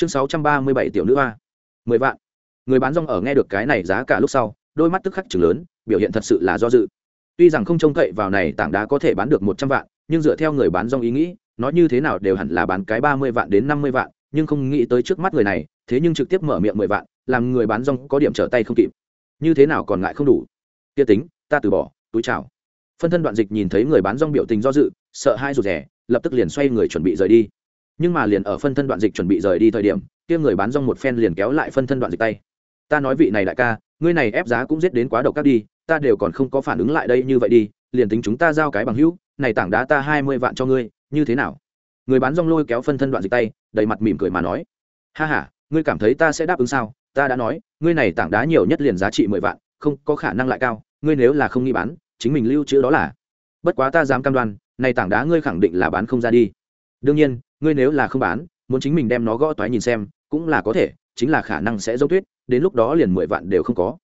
chương sáu trăm ba mươi bảy tiểu nữ hoa. Mười vạn. Người bán rong ở nghe được cái này giá cả lúc sau, đôi mắt tức khắc chừng lớn, biểu hiện thật sự là do dự. Tuy rằng không trông cậy vào này tảng đá có thể bán được một trăm vạn, nhưng dựa theo người bán rong ý nghĩ, nó như thế nào đều hẳn là bán cái ba mươi vạn đến năm mươi vạn, nhưng không nghĩ tới trước mắt người này, thế nhưng trực tiếp mở miệng mười vạn, làm người bán rong có điểm trở tay không kịp. Như thế nào còn ngại không đủ? Kia tính, ta từ bỏ, túi chào. Phân thân đoạn dịch nhìn thấy người bán rong biểu tình do dự, sợ hai rụt rẻ lập tức liền xoay người chuẩn bị rời đi nhưng mà liền ở phân thân đoạn dịch chuẩn bị rời đi thời điểm, kia người bán rong một phen liền kéo lại phân thân đoạn dịch tay. Ta nói vị này đại ca, ngươi này ép giá cũng giết đến quá độc các đi, ta đều còn không có phản ứng lại đây như vậy đi, liền tính chúng ta giao cái bằng hữu, này tảng đá ta hai mươi vạn cho ngươi, như thế nào? Người bán rong lôi kéo phân thân đoạn dịch tay, đầy mặt mỉm cười mà nói. Ha h a ngươi cảm thấy ta sẽ đáp ứng sao? Ta đã nói, ngươi này tảng đá nhiều nhất liền giá trị mười vạn, không có khả năng lại cao, ngươi nếu là không nghi bán, chính mình lưu trữ đó là. Bất quá ta dám cam đoan, này tảng đá ngươi khẳng định là bán không ra đi. Đương nhiên ngươi nếu là không bán, muốn chính mình đem nó gõ toái nhìn xem, cũng là có thể, chính là khả năng sẽ dấu tuyết, đến lúc đó liền mười vạn đều không có.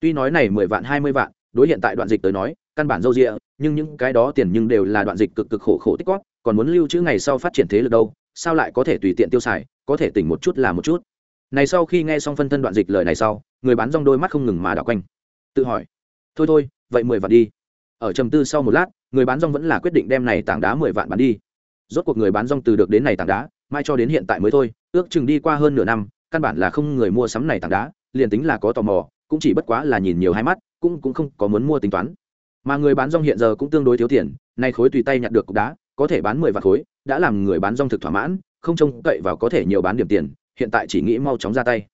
Tuy nói này mười vạn, hai mươi vạn, đối hiện tại đoạn dịch tới nói, căn bản dâu rịa nhưng những cái đó tiền nhưng đều là đoạn dịch cực cực khổ khổ tích góp, còn muốn lưu trữ ngày sau phát triển thế lực đâu, sao lại có thể tùy tiện tiêu xài, có thể tỉnh một chút là một chút. Này sau khi nghe xong phân thân đoạn dịch lời này sau, người bán rong đôi mắt không ngừng mà đảo quanh. Tự hỏi, thôi thôi, vậy mười vạn đi. Ở trầm tư sau một lát, người bán rong vẫn là quyết định đem này tảng đá mười vạn bán đi rốt cuộc người bán rong từ được đến này tảng đá, mai cho đến hiện tại mới thôi, ước chừng đi qua hơn nửa năm, căn bản là không người mua sắm này tảng đá, liền tính là có tò mò, cũng chỉ bất quá là nhìn nhiều hai mắt, cũng cũng không có muốn mua tính toán. Mà người bán rong hiện giờ cũng tương đối thiếu tiền, nay khối tùy tay nhặt được cục đá, có thể bán mười vạt khối, đã làm người bán rong thực thỏa mãn, không trông cậy vào có thể nhiều bán điểm tiền, hiện tại chỉ nghĩ mau chóng ra tay.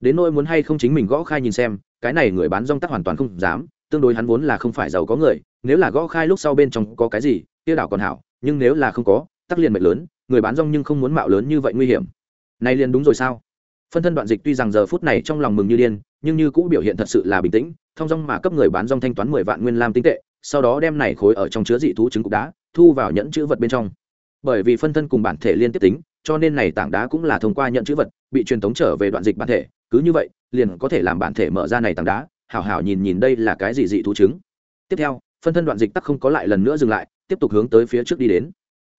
Đến nỗi muốn hay không chính mình gõ khai nhìn xem, cái này người bán rong tắc hoàn toàn không dám, tương đối hắn vốn là không phải giàu có người, nếu là gõ khai lúc sau bên trong có cái gì tiêu đảo còn hảo, nhưng nếu là không có tắc liền mệnh lớn, người bán rong nhưng không muốn mạo lớn như vậy nguy hiểm. Này liền đúng rồi sao? Phân thân đoạn dịch tuy rằng giờ phút này trong lòng mừng như điên, nhưng như cũ biểu hiện thật sự là bình tĩnh, thông rong mà cấp người bán rong thanh toán mười vạn nguyên lam tinh tệ, sau đó đem này khối ở trong chứa dị thú trứng cục đá, thu vào nhẫn chữ vật bên trong. Bởi vì phân thân cùng bản thể liên tiếp tính, cho nên này tảng đá cũng là thông qua nhận chữ vật, bị truyền tống trở về đoạn dịch bản thể. Cứ như vậy, liền có thể làm bản thể mở ra này tảng đá, hảo hảo nhìn nhìn đây là cái gì dị thú trứng. Tiếp theo, phân thân đoạn dịch tắc không có lại lần nữa dừng lại, tiếp tục hướng tới phía trước đi đến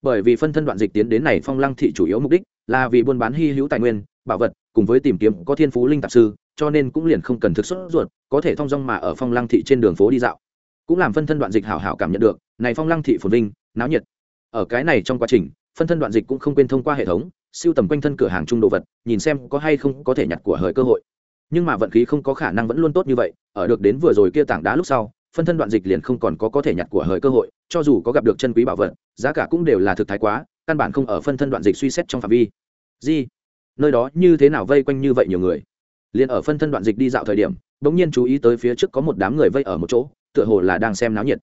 bởi vì phân thân đoạn dịch tiến đến này phong lăng thị chủ yếu mục đích là vì buôn bán hy hữu tài nguyên, bảo vật, cùng với tìm kiếm có thiên phú linh tạp sư, cho nên cũng liền không cần thực xuất ruột, có thể thong dong mà ở phong lăng thị trên đường phố đi dạo. Cũng làm phân thân đoạn dịch hảo hảo cảm nhận được, này phong lăng thị phồn vinh, náo nhiệt. Ở cái này trong quá trình, phân thân đoạn dịch cũng không quên thông qua hệ thống, siêu tầm quanh thân cửa hàng chung đồ vật, nhìn xem có hay không có thể nhặt của hời cơ hội. Nhưng mà vận khí không có khả năng vẫn luôn tốt như vậy, ở được đến vừa rồi kia tảng đá lúc sau phân thân đoạn dịch liền không còn có có thể nhặt của hời cơ hội, cho dù có gặp được chân quý bảo vật, giá cả cũng đều là thực thái quá, căn bản không ở phân thân đoạn dịch suy xét trong phạm vi. Di nơi đó như thế nào vây quanh như vậy nhiều người? Liền ở phân thân đoạn dịch đi dạo thời điểm đ ỗ n g nhiên chú ý tới phía trước có một đám người vây ở một chỗ, tựa hồ là đang xem náo nhiệt.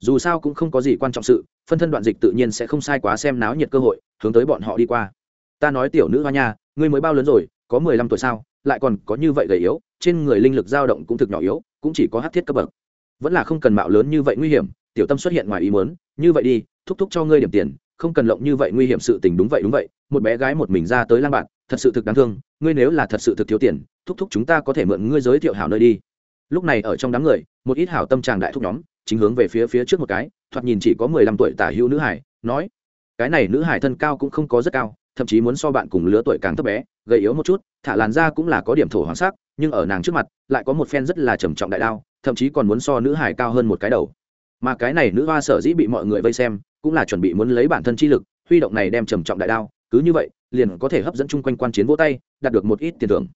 Dù sao cũng không có gì quan trọng sự, phân thân đoạn dịch tự nhiên sẽ không sai quá xem náo nhiệt cơ hội, hướng tới bọn họ đi qua. Ta nói tiểu nữ hoa nha, ngươi mới bao lớn rồi, có mười lăm tuổi sao, lại còn có như vậy gầy yếu, trên người linh lực dao động cũng thực nhỏ yếu, cũng chỉ có hát thiết cấp bậc vẫn là không cần mạo lớn như vậy nguy hiểm, tiểu tâm xuất hiện ngoài ý muốn, như vậy đi, thúc thúc cho ngươi điểm tiền, không cần lộng như vậy nguy hiểm sự tình đúng vậy đúng vậy, một bé gái một mình ra tới lang bạn, thật sự thực đáng thương, ngươi nếu là thật sự thực thiếu tiền, thúc thúc chúng ta có thể mượn ngươi giới thiệu hảo nơi đi. Lúc này ở trong đám người, một ít hảo tâm tràng đại thúc nhóm, chính hướng về phía phía trước một cái, thoạt nhìn chỉ có mười lăm tuổi tả hữu nữ hải nói, cái này nữ hải thân cao cũng không có rất cao, thậm chí muốn so bạn cùng lứa tuổi càng thấp bé, gầy yếu một chút, thả làn da cũng là có điểm thổ hoàng sắc, nhưng ở nàng trước mặt, lại có một phen rất là trầm trọng đại đao thậm chí còn muốn so nữ hải cao hơn một cái đầu. Mà cái này nữ hoa sở dĩ bị mọi người vây xem, cũng là chuẩn bị muốn lấy bản thân chi lực, huy động này đem trầm trọng đại đao, cứ như vậy, liền có thể hấp dẫn chung quanh quan chiến vỗ tay, đạt được một ít tiền thưởng.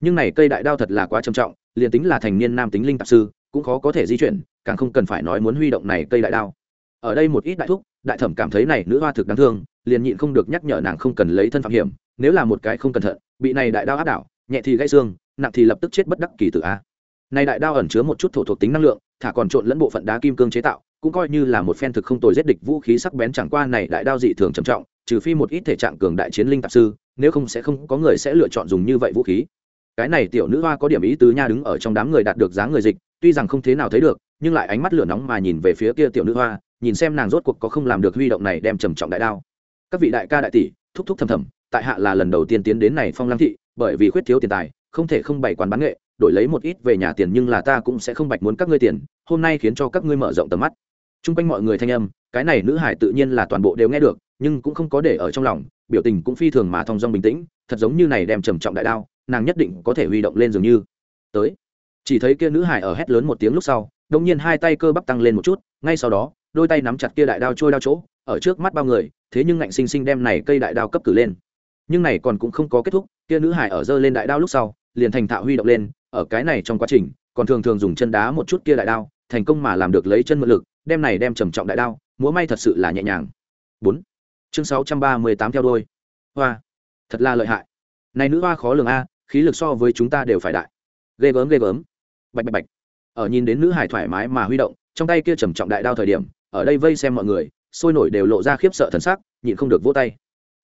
Nhưng này cây đại đao thật là quá trầm trọng, liền tính là thành niên nam tính linh tạp sư, cũng khó có thể di chuyển, càng không cần phải nói muốn huy động này cây đại đao. Ở đây một ít đại thúc, đại thẩm cảm thấy này nữ hoa thực đáng thương, liền nhịn không được nhắc nhở nàng không cần lấy thân phạm hiểm, nếu là một cái không cẩn thận, bị này đại đao áp đảo, nhẹ thì gãy xương, nặng thì lập tức chết bất đắc kỳ tử a này đại đao ẩn chứa một chút thổ thuộc tính năng lượng, thả còn trộn lẫn bộ phận đá kim cương chế tạo, cũng coi như là một phen thực không tồi giết địch vũ khí sắc bén chẳng qua này đại đao dị thường trầm trọng, trừ phi một ít thể trạng cường đại chiến linh tạp sư, nếu không sẽ không có người sẽ lựa chọn dùng như vậy vũ khí. Cái này tiểu nữ hoa có điểm ý tứ nha đứng ở trong đám người đạt được dáng người dịch, tuy rằng không thế nào thấy được, nhưng lại ánh mắt lửa nóng mà nhìn về phía kia tiểu nữ hoa, nhìn xem nàng rốt cuộc có không làm được huy động này đem trầm trọng đại đao. Các vị đại ca đại tỷ, thúc thúc thầm thầm, tại hạ là lần đầu tiên tiến đến này phong lăng thị, bởi vì khuyết thiếu tiền tài, không thể không bày quán bán nghệ đổi lấy một ít về nhà tiền nhưng là ta cũng sẽ không bạch muốn các ngươi tiền, hôm nay khiến cho các ngươi mở rộng tầm mắt. T r u n g quanh mọi người thanh âm, cái này nữ hải tự nhiên là toàn bộ đều nghe được, nhưng cũng không có để ở trong lòng, biểu tình cũng phi thường mà thong dong bình tĩnh, thật giống như này đem trầm trọng đại đao, nàng nhất định có thể huy động lên dường như. Tới, chỉ thấy kia nữ hải ở hét lớn một tiếng lúc sau đông nhiên hai tay cơ bắp tăng lên một chút, ngay sau đó, đôi tay nắm chặt kia đại đao trôi đao chỗ, ở trước mắt bao người, thế nhưng ngạnh sinh sinh đem này cây đại đao cấp cử lên. Nhưng này còn cũng không có kết thúc, kia nữ hải ở giơ lên đại đao lúc sau, liền thành thạo huy động lên ở cái này trong quá trình, còn thường thường dùng chân đá một chút kia đại đao, thành công mà làm được lấy chân mượn lực, đem này đem trầm trọng đại đao, múa may thật sự là nhẹ nhàng. Bốn. Chương sáu trăm ba mươi tám theo đôi hoa. Thật là lợi hại. Này nữ hoa khó lường a, khí lực so với chúng ta đều phải đại. Ghê gớm ghê gớm. Bạch bạch bạch. Ở nhìn đến nữ hải thoải mái mà huy động, trong tay kia trầm trọng đại đao thời điểm, ở đây vây xem mọi người, sôi nổi đều lộ ra khiếp sợ thần sắc, nhịn không được vỗ tay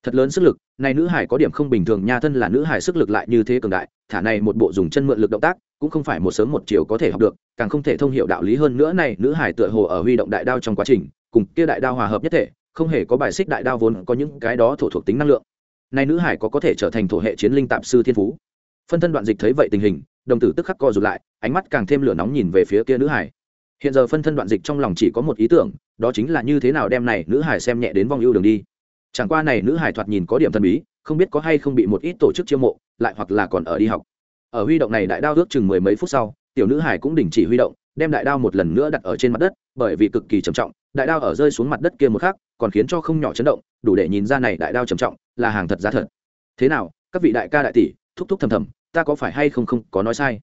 thật lớn sức lực, này nữ hải có điểm không bình thường nha thân là nữ hải sức lực lại như thế cường đại, thả này một bộ dùng chân mượn lực động tác, cũng không phải một sớm một chiều có thể học được, càng không thể thông hiểu đạo lý hơn nữa này nữ hải tựa hồ ở huy động đại đao trong quá trình, cùng kia đại đao hòa hợp nhất thể, không hề có bài xích đại đao vốn có những cái đó thổ thuộc tính năng lượng. Này nữ hải có có thể trở thành thổ hệ chiến linh tạp sư thiên phú. Phân thân đoạn dịch thấy vậy tình hình, đồng tử tức khắc co rụt lại, ánh mắt càng thêm lửa nóng nhìn về phía kia nữ hải. Hiện giờ phân thân đoạn dịch trong lòng chỉ có một ý tưởng, đó chính là như thế nào đem này nữ hải xem nhẹ đến vong ưu đường đi chẳng qua này nữ hải thoạt nhìn có điểm thần bí, không biết có hay không bị một ít tổ chức chiêu mộ, lại hoặc là còn ở đi học. Ở huy động này đại đao ước chừng mười mấy phút sau, tiểu nữ hải cũng đình chỉ huy động, đem đại đao một lần nữa đặt ở trên mặt đất, bởi vì cực kỳ trầm trọng, đại đao ở rơi xuống mặt đất kia một khắc, còn khiến cho không nhỏ chấn động, đủ để nhìn ra này đại đao trầm trọng, là hàng thật giá thật. Thế nào, các vị đại ca đại tỷ, thúc thúc thầm thầm, ta có phải hay không không có nói sai?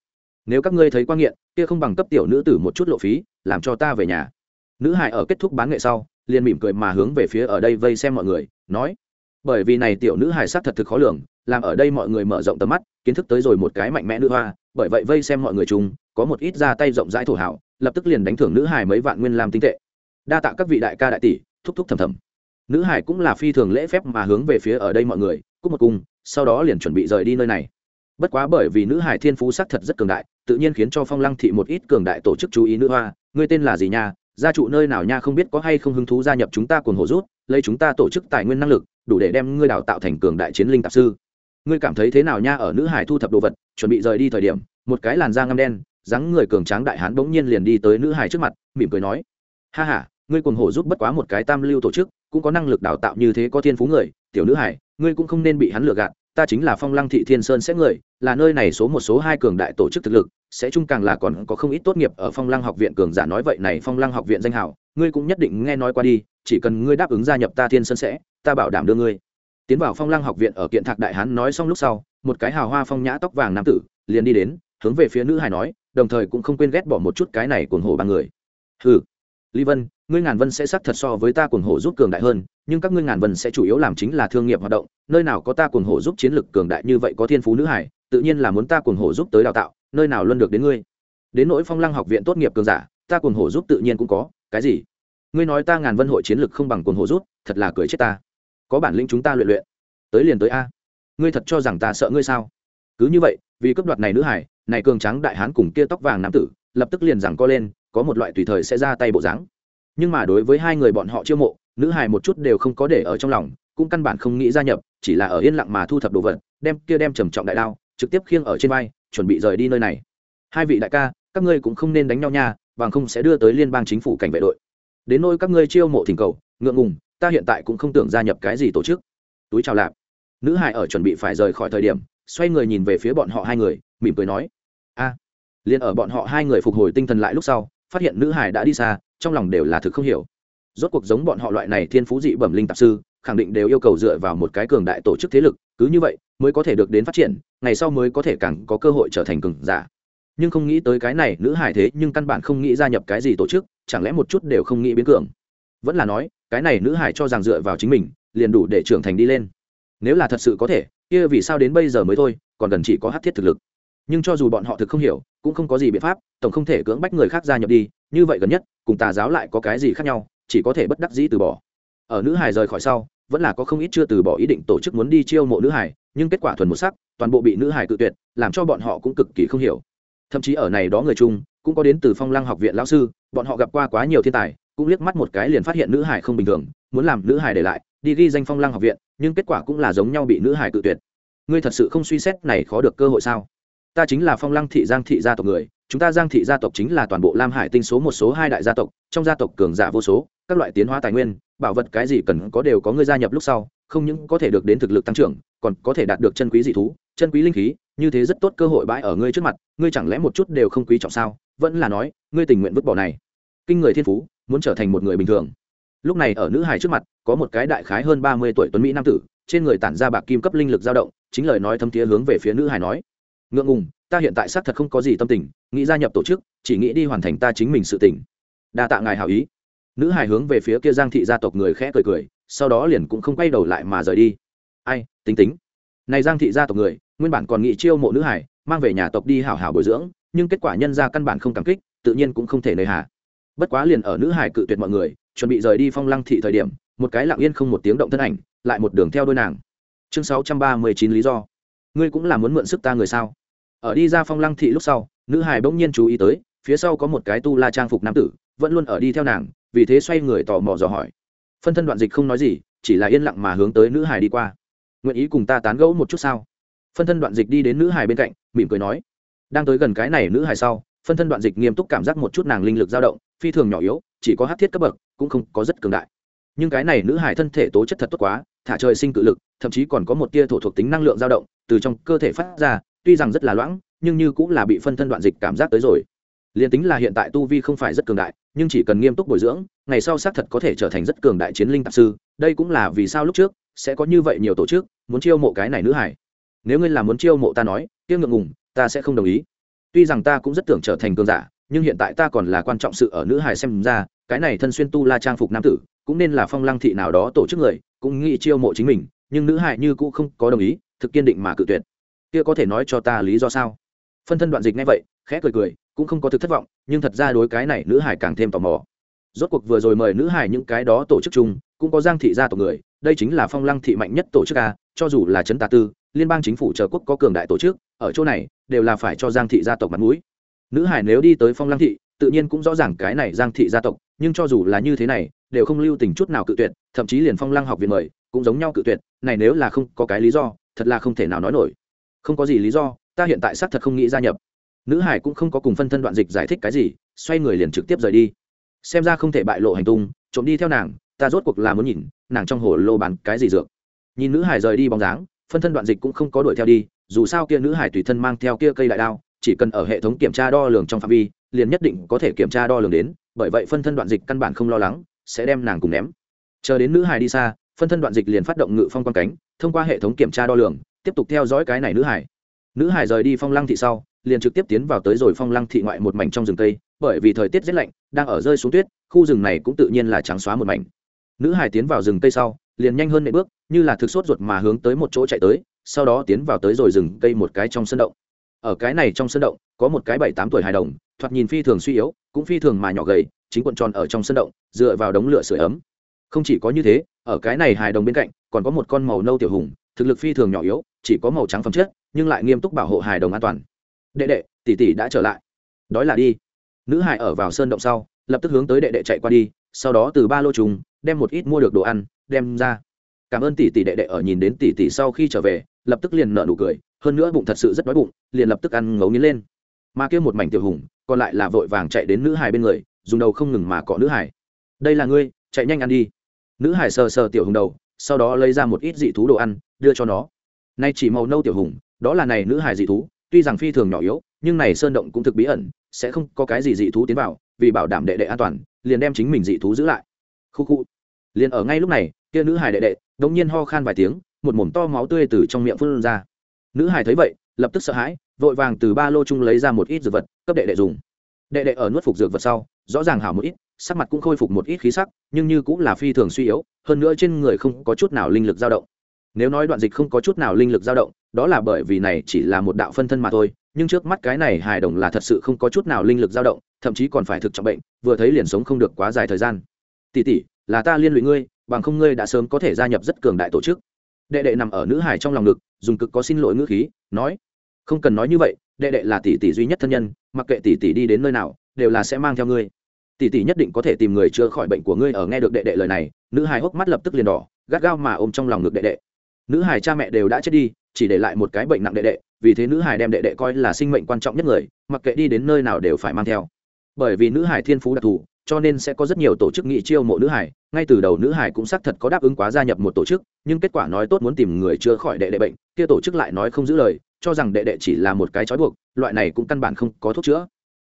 Nếu các ngươi thấy quan nghiện, kia không bằng cấp tiểu nữ tử một chút lộ phí, làm cho ta về nhà. Nữ hải ở kết thúc bán nghệ sau, liền mỉm cười mà hướng về phía ở đây vây xem mọi người nói, bởi vì này tiểu nữ hải sắc thật thực khó lường, làm ở đây mọi người mở rộng tầm mắt, kiến thức tới rồi một cái mạnh mẽ nữ hoa, bởi vậy vây xem mọi người chung, có một ít ra tay rộng rãi thổ hảo, lập tức liền đánh thưởng nữ hải mấy vạn nguyên làm tinh tệ. Đa tạ các vị đại ca đại tỷ, thúc thúc thầm thầm. Nữ hải cũng là phi thường lễ phép mà hướng về phía ở đây mọi người cúc một cung, sau đó liền chuẩn bị rời đi nơi này. Bất quá bởi vì nữ hải thiên phú sắc thật rất cường đại, tự nhiên khiến cho phong lăng thị một ít cường đại tổ chức chú ý nữ hoa, ngươi tên là gì nha? Gia trụ nơi nào nha không biết có hay không hứng thú gia nhập chúng ta cuồng hộ rút, lấy chúng ta tổ chức tài nguyên năng lực, đủ để đem ngươi đào tạo thành cường đại chiến linh tạp sư. Ngươi cảm thấy thế nào nha ở nữ hải thu thập đồ vật, chuẩn bị rời đi thời điểm, một cái làn da ngăm đen, dáng người cường tráng đại hán bỗng nhiên liền đi tới nữ hải trước mặt, mỉm cười nói, ha ha, ngươi cuồng hổ giúp bất quá một cái tam lưu tổ chức, cũng có năng lực đào tạo như thế có thiên phú người, tiểu nữ hải, ngươi cũng không nên bị hắn lừa gạt ta chính là phong lăng thị thiên sơn sẽ người, là nơi này số một số hai cường đại tổ chức thực lực, sẽ chung càng là còn có không ít tốt nghiệp ở phong lăng học viện cường giả nói vậy này phong lăng học viện danh hảo ngươi cũng nhất định nghe nói qua đi, chỉ cần ngươi đáp ứng gia nhập ta thiên sơn sẽ, ta bảo đảm đưa ngươi. Tiến vào phong lăng học viện ở kiện thạc đại hán nói xong lúc sau, một cái hào hoa phong nhã tóc vàng nam tử, liền đi đến, hướng về phía nữ hải nói, đồng thời cũng không quên ghét bỏ một chút cái này cuồng hổ ba người. Hừ, lý vân, ngươi ngàn vân sẽ sắc thật so với ta cuồng hổ giúp cường đại hơn nhưng các ngươi ngàn vân sẽ chủ yếu làm chính là thương nghiệp hoạt động, nơi nào có ta cuồng hổ giúp chiến lực cường đại như vậy có thiên phú nữ hải, tự nhiên là muốn ta cuồng hổ giúp tới đào tạo, nơi nào luôn được đến ngươi. Đến nỗi phong lăng học viện tốt nghiệp cường giả, ta cuồng hổ giúp tự nhiên cũng có, cái gì? Ngươi nói ta ngàn vân hội chiến lực không bằng cuồng hổ giúp, thật là cười chết ta. Có bản lĩnh chúng ta luyện luyện. Tới liền tới a. Ngươi thật cho rằng ta sợ ngươi sao? Cứ như vậy, vì cấp đoạt này nữ hải, này cường trắng đại hán cùng kia tóc vàng nam tử, lập tức liền rằng co lên, có một loại tùy thời sẽ ra tay bộ dáng. Nhưng mà đối với hai người bọn họ chiêu mộ nữ hải một chút đều không có để ở trong lòng cũng căn bản không nghĩ gia nhập chỉ là ở yên lặng mà thu thập đồ vật đem kia đem trầm trọng đại đao trực tiếp khiêng ở trên vai chuẩn bị rời đi nơi này. Hai vị đại ca các ngươi cũng không nên đánh nhau nha bằng không sẽ đưa tới liên bang chính phủ cảnh vệ đội. Đến nôi các ngươi chiêu mộ thỉnh cầu ngượng ngùng ta hiện tại cũng không tưởng gia nhập cái gì tổ chức. Túi chào lạp. Nữ hải ở chuẩn bị phải rời khỏi thời điểm xoay người nhìn về phía bọn họ hai người mỉm cười nói a. À, liền ở bọn họ hai người phục hồi tinh thần lại lúc sau phát hiện nữ hải đã đi xa trong lòng đều là thực không hiểu rốt cuộc giống bọn họ loại này thiên phú dị bẩm linh tạp sư, khẳng định đều yêu cầu dựa vào một cái cường đại tổ chức thế lực, cứ như vậy mới có thể được đến phát triển, ngày sau mới có thể càng có cơ hội trở thành cường giả. Nhưng không nghĩ tới cái này, nữ hải thế nhưng căn bản không nghĩ gia nhập cái gì tổ chức, chẳng lẽ một chút đều không nghĩ biến cường. Vẫn là nói, cái này nữ hải cho rằng dựa vào chính mình, liền đủ để trưởng thành đi lên. Nếu là thật sự có thể, kia vì sao đến bây giờ mới thôi, còn cần chỉ có hát thiết thực lực. Nhưng cho dù bọn họ thực không hiểu, cũng không có gì biện pháp, tổng không thể cưỡng bách người khác gia nhập đi, như vậy gần nhất, cùng tà giáo lại có cái gì khác nhau? Chỉ có thể bất đắc dĩ từ bỏ. Ở nữ hải rời khỏi sau, vẫn là có không ít chưa từ bỏ ý định tổ chức muốn đi chiêu mộ nữ hải nhưng kết quả thuần một sắc, toàn bộ bị nữ hải cự tuyệt, làm cho bọn họ cũng cực kỳ không hiểu. Thậm chí ở này đó người chung, cũng có đến từ phong lăng học viện lão sư, bọn họ gặp qua quá nhiều thiên tài, cũng liếc mắt một cái liền phát hiện nữ hải không bình thường, muốn làm nữ hải để lại, đi ghi danh phong lăng học viện, nhưng kết quả cũng là giống nhau bị nữ hải cự tuyệt. Ngươi thật sự không suy xét này khó được cơ hội sao? Ta chính là phong lăng thị giang thị gia tộc người chúng ta giang thị gia tộc chính là toàn bộ lam hải tinh số một số hai đại gia tộc, trong gia tộc cường giả vô số, các loại tiến hóa tài nguyên, bảo vật cái gì cần có đều có ngươi gia nhập lúc sau, không những có thể được đến thực lực tăng trưởng, còn có thể đạt được chân quý dị thú, chân quý linh khí, như thế rất tốt cơ hội bãi ở ngươi trước mặt, ngươi chẳng lẽ một chút đều không quý trọng sao? Vẫn là nói, ngươi tình nguyện vứt bỏ này. Kinh người thiên phú, muốn trở thành một người bình thường. Lúc này ở nữ hải trước mặt, có một cái đại khái hơn ba mươi tuổi tuấn mỹ nam tử, trên người tản ra bạc kim cấp linh lực dao động, chính lời nói thâm tía hướng về phía nữ hải nói. Ngượng ngùng, ta hiện tại xác thật không có gì tâm tình nghĩ gia nhập tổ chức, chỉ nghĩ đi hoàn thành ta chính mình sự tỉnh đa tạ ngài hảo ý. Nữ hài hướng về phía kia giang thị gia tộc người khẽ cười cười, sau đó liền cũng không quay đầu lại mà rời đi. Ai, tính tính. Này giang thị gia tộc người, nguyên bản còn nghĩ chiêu mộ nữ hải mang về nhà tộc đi hảo hảo bồi dưỡng, nhưng kết quả nhân ra căn bản không cảm kích, tự nhiên cũng không thể nơi hà. Bất quá liền ở nữ hải cự tuyệt mọi người, chuẩn bị rời đi phong lăng thị thời điểm, một cái lặng yên không một tiếng động thân ảnh, lại một đường theo đôi nàng. Chương sáu trăm ba mươi chín lý do. Ngươi cũng là muốn mượn sức ta người sao? Ở đi ra phong lăng thị lúc sau nữ hải bỗng nhiên chú ý tới, phía sau có một cái tu la trang phục nam tử, vẫn luôn ở đi theo nàng, vì thế xoay người tò mò dò hỏi. Phân thân đoạn dịch không nói gì, chỉ là yên lặng mà hướng tới nữ hải đi qua. Nguyện ý cùng ta tán gẫu một chút sao? Phân thân đoạn dịch đi đến nữ hải bên cạnh, mỉm cười nói. Đang tới gần cái này nữ hải sau, phân thân đoạn dịch nghiêm túc cảm giác một chút nàng linh lực dao động, phi thường nhỏ yếu, chỉ có hát thiết cấp bậc, cũng không có rất cường đại. Nhưng cái này nữ hải thân thể tố chất thật tốt quá, thả trời sinh cự lực, thậm chí còn có một tia thổ thuộc tính năng lượng dao động, từ trong cơ thể phát ra, tuy rằng rất là loãng nhưng như cũng là bị phân thân đoạn dịch cảm giác tới rồi. Liền tính là hiện tại tu vi không phải rất cường đại, nhưng chỉ cần nghiêm túc bồi dưỡng, ngày sau xác thật có thể trở thành rất cường đại chiến linh tạp sư, đây cũng là vì sao lúc trước sẽ có như vậy nhiều tổ chức muốn chiêu mộ cái này nữ hải. Nếu ngươi là muốn chiêu mộ ta nói tiêu ngượng ngùng, ta sẽ không đồng ý. Tuy rằng ta cũng rất tưởng trở thành cường giả, nhưng hiện tại ta còn là quan trọng sự ở nữ hải xem ra, cái này thân xuyên tu la trang phục nam tử, cũng nên là phong lăng thị nào đó tổ chức người, cũng nghĩ chiêu mộ chính mình, nhưng nữ hải như cũ không có đồng ý, thực kiên định mà cự tuyệt. Kia có thể nói cho ta lý do sao? Phân thân đoạn dịch ngay vậy, khẽ cười cười, cũng không có thực thất vọng, nhưng thật ra đối cái này nữ hải càng thêm tò mò. Rốt cuộc vừa rồi mời nữ hải những cái đó tổ chức chung, cũng có giang thị gia tộc người, đây chính là phong lăng thị mạnh nhất tổ chức a, cho dù là trấn tà tư, liên bang chính phủ chờ quốc có cường đại tổ chức, ở chỗ này, đều là phải cho giang thị gia tộc mặt mũi. Nữ hải nếu đi tới phong lăng thị, tự nhiên cũng rõ ràng cái này giang thị gia tộc, nhưng cho dù là như thế này, đều không lưu tình chút nào cự tuyệt, thậm chí liền phong lăng học viện mời, cũng giống nhau cự tuyệt, này nếu là không có cái lý do, thật là không thể nào nói nổi. Không có gì lý do ta hiện tại xác thật không nghĩ gia nhập. Nữ hải cũng không có cùng phân thân đoạn dịch giải thích cái gì, xoay người liền trực tiếp rời đi. Xem ra không thể bại lộ hành tung, trộm đi theo nàng, ta rốt cuộc là muốn nhìn, nàng trong hồ lô bán cái gì dược. Nhìn nữ hải rời đi bóng dáng, phân thân đoạn dịch cũng không có đuổi theo đi, dù sao kia nữ hải tùy thân mang theo kia cây đại đao, chỉ cần ở hệ thống kiểm tra đo lường trong phạm vi, liền nhất định có thể kiểm tra đo lường đến, bởi vậy phân thân đoạn dịch căn bản không lo lắng, sẽ đem nàng cùng ném. Chờ đến nữ hải đi xa, phân thân đoạn dịch liền phát động ngự phong quan cánh, thông qua hệ thống kiểm tra đo lường, tiếp tục theo dõi cái này nữ hải nữ hải rời đi phong lăng thị sau, liền trực tiếp tiến vào tới rồi phong lăng thị ngoại một mảnh trong rừng tây bởi vì thời tiết rét lạnh, đang ở rơi xuống tuyết, khu rừng này cũng tự nhiên là trắng xóa một mảnh. Nữ hải tiến vào rừng cây sau, liền nhanh hơn nệ bước, như là thực sốt ruột mà hướng tới một chỗ chạy tới, sau đó tiến vào tới rồi rừng cây một cái trong sân động. Ở cái này trong sân động, có một cái bảy tám tuổi hài đồng, thoạt nhìn phi thường suy yếu, cũng phi thường mà nhỏ gầy, chính cuộn tròn ở trong sân động, dựa vào đống lửa sưởi ấm. Không chỉ có như thế, ở cái này hài đồng bên cạnh, còn có một con màu nâu tiểu hùng, thực lực phi thường nhỏ yếu, chỉ có màu trắng phẩm chất nhưng lại nghiêm túc bảo hộ hài đồng an toàn. Đệ đệ, tỷ tỷ đã trở lại. Đói là đi. Nữ hải ở vào sơn động sau, lập tức hướng tới đệ đệ chạy qua đi, sau đó từ ba lô trùng, đem một ít mua được đồ ăn, đem ra. Cảm ơn tỷ tỷ đệ đệ ở nhìn đến tỷ tỷ sau khi trở về, lập tức liền nở nụ cười, hơn nữa bụng thật sự rất đói bụng, liền lập tức ăn ngấu nghiến lên. Mà kia một mảnh tiểu hùng, còn lại là vội vàng chạy đến nữ hải bên người, dùng đầu không ngừng mà cọ nữ hải đây là ngươi, chạy nhanh ăn đi. Nữ hải sờ sờ tiểu hùng đầu, sau đó lấy ra một ít dị thú đồ ăn, đưa cho nó. Nay chỉ màu nâu tiểu hùng đó là này nữ hài dị thú, tuy rằng phi thường nhỏ yếu, nhưng này sơn động cũng thực bí ẩn, sẽ không có cái gì dị thú tiến vào, vì bảo đảm đệ đệ an toàn, liền đem chính mình dị thú giữ lại. Khu khu. Liền ở ngay lúc này, kia nữ hài đệ đệ, đống nhiên ho khan vài tiếng, một mồm to máu tươi từ trong miệng phun ra. Nữ hài thấy vậy, lập tức sợ hãi, vội vàng từ ba lô chung lấy ra một ít dược vật, cấp đệ đệ dùng. Đệ đệ ở nuốt phục dược vật sau, rõ ràng hảo một ít, sắc mặt cũng khôi phục một ít khí sắc, nhưng như cũng là phi thường suy yếu, hơn nữa trên người không có chút nào linh lực dao động. Nếu nói đoạn dịch không có chút nào linh lực dao động đó là bởi vì này chỉ là một đạo phân thân mà thôi, nhưng trước mắt cái này hài đồng là thật sự không có chút nào linh lực dao động, thậm chí còn phải thực trọng bệnh, vừa thấy liền sống không được quá dài thời gian. Tỷ tỷ, là ta liên lụy ngươi, bằng không ngươi đã sớm có thể gia nhập rất cường đại tổ chức. Đệ đệ nằm ở nữ hải trong lòng ngực, dùng cực có xin lỗi ngữ khí, nói, không cần nói như vậy, đệ đệ là tỷ tỷ duy nhất thân nhân, mặc kệ tỷ tỷ đi đến nơi nào, đều là sẽ mang theo ngươi. Tỷ tỷ nhất định có thể tìm người chữa khỏi bệnh của ngươi ở nghe được đệ đệ lời này. Nữ hải hốc mắt lập tức liền đỏ, gắt gao mà ôm trong lòng ngực đệ đệ. Nữ hải cha mẹ đều đã chết đi chỉ để lại một cái bệnh nặng đệ đệ, vì thế nữ hải đem đệ đệ coi là sinh mệnh quan trọng nhất người, mặc kệ đi đến nơi nào đều phải mang theo. Bởi vì nữ hải thiên phú đặc thù, cho nên sẽ có rất nhiều tổ chức nghị chiêu mộ nữ hải, ngay từ đầu nữ hải cũng xác thật có đáp ứng quá gia nhập một tổ chức, nhưng kết quả nói tốt muốn tìm người chữa khỏi đệ đệ bệnh, kia tổ chức lại nói không giữ lời, cho rằng đệ đệ chỉ là một cái trói buộc, loại này cũng căn bản không có thuốc chữa.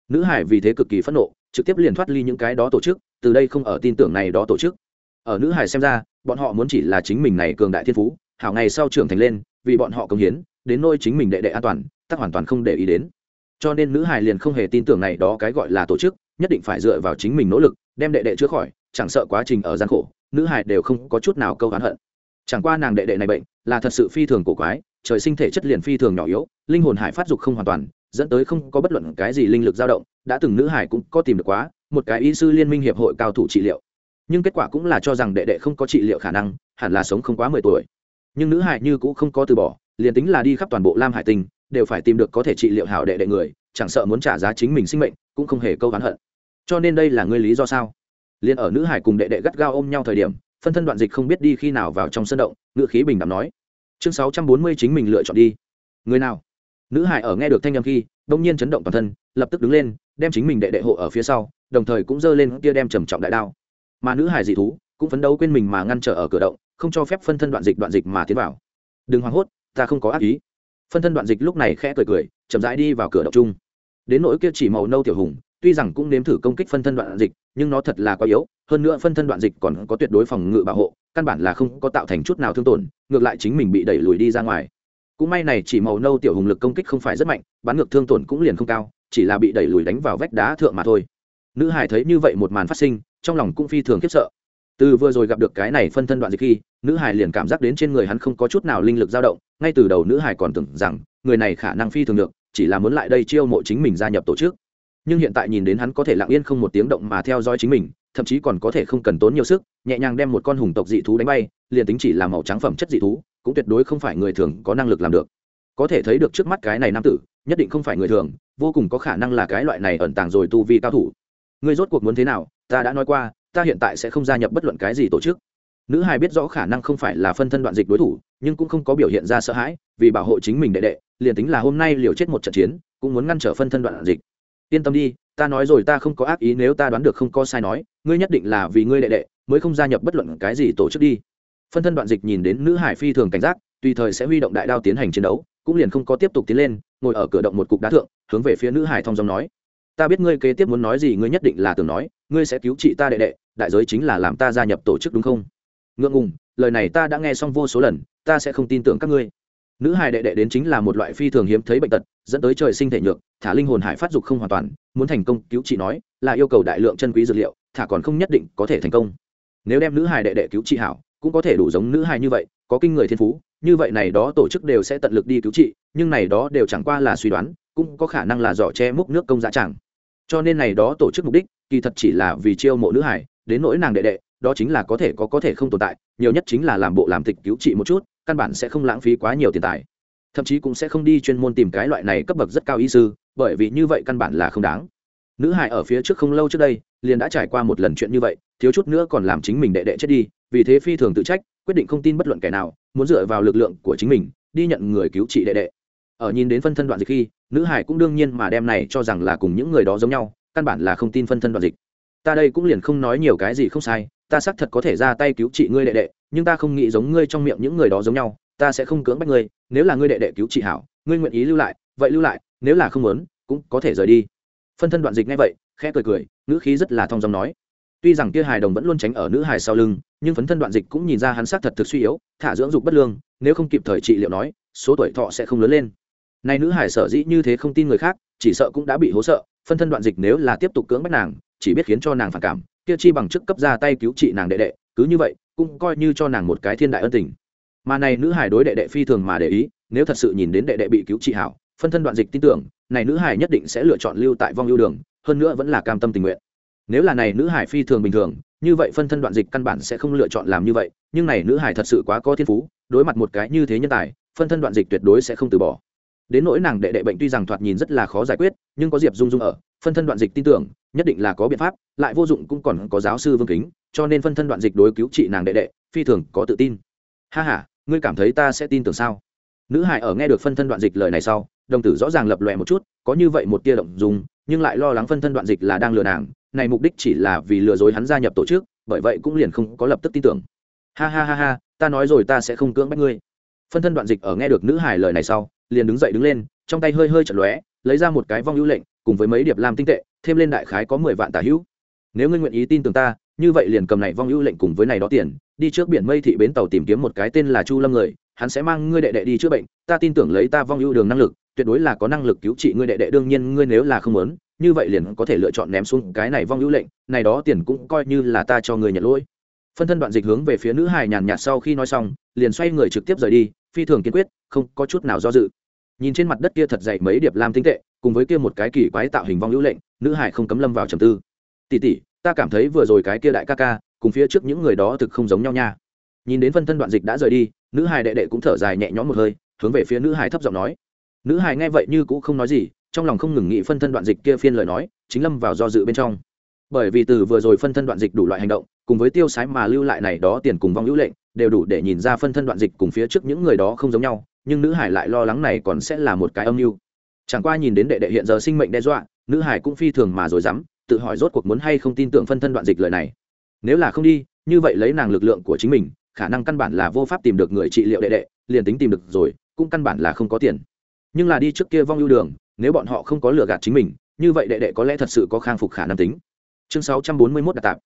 Nữ hải vì thế cực kỳ phẫn nộ, trực tiếp liền thoát ly những cái đó tổ chức, từ đây không ở tin tưởng này đó tổ chức. Ở nữ hải xem ra, bọn họ muốn chỉ là chính mình này cường đại thiên phú, hảo ngày sau trưởng thành lên vì bọn họ công hiến, đến nôi chính mình đệ đệ an toàn, tắc hoàn toàn không để ý đến. Cho nên nữ hải liền không hề tin tưởng này đó cái gọi là tổ chức, nhất định phải dựa vào chính mình nỗ lực, đem đệ đệ chữa khỏi, chẳng sợ quá trình ở gian khổ, nữ hải đều không có chút nào câu hán hận. Chẳng qua nàng đệ đệ này bệnh, là thật sự phi thường cổ quái, trời sinh thể chất liền phi thường nhỏ yếu, linh hồn hải phát dục không hoàn toàn, dẫn tới không có bất luận cái gì linh lực dao động, đã từng nữ hải cũng có tìm được quá, một cái y sư liên minh hiệp hội cao thủ trị liệu. Nhưng kết quả cũng là cho rằng đệ đệ không có trị liệu khả năng, hẳn là sống không quá mười tuổi nhưng nữ hải như cũng không có từ bỏ, liền tính là đi khắp toàn bộ lam hải tinh, đều phải tìm được có thể trị liệu hảo đệ đệ người, chẳng sợ muốn trả giá chính mình sinh mệnh, cũng không hề câu hắn hận. Cho nên đây là ngươi lý do sao? Liền ở nữ hải cùng đệ đệ gắt gao ôm nhau thời điểm, phân thân đoạn dịch không biết đi khi nào vào trong sân động, ngựa khí bình đẳng nói. Chương sáu trăm bốn mươi chính mình lựa chọn đi. Người nào? Nữ hải ở nghe được thanh âm khi đông nhiên chấn động toàn thân, lập tức đứng lên, đem chính mình đệ đệ hộ ở phía sau, đồng thời cũng giơ lên kia đem trầm trọng đại đao. Mà nữ hải dị thú, cũng phấn đấu quên mình mà ngăn trở ở cửa động không cho phép phân thân đoạn dịch đoạn dịch mà tiến vào. Đừng hoảng hốt, ta không có ác ý. Phân thân đoạn dịch lúc này khẽ cười cười, chậm rãi đi vào cửa động chung. Đến nỗi kia chỉ màu nâu tiểu hùng, tuy rằng cũng nếm thử công kích phân thân đoạn dịch, nhưng nó thật là quá yếu, hơn nữa phân thân đoạn dịch còn có tuyệt đối phòng ngự bảo hộ, căn bản là không có tạo thành chút nào thương tổn, ngược lại chính mình bị đẩy lùi đi ra ngoài. Cũng may này chỉ màu nâu tiểu hùng lực công kích không phải rất mạnh, bán ngược thương tổn cũng liền không cao, chỉ là bị đẩy lùi đánh vào vách đá thượng mà thôi. Nữ hải thấy như vậy một màn phát sinh, trong lòng cũng phi thường khiếp sợ từ vừa rồi gặp được cái này phân thân đoạn dịch khi, nữ hải liền cảm giác đến trên người hắn không có chút nào linh lực dao động, ngay từ đầu nữ hải còn tưởng rằng, người này khả năng phi thường được, chỉ là muốn lại đây chiêu mộ chính mình gia nhập tổ chức. Nhưng hiện tại nhìn đến hắn có thể lặng yên không một tiếng động mà theo dõi chính mình, thậm chí còn có thể không cần tốn nhiều sức, nhẹ nhàng đem một con hùng tộc dị thú đánh bay, liền tính chỉ là màu trắng phẩm chất dị thú, cũng tuyệt đối không phải người thường có năng lực làm được. Có thể thấy được trước mắt cái này nam tử, nhất định không phải người thường, vô cùng có khả năng là cái loại này ẩn tàng rồi tu vi cao thủ. Ngươi rốt cuộc muốn thế nào, ta đã nói qua ta hiện tại sẽ không gia nhập bất luận cái gì tổ chức. Nữ hài biết rõ khả năng không phải là phân thân đoạn dịch đối thủ, nhưng cũng không có biểu hiện ra sợ hãi, vì bảo hộ chính mình đệ đệ, liền tính là hôm nay liều chết một trận chiến, cũng muốn ngăn trở phân thân đoạn dịch. Yên tâm đi, ta nói rồi ta không có ác ý, nếu ta đoán được không có sai nói, ngươi nhất định là vì ngươi đệ đệ, mới không gia nhập bất luận cái gì tổ chức đi. Phân thân đoạn dịch nhìn đến nữ hải phi thường cảnh giác, tùy thời sẽ huy động đại đao tiến hành chiến đấu, cũng liền không có tiếp tục tiến lên, ngồi ở cửa động một cục đá thượng, hướng về phía nữ hải thong dòng nói. Ta biết ngươi kế tiếp muốn nói gì, ngươi nhất định là tưởng nói, ngươi sẽ cứu chị ta đệ đệ đại giới chính là làm ta gia nhập tổ chức đúng không? Ngượng ngùng, lời này ta đã nghe xong vô số lần, ta sẽ không tin tưởng các ngươi. Nữ hài đệ đệ đến chính là một loại phi thường hiếm thấy bệnh tật, dẫn tới trời sinh thể nhược, thả linh hồn hải phát dục không hoàn toàn, muốn thành công, cứu chị nói, là yêu cầu đại lượng chân quý dược liệu, thả còn không nhất định có thể thành công. Nếu đem nữ hài đệ đệ cứu chị hảo, cũng có thể đủ giống nữ hài như vậy, có kinh người thiên phú, như vậy này đó tổ chức đều sẽ tận lực đi cứu trị nhưng này đó đều chẳng qua là suy đoán, cũng có khả năng là giỏ che múc nước công giá chẳng cho nên này đó tổ chức mục đích, kỳ thật chỉ là vì chiêu mộ nữ hải đến nỗi nàng đệ đệ, đó chính là có thể có có thể không tồn tại, nhiều nhất chính là làm bộ làm tịch cứu trị một chút, căn bản sẽ không lãng phí quá nhiều tiền tài. Thậm chí cũng sẽ không đi chuyên môn tìm cái loại này cấp bậc rất cao y sư, bởi vì như vậy căn bản là không đáng. Nữ hải ở phía trước không lâu trước đây, liền đã trải qua một lần chuyện như vậy, thiếu chút nữa còn làm chính mình đệ đệ chết đi, vì thế phi thường tự trách, quyết định không tin bất luận kẻ nào, muốn dựa vào lực lượng của chính mình, đi nhận người cứu trị đệ đệ. Ở nhìn đến phân thân đoạn dịch khi, nữ hải cũng đương nhiên mà đem này cho rằng là cùng những người đó giống nhau, căn bản là không tin phân thân đoạn dịch ta đây cũng liền không nói nhiều cái gì không sai, ta xác thật có thể ra tay cứu trị ngươi đệ đệ, nhưng ta không nghĩ giống ngươi trong miệng những người đó giống nhau, ta sẽ không cưỡng bắt ngươi, nếu là ngươi đệ đệ cứu trị hảo, ngươi nguyện ý lưu lại, vậy lưu lại, nếu là không muốn, cũng có thể rời đi. Phân thân đoạn dịch ngay vậy, khẽ cười cười, ngữ khí rất là thong dòng nói. Tuy rằng kia hài đồng vẫn luôn tránh ở nữ hài sau lưng, nhưng phấn thân đoạn dịch cũng nhìn ra hắn xác thật thực suy yếu, thả dưỡng dục bất lương, nếu không kịp thời trị liệu nói, số tuổi thọ sẽ không lớn lên. Nay nữ hải sở dĩ như thế không tin người khác, chỉ sợ cũng đã bị hố sợ, phân thân đoạn dịch nếu là tiếp tục cưỡng bắt nàng chỉ biết khiến cho nàng phản cảm, kia chi bằng chức cấp ra tay cứu trị nàng đệ đệ, cứ như vậy, cũng coi như cho nàng một cái thiên đại ân tình. Mà này nữ hải đối đệ đệ phi thường mà để ý, nếu thật sự nhìn đến đệ đệ bị cứu trị hảo, phân thân đoạn dịch tin tưởng, này nữ hải nhất định sẽ lựa chọn lưu tại vong ưu đường, hơn nữa vẫn là cam tâm tình nguyện. Nếu là này nữ hải phi thường bình thường, như vậy phân thân đoạn dịch căn bản sẽ không lựa chọn làm như vậy, nhưng này nữ hải thật sự quá có thiên phú, đối mặt một cái như thế nhân tài, phân thân đoạn dịch tuyệt đối sẽ không từ bỏ. Đến nỗi nàng đệ đệ bệnh tuy rằng thoạt nhìn rất là khó giải quyết, nhưng có diệp dung dung ở, phân thân đoạn dịch tin tưởng nhất định là có biện pháp, lại vô dụng cũng còn có giáo sư vương kính, cho nên phân thân đoạn dịch đối cứu trị nàng đệ đệ, phi thường có tự tin. Ha h a ngươi cảm thấy ta sẽ tin tưởng sao? Nữ hải ở nghe được phân thân đoạn dịch lời này sau, đồng tử rõ ràng lập lòe một chút, có như vậy một tia động dùng nhưng lại lo lắng phân thân đoạn dịch là đang lừa nàng, này mục đích chỉ là vì lừa dối hắn gia nhập tổ chức, bởi vậy cũng liền không có lập tức tin tưởng. Ha ha ha ha, ta nói rồi ta sẽ không cưỡng bắt ngươi. Phân thân đoạn dịch ở nghe được nữ hải lời này sau, liền đứng dậy đứng lên, trong tay hơi hơi chật lóe, lấy ra một cái vong hữu lệnh cùng với mấy điệp lam tinh tệ, thêm lên đại khái có mười vạn tả hữu. Nếu ngươi nguyện ý tin tưởng ta, như vậy liền cầm này vong hữu lệnh cùng với này đó tiền, đi trước biển mây thị bến tàu tìm kiếm một cái tên là chu lâm người, hắn sẽ mang ngươi đệ đệ đi chữa bệnh, ta tin tưởng lấy ta vong ưu đường năng lực, tuyệt đối là có năng lực cứu trị ngươi đệ đệ, đương nhiên ngươi nếu là không muốn, như vậy liền có thể lựa chọn ném xuống cái này vong ưu lệnh, này đó tiền cũng coi như là ta cho người nhận lỗi. Phân thân đoạn dịch hướng về phía nữ hài nhàn nhạt sau khi nói xong, liền xoay người trực tiếp rời đi, phi thường kiên quyết, không có chút nào do dự. Nhìn trên mặt đất kia thật dày mấy điệp lam tinh tệ cùng với kia một cái kỳ quái tạo hình vong hữu lệnh, nữ hải không cấm lâm vào trầm tư. Tỉ tỉ ta cảm thấy vừa rồi cái kia đại ca ca, cùng phía trước những người đó thực không giống nhau nha. Nhìn đến phân thân đoạn dịch đã rời đi, nữ hải đệ đệ cũng thở dài nhẹ nhõm một hơi, hướng về phía nữ hải thấp giọng nói. Nữ hải nghe vậy như cũng không nói gì, trong lòng không ngừng nghĩ phân thân đoạn dịch kia phiên lời nói, chính lâm vào do dự bên trong. Bởi vì từ vừa rồi phân thân đoạn dịch đủ loại hành động, cùng với tiêu sái mà lưu lại này đó tiền cùng vong hữu lệnh, đều đủ để nhìn ra phân thân đoạn dịch cùng phía trước những người đó không giống nhau, nhưng nữ hải lại lo lắng này còn sẽ là một cái âm mưu chẳng qua nhìn đến đệ đệ hiện giờ sinh mệnh đe dọa, nữ hải cũng phi thường mà rồi dám tự hỏi rốt cuộc muốn hay không tin tưởng phân thân đoạn dịch lời này. Nếu là không đi, như vậy lấy nàng lực lượng của chính mình, khả năng căn bản là vô pháp tìm được người trị liệu đệ đệ, liền tính tìm được rồi, cũng căn bản là không có tiền. Nhưng là đi trước kia vong ưu đường, nếu bọn họ không có lừa gạt chính mình, như vậy đệ đệ có lẽ thật sự có khang phục khả năng tính. Chương sáu trăm bốn mươi mốt đặc tạp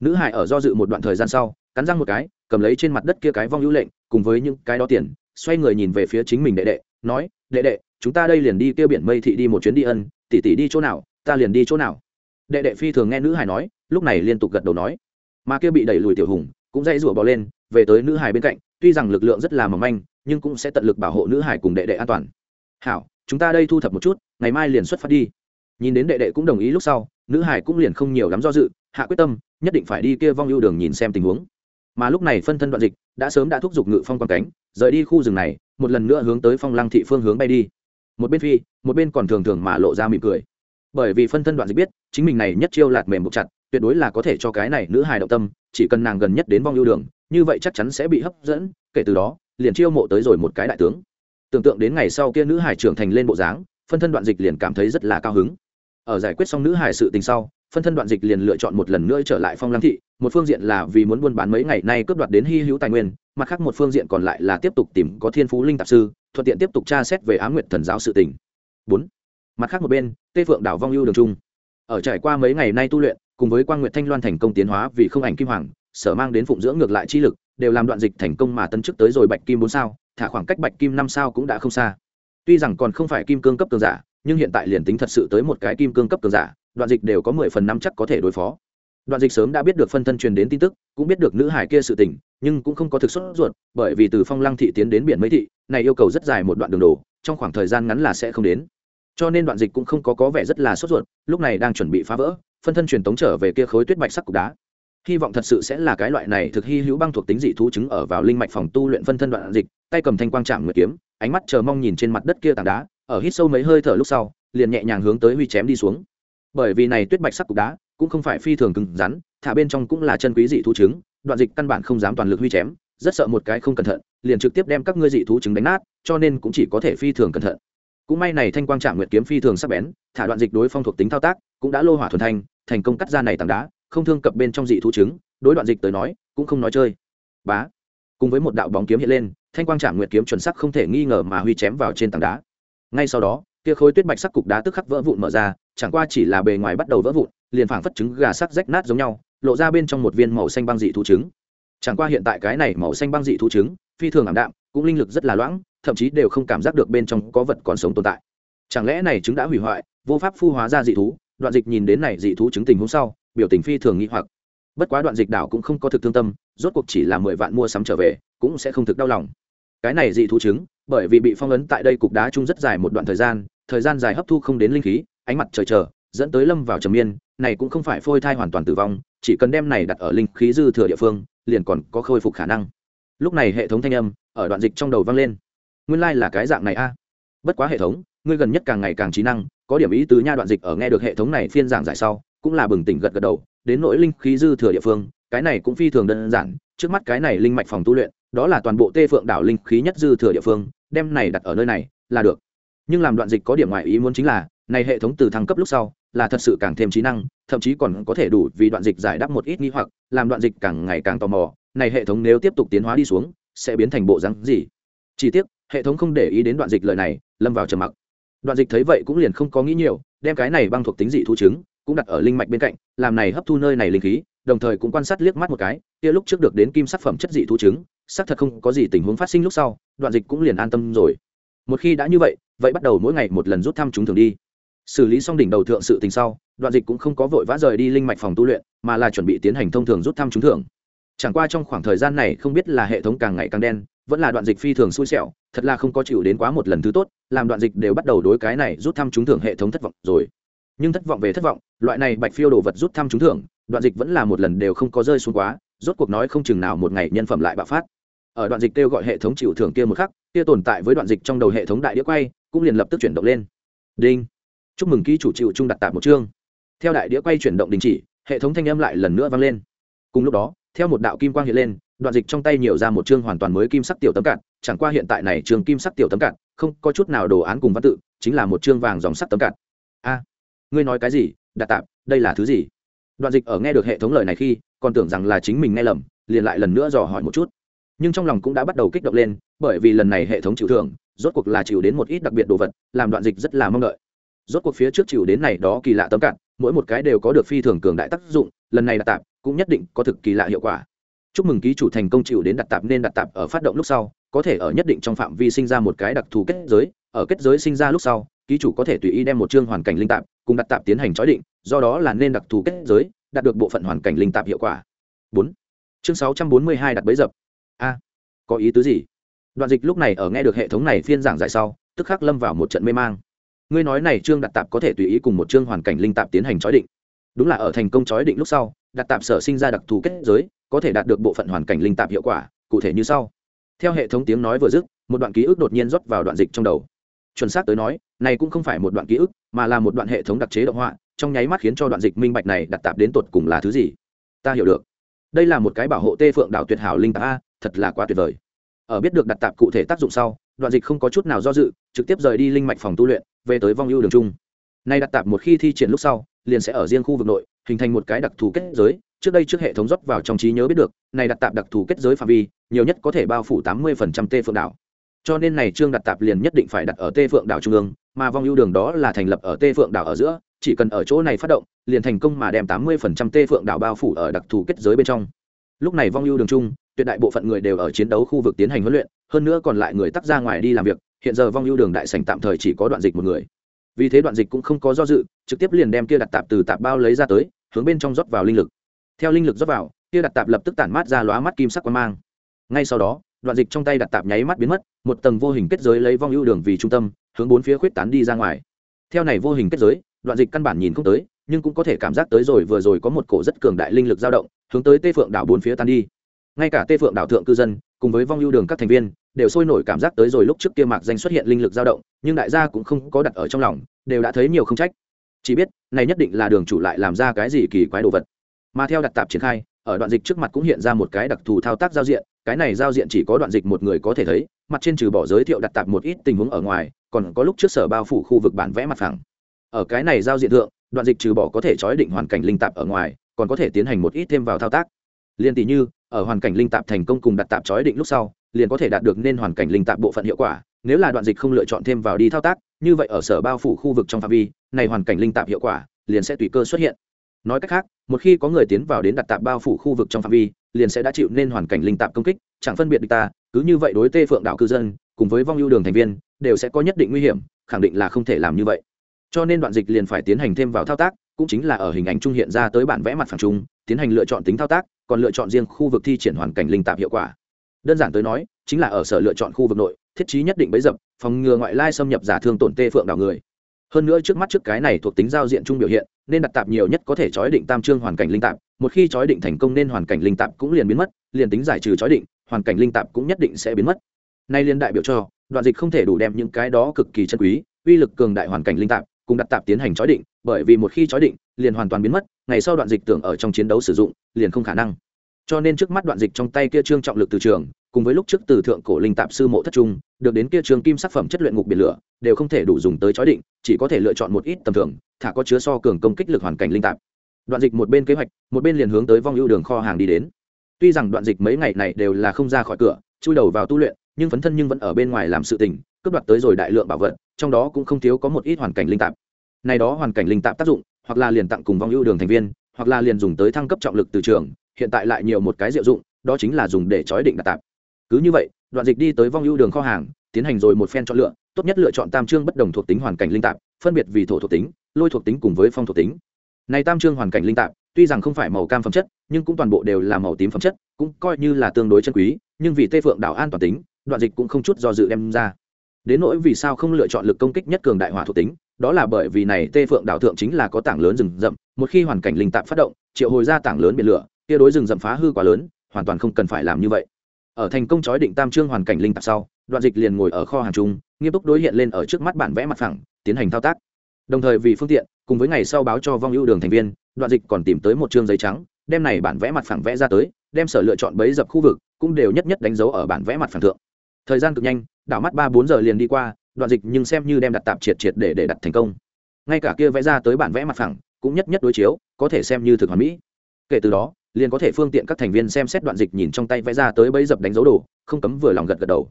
nữ hải ở do dự một đoạn thời gian sau, cắn răng một cái, cầm lấy trên mặt đất kia cái vong ưu lệnh, cùng với những cái đó tiền, xoay người nhìn về phía chính mình đệ đệ, nói, đệ đệ chúng ta đây liền đi kêu biển mây thị đi một chuyến đi ân tỉ tỉ đi chỗ nào, ta liền đi chỗ nào. Đệ đệ phi thường nghe nữ hải nói, lúc này liên tục gật đầu nói. Mà kia bị đẩy lùi tiểu hùng, cũng dãy rủa bò lên, về tới nữ hải bên cạnh, tuy rằng lực lượng rất là mỏng manh, nhưng cũng sẽ tận lực bảo hộ nữ hải cùng đệ đệ an toàn. Hảo, chúng ta đây thu thập một chút, ngày mai liền xuất phát đi. Nhìn đến đệ đệ cũng đồng ý lúc sau, nữ hải cũng liền không nhiều lắm do dự, hạ quyết tâm, nhất định phải đi kia vong ưu đường nhìn xem tình huống. Mà lúc này phân thân đoạn dịch, đã sớm đã thúc giục ngự phong quan cánh, rời đi khu rừng này, một lần nữa hướng tới phong lăng thị phương hướng bay đi một bên phi, một bên còn thường thường mà lộ ra mỉm cười. Bởi vì phân thân đoạn dịch biết, chính mình này nhất chiêu lạt mềm buộc chặt, tuyệt đối là có thể cho cái này nữ hài động tâm, chỉ cần nàng gần nhất đến vong yêu đường, như vậy chắc chắn sẽ bị hấp dẫn, kể từ đó, liền chiêu mộ tới rồi một cái đại tướng. Tưởng tượng đến ngày sau kia nữ hải trưởng thành lên bộ dáng, phân thân đoạn dịch liền cảm thấy rất là cao hứng. Ở giải quyết xong nữ hải sự tình sau phân thân đoạn dịch liền lựa chọn một lần nữa trở lại phong lăng thị, một phương diện là vì muốn buôn bán mấy ngày nay cướp đoạt đến hy hữu tài nguyên, mặt khác một phương diện còn lại là tiếp tục tìm có thiên phú linh tạp sư, thuận tiện tiếp tục tra xét về á nguyệt thần giáo sự tình. Bốn, mặt khác một bên, tê phượng đảo vong lưu đường trung. Ở trải qua mấy ngày nay tu luyện, cùng với quang nguyệt thanh loan thành công tiến hóa vì không ảnh kim hoàng, sở mang đến phụng dưỡng ngược lại chi lực, đều làm đoạn dịch thành công mà tân chức tới rồi bạch kim bốn sao, thả khoảng cách bạch kim năm sao cũng đã không xa. Tuy rằng còn không phải kim cương cấp cường giả, nhưng hiện tại liền tính thật sự tới một cái kim cương cấp cường giả đoạn dịch đều có mười phần năm chắc có thể đối phó. Đoạn dịch sớm đã biết được phân thân truyền đến tin tức, cũng biết được nữ hải kia sự tình, nhưng cũng không có thực xuất ruột, bởi vì từ phong lăng thị tiến đến biển mấy thị, này yêu cầu rất dài một đoạn đường đồ trong khoảng thời gian ngắn là sẽ không đến. Cho nên đoạn dịch cũng không có có vẻ rất là sốt ruột, lúc này đang chuẩn bị phá vỡ, phân thân truyền tống trở về kia khối tuyết bạch sắc cục đá. Hy vọng thật sự sẽ là cái loại này thực hy hữu băng thuộc tính dị thú chứng ở vào linh mạch phòng tu luyện phân thân đoạn dịch, tay cầm thanh quang trạm nguyệt kiếm, ánh mắt chờ mong nhìn trên mặt đất kia tảng đá, ở hít sâu mấy hơi thở lúc sau, liền nhẹ nhàng hướng tới huy chém đi xuống bởi vì này tuyết bạch sắc cục đá cũng không phải phi thường cứng rắn, thả bên trong cũng là chân quý dị thú trứng, đoạn dịch căn bản không dám toàn lực huy chém, rất sợ một cái không cẩn thận, liền trực tiếp đem các ngươi dị thú trứng đánh nát, cho nên cũng chỉ có thể phi thường cẩn thận. Cũng may này thanh quang trạng nguyệt kiếm phi thường sắc bén, thả đoạn dịch đối phong thuộc tính thao tác cũng đã lô hỏa thuần thanh, thành công cắt ra này tảng đá, không thương cập bên trong dị thú trứng, đối đoạn dịch tới nói, cũng không nói chơi. Bá. Cùng với một đạo bóng kiếm hiện lên, thanh quang trạng nguyệt kiếm chuẩn sắc không thể nghi ngờ mà huy chém vào trên tảng đá. Ngay sau đó, kia khối tuyết bạch sắc cục đá tức khắc vỡ vụn mở ra chẳng qua chỉ là bề ngoài bắt đầu vỡ vụn, liền phảng phất trứng gà sắc rách nát giống nhau, lộ ra bên trong một viên màu xanh băng dị thú trứng. Chẳng qua hiện tại cái này màu xanh băng dị thú trứng, phi thường ảm đạm, cũng linh lực rất là loãng, thậm chí đều không cảm giác được bên trong có vật còn sống tồn tại. Chẳng lẽ này trứng đã hủy hoại, vô pháp phu hóa ra dị thú? Đoạn dịch nhìn đến này dị thú trứng tình hôm sau, biểu tình phi thường nghi hoặc. Bất quá đoạn dịch đảo cũng không có thực thương tâm, rốt cuộc chỉ là mười vạn mua sắm trở về, cũng sẽ không thực đau lòng. Cái này dị thú trứng, bởi vì bị phong ấn tại đây cục đá chung rất dài một đoạn thời gian thời gian dài hấp thu không đến linh khí ánh mặt trời chờ, dẫn tới lâm vào trầm miên này cũng không phải phôi thai hoàn toàn tử vong, chỉ cần đem này đặt ở linh khí dư thừa địa phương, liền còn có khôi phục khả năng. Lúc này hệ thống thanh âm, ở đoạn dịch trong đầu vang lên. Nguyên lai、like、là cái dạng này a. Bất quá hệ thống, ngươi gần nhất càng ngày càng trí năng, có điểm ý tứ nha đoạn dịch ở nghe được hệ thống này phiên giảng giải sau, cũng là bừng tỉnh gật gật đầu, đến nỗi linh khí dư thừa địa phương, cái này cũng phi thường đơn giản, trước mắt cái này linh mạch phòng tu luyện, đó là toàn bộ tê phượng đảo linh khí nhất dư thừa địa phương, đem này đặt ở nơi này, là được. Nhưng làm đoạn dịch có điểm ngoại ý muốn chính là này hệ thống từ thăng cấp lúc sau, là thật sự càng thêm trí năng, thậm chí còn có thể đủ vì đoạn dịch giải đáp một ít nghi hoặc, làm đoạn dịch càng ngày càng tò mò. Này hệ thống nếu tiếp tục tiến hóa đi xuống, sẽ biến thành bộ rắn gì? Chỉ tiếc, hệ thống không để ý đến đoạn dịch lời này, lâm vào trầm mặc. Đoạn dịch thấy vậy cũng liền không có nghĩ nhiều, đem cái này băng thuộc tính dị thu chứng cũng đặt ở linh mạch bên cạnh, làm này hấp thu nơi này linh khí, đồng thời cũng quan sát liếc mắt một cái, kia lúc trước được đến kim sắc phẩm chất dị thu chứng xác thật không có gì tình huống phát sinh lúc sau, đoạn dịch cũng liền an tâm rồi. Một khi đã như vậy vậy bắt đầu mỗi ngày một lần rút thăm chúng thường đi xử lý xong đỉnh đầu thượng sự tình sau, đoạn dịch cũng không có vội vã rời đi linh mạch phòng tu luyện, mà là chuẩn bị tiến hành thông thường rút thăm chúng thưởng. chẳng qua trong khoảng thời gian này không biết là hệ thống càng ngày càng đen, vẫn là đoạn dịch phi thường xui xẻo, thật là không có chịu đến quá một lần thứ tốt, làm đoạn dịch đều bắt đầu đối cái này rút thăm trúng thưởng hệ thống thất vọng rồi. Nhưng thất vọng về thất vọng, loại này bạch phiêu đồ vật rút thăm trúng thưởng, đoạn dịch vẫn là một lần đều không có rơi xuống quá, rốt cuộc nói không chừng nào một ngày nhân phẩm lại bạo phát. Ở đoạn dịch kêu gọi hệ thống chịu thưởng kia một khắc, kia tồn tại với đoạn dịch trong đầu hệ thống đại đĩa quay, cũng liền lập tức chuyển động lên. Đinh chúc mừng ký chủ chịu trung đặt tạp một chương. Theo đại đĩa quay chuyển động đình chỉ, hệ thống thanh âm lại lần nữa vang lên. Cùng lúc đó, theo một đạo kim quang hiện lên, đoạn dịch trong tay nhiều ra một chương hoàn toàn mới kim sắc tiểu tấm cạn, chẳng qua hiện tại này trường kim sắc tiểu tấm cạn, không có chút nào đồ án cùng văn tự, chính là một chương vàng dòng sắc tấm cạn. A, ngươi nói cái gì? Đặt tạp, đây là thứ gì? Đoạn dịch ở nghe được hệ thống lời này khi, còn tưởng rằng là chính mình nghe lầm, liền lại lần nữa dò hỏi một chút. Nhưng trong lòng cũng đã bắt đầu kích động lên, bởi vì lần này hệ thống chịu thưởng, rốt cuộc là chịu đến một ít đặc biệt đồ vật, làm đoạn dịch rất là mong đợi rốt cuộc phía trước chịu đến này đó kỳ lạ tấm cạn, mỗi một cái đều có được phi thường cường đại tác dụng, lần này đặt tạp cũng nhất định có thực kỳ lạ hiệu quả. Chúc mừng ký chủ thành công chịu đến đặt tạp nên đặt tạp ở phát động lúc sau, có thể ở nhất định trong phạm vi sinh ra một cái đặc thù kết giới, ở kết giới sinh ra lúc sau, ký chủ có thể tùy ý đem một chương hoàn cảnh linh tạp cùng đặt tạp tiến hành chói định, do đó là nên đặc thù kết giới, đạt được bộ phận hoàn cảnh linh tạp hiệu quả. Bốn. Chương sáu trăm bốn mươi hai đặt bấy dập. A. Có ý tứ gì? Đoạn dịch lúc này ở nghe được hệ thống này phiên giảng giải sau, tức khắc lâm vào một trận mê mang ngươi nói này trương đặt tạp có thể tùy ý cùng một chương hoàn cảnh linh tạp tiến hành chói định. Đúng là ở thành công chói định lúc sau đặt tạp sở sinh ra đặc thù kết giới, có thể đạt được bộ phận hoàn cảnh linh tạp hiệu quả, cụ thể như sau. Theo hệ thống tiếng nói vừa dứt, một đoạn ký ức đột nhiên rót vào đoạn dịch trong đầu. Chuẩn xác tới nói, này cũng không phải một đoạn ký ức, mà là một đoạn hệ thống đặc chế động họa, trong nháy mắt khiến cho đoạn dịch minh bạch này đặt tạp đến tột cùng là thứ gì. Ta hiểu được. Đây là một cái bảo hộ tê phượng đảo tuyệt hảo linh tạp a, thật là quá tuyệt vời. Ở biết được đặt tạp cụ thể tác dụng sau, đoạn dịch không có chút nào do dự, trực tiếp rời đi linh mạch phòng tu luyện về tới vong ưu đường trung nay đặt tạp một khi thi triển lúc sau, liền sẽ ở riêng khu vực nội, hình thành một cái đặc thù kết giới. Trước đây trước hệ thống rót vào trong trí nhớ biết được, này đặt tạp đặc thù kết giới phạm vi, nhiều nhất có thể bao phủ tám mươi tê phượng đảo. Cho nên này trương đặt tạp liền nhất định phải đặt ở tê phượng đảo trung ương, mà vong ưu đường đó là thành lập ở tê phượng đảo ở giữa, chỉ cần ở chỗ này phát động, liền thành công mà đem tám mươi tê phượng đảo bao phủ ở đặc thù kết giới bên trong. Lúc này vong ưu đường trung tuyệt đại bộ phận người đều ở chiến đấu khu vực tiến hành huấn luyện, hơn nữa còn lại người tắt ra ngoài đi làm việc hiện giờ vong ưu đường đại sảnh tạm thời chỉ có đoạn dịch một người. Vì thế đoạn dịch cũng không có do dự, trực tiếp liền đem kia đặt tạp từ tạp bao lấy ra tới, hướng bên trong rót vào linh lực. Theo linh lực rót vào, kia đặt tạp lập tức tản mát ra lóa mắt kim sắc quang mang. Ngay sau đó, đoạn dịch trong tay đặt tạp nháy mắt biến mất, một tầng vô hình kết giới lấy vong ưu đường vì trung tâm, hướng bốn phía khuyết tán đi ra ngoài. Theo này vô hình kết giới, đoạn dịch căn bản nhìn không tới, nhưng cũng có thể cảm giác tới rồi vừa rồi có một cổ rất cường đại linh lực dao động, hướng tới tê phượng đảo bốn phía tan đi. Ngay cả tê phượng đảo thượng cư dân, cùng với vong ưu đường các thành viên đều sôi nổi cảm giác tới rồi lúc trước kia mạc danh xuất hiện linh lực dao động, nhưng đại gia cũng không có đặt ở trong lòng, đều đã thấy nhiều không trách. Chỉ biết, này nhất định là đường chủ lại làm ra cái gì kỳ quái đồ vật. Mà theo đặt tạp triển khai, ở đoạn dịch trước mặt cũng hiện ra một cái đặc thù thao tác giao diện, cái này giao diện chỉ có đoạn dịch một người có thể thấy, mặt trên trừ bỏ giới thiệu đặt tạp một ít tình huống ở ngoài, còn có lúc trước sở bao phủ khu vực bản vẽ mặt phẳng. Ở cái này giao diện thượng, đoạn dịch trừ bỏ có thể trói định hoàn cảnh linh tạp ở ngoài, còn có thể tiến hành một ít thêm vào thao tác. Liên tỷ như, ở hoàn cảnh linh tạp thành công cùng đặt tạp trói định lúc sau liền có thể đạt được nên hoàn cảnh linh tạp bộ phận hiệu quả, nếu là đoạn dịch không lựa chọn thêm vào đi thao tác, như vậy ở sở bao phủ khu vực trong phạm vi, này hoàn cảnh linh tạp hiệu quả liền sẽ tùy cơ xuất hiện. Nói cách khác, một khi có người tiến vào đến đặt tạp bao phủ khu vực trong phạm vi, liền sẽ đã chịu nên hoàn cảnh linh tạp công kích, chẳng phân biệt địch ta, cứ như vậy đối tê phượng đạo cư dân, cùng với vong ưu đường thành viên, đều sẽ có nhất định nguy hiểm, khẳng định là không thể làm như vậy. Cho nên đoạn dịch liền phải tiến hành thêm vào thao tác, cũng chính là ở hình ảnh trung hiện ra tới bản vẽ mặt phẳng trung, tiến hành lựa chọn tính thao tác, còn lựa chọn riêng khu vực thi triển hoàn cảnh linh tạp hiệu quả đơn giản tới nói, chính là ở sở lựa chọn khu vực nội, thiết trí nhất định bấy dập, phòng ngừa ngoại lai xâm nhập giả thương tổn tê phượng đảo người. Hơn nữa trước mắt trước cái này thuộc tính giao diện chung biểu hiện, nên đặt tạp nhiều nhất có thể chói định tam trương hoàn cảnh linh tạp, một khi chói định thành công nên hoàn cảnh linh tạp cũng liền biến mất, liền tính giải trừ chói định, hoàn cảnh linh tạp cũng nhất định sẽ biến mất. Nay liên đại biểu cho, đoạn dịch không thể đủ đem những cái đó cực kỳ chân quý, uy lực cường đại hoàn cảnh linh tạp cùng đặt tạp tiến hành chói định, bởi vì một khi chói định, liền hoàn toàn biến mất, ngày sau đoạn dịch tưởng ở trong chiến đấu sử dụng, liền không khả năng cho nên trước mắt đoạn dịch trong tay kia trương trọng lực từ trường, cùng với lúc trước từ thượng cổ linh tạp sư mộ thất trung, được đến kia trường kim sắc phẩm chất luyện ngục biển lửa, đều không thể đủ dùng tới chói định, chỉ có thể lựa chọn một ít tầm thường, thả có chứa so cường công kích lực hoàn cảnh linh tạp. Đoạn dịch một bên kế hoạch, một bên liền hướng tới vong ưu đường kho hàng đi đến. Tuy rằng đoạn dịch mấy ngày này đều là không ra khỏi cửa, chui đầu vào tu luyện, nhưng phấn thân nhưng vẫn ở bên ngoài làm sự tình, cướp đoạt tới rồi đại lượng bảo vật, trong đó cũng không thiếu có một ít hoàn cảnh linh tạp. Này đó hoàn cảnh linh tạp tác dụng, hoặc là liền tặng cùng vong ưu đường thành viên, hoặc là liền dùng tới thăng cấp trọng lực từ trường hiện tại lại nhiều một cái diệu dụng, đó chính là dùng để chói định đặt tạp. Cứ như vậy, đoạn dịch đi tới vong ưu đường kho hàng, tiến hành rồi một phen chọn lựa, tốt nhất lựa chọn tam trương bất đồng thuộc tính hoàn cảnh linh tạp, phân biệt vì thổ thuộc tính, lôi thuộc tính cùng với phong thuộc tính. Này tam trương hoàn cảnh linh tạp, tuy rằng không phải màu cam phẩm chất, nhưng cũng toàn bộ đều là màu tím phẩm chất, cũng coi như là tương đối chân quý, nhưng vì tê phượng đảo an toàn tính, đoạn dịch cũng không chút do dự đem ra. Đến nỗi vì sao không lựa chọn lực công kích nhất cường đại hỏa thuộc tính, đó là bởi vì này tê phượng đảo thượng chính là có tảng lớn rừng rậm, một khi hoàn cảnh linh tạp phát động, triệu hồi ra tảng lớn biển lửa kia đối rừng rậm phá hư quá lớn, hoàn toàn không cần phải làm như vậy. Ở thành công chói định tam trương hoàn cảnh linh tạp sau, đoạn dịch liền ngồi ở kho hàng trung nghiêm túc đối hiện lên ở trước mắt bản vẽ mặt phẳng, tiến hành thao tác. Đồng thời vì phương tiện, cùng với ngày sau báo cho vong ưu đường thành viên, đoạn dịch còn tìm tới một chương giấy trắng, đem này bản vẽ mặt phẳng vẽ ra tới, đem sở lựa chọn bấy dập khu vực, cũng đều nhất nhất đánh dấu ở bản vẽ mặt phẳng thượng. Thời gian cực nhanh, đảo mắt ba bốn giờ liền đi qua, đoạn dịch nhưng xem như đem đặt tạp triệt triệt để để đặt thành công. Ngay cả kia vẽ ra tới bản vẽ mặt phẳng, cũng nhất nhất đối chiếu, có thể xem như thực hoàn mỹ. Kể từ đó liền có thể phương tiện các thành viên xem xét đoạn dịch nhìn trong tay vẽ ra tới bấy dập đánh dấu đồ, không cấm vừa lòng gật gật đầu.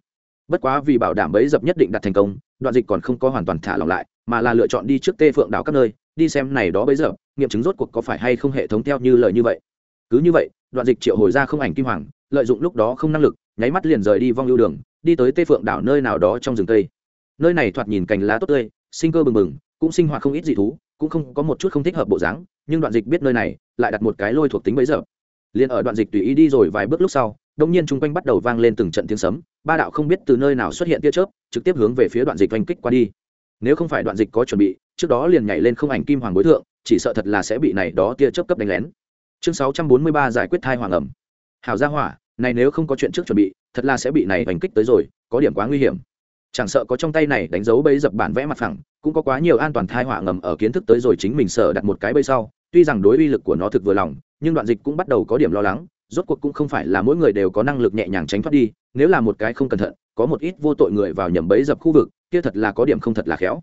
Bất quá vì bảo đảm bấy dập nhất định đặt thành công, đoạn dịch còn không có hoàn toàn thả lòng lại, mà là lựa chọn đi trước tê phượng đảo các nơi, đi xem này đó bẫy dập, nghiệm chứng rốt cuộc có phải hay không hệ thống theo như lời như vậy. Cứ như vậy, đoạn dịch triệu hồi ra không ảnh kim hoàng, lợi dụng lúc đó không năng lực, nháy mắt liền rời đi vong ưu đường, đi tới tê phượng đảo nơi nào đó trong rừng tây nơi này thoạt nhìn cành lá tốt tươi, sinh cơ bừng bừng, cũng sinh hoạt không ít dị thú cũng không có một chút không thích hợp bộ dáng, nhưng đoạn dịch biết nơi này, lại đặt một cái lôi thuộc tính bấy giờ. Liền ở đoạn dịch tùy ý đi rồi vài bước lúc sau đông nhiên chung quanh bắt đầu vang lên từng trận tiếng sấm, ba đạo không biết từ nơi nào xuất hiện tia chớp, trực tiếp hướng về phía đoạn dịch oanh kích qua đi. Nếu không phải đoạn dịch có chuẩn bị, trước đó liền nhảy lên không ảnh kim hoàng bối thượng, chỉ sợ thật là sẽ bị này đó tia chớp cấp đánh lén. Chương sáu trăm bốn mươi ba giải quyết thai hoàng ẩm. Hào gia hỏa, này nếu không có chuyện trước chuẩn bị, thật là sẽ bị này oanh kích tới rồi, có điểm quá nguy hiểm chẳng sợ có trong tay này đánh dấu bấy dập bản vẽ mặt phẳng, cũng có quá nhiều an toàn thai họa ngầm ở kiến thức tới rồi chính mình sợ đặt một cái bấy sau. Tuy rằng đối uy lực của nó thực vừa lòng, nhưng đoạn dịch cũng bắt đầu có điểm lo lắng, rốt cuộc cũng không phải là mỗi người đều có năng lực nhẹ nhàng tránh thoát đi, nếu là một cái không cẩn thận, có một ít vô tội người vào nhầm bẫy dập khu vực, kia thật là có điểm không thật là khéo.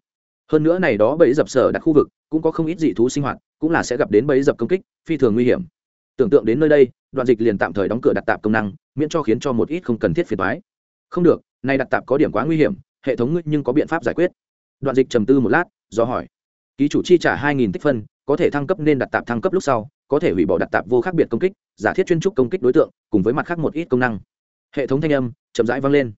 Hơn nữa này đó bẫy dập sở đặt khu vực, cũng có không ít dị thú sinh hoạt, cũng là sẽ gặp đến bẫy dập công kích, phi thường nguy hiểm. Tưởng tượng đến nơi đây, đoạn dịch liền tạm thời đóng cửa đặt tạm công năng, miễn cho khiến cho một ít không cần thiết phiền toái. Không được nay đặt tạm có điểm quá nguy hiểm, hệ thống ngươi nhưng có biện pháp giải quyết. Đoạn dịch trầm tư một lát, do hỏi. Ký chủ chi trả hai nghìn tích phân, có thể thăng cấp nên đặt tạm thăng cấp lúc sau, có thể hủy bỏ đặt tạm vô khác biệt công kích, giả thiết chuyên trúc công kích đối tượng, cùng với mặt khác một ít công năng. Hệ thống thanh âm chậm rãi vang lên.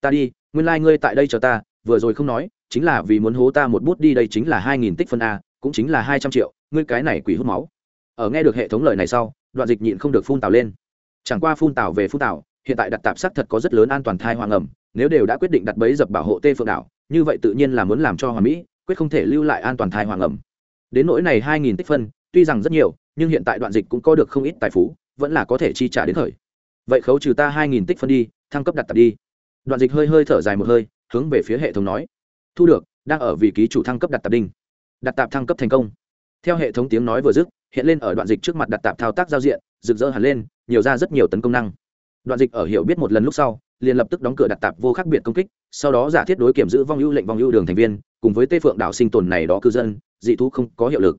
Ta đi, nguyên lai、like、ngươi tại đây chờ ta, vừa rồi không nói, chính là vì muốn hố ta một bút đi đây chính là hai nghìn tích phân a, cũng chính là hai trăm triệu, ngươi cái này quỷ hút máu. Ở nghe được hệ thống lời này sau, đoạn dịch nhịn không được phun tào lên. Chẳng qua phun tào về phun tào hiện tại đặt tạp sắc thật có rất lớn an toàn thai hoàng ẩm nếu đều đã quyết định đặt bẫy dập bảo hộ tê phượng đảo, như vậy tự nhiên là muốn làm cho hoàn mỹ quyết không thể lưu lại an toàn thai hoàng ẩm. Đến nỗi này hai nghìn tích phân, tuy rằng rất nhiều, nhưng hiện tại đoạn dịch cũng có được không ít tài phú, vẫn là có thể chi trả đến thời. Vậy khấu trừ ta hai nghìn tích phân đi, thăng cấp đặt tập đi. Đoạn dịch hơi hơi thở dài một hơi, hướng về phía hệ thống nói. Thu được, đang ở vị ký chủ thăng cấp đặt tạp đinh. Đặt tạp thăng cấp thành công. Theo hệ thống tiếng nói vừa dứt, hiện lên ở đoạn dịch trước mặt đặt tạp thao tác giao diện, rực rỡ hẳn lên, nhiều ra rất nhiều tấn công năng. Đoạn dịch ở hiểu biết một lần lúc sau liền lập tức đóng cửa đặt tạp vô khác biệt công kích, sau đó giả thiết đối kiểm giữ vong ưu lệnh vong ưu đường thành viên, cùng với tê phượng đảo sinh tồn này đó cư dân, dị thú không có hiệu lực.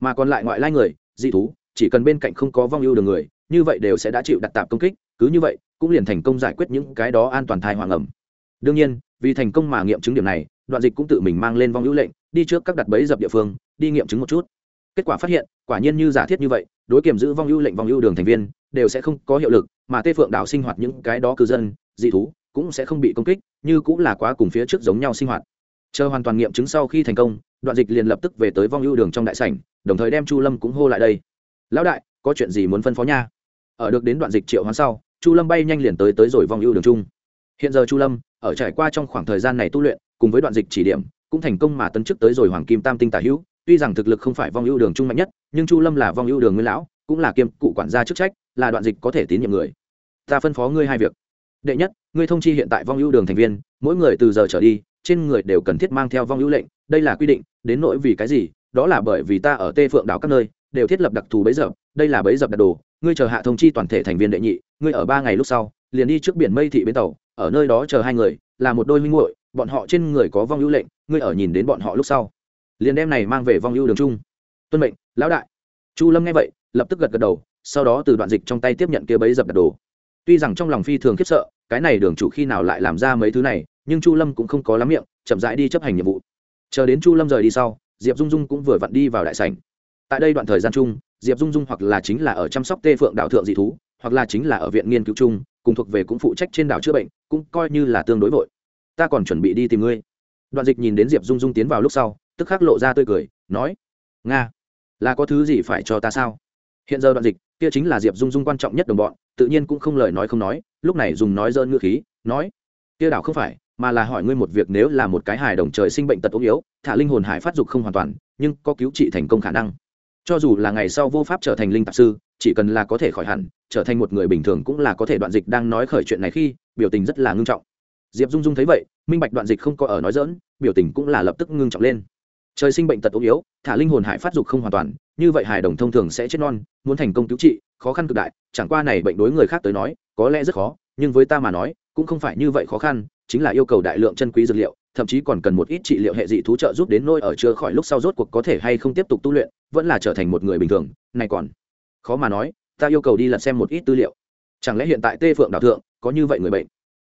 Mà còn lại ngoại lai người, dị thú, chỉ cần bên cạnh không có vong ưu đường người, như vậy đều sẽ đã chịu đặt tạp công kích, cứ như vậy, cũng liền thành công giải quyết những cái đó an toàn thai hoàng ẩm. Đương nhiên, vì thành công mà nghiệm chứng điểm này, đoạn dịch cũng tự mình mang lên vong ưu lệnh, đi trước các đặt bẫy dập địa phương, đi nghiệm chứng một chút. Kết quả phát hiện, quả nhiên như giả thiết như vậy, đối kiểm giữ vong ưu lệnh vong ưu đường thành viên đều sẽ không có hiệu lực, mà tê phượng đảo sinh hoạt những cái đó cư dân, dị thú, cũng sẽ không bị công kích, như cũng là quá cùng phía trước giống nhau sinh hoạt. Chờ hoàn toàn nghiệm chứng sau khi thành công, đoạn dịch liền lập tức về tới vong ưu đường trong đại sảnh, đồng thời đem chu lâm cũng hô lại đây. Lão đại, có chuyện gì muốn phân phó nha? Ở được đến đoạn dịch triệu hoán sau, chu lâm bay nhanh liền tới tới rồi vong ưu đường chung. Hiện giờ chu lâm, ở trải qua trong khoảng thời gian này tu luyện, cùng với đoạn dịch chỉ điểm, cũng thành công mà tấn chức tới rồi hoàng kim tam tinh tả hữu. Tuy rằng thực lực không phải vong ưu đường trung mạnh nhất, nhưng chu lâm là vong ưu đường nguyên lão, cũng là kiêm cụ quản gia chức trách là đoạn dịch có thể tín nhiệm người. Ta phân phó ngươi hai việc. Đệ nhất, ngươi thông chi hiện tại vong ưu đường thành viên, mỗi người từ giờ trở đi, trên người đều cần thiết mang theo vong ưu lệnh, đây là quy định, đến nỗi vì cái gì, đó là bởi vì ta ở tê phượng đảo các nơi, đều thiết lập đặc thù bấy giờ đây là bấy dập đặt đồ, ngươi chờ hạ thông chi toàn thể thành viên đệ nhị, ngươi ở ba ngày lúc sau, liền đi trước biển mây thị bến tàu, ở nơi đó chờ hai người, là một đôi minh muội, bọn họ trên người có vong ưu lệnh, ngươi ở nhìn đến bọn họ lúc sau. Liền đem này mang về vong ưu đường chung. tuân mệnh, lão đại. Chu lâm nghe vậy, lập tức gật gật đầu sau đó từ đoạn dịch trong tay tiếp nhận kia bấy dập đặt đồ. Tuy rằng trong lòng phi thường khiếp sợ, cái này đường chủ khi nào lại làm ra mấy thứ này, nhưng chu lâm cũng không có lắm miệng, chậm rãi đi chấp hành nhiệm vụ. Chờ đến chu lâm rời đi sau, diệp dung dung cũng vừa vặn đi vào đại sảnh. Tại đây đoạn thời gian chung, diệp dung dung hoặc là chính là ở chăm sóc tê phượng đạo thượng dị thú, hoặc là chính là ở viện nghiên cứu chung, cùng thuộc về cũng phụ trách trên đảo chữa bệnh, cũng coi như là tương đối vội. Ta còn chuẩn bị đi tìm ngươi. Đoạn dịch nhìn đến diệp dung dung tiến vào lúc sau, tức khắc lộ ra tươi cười, nói, nga, là có thứ gì phải cho ta sao? Hiện giờ đoạn dịch, kia chính là diệp dung dung quan trọng nhất đồng bọn, tự nhiên cũng không lời nói không nói, lúc này dùng nói dơn ngữ khí, nói, kia đảo không phải, mà là hỏi ngươi một việc nếu là một cái hài đồng trời sinh bệnh tật ốm yếu, thả linh hồn hải phát dục không hoàn toàn, nhưng có cứu trị thành công khả năng. Cho dù là ngày sau vô pháp trở thành linh tạp sư, chỉ cần là có thể khỏi hẳn, trở thành một người bình thường cũng là có thể đoạn dịch đang nói khởi chuyện này khi, biểu tình rất là ngưng trọng. Diệp dung dung thấy vậy, minh bạch đoạn dịch không có ở nói dỡn biểu tình cũng là lập tức ngưng trọng lên trời sinh bệnh tật ốm yếu, thả linh hồn hải phát dục không hoàn toàn, như vậy hải đồng thông thường sẽ chết non, muốn thành công cứu trị, khó khăn cực đại, chẳng qua này bệnh đối người khác tới nói, có lẽ rất khó, nhưng với ta mà nói, cũng không phải như vậy khó khăn, chính là yêu cầu đại lượng chân quý dược liệu, thậm chí còn cần một ít trị liệu hệ dị thú trợ giúp đến nôi ở chưa khỏi lúc sau rốt cuộc có thể hay không tiếp tục tu luyện, vẫn là trở thành một người bình thường, này còn khó mà nói, ta yêu cầu đi lật xem một ít tư liệu. Chẳng lẽ hiện tại tê phượng đạo thượng có như vậy người bệnh?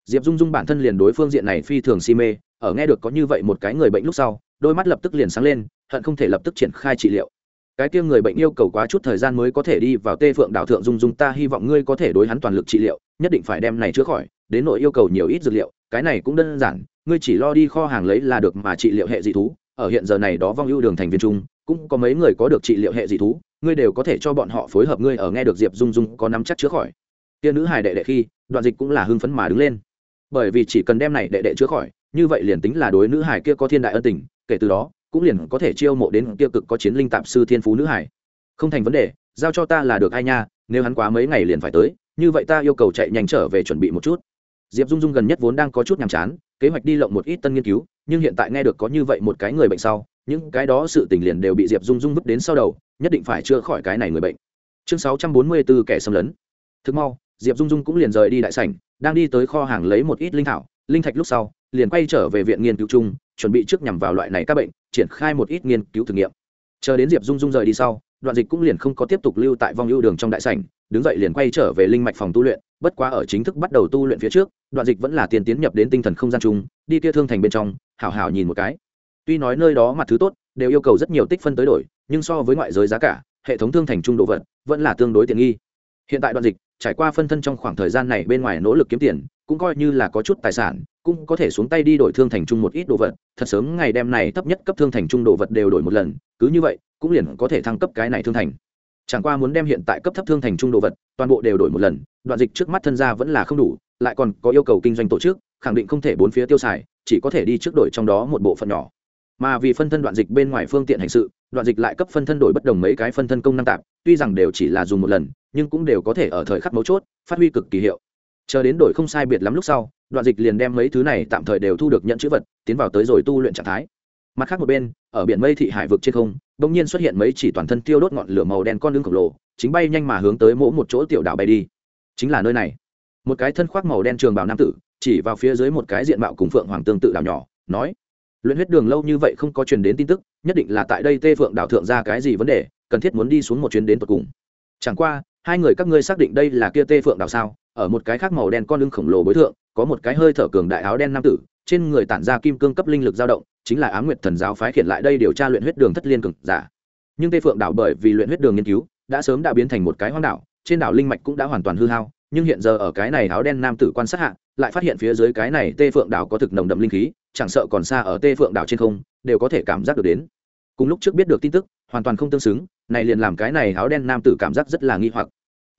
Diệp dung dung bản thân liền đối phương diện này phi thường si mê ở nghe được có như vậy một cái người bệnh lúc sau, đôi mắt lập tức liền sáng lên, hận không thể lập tức triển khai trị liệu. Cái kia người bệnh yêu cầu quá chút thời gian mới có thể đi vào tê phượng đảo thượng dung dung, ta hy vọng ngươi có thể đối hắn toàn lực trị liệu, nhất định phải đem này chữa khỏi, đến nội yêu cầu nhiều ít dược liệu, cái này cũng đơn giản, ngươi chỉ lo đi kho hàng lấy là được mà trị liệu hệ dị thú, ở hiện giờ này đó vong ưu đường thành viên trung cũng có mấy người có được trị liệu hệ dị thú, ngươi đều có thể cho bọn họ phối hợp ngươi ở nghe được diệp dung dung có nắm chắc chữa khỏi. Kia nữ hài đệ đệ khi, đoạn dịch cũng là hưng phấn mà đứng lên. Bởi vì chỉ cần đem này đệ đệ chữa khỏi như vậy liền tính là đối nữ hải kia có thiên đại ân tình, kể từ đó, cũng liền có thể chiêu mộ đến kia cực có chiến linh tạp sư thiên phú nữ hải. Không thành vấn đề, giao cho ta là được ai nha, nếu hắn quá mấy ngày liền phải tới, như vậy ta yêu cầu chạy nhanh trở về chuẩn bị một chút. Diệp dung dung gần nhất vốn đang có chút nhàm chán, kế hoạch đi lộng một ít tân nghiên cứu, nhưng hiện tại nghe được có như vậy một cái người bệnh sau, những cái đó sự tình liền đều bị diệp dung dung vứt đến sau đầu, nhất định phải chữa khỏi cái này người bệnh. Chương sáu trăm bốn mươi 644 kẻ xâm lấn. Thực mau, diệp dung dung cũng liền rời đi đại sảnh, đang đi tới kho hàng lấy một ít linh thảo, linh thạch lúc sau liền quay trở về viện nghiên cứu chung, chuẩn bị trước nhằm vào loại này các bệnh, triển khai một ít nghiên cứu thử nghiệm. Chờ đến diệp dung dung rời đi sau, đoạn dịch cũng liền không có tiếp tục lưu tại vong ưu đường trong đại sảnh, đứng dậy liền quay trở về linh mạch phòng tu luyện, bất quá ở chính thức bắt đầu tu luyện phía trước, đoạn dịch vẫn là tiền tiến nhập đến tinh thần không gian chung, đi kia thương thành bên trong, hảo hảo nhìn một cái. Tuy nói nơi đó mặt thứ tốt, đều yêu cầu rất nhiều tích phân tới đổi, nhưng so với ngoại giới giá cả, hệ thống thương thành trung độ vật, vẫn là tương đối tiện nghi. Hiện tại đoạn dịch, trải qua phân thân trong khoảng thời gian này bên ngoài nỗ lực kiếm tiền, cũng coi như là có chút tài sản cũng có thể xuống tay đi đổi thương thành trung một ít đồ vật, thật sớm ngày đem này thấp nhất cấp thương thành trung đồ vật đều đổi một lần, cứ như vậy, cũng liền có thể thăng cấp cái này thương thành. Chẳng qua muốn đem hiện tại cấp thấp thương thành trung đồ vật, toàn bộ đều đổi một lần, đoạn dịch trước mắt thân gia vẫn là không đủ, lại còn có yêu cầu kinh doanh tổ chức, khẳng định không thể bốn phía tiêu xài, chỉ có thể đi trước đổi trong đó một bộ phận nhỏ. Mà vì phân thân đoạn dịch bên ngoài phương tiện hành sự, đoạn dịch lại cấp phân thân đổi bất đồng mấy cái phân thân công năng tạp tuy rằng đều chỉ là dùng một lần, nhưng cũng đều có thể ở thời khắc mấu chốt, phát huy cực kỳ hiệu. Chờ đến đổi không sai biệt lắm lúc sau đoạn dịch liền đem mấy thứ này tạm thời đều thu được nhận chữ vật, tiến vào tới rồi tu luyện trạng thái. Mặt khác một bên, ở biển mây thị hải vực trên không đ ỗ n g nhiên xuất hiện mấy chỉ toàn thân tiêu đốt ngọn lửa màu đen con lưng khổng lồ, chính bay nhanh mà hướng tới mỗi một chỗ tiểu đảo bay đi. Chính là nơi này. Một cái thân khoác màu đen trường bảo nam tử, chỉ vào phía dưới một cái diện mạo cùng phượng hoàng tương tự đảo nhỏ, nói, luyện huyết đường lâu như vậy không có truyền đến tin tức, nhất định là tại đây tê phượng đảo thượng ra cái gì vấn đề, cần thiết muốn đi xuống một chuyến đến tột cùng. Chẳng qua, hai người các ngươi xác định đây là kia tê phượng đảo sao? Ở một cái khác màu đen con lưng khổng lồ bối thượng, có một cái hơi thở cường đại áo đen nam tử, trên người tản ra kim cương cấp linh lực dao động, chính là á m nguyệt thần giáo phái khiển lại đây điều tra luyện huyết đường thất liên cực giả. Nhưng tây phượng đảo bởi vì luyện huyết đường nghiên cứu, đã sớm đã biến thành một cái hoang đảo, trên đảo linh mạch cũng đã hoàn toàn hư hao, nhưng hiện giờ ở cái này áo đen nam tử quan sát hạ, lại phát hiện phía dưới cái này tê phượng đảo có thực nồng đậm linh khí, chẳng sợ còn xa ở tê phượng đảo trên không, đều có thể cảm giác được đến. Cùng lúc trước biết được tin tức, hoàn toàn không tương xứng, này liền làm cái này áo đen nam tử cảm giác rất là nghi hoặc.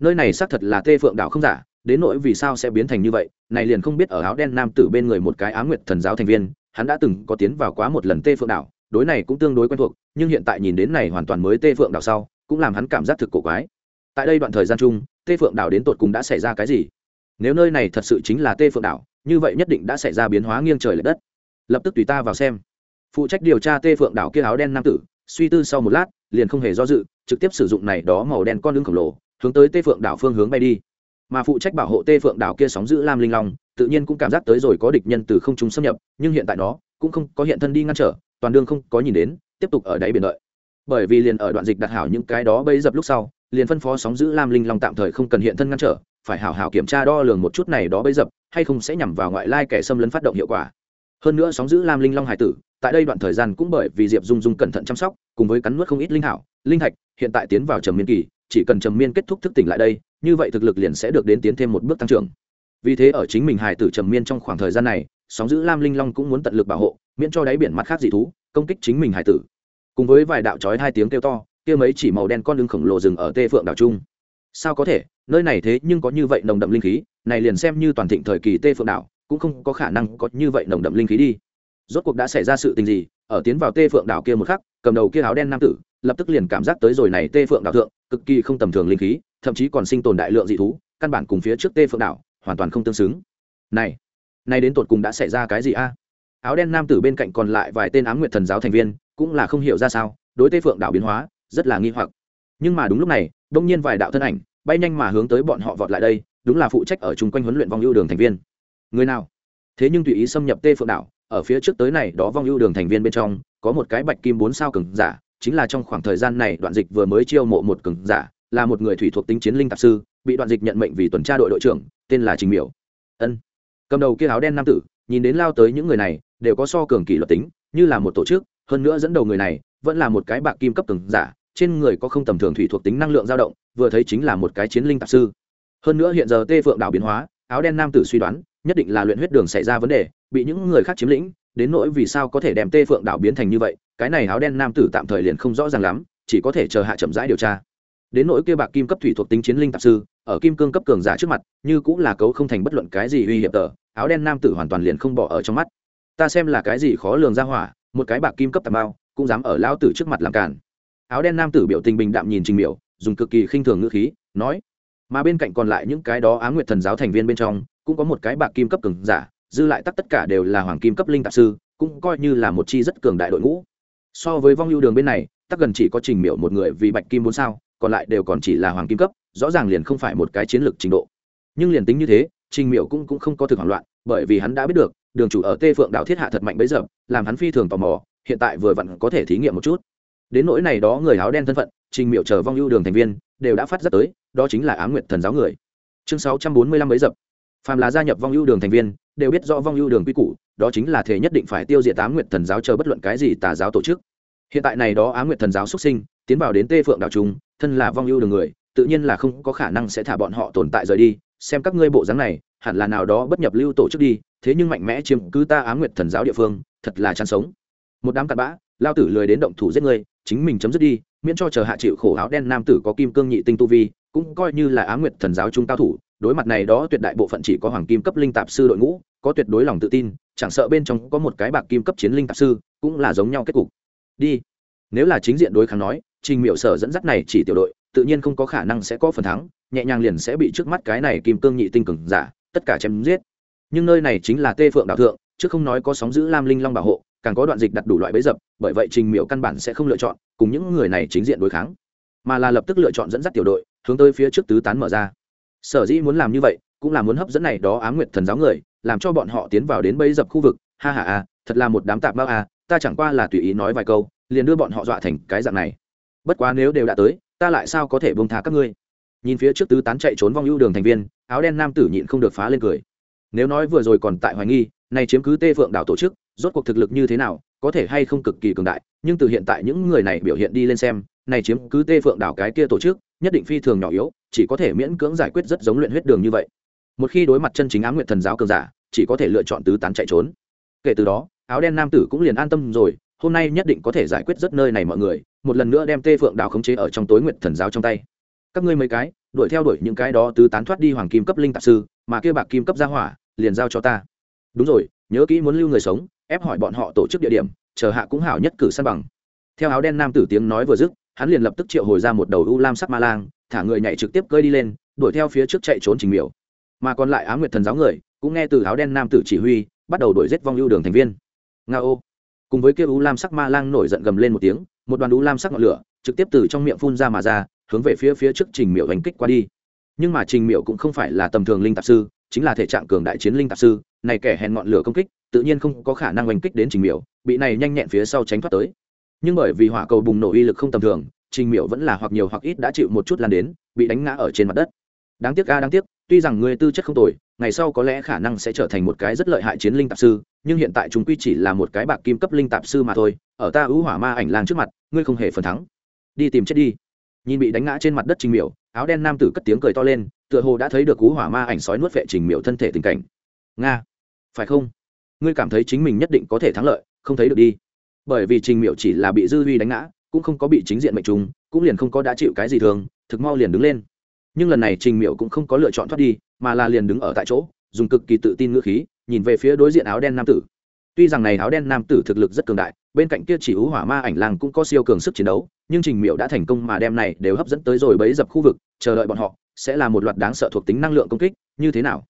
Nơi này xác thật là tê phượng đảo không giả đến nỗi vì sao sẽ biến thành như vậy, này liền không biết ở áo đen nam tử bên người một cái á nguyệt thần giáo thành viên, hắn đã từng có tiến vào quá một lần tê phượng đảo, đối này cũng tương đối quen thuộc, nhưng hiện tại nhìn đến này hoàn toàn mới tê phượng đảo sau, cũng làm hắn cảm giác thực cổ quái. Tại đây đoạn thời gian chung, tê phượng đảo đến tột cùng đã xảy ra cái gì? Nếu nơi này thật sự chính là tê phượng đảo, như vậy nhất định đã xảy ra biến hóa nghiêng trời l ệ đất. Lập tức tùy ta vào xem. Phụ trách điều tra tê phượng đảo kia áo đen nam tử, suy tư sau một lát, liền không hề do dự, trực tiếp sử dụng này đó màu đen con lưng khổng lồ, hướng tới tê phượng đảo phương hướng bay đi mà phụ trách bảo hộ tê phượng đảo kia sóng giữ lam linh long, tự nhiên cũng cảm giác tới rồi có địch nhân từ không trung xâm nhập, nhưng hiện tại nó cũng không có hiện thân đi ngăn trở, toàn đương không có nhìn đến, tiếp tục ở đáy biển đợi. Bởi vì liền ở đoạn dịch đặt hảo những cái đó bấy dập lúc sau, liền phân phó sóng giữ lam linh long tạm thời không cần hiện thân ngăn trở, phải hảo hảo kiểm tra đo lường một chút này đó bấy dập, hay không sẽ nhằm vào ngoại lai kẻ xâm lấn phát động hiệu quả. Hơn nữa sóng giữ lam linh long hải tử, tại đây đoạn thời gian cũng bởi vì diệp dung dung cẩn thận chăm sóc, cùng với cắn nuốt không ít linh hảo, linh thạch, hiện tại tiến vào trầm miên kỳ, chỉ cần trầm miên kết thúc thức tỉnh lại đây như vậy thực lực liền sẽ được đến tiến thêm một bước tăng trưởng. Vì thế ở chính mình hải tử trầm miên trong khoảng thời gian này, sóng giữ lam linh long cũng muốn tận lực bảo hộ, miễn cho đáy biển mặt khác dị thú, công kích chính mình hải tử. Cùng với vài đạo trói hai tiếng kêu to, kia mấy chỉ màu đen con lưng khổng lồ rừng ở tê phượng đảo trung. Sao có thể? Nơi này thế nhưng có như vậy nồng đậm linh khí, này liền xem như toàn thịnh thời kỳ tê phượng đảo, cũng không có khả năng có như vậy nồng đậm linh khí đi. Rốt cuộc đã xảy ra sự tình gì? Ở tiến vào tê phượng đảo kia một khắc, cầm đầu kia áo đen nam tử lập tức liền cảm giác tới rồi này tê phượng đảo thượng, cực kỳ không tầm thường linh khí, thậm chí còn sinh tồn đại lượng dị thú, căn bản cùng phía trước tê phượng đảo hoàn toàn không tương xứng. Này nay đến tột cùng đã xảy ra cái gì a? Áo đen nam tử bên cạnh còn lại vài tên ám nguyệt thần giáo thành viên cũng là không hiểu ra sao, đối tê phượng đảo biến hóa rất là nghi hoặc. Nhưng mà đúng lúc này, đông nhiên vài đạo thân ảnh bay nhanh mà hướng tới bọn họ vọt lại đây, đúng là phụ trách ở chung quanh huấn luyện vong ưu đường thành viên. Người nào? Thế nhưng tùy ý xâm nhập tê phượng đảo, ở phía trước tới này đó vong ưu đường thành viên bên trong, có một cái bạch kim bốn sao cường giả chính là trong khoảng thời gian này đoạn dịch vừa mới chiêu mộ một cường giả, là một người thủy thuộc tính chiến linh tạp sư, bị đoạn dịch nhận mệnh vì tuần tra đội đội trưởng, tên là trình miểu. Ân. Cầm đầu kia áo đen nam tử, nhìn đến lao tới những người này, đều có so cường kỷ luật tính, như là một tổ chức, hơn nữa dẫn đầu người này, vẫn là một cái bạc kim cấp cường giả, trên người có không tầm thường thủy thuộc tính năng lượng dao động, vừa thấy chính là một cái chiến linh tạp sư. Hơn nữa hiện giờ tê phượng đảo biến hóa, áo đen nam tử suy đoán, nhất định là luyện huyết đường xảy ra vấn đề, bị những người khác chiếm lĩnh đến nỗi vì sao có thể đem tê phượng đảo biến thành như vậy, cái này áo đen nam tử tạm thời liền không rõ ràng lắm, chỉ có thể chờ hạ chậm rãi điều tra. Đến nỗi kia bạc kim cấp thủy thuộc tính chiến linh tạp sư, ở kim cương cấp cường giả trước mặt, như cũng là cấu không thành bất luận cái gì uy hiểm tờ, áo đen nam tử hoàn toàn liền không bỏ ở trong mắt. Ta xem là cái gì khó lường ra hỏa, một cái bạc kim cấp tạp bao cũng dám ở lao tử trước mặt làm cản áo đen nam tử biểu tình bình đạm nhìn trình miểu, dùng cực kỳ khinh thường ngữ khí, nói, mà bên cạnh còn lại những cái đó á nguyệt thần giáo thành viên bên trong, cũng có một cái bạc kim cấp cường giả dư lại tất tất cả đều là hoàng kim cấp linh tạp sư cũng coi như là một chi rất cường đại đội ngũ. So với vong lưu đường bên này tắc gần chỉ có trình miểu một người vì bạch kim bốn sao còn lại đều còn chỉ là hoàng kim cấp rõ ràng liền không phải một cái chiến lược trình độ. Nhưng liền tính như thế trình miểu cũng, cũng không có thực hoảng loạn bởi vì hắn đã biết được đường chủ ở tê phượng đạo thiết hạ thật mạnh bấy giờ làm hắn phi thường tò mò hiện tại vừa vặn có thể thí nghiệm một chút. Đến nỗi này đó người áo đen thân phận trình miệu chờ vong ưu đường thành viên đều đã phát rất tới đó chính là á nguyệt thần giáo người. Chương sáu trăm bốn mươi lăm bấy dập phàm là gia nhập vong ưu đường thành viên đều biết rõ vong ưu đường quy củ, đó chính là thể nhất định phải tiêu diệt á nguyệt thần giáo chờ bất luận cái gì tà giáo tổ chức. Hiện tại này đó á nguyệt thần giáo xuất sinh, tiến vào đến tê phượng đạo trung, thân là vong ưu đường người, tự nhiên là không có khả năng sẽ thả bọn họ tồn tại rời đi, xem các ngươi bộ dáng này, hẳn là nào đó bất nhập lưu tổ chức đi, thế nhưng mạnh mẽ chiếm cứ ta á nguyệt thần giáo địa phương, thật là chăn sống. Một đám cặn bã, lao tử lười đến động thủ giết ngươi chính mình chấm dứt đi, miễn cho chờ hạ chịu khổ áo đen nam tử có kim cương nhị tinh tu vi, cũng coi như là á nguyệt thần giáo trung cao thủ đối mặt này đó tuyệt đại bộ phận chỉ có hoàng kim cấp linh tạp sư đội ngũ, có tuyệt đối lòng tự tin, chẳng sợ bên trong có một cái bạc kim cấp chiến linh tạp sư, cũng là giống nhau kết cục. Đi. Nếu là chính diện đối kháng nói, trình miểu sở dẫn dắt này chỉ tiểu đội, tự nhiên không có khả năng sẽ có phần thắng, nhẹ nhàng liền sẽ bị trước mắt cái này kim cương nhị tinh cường giả, tất cả chém giết. Nhưng nơi này chính là tê phượng đạo thượng, chứ không nói có sóng giữ lam linh long bảo hộ, càng có đoạn dịch đặt đủ loại bẫy dập, bởi vậy trình miểu căn bản sẽ không lựa chọn cùng những người này chính diện đối kháng, mà là lập tức lựa chọn dẫn dắt tiểu đội, hướng tới phía trước tứ tán mở ra sở dĩ muốn làm như vậy, cũng là muốn hấp dẫn này đó ám nguyệt thần giáo người, làm cho bọn họ tiến vào đến bấy dập khu vực. Ha ha a thật là một đám tạp bao a à, ta chẳng qua là tùy ý nói vài câu, liền đưa bọn họ dọa thành cái dạng này. Bất quá nếu đều đã tới, ta lại sao có thể bông tha các ngươi? Nhìn phía trước tứ tán chạy trốn vong ưu đường thành viên, áo đen nam tử nhịn không được phá lên cười. Nếu nói vừa rồi còn tại hoài nghi nay chiếm cứ tê phượng đảo tổ chức, rốt cuộc thực lực như thế nào, có thể hay không cực kỳ cường đại, nhưng từ hiện tại những người này biểu hiện đi lên xem, này chiếm cứ tê phượng đảo cái kia tổ chức nhất định phi thường nhỏ yếu, chỉ có thể miễn cưỡng giải quyết rất giống luyện huyết đường như vậy. Một khi đối mặt chân chính ám nguyện thần giáo cường giả, chỉ có thể lựa chọn tứ tán chạy trốn. Kể từ đó, áo đen nam tử cũng liền an tâm rồi, hôm nay nhất định có thể giải quyết rất nơi này mọi người, một lần nữa đem tê phượng đào khống chế ở trong tối nguyện thần giáo trong tay. Các ngươi mấy cái, đuổi theo đuổi những cái đó tứ tán thoát đi hoàng kim cấp linh tạp sư, mà kia bạc kim cấp gia hỏa, liền giao cho ta. Đúng rồi, nhớ kỹ muốn lưu người sống, ép hỏi bọn họ tổ chức địa điểm, chờ hạ cũng hảo nhất cử săn bằng. Theo áo đen nam tử tiếng nói vừa dứt hắn liền lập tức triệu hồi ra một đầu u lam sắc ma lang, thả người nhảy trực tiếp cơi đi lên, đuổi theo phía trước chạy trốn trình miểu. Mà còn lại á nguyệt thần giáo người, cũng nghe từ áo đen nam tử chỉ huy, bắt đầu đuổi giết vong ưu đường thành viên. Nga ô. Cùng với kia u lam sắc ma lang nổi giận gầm lên một tiếng, một đoàn u lam sắc ngọn lửa trực tiếp từ trong miệng phun ra mà ra, hướng về phía phía trước trình miểu đánh kích qua đi. Nhưng mà trình miểu cũng không phải là tầm thường linh tạp sư, chính là thể trạng cường đại chiến linh tạp sư, này kẻ hèn ngọn lửa công kích, tự nhiên không có khả năng oanh kích đến trình miểu, bị này nhanh nhẹn phía sau tránh thoát tới nhưng bởi vì hỏa cầu bùng nổ uy lực không tầm thường, trình miểu vẫn là hoặc nhiều hoặc ít đã chịu một chút lan đến, bị đánh ngã ở trên mặt đất. Đáng tiếc ca đáng tiếc, tuy rằng ngươi tư chất không tồi, ngày sau có lẽ khả năng sẽ trở thành một cái rất lợi hại chiến linh tạp sư, nhưng hiện tại chúng quy chỉ là một cái bạc kim cấp linh tạp sư mà thôi, ở ta ưu hỏa ma ảnh lang trước mặt, ngươi không hề phần thắng. Đi tìm chết đi. Nhìn bị đánh ngã trên mặt đất trình miểu, áo đen nam tử cất tiếng cười to lên, tựa hồ đã thấy được cú hỏa ma ảnh sói nuốt vệ trình miểu thân thể tình cảnh. Nga, phải không? Ngươi cảm thấy chính mình nhất định có thể thắng lợi, không thấy được đi bởi vì trình miệu chỉ là bị dư huy đánh ngã, cũng không có bị chính diện mệnh trùng, cũng liền không có đã chịu cái gì thường, thực mau liền đứng lên. Nhưng lần này trình miệu cũng không có lựa chọn thoát đi, mà là liền đứng ở tại chỗ, dùng cực kỳ tự tin ngữ khí, nhìn về phía đối diện áo đen nam tử. Tuy rằng này áo đen nam tử thực lực rất cường đại, bên cạnh kia chỉ ú hỏa ma ảnh lang cũng có siêu cường sức chiến đấu, nhưng trình miệu đã thành công mà đem này đều hấp dẫn tới rồi bấy dập khu vực, chờ đợi bọn họ, sẽ là một loạt đáng sợ thuộc tính năng lượng công kích, như thế nào?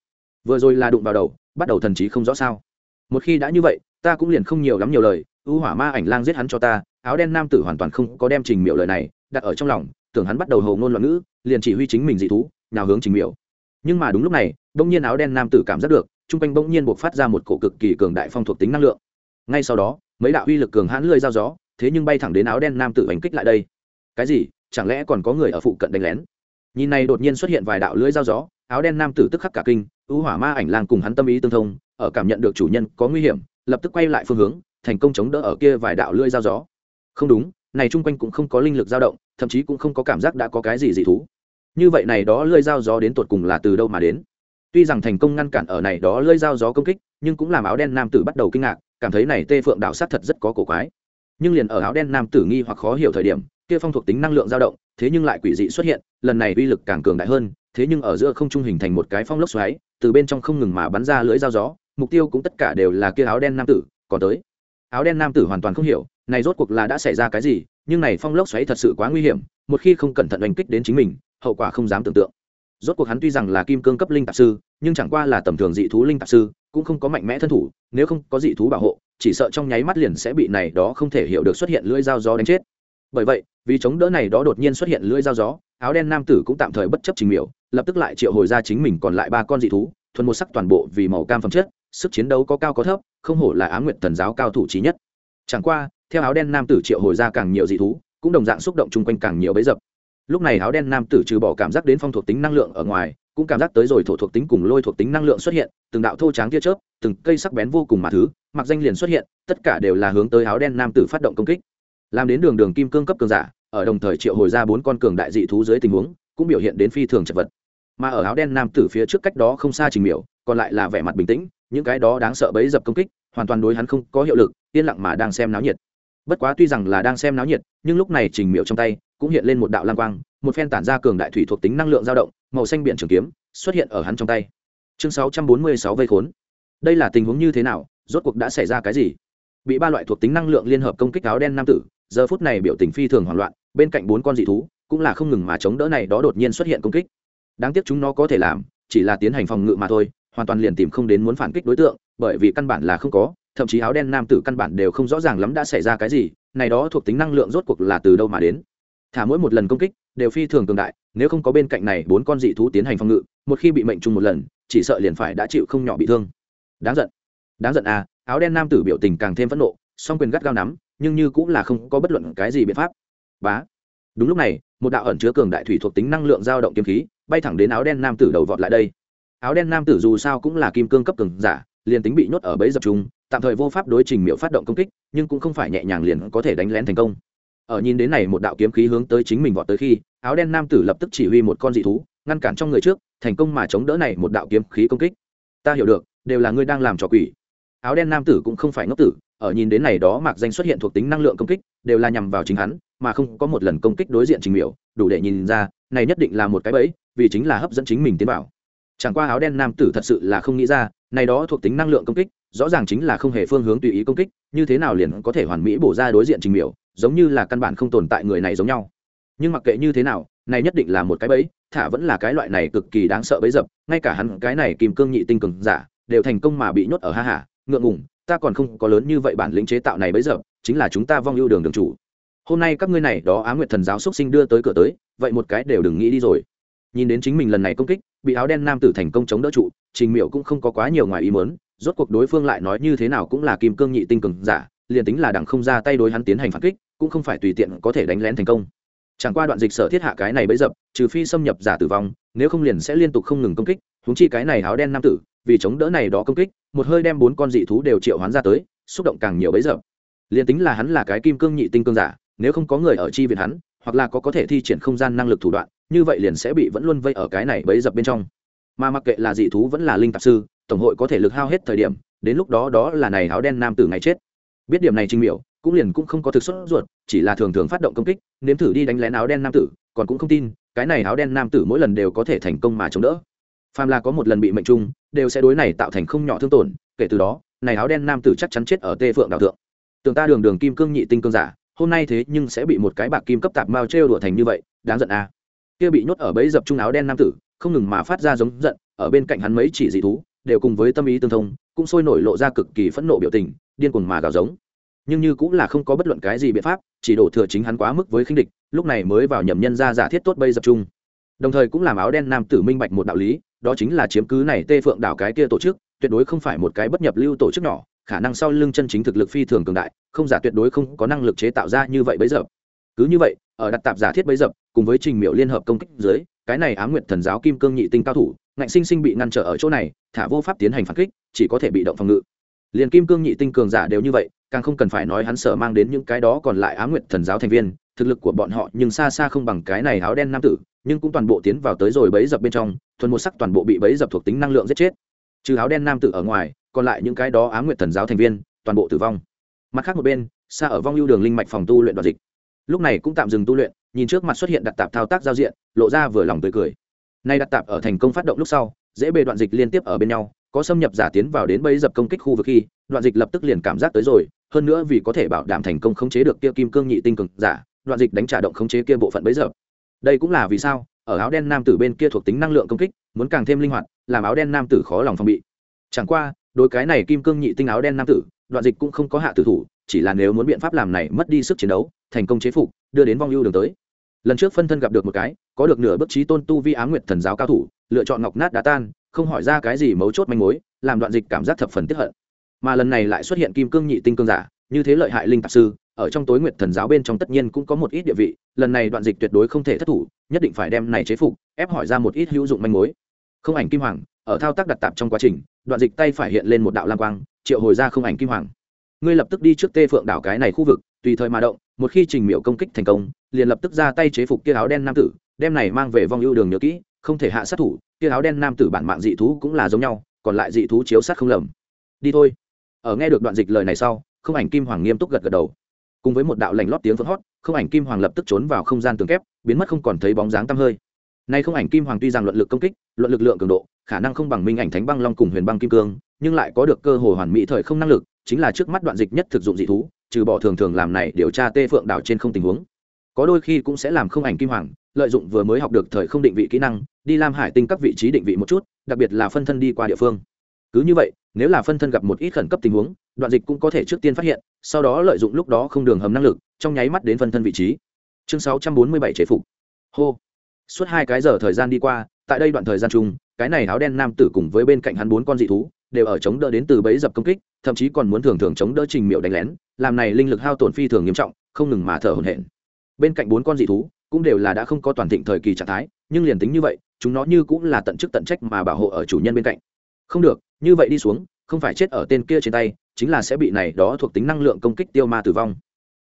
Vừa rồi là đụng vào đầu, bắt đầu thần trí không rõ sao. Một khi đã như vậy, ta cũng liền không nhiều lắm nhiều lời ưu hỏa ma ảnh lang giết hắn cho ta, áo đen nam tử hoàn toàn không có đem trình miệu lời này đặt ở trong lòng, tưởng hắn bắt đầu hầu ngôn loạn ngữ, liền chỉ huy chính mình dị thú nào hướng trình miệu. Nhưng mà đúng lúc này, bỗng nhiên áo đen nam tử cảm giác được, chung quanh bỗng nhiên buộc phát ra một cổ cực kỳ cường đại phong thuộc tính năng lượng. Ngay sau đó, mấy đạo uy lực cường hãn lơi dao gió, thế nhưng bay thẳng đến áo đen nam tử hành kích lại đây. Cái gì? Chẳng lẽ còn có người ở phụ cận đánh lén? Nhìn này đột nhiên xuất hiện vài đạo lưỡi dao gió, áo đen nam tử tức khắc cả kinh ưu hỏa ma ảnh lang cùng hắn tâm ý tương thông, ở cảm nhận được chủ nhân có nguy hiểm, lập tức quay lại phương hướng thành công chống đỡ ở kia vài đạo lưỡi dao gió. Không đúng, này chung quanh cũng không có linh lực dao động, thậm chí cũng không có cảm giác đã có cái gì dị thú. Như vậy này đó lưỡi dao gió đến tột cùng là từ đâu mà đến? Tuy rằng thành công ngăn cản ở này đó lưỡi dao gió công kích, nhưng cũng làm áo đen nam tử bắt đầu kinh ngạc, cảm thấy này tê phượng đạo sát thật rất có cổ quái. Nhưng liền ở áo đen nam tử nghi hoặc khó hiểu thời điểm, kia phong thuộc tính năng lượng dao động, thế nhưng lại quỷ dị xuất hiện, lần này uy lực càng cường đại hơn, thế nhưng ở giữa không trung hình thành một cái phong lốc xoáy, từ bên trong không ngừng mà bắn ra lưỡi dao gió, mục tiêu cũng tất cả đều là kia áo đen nam tử, còn tới áo đen nam tử hoàn toàn không hiểu, này rốt cuộc là đã xảy ra cái gì, nhưng này phong lốc xoáy thật sự quá nguy hiểm, một khi không cẩn thận đánh kích đến chính mình, hậu quả không dám tưởng tượng. Rốt cuộc hắn tuy rằng là kim cương cấp linh tạp sư, nhưng chẳng qua là tầm thường dị thú linh tạp sư, cũng không có mạnh mẽ thân thủ, nếu không có dị thú bảo hộ, chỉ sợ trong nháy mắt liền sẽ bị này đó không thể hiểu được xuất hiện lưỡi dao gió đánh chết. Bởi vậy, vì chống đỡ này đó đột nhiên xuất hiện lưỡi dao gió, áo đen nam tử cũng tạm thời bất chấp trình miểu, lập tức lại triệu hồi ra chính mình còn lại ba con dị thú, thuần một sắc toàn bộ vì màu cam phẩm chất, sức chiến đấu có cao có thấp không hổ là á nguyện thần giáo cao thủ trí nhất. Chẳng qua, theo áo đen nam tử triệu hồi ra càng nhiều dị thú, cũng đồng dạng xúc động chung quanh càng nhiều bấy dập. Lúc này áo đen nam tử trừ bỏ cảm giác đến phong thuộc tính năng lượng ở ngoài, cũng cảm giác tới rồi thổ thuộc tính cùng lôi thuộc tính năng lượng xuất hiện, từng đạo thô tráng tia chớp, từng cây sắc bén vô cùng mà thứ, mặc danh liền xuất hiện, tất cả đều là hướng tới áo đen nam tử phát động công kích. Làm đến đường đường kim cương cấp cường giả, ở đồng thời triệu hồi ra bốn con cường đại dị thú dưới tình huống, cũng biểu hiện đến phi thường chật vật. Mà ở áo đen nam tử phía trước cách đó không xa trình miểu còn lại là vẻ mặt bình tĩnh, những cái đó đáng sợ bấy dập công kích, hoàn toàn đối hắn không có hiệu lực, yên lặng mà đang xem náo nhiệt. Bất quá tuy rằng là đang xem náo nhiệt, nhưng lúc này trình miệu trong tay cũng hiện lên một đạo lang quang, một phen tản ra cường đại thủy thuộc tính năng lượng dao động, màu xanh biển trường kiếm xuất hiện ở hắn trong tay. Chương 646 vây khốn. Đây là tình huống như thế nào, rốt cuộc đã xảy ra cái gì? Bị ba loại thuộc tính năng lượng liên hợp công kích áo đen nam tử, giờ phút này biểu tình phi thường hoảng loạn, bên cạnh bốn con dị thú cũng là không ngừng mà chống đỡ này đó đột nhiên xuất hiện công kích. Đáng tiếc chúng nó có thể làm, chỉ là tiến hành phòng ngự mà thôi hoàn toàn liền tìm không đến muốn phản kích đối tượng, bởi vì căn bản là không có, thậm chí áo đen nam tử căn bản đều không rõ ràng lắm đã xảy ra cái gì, này đó thuộc tính năng lượng rốt cuộc là từ đâu mà đến. Thả mỗi một lần công kích, đều phi thường cường đại, nếu không có bên cạnh này bốn con dị thú tiến hành phòng ngự, một khi bị mệnh trùng một lần, chỉ sợ liền phải đã chịu không nhỏ bị thương. Đáng giận. Đáng giận à áo đen nam tử biểu tình càng thêm phẫn nộ, song quyền gắt gao nắm, nhưng như cũng là không có bất luận cái gì biện pháp. Bá. Đúng lúc này, một đạo ẩn chứa cường đại thủy thuộc tính năng lượng dao động kiếm khí, bay thẳng đến áo đen nam tử đầu vọt lại đây áo đen nam tử dù sao cũng là kim cương cấp cường giả, liền tính bị nhốt ở bẫy dập chúng tạm thời vô pháp đối trình miệu phát động công kích, nhưng cũng không phải nhẹ nhàng liền có thể đánh lén thành công. Ở nhìn đến này một đạo kiếm khí hướng tới chính mình vọt tới khi, áo đen nam tử lập tức chỉ huy một con dị thú, ngăn cản trong người trước, thành công mà chống đỡ này một đạo kiếm khí công kích. Ta hiểu được, đều là ngươi đang làm trò quỷ. Áo đen nam tử cũng không phải ngốc tử, ở nhìn đến này đó mạc danh xuất hiện thuộc tính năng lượng công kích, đều là nhằm vào chính hắn, mà không có một lần công kích đối diện trình miểu đủ để nhìn ra, này nhất định là một cái bẫy, vì chính là hấp dẫn chính mình tiến vào chẳng qua áo đen nam tử thật sự là không nghĩ ra, này đó thuộc tính năng lượng công kích, rõ ràng chính là không hề phương hướng tùy ý công kích, như thế nào liền có thể hoàn mỹ bổ ra đối diện trình miểu, giống như là căn bản không tồn tại người này giống nhau. Nhưng mặc kệ như thế nào, này nhất định là một cái bẫy, thả vẫn là cái loại này cực kỳ đáng sợ bấy dập, ngay cả hắn cái này kìm cương nhị tinh cường giả, đều thành công mà bị nhốt ở ha hả ngượng ngùng, ta còn không có lớn như vậy bản lĩnh chế tạo này bấy dập, chính là chúng ta vong ưu đường đường chủ. Hôm nay các ngươi này đó á nguyệt thần giáo xuất sinh đưa tới cửa tới, vậy một cái đều đừng nghĩ đi rồi nhìn đến chính mình lần này công kích, bị áo đen nam tử thành công chống đỡ trụ, trình miệu cũng không có quá nhiều ngoài ý mớn rốt cuộc đối phương lại nói như thế nào cũng là kim cương nhị tinh cường giả, liền tính là đằng không ra tay đối hắn tiến hành phản kích, cũng không phải tùy tiện có thể đánh lén thành công. Chẳng qua đoạn dịch sở thiết hạ cái này bấy dập, trừ phi xâm nhập giả tử vong, nếu không liền sẽ liên tục không ngừng công kích húng chi cái này áo đen nam tử, vì chống đỡ này đó công kích, một hơi đem bốn con dị thú đều triệu hoán ra tới, xúc động càng nhiều bấy dập. Liền tính là hắn là cái kim cương nhị tinh cương giả, nếu không có người ở chi viện hắn hoặc là có có thể thi triển không gian năng lực thủ đoạn, như vậy liền sẽ bị vẫn luôn vây ở cái này bấy dập bên trong. Mà mặc kệ là dị thú vẫn là linh tạp sư, tổng hội có thể lực hao hết thời điểm, đến lúc đó đó là này áo đen nam tử ngày chết. Biết điểm này trình miểu, cũng liền cũng không có thực xuất ruột, chỉ là thường thường phát động công kích, nếm thử đi đánh lén áo đen nam tử, còn cũng không tin, cái này áo đen nam tử mỗi lần đều có thể thành công mà chống đỡ. Phàm là có một lần bị mệnh trung, đều sẽ đối này tạo thành không nhỏ thương tổn, kể từ đó, này áo đen nam tử chắc chắn chết ở tê phượng đạo thượng. Tưởng ta đường đường kim cương nhị tinh cương giả hôm nay thế nhưng sẽ bị một cái bạc kim cấp tạp mao trêu đùa thành như vậy, đáng giận à. kia bị nhốt ở bẫy dập trung áo đen nam tử, không ngừng mà phát ra giống giận, ở bên cạnh hắn mấy chỉ dị thú, đều cùng với tâm ý tương thông, cũng sôi nổi lộ ra cực kỳ phẫn nộ biểu tình, điên cuồng mà gào giống nhưng như cũng là không có bất luận cái gì biện pháp, chỉ đổ thừa chính hắn quá mức với khinh địch, lúc này mới vào nhầm nhân ra giả thiết tốt bây dập trung đồng thời cũng làm áo đen nam tử minh bạch một đạo lý, đó chính là chiếm cứ này tê phượng đảo cái kia tổ chức, tuyệt đối không phải một cái bất nhập lưu tổ chức nhỏ khả năng sau lưng chân chính thực lực phi thường cường đại không giả tuyệt đối không có năng lực chế tạo ra như vậy bấy giờ. Cứ như vậy ở đặt tạp giả thiết bấy giờ, cùng với trình miệu liên hợp công kích dưới cái này á nguyệt thần giáo kim cương nhị tinh cao thủ ngạnh sinh sinh bị ngăn trở ở chỗ này thả vô pháp tiến hành phản kích chỉ có thể bị động phòng ngự. Liền kim cương nhị tinh cường giả đều như vậy càng không cần phải nói hắn sở mang đến những cái đó còn lại á nguyệt thần giáo thành viên thực lực của bọn họ nhưng xa xa không bằng cái này áo đen nam tử nhưng cũng toàn bộ tiến vào tới rồi bấy dập bên trong thuần một sắc toàn bộ bị bấy dập thuộc tính năng lượng giết chết. Trừ áo đen nam tử ở ngoài còn lại những cái đó á nguyệt thần giáo thành viên, toàn bộ tử vong. Mặt khác một bên, xa ở vong lưu đường linh mạch phòng tu luyện đoạt dịch. Lúc này cũng tạm dừng tu luyện, nhìn trước mặt xuất hiện đặt tạp thao tác giao diện, lộ ra vừa lòng tươi cười. Nay đặt tạp ở thành công phát động lúc sau, dễ bề đoạn dịch liên tiếp ở bên nhau, có xâm nhập giả tiến vào đến bấy dập công kích khu vực khi, đoạn dịch lập tức liền cảm giác tới rồi, hơn nữa vì có thể bảo đảm thành công khống chế được kia kim cương nhị tinh cực giả, đoạn dịch đánh trả động khống chế kia bộ phận bấy dập. Đây cũng là vì sao, ở áo đen nam tử bên kia thuộc tính năng lượng công kích, muốn càng thêm linh hoạt, làm áo đen nam tử khó lòng phòng bị. Chẳng qua đối cái này kim cương nhị tinh áo đen nam tử, đoạn dịch cũng không có hạ tử thủ, chỉ là nếu muốn biện pháp làm này mất đi sức chiến đấu, thành công chế phục, đưa đến vong ưu đường tới. Lần trước phân thân gặp được một cái, có được nửa bức trí tôn tu vi á nguyệt thần giáo cao thủ, lựa chọn ngọc nát đá tan, không hỏi ra cái gì mấu chốt manh mối, làm đoạn dịch cảm giác thập phần tiếp hận. Mà lần này lại xuất hiện kim cương nhị tinh cương giả, như thế lợi hại linh tạp sư, ở trong tối nguyệt thần giáo bên trong tất nhiên cũng có một ít địa vị, lần này đoạn dịch tuyệt đối không thể thất thủ, nhất định phải đem này chế phục, ép hỏi ra một ít hữu dụng manh mối. Không ảnh kim hoàng, ở thao tác đặt tạp trong quá trình đoạn dịch tay phải hiện lên một đạo lam quang, triệu hồi ra không ảnh kim hoàng. Ngươi lập tức đi trước tê phượng đảo cái này khu vực, tùy thời mà động, một khi trình miệu công kích thành công, liền lập tức ra tay chế phục kia áo đen nam tử, đem này mang về vong ưu đường nhớ kỹ, không thể hạ sát thủ, kia áo đen nam tử bản mạng dị thú cũng là giống nhau, còn lại dị thú chiếu sát không lầm. Đi thôi. Ở nghe được đoạn dịch lời này sau, không ảnh kim hoàng nghiêm túc gật gật đầu. Cùng với một đạo lành lót tiếng vỡ hót không ảnh kim hoàng lập tức trốn vào không gian tường kép, biến mất không còn thấy bóng dáng tăm hơi nay không ảnh kim hoàng tuy rằng luận lực công kích, luận lực lượng cường độ, khả năng không bằng minh ảnh thánh băng long cùng huyền băng kim cương, nhưng lại có được cơ hội hoàn mỹ thời không năng lực, chính là trước mắt đoạn dịch nhất thực dụng dị thú, trừ bỏ thường thường làm này điều tra tê phượng đảo trên không tình huống. Có đôi khi cũng sẽ làm không ảnh kim hoàng, lợi dụng vừa mới học được thời không định vị kỹ năng, đi làm hải tinh các vị trí định vị một chút, đặc biệt là phân thân đi qua địa phương. Cứ như vậy, nếu là phân thân gặp một ít khẩn cấp tình huống, đoạn dịch cũng có thể trước tiên phát hiện, sau đó lợi dụng lúc đó không đường hầm năng lực, trong nháy mắt đến phân thân vị trí. Chương 647 chế phục. Hô suốt hai cái giờ thời gian đi qua, tại đây đoạn thời gian chung, cái này áo đen nam tử cùng với bên cạnh hắn bốn con dị thú, đều ở chống đỡ đến từ bẫy dập công kích, thậm chí còn muốn thường thường chống đỡ trình miệu đánh lén, làm này linh lực hao tổn phi thường nghiêm trọng, không ngừng mà thở hổn hển. Bên cạnh bốn con dị thú, cũng đều là đã không có toàn thịnh thời kỳ trạng thái, nhưng liền tính như vậy, chúng nó như cũng là tận chức tận trách mà bảo hộ ở chủ nhân bên cạnh. Không được, như vậy đi xuống, không phải chết ở tên kia trên tay, chính là sẽ bị này đó thuộc tính năng lượng công kích tiêu ma tử vong.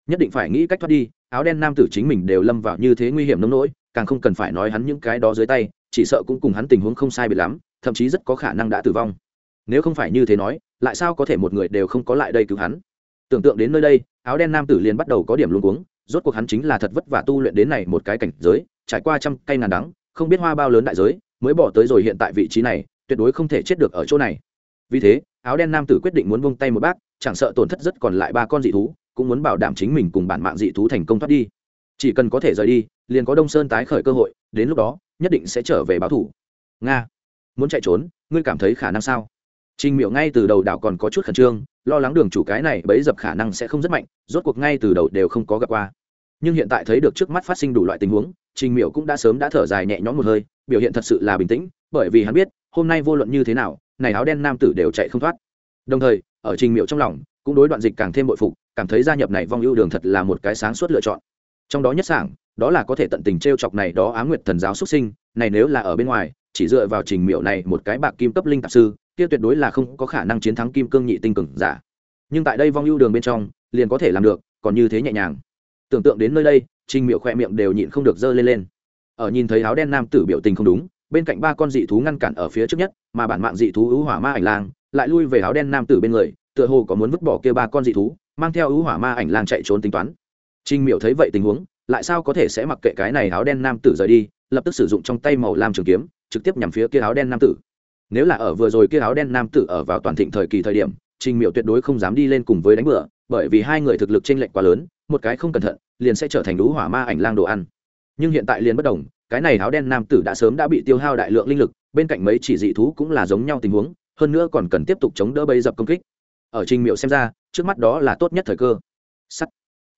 Nhất định phải nghĩ cách thoát đi, áo đen nam tử chính mình đều lâm vào như thế nguy hiểm nông nỗi càng không cần phải nói hắn những cái đó dưới tay, chỉ sợ cũng cùng hắn tình huống không sai biệt lắm, thậm chí rất có khả năng đã tử vong. Nếu không phải như thế nói, lại sao có thể một người đều không có lại đây cứu hắn? Tưởng tượng đến nơi đây, áo đen nam tử liền bắt đầu có điểm luôn cuống, rốt cuộc hắn chính là thật vất vả tu luyện đến này một cái cảnh giới, trải qua trăm cây ngàn đắng, không biết hoa bao lớn đại giới, mới bỏ tới rồi hiện tại vị trí này, tuyệt đối không thể chết được ở chỗ này. Vì thế, áo đen nam tử quyết định muốn vung tay một bác, chẳng sợ tổn thất rất còn lại ba con dị thú, cũng muốn bảo đảm chính mình cùng bản mạng dị thú thành công thoát đi. Chỉ cần có thể rời đi liền có đông sơn tái khởi cơ hội đến lúc đó nhất định sẽ trở về báo thủ nga muốn chạy trốn ngươi cảm thấy khả năng sao Trình Miệu ngay từ đầu đảo còn có chút khẩn trương, lo lắng đường chủ cái này bấy dập khả năng sẽ không rất mạnh, rốt cuộc ngay từ đầu đều không có gặp qua. Nhưng hiện tại thấy được trước mắt phát sinh đủ loại tình huống, Trình Miệu cũng đã sớm đã thở dài nhẹ nhõm một hơi, biểu hiện thật sự là bình tĩnh, bởi vì hắn biết, hôm nay vô luận như thế nào, này áo đen nam tử đều chạy không thoát. Đồng thời, ở Trình Miệu trong lòng, cũng đối đoạn dịch càng thêm bội phục cảm thấy gia nhập này vong ưu đường thật là một cái sáng suốt lựa chọn trong đó nhất sảng đó là có thể tận tình t r e o chọc này đó á nguyệt thần giáo xuất sinh, này nếu là ở bên ngoài, chỉ dựa vào trình miệu này một cái bạc kim cấp linh tạp sư, kia tuyệt đối là không có khả năng chiến thắng kim cương nhị tinh cường giả. Nhưng tại đây vong ưu đường bên trong, liền có thể làm được, còn như thế nhẹ nhàng. Tưởng tượng đến nơi đây, trình miệu khỏe miệng đều nhịn không được dơ lên lên. Ở nhìn thấy áo đen nam tử biểu tình không đúng, bên cạnh ba con dị thú ngăn cản ở phía trước nhất, mà bản mạng dị thú ưu hỏa ma ảnh lang lại lui về áo đen nam tử bên người, tựa hồ có muốn vứt bỏ kia ba con dị thú, mang theo ưu hỏa ma ảnh lang chạy trốn tính toán. Trinh miểu thấy vậy tình huống lại sao có thể sẽ mặc kệ cái này áo đen nam tử rời đi, lập tức sử dụng trong tay màu lam trường kiếm, trực tiếp nhằm phía kia áo đen nam tử. Nếu là ở vừa rồi kia áo đen nam tử ở vào toàn thịnh thời kỳ thời điểm, trình Miệu tuyệt đối không dám đi lên cùng với đánh bựa bởi vì hai người thực lực chênh lệch quá lớn, một cái không cẩn thận, liền sẽ trở thành đũ hỏa ma ảnh lang đồ ăn. Nhưng hiện tại liền bất đồng, cái này áo đen nam tử đã sớm đã bị tiêu hao đại lượng linh lực, bên cạnh mấy chỉ dị thú cũng là giống nhau tình huống, hơn nữa còn cần tiếp tục chống đỡ bấy dập công kích. Ở trình miệu xem ra, trước mắt đó là tốt nhất thời cơ. Sắt.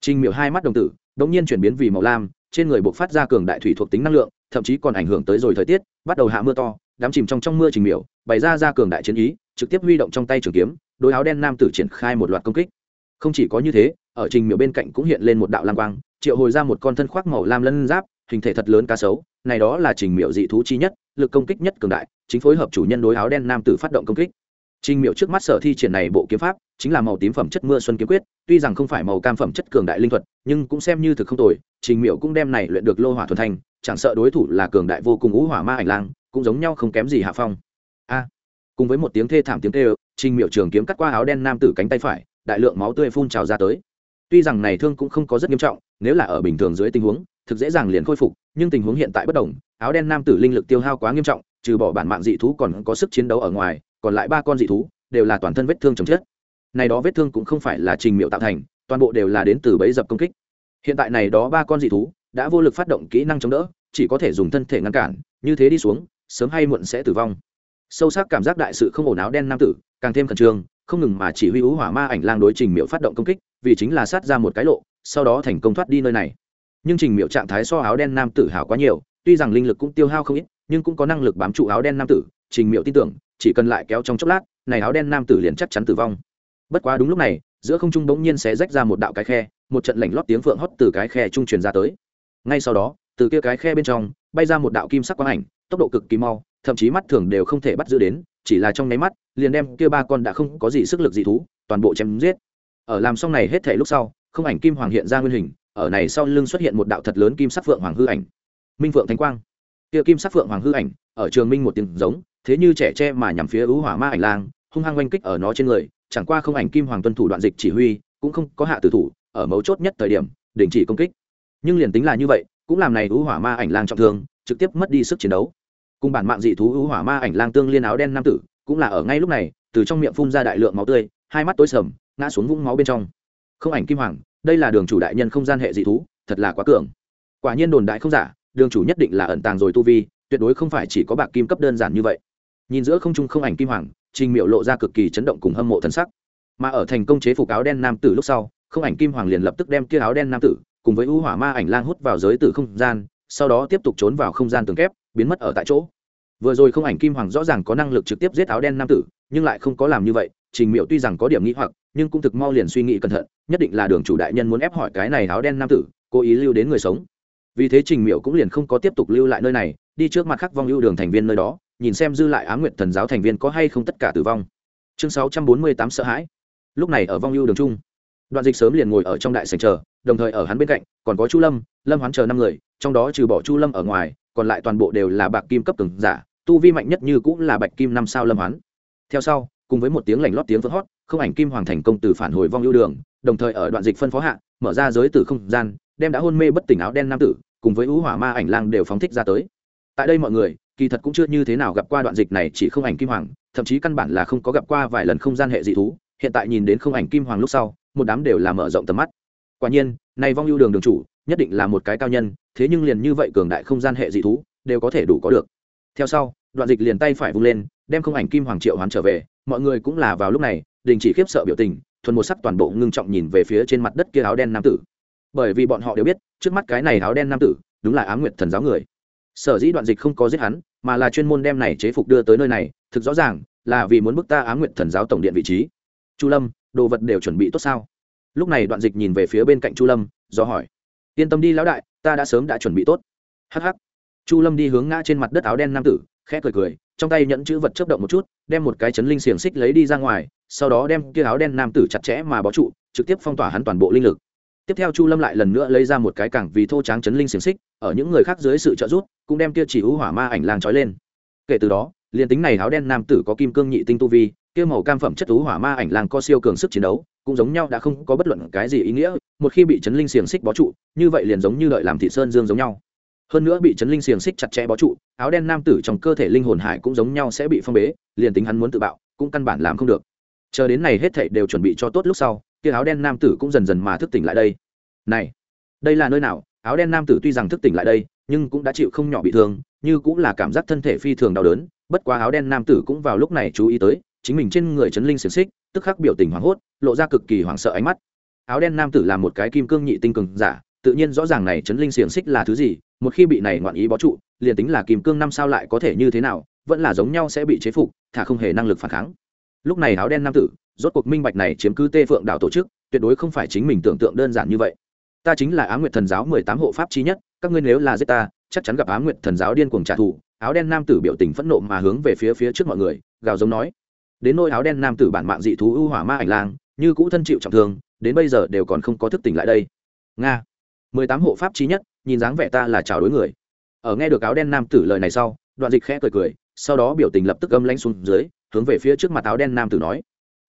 Trình miệu hai mắt đồng tử đột nhiên chuyển biến vì màu lam, trên người buộc phát ra cường đại thủy thuộc tính năng lượng, thậm chí còn ảnh hưởng tới rồi thời tiết, bắt đầu hạ mưa to, đám chìm trong trong mưa trình miệu bày ra ra cường đại chiến ý, trực tiếp huy động trong tay trường kiếm đối áo đen nam tử triển khai một loạt công kích. Không chỉ có như thế, ở trình miệu bên cạnh cũng hiện lên một đạo lam quang, triệu hồi ra một con thân khoác màu lam lân giáp, hình thể thật lớn cá sấu, này đó là trình miệu dị thú chi nhất, lực công kích nhất cường đại, chính phối hợp chủ nhân đối áo đen nam tử phát động công kích trình miệu trước mắt sở thi triển này bộ kiếm pháp, chính là màu tím phẩm chất mưa xuân kiếm quyết, tuy rằng không phải màu cam phẩm chất cường đại linh thuật, nhưng cũng xem như thực không tồi, trình miệu cũng đem này luyện được lô hỏa thuần thành, chẳng sợ đối thủ là cường đại vô cùng ngũ hỏa ma ảnh lang, cũng giống nhau không kém gì hạ phong. A, cùng với một tiếng thê thảm tiếng kêu, trình miệu trường kiếm cắt qua áo đen nam tử cánh tay phải, đại lượng máu tươi phun trào ra tới. Tuy rằng này thương cũng không có rất nghiêm trọng, nếu là ở bình thường dưới tình huống, thực dễ dàng liền khôi phục, nhưng tình huống hiện tại bất đồng, áo đen nam tử linh lực tiêu hao quá nghiêm trọng, trừ bỏ bản mạng dị thú còn có sức chiến đấu ở ngoài còn lại ba con dị thú đều là toàn thân vết thương chồng chết. Này đó vết thương cũng không phải là trình miệu tạo thành, toàn bộ đều là đến từ bẫy dập công kích. Hiện tại này đó ba con dị thú đã vô lực phát động kỹ năng chống đỡ, chỉ có thể dùng thân thể ngăn cản, như thế đi xuống, sớm hay muộn sẽ tử vong. Sâu sắc cảm giác đại sự không ổn áo đen nam tử, càng thêm khẩn trương, không ngừng mà chỉ huy hữu hỏa ma ảnh lang đối trình miệu phát động công kích, vì chính là sát ra một cái lộ, sau đó thành công thoát đi nơi này. Nhưng trình miệu trạng thái so áo đen nam tử hảo quá nhiều, tuy rằng linh lực cũng tiêu hao không ít, nhưng cũng có năng lực bám trụ áo đen nam tử, trình miệu tin tưởng chỉ cần lại kéo trong chốc lát, này áo đen nam tử liền chắc chắn tử vong. Bất quá đúng lúc này, giữa không trung bỗng nhiên sẽ rách ra một đạo cái khe, một trận lảnh lót tiếng phượng hót từ cái khe trung truyền ra tới. Ngay sau đó, từ kia cái khe bên trong, bay ra một đạo kim sắc quang ảnh, tốc độ cực kỳ mau, thậm chí mắt thường đều không thể bắt giữ đến, chỉ là trong nháy mắt, liền đem kia ba con đã không có gì sức lực gì thú, toàn bộ chém giết. Ở làm xong này hết thể lúc sau, không ảnh kim hoàng hiện ra nguyên hình, ở này sau lưng xuất hiện một đạo thật lớn kim sắc phượng hoàng hư ảnh. Minh phượng thánh quang. Kia kim sắc phượng hoàng hư ảnh, ở trường minh một tiếng giống thế như trẻ tre mà nhằm phía ứ hỏa ma ảnh lang, hung hăng oanh kích ở nó trên người, chẳng qua không ảnh kim hoàng tuân thủ đoạn dịch chỉ huy, cũng không có hạ tử thủ, ở mấu chốt nhất thời điểm, đình chỉ công kích. Nhưng liền tính là như vậy, cũng làm này ứ hỏa ma ảnh lang trọng thương, trực tiếp mất đi sức chiến đấu. Cùng bản mạng dị thú ứ hỏa ma ảnh lang tương liên áo đen nam tử, cũng là ở ngay lúc này, từ trong miệng phun ra đại lượng máu tươi, hai mắt tối sầm, ngã xuống vũng máu bên trong. Không ảnh kim hoàng, đây là đường chủ đại nhân không gian hệ dị thú, thật là quá cường. Quả nhiên đồn đại không giả, đường chủ nhất định là ẩn tàng rồi tu vi, tuyệt đối không phải chỉ có bạc kim cấp đơn giản như vậy nhìn giữa không trung không ảnh kim hoàng, trình miệu lộ ra cực kỳ chấn động cùng hâm mộ thân sắc. Mà ở thành công chế phục áo đen nam tử lúc sau, không ảnh kim hoàng liền lập tức đem kia áo đen nam tử cùng với ưu hỏa ma ảnh lang hút vào giới tử không gian, sau đó tiếp tục trốn vào không gian tường kép, biến mất ở tại chỗ. Vừa rồi không ảnh kim hoàng rõ ràng có năng lực trực tiếp giết áo đen nam tử, nhưng lại không có làm như vậy, trình miệu tuy rằng có điểm nghĩ hoặc, nhưng cũng thực mau liền suy nghĩ cẩn thận, nhất định là đường chủ đại nhân muốn ép hỏi cái này áo đen nam tử, cố ý lưu đến người sống. Vì thế trình miệu cũng liền không có tiếp tục lưu lại nơi này, đi trước mặt khắc vong ưu đường thành viên nơi đó nhìn xem dư lại á nguyện thần giáo thành viên có hay không tất cả tử vong. Chương sáu trăm bốn mươi tám sợ hãi. Lúc này ở vong ưu đường trung, đoạn dịch sớm liền ngồi ở trong đại sành chờ, đồng thời ở hắn bên cạnh, còn có chu lâm lâm hoán chờ năm người, trong đó trừ bỏ chu lâm ở ngoài, còn lại toàn bộ đều là bạc kim cấp từng giả, tu vi mạnh nhất như cũng là bạch kim năm sao lâm hoán. Theo sau, cùng với một tiếng lành lót tiếng vỡ hót, không ảnh kim hoàng thành công từ phản hồi vong ưu đường, đồng thời ở đoạn dịch phân phó hạ, mở ra giới từ không gian, đem đã hôn mê bất tỉnh áo đen nam tử, cùng với ưu hỏa ma ảnh lang đều phóng thích ra tới. Tại đây mọi người kỳ thật cũng chưa như thế nào gặp qua đoạn dịch này chỉ không ảnh kim hoàng, thậm chí căn bản là không có gặp qua vài lần không gian hệ dị thú, hiện tại nhìn đến không ảnh kim hoàng lúc sau, một đám đều là mở rộng tầm mắt. Quả nhiên, này vong ưu đường đường chủ, nhất định là một cái cao nhân, thế nhưng liền như vậy cường đại không gian hệ dị thú, đều có thể đủ có được. Theo sau, đoạn dịch liền tay phải vung lên, đem không ảnh kim hoàng triệu hoán trở về, mọi người cũng là vào lúc này, đình chỉ khiếp sợ biểu tình, thuần một sắc toàn bộ ngưng trọng nhìn về phía trên mặt đất kia áo đen nam tử. Bởi vì bọn họ đều biết, trước mắt cái này áo đen nam tử, đúng là á nguyệt thần giáo người sở dĩ đoạn dịch không có giết hắn, mà là chuyên môn đem này chế phục đưa tới nơi này, thực rõ ràng là vì muốn bức ta á nguyện thần giáo tổng điện vị trí. Chu lâm, đồ vật đều chuẩn bị tốt sao? Lúc này đoạn dịch nhìn về phía bên cạnh chu lâm, do hỏi. Yên tâm đi lão đại, ta đã sớm đã chuẩn bị tốt. Hh chu lâm đi hướng ngã trên mặt đất áo đen nam tử, khẽ cười cười, trong tay nhẫn chữ vật chấp động một chút, đem một cái chấn linh xiềng xích lấy đi ra ngoài, sau đó đem kia áo đen nam tử chặt chẽ mà bó trụ, trực tiếp phong tỏa hắn toàn bộ linh lực tiếp theo chu lâm lại lần nữa lấy ra một cái cảng vì thô tráng chấn linh xiềng xích, ở những người khác dưới sự trợ giúp, cũng đem kia chỉ hữu hỏa ma ảnh lang trói lên. Kể từ đó, liền tính này áo đen nam tử có kim cương nhị tinh tu vi, kia màu cam phẩm chất thú hỏa ma ảnh lang có siêu cường sức chiến đấu, cũng giống nhau đã không có bất luận cái gì ý nghĩa, một khi bị chấn linh xiềng xích bó trụ, như vậy liền giống như đợi làm thị sơn dương giống nhau. Hơn nữa bị chấn linh xiềng xích chặt chẽ bó trụ, áo đen nam tử trong cơ thể linh hồn hải cũng giống nhau sẽ bị phong bế, liền tính hắn muốn tự bạo, cũng căn bản làm không được. Chờ đến này hết thảy đều chuẩn bị cho tốt lúc sau kia áo đen nam tử cũng dần dần mà thức tỉnh lại đây. Này, đây là nơi nào? Áo đen nam tử tuy rằng thức tỉnh lại đây, nhưng cũng đã chịu không nhỏ bị thương, như cũng là cảm giác thân thể phi thường đau đớn. Bất quá áo đen nam tử cũng vào lúc này chú ý tới, chính mình trên người chấn linh xiềng xích, tức khắc biểu tình hoảng hốt, lộ ra cực kỳ hoảng sợ ánh mắt. Áo đen nam tử là một cái kim cương nhị tinh cường giả, tự nhiên rõ ràng này chấn linh xiềng xích là thứ gì, một khi bị này ngoạn ý bó trụ, liền tính là kim cương năm sao lại có thể như thế nào, vẫn là giống nhau sẽ bị chế phục, thả không hề năng lực phản kháng. Lúc này áo đen nam tử rốt cuộc minh bạch này chiếm cứ tê phượng đảo tổ chức, tuyệt đối không phải chính mình tưởng tượng đơn giản như vậy. Ta chính là á nguyệt thần giáo mười tám hộ pháp chi nhất, các ngươi nếu là giết ta, chắc chắn gặp á nguyệt thần giáo điên cuồng trả thù. Áo đen nam tử biểu tình phẫn nộ mà hướng về phía phía trước mọi người, gào giống nói. Đến nôi áo đen nam tử bản mạng dị thú ưu hỏa ma ảnh lang, như cũ thân chịu trọng thương, đến bây giờ đều còn không có thức tỉnh lại đây. Nga. mười tám hộ pháp chí nhất, nhìn dáng vẻ ta là chào đối người. Ở nghe được áo đen nam tử lời này sau, đoạn dịch khẽ cười cười, sau đó biểu tình lập tức âm lanh xuống dưới, hướng về phía trước mặt áo đen nam tử nói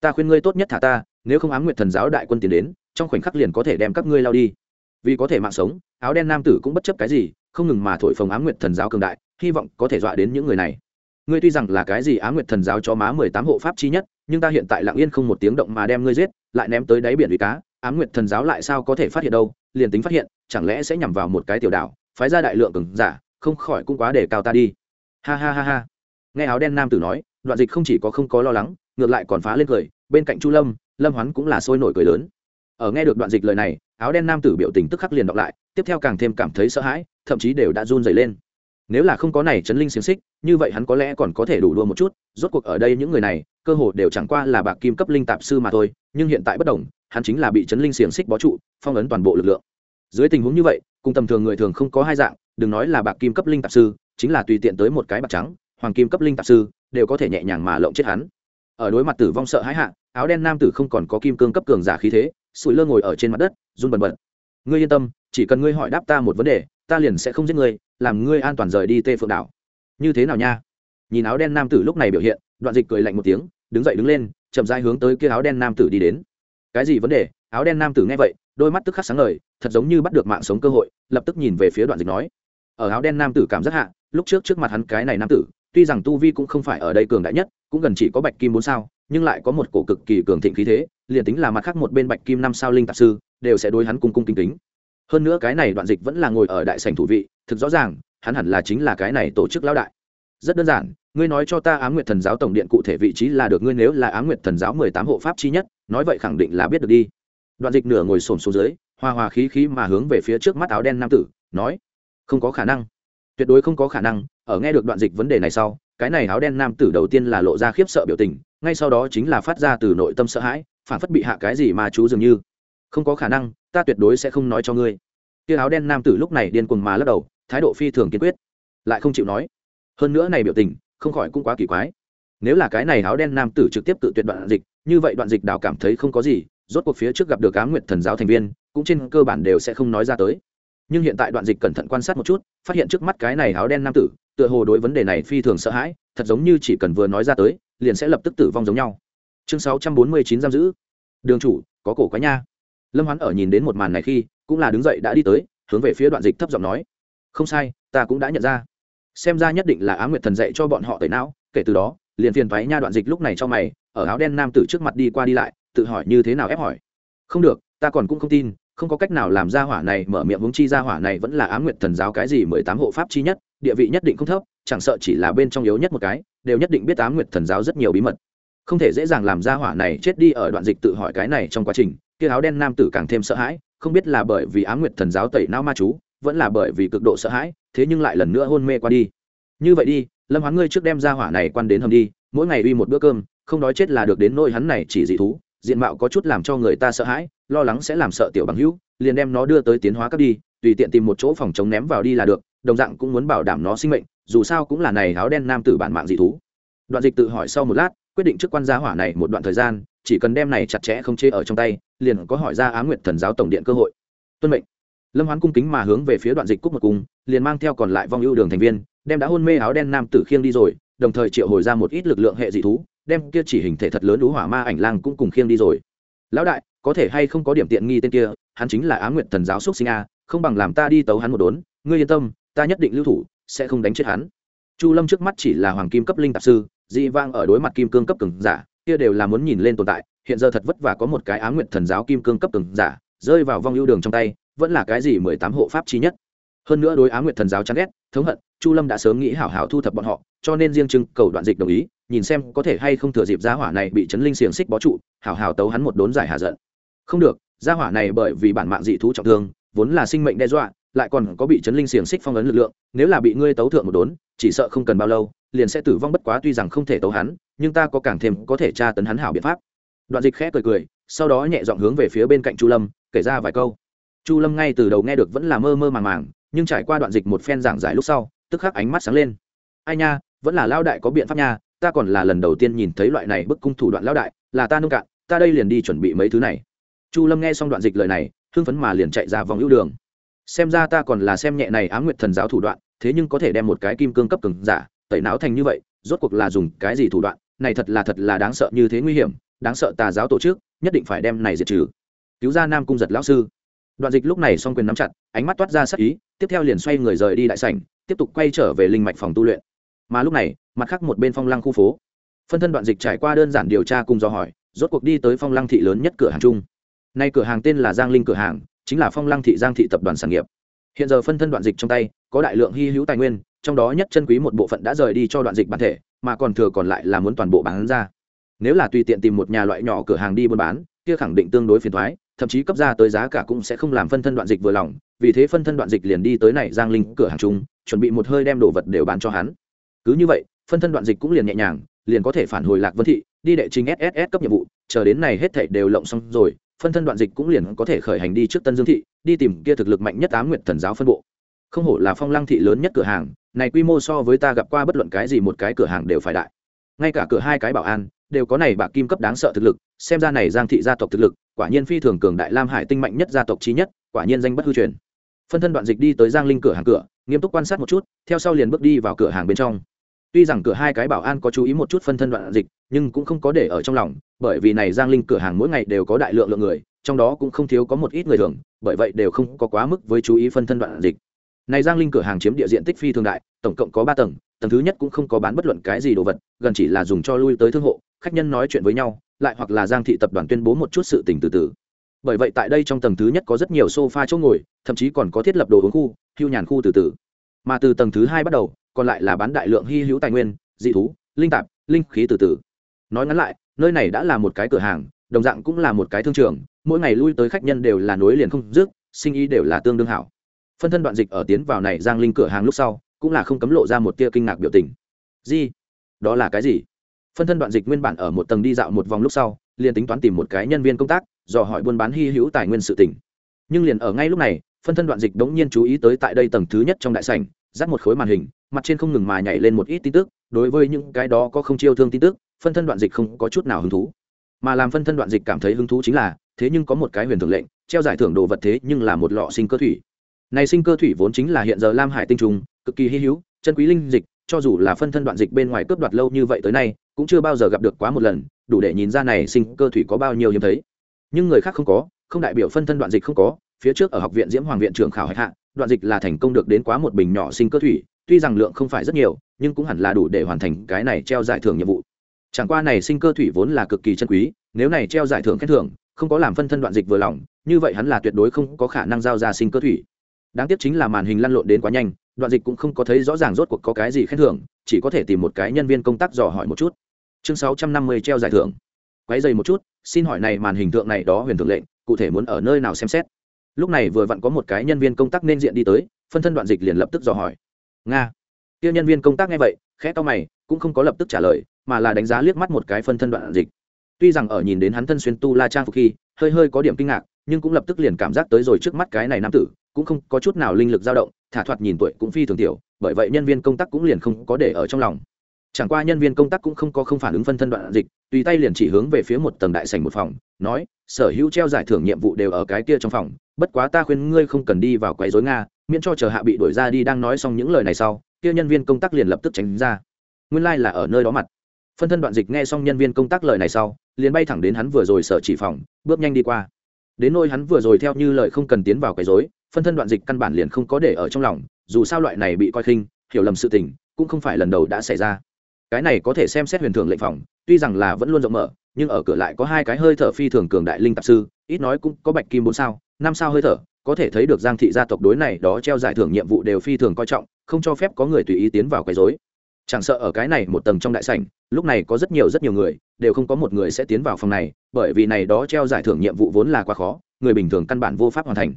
ta khuyên ngươi tốt nhất thả ta, nếu không ám nguyệt thần giáo đại quân tiến đến, trong khoảnh khắc liền có thể đem các ngươi lao đi. Vì có thể mạng sống, áo đen nam tử cũng bất chấp cái gì, không ngừng mà thổi phồng ám nguyệt thần giáo cường đại, hy vọng có thể dọa đến những người này. Ngươi tuy rằng là cái gì ám nguyệt thần giáo cho má mười tám hộ pháp chi nhất, nhưng ta hiện tại lặng yên không một tiếng động mà đem ngươi giết, lại ném tới đáy biển vì cá, ám nguyệt thần giáo lại sao có thể phát hiện đâu, liền tính phát hiện, chẳng lẽ sẽ nhằm vào một cái tiểu đảo, phái ra đại lượng cường giả, không khỏi cũng quá để cao ta đi. Ha ha ha ha. Nghe áo đen nam tử nói, đoạn dịch không chỉ có không có lo lắng, ngược lại còn phá lên cười bên cạnh chu lâm lâm hoán cũng là sôi nổi cười lớn. Ở nghe được đoạn dịch lời này, áo đen nam tử biểu tình tức khắc liền đọc lại, tiếp theo càng thêm cảm thấy sợ hãi, thậm chí đều đã run dày lên. Nếu là không có này chấn linh xiềng xích, như vậy hắn có lẽ còn có thể đủ đua một chút, rốt cuộc ở đây những người này, cơ hồ đều chẳng qua là bạc kim cấp linh tạp sư mà thôi, nhưng hiện tại bất đồng, hắn chính là bị chấn linh xiềng xích bó trụ, phong ấn toàn bộ lực lượng. Dưới tình huống như vậy, cùng tầm thường người thường không có hai dạng, đừng nói là bạc kim cấp linh tạp sư, chính là tùy tiện tới một cái bạc trắng, hoàng kim cấp linh tạp sư, đều có thể nhẹ nhàng mà lộng chết hắn ở đối mặt tử vong sợ hãi hạ, áo đen nam tử không còn có kim cương cấp cường giả khí thế, sủi lơ ngồi ở trên mặt đất, run bần bật. Ngươi yên tâm, chỉ cần ngươi hỏi đáp ta một vấn đề, ta liền sẽ không giết ngươi, làm ngươi an toàn rời đi tê phượng đảo. Như thế nào nha? Nhìn áo đen nam tử lúc này biểu hiện, đoạn dịch cười lạnh một tiếng, đứng dậy đứng lên, chậm rãi hướng tới kia áo đen nam tử đi đến. Cái gì vấn đề? Áo đen nam tử nghe vậy, đôi mắt tức khắc sáng ngời, thật giống như bắt được mạng sống cơ hội, lập tức nhìn về phía đoạn dịch nói. Ở áo đen nam tử cảm giác hạ, lúc trước trước mặt hắn cái này nam tử, tuy rằng tu vi cũng không phải ở đây cường đại nhất cũng gần chỉ có bạch kim bốn sao, nhưng lại có một cổ cực kỳ cường thịnh khí thế, liền tính là mặt khác một bên bạch kim năm sao linh tạp sư, đều sẽ đối hắn cung cung kính kính. Hơn nữa cái này đoạn dịch vẫn là ngồi ở đại sảnh thủ vị, thực rõ ràng, hắn hẳn là chính là cái này tổ chức lão đại. Rất đơn giản, ngươi nói cho ta ám nguyệt thần giáo tổng điện cụ thể vị trí là được ngươi nếu là ám nguyệt thần giáo mười tám hộ pháp chi nhất, nói vậy khẳng định là biết được đi. Đoạn dịch nửa ngồi xổm xuống dưới hoa hoa khí khí mà hướng về phía trước mắt áo đen nam tử, nói, không có khả năng. Tuyệt đối không có khả năng, ở nghe được đoạn dịch vấn đề này sau cái này áo đen nam tử đầu tiên là lộ ra khiếp sợ biểu tình, ngay sau đó chính là phát ra từ nội tâm sợ hãi, phản phất bị hạ cái gì mà chú dường như. Không có khả năng, ta tuyệt đối sẽ không nói cho ngươi. Kia áo đen nam tử lúc này điên cuồng mà lắc đầu, thái độ phi thường kiên quyết. Lại không chịu nói. Hơn nữa này biểu tình, không khỏi cũng quá kỳ quái. Nếu là cái này áo đen nam tử trực tiếp tự tuyệt đoạn dịch, như vậy đoạn dịch đào cảm thấy không có gì, rốt cuộc phía trước gặp được á nguyện thần giáo thành viên, cũng trên cơ bản đều sẽ không nói ra tới. Nhưng hiện tại đoạn dịch cẩn thận quan sát một chút, phát hiện trước mắt cái này áo đen nam tử tựa hồ đối vấn đề này phi thường sợ hãi, thật giống như chỉ cần vừa nói ra tới, liền sẽ lập tức tử vong giống nhau. Chương sáu trăm bốn mươi chín giam giữ. Đường chủ, có cổ quá nha. Lâm hoán ở nhìn đến một màn này khi, cũng là đứng dậy đã đi tới, hướng về phía đoạn dịch thấp giọng nói, không sai, ta cũng đã nhận ra. Xem ra nhất định là á nguyệt thần dạy cho bọn họ tẩy não, kể từ đó, liền phiền thoái nha đoạn dịch lúc này cho mày, ở áo đen nam tử trước mặt đi qua đi lại, tự hỏi như thế nào ép hỏi. Không được, ta còn cũng không tin không có cách nào làm ra hỏa này, mở miệng vướng chi ra hỏa này vẫn là á nguyệt thần giáo cái gì mười tám hộ pháp chi nhất, địa vị nhất định không thấp, chẳng sợ chỉ là bên trong yếu nhất một cái, đều nhất định biết á nguyệt thần giáo rất nhiều bí mật. Không thể dễ dàng làm ra hỏa này chết đi ở đoạn dịch tự hỏi cái này trong quá trình, kia áo đen nam tử càng thêm sợ hãi, không biết là bởi vì á nguyệt thần giáo tẩy não ma chú, vẫn là bởi vì cực độ sợ hãi, thế nhưng lại lần nữa hôn mê qua đi. Như vậy đi, lâm hoán ngươi trước đem ra hỏa này quan đến hầm đi, mỗi ngày uy một bữa cơm, không đói chết là được đến nôi hắn này chỉ dị thú diện mạo có chút làm cho người ta sợ hãi, lo lắng sẽ làm sợ tiểu bằng hữu, liền đem nó đưa tới tiến hóa cấp đi, tùy tiện tìm một chỗ phòng chống ném vào đi là được, đồng dạng cũng muốn bảo đảm nó sinh mệnh, dù sao cũng là này áo đen nam tử bản mạng dị thú. Đoạn dịch tự hỏi sau một lát, quyết định trước quan gia hỏa này một đoạn thời gian, chỉ cần đem này chặt chẽ không chê ở trong tay, liền có hỏi ra á nguyệt thần giáo tổng điện cơ hội. Tuân mệnh. Lâm hoán cung kính mà hướng về phía đoạn dịch cúc một cung, liền mang theo còn lại vong ưu đường thành viên, đem đã hôn mê áo đen nam tử khiêng đi rồi, đồng thời triệu hồi ra một ít lực lượng hệ dị thú đem kia chỉ hình thể thật lớn đú hỏa ma ảnh lang cũng cùng khiêng đi rồi. Lão đại, có thể hay không có điểm tiện nghi tên kia, hắn chính là á nguyệt thần giáo xuất sinh a, không bằng làm ta đi tấu hắn một đốn, ngươi yên tâm, ta nhất định lưu thủ, sẽ không đánh chết hắn. Chu lâm trước mắt chỉ là hoàng kim cấp linh tạp sư, dị vang ở đối mặt kim cương cấp cường giả, kia đều là muốn nhìn lên tồn tại, hiện giờ thật vất vả có một cái á nguyệt thần giáo kim cương cấp cường giả, rơi vào vong ưu đường trong tay, vẫn là cái gì mười tám hộ pháp chi nhất hơn nữa đối á nguyệt thần giáo chán ghét, thống hận, chu lâm đã sớm nghĩ hảo hảo thu thập bọn họ, cho nên riêng trưng cầu đoạn dịch đồng ý, nhìn xem có thể hay không thừa dịp gia hỏa này bị chấn linh xiềng xích bó trụ, hảo hảo tấu hắn một đốn giải hạ giận. Không được, gia hỏa này bởi vì bản mạng dị thú trọng thương, vốn là sinh mệnh đe dọa, lại còn có bị chấn linh xiềng xích phong ấn lực lượng, nếu là bị ngươi tấu thượng một đốn, chỉ sợ không cần bao lâu, liền sẽ tử vong bất quá tuy rằng không thể tấu hắn, nhưng ta có càng thêm có thể tra tấn hắn hảo biện pháp. Đoạn dịch khẽ cười cười, sau đó nhẹ giọng hướng về phía bên cạnh chu lâm, kể ra vài câu. Chu lâm ngay từ đầu nghe được vẫn là mơ mơ màng màng nhưng trải qua đoạn dịch một phen giảng giải lúc sau, tức khắc ánh mắt sáng lên. Ai nha, vẫn là lao đại có biện pháp nha, ta còn là lần đầu tiên nhìn thấy loại này bức cung thủ đoạn lao đại, là ta nông cạn, ta đây liền đi chuẩn bị mấy thứ này. Chu lâm nghe xong đoạn dịch lời này, hưng phấn mà liền chạy ra vòng ưu đường. Xem ra ta còn là xem nhẹ này á nguyệt thần giáo thủ đoạn, thế nhưng có thể đem một cái kim cương cấp cứng giả, tẩy não thành như vậy, rốt cuộc là dùng cái gì thủ đoạn, này thật là thật là đáng sợ như thế nguy hiểm, đáng sợ tà giáo tổ chức, nhất định phải đem này diệt trừ. Cứu ra nam cung giật lão sư đoạn dịch lúc này song quyền nắm chặt, ánh mắt toát ra sắc ý, tiếp theo liền xoay người rời đi đại sảnh, tiếp tục quay trở về linh mạch phòng tu luyện. Mà lúc này, mặt khác một bên phong lăng khu phố. Phân thân đoạn dịch trải qua đơn giản điều tra cùng do hỏi, rốt cuộc đi tới phong lăng thị lớn nhất cửa hàng chung. Nay cửa hàng tên là giang linh cửa hàng, chính là phong lăng thị giang thị tập đoàn sản nghiệp. Hiện giờ phân thân đoạn dịch trong tay, có đại lượng hy hữu tài nguyên, trong đó nhất chân quý một bộ phận đã rời đi cho đoạn dịch bản thể, mà còn thừa còn lại là muốn toàn bộ bán ra nếu là tùy tiện tìm một nhà loại nhỏ cửa hàng đi buôn bán, kia khẳng định tương đối phiền thoái, thậm chí cấp ra tới giá cả cũng sẽ không làm phân thân đoạn dịch vừa lòng, vì thế phân thân đoạn dịch liền đi tới này giang linh cửa hàng chung, chuẩn bị một hơi đem đồ vật đều bán cho hắn. Cứ như vậy, phân thân đoạn dịch cũng liền nhẹ nhàng, liền có thể phản hồi lạc vân thị, đi đệ trình sss cấp nhiệm vụ, chờ đến này hết thảy đều lộng xong rồi, phân thân đoạn dịch cũng liền có thể khởi hành đi trước tân dương thị, đi tìm kia thực lực mạnh nhất tám nguyệt thần giáo phân bộ. Không hổ là phong lăng thị lớn nhất cửa hàng, này quy mô so với ta gặp qua bất luận cái gì một cái cửa hàng đều phải đại. Ngay cả cửa hai cái bảo an đều có này bạc kim cấp đáng sợ thực lực, xem ra này giang thị gia tộc thực lực, quả nhiên phi thường cường đại lam hải tinh mạnh nhất gia tộc trí nhất, quả nhiên danh bất hư truyền. Phân thân đoạn dịch đi tới giang linh cửa hàng cửa, nghiêm túc quan sát một chút, theo sau liền bước đi vào cửa hàng bên trong. Tuy rằng cửa hai cái bảo an có chú ý một chút phân thân đoạn dịch, nhưng cũng không có để ở trong lòng, bởi vì này giang linh cửa hàng mỗi ngày đều có đại lượng lượng người, trong đó cũng không thiếu có một ít người thường, bởi vậy đều không có quá mức với chú ý phân thân đoạn dịch. Này giang linh cửa hàng chiếm địa diện tích phi thường đại, tổng cộng có ba tầng tầng thứ nhất cũng không có bán bất luận cái gì đồ vật, gần chỉ là dùng cho lui tới thương hộ khách nhân nói chuyện với nhau, lại hoặc là giang thị tập đoàn tuyên bố một chút sự tình từ từ. Bởi vậy tại đây trong tầng thứ nhất có rất nhiều sofa chỗ ngồi, thậm chí còn có thiết lập đồ uống khu, hưu nhàn khu từ từ. Mà từ tầng thứ hai bắt đầu, còn lại là bán đại lượng hy hữu tài nguyên, dị thú, linh tạp, linh khí từ từ. Nói ngắn lại, nơi này đã là một cái cửa hàng, đồng dạng cũng là một cái thương trường, mỗi ngày lui tới khách nhân đều là nối liền không dứt, sinh ý đều là tương đương hảo. Phân thân đoạn dịch ở tiến vào này giang linh cửa hàng lúc sau, cũng là không cấm lộ ra một tia kinh ngạc biểu tình. Gì? Đó là cái gì? Phân thân đoạn dịch nguyên bản ở một tầng đi dạo một vòng lúc sau, liền tính toán tìm một cái nhân viên công tác, dò hỏi buôn bán hy hữu tài nguyên sự tỉnh nhưng liền ở ngay lúc này, phân thân đoạn dịch đống nhiên chú ý tới tại đây tầng thứ nhất trong đại sảnh dắt một khối màn hình, mặt trên không ngừng mà nhảy lên một ít tin tức, đối với những cái đó có không chiêu thương tin tức, phân thân đoạn dịch không có chút nào hứng thú. Mà làm phân thân đoạn dịch cảm thấy hứng thú chính là, thế nhưng có một cái huyền thường lệnh, treo giải thưởng đồ vật thế nhưng là một lọ sinh cơ thủy. Này sinh cơ thủy vốn chính là hiện giờ lam hải tinh trùng, cực kỳ hy hữu, chân quý linh dịch, cho dù là phân thân đoạn dịch bên ngoài cướp đoạt lâu như vậy tới nay cũng chưa bao giờ gặp được quá một lần, đủ để nhìn ra này sinh cơ thủy có bao nhiêu hiếm thấy. Nhưng người khác không có, không đại biểu phân thân đoạn dịch không có, phía trước ở học viện diễm hoàng viện trưởng khảo hạch hạ, đoạn dịch là thành công được đến quá một bình nhỏ sinh cơ thủy, tuy rằng lượng không phải rất nhiều, nhưng cũng hẳn là đủ để hoàn thành cái này treo giải thưởng nhiệm vụ. Chẳng qua này sinh cơ thủy vốn là cực kỳ chân quý, nếu này treo giải thưởng khen thưởng, không có làm phân thân đoạn dịch vừa lòng, như vậy hắn là tuyệt đối không có khả năng giao ra sinh cơ thủy. Đáng tiếc chính là màn hình lăn lộn đến quá nhanh đoạn dịch cũng không có thấy rõ ràng rốt cuộc có cái gì khen thưởng, chỉ có thể tìm một cái nhân viên công tác dò hỏi một chút. Chương sáu trăm năm mươi treo giải thưởng. Quấy dày một chút, xin hỏi này màn hình tượng này đó huyền thượng lệnh, cụ thể muốn ở nơi nào xem xét? Lúc này vừa vặn có một cái nhân viên công tác nên diện đi tới, phân thân đoạn dịch liền lập tức dò hỏi. Nga. Kia nhân viên công tác nghe vậy, khẽ to mày, cũng không có lập tức trả lời, mà là đánh giá liếc mắt một cái phân thân đoạn dịch. Tuy rằng ở nhìn đến hắn thân xuyên tu la trang phục khi, hơi hơi có điểm kinh ngạc nhưng cũng lập tức liền cảm giác tới rồi trước mắt cái này nam tử, cũng không có chút nào linh lực dao động, thả thoạt nhìn tuổi cũng phi thường tiểu, bởi vậy nhân viên công tác cũng liền không có để ở trong lòng. Chẳng qua nhân viên công tác cũng không có không phản ứng phân thân đoạn dịch, tùy tay liền chỉ hướng về phía một tầng đại sành một phòng, nói, sở hữu treo giải thưởng nhiệm vụ đều ở cái kia trong phòng, bất quá ta khuyên ngươi không cần đi vào quấy rối nga, miễn cho chờ hạ bị đuổi ra đi đang nói xong những lời này sau. Kia nhân viên công tác liền lập tức tránh ra. Nguyên lai、like、là ở nơi đó mặt. Phân thân đoạn dịch nghe xong nhân viên công tác lời này sau, liền bay thẳng đến hắn vừa rồi sở chỉ phòng, bước nhanh đi qua đến nôi hắn vừa rồi theo như lời không cần tiến vào quấy rối, phân thân đoạn dịch căn bản liền không có để ở trong lòng, dù sao loại này bị coi khinh, hiểu lầm sự tình, cũng không phải lần đầu đã xảy ra. Cái này có thể xem xét huyền thường lệnh phòng, tuy rằng là vẫn luôn rộng mở, nhưng ở cửa lại có hai cái hơi thở phi thường cường đại linh tạp sư, ít nói cũng có bạch kim bốn sao, năm sao hơi thở, có thể thấy được giang thị gia tộc đối này đó treo giải thưởng nhiệm vụ đều phi thường coi trọng, không cho phép có người tùy ý tiến vào quấy rối chẳng sợ ở cái này một tầng trong đại sảnh, lúc này có rất nhiều rất nhiều người, đều không có một người sẽ tiến vào phòng này, bởi vì này đó treo giải thưởng nhiệm vụ vốn là quá khó, người bình thường căn bản vô pháp hoàn thành.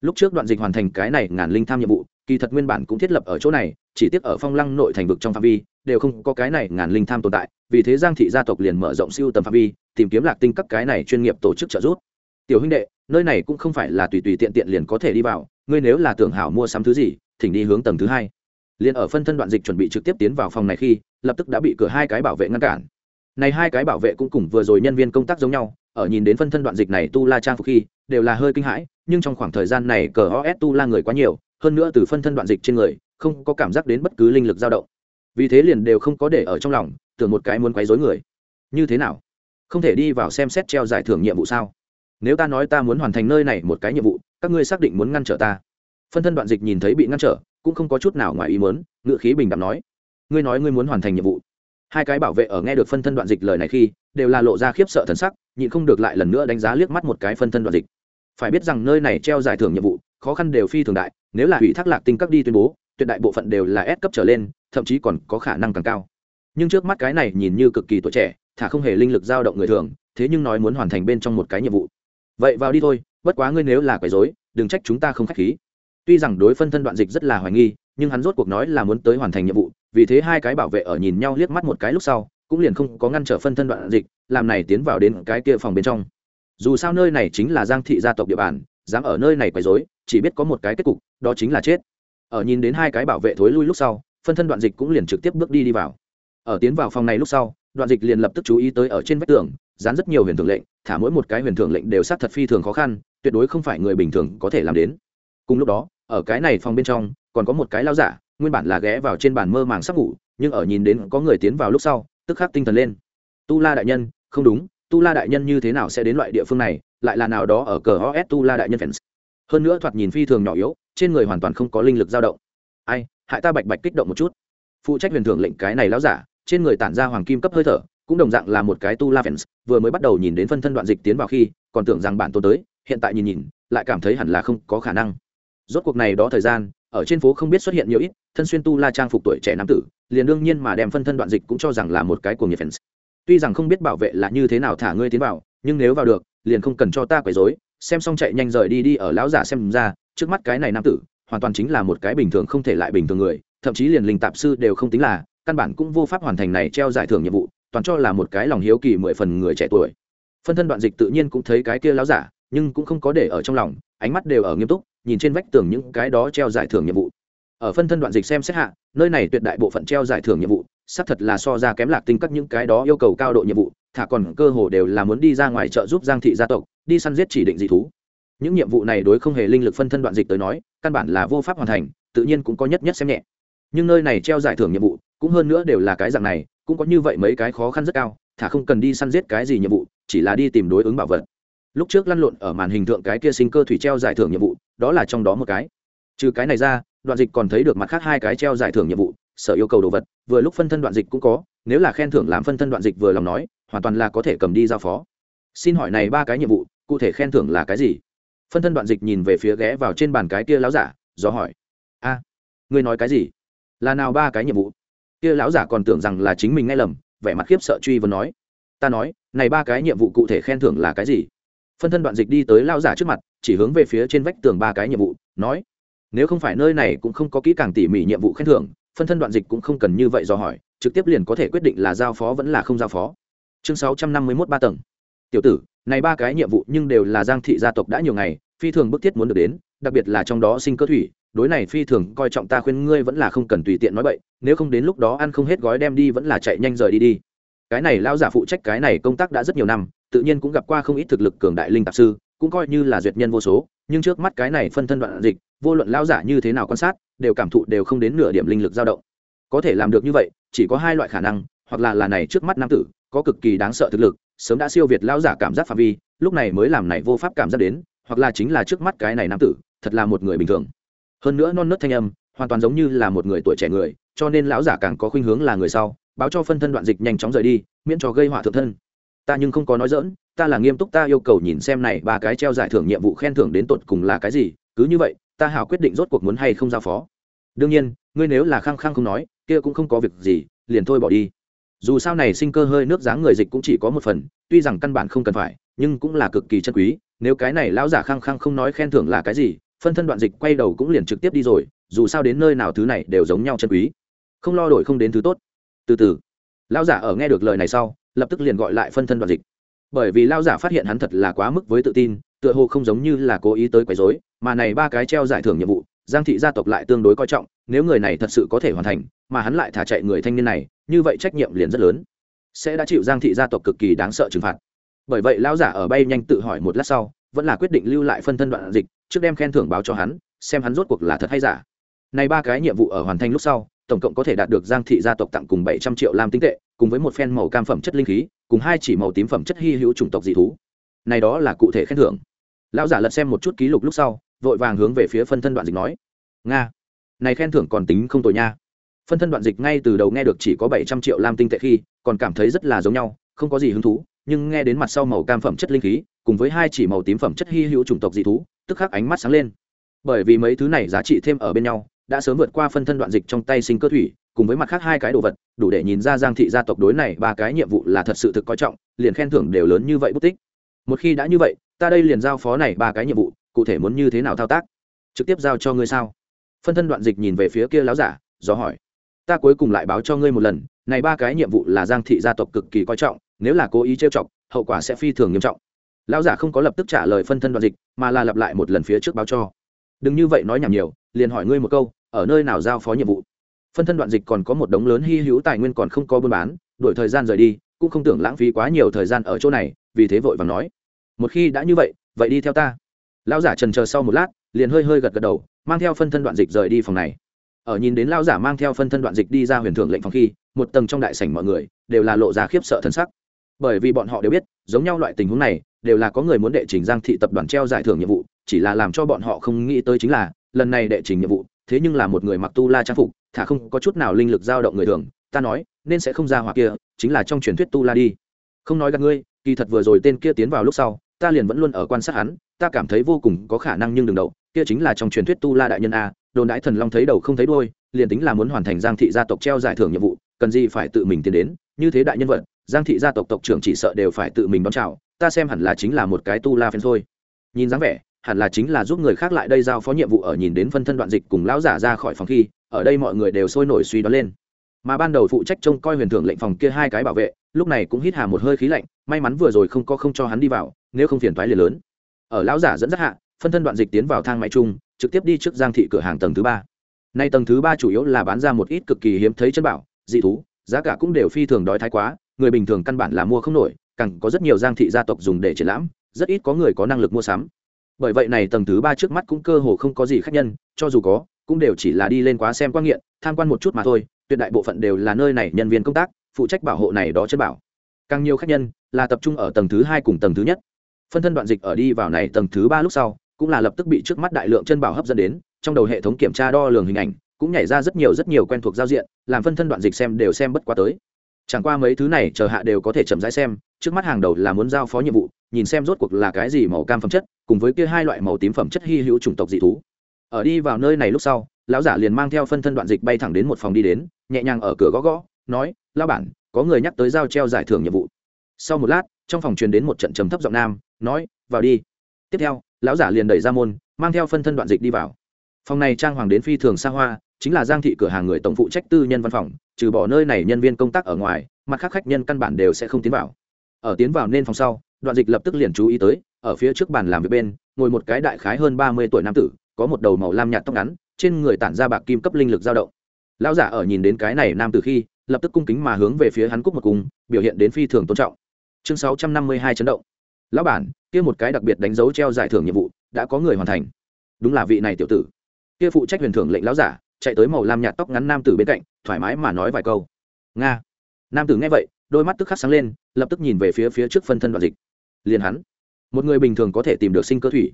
Lúc trước đoạn dịch hoàn thành cái này ngàn linh tham nhiệm vụ, kỳ thật nguyên bản cũng thiết lập ở chỗ này, chỉ tiếc ở phong lăng nội thành vực trong phạm vi, đều không có cái này ngàn linh tham tồn tại, vì thế giang thị gia tộc liền mở rộng siêu tầm phạm vi, tìm kiếm lạc tinh các cái này chuyên nghiệp tổ chức trợ giúp. Tiểu huynh đệ, nơi này cũng không phải là tùy tùy tiện tiện liền có thể đi vào, ngươi nếu là tưởng hảo mua sắm thứ gì, thỉnh đi hướng tầng thứ hai liền ở phân thân đoạn dịch chuẩn bị trực tiếp tiến vào phòng này khi, lập tức đã bị cửa hai cái bảo vệ ngăn cản. Này hai cái bảo vệ cũng cùng vừa rồi nhân viên công tác giống nhau, ở nhìn đến phân thân đoạn dịch này tu la trang phục khi, đều là hơi kinh hãi, nhưng trong khoảng thời gian này cờ os tu la người quá nhiều, hơn nữa từ phân thân đoạn dịch trên người, không có cảm giác đến bất cứ linh lực dao động. Vì thế liền đều không có để ở trong lòng, tưởng một cái muốn quấy rối người. Như thế nào? Không thể đi vào xem xét treo giải thưởng nhiệm vụ sao? Nếu ta nói ta muốn hoàn thành nơi này một cái nhiệm vụ, các ngươi xác định muốn ngăn trở ta phân thân đoạn dịch nhìn thấy bị ngăn trở, cũng không có chút nào ngoài ý muốn ngự khí bình đẳng nói, ngươi nói ngươi muốn hoàn thành nhiệm vụ. Hai cái bảo vệ ở nghe được phân thân đoạn dịch lời này khi, đều là lộ ra khiếp sợ thần sắc, nhịn không được lại lần nữa đánh giá liếc mắt một cái phân thân đoạn dịch. Phải biết rằng nơi này treo giải thưởng nhiệm vụ, khó khăn đều phi thường đại, nếu là ủy thác lạc tinh các đi tuyên bố, tuyệt đại bộ phận đều là S cấp trở lên, thậm chí còn có khả năng càng cao. Nhưng trước mắt cái này nhìn như cực kỳ tuổi trẻ, thả không hề linh lực dao động người thường, thế nhưng nói muốn hoàn thành bên trong một cái nhiệm vụ. Vậy vào đi thôi, bất quá ngươi nếu là quấy rối, đừng trách chúng ta không khách khí tuy rằng đối phân thân đoạn dịch rất là hoài nghi, nhưng hắn rốt cuộc nói là muốn tới hoàn thành nhiệm vụ, vì thế hai cái bảo vệ ở nhìn nhau liếc mắt một cái lúc sau, cũng liền không có ngăn trở phân thân đoạn dịch, làm này tiến vào đến cái kia phòng bên trong. Dù sao nơi này chính là giang thị gia tộc địa bàn, dám ở nơi này quấy rối, chỉ biết có một cái kết cục, đó chính là chết. Ở nhìn đến hai cái bảo vệ thối lui lúc sau, phân thân đoạn dịch cũng liền trực tiếp bước đi đi vào. Ở tiến vào phòng này lúc sau, đoạn dịch liền lập tức chú ý tới ở trên vách tường, dán rất nhiều huyền thường lệnh, thả mỗi một cái huyền thường lệnh đều sát thật phi thường khó khăn, tuyệt đối không phải người bình thường có thể làm đến. Cùng lúc đó ở cái này phòng bên trong, còn có một cái lao giả, nguyên bản là ghé vào trên bàn mơ màng sắp ngủ, nhưng ở nhìn đến có người tiến vào lúc sau, tức khắc tinh thần lên. Tu la đại nhân, không đúng, tu la đại nhân như thế nào sẽ đến loại địa phương này, lại là nào đó ở cờ os tu la đại nhân fans. Hơn nữa thoạt nhìn phi thường nhỏ yếu, trên người hoàn toàn không có linh lực dao động. Ai, hại ta bạch bạch kích động một chút. Phụ trách huyền thưởng lệnh cái này lão giả, trên người tản ra hoàng kim cấp hơi thở, cũng đồng dạng là một cái tu la fans, vừa mới bắt đầu nhìn đến phân thân đoạn dịch tiến vào khi, còn tưởng rằng bản tôi tới, hiện tại nhìn nhìn, lại cảm thấy hẳn là không có khả năng rốt cuộc này đó thời gian, ở trên phố không biết xuất hiện nhiều ít thân xuyên tu la trang phục tuổi trẻ nam tử, liền đương nhiên mà đem phân thân đoạn dịch cũng cho rằng là một cái cuồng nhiệt fans. Tuy rằng không biết bảo vệ là như thế nào thả ngươi tiến vào, nhưng nếu vào được, liền không cần cho ta quấy rối, xem xong chạy nhanh rời đi đi ở lão giả xem ra, trước mắt cái này nam tử, hoàn toàn chính là một cái bình thường không thể lại bình thường người, thậm chí liền linh tạp sư đều không tính là, căn bản cũng vô pháp hoàn thành này treo giải thưởng nhiệm vụ, toàn cho là một cái lòng hiếu kỳ mười phần người trẻ tuổi. Phân thân đoạn dịch tự nhiên cũng thấy cái kia lão giả, nhưng cũng không có để ở trong lòng, ánh mắt đều ở nghiêm túc nhìn trên vách tường những cái đó treo giải thưởng nhiệm vụ. Ở phân thân đoạn dịch xem xét hạ, nơi này tuyệt đại bộ phận treo giải thưởng nhiệm vụ, xác thật là so ra kém lạc tinh các những cái đó yêu cầu cao độ nhiệm vụ, thả còn cơ hồ đều là muốn đi ra ngoài trợ giúp giang thị gia tộc, đi săn giết chỉ định dị thú. Những nhiệm vụ này đối không hề linh lực phân thân đoạn dịch tới nói, căn bản là vô pháp hoàn thành, tự nhiên cũng có nhất nhất xem nhẹ. Nhưng nơi này treo giải thưởng nhiệm vụ, cũng hơn nữa đều là cái dạng này, cũng có như vậy mấy cái khó khăn rất cao, thả không cần đi săn giết cái gì nhiệm vụ, chỉ là đi tìm đối ứng bảo vật. Lúc trước lăn lộn ở màn hình tượng cái kia sinh cơ thủy treo giải thưởng nhiệm vụ đó là trong đó một cái. Trừ cái này ra đoạn dịch còn thấy được mặt khác hai cái treo giải thưởng nhiệm vụ sở yêu cầu đồ vật vừa lúc phân thân đoạn dịch cũng có nếu là khen thưởng làm phân thân đoạn dịch vừa lòng nói hoàn toàn là có thể cầm đi giao phó. Xin hỏi này ba cái nhiệm vụ cụ thể khen thưởng là cái gì? Phân thân đoạn dịch nhìn về phía ghé vào trên bàn cái kia láo giả do hỏi. A à, ngươi nói cái gì? Là nào ba cái nhiệm vụ? Kia lão giả còn tưởng rằng là chính mình nghe lầm vẻ mặt khiếp sợ truy vấn nói. Ta nói này ba cái nhiệm vụ cụ thể khen thưởng là cái gì? Phân thân đoạn dịch đi tới lao giả trước mặt chỉ hướng về phía trên vách tường ba cái nhiệm vụ, nói, nếu không phải nơi này cũng không có kỹ càng tỉ mỉ nhiệm vụ khen thưởng, phân thân đoạn dịch cũng không cần như vậy do hỏi, trực tiếp liền có thể quyết định là giao phó vẫn là không giao phó. Chương sáu trăm năm mươi mốt ba tầng. Tiểu tử, này ba cái nhiệm vụ nhưng đều là giang thị gia tộc đã nhiều ngày, phi thường bức thiết muốn được đến, đặc biệt là trong đó sinh cơ thủy, đối này phi thường coi trọng ta khuyên ngươi vẫn là không cần tùy tiện nói bậy, nếu không đến lúc đó ăn không hết gói đem đi vẫn là chạy nhanh rời đi đi. Cái này lao giả phụ trách cái này công tác đã rất nhiều năm, tự nhiên cũng gặp qua không ít thực lực cường đại linh tạp sư cũng coi như là duyệt nhân vô số, nhưng trước mắt cái này phân thân đoạn dịch, vô luận lao giả như thế nào quan sát, đều cảm thụ đều không đến nửa điểm linh lực dao động. Có thể làm được như vậy, chỉ có hai loại khả năng, hoặc là là này trước mắt nam tử, có cực kỳ đáng sợ thực lực, sớm đã siêu việt lao giả cảm giác phạm vi, lúc này mới làm này vô pháp cảm giác đến, hoặc là chính là trước mắt cái này nam tử, thật là một người bình thường. Hơn nữa non nớt thanh âm, hoàn toàn giống như là một người tuổi trẻ người, cho nên lão giả càng có khuynh hướng là người sau, báo cho phân thân đoạn dịch nhanh chóng rời đi, miễn cho gây họa thượng thân. Ta nhưng không có nói dỡn ta là nghiêm túc ta yêu cầu nhìn xem này ba cái treo giải thưởng nhiệm vụ khen thưởng đến tột cùng là cái gì, cứ như vậy, ta hảo quyết định rốt cuộc muốn hay không giao phó. Đương nhiên, ngươi nếu là khăng khăng không nói, kia cũng không có việc gì, liền thôi bỏ đi. Dù sao này sinh cơ hơi nước dáng người dịch cũng chỉ có một phần, tuy rằng căn bản không cần phải, nhưng cũng là cực kỳ chân quý, nếu cái này lão giả khăng khăng không nói khen thưởng là cái gì, phân thân đoạn dịch quay đầu cũng liền trực tiếp đi rồi, dù sao đến nơi nào thứ này đều giống nhau chân quý. Không lo đổi không đến thứ tốt. Từ từ. Lão giả ở nghe được lời này sau, lập tức liền gọi lại phân thân đoạn dịch bởi vì lão giả phát hiện hắn thật là quá mức với tự tin, tựa hồ không giống như là cố ý tới quấy rối, mà này ba cái treo giải thưởng nhiệm vụ, giang thị gia tộc lại tương đối coi trọng, nếu người này thật sự có thể hoàn thành, mà hắn lại thả chạy người thanh niên này, như vậy trách nhiệm liền rất lớn. Sẽ đã chịu giang thị gia tộc cực kỳ đáng sợ trừng phạt. Bởi vậy lão giả ở bay nhanh tự hỏi một lát sau, vẫn là quyết định lưu lại phân thân đoạn dịch, trước đem khen thưởng báo cho hắn, xem hắn rốt cuộc là thật hay giả. Này ba cái nhiệm vụ ở hoàn thành lúc sau tổng cộng có thể đạt được giang thị gia tộc tặng cùng bảy trăm triệu lam tinh tệ, cùng với một phen màu cam phẩm chất linh khí, cùng hai chỉ màu tím phẩm chất hy hữu chủng tộc dị thú. Này đó là cụ thể khen thưởng. Lão giả lật xem một chút ký lục lúc sau, vội vàng hướng về phía phân thân đoạn dịch nói, nga, này khen thưởng còn tính không tồi nha. Phân thân đoạn dịch ngay từ đầu nghe được chỉ có bảy trăm triệu lam tinh tệ khi, còn cảm thấy rất là giống nhau, không có gì hứng thú, nhưng nghe đến mặt sau màu cam phẩm chất linh khí, cùng với hai chỉ màu tím phẩm chất hy hữu chủng tộc dị thú, tức khắc ánh mắt sáng lên. Bởi vì mấy thứ này giá trị thêm ở bên nhau đã sớm vượt qua phân thân đoạn dịch trong tay sinh cơ thủy, cùng với mặt khác hai cái đồ vật, đủ để nhìn ra giang thị gia tộc đối này ba cái nhiệm vụ là thật sự thực coi trọng, liền khen thưởng đều lớn như vậy bút tích. Một khi đã như vậy, ta đây liền giao phó này ba cái nhiệm vụ, cụ thể muốn như thế nào thao tác? Trực tiếp giao cho ngươi sao? Phân thân đoạn dịch nhìn về phía kia láo giả, do hỏi. Ta cuối cùng lại báo cho ngươi một lần, này ba cái nhiệm vụ là giang thị gia tộc cực kỳ coi trọng, nếu là cố ý trêu chọc, hậu quả sẽ phi thường nghiêm trọng. Lão giả không có lập tức trả lời phân thân đoạn dịch, mà là lặp lại một lần phía trước báo cho. Đừng như vậy nói nhảm nhiều, liền hỏi ngươi một câu ở nơi nào giao phó nhiệm vụ. Phân thân đoạn dịch còn có một đống lớn hy hữu tài nguyên còn không có buôn bán, đổi thời gian rời đi, cũng không tưởng lãng phí quá nhiều thời gian ở chỗ này, vì thế vội và nói, một khi đã như vậy vậy đi theo ta. Lão giả trần chờ sau một lát, liền hơi hơi gật gật đầu, mang theo phân thân đoạn dịch rời đi phòng này. Ở nhìn đến lão giả mang theo phân thân đoạn dịch đi ra huyền thượng lệnh phòng khi, một tầng trong đại sảnh mọi người đều là lộ ra khiếp sợ thân sắc. Bởi vì bọn họ đều biết, giống nhau loại tình huống này, đều là có người muốn đệ trình giang thị tập đoàn treo giải thưởng nhiệm vụ, chỉ là làm cho bọn họ không nghĩ tới chính là, lần này đệ trình nhiệm vụ thế nhưng là một người mặc tu la trang phục, thả không có chút nào linh lực dao động người thường, ta nói, nên sẽ không ra hoặc kia, chính là trong truyền thuyết tu la đi. Không nói gặp ngươi, kỳ thật vừa rồi tên kia tiến vào lúc sau, ta liền vẫn luôn ở quan sát hắn, ta cảm thấy vô cùng có khả năng nhưng đừng đầu kia chính là trong truyền thuyết tu la đại nhân a, đồn đại thần long thấy đầu không thấy đuôi, liền tính là muốn hoàn thành giang thị gia tộc treo giải thưởng nhiệm vụ, cần gì phải tự mình tiến đến, như thế đại nhân vật, giang thị gia tộc tộc trưởng chỉ sợ đều phải tự mình đón chào, ta xem hẳn là chính là một cái tu la phen thôi. Nhìn dáng vẻ hẳn là chính là giúp người khác lại đây giao phó nhiệm vụ ở nhìn đến phân thân đoạn dịch cùng lão giả ra khỏi phòng khi, ở đây mọi người đều sôi nổi suy đoán lên. Mà ban đầu phụ trách trông coi huyền thưởng lệnh phòng kia hai cái bảo vệ, lúc này cũng hít hà một hơi khí lạnh, may mắn vừa rồi không có không cho hắn đi vào, nếu không phiền toái liền lớn. Ở lão giả dẫn dắt hạ, phân thân đoạn dịch tiến vào thang máy chung, trực tiếp đi trước giang thị cửa hàng tầng thứ ba. Nay tầng thứ ba chủ yếu là bán ra một ít cực kỳ hiếm thấy chân bảo, dị thú, giá cả cũng đều phi thường đói thái quá, người bình thường căn bản là mua không nổi, càng có rất nhiều giang thị gia tộc dùng để triển lãm, rất ít có người có năng lực mua sắm bởi vậy này tầng thứ ba trước mắt cũng cơ hồ không có gì khác nhân, cho dù có, cũng đều chỉ là đi lên quá xem quan nghiện, tham quan một chút mà thôi, tuyệt đại bộ phận đều là nơi này nhân viên công tác, phụ trách bảo hộ này đó chân bảo. Càng nhiều khách nhân là tập trung ở tầng thứ hai cùng tầng thứ nhất. Phân thân đoạn dịch ở đi vào này tầng thứ ba lúc sau, cũng là lập tức bị trước mắt đại lượng chân bảo hấp dẫn đến, trong đầu hệ thống kiểm tra đo lường hình ảnh, cũng nhảy ra rất nhiều rất nhiều quen thuộc giao diện, làm phân thân đoạn dịch xem đều xem bất quá tới. Chẳng qua mấy thứ này chờ hạ đều có thể chậm rãi xem, trước mắt hàng đầu là muốn giao phó nhiệm vụ nhìn xem rốt cuộc là cái gì màu cam phẩm chất, cùng với kia hai loại màu tím phẩm chất hy hữu chủng tộc dị thú. Ở đi vào nơi này lúc sau, lão giả liền mang theo phân thân đoạn dịch bay thẳng đến một phòng đi đến, nhẹ nhàng ở cửa gõ gõ, nói lao bản, có người nhắc tới giao treo giải thưởng nhiệm vụ. Sau một lát, trong phòng truyền đến một trận trầm thấp giọng nam, nói, vào đi. Tiếp theo, lão giả liền đẩy ra môn, mang theo phân thân đoạn dịch đi vào. Phòng này trang hoàng đến phi thường xa hoa, chính là giang thị cửa hàng người tổng phụ trách tư nhân văn phòng, trừ bỏ nơi này nhân viên công tác ở ngoài, mặt khác khách nhân căn bản đều sẽ không tiến vào. Ở tiến vào nên phòng sau đoạn dịch lập tức liền chú ý tới, ở phía trước bàn làm việc bên, ngồi một cái đại khái hơn ba mươi tuổi nam tử, có một đầu màu lam nhạt tóc ngắn, trên người tản ra bạc kim cấp linh lực dao động. Lão giả ở nhìn đến cái này nam tử khi, lập tức cung kính mà hướng về phía hắn cúc một cung biểu hiện đến phi thường tôn trọng. Chương sáu trăm năm mươi hai chấn động. Lão bản, kia một cái đặc biệt đánh dấu treo giải thưởng nhiệm vụ, đã có người hoàn thành. Đúng là vị này tiểu tử. Kia phụ trách huyền thưởng lệnh lão giả, chạy tới màu lam nhạt tóc ngắn nam tử bên cạnh, thoải mái mà nói vài câu. Nga. Nam tử nghe vậy, đôi mắt tức khắc sáng lên, lập tức nhìn về phía phía trước phân thân đoạn dịch liền hắn. Một người bình thường có thể tìm được sinh cơ thủy.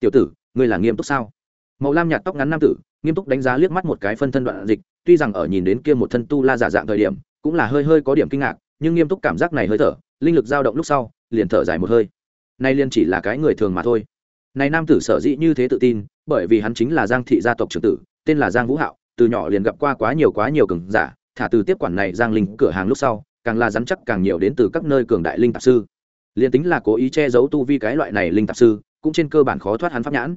Tiểu tử, ngươi là nghiêm túc sao? Màu lam nhạt tóc ngắn nam tử, nghiêm túc đánh giá liếc mắt một cái phân thân đoạn dịch, tuy rằng ở nhìn đến kia một thân tu la giả dạng thời điểm, cũng là hơi hơi có điểm kinh ngạc, nhưng nghiêm túc cảm giác này hơi thở, linh lực dao động lúc sau, liền thở dài một hơi. Nay liên chỉ là cái người thường mà thôi. Này nam tử sở dĩ như thế tự tin, bởi vì hắn chính là giang thị gia tộc trưởng tử, tên là giang vũ hạo, từ nhỏ liền gặp qua quá nhiều quá nhiều cường giả, thả từ tiếp quản này giang linh cửa hàng lúc sau, càng là rắn chắc càng nhiều đến từ các nơi cường đại linh tạp sư liền tính là cố ý che giấu tu vi cái loại này linh tạp sư, cũng trên cơ bản khó thoát hắn pháp nhãn.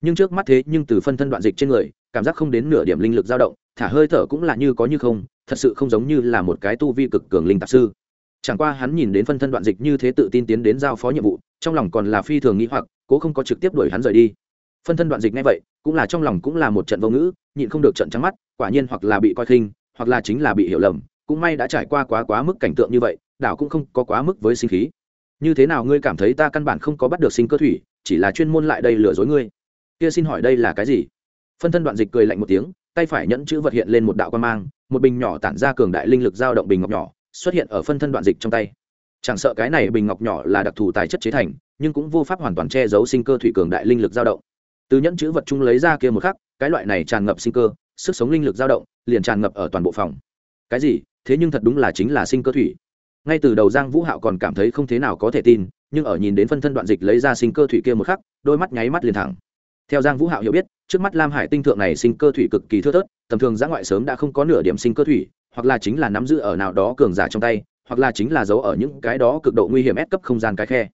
Nhưng trước mắt thế nhưng từ phân thân đoạn dịch trên người, cảm giác không đến nửa điểm linh lực dao động, thả hơi thở cũng là như có như không, thật sự không giống như là một cái tu vi cực cường linh tạp sư. Chẳng qua hắn nhìn đến phân thân đoạn dịch như thế tự tin tiến đến giao phó nhiệm vụ, trong lòng còn là phi thường nghĩ hoặc, cố không có trực tiếp đuổi hắn rời đi. Phân thân đoạn dịch ngay vậy, cũng là trong lòng cũng là một trận vô ngữ, nhịn không được trận trắng mắt, quả nhiên hoặc là bị coi khinh, hoặc là chính là bị hiểu lầm, cũng may đã trải qua quá quá mức cảnh tượng như vậy, đảo cũng không có quá mức với sinh khí như thế nào ngươi cảm thấy ta căn bản không có bắt được sinh cơ thủy, chỉ là chuyên môn lại đây lừa dối ngươi? Kia xin hỏi đây là cái gì? Phân thân đoạn dịch cười lạnh một tiếng, tay phải nhẫn chữ vật hiện lên một đạo quan mang, một bình nhỏ tản ra cường đại linh lực dao động bình ngọc nhỏ, xuất hiện ở phân thân đoạn dịch trong tay. Chẳng sợ cái này bình ngọc nhỏ là đặc thù tài chất chế thành, nhưng cũng vô pháp hoàn toàn che giấu sinh cơ thủy cường đại linh lực dao động. Từ nhẫn chữ vật chung lấy ra kia một khắc, cái loại này tràn ngập sinh cơ, sức sống linh lực dao động, liền tràn ngập ở toàn bộ phòng. Cái gì? Thế nhưng thật đúng là chính là sinh cơ thủy ngay từ đầu giang vũ hạo còn cảm thấy không thế nào có thể tin, nhưng ở nhìn đến phân thân đoạn dịch lấy ra sinh cơ thủy kia một khắc, đôi mắt nháy mắt liền thẳng. Theo giang vũ hạo hiểu biết, trước mắt lam hải tinh thượng này sinh cơ thủy cực kỳ thưa thớt, tầm thường giã ngoại sớm đã không có nửa điểm sinh cơ thủy, hoặc là chính là nắm giữ ở nào đó cường giả trong tay, hoặc là chính là giấu ở những cái đó cực độ nguy hiểm ép cấp không gian cái khe.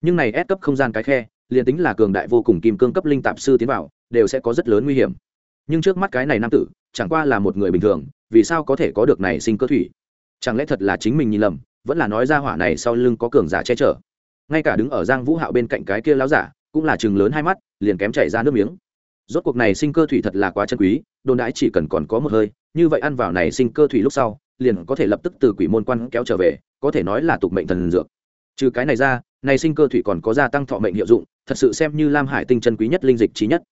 Nhưng này ép cấp không gian cái khe, liền tính là cường đại vô cùng kim cương cấp linh tạp sư tiến vào, đều sẽ có rất lớn nguy hiểm. Nhưng trước mắt cái này nam tử, chẳng qua là một người bình thường, vì sao có thể có được này sinh cơ thủy? Chẳng lẽ thật là chính mình nhìn lầm? Vẫn là nói ra hỏa này sau lưng có cường giả che chở. Ngay cả đứng ở giang vũ hạo bên cạnh cái kia láo giả, cũng là chừng lớn hai mắt, liền kém chảy ra nước miếng. Rốt cuộc này sinh cơ thủy thật là quá chân quý, đồn đãi chỉ cần còn có một hơi, như vậy ăn vào này sinh cơ thủy lúc sau, liền có thể lập tức từ quỷ môn quan kéo trở về, có thể nói là tục mệnh thần dược. Trừ cái này ra, này sinh cơ thủy còn có gia tăng thọ mệnh hiệu dụng, thật sự xem như lam hải tinh chân quý nhất linh dịch trí nhất.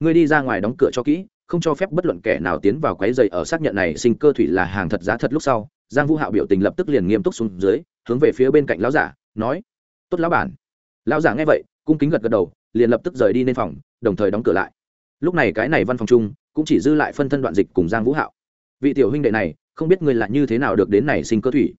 Ngươi đi ra ngoài đóng cửa cho kỹ, không cho phép bất luận kẻ nào tiến vào quấy dày ở xác nhận này sinh cơ thủy là hàng thật giá thật lúc sau giang vũ hạo biểu tình lập tức liền nghiêm túc xuống dưới, hướng về phía bên cạnh lão giả, nói, tốt lão bản. Lão giả nghe vậy, cung kính gật gật đầu, liền lập tức rời đi nên phòng, đồng thời đóng cửa lại. Lúc này cái này văn phòng chung, cũng chỉ dư lại phân thân đoạn dịch cùng giang vũ hạo. Vị tiểu huynh đệ này, không biết ngươi là như thế nào được đến này sinh cơ thủy.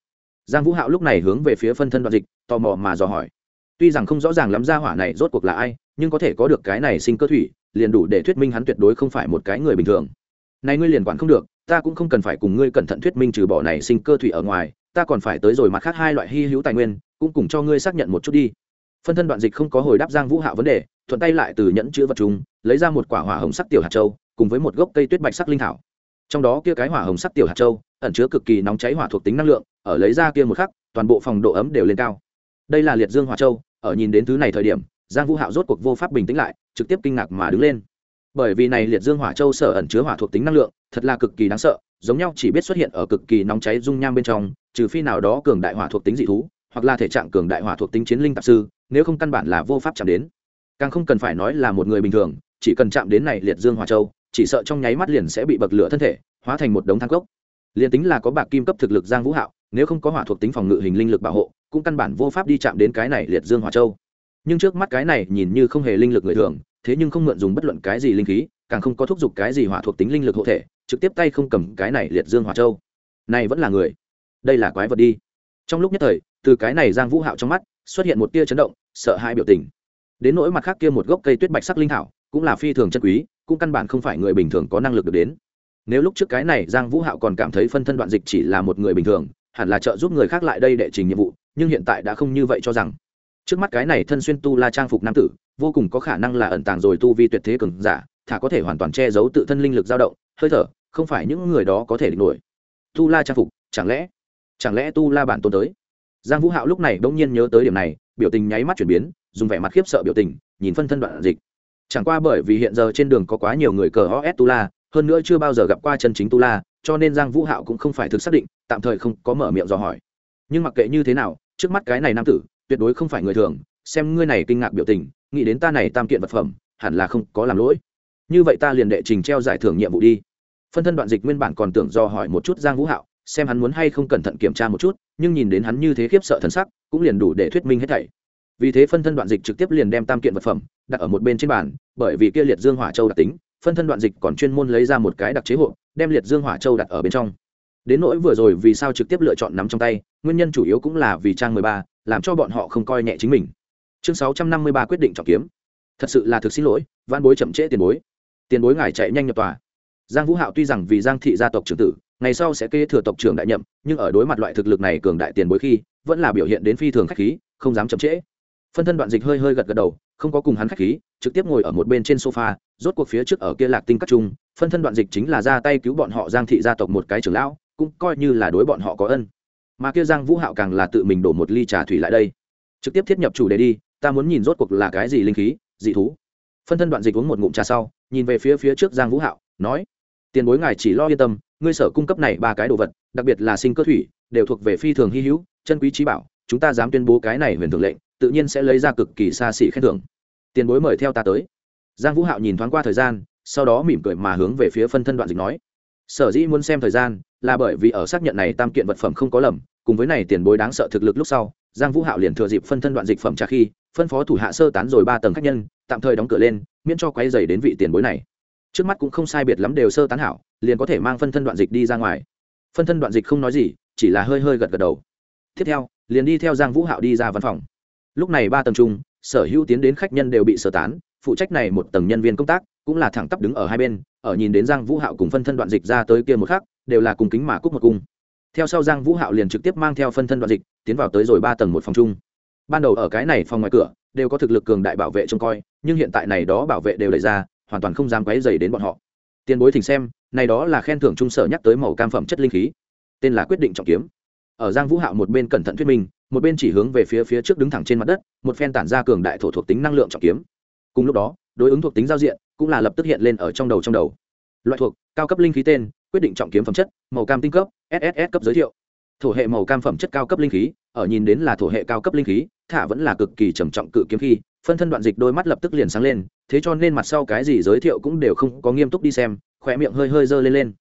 Giang vũ hạo lúc này hướng về phía phân thân đoạn dịch, tò mò mà dò hỏi. Tuy rằng không rõ ràng lắm ra hỏa này rốt cuộc là ai, nhưng có thể có được cái này sinh cơ thủy, liền đủ để thuyết minh hắn tuyệt đối không phải một cái người bình thường này ngươi liền quản không được, ta cũng không cần phải cùng ngươi cẩn thận thuyết minh trừ bỏ này sinh cơ thủy ở ngoài, ta còn phải tới rồi mặt khác hai loại hy hữu tài nguyên, cũng cùng cho ngươi xác nhận một chút đi. Phân thân đoạn dịch không có hồi đáp giang vũ hạo vấn đề, thuận tay lại từ nhẫn chữ vật chúng lấy ra một quả hỏa hồng sắc tiểu hạt châu, cùng với một gốc cây tuyết bạch sắc linh thảo. Trong đó kia cái hỏa hồng sắc tiểu hạt châu, ẩn chứa cực kỳ nóng cháy hỏa thuộc tính năng lượng, ở lấy ra kia một khắc, toàn bộ phòng độ ấm đều lên cao. Đây là liệt dương hỏa châu, ở nhìn đến thứ này thời điểm, giang vũ hạo rốt cuộc vô pháp bình tĩnh lại, trực tiếp kinh ngạc mà đứng lên bởi vì này liệt dương hỏa châu sở ẩn chứa hỏa thuộc tính năng lượng, thật là cực kỳ đáng sợ, giống nhau chỉ biết xuất hiện ở cực kỳ nóng cháy dung nham bên trong, trừ phi nào đó cường đại hỏa thuộc tính dị thú, hoặc là thể trạng cường đại hỏa thuộc tính chiến linh tạp sư, nếu không căn bản là vô pháp chạm đến. Càng không cần phải nói là một người bình thường, chỉ cần chạm đến này liệt dương hỏa châu, chỉ sợ trong nháy mắt liền sẽ bị bậc lửa thân thể, hóa thành một đống thang cốc. Liền tính là có bạc kim cấp thực lực giang vũ hạo, nếu không có hỏa thuộc tính phòng ngự hình linh lực bảo hộ, cũng căn bản vô pháp đi chạm đến cái này liệt dương hỏa châu. Nhưng trước mắt cái này nhìn như không hề linh lực người thường thế nhưng không mượn dùng bất luận cái gì linh khí, càng không có thúc giục cái gì hỏa thuộc tính linh lực hộ thể, trực tiếp tay không cầm cái này liệt dương hỏa châu. Này vẫn là người. Đây là quái vật đi. Trong lúc nhất thời, từ cái này giang vũ hạo trong mắt, xuất hiện một tia chấn động, sợ hãi biểu tình. Đến nỗi mặt khác kia một gốc cây tuyết bạch sắc linh thảo, cũng là phi thường chân quý, cũng căn bản không phải người bình thường có năng lực được đến. Nếu lúc trước cái này giang vũ hạo còn cảm thấy phân thân đoạn dịch chỉ là một người bình thường, hẳn là trợ giúp người khác lại đây đệ trình nhiệm vụ, nhưng hiện tại đã không như vậy cho rằng trước mắt cái này thân xuyên tu la trang phục nam tử, vô cùng có khả năng là ẩn tàng rồi tu vi tuyệt thế cường giả, thả có thể hoàn toàn che giấu tự thân linh lực dao động, hơi thở, không phải những người đó có thể địch nổi. Tu la trang phục, chẳng lẽ chẳng lẽ tu la bản tôn tới? Giang vũ hạo lúc này bỗng nhiên nhớ tới điểm này, biểu tình nháy mắt chuyển biến, dùng vẻ mặt khiếp sợ biểu tình, nhìn phân thân đoạn dịch. Chẳng qua bởi vì hiện giờ trên đường có quá nhiều người cờ os tu la, hơn nữa chưa bao giờ gặp qua chân chính tu la, cho nên giang vũ hạo cũng không phải thực xác định, tạm thời không có mở miệng dò hỏi. Nhưng mặc kệ như thế nào, trước mắt cái này nam tử tuyệt đối không phải người thường, xem ngươi này kinh ngạc biểu tình, nghĩ đến ta này tam kiện vật phẩm, hẳn là không có làm lỗi. Như vậy ta liền đệ trình treo giải thưởng nhiệm vụ đi. Phân thân đoạn dịch nguyên bản còn tưởng do hỏi một chút giang vũ hạo, xem hắn muốn hay không cẩn thận kiểm tra một chút, nhưng nhìn đến hắn như thế khiếp sợ thần sắc, cũng liền đủ để thuyết minh hết thảy. Vì thế phân thân đoạn dịch trực tiếp liền đem tam kiện vật phẩm đặt ở một bên trên bàn, bởi vì kia liệt dương hỏa châu đặc tính, phân thân đoạn dịch còn chuyên môn lấy ra một cái đặc chế hộ, đem liệt dương hỏa châu đặt ở bên trong đến nỗi vừa rồi vì sao trực tiếp lựa chọn nắm trong tay, nguyên nhân chủ yếu cũng là vì trang mười ba, làm cho bọn họ không coi nhẹ chính mình. Chương sáu trăm năm mươi ba quyết định trọng kiếm. Thật sự là thực xin lỗi văn bối chậm trễ tiền bối. Tiền bối ngài chạy nhanh nhập tòa. Giang vũ hạo tuy rằng vì giang thị gia tộc trưởng tử, ngày sau sẽ kế thừa tộc trưởng đại nhậm, nhưng ở đối mặt loại thực lực này cường đại tiền bối khi, vẫn là biểu hiện đến phi thường khách khí, không dám chậm trễ. Phân thân đoạn dịch hơi hơi gật gật đầu, không có cùng hắn khách khí, trực tiếp ngồi ở một bên trên sofa, rốt cuộc phía trước ở kia lạc tinh các trung, phân thân đoạn dịch chính là ra tay cứu bọn họ giang thị gia tộc một cái trưởng lão cũng coi như là đối bọn họ có ân. Mà kia giang vũ hạo càng là tự mình đổ một ly trà thủy lại đây. Trực tiếp thiết nhập chủ đề đi, ta muốn nhìn rốt cuộc là cái gì linh khí, dị thú. Phân thân đoạn dịch uống một ngụm trà sau, nhìn về phía phía trước giang vũ hạo, nói, tiền bối ngài chỉ lo yên tâm, ngươi sở cung cấp này ba cái đồ vật, đặc biệt là sinh cơ thủy, đều thuộc về phi thường hy hữu, chân quý trí bảo, chúng ta dám tuyên bố cái này huyền thường lệnh, tự nhiên sẽ lấy ra cực kỳ xa xỉ khen thưởng. Tiền bối mời theo ta tới. Giang vũ hạo nhìn thoáng qua thời gian, sau đó mỉm cười mà hướng về phía phân thân đoạn dịch nói sở dĩ muốn xem thời gian là bởi vì ở xác nhận này tam kiện vật phẩm không có lầm, cùng với này tiền bối đáng sợ thực lực lúc sau, giang vũ hạo liền thừa dịp phân thân đoạn dịch phẩm trả khi, phân phó thủ hạ sơ tán rồi ba tầng khách nhân, tạm thời đóng cửa lên, miễn cho quay dày đến vị tiền bối này. Trước mắt cũng không sai biệt lắm đều sơ tán hảo, liền có thể mang phân thân đoạn dịch đi ra ngoài. Phân thân đoạn dịch không nói gì, chỉ là hơi hơi gật gật đầu. Tiếp theo, liền đi theo giang vũ hạo đi ra văn phòng. Lúc này ba tầng trung sở hữu tiến đến khách nhân đều bị sơ tán phụ trách này một tầng nhân viên công tác, cũng là thẳng tắp đứng ở hai bên, ở nhìn đến giang vũ hạo cùng phân thân đoạn dịch ra tới kia một khắc, đều là cùng kính mà cúc một cung. Theo sau giang vũ hạo liền trực tiếp mang theo phân thân đoạn dịch, tiến vào tới rồi ba tầng một phòng chung. Ban đầu ở cái này phòng ngoài cửa, đều có thực lực cường đại bảo vệ trông coi, nhưng hiện tại này đó bảo vệ đều đẩy ra, hoàn toàn không dám quấy dày đến bọn họ. Tiền bối thỉnh xem, này đó là khen thưởng trung sở nhắc tới màu cam phẩm chất linh khí. Tên là quyết định trọng kiếm. Ở giang vũ hạo một bên cẩn thận thuyết minh, một bên chỉ hướng về phía phía trước đứng thẳng trên mặt đất, một phen tản ra cường đại thổ thuộc tính năng lượng trọng kiếm cùng lúc đó, đối ứng thuộc tính giao diện cũng là lập tức hiện lên ở trong đầu trong đầu. Loại thuộc, cao cấp linh khí tên, quyết định trọng kiếm phẩm chất, màu cam tinh cấp sss cấp giới thiệu. Thổ hệ màu cam phẩm chất cao cấp linh khí, ở nhìn đến là thổ hệ cao cấp linh khí, thả vẫn là cực kỳ trầm trọng cự kiếm khí phân thân đoạn dịch đôi mắt lập tức liền sáng lên, thế cho nên mặt sau cái gì giới thiệu cũng đều không có nghiêm túc đi xem khỏe miệng hơi hơi dơ lên lên.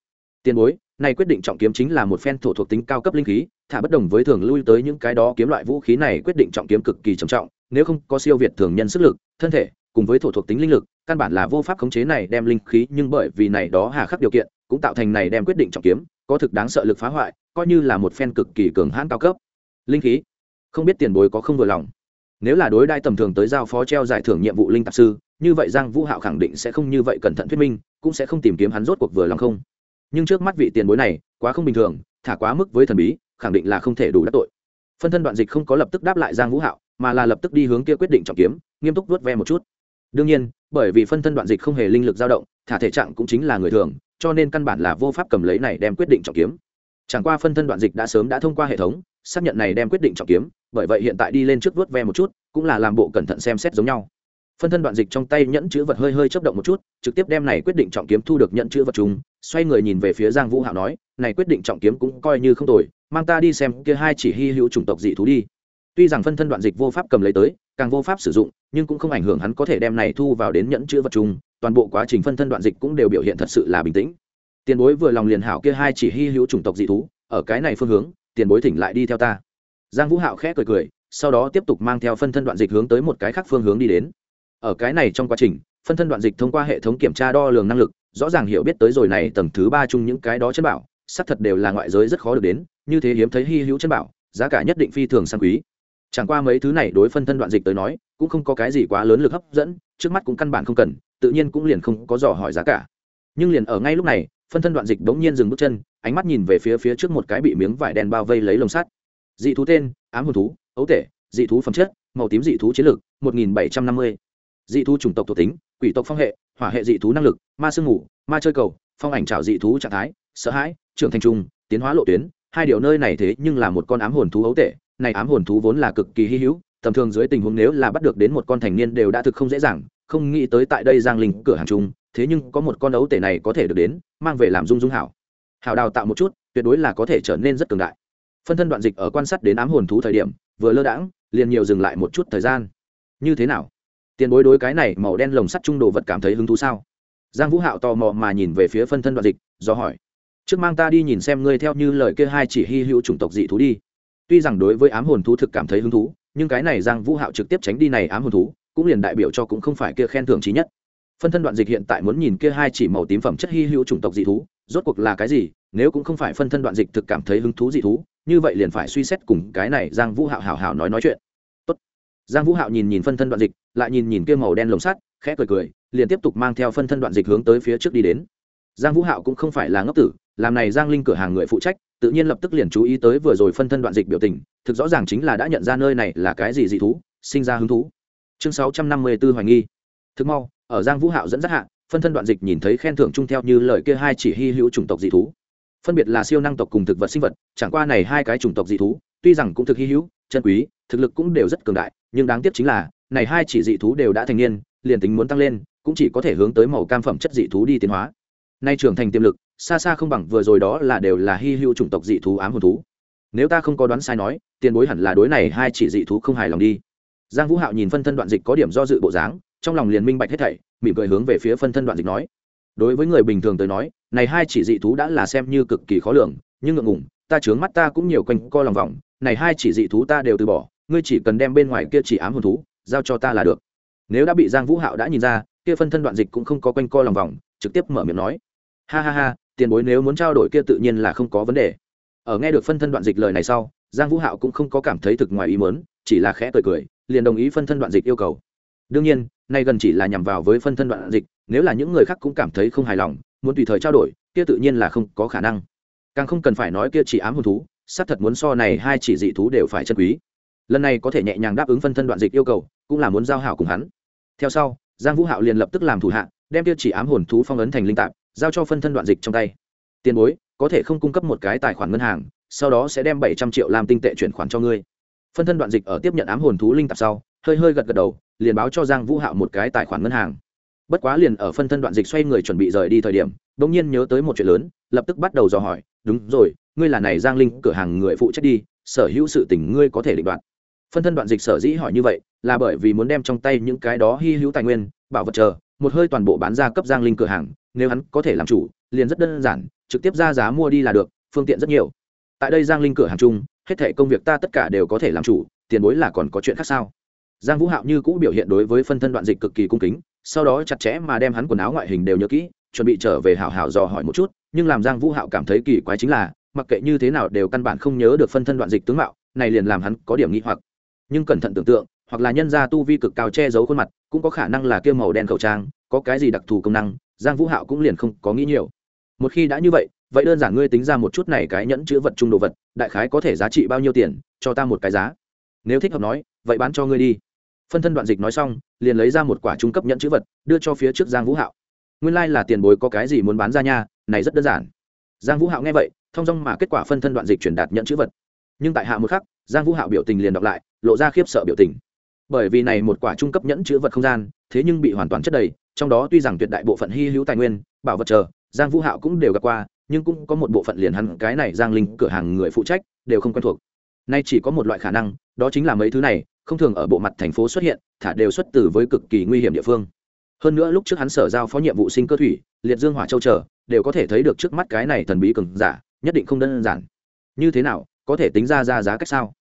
Tiền bối, này quyết định trọng kiếm chính là một phen thổ thuộc tính cao cấp linh khí, thả bất đồng với thường lui tới những cái đó kiếm loại vũ khí này quyết định trọng kiếm cực kỳ trầm trọng, nếu không có siêu việt thường nhân sức lực, thân thể cùng với thổ thuộc tính linh lực, căn bản là vô pháp khống chế này đem linh khí, nhưng bởi vì này đó hà khắc điều kiện, cũng tạo thành này đem quyết định trọng kiếm, có thực đáng sợ lực phá hoại, coi như là một phen cực kỳ cường hãn cao cấp. Linh khí? Không biết tiền bối có không vừa lòng. Nếu là đối đai tầm thường tới giao phó treo giải thưởng nhiệm vụ linh tạp sư, như vậy giang vũ hạo khẳng định sẽ không như vậy cẩn thận thuyết minh, cũng sẽ không tìm kiếm hắn rốt cuộc vừa lòng không. Nhưng trước mắt vị tiền bối này, quá không bình thường, thả quá mức với thần bí, khẳng định là không thể đủ đắc tội. Phân thân đoạn dịch không có lập tức đáp lại giang vũ hạo, mà là lập tức đi hướng kia quyết định trọng kiếm, nghiêm túc vớt ve một chút đương nhiên, bởi vì phân thân đoạn dịch không hề linh lực dao động, thả thể trạng cũng chính là người thường, cho nên căn bản là vô pháp cầm lấy này đem quyết định trọng kiếm. Chẳng qua phân thân đoạn dịch đã sớm đã thông qua hệ thống, xác nhận này đem quyết định trọng kiếm, bởi vậy hiện tại đi lên trước vớt ve một chút, cũng là làm bộ cẩn thận xem xét giống nhau. Phân thân đoạn dịch trong tay nhẫn chữ vật hơi hơi chấp động một chút, trực tiếp đem này quyết định trọng kiếm thu được nhẫn chữ vật chúng, xoay người nhìn về phía giang vũ hạo nói, này quyết định trọng kiếm cũng coi như không tồi, mang ta đi xem kia hai chỉ hy hữu chủng tộc dị thú đi. Tuy rằng phân thân đoạn dịch vô pháp cầm lấy tới càng vô pháp sử dụng, nhưng cũng không ảnh hưởng hắn có thể đem này thu vào đến nhẫn chữ vật chung, toàn bộ quá trình phân thân đoạn dịch cũng đều biểu hiện thật sự là bình tĩnh. Tiền bối vừa lòng liền hảo kia hai chỉ hy hữu chủng tộc dị thú, ở cái này phương hướng, tiền bối thỉnh lại đi theo ta. Giang vũ hạo khẽ cười cười, sau đó tiếp tục mang theo phân thân đoạn dịch hướng tới một cái khác phương hướng đi đến. Ở cái này trong quá trình, phân thân đoạn dịch thông qua hệ thống kiểm tra đo lường năng lực, rõ ràng hiểu biết tới rồi này tầng thứ ba chung những cái đó chân bảo sắc thật đều là ngoại giới rất khó được đến, như thế hiếm thấy hy hữu chân bảo, giá cả nhất định phi thường sang quý chẳng qua mấy thứ này đối phân thân đoạn dịch tới nói, cũng không có cái gì quá lớn lực hấp dẫn, trước mắt cũng căn bản không cần, tự nhiên cũng liền không có dò hỏi giá cả. Nhưng liền ở ngay lúc này, phân thân đoạn dịch bỗng nhiên dừng bước chân, ánh mắt nhìn về phía phía trước một cái bị miếng vải đen bao vây lấy lồng sắt. Dị thú tên, ám hồn thú, ấu tể, dị thú phẩm chất, màu tím dị thú chiến lược một nghìn bảy trăm năm mươi. Dị thú chủng tộc thuộc tính, quỷ tộc phong hệ, hỏa hệ dị thú năng lực, ma sương ngủ, ma chơi cầu, phong ảnh trào dị thú trạng thái, sợ hãi, trưởng thành trung tiến hóa lộ tuyến, hai điều nơi này thế nhưng là một con ám hồn thú ấu tể này ám hồn thú vốn là cực kỳ hy hữu, tầm thường dưới tình huống nếu là bắt được đến một con thành niên đều đã thực không dễ dàng, không nghĩ tới tại đây giang linh cửa hàng chung, thế nhưng có một con ấu tể này có thể được đến, mang về làm dung dung hảo. Hảo đào tạo một chút, tuyệt đối là có thể trở nên rất cường đại. Phân thân đoạn dịch ở quan sát đến ám hồn thú thời điểm, vừa lơ đãng, liền nhiều dừng lại một chút thời gian. Như thế nào? Tiền bối đối cái này màu đen lồng sắt trung đồ vật cảm thấy hứng thú sao? Giang vũ hạo tò mò mà nhìn về phía phân thân đoạn dịch, do hỏi. Trước mang ta đi nhìn xem ngươi theo như lời kia hai chỉ hy hữu chủng tộc dị thú đi tuy rằng đối với ám hồn thú thực cảm thấy hứng thú, nhưng cái này giang vũ hạo trực tiếp tránh đi này ám hồn thú, cũng liền đại biểu cho cũng không phải kia khen thưởng trí nhất. Phân thân đoạn dịch hiện tại muốn nhìn kia hai chỉ màu tím phẩm chất hy hữu chủng tộc dị thú, rốt cuộc là cái gì, nếu cũng không phải phân thân đoạn dịch thực cảm thấy hứng thú dị thú, như vậy liền phải suy xét cùng cái này giang vũ hạo hảo hảo nói nói chuyện. Tốt. giang vũ hạo nhìn nhìn phân thân đoạn dịch, lại nhìn nhìn kia màu đen lồng sắt, khẽ cười cười, liền tiếp tục mang theo phân thân đoạn dịch hướng tới phía trước đi đến. Giang vũ hạo cũng không phải là ngốc tử, làm này giang linh cửa hàng người phụ trách tự nhiên lập tức liền chú ý tới vừa rồi phân thân đoạn dịch biểu tình, thực rõ ràng chính là đã nhận ra nơi này là cái gì dị thú, sinh ra hứng thú. Chương sáu trăm năm mươi 654 hoài nghi. Thực mau, ở giang vũ hạo dẫn dắt hạ, phân thân đoạn dịch nhìn thấy khen thưởng chung theo như lời kia hai chỉ hy hữu chủng tộc dị thú. Phân biệt là siêu năng tộc cùng thực vật sinh vật, chẳng qua này hai cái chủng tộc dị thú, tuy rằng cũng thực hy hữu, chân quý, thực lực cũng đều rất cường đại, nhưng đáng tiếc chính là, này hai chỉ dị thú đều đã thành niên, liền tính muốn tăng lên, cũng chỉ có thể hướng tới màu cam phẩm chất dị thú đi tiến hóa. Nay trưởng thành tiềm lực xa xa không bằng vừa rồi đó là đều là hy hữu chủng tộc dị thú ám hồn thú. Nếu ta không có đoán sai nói, tiền bối hẳn là đối này hai chỉ dị thú không hài lòng đi. Giang vũ hạo nhìn phân thân đoạn dịch có điểm do dự bộ dáng, trong lòng liền minh bạch hết thảy, mỉm cười hướng về phía phân thân đoạn dịch nói. Đối với người bình thường tới nói, này hai chỉ dị thú đã là xem như cực kỳ khó lường, nhưng ngượng ngùng, ta chướng mắt ta cũng nhiều quanh co lòng vòng, này hai chỉ dị thú ta đều từ bỏ, ngươi chỉ cần đem bên ngoài kia chỉ ám hồn thú, giao cho ta là được. Nếu đã bị giang vũ hạo đã nhìn ra, kia phân thân đoạn dịch cũng không có quanh co lòng vòng, trực tiếp mở miệng nói. Ha ha ha tiền bối nếu muốn trao đổi kia tự nhiên là không có vấn đề. Ở nghe được phân thân đoạn dịch lời này sau, giang vũ hạo cũng không có cảm thấy thực ngoài ý mớn chỉ là khẽ cười cười, liền đồng ý phân thân đoạn dịch yêu cầu. Đương nhiên, nay gần chỉ là nhằm vào với phân thân đoạn dịch, nếu là những người khác cũng cảm thấy không hài lòng, muốn tùy thời trao đổi, kia tự nhiên là không có khả năng. Càng không cần phải nói kia chỉ ám hồn thú, xác thật muốn so này hai chỉ dị thú đều phải chân quý. Lần này có thể nhẹ nhàng đáp ứng phân thân đoạn dịch yêu cầu, cũng là muốn giao hảo cùng hắn. Theo sau, giang vũ hạo liền lập tức làm thủ hạ, đem kia chỉ ám hồn thú phong ấn thành linh tạp giao cho phân thân đoạn dịch trong tay. Tiền bối, có thể không cung cấp một cái tài khoản ngân hàng, sau đó sẽ đem bảy trăm triệu làm tinh tệ chuyển khoản cho ngươi. Phân thân đoạn dịch ở tiếp nhận ám hồn thú linh tạp sau, hơi hơi gật gật đầu, liền báo cho giang vũ hạo một cái tài khoản ngân hàng. Bất quá liền ở phân thân đoạn dịch xoay người chuẩn bị rời đi thời điểm đ ỗ n g nhiên nhớ tới một chuyện lớn, lập tức bắt đầu dò hỏi, đúng rồi, ngươi là này giang linh cửa hàng người phụ trách đi, sở hữu sự tình ngươi có thể định đoạt. Phân thân đoạn dịch sở dĩ hỏi như vậy, là bởi vì muốn đem trong tay những cái đó hy hữu tài nguyên, bảo vật chờ một hơi toàn bộ bán ra cấp giang linh cửa hàng, nếu hắn có thể làm chủ, liền rất đơn giản, trực tiếp ra giá mua đi là được, phương tiện rất nhiều. Tại đây giang linh cửa hàng chung, hết thể công việc ta tất cả đều có thể làm chủ, tiền bối là còn có chuyện khác sao? Giang vũ hạo như cũ biểu hiện đối với phân thân đoạn dịch cực kỳ cung kính, sau đó chặt chẽ mà đem hắn quần áo ngoại hình đều nhớ kỹ, chuẩn bị trở về hảo hảo dò hỏi một chút, nhưng làm giang vũ hạo cảm thấy kỳ quái chính là, mặc kệ như thế nào đều căn bản không nhớ được phân thân đoạn dịch tướng mạo, này liền làm hắn có điểm nghi hoặc. Nhưng cẩn thận tưởng tượng hoặc là nhân gia tu vi cực cao che giấu khuôn mặt, cũng có khả năng là kia màu đen khẩu trang, có cái gì đặc thù công năng, giang vũ hạo cũng liền không có nghĩ nhiều. Một khi đã như vậy vậy đơn giản ngươi tính ra một chút này cái nhẫn chữ vật trung đồ vật, đại khái có thể giá trị bao nhiêu tiền, cho ta một cái giá. Nếu thích hợp nói, vậy bán cho ngươi đi. Phân thân đoạn dịch nói xong, liền lấy ra một quả trung cấp nhẫn chữ vật, đưa cho phía trước giang vũ hạo. Nguyên lai、like、là tiền bối có cái gì muốn bán ra nha, này rất đơn giản. Giang vũ hạo nghe vậy, thông dong mà kết quả phân thân đoạn dịch truyền đạt nhẫn chữ vật. Nhưng tại hạ một khắc, giang vũ hạo biểu tình liền đọc lại, lộ ra khiếp sợ biểu tình bởi vì này một quả trung cấp nhẫn chữ vật không gian, thế nhưng bị hoàn toàn chất đầy, trong đó tuy rằng tuyệt đại bộ phận hy hữu tài nguyên, bảo vật chờ, giang vũ hạo cũng đều gặp qua, nhưng cũng có một bộ phận liền hẳn cái này giang linh cửa hàng người phụ trách, đều không quen thuộc. Nay chỉ có một loại khả năng, đó chính là mấy thứ này, không thường ở bộ mặt thành phố xuất hiện, thả đều xuất từ với cực kỳ nguy hiểm địa phương. Hơn nữa lúc trước hắn sở giao phó nhiệm vụ sinh cơ thủy, liệt dương hỏa châu trở đều có thể thấy được trước mắt cái này thần bí cường giả, nhất định không đơn giản. Như thế nào, có thể tính ra ra giá cách sao?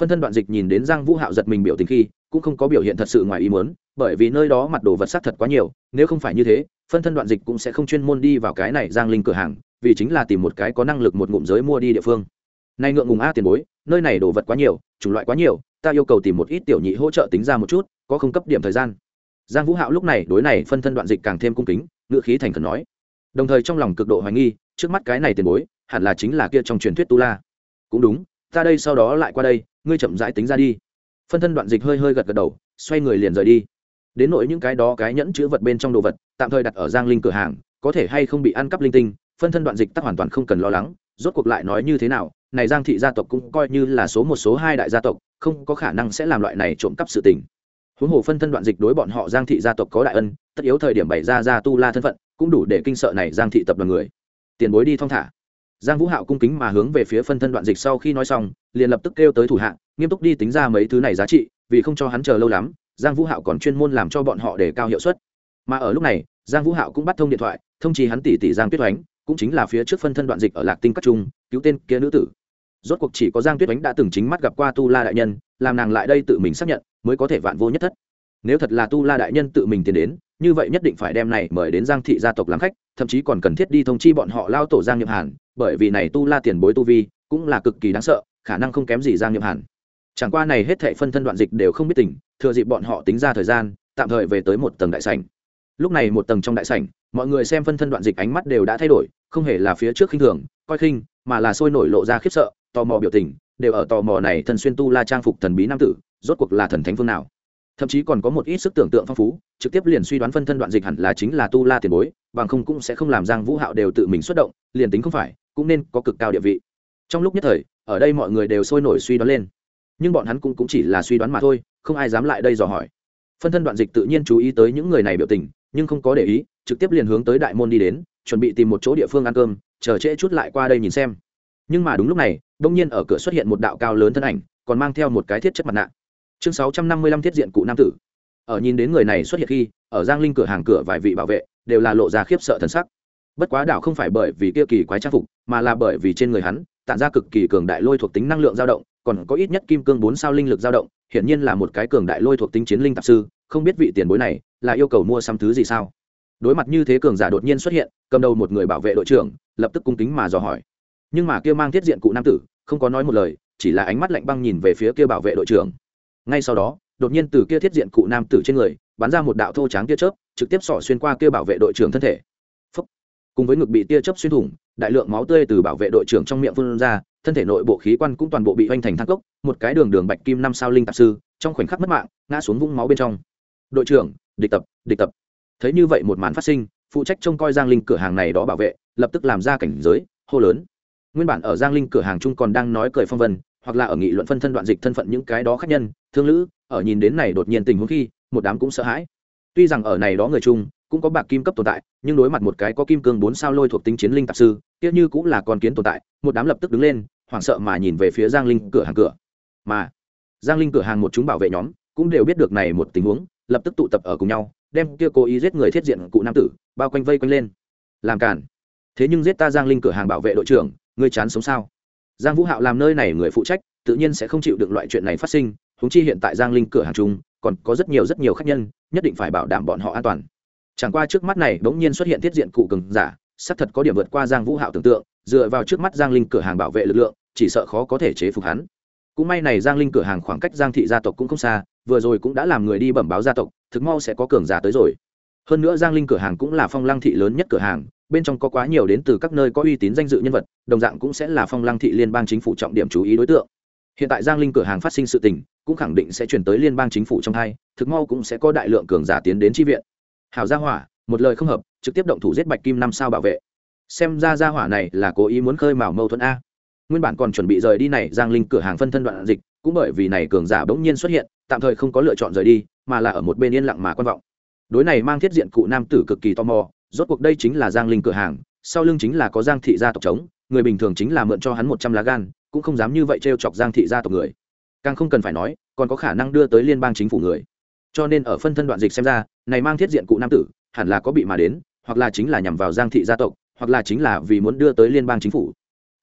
Phân thân đoạn dịch nhìn đến giang vũ hạo giật mình biểu tình khi cũng không có biểu hiện thật sự ngoài ý muốn, bởi vì nơi đó mặt đồ vật sắc thật quá nhiều, nếu không phải như thế, phân thân đoạn dịch cũng sẽ không chuyên môn đi vào cái này giang linh cửa hàng, vì chính là tìm một cái có năng lực một ngụm giới mua đi địa phương. Nay ngượng ngùng a tiền bối, nơi này đồ vật quá nhiều, chủng loại quá nhiều, ta yêu cầu tìm một ít tiểu nhị hỗ trợ tính ra một chút, có không cấp điểm thời gian. Giang vũ hạo lúc này đối này phân thân đoạn dịch càng thêm cung kính, ngữ khí thành khẩn nói. Đồng thời trong lòng cực độ hoài nghi, trước mắt cái này tiền bối, hẳn là chính là kia trong truyền thuyết tu la. Cũng đúng, ta đây sau đó lại qua đây, ngươi chậm rãi tính ra đi phân thân đoạn dịch hơi hơi gật gật đầu, xoay người liền rời đi. Đến nỗi những cái đó cái nhẫn chữ vật bên trong đồ vật, tạm thời đặt ở giang linh cửa hàng, có thể hay không bị ăn cắp linh tinh, phân thân đoạn dịch tắc hoàn toàn không cần lo lắng, rốt cuộc lại nói như thế nào, này giang thị gia tộc cũng coi như là số một số hai đại gia tộc, không có khả năng sẽ làm loại này trộm cắp sự tình. Huống hồ phân thân đoạn dịch đối bọn họ giang thị gia tộc có đại ân, tất yếu thời điểm bày ra ra tu la thân phận, cũng đủ để kinh sợ này giang thị tập đoàn người. Tiền bối đi thong thả. Giang vũ hạo cung kính mà hướng về phía phân thân đoạn dịch sau khi nói xong, liền lập tức kêu tới thủ hạ nghiêm túc đi tính ra mấy thứ này giá trị, vì không cho hắn chờ lâu lắm, giang vũ hạo còn chuyên môn làm cho bọn họ để cao hiệu suất. Mà ở lúc này, giang vũ hạo cũng bắt thông điện thoại, thông trì hắn tỷ tỷ giang tuyết oánh, cũng chính là phía trước phân thân đoạn dịch ở lạc tinh các trung, cứu tên kia nữ tử. Rốt cuộc chỉ có giang tuyết oánh đã từng chính mắt gặp qua tu la đại nhân, làm nàng lại đây tự mình xác nhận, mới có thể vạn vô nhất thất. Nếu thật là tu la đại nhân tự mình tiến đến, như vậy nhất định phải đem này mời đến giang thị gia tộc làm khách, thậm chí còn cần thiết đi thông chi bọn họ lao tổ giang nhậm hàn, bởi vì này tu la tiền bối tu vi cũng là cực kỳ đáng sợ, khả năng không kém gì giang nhậm hàn chẳng qua này hết thệ phân thân đoạn dịch đều không biết tỉnh thừa dịp bọn họ tính ra thời gian, tạm thời về tới một tầng đại sảnh. Lúc này một tầng trong đại sảnh, mọi người xem phân thân đoạn dịch ánh mắt đều đã thay đổi, không hề là phía trước khinh thường, coi khinh, mà là sôi nổi lộ ra khiếp sợ, tò mò biểu tình, đều ở tò mò này thần xuyên tu la trang phục thần bí nam tử, rốt cuộc là thần thánh phương nào. Thậm chí còn có một ít sức tưởng tượng phong phú, trực tiếp liền suy đoán phân thân đoạn dịch hẳn là chính là tu la tiền bối, bằng không cũng sẽ không làm giang vũ hạo đều tự mình xuất động, liền tính không phải, cũng nên có cực cao địa vị. Trong lúc nhất thời, ở đây mọi người đều sôi nổi suy đoán lên nhưng bọn hắn cũng, cũng chỉ là suy đoán mà thôi không ai dám lại đây dò hỏi. Phân thân đoạn dịch tự nhiên chú ý tới những người này biểu tình nhưng không có để ý trực tiếp liền hướng tới đại môn đi đến chuẩn bị tìm một chỗ địa phương ăn cơm chờ trễ chút lại qua đây nhìn xem. Nhưng mà đúng lúc này đông nhiên ở cửa xuất hiện một đạo cao lớn thân ảnh còn mang theo một cái thiết chất mặt nạ. Chương sáu trăm năm mươi lăm thiết diện cụ nam tử. Ở nhìn đến người này xuất hiện khi ở giang linh cửa hàng cửa vài vị bảo vệ đều là lộ ra khiếp sợ thần sắc. Bất quá đảo không phải bởi vì kia kỳ quái trang phục mà là bởi vì trên người hắn tản ra cực kỳ cường đại lôi thuộc tính năng lượng dao động còn có ít nhất kim cương bốn sao linh lực dao động, hiển nhiên là một cái cường đại lôi thuộc tính chiến linh tạp sư, không biết vị tiền bối này là yêu cầu mua xăm thứ gì sao? Đối mặt như thế cường giả đột nhiên xuất hiện, cầm đầu một người bảo vệ đội trưởng, lập tức cung kính mà dò hỏi. Nhưng mà kia mang thiết diện cụ nam tử, không có nói một lời, chỉ là ánh mắt lạnh băng nhìn về phía kia bảo vệ đội trưởng. Ngay sau đó, đột nhiên từ kia thiết diện cụ nam tử trên người, bắn ra một đạo thô tráng tia chớp, trực tiếp xỏ xuyên qua kia bảo vệ đội trưởng thân thể. Phúc. cùng với ngực bị tia chớp xuyên thủng, đại lượng máu tươi từ bảo vệ đội trưởng trong miệng phun ra thân thể nội bộ khí quan cũng toàn bộ bị hoành thành thang cốc một cái đường đường bạch kim năm sao linh tạp sư, trong khoảnh khắc mất mạng, ngã xuống vũng máu bên trong. Đội trưởng, địch tập địch tập. Thấy như vậy một màn phát sinh, phụ trách trông coi giang linh cửa hàng này đó bảo vệ, lập tức làm ra cảnh giới, hô lớn. Nguyên bản ở giang linh cửa hàng chung còn đang nói cười phong vân, hoặc là ở nghị luận phân thân đoạn dịch thân phận những cái đó khác nhân, thương lữ, ở nhìn đến này đột nhiên tình huống khi, một đám cũng sợ hãi. Tuy rằng ở này đó người chung, cũng có bạc kim cấp tồn tại, nhưng đối mặt một cái có kim cương bốn sao lôi thuộc tính chiến linh tạp sư tiếc như cũng là con kiến tồn tại, một đám lập tức đứng lên hoảng sợ mà nhìn về phía giang linh cửa hàng cửa. Mà, giang linh cửa hàng một chúng bảo vệ nhóm cũng đều biết được này một tình huống, lập tức tụ tập ở cùng nhau, đem kia cố ý giết người thiết diện cụ nam tử bao quanh vây quanh lên. Làm cản thế nhưng giết ta giang linh cửa hàng bảo vệ đội trưởng, ngươi chán sống sao? Giang vũ hạo làm nơi này người phụ trách, tự nhiên sẽ không chịu được loại chuyện này phát sinh húng chi hiện tại giang linh cửa hàng chung còn có rất nhiều rất nhiều khách nhân, nhất định phải bảo đảm bọn họ an toàn. Chẳng qua trước mắt này bỗng nhiên xuất hiện thiết diện cụ cường giả, xác thật có điểm vượt qua giang vũ hạo tưởng tượng, dựa vào trước mắt giang linh cửa hàng bảo vệ lực lượng chỉ sợ khó có thể chế phục hắn. Cũng may này giang linh cửa hàng khoảng cách giang thị gia tộc cũng không xa, vừa rồi cũng đã làm người đi bẩm báo gia tộc, thực mau sẽ có cường giả tới rồi. Hơn nữa giang linh cửa hàng cũng là phong lăng thị lớn nhất cửa hàng, bên trong có quá nhiều đến từ các nơi có uy tín danh dự nhân vật, đồng dạng cũng sẽ là phong lăng thị liên bang chính phủ trọng điểm chú ý đối tượng. Hiện tại giang linh cửa hàng phát sinh sự tình, cũng khẳng định sẽ chuyển tới liên bang chính phủ trong hai, thực mau cũng sẽ có đại lượng cường giả tiến đến tri viện. Hảo gia hỏa, một lời không hợp, trực tiếp động thủ giết bạch kim năm sao bảo vệ. Xem ra gia hỏa này là cố ý muốn khơi mào mâu thuẫn a nguyên bản còn chuẩn bị rời đi này giang linh cửa hàng phân thân đoạn dịch cũng bởi vì này cường giả bỗng nhiên xuất hiện tạm thời không có lựa chọn rời đi mà là ở một bên yên lặng mà quan vọng. Đối này mang thiết diện cụ nam tử cực kỳ tò mò rốt cuộc đây chính là giang linh cửa hàng sau lưng chính là có giang thị gia tộc trống, người bình thường chính là mượn cho hắn một trăm lá gan cũng không dám như vậy t chọc giang thị gia tộc người. Càng không cần phải nói còn có khả năng đưa tới liên bang chính phủ người. Cho nên ở phân thân đoạn dịch xem ra này mang thiết diện cụ nam tử hẳn là có bị mà đến hoặc là chính là nhằm vào giang thị gia tộc hoặc là chính là vì muốn đưa tới liên bang chính phủ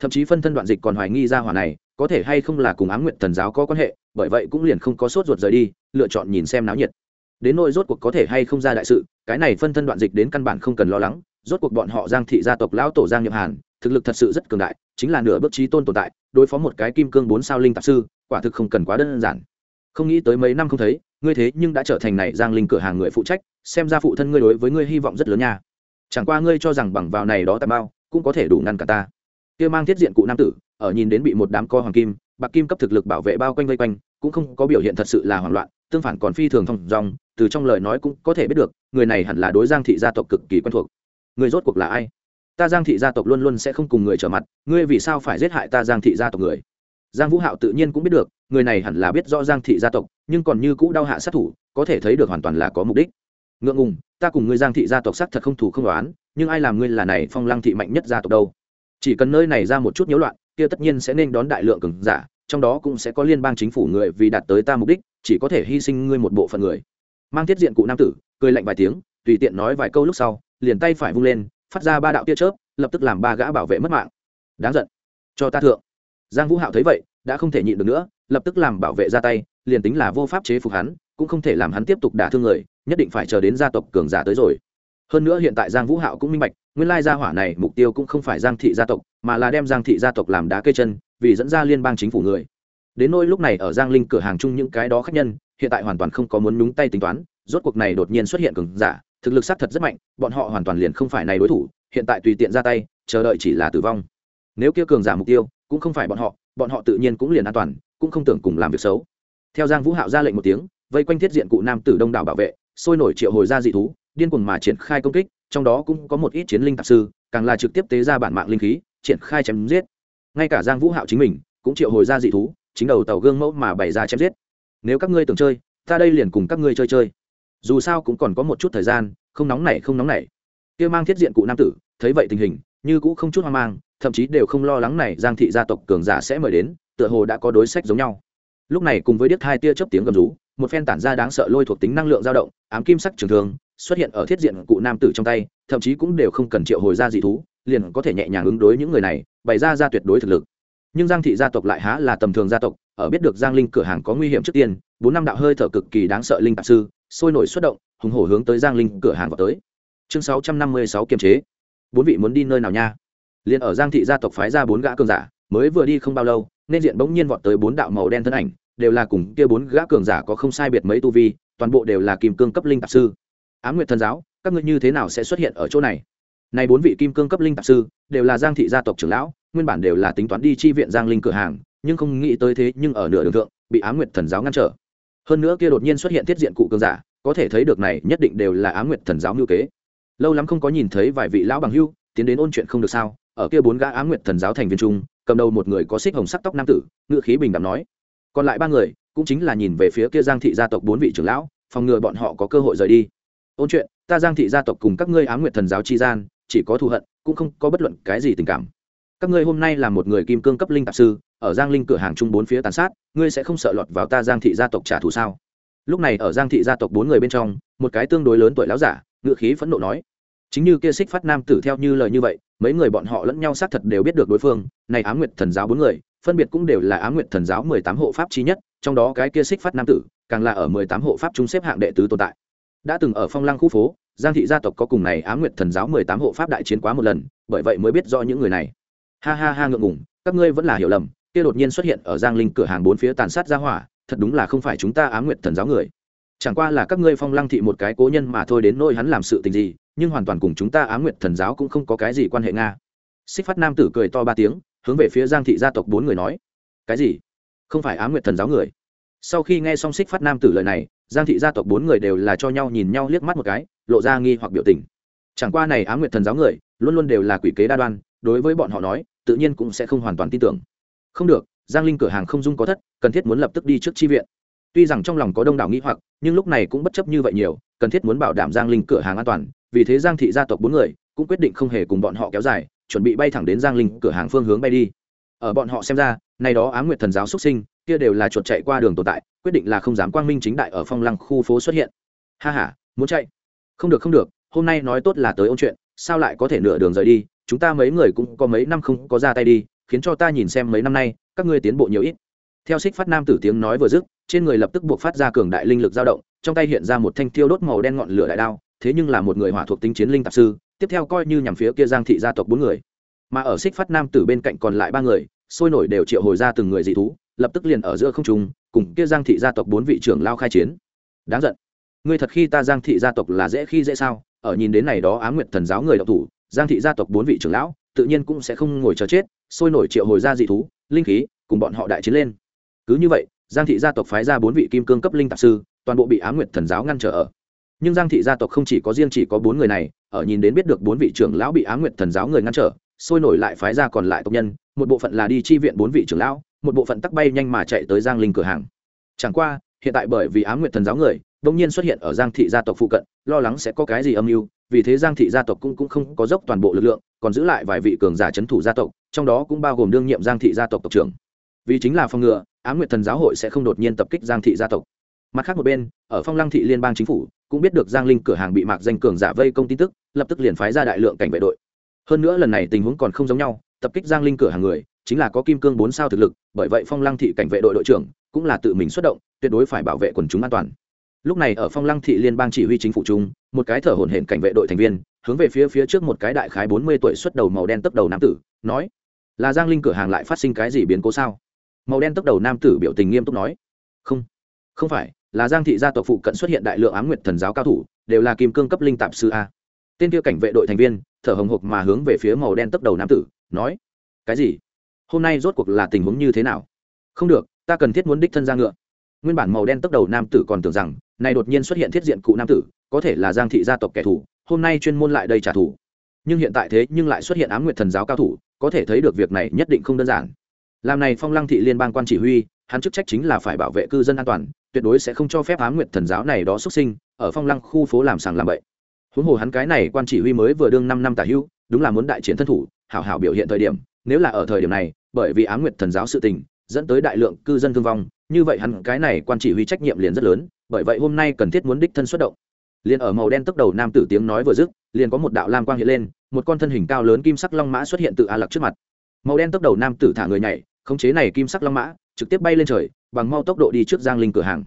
thậm chí phân thân đoạn dịch còn hoài nghi ra hỏa này, có thể hay không là cùng ám nguyện thần giáo có quan hệ, bởi vậy cũng liền không có sốt ruột rời đi, lựa chọn nhìn xem náo nhiệt. Đến nỗi rốt cuộc có thể hay không ra đại sự, cái này phân thân đoạn dịch đến căn bản không cần lo lắng, rốt cuộc bọn họ giang thị gia tộc lão tổ giang nhậm hàn, thực lực thật sự rất cường đại, chính là nửa bước trí tôn tồn tại, đối phó một cái kim cương bốn sao linh tạp sư, quả thực không cần quá đơn giản. Không nghĩ tới mấy năm không thấy, ngươi thế nhưng đã trở thành này giang linh cửa hàng người phụ trách, xem ra phụ thân ngươi đối với ngươi hy vọng rất lớn nha. Chẳng qua ngươi cho rằng bằng vào này đó tà bao, cũng có thể đủ ngăn cả ta kia mang thiết diện cụ nam tử, ở nhìn đến bị một đám co hoàng kim, bạc kim cấp thực lực bảo vệ bao quanh vây quanh, cũng không có biểu hiện thật sự là hoảng loạn, tương phản còn phi thường thông dong, từ trong lời nói cũng có thể biết được, người này hẳn là đối giang thị gia tộc cực kỳ quen thuộc. Người rốt cuộc là ai? Ta giang thị gia tộc luôn luôn sẽ không cùng người trở mặt, ngươi vì sao phải giết hại ta giang thị gia tộc người? Giang vũ hạo tự nhiên cũng biết được, người này hẳn là biết rõ giang thị gia tộc, nhưng còn như cũ đau hạ sát thủ, có thể thấy được hoàn toàn là có mục đích. Ngượng ngùng, ta cùng ngươi giang thị gia tộc sắc thật không thủ không đoán nhưng ai làm ngươi là này phong lăng thị mạnh nhất gia tộc đâu? Chỉ cần nơi này ra một chút nhiễu loạn, kia tất nhiên sẽ nên đón đại lượng cường giả, trong đó cũng sẽ có liên bang chính phủ người vì đạt tới ta mục đích, chỉ có thể hy sinh ngươi một bộ phận người. Mang thiết diện cụ nam tử, cười lạnh vài tiếng, tùy tiện nói vài câu lúc sau, liền tay phải vung lên, phát ra ba đạo tia chớp, lập tức làm ba gã bảo vệ mất mạng. Đáng giận. Cho ta thượng. Giang vũ hạo thấy vậy, đã không thể nhịn được nữa, lập tức làm bảo vệ ra tay, liền tính là vô pháp chế phục hắn, cũng không thể làm hắn tiếp tục đả thương người, nhất định phải chờ đến gia tộc cường giả tới rồi hơn nữa hiện tại giang vũ hạo cũng minh bạch, nguyên lai gia hỏa này mục tiêu cũng không phải giang thị gia tộc, mà là đem giang thị gia tộc làm đá cây chân, vì dẫn ra liên bang chính phủ người. Đến nỗi lúc này ở giang linh cửa hàng chung những cái đó khác nhân, hiện tại hoàn toàn không có muốn nhúng tay tính toán, rốt cuộc này đột nhiên xuất hiện cường giả, thực lực xác thật rất mạnh, bọn họ hoàn toàn liền không phải này đối thủ, hiện tại tùy tiện ra tay, chờ đợi chỉ là tử vong. Nếu kia cường giả mục tiêu, cũng không phải bọn họ bọn họ tự nhiên cũng liền an toàn, cũng không tưởng cùng làm việc xấu. Theo giang vũ hạo ra lệnh một tiếng, vây quanh thiết diện cụ nam tử đông đảo bảo vệ, sôi nổi triệu hồi ra dị thú điên cuồng mà triển khai công kích, trong đó cũng có một ít chiến linh tạp sư, càng là trực tiếp tế ra bản mạng linh khí, triển khai chém giết. Ngay cả giang vũ hạo chính mình cũng triệu hồi ra dị thú, chính đầu tàu gương mẫu mà bày ra chém giết. Nếu các ngươi tưởng chơi, ta đây liền cùng các ngươi chơi chơi. Dù sao cũng còn có một chút thời gian, không nóng nảy, không nóng nảy. Kia mang thiết diện cụ nam tử, thấy vậy tình hình, như cũng không chút hoang mang, thậm chí đều không lo lắng này giang thị gia tộc cường giả sẽ mời đến, tựa hồ đã có đối sách giống nhau. Lúc này cùng với điếc hai tia chớp tiếng gầm rú, một phen tản ra đáng sợ lôi thuộc tính năng lượng dao động, ám kim sắc trường thường xuất hiện ở thiết diện cụ nam tử trong tay, thậm chí cũng đều không cần triệu hồi ra dị thú, liền có thể nhẹ nhàng ứng đối những người này, bày ra ra tuyệt đối thực lực. Nhưng giang thị gia tộc lại há là tầm thường gia tộc, ở biết được giang linh cửa hàng có nguy hiểm trước tiên, bốn năm đạo hơi thở cực kỳ đáng sợ linh tạp sư, sôi nổi xuất động, hùng hổ hướng tới giang linh cửa hàng vào tới. Chương sáu trăm năm mươi sáu kiềm chế. Bốn vị muốn đi nơi nào nha? Liền ở giang thị gia tộc phái ra bốn gã cường giả, mới vừa đi không bao lâu, nên diện bỗng nhiên vọt tới bốn đạo màu đen thân ảnh, đều là cùng kia bốn gã cường giả có không sai biệt mấy tu vi, toàn bộ đều là kìm cương cấp linh tạp sư á m nguyệt thần giáo, các ngươi như thế nào sẽ xuất hiện ở chỗ này? Này bốn vị kim cương cấp linh tạp sư, đều là giang thị gia tộc trưởng lão, nguyên bản đều là tính toán đi chi viện giang linh cửa hàng, nhưng không nghĩ tới thế nhưng ở nửa đường thượng, bị á nguyệt thần giáo ngăn trở. Hơn nữa kia đột nhiên xuất hiện tiết diện cụ cương giả, có thể thấy được này nhất định đều là á nguyệt thần giáo ngữ kế. Lâu lắm không có nhìn thấy vài vị lão bằng hưu, tiến đến ôn chuyện không được sao? Ở kia bốn gã á nguyệt thần giáo thành viên trung, cầm đầu một người có xích hồng sắc tóc nam tử ngựa khí bình đẳng nói. Còn lại ba người, cũng chính là nhìn về phía kia giang thị gia tộc bốn vị trưởng lão, phòng ngừa bọn họ có cơ hội rời đi ôn chuyện, ta giang thị gia tộc cùng các ngươi á nguyệt thần giáo chi gian, chỉ có thù hận, cũng không có bất luận cái gì tình cảm. Các ngươi hôm nay là một người kim cương cấp linh tạp sư, ở giang linh cửa hàng chung bốn phía tàn sát, ngươi sẽ không sợ lọt vào ta giang thị gia tộc trả thù sao? Lúc này ở giang thị gia tộc bốn người bên trong, một cái tương đối lớn tuổi láo giả, ngựa khí phẫn nộ nói, chính như kia xích phát nam tử theo như lời như vậy, mấy người bọn họ lẫn nhau xác thật đều biết được đối phương, này á nguyệt thần giáo bốn người, phân biệt cũng đều là á nguyệt thần giáo mười tám hộ pháp chi nhất, trong đó cái kia xích phát nam tử, càng là ở mười tám hộ pháp trung xếp hạng đệ tứ tồn tại đã từng ở phong lăng khu phố, giang thị gia tộc có cùng này á nguyệt thần giáo mười tám hộ pháp đại chiến quá một lần, bởi vậy mới biết rõ những người này. Ha ha ha ngượng ngùng, các ngươi vẫn là hiểu lầm, kia đột nhiên xuất hiện ở giang linh cửa hàng bốn phía tàn sát ra hỏa, thật đúng là không phải chúng ta á nguyệt thần giáo người. Chẳng qua là các ngươi phong lăng thị một cái cố nhân mà thôi đến nỗi hắn làm sự tình gì, nhưng hoàn toàn cùng chúng ta á nguyệt thần giáo cũng không có cái gì quan hệ nga. Xích phát nam tử cười to ba tiếng, hướng về phía giang thị gia tộc bốn người nói, cái gì? Không phải á nguyệt thần giáo người? Sau khi nghe xong xích phát nam tử lời này giang thị gia tộc bốn người đều là cho nhau nhìn nhau liếc mắt một cái, lộ ra nghi hoặc biểu tình. Chẳng qua này á nguyệt thần giáo người, luôn luôn đều là quỷ kế đa đoan, đối với bọn họ nói, tự nhiên cũng sẽ không hoàn toàn tin tưởng. Không được, giang linh cửa hàng không dung có thất, cần thiết muốn lập tức đi trước chi viện. Tuy rằng trong lòng có đông đảo nghĩ hoặc, nhưng lúc này cũng bất chấp như vậy nhiều, cần thiết muốn bảo đảm giang linh cửa hàng an toàn, vì thế giang thị gia tộc bốn người cũng quyết định không hề cùng bọn họ kéo dài, chuẩn bị bay thẳng đến giang linh cửa hàng phương hướng bay đi. Ở bọn họ xem ra nay đó á nguyệt thần giáo xuất sinh kia đều là chuột chạy qua đường tồn tại, quyết định là không dám quang minh chính đại ở phong lăng khu phố xuất hiện. Ha ha, muốn chạy? Không được không được, hôm nay nói tốt là tới ôn chuyện, sao lại có thể nửa đường rời đi? Chúng ta mấy người cũng có mấy năm không có ra tay đi, khiến cho ta nhìn xem mấy năm nay, các ngươi tiến bộ nhiều ít. Theo xích phát nam tử tiếng nói vừa dứt, trên người lập tức buộc phát ra cường đại linh lực dao động, trong tay hiện ra một thanh thiêu đốt màu đen ngọn lửa đại đao, thế nhưng là một người hỏa thuộc tính chiến linh tạp sư, tiếp theo coi như nhằm phía kia giang thị gia tộc bốn người. Mà ở xích phát nam tử bên cạnh còn lại ba người, sôi nổi đều triệu hồi ra từng người dị thú lập tức liền ở giữa không trung, cùng kia giang thị gia tộc bốn vị trưởng lao khai chiến. Đáng giận. Ngươi thật khi ta giang thị gia tộc là dễ khi dễ sao? Ở nhìn đến này đó á nguyệt thần giáo người đạo thủ, giang thị gia tộc bốn vị trưởng lão, tự nhiên cũng sẽ không ngồi chờ chết, sôi nổi triệu hồi ra dị thú, linh khí, cùng bọn họ đại chiến lên. Cứ như vậy, giang thị gia tộc phái ra bốn vị kim cương cấp linh tạp sư, toàn bộ bị á nguyệt thần giáo ngăn trở ở. Nhưng giang thị gia tộc không chỉ có riêng chỉ có bốn người này, ở nhìn đến biết được bốn vị trưởng lão bị á nguyệt thần giáo người ngăn trở sôi nổi lại phái ra còn lại tộc nhân một bộ phận là đi chi viện bốn vị trưởng lão một bộ phận tắc bay nhanh mà chạy tới giang linh cửa hàng. Chẳng qua hiện tại bởi vì á nguyệt thần giáo người đông nhiên xuất hiện ở giang thị gia tộc phụ cận lo lắng sẽ có cái gì âm mưu vì thế giang thị gia tộc cũng, cũng không có dốc toàn bộ lực lượng còn giữ lại vài vị cường giả c h ấ n thủ gia tộc trong đó cũng bao gồm đương nhiệm giang thị gia tộc tộc trưởng. Vì chính là phòng ngừa á nguyệt thần giáo hội sẽ không đột nhiên tập kích giang thị gia tộc. Mặt khác một bên ở phong lăng thị liên bang chính phủ cũng biết được giang linh cửa hàng bị mạc danh cường giả vây công tin tức lập tức liền phái ra đại lượng cảnh vệ đội hơn nữa lần này tình huống còn không giống nhau, tập kích giang linh cửa hàng người, chính là có kim cương bốn sao thực lực, bởi vậy phong lăng thị cảnh vệ đội đội trưởng cũng là tự mình xuất động, tuyệt đối phải bảo vệ quần chúng an toàn. Lúc này ở phong lăng thị liên bang chỉ huy chính phủ chung, một cái thở hổn hển cảnh vệ đội thành viên, hướng về phía phía trước một cái đại khái bốn mươi tuổi xuất đầu màu đen tấp đầu nam tử, nói, là giang linh cửa hàng lại phát sinh cái gì biến cố sao? Màu đen tấp đầu nam tử biểu tình nghiêm túc nói, không không phải, là giang thị gia tộc phụ cận xuất hiện đại lượng ám nguyệt thần giáo cao thủ, đều là kim cương cấp linh tạp sư a. Tên kia cảnh vệ đội thành viên thở hồng hộc mà hướng về phía màu đen tấp đầu nam tử, nói, cái gì? Hôm nay rốt cuộc là tình huống như thế nào? Không được, ta cần thiết muốn đích thân ra ngựa. Nguyên bản màu đen tấp đầu nam tử còn tưởng rằng, này đột nhiên xuất hiện thiết diện cụ nam tử, có thể là giang thị gia tộc kẻ thù, hôm nay chuyên môn lại đây trả thù. Nhưng hiện tại thế nhưng lại xuất hiện ám nguyệt thần giáo cao thủ, có thể thấy được việc này nhất định không đơn giản. Làm này phong lăng thị liên bang quan chỉ huy, hắn chức trách chính là phải bảo vệ cư dân an toàn, tuyệt đối sẽ không cho phép ám nguyệt thần giáo này đó xuất sinh, ở phong lăng khu phố làm sàng làm bậy huống hồ hắn cái này quan chỉ huy mới vừa đương năm năm tả hưu đúng là muốn đại chiến thân thủ, hảo hảo biểu hiện thời điểm, nếu là ở thời điểm này, bởi vì á nguyệt thần giáo sự tình, dẫn tới đại lượng cư dân thương vong, như vậy hắn cái này quan chỉ huy trách nhiệm liền rất lớn, bởi vậy hôm nay cần thiết muốn đích thân xuất động. Liền ở màu đen tốc đầu nam tử tiếng nói vừa dứt, liền có một đạo lam quang hiện lên, một con thân hình cao lớn kim sắc long mã xuất hiện từ a lặc trước mặt. Màu đen tốc đầu nam tử thả người nhảy, khống chế này kim sắc long mã, trực tiếp bay lên trời, bằng mau tốc độ đi trước giang linh cửa hàng.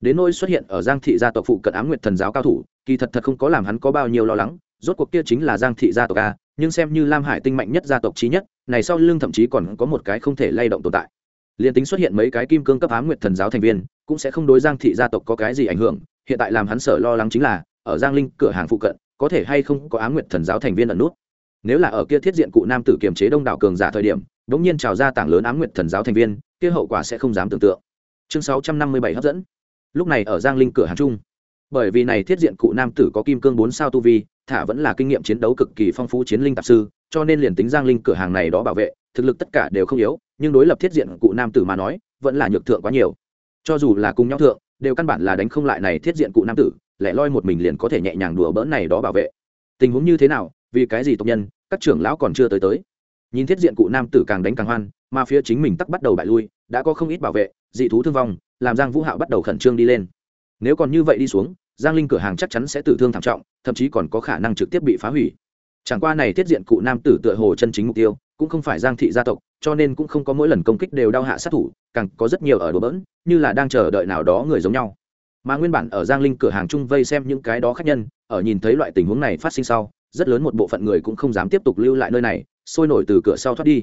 Đến nỗi xuất hiện ở giang thị gia tộc phụ cận ám nguyệt thần giáo cao thủ kỳ thật thật không có làm hắn có bao nhiêu lo lắng, rốt cuộc kia chính là giang thị gia tộc a, nhưng xem như lam hải tinh mạnh nhất gia tộc trí nhất, này sau lưng thậm chí còn có một cái không thể lay động tồn tại. Liền tính xuất hiện mấy cái kim cương cấp ám nguyệt thần giáo thành viên, cũng sẽ không đối giang thị gia tộc có cái gì ảnh hưởng, hiện tại làm hắn sở lo lắng chính là, ở giang linh cửa hàng phụ cận, có thể hay không có ám nguyệt thần giáo thành viên ẩn nút. Nếu là ở kia thiết diện cụ nam tử kiềm chế đông đảo cường giả thời điểm đ ỗ n g nhiên trào ra tảng lớn ám nguyệt thần giáo thành viên, kia hậu quả sẽ không dám tưởng tượng. Chương sáu trăm năm mươi bảy hấp dẫn. Lúc này ở giang linh cửa hàng chung bởi vì này thiết diện cụ nam tử có kim cương bốn sao tu vi, thả vẫn là kinh nghiệm chiến đấu cực kỳ phong phú chiến linh tạp sư, cho nên liền tính giang linh cửa hàng này đó bảo vệ, thực lực tất cả đều không yếu, nhưng đối lập thiết diện cụ nam tử mà nói, vẫn là nhược thượng quá nhiều. Cho dù là cùng nhau thượng, đều căn bản là đánh không lại này thiết diện cụ nam tử, lẻ loi một mình liền có thể nhẹ nhàng đùa bỡn này đó bảo vệ. Tình huống như thế nào, vì cái gì tộc nhân, các trưởng lão còn chưa tới tới. Nhìn thiết diện cụ nam tử càng đánh càng hoan, mà phía chính mình tắc bắt đầu bại lui, đã có không ít bảo vệ, dị thú thương vong, làm giang vũ hạo bắt đầu khẩn trương đi lên. Nếu còn như vậy đi xuống giang linh cửa hàng chắc chắn sẽ tử thương thảm trọng, thậm chí còn có khả năng trực tiếp bị phá hủy. Chẳng qua này tiết diện cụ nam tử tựa hồ chân chính mục tiêu, cũng không phải giang thị gia tộc, cho nên cũng không có mỗi lần công kích đều đau hạ sát thủ, càng có rất nhiều ở đồ bỡn, như là đang chờ đợi nào đó người giống nhau. Mà nguyên bản ở giang linh cửa hàng chung vây xem những cái đó khác nhân, ở nhìn thấy loại tình huống này phát sinh sau, rất lớn một bộ phận người cũng không dám tiếp tục lưu lại nơi này, sôi nổi từ cửa sau thoát đi.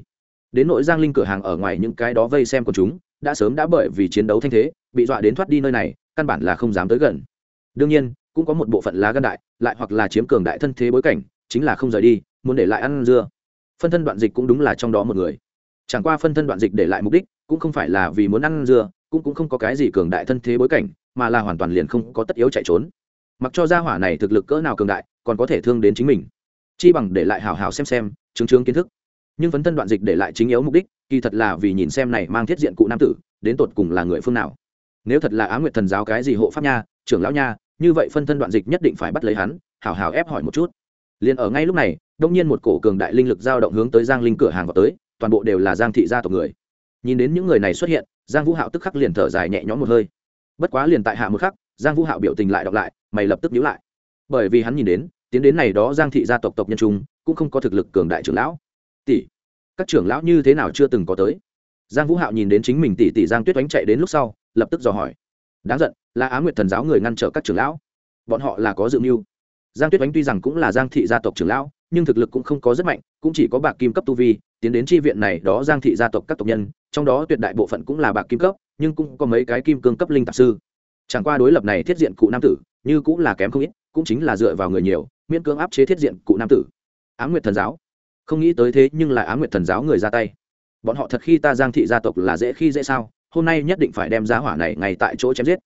Đến nội giang linh cửa hàng ở ngoài những cái đó vây xem của chúng, đã sớm đã bởi vì chiến đấu thanh thế, bị dọa đến thoát đi nơi này, căn bản là không dám tới gần đương nhiên, cũng có một bộ phận lá gan đại, lại hoặc là chiếm cường đại thân thế bối cảnh, chính là không rời đi, muốn để lại ăn dưa. Phân thân đoạn dịch cũng đúng là trong đó một người. Chẳng qua phân thân đoạn dịch để lại mục đích, cũng không phải là vì muốn ăn dưa, cũng cũng không có cái gì cường đại thân thế bối cảnh, mà là hoàn toàn liền không có tất yếu chạy trốn. Mặc cho gia hỏa này thực lực cỡ nào cường đại, còn có thể thương đến chính mình. Chi bằng để lại hào hào xem xem, chứng chứng kiến thức. Nhưng phấn thân đoạn dịch để lại chính yếu mục đích, kỳ thật là vì nhìn xem này mang thiết diện cụ nam tử, đến tột cùng là người phương nào nếu thật là á nguyệt thần giáo cái gì hộ pháp nha, trưởng lão nha, như vậy phân thân đoạn dịch nhất định phải bắt lấy hắn hào hào ép hỏi một chút. Liền ở ngay lúc này, đông nhiên một cổ cường đại linh lực dao động hướng tới giang linh cửa hàng vào tới, toàn bộ đều là giang thị gia tộc người. Nhìn đến những người này xuất hiện, giang vũ hạo tức khắc liền thở dài nhẹ nhõm một hơi. Bất quá liền tại hạ một khắc, giang vũ hạo biểu tình lại đọc lại, mày lập tức nhíu lại. Bởi vì hắn nhìn đến, tiến đến này đó giang thị gia tộc tộc nhân trung, cũng không có thực lực cường đại trưởng lão. Tỷ, các trưởng lão như thế nào chưa từng có tới? Giang vũ hạo nhìn đến chính mình tỷ tỷ giang tuyết oánh chạy đến lúc sau lập tức dò hỏi. Đáng giận, là á nguyệt thần giáo người ngăn trở các trưởng lão. Bọn họ là có dự mưu. Giang tuyết oánh tuy rằng cũng là giang thị gia tộc trưởng lão, nhưng thực lực cũng không có rất mạnh, cũng chỉ có bạc kim cấp tu vi, tiến đến tri viện này đó giang thị gia tộc các tộc nhân, trong đó tuyệt đại bộ phận cũng là bạc kim cấp, nhưng cũng có mấy cái kim cương cấp linh tạp sư. Chẳng qua đối lập này thiết diện cụ nam tử, như cũng là kém không ít, cũng chính là dựa vào người nhiều, miễn cưỡng áp chế thiết diện cụ nam tử. Á nguyệt thần giáo. Không nghĩ tới thế nhưng là á nguyệt thần giáo người ra tay. Bọn họ thật khi ta giang thị gia tộc là dễ khi dễ sao? Hôm nay nhất định phải đem giá hỏa này ngay tại chỗ chém giết.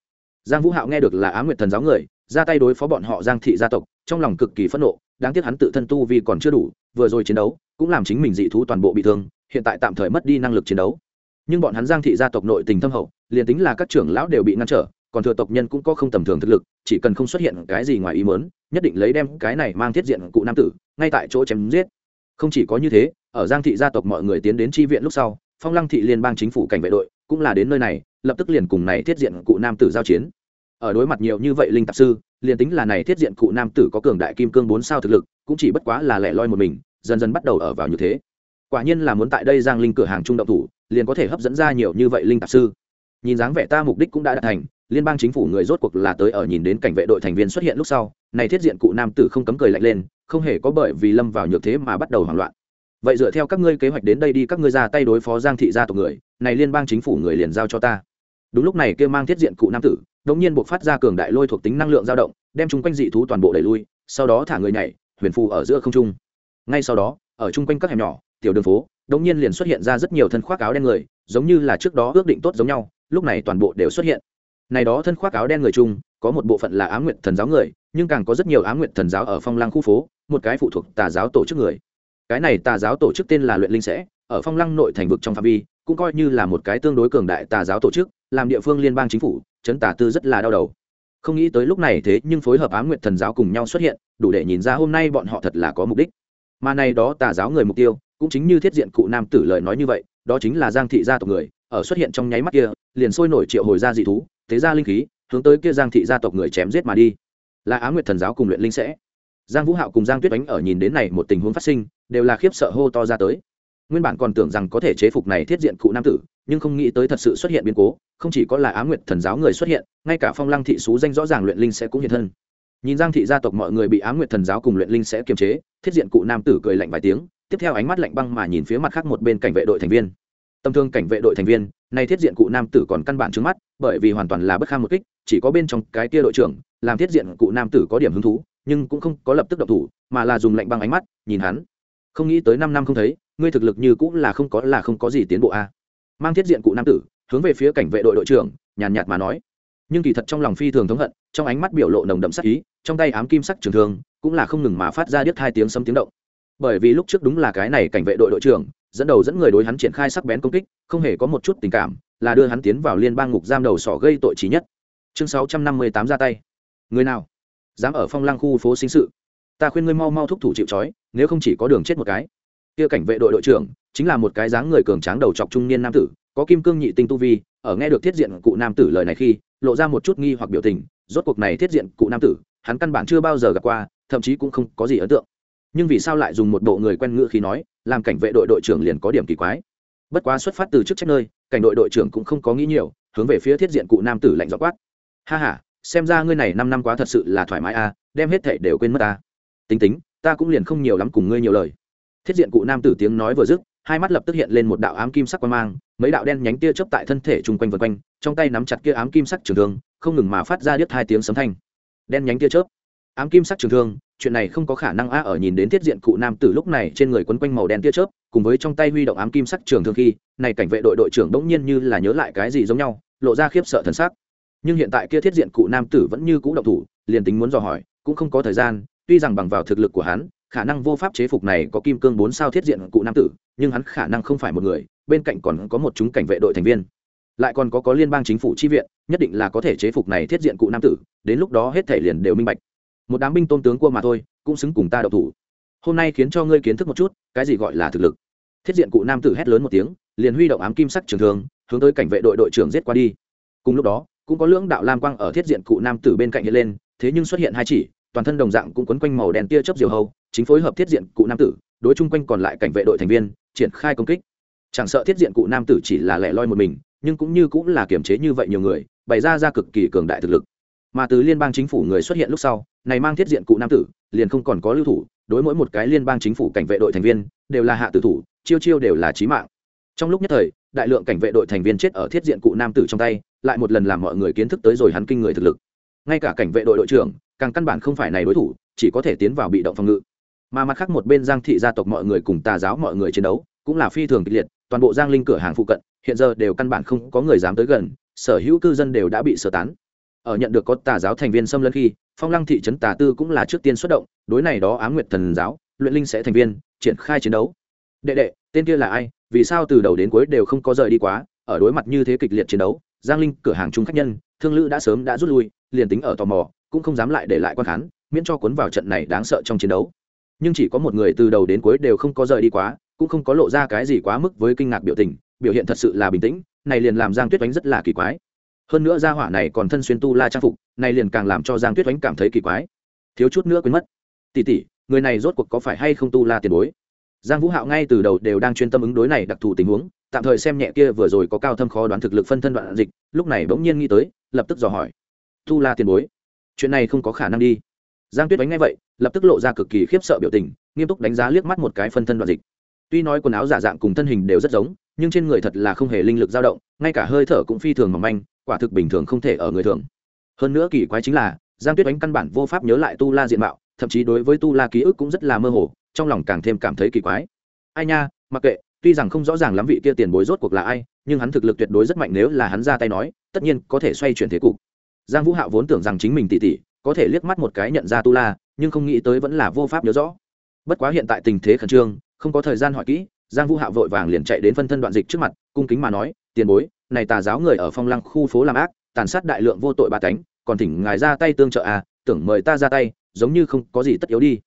Giang vũ hạo nghe được là á nguyệt thần giáo người, ra tay đối phó bọn họ giang thị gia tộc, trong lòng cực kỳ phẫn nộ, đáng tiếc hắn tự thân tu vì còn chưa đủ, vừa rồi chiến đấu cũng làm chính mình dị thú toàn bộ bị thương, hiện tại tạm thời mất đi năng lực chiến đấu. Nhưng bọn hắn giang thị gia tộc nội tình thâm hậu, liền tính là các trưởng lão đều bị ngăn trở, còn thừa tộc nhân cũng có không tầm thường thực lực, chỉ cần không xuất hiện cái gì ngoài ý mớn nhất định lấy đem cái này mang thiết diện cụ nam tử, ngay tại chỗ chém giết. Không chỉ có như thế, ở giang thị gia tộc mọi người tiến đến tri viện lúc sau phong lăng thị liên bang chính phủ cảnh vệ đội cũng là đến nơi này, lập tức liền cùng này thiết diện cụ nam tử giao chiến. Ở đối mặt nhiều như vậy linh tạp sư, liền tính là này thiết diện cụ nam tử có cường đại kim cương bốn sao thực lực, cũng chỉ bất quá là lẻ loi một mình, dần dần bắt đầu ở vào như thế. Quả nhiên là muốn tại đây giang linh cửa hàng trung động thủ, liền có thể hấp dẫn ra nhiều như vậy linh tạp sư. Nhìn dáng vẻ ta mục đích cũng đã đạt thành, liên bang chính phủ người rốt cuộc là tới ở nhìn đến cảnh vệ đội thành viên xuất hiện lúc sau, này thiết diện cụ nam tử không cấm cười lạnh lên, không hề có bởi vì lâm vào nhược thế mà bắt đầu hoảng loạn vậy dựa theo các ngươi kế hoạch đến đây đi, các ngươi ra tay đối phó giang thị gia tộc người, này liên bang chính phủ người liền giao cho ta. Đúng lúc này kia mang thiết diện cụ nam tử, đống nhiên buộc phát ra cường đại lôi thuộc tính năng lượng dao động, đem chúng quanh dị thú toàn bộ đẩy lui, sau đó thả người nhảy, huyền phù ở giữa không trung. Ngay sau đó, ở chung quanh các hẻm nhỏ, tiểu đường phố, đống nhiên liền xuất hiện ra rất nhiều thân khoác áo đen người, giống như là trước đó ước định tốt giống nhau, lúc này toàn bộ đều xuất hiện. Này đó thân khoác áo đen người chung, có một bộ phận là á nguyện thần giáo người, nhưng càng có rất nhiều á nguyện thần giáo ở phong lang khu phố, một cái phụ thuộc tà giáo tổ chức người cái này tà giáo tổ chức tên là luyện linh sẽ, ở phong lăng nội thành vực trong phạm vi, cũng coi như là một cái tương đối cường đại tà giáo tổ chức, làm địa phương liên bang chính phủ, chấn tà tư rất là đau đầu. Không nghĩ tới lúc này thế nhưng phối hợp á nguyện thần giáo cùng nhau xuất hiện, đủ để nhìn ra hôm nay bọn họ thật là có mục đích. Mà này đó tà giáo người mục tiêu, cũng chính như thiết diện cụ nam tử lời nói như vậy, đó chính là giang thị gia tộc người, ở xuất hiện trong nháy mắt kia, liền sôi nổi triệu hồi ra dị thú thế ra linh khí, hướng tới kia giang thị gia tộc người chém giết mà đi. Là á nguyệt thần giáo cùng luyện linh sẽ giang vũ hạo cùng giang tuyết Ánh ở nhìn đến này một tình huống phát sinh, đều là khiếp sợ hô to ra tới. Nguyên bản còn tưởng rằng có thể chế phục này thiết diện cụ nam tử, nhưng không nghĩ tới thật sự xuất hiện biến cố, không chỉ có là á nguyệt thần giáo người xuất hiện, ngay cả phong lăng thị xú danh rõ ràng luyện linh sẽ cũng hiện thân. Nhìn giang thị gia tộc mọi người bị á nguyệt thần giáo cùng luyện linh sẽ kiềm chế, thiết diện cụ nam tử cười lạnh vài tiếng, tiếp theo ánh mắt lạnh băng mà nhìn phía mặt khác một bên cảnh vệ đội thành viên tâm thương cảnh vệ đội thành viên, nay thiết diện cụ nam tử còn căn bản trước mắt, bởi vì hoàn toàn là bất kham một kích, chỉ có bên trong cái kia đội trưởng, làm thiết diện cụ nam tử có điểm hứng thú, nhưng cũng không có lập tức động thủ, mà là dùng lạnh băng ánh mắt, nhìn hắn. Không nghĩ tới năm năm không thấy, ngươi thực lực như cũng là không có là không có gì tiến bộ a. Mang thiết diện cụ nam tử, hướng về phía cảnh vệ đội đội trưởng, nhàn nhạt mà nói. Nhưng kỳ thật trong lòng phi thường thống hận, trong ánh mắt biểu lộ nồng đậm sắc ý, trong tay ám kim sắc trường thương, cũng là không ngừng mà phát ra điếc hai tiếng sấm tiếng động. Bởi vì lúc trước đúng là cái này cảnh vệ đội đội trưởng dẫn đầu dẫn người đối hắn triển khai sắc bén công kích, không hề có một chút tình cảm, là đưa hắn tiến vào liên bang ngục giam đầu sỏ gây tội trí nhất. Chương sáu trăm năm mươi tám ra tay. Người nào? Dám ở phong lang khu phố sinh sự. Ta khuyên ngươi mau mau thúc thủ chịu trói, nếu không chỉ có đường chết một cái. Kia cảnh vệ đội đội trưởng, chính là một cái dáng người cường tráng đầu chọc trung niên nam tử, có kim cương nhị tinh tu vi, ở nghe được thiết diện cụ nam tử lời này khi, lộ ra một chút nghi hoặc biểu tình, rốt cuộc này thiết diện cụ nam tử, hắn căn bản chưa bao giờ gặp qua, thậm chí cũng không có gì ấn tượng nhưng vì sao lại dùng một bộ người quen ngữ khi nói, làm cảnh vệ đội đội trưởng liền có điểm kỳ quái. Bất quá xuất phát từ chức trách nơi, cảnh đội đội trưởng cũng không có nghĩ nhiều, hướng về phía thiết diện cụ nam tử lạnh dọ quát. Ha ha, xem ra ngươi này năm năm quá thật sự là thoải mái a đem hết thệ đều quên mất ta. Tính tính, ta cũng liền không nhiều lắm cùng ngươi nhiều lời. Thiết diện cụ nam tử tiếng nói vừa dứt, hai mắt lập tức hiện lên một đạo ám kim sắc quang mang, mấy đạo đen nhánh tia chớp tại thân thể chung quanh vân quanh, trong tay nắm chặt kia ám kim sắc trường thương, không ngừng mà phát ra điếc hai tiếng sấm thanh. Đen nhánh tia chớp. Ám kim sắc trường thương chuyện này không có khả năng a ở nhìn đến thiết diện cụ nam tử lúc này trên người quấn quanh màu đen tia chớp, cùng với trong tay huy động ám kim sắc trường thương khi, này cảnh vệ đội đội trưởng đống nhiên như là nhớ lại cái gì giống nhau, lộ ra khiếp sợ thần sắc. Nhưng hiện tại kia thiết diện cụ nam tử vẫn như cũ động thủ, liền tính muốn dò hỏi, cũng không có thời gian, tuy rằng bằng vào thực lực của hắn, khả năng vô pháp chế phục này có kim cương bốn sao thiết diện cụ nam tử, nhưng hắn khả năng không phải một người, bên cạnh còn có một chúng cảnh vệ đội thành viên. Lại còn có có liên bang chính phủ chi viện, nhất định là có thể chế phục này thiết diện cụ nam tử, đến lúc đó hết thể liền đều minh bạch một đám binh tôn tướng cua mà thôi, cũng xứng cùng ta đậu thủ. Hôm nay khiến cho ngươi kiến thức một chút, cái gì gọi là thực lực. Thiết diện cụ nam tử hét lớn một tiếng, liền huy động ám kim sắc trường thương, hướng tới cảnh vệ đội đội trưởng giết qua đi. Cùng lúc đó, cũng có lưỡng đạo lam quang ở thiết diện cụ nam tử bên cạnh hiện lên, thế nhưng xuất hiện hai chỉ, toàn thân đồng dạng cũng quấn quanh màu đen tia chớp diều hầu chính phối hợp thiết diện cụ nam tử, đối chung quanh còn lại cảnh vệ đội thành viên, triển khai công kích. Chẳng sợ thiết diện cụ nam tử chỉ là lẻ loi một mình, nhưng cũng như cũng là kiểm chế như vậy nhiều người, bày ra ra cực kỳ cường đại thực lực mà từ liên bang chính phủ người xuất hiện lúc sau, này mang thiết diện cụ nam tử, liền không còn có lưu thủ, đối mỗi một cái liên bang chính phủ cảnh vệ đội thành viên, đều là hạ tử thủ, chiêu chiêu đều là chí mạng. Trong lúc nhất thời, đại lượng cảnh vệ đội thành viên chết ở thiết diện cụ nam tử trong tay, lại một lần làm mọi người kiến thức tới rồi hắn kinh người thực lực. Ngay cả cảnh vệ đội đội trưởng, càng căn bản không phải này đối thủ, chỉ có thể tiến vào bị động phòng ngự. Mà mặt khác một bên giang thị gia tộc mọi người cùng tà giáo mọi người chiến đấu, cũng là phi thường kịch liệt, toàn bộ giang linh cửa hàng phụ cận, hiện giờ đều căn bản không có người dám tới gần, sở hữu cư dân đều đã bị sơ tán ở nhận được có tà giáo thành viên xâm lấn khi, phong lăng thị trấn tà tư cũng là trước tiên xuất động, đối này đó á nguyệt thần giáo, luyện linh sẽ thành viên, triển khai chiến đấu. Đệ đệ, tên kia là ai? Vì sao từ đầu đến cuối đều không có rời đi quá? Ở đối mặt như thế kịch liệt chiến đấu, giang linh, cửa hàng chung khách nhân, thương lữ đã sớm đã rút lui, liền tính ở tò mò, cũng không dám lại để lại quan khán, miễn cho cuốn vào trận này đáng sợ trong chiến đấu. Nhưng chỉ có một người từ đầu đến cuối đều không có rời đi quá, cũng không có lộ ra cái gì quá mức với kinh ngạc biểu tình, biểu hiện thật sự là bình tĩnh, này liền làm giang tuyết oánh rất là kỳ quái hơn nữa gia hỏa này còn thân xuyên tu la trang phục này liền càng làm cho giang tuyết oánh cảm thấy kỳ quái. Thiếu chút nữa quên mất. Tỉ tỉ người này rốt cuộc có phải hay không tu la tiền bối? Giang vũ hạo ngay từ đầu đều đang chuyên tâm ứng đối này đặc thù tình huống, tạm thời xem nhẹ kia vừa rồi có cao thâm khó đoán thực lực phân thân đoạn dịch, lúc này bỗng nhiên nghĩ tới, lập tức dò hỏi. Tu la tiền bối? Chuyện này không có khả năng đi. Giang tuyết đánh ngay vậy, lập tức lộ ra cực kỳ khiếp sợ biểu tình, nghiêm túc đánh giá liếc mắt một cái phân thân đoạn dịch. Tuy nói quần áo giả dạng cùng thân hình đều rất giống, nhưng trên người thật là không hề linh lực dao động, ngay cả hơi thở cũng phi thường mỏng manh quả thực bình thường không thể ở người thường. Hơn nữa kỳ quái chính là, giang tuyết đánh căn bản vô pháp nhớ lại tu la diện mạo, thậm chí đối với tu la ký ức cũng rất là mơ hồ, trong lòng càng thêm cảm thấy kỳ quái. Ai nha, mặc kệ, tuy rằng không rõ ràng lắm vị kia tiền bối rốt cuộc là ai, nhưng hắn thực lực tuyệt đối rất mạnh nếu là hắn ra tay nói, tất nhiên có thể xoay chuyển thế cục. Giang vũ hạo vốn tưởng rằng chính mình tỉ tỉ, có thể liếc mắt một cái nhận ra tu la, nhưng không nghĩ tới vẫn là vô pháp nhớ rõ. Bất quá hiện tại tình thế khẩn trương, không có thời gian hỏi kỹ, giang vũ hạo vội vàng liền chạy đến phân thân đoạn dịch trước mặt, cung kính mà nói, tiền bối này tà giáo người ở phong lăng khu phố làm ác, tàn sát đại lượng vô tội ba tánh còn thỉnh ngài ra tay tương trợ à tưởng mời ta ra tay, giống như không có gì tất yếu đi.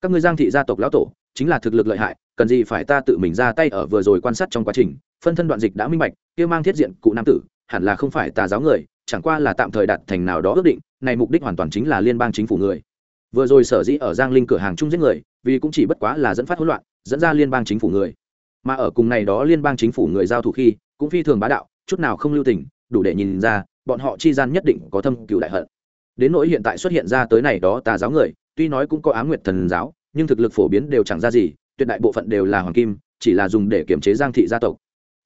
Các ngươi giang thị gia tộc lão tổ, chính là thực lực lợi hại, cần gì phải ta tự mình ra tay ở vừa rồi quan sát trong quá trình, phân thân đoạn dịch đã minh bạch, kia mang thiết diện cụ nam tử, hẳn là không phải tà giáo người, chẳng qua là tạm thời đặt thành nào đó ước định, này mục đích hoàn toàn chính là liên bang chính phủ người. Vừa rồi sở dĩ ở giang linh cửa hàng chung giết người, vì cũng chỉ bất quá là dẫn phát hỗn loạn, dẫn ra liên bang chính phủ người. Mà ở cùng này đó liên bang chính phủ người giao thủ khi, cũng phi thường bá đạo chút nào không lưu tình, đủ để nhìn ra, bọn họ chi gian nhất định có thâm cựu đại hận. Đến nỗi hiện tại xuất hiện ra tới này đó tà giáo người, tuy nói cũng có á nguyệt thần giáo, nhưng thực lực phổ biến đều chẳng ra gì, tuyệt đại bộ phận đều là hoàng kim, chỉ là dùng để kiểm chế giang thị gia tộc.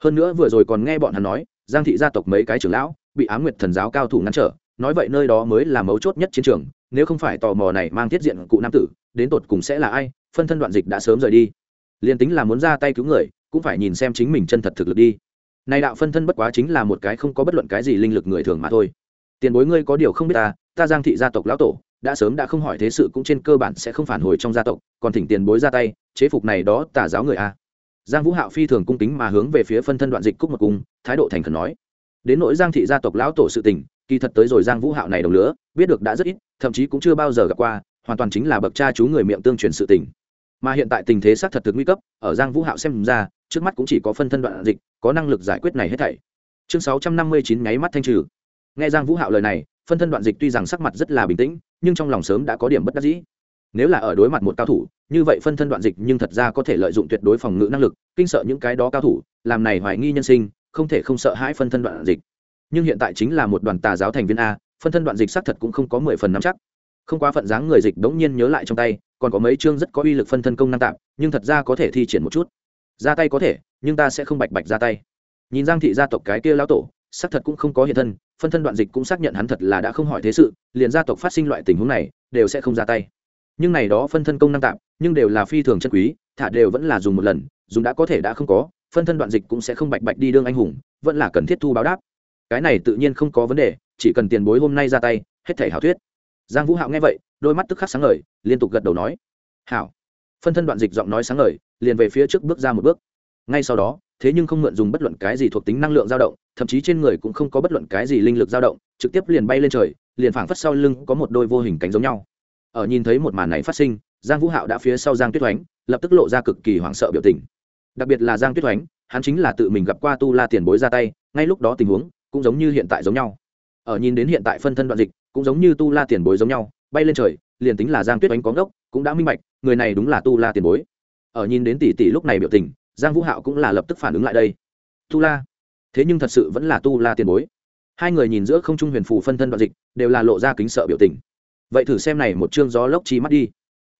Hơn nữa vừa rồi còn nghe bọn hắn nói, giang thị gia tộc mấy cái trưởng lão bị á nguyệt thần giáo cao thủ ngăn trở, nói vậy nơi đó mới là mấu chốt nhất chiến trường, nếu không phải tò mò này mang thiết diện cụ nam tử, đến tột cùng sẽ là ai, phân thân đoạn dịch đã sớm rời đi. Liền tính là muốn ra tay cứu người, cũng phải nhìn xem chính mình chân thật thực lực đi này đạo phân thân bất quá chính là một cái không có bất luận cái gì linh lực người thường mà thôi. Tiền bối ngươi có điều không biết ta ta giang thị gia tộc lão tổ, đã sớm đã không hỏi thế sự cũng trên cơ bản sẽ không phản hồi trong gia tộc, còn thỉnh tiền bối ra tay, chế phục này đó tà giáo người a. Giang vũ hạo phi thường cung kính mà hướng về phía phân thân đoạn dịch cúc một cung, thái độ thành khẩn nói. Đến nỗi giang thị gia tộc lão tổ sự tình, kỳ thật tới rồi giang vũ hạo này đồng lứa biết được đã rất ít, thậm chí cũng chưa bao giờ gặp qua, hoàn toàn chính là bậc cha chú người miệng tương truyền sự tình. Mà hiện tại tình thế xác thật thực nguy cấp, ở giang vũ hạo xem ra, trước mắt cũng chỉ có phân thân đoạn dịch có năng lực giải quyết này hết thảy. Chương sáu trăm năm mươi chín nháy mắt thanh trừ. Nghe giang vũ hạo lời này, phân thân đoạn dịch tuy rằng sắc mặt rất là bình tĩnh, nhưng trong lòng sớm đã có điểm bất đắc dĩ. Nếu là ở đối mặt một cao thủ, như vậy phân thân đoạn dịch nhưng thật ra có thể lợi dụng tuyệt đối phòng ngự năng lực, kinh sợ những cái đó cao thủ, làm này hoài nghi nhân sinh, không thể không sợ hãi phân thân đoạn dịch. Nhưng hiện tại chính là một đoàn tà giáo thành viên a, phân thân đoạn dịch xác thật cũng không có mười phần nắm chắc. Không quá phận dáng người dịch đống nhiên nhớ lại trong tay, còn có mấy chương rất có uy lực phân thân công năng tạm, nhưng thật ra có thể thi triển một chút ra tay có thể, nhưng ta sẽ không bạch bạch ra tay. Nhìn giang thị gia tộc cái kia lão tổ, xác thật cũng không có hiện thân, phân thân đoạn dịch cũng xác nhận hắn thật là đã không hỏi thế sự, liền gia tộc phát sinh loại tình huống này, đều sẽ không ra tay. Nhưng này đó phân thân công năng tạm, nhưng đều là phi thường chân quý, thả đều vẫn là dùng một lần, dùng đã có thể đã không có, phân thân đoạn dịch cũng sẽ không bạch bạch đi đương anh hùng, vẫn là cần thiết thu báo đáp. Cái này tự nhiên không có vấn đề, chỉ cần tiền bối hôm nay ra tay, hết thể hảo thuyết. Giang vũ hạo nghe vậy, đôi mắt tức khắc sáng ngời, liên tục gật đầu nói, hảo. Phân thân đoạn dịch giọng nói sáng ngời liền về phía trước bước ra một bước. Ngay sau đó, thế nhưng không mượn dùng bất luận cái gì thuộc tính năng lượng dao động, thậm chí trên người cũng không có bất luận cái gì linh lực dao động, trực tiếp liền bay lên trời, liền phảng phất sau lưng có một đôi vô hình cánh giống nhau. Ở nhìn thấy một màn này phát sinh, giang vũ hạo đã phía sau giang tuyết oánh lập tức lộ ra cực kỳ hoảng sợ biểu tình. Đặc biệt là giang tuyết oánh hắn chính là tự mình gặp qua tu la tiền bối ra tay, ngay lúc đó tình huống cũng giống như hiện tại giống nhau. Ở nhìn đến hiện tại phân thân đoạn dịch, cũng giống như tu la tiền bối giống nhau, bay lên trời, liền tính là giang tuyết oánh có ngốc, cũng đã minh bạch, người này đúng là tu la tiền bối ở nhìn đến tỷ tỷ lúc này biểu tình, giang vũ hạo cũng là lập tức phản ứng lại đây. Tu la. Thế nhưng thật sự vẫn là tu la tiền bối. Hai người nhìn giữa không trung huyền phù phân thân đoạn dịch, đều là lộ ra kính sợ biểu tình. Vậy thử xem này một chương gió lốc chi mắt đi.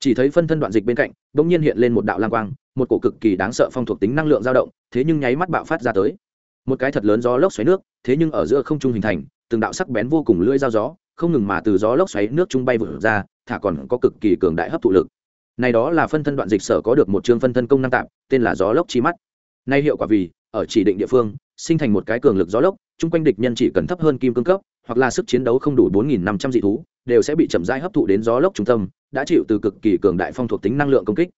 Chỉ thấy phân thân đoạn dịch bên cạnh đ ỗ n g nhiên hiện lên một đạo lang quang, một cổ cực kỳ đáng sợ phong thuộc tính năng lượng dao động, thế nhưng nháy mắt bạo phát ra tới. Một cái thật lớn gió lốc xoáy nước, thế nhưng ở giữa không trung hình thành, từng đạo sắc bén vô cùng lưỡi dao gió, không ngừng mà từ gió lốc xoáy nước trung bay vượt ra, thả còn có cực kỳ cường đại hấp thụ lực này đó là phân thân đoạn dịch sở có được một chương phân thân công năng tạm, tên là gió lốc chi mắt. Nay hiệu quả vì, ở chỉ định địa phương, sinh thành một cái cường lực gió lốc, chung quanh địch nhân chỉ cần thấp hơn kim cương cấp, hoặc là sức chiến đấu không đủ bốn nghìn năm trăm dị thú, đều sẽ bị chậm rãi hấp thụ đến gió lốc trung tâm, đã chịu từ cực kỳ cường đại phong thuộc tính năng lượng công kích.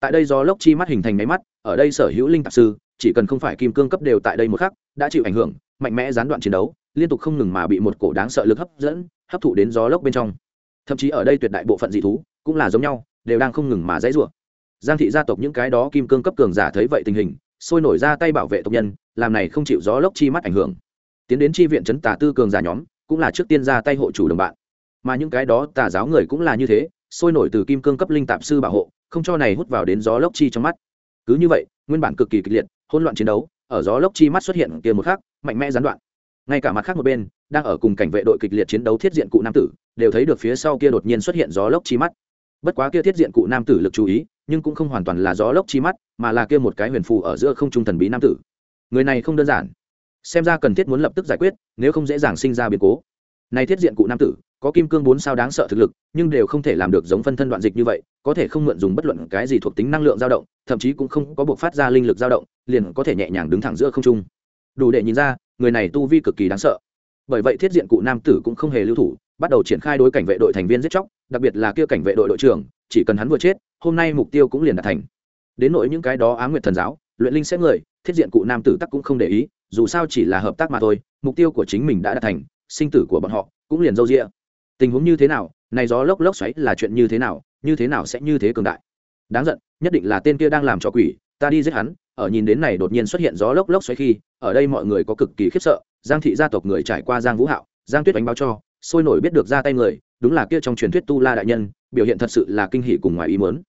Tại đây gió lốc chi mắt hình thành máy mắt, ở đây sở hữu linh tạp sư, chỉ cần không phải kim cương cấp đều tại đây một khắc, đã chịu ảnh hưởng, mạnh mẽ gián đoạn chiến đấu, liên tục không ngừng mà bị một cổ đáng sợ lực hấp dẫn, hấp thụ đến gió lốc bên trong. Thậm chí ở đây tuyệt đại bộ phận dị thú, cũng là giống nhau đều đang không ngừng mà dãy rủa. Giang thị gia tộc những cái đó kim cương cấp cường giả thấy vậy tình hình, sôi nổi ra tay bảo vệ tộc nhân, làm này không chịu gió lốc chi mắt ảnh hưởng. Tiến đến chi viện chấn tà tư cường giả nhóm, cũng là trước tiên ra tay hộ chủ đồng bạn. Mà những cái đó tà giáo người cũng là như thế, sôi nổi từ kim cương cấp linh tạp sư bảo hộ, không cho này hút vào đến gió lốc chi trong mắt. Cứ như vậy, nguyên bản cực kỳ kịch liệt, hỗn loạn chiến đấu, ở gió lốc chi mắt xuất hiện kia một khắc, mạnh mẽ gián đoạn. Ngay cả mặt khác một bên, đang ở cùng cảnh vệ đội kịch liệt chiến đấu thiết diện cụ nam tử, đều thấy được phía sau kia đột nhiên xuất hiện gió lốc chi mắt bất quá kia thiết diện cụ nam tử lực chú ý, nhưng cũng không hoàn toàn là gió lốc chi mắt, mà là kia một cái huyền phù ở giữa không trung thần bí nam tử. Người này không đơn giản. Xem ra cần thiết muốn lập tức giải quyết, nếu không dễ dàng sinh ra biến cố. Này thiết diện cụ nam tử, có kim cương bốn sao đáng sợ thực lực, nhưng đều không thể làm được giống phân thân đoạn dịch như vậy, có thể không mượn dùng bất luận cái gì thuộc tính năng lượng dao động, thậm chí cũng không có buộc phát ra linh lực dao động, liền có thể nhẹ nhàng đứng thẳng giữa không trung. Đủ để nhìn ra, người này tu vi cực kỳ đáng sợ. Bởi vậy thiết diện cụ nam tử cũng không hề lưu thủ, bắt đầu triển khai đối cảnh vệ đội thành viên giết chóc đặc biệt là kia cảnh vệ đội đội trưởng, chỉ cần hắn vừa chết, hôm nay mục tiêu cũng liền đạt thành. Đến nỗi những cái đó á nguyệt thần giáo, luyện linh sẽ người, thiết diện cụ nam tử tắc cũng không để ý, dù sao chỉ là hợp tác mà thôi, mục tiêu của chính mình đã đạt thành, sinh tử của bọn họ cũng liền dâu dịa. Tình huống như thế nào, này gió lốc lốc xoáy là chuyện như thế nào, như thế nào sẽ như thế cường đại. Đáng giận, nhất định là tên kia đang làm cho quỷ, ta đi giết hắn, ở nhìn đến này đột nhiên xuất hiện gió lốc lốc xoáy khi, ở đây mọi người có cực kỳ khiếp sợ, giang thị gia tộc người trải qua giang vũ hạo, giang tuyết đánh báo cho, sôi nổi biết được ra tay người đúng là kia trong truyền thuyết tu la đại nhân, biểu hiện thật sự là kinh hỉ cùng ngoài ý muốn.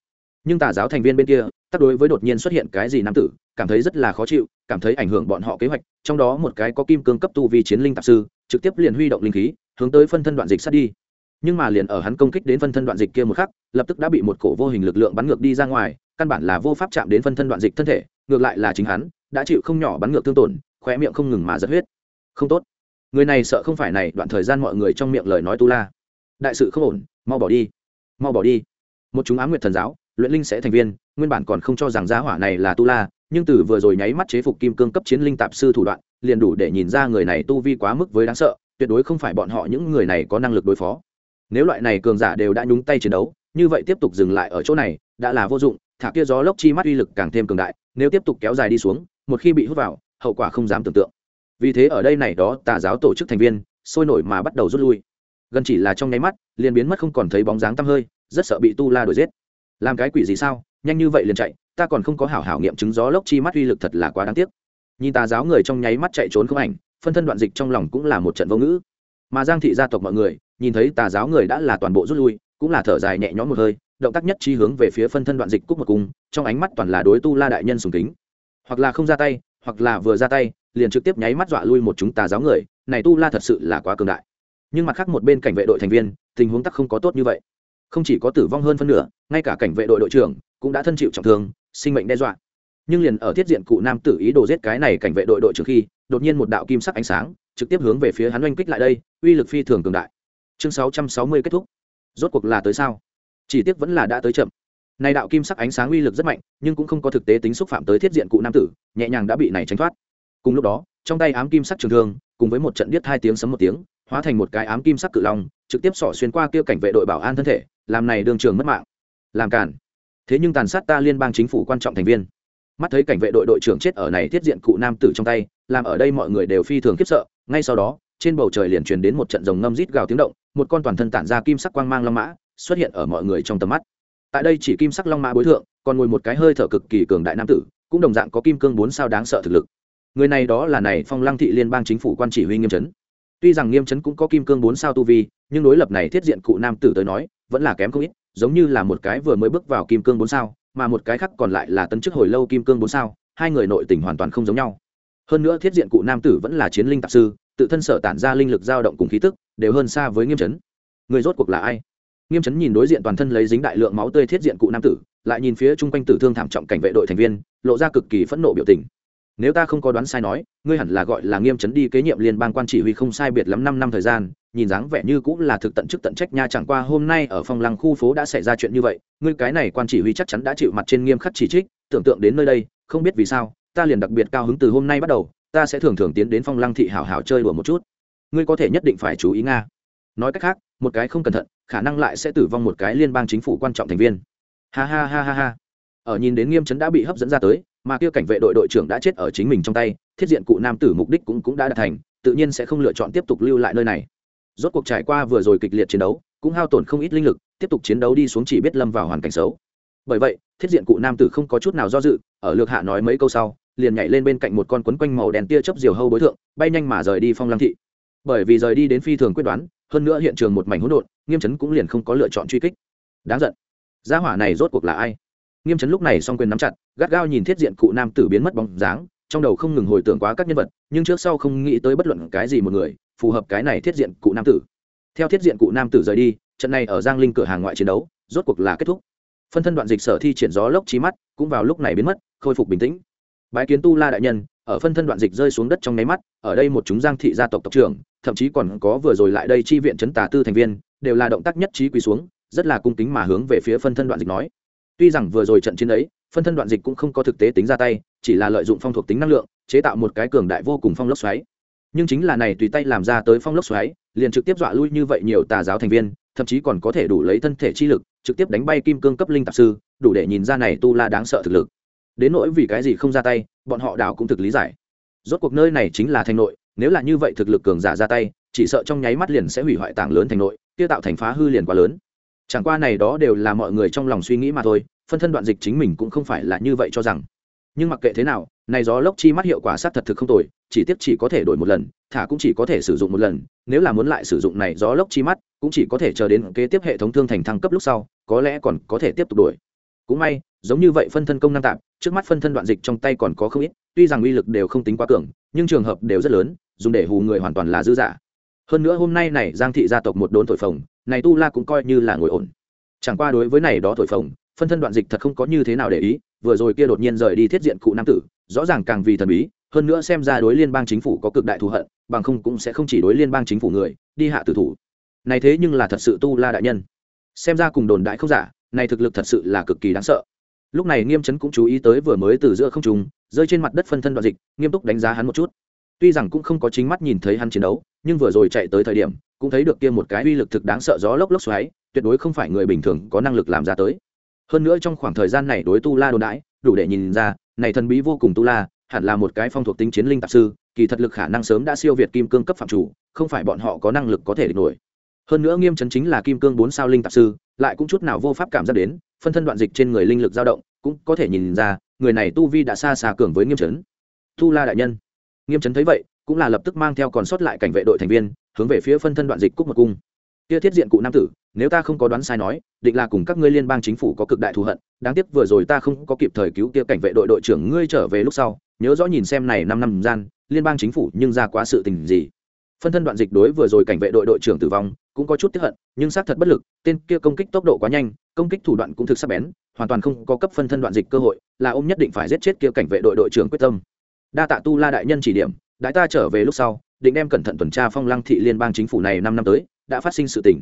Nhưng tà giáo thành viên bên kia tác đối với đột nhiên xuất hiện cái gì nam tử, cảm thấy rất là khó chịu, cảm thấy ảnh hưởng bọn họ kế hoạch, trong đó một cái có kim cương cấp tu vi chiến linh tạp sư, trực tiếp liền huy động linh khí, hướng tới phân thân đoạn dịch sát đi. Nhưng mà liền ở hắn công kích đến phân thân đoạn dịch kia một khắc, lập tức đã bị một cổ vô hình lực lượng bắn ngược đi ra ngoài, căn bản là vô pháp chạm đến phân thân đoạn dịch thân thể, ngược lại là chính hắn, đã chịu không nhỏ bắn ngược thương tổn, khóe miệng không ngừng mà giật huyết. Không tốt. Người này sợ không phải này, đoạn thời gian mọi người trong miệng lời nói tu la đại sự không ổn, mau bỏ đi, mau bỏ đi. Một chúng ám nguyệt thần giáo, luyện linh sẽ thành viên, nguyên bản còn không cho rằng giá hỏa này là tu la, nhưng từ vừa rồi nháy mắt chế phục kim cương cấp chiến linh tạp sư thủ đoạn, liền đủ để nhìn ra người này tu vi quá mức với đáng sợ, tuyệt đối không phải bọn họ những người này có năng lực đối phó. Nếu loại này cường giả đều đã nhúng tay chiến đấu, như vậy tiếp tục dừng lại ở chỗ này, đã là vô dụng, thả kia gió lốc chi mắt uy lực càng thêm cường đại, nếu tiếp tục kéo dài đi xuống, một khi bị hút vào, hậu quả không dám tưởng tượng. Vì thế ở đây này đó tà giáo tổ chức thành viên, sôi nổi mà bắt đầu rút lui gần chỉ là trong nháy mắt, liền biến mất không còn thấy bóng dáng tăm hơi, rất sợ bị tu la đuổi giết. Làm cái quỷ gì sao? Nhanh như vậy liền chạy, ta còn không có hảo hảo nghiệm chứng gió lốc chi mắt uy lực thật là quá đáng tiếc. Nhìn tà giáo người trong nháy mắt chạy trốn không ảnh, phân thân đoạn dịch trong lòng cũng là một trận vô ngữ. Mà giang thị gia tộc mọi người, nhìn thấy tà giáo người đã là toàn bộ rút lui, cũng là thở dài nhẹ nhõm một hơi, động tác nhất chi hướng về phía phân thân đoạn dịch cúc một cung, trong ánh mắt toàn là đối tu la đại nhân sùng kính. Hoặc là không ra tay, hoặc là vừa ra tay, liền trực tiếp nháy mắt dọa lui một chúng tà giáo người, này tu la thật sự là quá cường đại nhưng mặt khác một bên cảnh vệ đội thành viên, tình huống tắc không có tốt như vậy. Không chỉ có tử vong hơn phân nửa, ngay cả cảnh vệ đội đội trưởng cũng đã thân chịu trọng thương, sinh mệnh đe dọa. Nhưng liền ở thiết diện cụ nam tử ý đồ giết cái này cảnh vệ đội đội trưởng khi, đột nhiên một đạo kim sắc ánh sáng trực tiếp hướng về phía hắn oanh kích lại đây, uy lực phi thường cường đại. Chương 660 kết thúc. Rốt cuộc là tới sao? Chỉ tiếc vẫn là đã tới chậm. Này đạo kim sắc ánh sáng uy lực rất mạnh, nhưng cũng không có thực tế tính xúc phạm tới thiết diện cụ nam tử, nhẹ nhàng đã bị này tránh thoát. Cùng lúc đó, trong tay ám kim sắc trường thương, cùng với một trận điếc hai tiếng sấm một tiếng hóa thành một cái ám kim sắc cự long, trực tiếp xỏ xuyên qua kia cảnh vệ đội bảo an thân thể, làm này đường trường mất mạng. Làm cản thế nhưng tàn sát ta liên bang chính phủ quan trọng thành viên. Mắt thấy cảnh vệ đội đội trưởng chết ở này thiết diện cụ nam tử trong tay, làm ở đây mọi người đều phi thường khiếp sợ, ngay sau đó, trên bầu trời liền truyền đến một trận rồng ngâm rít gào tiếng động, một con toàn thân tản ra kim sắc quang mang long mã, xuất hiện ở mọi người trong tầm mắt. Tại đây chỉ kim sắc long mã bối thượng, còn ngồi một cái hơi thở cực kỳ cường đại nam tử, cũng đồng dạng có kim cương bốn sao đáng sợ thực lực. Người này đó là này phong lăng thị liên bang chính phủ quan chỉ huy nghiêm chấn tuy rằng nghiêm chấn cũng có kim cương bốn sao tu vi, nhưng đối lập này thiết diện cụ nam tử tới nói, vẫn là kém không ít, giống như là một cái vừa mới bước vào kim cương bốn sao, mà một cái khác còn lại là tấn chức hồi lâu kim cương bốn sao, hai người nội tình hoàn toàn không giống nhau. Hơn nữa thiết diện cụ nam tử vẫn là chiến linh tạp sư, tự thân sở tản ra linh lực dao động cùng khí tức, đều hơn xa với nghiêm chấn. Người rốt cuộc là ai? Nghiêm chấn nhìn đối diện toàn thân lấy dính đại lượng máu tươi thiết diện cụ nam tử, lại nhìn phía chung quanh tử thương thảm trọng cảnh vệ đội thành viên, lộ ra cực kỳ phẫn nộ biểu tình nếu ta không có đoán sai nói, ngươi hẳn là gọi là nghiêm chấn đi kế nhiệm liên bang quan chỉ huy không sai biệt lắm năm năm thời gian, nhìn dáng vẻ như cũng là thực tận chức tận trách nha, chẳng qua hôm nay ở phòng lăng khu phố đã xảy ra chuyện như vậy, ngươi cái này quan chỉ huy chắc chắn đã chịu mặt trên nghiêm khắc chỉ trích, tưởng tượng đến nơi đây, không biết vì sao, ta liền đặc biệt cao hứng từ hôm nay bắt đầu, ta sẽ thường thường tiến đến phong lăng thị hảo hảo chơi đùa một chút. Ngươi có thể nhất định phải chú ý nga. Nói cách khác, một cái không cẩn thận, khả năng lại sẽ tử vong một cái liên bang chính phủ quan trọng thành viên. Ha ha ha ha ha. Ở nhìn đến nghiêm chấn đã bị hấp dẫn ra tới mà kia cảnh vệ đội đội trưởng đã chết ở chính mình trong tay, thiết diện cụ nam tử mục đích cũng cũng đã đạt thành, tự nhiên sẽ không lựa chọn tiếp tục lưu lại nơi này. Rốt cuộc trải qua vừa rồi kịch liệt chiến đấu, cũng hao tổn không ít linh lực, tiếp tục chiến đấu đi xuống chỉ biết lâm vào hoàn cảnh xấu. Bởi vậy, thiết diện cụ nam tử không có chút nào do dự, ở lược hạ nói mấy câu sau, liền nhảy lên bên cạnh một con quấn quanh màu đen tia chớp diều hâu bối thượng, bay nhanh mà rời đi phong lăng thị. Bởi vì rời đi đến phi thường quyết đoán, hơn nữa hiện trường một mảnh hỗn độn, nghiêm chấn cũng liền không có lựa chọn truy kích. Đáng giận. Gia hỏa này rốt cuộc là ai? Nghiêm chấn lúc này song quyền nắm chặt, gắt gao nhìn thiết diện cụ nam tử biến mất bóng dáng, trong đầu không ngừng hồi tưởng quá các nhân vật, nhưng trước sau không nghĩ tới bất luận cái gì một người phù hợp cái này thiết diện cụ nam tử. Theo thiết diện cụ nam tử rời đi, trận này ở giang linh cửa hàng ngoại chiến đấu, rốt cuộc là kết thúc. Phân thân đoạn dịch sở thi triển gió lốc trí mắt, cũng vào lúc này biến mất, khôi phục bình tĩnh. Bái kiến tu la đại nhân, ở phân thân đoạn dịch rơi xuống đất trong nháy mắt, ở đây một chúng giang thị gia tộc tộc trưởng, thậm chí còn có vừa rồi lại đây chi viện chấn tà tư thành viên, đều là động tác nhất trí quỳ xuống, rất là cung kính mà hướng về phía phân thân đoạn dịch nói tuy rằng vừa rồi trận chiến ấy, phân thân đoạn dịch cũng không có thực tế tính ra tay, chỉ là lợi dụng phong thuộc tính năng lượng, chế tạo một cái cường đại vô cùng phong lốc xoáy. Nhưng chính là này tùy tay làm ra tới phong lốc xoáy, liền trực tiếp dọa lui như vậy nhiều tà giáo thành viên, thậm chí còn có thể đủ lấy thân thể chi lực, trực tiếp đánh bay kim cương cấp linh tạp sư, đủ để nhìn ra này tu la đáng sợ thực lực. Đến nỗi vì cái gì không ra tay, bọn họ đảo cũng thực lý giải. Rốt cuộc nơi này chính là thành nội, nếu là như vậy thực lực cường giả ra tay, chỉ sợ trong nháy mắt liền sẽ hủy hoại tảng lớn thành nội, kia tạo thành phá hư liền quá lớn. Chẳng qua này đó đều là mọi người trong lòng suy nghĩ mà thôi phân thân đoạn dịch chính mình cũng không phải là như vậy cho rằng. Nhưng mặc kệ thế nào, này gió lốc chi mắt hiệu quả sát thật thực không tồi, chỉ tiếp chỉ có thể đổi một lần, thả cũng chỉ có thể sử dụng một lần, nếu là muốn lại sử dụng này gió lốc chi mắt, cũng chỉ có thể chờ đến kế tiếp hệ thống thương thành thăng cấp lúc sau, có lẽ còn có thể tiếp tục đổi. Cũng may, giống như vậy phân thân công năng tạm, trước mắt phân thân đoạn dịch trong tay còn có không ít, tuy rằng uy lực đều không tính quá cường, nhưng trường hợp đều rất lớn, dùng để hù người hoàn toàn là dư giả. Hơn nữa hôm nay này giang thị gia tộc một đốn thổi phồng, này tu la cũng coi như là ngồi ổn. Chẳng qua đối với này đó thổi phồng phân thân đoạn dịch thật không có như thế nào để ý, vừa rồi kia đột nhiên rời đi thiết diện cụ nam tử, rõ ràng càng vì thần bí, hơn nữa xem ra đối liên bang chính phủ có cực đại thù hận, bằng không cũng sẽ không chỉ đối liên bang chính phủ người, đi hạ tử thủ. Này thế nhưng là thật sự tu la đại nhân. Xem ra cùng đồn đại không giả, này thực lực thật sự là cực kỳ đáng sợ. Lúc này nghiêm chấn cũng chú ý tới vừa mới từ giữa không trùng rơi trên mặt đất phân thân đoạn dịch, nghiêm túc đánh giá hắn một chút. Tuy rằng cũng không có chính mắt nhìn thấy hắn chiến đấu, nhưng vừa rồi chạy tới thời điểm, cũng thấy được kia một cái uy lực thực đáng sợ gió lốc lốc xoáy, tuyệt đối không phải người bình thường có năng lực làm ra tới hơn nữa trong khoảng thời gian này đối tu la đồn đãi, đủ để nhìn ra, này thần bí vô cùng tu la, hẳn là một cái phong thuộc tính chiến linh tạp sư, kỳ thật lực khả năng sớm đã siêu việt kim cương cấp phạm chủ, không phải bọn họ có năng lực có thể địch nổi. Hơn nữa nghiêm chấn chính là kim cương bốn sao linh tạp sư, lại cũng chút nào vô pháp cảm giác đến, phân thân đoạn dịch trên người linh lực dao động, cũng có thể nhìn ra, người này tu vi đã xa xa cường với nghiêm chấn. Tu la đại nhân. Nghiêm chấn thấy vậy, cũng là lập tức mang theo còn sót lại cảnh vệ đội thành viên, hướng về phía phân thân đoạn dịch cúc một cung kia thiết diện cụ nam tử, nếu ta không có đoán sai nói, định là cùng các ngươi liên bang chính phủ có cực đại thù hận, đáng tiếc vừa rồi ta không có kịp thời cứu kia cảnh vệ đội đội trưởng ngươi trở về lúc sau, nhớ rõ nhìn xem này năm năm gian, liên bang chính phủ nhưng ra quá sự tình gì. Phân thân đoạn dịch đối vừa rồi cảnh vệ đội đội trưởng tử vong, cũng có chút tiếp hận, nhưng xác thật bất lực, tên kia công kích tốc độ quá nhanh, công kích thủ đoạn cũng thực sắc bén, hoàn toàn không có cấp phân thân đoạn dịch cơ hội, là ông nhất định phải giết chết kia cảnh vệ đội đội trưởng quyết tâm. Đa tạ tu la đại nhân chỉ điểm đại ta trở về lúc sau, định đem cẩn thận tuần tra phong lăng thị liên bang chính phủ này năm năm tới đã phát sinh sự tình.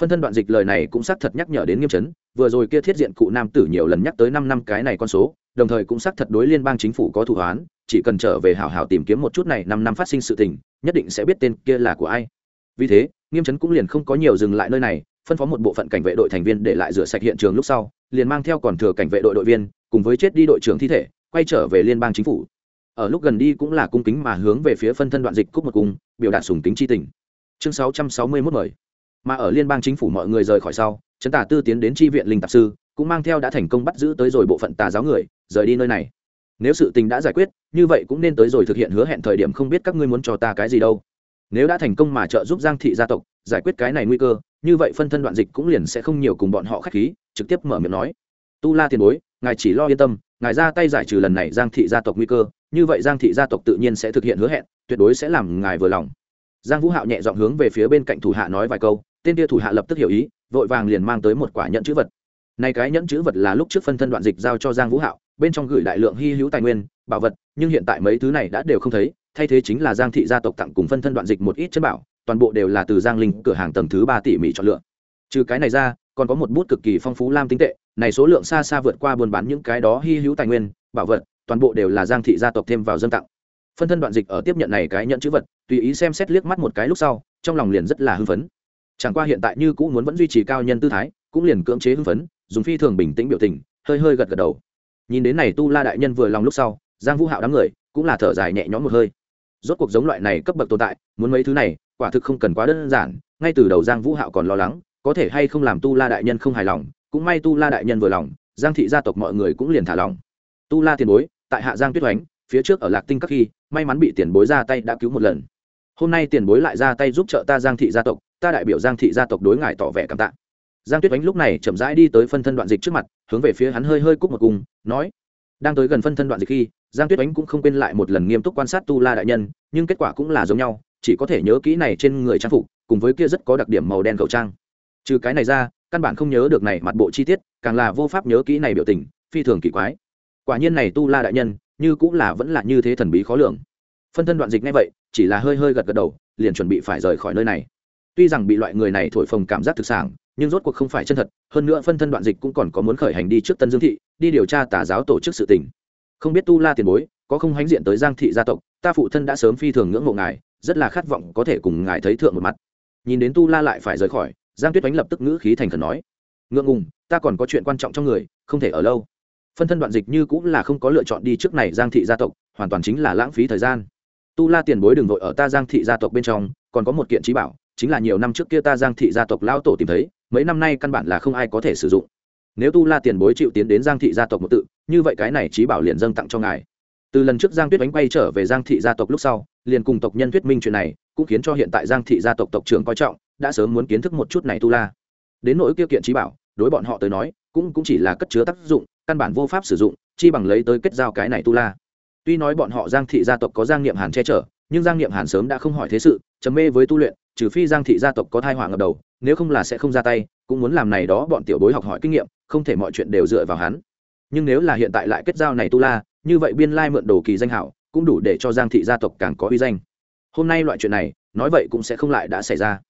Phân thân đoạn dịch lời này cũng xác thật nhắc nhở đến nghiêm chấn vừa rồi kia thiết diện cụ nam tử nhiều lần nhắc tới năm năm cái này con số đồng thời cũng xác thật đối liên bang chính phủ có thủ án, chỉ cần trở về hảo hảo tìm kiếm một chút này năm năm phát sinh sự tình nhất định sẽ biết tên kia là của ai. Vì thế nghiêm chấn cũng liền không có nhiều dừng lại nơi này phân phó một bộ phận cảnh vệ đội thành viên để lại rửa sạch hiện trường lúc sau liền mang theo còn thừa cảnh vệ đội đội viên cùng với chết đi đội trưởng thi thể quay trở về liên bang chính phủ. Ở lúc gần đi cũng là cung kính mà hướng về phía phân thân đoạn dịch cúc một cung biểu đạt sùng kính chi tình chương 661 mời. Mà ở liên bang chính phủ mọi người rời khỏi sau chấn tà tư tiến đến tri viện linh tạp sư, cũng mang theo đã thành công bắt giữ tới rồi bộ phận tà giáo người, rời đi nơi này. Nếu sự tình đã giải quyết, như vậy cũng nên tới rồi thực hiện hứa hẹn thời điểm không biết các ngươi muốn cho ta cái gì đâu. Nếu đã thành công mà trợ giúp giang thị gia tộc giải quyết cái này nguy cơ, như vậy phân thân đoạn dịch cũng liền sẽ không nhiều cùng bọn họ khách khí, trực tiếp mở miệng nói. Tu la tiền bối, ngài chỉ lo yên tâm, ngài ra tay giải trừ lần này giang thị gia tộc nguy cơ, như vậy giang thị gia tộc tự nhiên sẽ thực hiện hứa hẹn, tuyệt đối sẽ làm ngài vừa lòng giang vũ hạo nhẹ giọng hướng về phía bên cạnh thủ hạ nói vài câu, tên kia thủ hạ lập tức hiểu ý, vội vàng liền mang tới một quả nhẫn chữ vật. Này cái nhẫn chữ vật là lúc trước phân thân đoạn dịch giao cho giang vũ hạo, bên trong gửi đại lượng hy hữu tài nguyên, bảo vật, nhưng hiện tại mấy thứ này đã đều không thấy, thay thế chính là giang thị gia tộc tặng cùng phân thân đoạn dịch một ít chân bảo, toàn bộ đều là từ giang linh cửa hàng tầng thứ ba tỉ mỹ chọn lựa. Trừ cái này ra, còn có một bút cực kỳ phong phú lam tinh tệ, này số lượng xa xa vượt qua buôn bán những cái đó hy hữu tài nguyên, bảo vật, toàn bộ đều là giang thị gia tộc thêm vào dân tặng phân thân đoạn dịch ở tiếp nhận này cái nhận chữ vật, tùy ý xem xét liếc mắt một cái lúc sau, trong lòng liền rất là hưng phấn. Chẳng qua hiện tại như cũ muốn vẫn duy trì cao nhân tư thái, cũng liền cưỡng chế hưng phấn, dùng phi thường bình tĩnh biểu tình, hơi hơi gật gật đầu. Nhìn đến này tu la đại nhân vừa lòng lúc sau, giang vũ hạo đám người cũng là thở dài nhẹ nhõm một hơi. Rốt cuộc giống loại này cấp bậc tồn tại, muốn mấy thứ này, quả thực không cần quá đơn giản, ngay từ đầu giang vũ hạo còn lo lắng, có thể hay không làm tu la đại nhân không hài lòng, cũng may tu la đại nhân vừa lòng, giang thị gia tộc mọi người cũng liền thả lòng. Tu la tiền bối, tại hạ giang tuyết oánh phía trước ở lạc tinh các khi, may mắn bị tiền bối ra tay đã cứu một lần. Hôm nay tiền bối lại ra tay giúp trợ ta giang thị gia tộc, ta đại biểu giang thị gia tộc đối ngại tỏ vẻ cảm tạ. Giang tuyết bánh lúc này chậm rãi đi tới phân thân đoạn dịch trước mặt, hướng về phía hắn hơi hơi cúc một cung, nói, đang tới gần phân thân đoạn dịch khi, giang tuyết bánh cũng không quên lại một lần nghiêm túc quan sát tu la đại nhân, nhưng kết quả cũng là giống nhau, chỉ có thể nhớ kỹ này trên người trang phục, cùng với kia rất có đặc điểm màu đen khẩu trang. Trừ cái này ra, căn bản không nhớ được này mặt bộ chi tiết, càng là vô pháp nhớ kỹ này biểu tình, phi thường kỳ quái. Quả nhiên này tu la đại nhân như cũng là vẫn là như thế thần bí khó lường. Phân thân đoạn dịch ngay vậy, chỉ là hơi hơi gật gật đầu, liền chuẩn bị phải rời khỏi nơi này. Tuy rằng bị loại người này thổi phồng cảm giác thực sản nhưng rốt cuộc không phải chân thật, hơn nữa phân thân đoạn dịch cũng còn có muốn khởi hành đi trước tân dương thị, đi điều tra tà giáo tổ chức sự tình. Không biết tu la tiền bối, có không hãnh diện tới giang thị gia tộc, ta phụ thân đã sớm phi thường ngưỡng mộ ngài, rất là khát vọng có thể cùng ngài thấy thượng một mặt. Nhìn đến tu la lại phải rời khỏi, giang tuyết oánh lập tức ngữ khí thành khẩn nói, ngượng ngùng, ta còn có chuyện quan trọng trong người, không thể ở lâu phân thân đoạn dịch như cũng là không có lựa chọn đi trước này giang thị gia tộc, hoàn toàn chính là lãng phí thời gian. Tu la tiền bối đừng vội ở ta giang thị gia tộc bên trong, còn có một kiện trí bảo, chính là nhiều năm trước kia ta giang thị gia tộc lao tổ tìm thấy, mấy năm nay căn bản là không ai có thể sử dụng. Nếu tu la tiền bối chịu tiến đến giang thị gia tộc một tự, như vậy cái này trí bảo liền dâng tặng cho ngài. Từ lần trước giang tuyết đánh quay trở về giang thị gia tộc lúc sau, liền cùng tộc nhân thuyết minh chuyện này, cũng khiến cho hiện tại giang thị gia tộc tộc trưởng coi trọng, đã sớm muốn kiến thức một chút này tu la. Đến nỗi kia kiện trí bảo, đối bọn họ tới nói, cũng cũng chỉ là cất chứa tác dụng căn bản vô pháp sử dụng, chi bằng lấy tới kết giao cái này tu la. Tuy nói bọn họ giang thị gia tộc có giang niệm hàn che chở, nhưng giang niệm hàn sớm đã không hỏi thế sự chấm mê với tu luyện, trừ phi giang thị gia tộc có thai họa ngập đầu, nếu không là sẽ không ra tay, cũng muốn làm này đó bọn tiểu bối học hỏi kinh nghiệm, không thể mọi chuyện đều dựa vào hắn. Nhưng nếu là hiện tại lại kết giao này tu la, như vậy biên lai mượn đồ kỳ danh hảo, cũng đủ để cho giang thị gia tộc càng có uy danh. Hôm nay loại chuyện này, nói vậy cũng sẽ không lại đã xảy ra.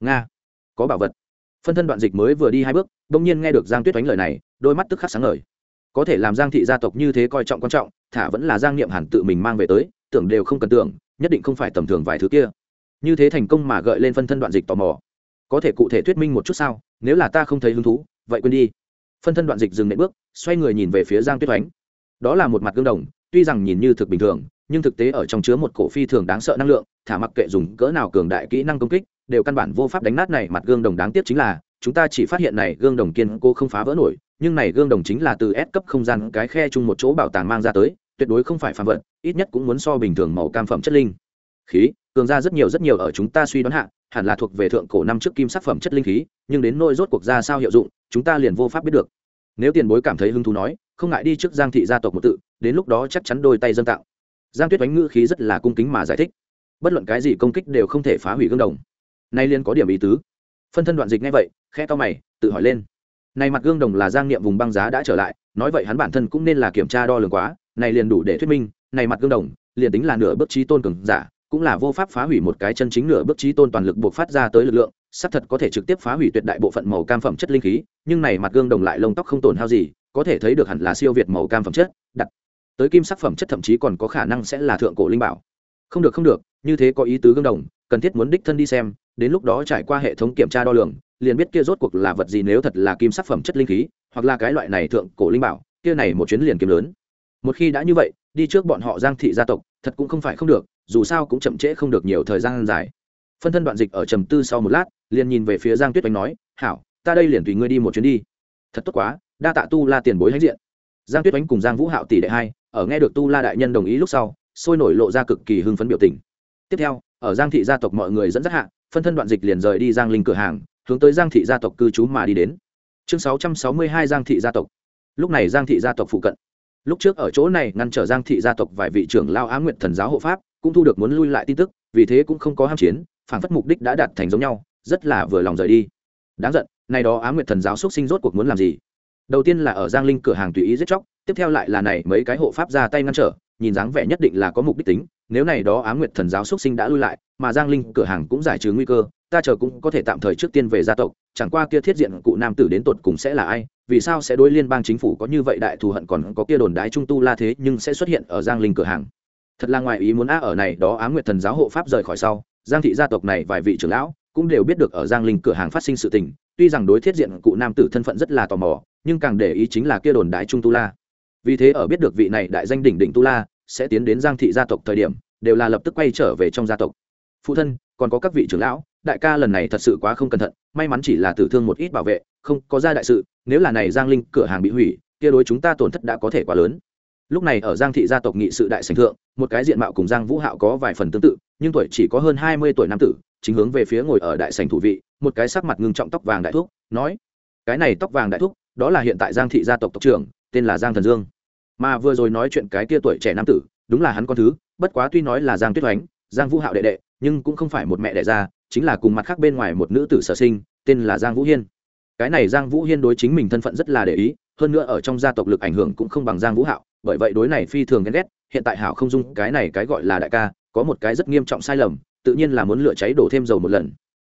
Nga, có bảo vật. Phân thân đoạn dịch mới vừa đi hai bước, bỗng nhiên nghe được giang tuyết đánh lời này, đôi mắt tức khắc sáng ngời có thể làm giang thị gia tộc như thế coi trọng quan trọng, thả vẫn là giang niệm hẳn tự mình mang về tới, tưởng đều không cần tưởng, nhất định không phải tầm thường vài thứ kia. Như thế thành công mà gợi lên phân thân đoạn dịch tò mò. Có thể cụ thể thuyết minh một chút sao? Nếu là ta không thấy hứng thú, vậy quên đi. Phân thân đoạn dịch dừng nệm bước, xoay người nhìn về phía giang tuyết oánh. Đó là một mặt gương đồng, tuy rằng nhìn như thực bình thường, nhưng thực tế ở trong chứa một cổ phi thường đáng sợ năng lượng, thả mặc kệ dùng cỡ nào cường đại kỹ năng công kích, đều căn bản vô pháp đánh nát này mặt gương đồng. Đáng tiếc chính là, chúng ta chỉ phát hiện này gương đồng kiên cố không phá vỡ nổi nhưng này gương đồng chính là từ S cấp không gian cái khe chung một chỗ bảo tàng mang ra tới, tuyệt đối không phải phàm vật, ít nhất cũng muốn so bình thường màu cam phẩm chất linh. Khí, cường ra rất nhiều rất nhiều ở chúng ta suy đoán hạ, hẳn là thuộc về thượng cổ năm trước kim sắc phẩm chất linh khí, nhưng đến nỗi rốt cuộc ra sao hiệu dụng, chúng ta liền vô pháp biết được. Nếu tiền bối cảm thấy hứng thú nói, không ngại đi trước giang thị gia tộc một tự, đến lúc đó chắc chắn đôi tay dâng tạo. Giang tuyết đánh ngữ khí rất là cung kính mà giải thích. Bất luận cái gì công kích đều không thể phá hủy gương đồng. Nay liên có điểm ý tứ. Phân thân đoạn dịch ngay vậy khe to mày, tự hỏi lên này mặt gương đồng là giang niệm vùng băng giá đã trở lại, nói vậy hắn bản thân cũng nên là kiểm tra đo lường quá, này liền đủ để thuyết minh, này mặt gương đồng, liền tính là nửa bước trí tôn cường giả, cũng là vô pháp phá hủy một cái chân chính nửa bước trí tôn toàn lực buộc phát ra tới lực lượng, xác thật có thể trực tiếp phá hủy tuyệt đại bộ phận màu cam phẩm chất linh khí, nhưng này mặt gương đồng lại lông tóc không tổn hao gì, có thể thấy được hẳn là siêu việt màu cam phẩm chất, đặt tới kim sắc phẩm chất thậm chí còn có khả năng sẽ là thượng cổ linh bảo. Không được không được, như thế có ý tứ gương đồng, cần thiết muốn đích thân đi xem, đến lúc đó trải qua hệ thống kiểm tra đo lường liền biết kia rốt cuộc là vật gì nếu thật là kim sắc phẩm chất linh khí, hoặc là cái loại này thượng cổ linh bảo, kia này một chuyến liền kiếm lớn. Một khi đã như vậy, đi trước bọn họ giang thị gia tộc, thật cũng không phải không được, dù sao cũng chậm trễ không được nhiều thời gian dài. Phân thân đoạn dịch ở trầm tư sau một lát, liền nhìn về phía giang tuyết oanh nói, hảo, ta đây liền tùy ngươi đi một chuyến đi. Thật tốt quá, đa tạ tu la tiền bối hãnh diện. Giang tuyết oanh cùng giang vũ hạo tỷ đệ hai, ở nghe được tu la đại nhân đồng ý lúc sau, sôi nổi lộ ra cực kỳ hưng phấn biểu tình. Tiếp theo, ở giang thị gia tộc mọi người dẫn dắt hạ, phân thân đoạn dịch liền rời đi giang linh cửa hàng hướng tới giang thị gia tộc cư trú mà đi đến. Chương sáu trăm sáu mươi hai giang thị gia tộc. Lúc này giang thị gia tộc phụ cận. Lúc trước ở chỗ này ngăn trở giang thị gia tộc vài vị trưởng lao á nguyện thần giáo hộ pháp, cũng thu được muốn lui lại tin tức, vì thế cũng không có ham chiến, phản phất mục đích đã đạt thành giống nhau, rất là vừa lòng rời đi. Đáng giận, này đó á nguyện thần giáo xuất sinh rốt cuộc muốn làm gì? Đầu tiên là ở giang linh cửa hàng tùy ý giết chóc, tiếp theo lại là này mấy cái hộ pháp ra tay ngăn trở nhìn dáng vẻ nhất định là có mục đích tính, nếu này đó á nguyệt thần giáo xuất sinh đã lui lại, mà giang linh cửa hàng cũng giải trừ nguy cơ, ta chờ cũng có thể tạm thời trước tiên về gia tộc, chẳng qua kia thiết diện cụ nam tử đến tột cùng sẽ là ai, vì sao sẽ đối liên bang chính phủ có như vậy đại thù hận còn có kia đồn đái trung tu la thế nhưng sẽ xuất hiện ở giang linh cửa hàng. Thật là ngoài ý muốn a ở này đó á nguyệt thần giáo hộ pháp rời khỏi sau, giang thị gia tộc này vài vị trưởng lão cũng đều biết được ở giang linh cửa hàng phát sinh sự tình, tuy rằng đối thiết diện cụ nam tử thân phận rất là tò mò, nhưng càng để ý chính là kia đồn đại trung tu la. Vì thế ở biết được vị này đại danh đỉnh đỉnh tu la sẽ tiến đến giang thị gia tộc thời điểm, đều là lập tức quay trở về trong gia tộc. Phụ thân, còn có các vị trưởng lão, đại ca lần này thật sự quá không cẩn thận, may mắn chỉ là tử thương một ít bảo vệ, không có ra đại sự, nếu là này giang linh cửa hàng bị hủy, kia đối chúng ta tổn thất đã có thể quá lớn. Lúc này ở giang thị gia tộc nghị sự đại sành thượng, một cái diện mạo cùng giang vũ hạo có vài phần tương tự, nhưng tuổi chỉ có hơn hai mươi tuổi nam tử, chính hướng về phía ngồi ở đại sành thủ vị, một cái sắc mặt ngưng trọng tóc vàng đại thúc, nói, cái này tóc vàng đại thúc, đó là hiện tại giang thị gia tộc tộc trưởng, tên là giang thần dương mà vừa rồi nói chuyện cái kia tuổi trẻ nam tử, đúng là hắn con thứ, bất quá tuy nói là giang tuyết oánh giang vũ hạo đệ đệ, nhưng cũng không phải một mẹ đẻ ra, chính là cùng mặt khác bên ngoài một nữ tử sở sinh, tên là giang vũ hiên. Cái này giang vũ hiên đối chính mình thân phận rất là để ý, hơn nữa ở trong gia tộc lực ảnh hưởng cũng không bằng giang vũ hạo, bởi vậy đối này phi thường ghen ghét, hiện tại hảo không dung, cái này cái gọi là đại ca, có một cái rất nghiêm trọng sai lầm, tự nhiên là muốn lựa cháy đổ thêm dầu một lần.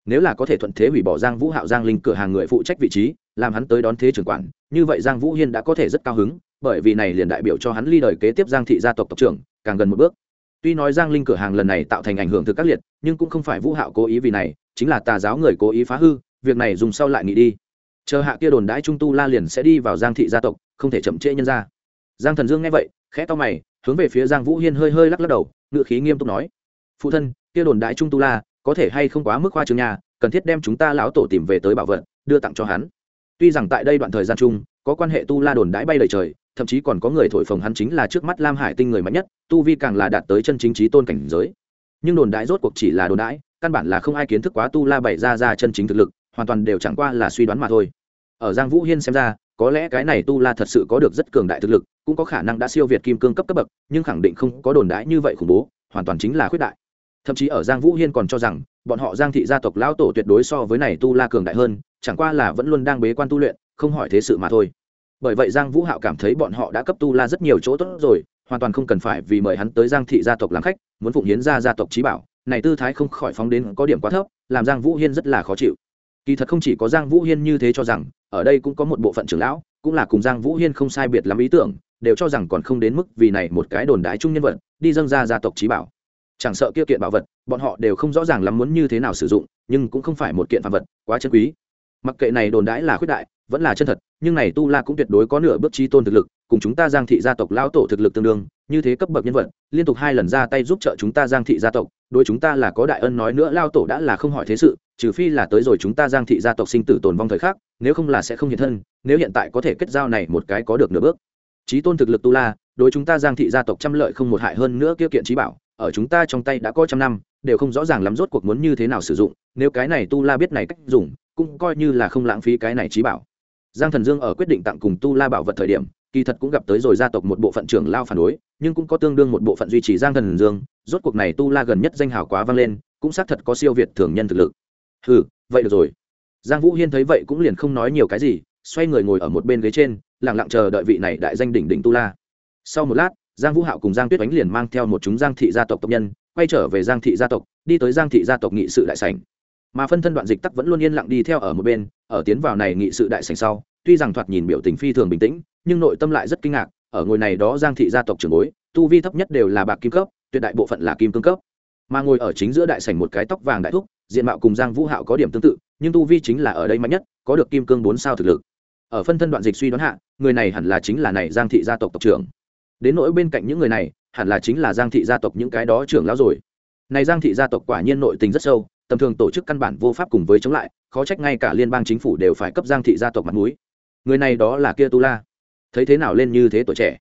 Nếu là có thể thuận thế hủy bỏ giang vũ hạo giang linh cửa hàng người phụ trách vị trí, làm hắn tới đón thế trưởng quản, như vậy giang vũ hiên đã có thể rất cao hứng bởi vì này liền đại biểu cho hắn ly đời kế tiếp giang thị gia tộc tộc trưởng, càng gần một bước. Tuy nói giang linh cửa hàng lần này tạo thành ảnh hưởng thực các liệt, nhưng cũng không phải vũ hạo cố ý vì này, chính là tà giáo người cố ý phá hư, việc này dùng sau lại nghĩ đi. Chờ hạ kia đồn đãi trung tu la liền sẽ đi vào giang thị gia tộc, không thể chậm trễ nhân ra. Giang thần dương nghe vậy, khẽ to mày, hướng về phía giang vũ hiên hơi hơi lắc lắc đầu ngự khí nghiêm túc nói, phụ thân, kia đồn đãi trung tu la, có thể hay không quá mức khoa trương nhà cần thiết đem chúng ta lão tổ tìm về tới bảo vật, đưa tặng cho hắn. Tuy rằng tại đây đoạn thời gian chung, có quan hệ tu la đồn đãi bay lời trời thậm chí còn có người thổi phồng hắn chính là trước mắt lam hải tinh người mạnh nhất tu vi càng là đạt tới chân chính trí tôn cảnh giới. Nhưng đồn đại rốt cuộc chỉ là đồn đại, căn bản là không ai kiến thức quá tu la bày ra ra chân chính thực lực hoàn toàn đều chẳng qua là suy đoán mà thôi. Ở giang vũ hiên xem ra có lẽ cái này tu la thật sự có được rất cường đại thực lực cũng có khả năng đã siêu việt kim cương cấp cấp bậc nhưng khẳng định không có đồn đại như vậy khủng bố hoàn toàn chính là khuyết đại. Thậm chí ở giang vũ hiên còn cho rằng bọn họ giang thị gia tộc lão tổ tuyệt đối so với này tu la cường đại hơn chẳng qua là vẫn luôn đang bế quan tu luyện không hỏi thế sự mà thôi bởi vậy giang vũ hạo cảm thấy bọn họ đã cấp tu la rất nhiều chỗ tốt rồi, hoàn toàn không cần phải vì mời hắn tới giang thị gia tộc làm khách, muốn phụng hiến ra gia tộc trí bảo. Này tư thái không khỏi phóng đến có điểm quá thấp, làm giang vũ hiên rất là khó chịu. Kỳ thật không chỉ có giang vũ hiên như thế cho rằng, ở đây cũng có một bộ phận trưởng lão, cũng là cùng giang vũ hiên không sai biệt lắm ý tưởng, đều cho rằng còn không đến mức vì này một cái đồn đái chung nhân vật, đi dâng ra gia tộc trí bảo. Chẳng sợ kia kiện bảo vật, bọn họ đều không rõ ràng lắm muốn như thế nào sử dụng, nhưng cũng không phải một kiện phạm vật, quá chân quý. Mặc kệ này đồn đãi là khuyết đại vẫn là chân thật, nhưng này tu la cũng tuyệt đối có nửa bước trí tôn thực lực, cùng chúng ta giang thị gia tộc lão tổ thực lực tương đương, như thế cấp bậc nhân vật, liên tục hai lần ra tay giúp trợ chúng ta giang thị gia tộc, đối chúng ta là có đại ân nói nữa lao tổ đã là không hỏi thế sự, trừ phi là tới rồi chúng ta giang thị gia tộc sinh tử tồn vong thời khắc, nếu không là sẽ không hiện thân, nếu hiện tại có thể kết giao này một cái có được nửa bước. Trí tôn thực lực tu la, đối chúng ta giang thị gia tộc trăm lợi không một hại hơn nữa kia kiện trí bảo, ở chúng ta trong tay đã có trăm năm, đều không rõ ràng lắm rốt cuộc muốn như thế nào sử dụng, nếu cái này tu la biết này cách dùng, cũng coi như là không lãng phí cái này trí bảo giang thần dương ở quyết định tặng cùng tu la bảo vật thời điểm, kỳ thật cũng gặp tới rồi gia tộc một bộ phận trưởng lao phản đối, nhưng cũng có tương đương một bộ phận duy trì giang thần dương. Rốt cuộc này tu la gần nhất danh hào quá vang lên, cũng xác thật có siêu việt thường nhân thực lực. Ừ vậy được rồi. Giang vũ hiên thấy vậy cũng liền không nói nhiều cái gì, xoay người ngồi ở một bên ghế trên lẳng lặng chờ đợi vị này đại danh đỉnh đỉnh tu la. Sau một lát, giang vũ hạo cùng giang tuyết ánh liền mang theo một chúng giang thị gia tộc tộc nhân, quay trở về giang thị gia tộc, đi tới giang thị gia tộc nghị sự đại sảnh mà phân thân đoạn dịch tắc vẫn luôn yên lặng đi theo ở một bên, ở tiến vào này nghị sự đại sảnh sau, tuy rằng thoạt nhìn biểu tình phi thường bình tĩnh, nhưng nội tâm lại rất kinh ngạc, ở ngồi này đó giang thị gia tộc trưởng bối, tu vi thấp nhất đều là bạc kim cấp, tuyệt đại bộ phận là kim cương cấp. Mà ngồi ở chính giữa đại sảnh một cái tóc vàng đại thúc, diện mạo cùng giang vũ hạo có điểm tương tự, nhưng tu vi chính là ở đây mạnh nhất, có được kim cương bốn sao thực lực. Ở phân thân đoạn dịch suy đoán hạ, người này hẳn là chính là này giang thị gia tộc tộc trưởng. Đến nỗi bên cạnh những người này, hẳn là chính là giang thị gia tộc những cái đó trưởng lão rồi. Này giang thị gia tộc quả nhiên nội tình rất sâu tầm thường tổ chức căn bản vô pháp cùng với chống lại, khó trách ngay cả liên bang chính phủ đều phải cấp giang thị gia tộc mặt mũi. Người này đó là kia tu la. Thấy thế nào lên như thế tuổi trẻ?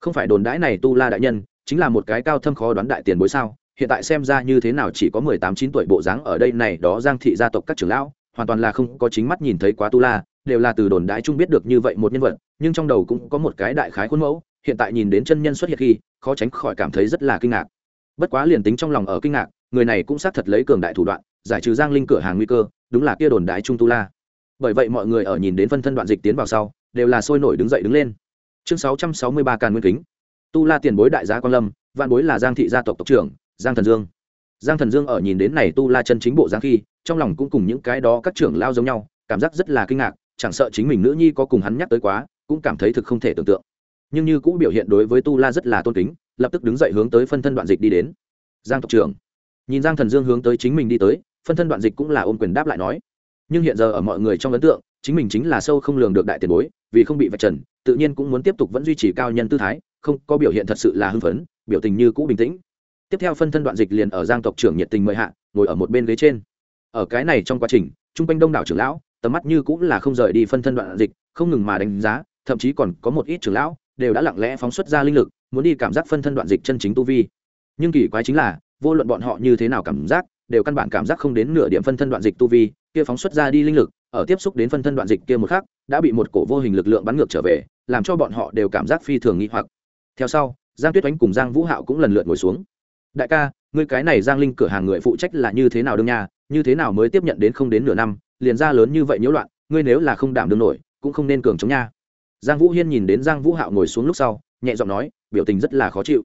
Không phải đồn đãi này tu la đại nhân, chính là một cái cao thâm khó đoán đại tiền bối sao? Hiện tại xem ra như thế nào chỉ có mười tám, chín tuổi bộ dáng ở đây này đó giang thị gia tộc các trưởng lão, hoàn toàn là không có chính mắt nhìn thấy quá tu la, đều là từ đồn đãi chung biết được như vậy một nhân vật, nhưng trong đầu cũng có một cái đại khái khuôn mẫu, hiện tại nhìn đến chân nhân xuất hiện khi, khó tránh khỏi cảm thấy rất là kinh ngạc. Bất quá liền tính trong lòng ở kinh ngạc, người này cũng xác thật lấy cường đại thủ đoạn giải trừ giang linh cửa hàng nguy cơ, đúng là kia đồn đái trung tu la. Bởi vậy mọi người ở nhìn đến phân thân đoạn dịch tiến vào sau, đều là sôi nổi đứng dậy đứng lên. Chương sáu trăm sáu mươi ba càn nguyên kính. Tu la tiền bối đại gia quan lâm, vạn bối là giang thị gia tộc tộc trưởng, giang thần dương. Giang thần dương ở nhìn đến này tu la chân chính bộ giang khi, trong lòng cũng cùng những cái đó các trưởng lao giống nhau, cảm giác rất là kinh ngạc, chẳng sợ chính mình nữ nhi có cùng hắn nhắc tới quá, cũng cảm thấy thực không thể tưởng tượng. Nhưng như cũng biểu hiện đối với tu la rất là tôn kính, lập tức đứng dậy hướng tới phân thân đoạn dịch đi đến. Giang tộc trưởng. Nhìn giang thần dương hướng tới chính mình đi tới phân thân đoạn dịch cũng là ôm quyền đáp lại nói. Nhưng hiện giờ ở mọi người trong ấn tượng, chính mình chính là sâu không lường được đại tiền bối, vì không bị vạch trần, tự nhiên cũng muốn tiếp tục vẫn duy trì cao nhân tư thái, không, có biểu hiện thật sự là hưng phấn, biểu tình như cũ bình tĩnh. Tiếp theo phân thân đoạn dịch liền ở giang tộc trưởng nhiệt tình mời hạ, ngồi ở một bên ghế trên. Ở cái này trong quá trình chung quanh đông đảo trưởng lão, tầm mắt như cũng là không rời đi phân thân đoạn dịch, không ngừng mà đánh giá, thậm chí còn có một ít trưởng lão, đều đã lặng lẽ phóng xuất ra linh lực, muốn đi cảm giác phân thân đoạn dịch chân chính tu vi. Nhưng kỳ quái chính là, vô luận bọn họ như thế nào cảm giác đều căn bản cảm giác không đến nửa điểm phân thân đoạn dịch tu vi, kia phóng xuất ra đi linh lực, ở tiếp xúc đến phân thân đoạn dịch kia một khắc, đã bị một cổ vô hình lực lượng bắn ngược trở về, làm cho bọn họ đều cảm giác phi thường nghi hoặc. Theo sau, giang tuyết oánh cùng giang vũ hạo cũng lần lượt ngồi xuống. Đại ca, ngươi cái này giang linh cửa hàng người phụ trách là như thế nào đương nha? Như thế nào mới tiếp nhận đến không đến nửa năm, liền ra lớn như vậy nhiễu loạn, ngươi nếu là không đảm đương nổi, cũng không nên cường chống nha. Giang vũ hiên nhìn đến giang vũ hạo ngồi xuống lúc sau, nhẹ giọng nói, biểu tình rất là khó chịu.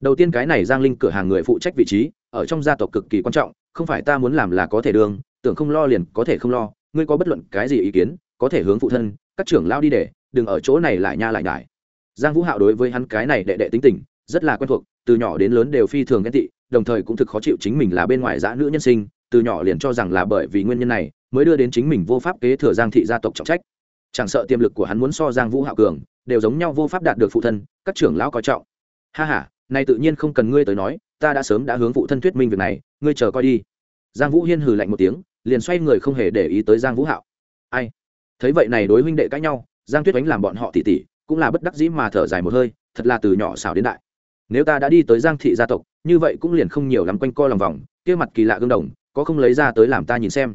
Đầu tiên cái này giang linh cửa hàng người phụ trách vị trí, ở trong gia tộc cực kỳ quan trọng không phải ta muốn làm là có thể đương tưởng không lo liền có thể không lo, ngươi có bất luận cái gì ý kiến, có thể hướng phụ thân, các trưởng lao đi để, đừng ở chỗ này lại nha lại nhải. Giang vũ hạo đối với hắn cái này đệ đệ tính tình, rất là quen thuộc, từ nhỏ đến lớn đều phi thường ghen tị, đồng thời cũng thực khó chịu chính mình là bên ngoài dã nữ nhân sinh, từ nhỏ liền cho rằng là bởi vì nguyên nhân này, mới đưa đến chính mình vô pháp kế thừa giang thị gia tộc trọng trách. Chẳng sợ tiềm lực của hắn muốn so giang vũ hạo cường, đều giống nhau vô pháp đạt được phụ thân, các trưởng lão coi trọng. Ha h a này tự nhiên không cần ngươi tới nói ta đã sớm đã hướng phụ thân thuyết minh việc này, ngươi chờ coi đi. Giang vũ hiên hừ lạnh một tiếng, liền xoay người không hề để ý tới giang vũ hạo. Ai? Thấy vậy này đối huynh đệ cãi nhau, giang tuyết oánh làm bọn họ tỉ tỉ, cũng là bất đắc dĩ mà thở dài một hơi, thật là từ nhỏ xảo đến đại. Nếu ta đã đi tới giang thị gia tộc, như vậy cũng liền không nhiều lắm quanh co lòng vòng, kia mặt kỳ lạ gương đồng, có không lấy ra tới làm ta nhìn xem.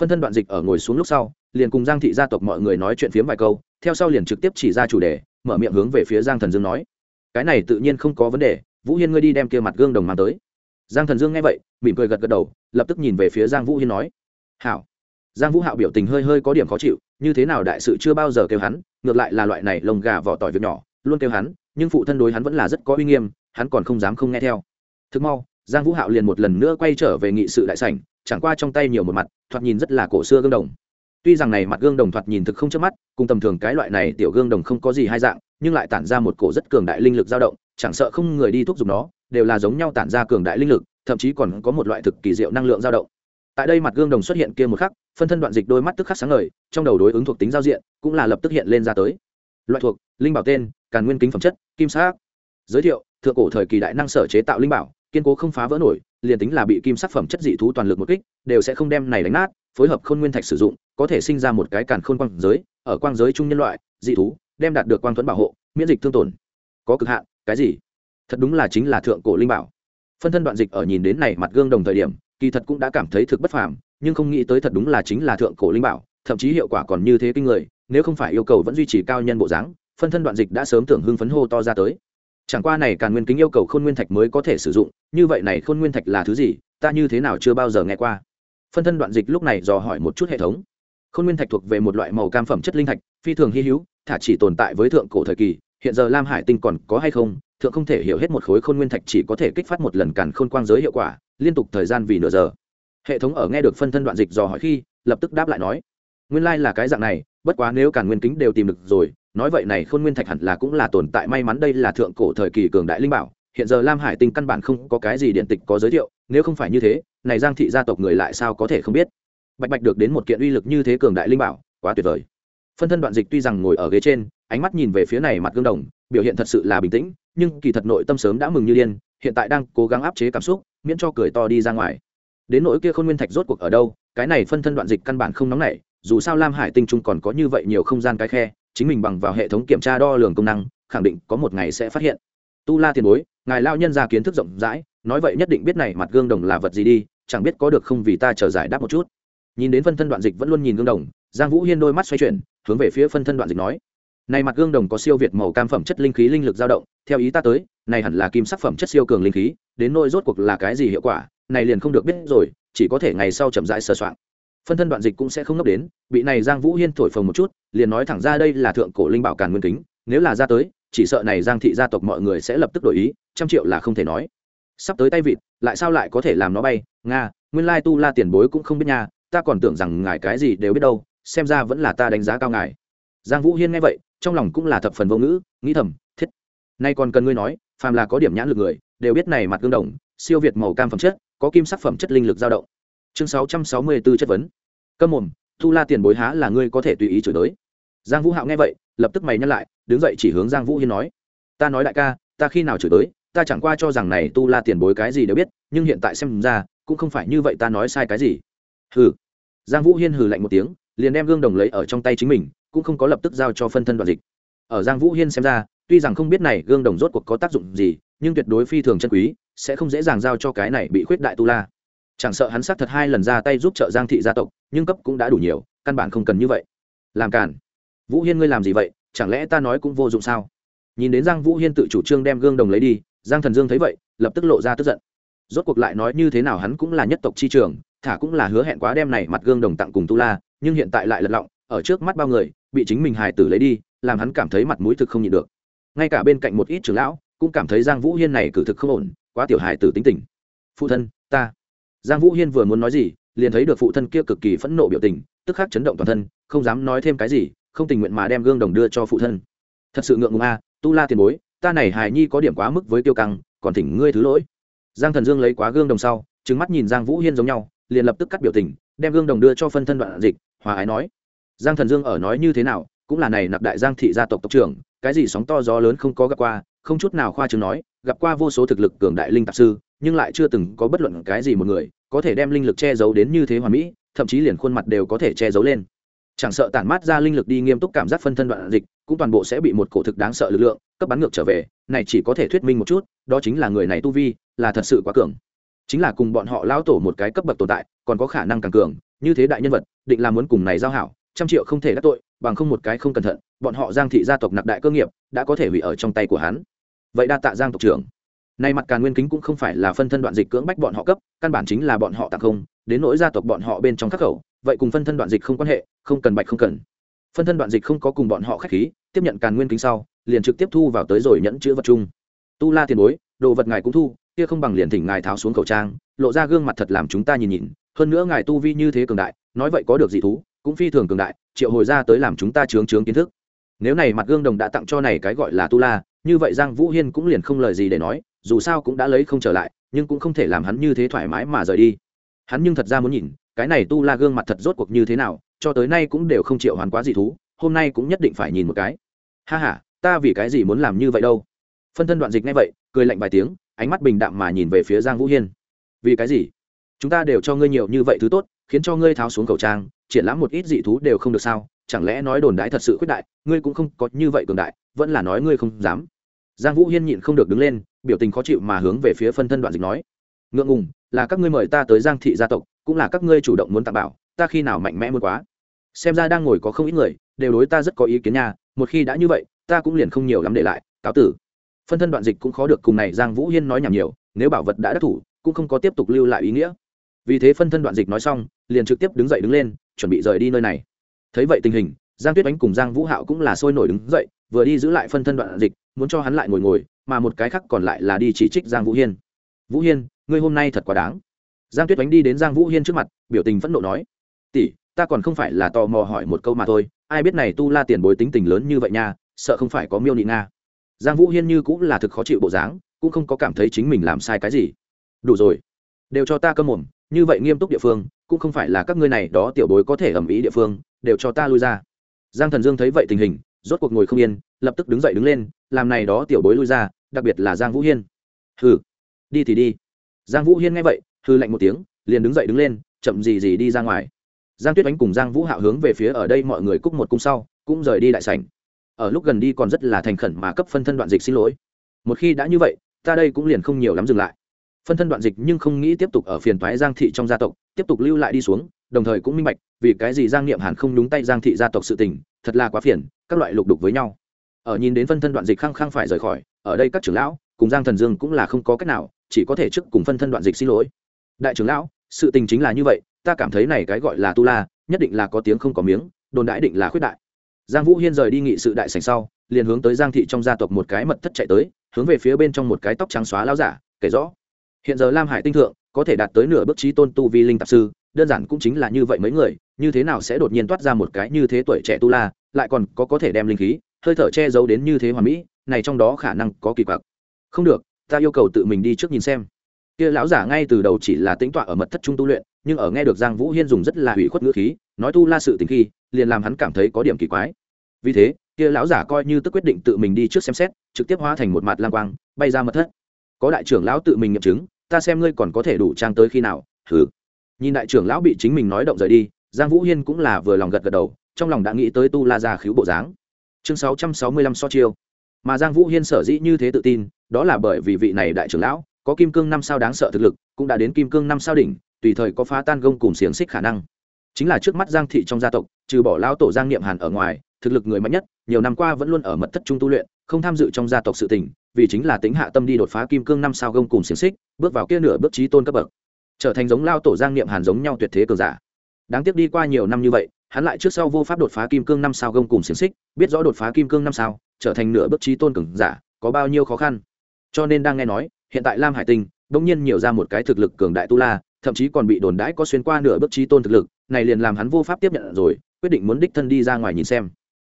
Phân thân đoạn dịch ở ngồi xuống lúc sau, liền cùng giang thị gia tộc mọi người nói chuyện phiếm vài câu, theo sau liền trực tiếp chỉ ra chủ đề, mở miệng hướng về phía giang thần dương nói. Cái này tự nhiên không có vấn đề vũ hiên ngươi đi đem kia mặt gương đồng mang tới. Giang thần dương nghe vậy, mỉm cười gật gật đầu, lập tức nhìn về phía giang vũ hiên nói, hảo. Giang vũ hạo biểu tình hơi hơi có điểm khó chịu, như thế nào đại sự chưa bao giờ kêu hắn, ngược lại là loại này lồng gà vỏ tỏi việc nhỏ, luôn kêu hắn, nhưng phụ thân đối hắn vẫn là rất có uy nghiêm, hắn còn không dám không nghe theo. Thực mau, giang vũ hạo liền một lần nữa quay trở về nghị sự đại sảnh, chẳng qua trong tay nhiều một mặt, thoạt nhìn rất là cổ xưa gương đồng. Tuy rằng này mặt gương đồng thoạt nhìn thực không chớp mắt, cùng tầm thường cái loại này tiểu gương đồng không có gì hai dạng, nhưng lại tản ra một cổ rất cường đại linh lực dao động chẳng sợ không người đi thúc giục nó, đều là giống nhau tản ra cường đại linh lực, thậm chí còn có một loại thực kỳ diệu năng lượng dao động. Tại đây mặt gương đồng xuất hiện kia một khắc, phân thân đoạn dịch đôi mắt tức khắc sáng ngời, trong đầu đối ứng thuộc tính giao diện, cũng là lập tức hiện lên ra tới. Loại thuộc, linh bảo tên, càn nguyên kính phẩm chất, kim sắc giới thiệu, thượng cổ thời kỳ đại năng sở chế tạo linh bảo, kiên cố không phá vỡ nổi, liền tính là bị kim sắc phẩm chất dị thú toàn lực một kích, đều sẽ không đem này đánh nát, phối hợp khôn nguyên thạch sử dụng, có thể sinh ra một cái càn khôn quang giới, ở quang giới trung nhân loại, dị thú, đem đạt được quang thuẫn bảo hộ, miễn dịch thương tổn. Có cực hạn cái gì? Thật đúng là chính là thượng cổ linh bảo. Phân thân đoạn dịch ở nhìn đến này mặt gương đồng thời điểm, kỳ thật cũng đã cảm thấy thực bất phàm, nhưng không nghĩ tới thật đúng là chính là thượng cổ linh bảo, thậm chí hiệu quả còn như thế kinh người, nếu không phải yêu cầu vẫn duy trì cao nhân bộ dáng, phân thân đoạn dịch đã sớm tưởng hưng phấn hô to ra tới. Chẳng qua này càn nguyên kính yêu cầu khôn nguyên thạch mới có thể sử dụng, như vậy này khôn nguyên thạch là thứ gì, ta như thế nào chưa bao giờ nghe qua. Phân thân đoạn dịch lúc này dò hỏi một chút hệ thống. Khôn nguyên thạch thuộc về một loại màu cam phẩm chất linh thạch, phi thường hy hữu, thả chỉ tồn tại với thượng cổ thời kỳ hiện giờ lam hải tinh còn có hay không, thượng không thể hiểu hết một khối khôn nguyên thạch chỉ có thể kích phát một lần càn khôn quang giới hiệu quả, liên tục thời gian vì nửa giờ. Hệ thống ở nghe được phân thân đoạn dịch dò hỏi khi, lập tức đáp lại nói, nguyên lai là cái dạng này, bất quá nếu càn nguyên kính đều tìm được rồi, nói vậy này khôn nguyên thạch hẳn là cũng là tồn tại may mắn đây là thượng cổ thời kỳ cường đại linh bảo, hiện giờ lam hải tinh căn bản không có cái gì điện tịch có giới thiệu, nếu không phải như thế, này giang thị gia tộc người lại sao có thể không biết. Bạch bạch được đến một kiện uy lực như thế cường đại linh bảo, quá tuyệt vời. Phân thân đoạn dịch tuy rằng ngồi ở ghế trên ánh mắt nhìn về phía này mặt gương đồng, biểu hiện thật sự là bình tĩnh, nhưng kỳ thật nội tâm sớm đã mừng như điên, hiện tại đang cố gắng áp chế cảm xúc, miễn cho cười to đi ra ngoài. Đến nỗi kia khôn nguyên thạch rốt cuộc ở đâu, cái này phân thân đoạn dịch căn bản không nóng nảy, dù sao lam hải tinh trung còn có như vậy nhiều không gian cái khe, chính mình bằng vào hệ thống kiểm tra đo lường công năng, khẳng định có một ngày sẽ phát hiện. Tu la tiền bối, ngài lao nhân ra kiến thức rộng rãi, nói vậy nhất định biết này mặt gương đồng là vật gì đi, chẳng biết có được không vì ta chờ giải đáp một chút. Nhìn đến phân thân đoạn dịch vẫn luôn nhìn gương đồng, giang vũ hiên đôi mắt xoay chuyển, hướng về phía phân thân đoạn dịch nói này mặt gương đồng có siêu việt màu cam phẩm chất linh khí linh lực dao động, theo ý ta tới, này hẳn là kim sắc phẩm chất siêu cường linh khí, đến nỗi rốt cuộc là cái gì hiệu quả, này liền không được biết rồi, chỉ có thể ngày sau chậm rãi sơ soạn. Phân thân đoạn dịch cũng sẽ không ngốc đến, bị này giang vũ hiên thổi phồng một chút, liền nói thẳng ra đây là thượng cổ linh bảo càn nguyên kính, nếu là ra tới, chỉ sợ này giang thị gia tộc mọi người sẽ lập tức đổi ý, trăm triệu là không thể nói. Sắp tới tay vịt, lại sao lại có thể làm nó bay? Nga, nguyên lai tu la tiền bối cũng không biết nha, ta còn tưởng rằng ngài cái gì đều biết đâu, xem ra vẫn là ta đánh giá cao ngài. Giang vũ hiên nghe vậy trong lòng cũng là thập phần vô ngữ, nghĩ thầm, thiết. Nay còn cần ngươi nói, phàm là có điểm nhãn lực người, đều biết này mặt gương đồng, siêu việt màu cam phẩm chất, có kim sắc phẩm chất linh lực dao động. Chương sáu trăm sáu mươi 664 chất vấn. Cơm mồm tu la tiền bối há là ngươi có thể tùy ý chửi tới giang vũ hạo nghe vậy, lập tức mày nhắc lại, đứng dậy chỉ hướng giang vũ hiên nói. Ta nói đại ca, ta khi nào chửi tới ta chẳng qua cho rằng này tu la tiền bối cái gì đều biết, nhưng hiện tại xem ra, cũng không phải như vậy ta nói sai cái gì. Hừ. Giang vũ hiên hừ lạnh một tiếng, liền đem gương đồng lấy ở trong tay chính mình cũng không có lập tức giao cho phân thân đoạn dịch. Ở giang vũ hiên xem ra, tuy rằng không biết này gương đồng rốt cuộc có tác dụng gì, nhưng tuyệt đối phi thường chân quý, sẽ không dễ dàng giao cho cái này bị khuyết đại tu la. Chẳng sợ hắn sát thật hai lần ra tay giúp trợ giang thị gia tộc, nhưng cấp cũng đã đủ nhiều, căn bản không cần như vậy. Làm cản vũ hiên ngươi làm gì vậy? Chẳng lẽ ta nói cũng vô dụng sao? Nhìn đến giang vũ hiên tự chủ trương đem gương đồng lấy đi, giang thần dương thấy vậy, lập tức lộ ra tức giận. Rốt cuộc lại nói như thế nào hắn cũng là nhất tộc chi trường, thả cũng là hứa hẹn quá đem này mặt gương đồng tặng cùng tu la, nhưng hiện tại lại lật lọng, ở trước mắt bao người bị chính mình hài tử lấy đi, làm hắn cảm thấy mặt mũi thực không nhịn được. Ngay cả bên cạnh một ít trưởng lão, cũng cảm thấy giang vũ hiên này cử thực không ổn, quá tiểu hài tử tính tình. Phụ thân, ta. Giang vũ hiên vừa muốn nói gì, liền thấy được phụ thân kia cực kỳ phẫn nộ biểu tình, tức khắc chấn động toàn thân, không dám nói thêm cái gì, không tình nguyện mà đem gương đồng đưa cho phụ thân. Thật sự ngượng ngùng a, tu la tiền bối, ta này hài nhi có điểm quá mức với tiêu căng, còn thỉnh ngươi thứ lỗi. Giang thần dương lấy quá gương đồng sau trứng mắt nhìn giang vũ hiên giống nhau, liền lập tức cắt biểu tình, đem gương đồng đưa cho phân thân đoạn dịch, hòa ái nói giang thần dương ở nói như thế nào, cũng là này nạp đại giang thị gia tộc tộc trưởng, cái gì sóng to gió lớn không có gặp qua, không chút nào khoa chứng nói, gặp qua vô số thực lực cường đại linh tạp sư, nhưng lại chưa từng có bất luận cái gì một người có thể đem linh lực che giấu đến như thế hoàn mỹ, thậm chí liền khuôn mặt đều có thể che giấu lên. Chẳng sợ tản mát ra linh lực đi nghiêm túc cảm giác phân thân đoạn dịch, cũng toàn bộ sẽ bị một cổ thực đáng sợ lực lượng cấp bắn ngược trở về, này chỉ có thể thuyết minh một chút, đó chính là người này tu vi, là thật sự quá cường. Chính là cùng bọn họ lao tổ một cái cấp bậc tồn tại, còn có khả năng càng cường, như thế đại nhân vật, định là muốn cùng này giao hảo trăm triệu không thể đắc tội, bằng không một cái không cẩn thận, bọn họ giang thị gia tộc nạp đại cơ nghiệp, đã có thể hủy ở trong tay của hắn. Vậy đa tạ giang tộc trưởng. Nay mặt càn nguyên kính cũng không phải là phân thân đoạn dịch cưỡng bách bọn họ cấp, căn bản chính là bọn họ tặng không, đến nỗi gia tộc bọn họ bên trong khắc khẩu, vậy cùng phân thân đoạn dịch không quan hệ, không cần bạch không cần. Phân thân đoạn dịch không có cùng bọn họ khách khí, tiếp nhận càn nguyên kính sau, liền trực tiếp thu vào tới rồi nhẫn chữ vật chung. Tu la tiền bối, đồ vật ngài cũng thu, kia không bằng liền thỉnh ngài tháo xuống khẩu trang, lộ ra gương mặt thật làm chúng ta nhìn nhìn, hơn nữa ngài tu vi như thế cường đại, nói vậy có được gì thú? Cũng phi thường cường đại triệu hồi ra tới làm chúng ta chướng chướng kiến thức. Nếu này mặt gương đồng đã tặng cho này cái gọi là tu la như vậy giang vũ hiên cũng liền không lời gì để nói dù sao cũng đã lấy không trở lại nhưng cũng không thể làm hắn như thế thoải mái mà rời đi. Hắn nhưng thật ra muốn nhìn cái này tu la gương mặt thật rốt cuộc như thế nào cho tới nay cũng đều không chịu hoàn quá gì thú hôm nay cũng nhất định phải nhìn một cái. Ha ha, ta vì cái gì muốn làm như vậy đâu? Phân thân đoạn dịch ngay vậy cười lạnh vài tiếng ánh mắt bình đạm mà nhìn về phía giang vũ hiên. Vì cái gì? Chúng ta đều cho ngươi nhiều như vậy thứ tốt khiến cho ngươi tháo xuống khẩu trang, triển lãm một ít dị thú đều không được sao? Chẳng lẽ nói đồn đãi thật sự khuyết đại, ngươi cũng không có như vậy cường đại, vẫn là nói ngươi không dám? Giang vũ hiên nhịn không được đứng lên, biểu tình khó chịu mà hướng về phía phân thân đoạn dịch nói. Ngượng ngùng, là các ngươi mời ta tới giang thị gia tộc, cũng là các ngươi chủ động muốn tạm bảo, ta khi nào mạnh mẽ muốn quá? Xem ra đang ngồi có không ít người, đều đối ta rất có ý kiến nha, một khi đã như vậy, ta cũng liền không nhiều lắm để lại, cáo tử. Phân thân đoạn dịch cũng khó được cùng này giang vũ hiên nói nhảm nhiều, nếu bảo vật đã đắc thủ, cũng không có tiếp tục lưu lại ý nghĩa vì thế phân thân đoạn dịch nói xong, liền trực tiếp đứng dậy đứng lên, chuẩn bị rời đi nơi này. Thấy vậy tình hình, giang tuyết ánh cùng giang vũ hạo cũng là sôi nổi đứng dậy, vừa đi giữ lại phân thân đoạn dịch, muốn cho hắn lại ngồi ngồi, mà một cái khác còn lại là đi chỉ trích giang vũ hiên. Vũ hiên, ngươi hôm nay thật quá đáng. Giang tuyết ánh đi đến giang vũ hiên trước mặt, biểu tình phẫn nộ nói, tỷ, ta còn không phải là tò mò hỏi một câu mà thôi, ai biết này tu la tiền bối tính tình lớn như vậy nha, sợ không phải có miêu nị nga. Giang vũ hiên như cũng là thực khó chịu bộ dáng, cũng không có cảm thấy chính mình làm sai cái gì. Đủ rồi, đều cho ta cơm mồm như vậy nghiêm túc địa phương, cũng không phải là các ngươi này đó tiểu bối có thể ẩm ý địa phương, đều cho ta lui ra. Giang thần dương thấy vậy tình hình, rốt cuộc ngồi không yên, lập tức đứng dậy đứng lên, làm này đó tiểu bối lui ra, đặc biệt là giang vũ hiên. Hừ, đi thì đi. Giang vũ hiên nghe vậy hư lạnh một tiếng, liền đứng dậy đứng lên, chậm gì gì đi ra ngoài. Giang tuyết ánh cùng giang vũ hạo hướng về phía ở đây mọi người cúc một cung sau, cũng rời đi đại sảnh. Ở lúc gần đi còn rất là thành khẩn mà cấp phân thân đoạn dịch xin lỗi. Một khi đã như vậy, ta đây cũng liền không nhiều lắm dừng lại phân thân đoạn dịch nhưng không nghĩ tiếp tục ở phiền toái giang thị trong gia tộc, tiếp tục lưu lại đi xuống, đồng thời cũng minh bạch, vì cái gì giang niệm hàn không đúng tay giang thị gia tộc sự tình, thật là quá phiền, các loại lục đục với nhau. Ở nhìn đến phân thân đoạn dịch khăng khăng phải rời khỏi, ở đây các trưởng lão, cùng giang thần dương cũng là không có cách nào, chỉ có thể trước cùng phân thân đoạn dịch xin lỗi. Đại trưởng lão, sự tình chính là như vậy, ta cảm thấy này cái gọi là tu la, nhất định là có tiếng không có miếng, đồn đãi định là khuyết đại. Giang vũ hiên rời đi nghị sự đại sành sau, liền hướng tới giang thị trong gia tộc một cái mật thất chạy tới, hướng về phía bên trong một cái tóc trắng xóa lao giả, kể rõ hiện giờ lam hải tinh thượng có thể đạt tới nửa bước trí tôn tu vi linh tạp sư, đơn giản cũng chính là như vậy mấy người, như thế nào sẽ đột nhiên toát ra một cái như thế tuổi trẻ tu la, lại còn có có thể đem linh khí, hơi thở che giấu đến như thế hoàn mỹ, này trong đó khả năng có kỳ quặc. Không được, ta yêu cầu tự mình đi trước nhìn xem. Kia lão giả ngay từ đầu chỉ là tính tọa ở mật thất trung tu luyện, nhưng ở nghe được giang vũ hiên dùng rất là hủy khuất ngữ khí, nói tu la sự tình khi, liền làm hắn cảm thấy có điểm kỳ quái. Vì thế, kia lão giả coi như tức quyết định tự mình đi trước xem xét, trực tiếp hóa thành một mặt lang quang, bay ra mật thất có đại trưởng lão tự mình nghiệm chứng, ta xem ngươi còn có thể đủ trang tới khi nào thử nhìn đại trưởng lão bị chính mình nói động rời đi, giang vũ hiên cũng là vừa lòng gật gật đầu, trong lòng đã nghĩ tới tu la gia khiếu bộ dáng. Chương sáu trăm sáu mươi lăm so chiêu. Mà giang vũ hiên sở dĩ như thế tự tin, đó là bởi vì vị này đại trưởng lão, có kim cương năm sao đáng sợ thực lực, cũng đã đến kim cương năm sao đỉnh, tùy thời có phá tan gông cùng xiềng xích khả năng. Chính là trước mắt giang thị trong gia tộc, trừ bỏ lão tổ giang niệm hàn ở ngoài, thực lực người mạnh nhất, nhiều năm qua vẫn luôn ở mật thất trung tu luyện, không tham dự trong gia tộc sự tình vì chính là tính hạ tâm đi đột phá kim cương năm sao gông cùng xiềng xích, bước vào kia nửa bước trí tôn cấp bậc. Trở thành giống lao tổ giang niệm hàn giống nhau tuyệt thế cường giả. Đáng tiếc đi qua nhiều năm như vậy, hắn lại trước sau vô pháp đột phá kim cương năm sao gông cùng xiềng xích, biết rõ đột phá kim cương năm sao, trở thành nửa bước trí tôn cường giả, có bao nhiêu khó khăn. Cho nên đang nghe nói, hiện tại lam hải tinh, bỗng nhiên nhiều ra một cái thực lực cường đại tu la, thậm chí còn bị đồn đãi có xuyên qua nửa bước trí tôn thực lực, này liền làm hắn vô pháp tiếp nhận rồi, quyết định muốn đích thân đi ra ngoài nhìn xem.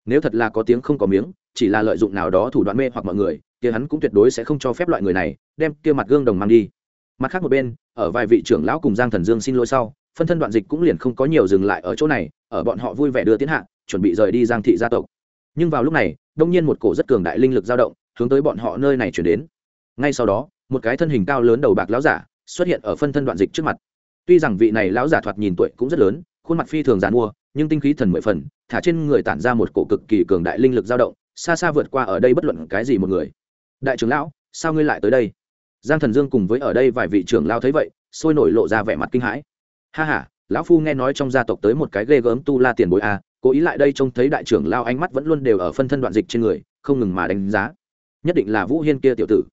Nếu thật là có tiếng không có miếng, chỉ là lợi dụng nào đó thủ đoạn mê hoặc mọi người kia hắn cũng tuyệt đối sẽ không cho phép loại người này đem kia mặt gương đồng mang đi. Mặt khác một bên, ở vài vị trưởng lão cùng giang thần dương xin lỗi sau, phân thân đoạn dịch cũng liền không có nhiều dừng lại ở chỗ này, ở bọn họ vui vẻ đưa tiến hạ, chuẩn bị rời đi giang thị gia tộc. Nhưng vào lúc này, đông nhiên một cổ rất cường đại linh lực dao động, hướng tới bọn họ nơi này chuyển đến. Ngay sau đó, một cái thân hình cao lớn đầu bạc lão giả xuất hiện ở phân thân đoạn dịch trước mặt. Tuy rằng vị này lão giả thoạt nhìn tuổi cũng rất lớn, khuôn mặt phi thường giàn mua, nhưng tinh khí thần mười phần, thả trên người tản ra một cổ cực kỳ cường đại linh lực dao động, xa xa vượt qua ở đây bất luận cái gì một người đại trưởng lão, sao ngươi lại tới đây? Giang thần dương cùng với ở đây vài vị trưởng lao thấy vậy, sôi nổi lộ ra vẻ mặt kinh hãi. Ha h a lão phu nghe nói trong gia tộc tới một cái ghê gớm tu la tiền bối a cố ý lại đây trông thấy đại trưởng lao ánh mắt vẫn luôn đều ở phân thân đoạn dịch trên người, không ngừng mà đánh giá. Nhất định là vũ hiên kia tiểu tử.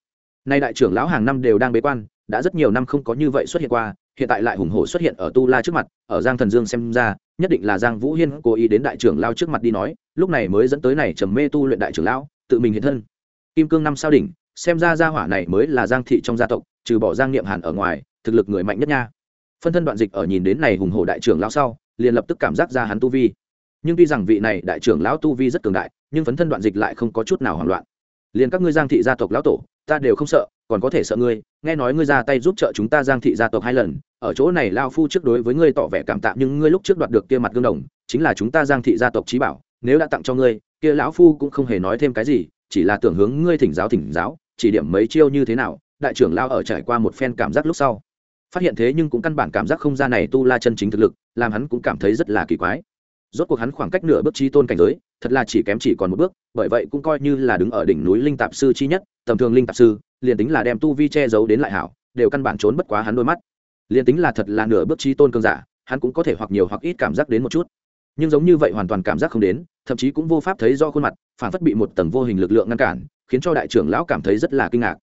Nay đại trưởng lão hàng năm đều đang bế quan, đã rất nhiều năm không có như vậy xuất hiện qua, hiện tại lại hùng hổ xuất hiện ở tu la trước mặt, ở giang thần dương xem ra, nhất định là giang vũ hiên cố ý đến đại trưởng lao trước mặt đi nói, lúc này mới dẫn tới này trầm mê tu luyện đại trưởng lão, tự mình hiện thân kim cương năm sao đỉnh, xem ra gia hỏa này mới là giang thị trong gia tộc, trừ bỏ giang niệm hàn ở ngoài, thực lực người mạnh nhất nha. Phân thân đoạn dịch ở nhìn đến này hùng hổ đại trưởng lão sau, liền lập tức cảm giác ra hắn tu vi. Nhưng tuy rằng vị này đại trưởng lão tu vi rất cường đại, nhưng phấn thân đoạn dịch lại không có chút nào hoảng loạn. Liền các ngươi giang thị gia tộc lão tổ, ta đều không sợ, còn có thể sợ ngươi, nghe nói ngươi ra tay giúp trợ chúng ta giang thị gia tộc hai lần, ở chỗ này lao phu trước đối với ngươi tỏ vẻ cảm tạ, nhưng ngươi lúc trước đoạt được kia mặt gương đồng, chính là chúng ta giang thị gia tộc trí bảo, nếu đã tặng cho ngươi, kia lão phu cũng không hề nói thêm cái gì chỉ là tưởng hướng ngươi thỉnh giáo thỉnh giáo, chỉ điểm mấy chiêu như thế nào, đại trưởng lao ở trải qua một phen cảm giác lúc sau. Phát hiện thế nhưng cũng căn bản cảm giác không ra này tu la chân chính thực lực, làm hắn cũng cảm thấy rất là kỳ quái. Rốt cuộc hắn khoảng cách nửa bước chi tôn cảnh giới, thật là chỉ kém chỉ còn một bước, bởi vậy cũng coi như là đứng ở đỉnh núi linh tạp sư chi nhất, tầm thường linh tạp sư, liền tính là đem tu vi che giấu đến lại hảo, đều căn bản trốn bất quá hắn đôi mắt. Liền tính là thật là nửa bước chi tôn cường giả, hắn cũng có thể hoặc nhiều hoặc ít cảm giác đến một chút nhưng giống như vậy hoàn toàn cảm giác không đến, thậm chí cũng vô pháp thấy do khuôn mặt phản phất bị một tầng vô hình lực lượng ngăn cản, khiến cho đại trưởng lão cảm thấy rất là kinh ngạc.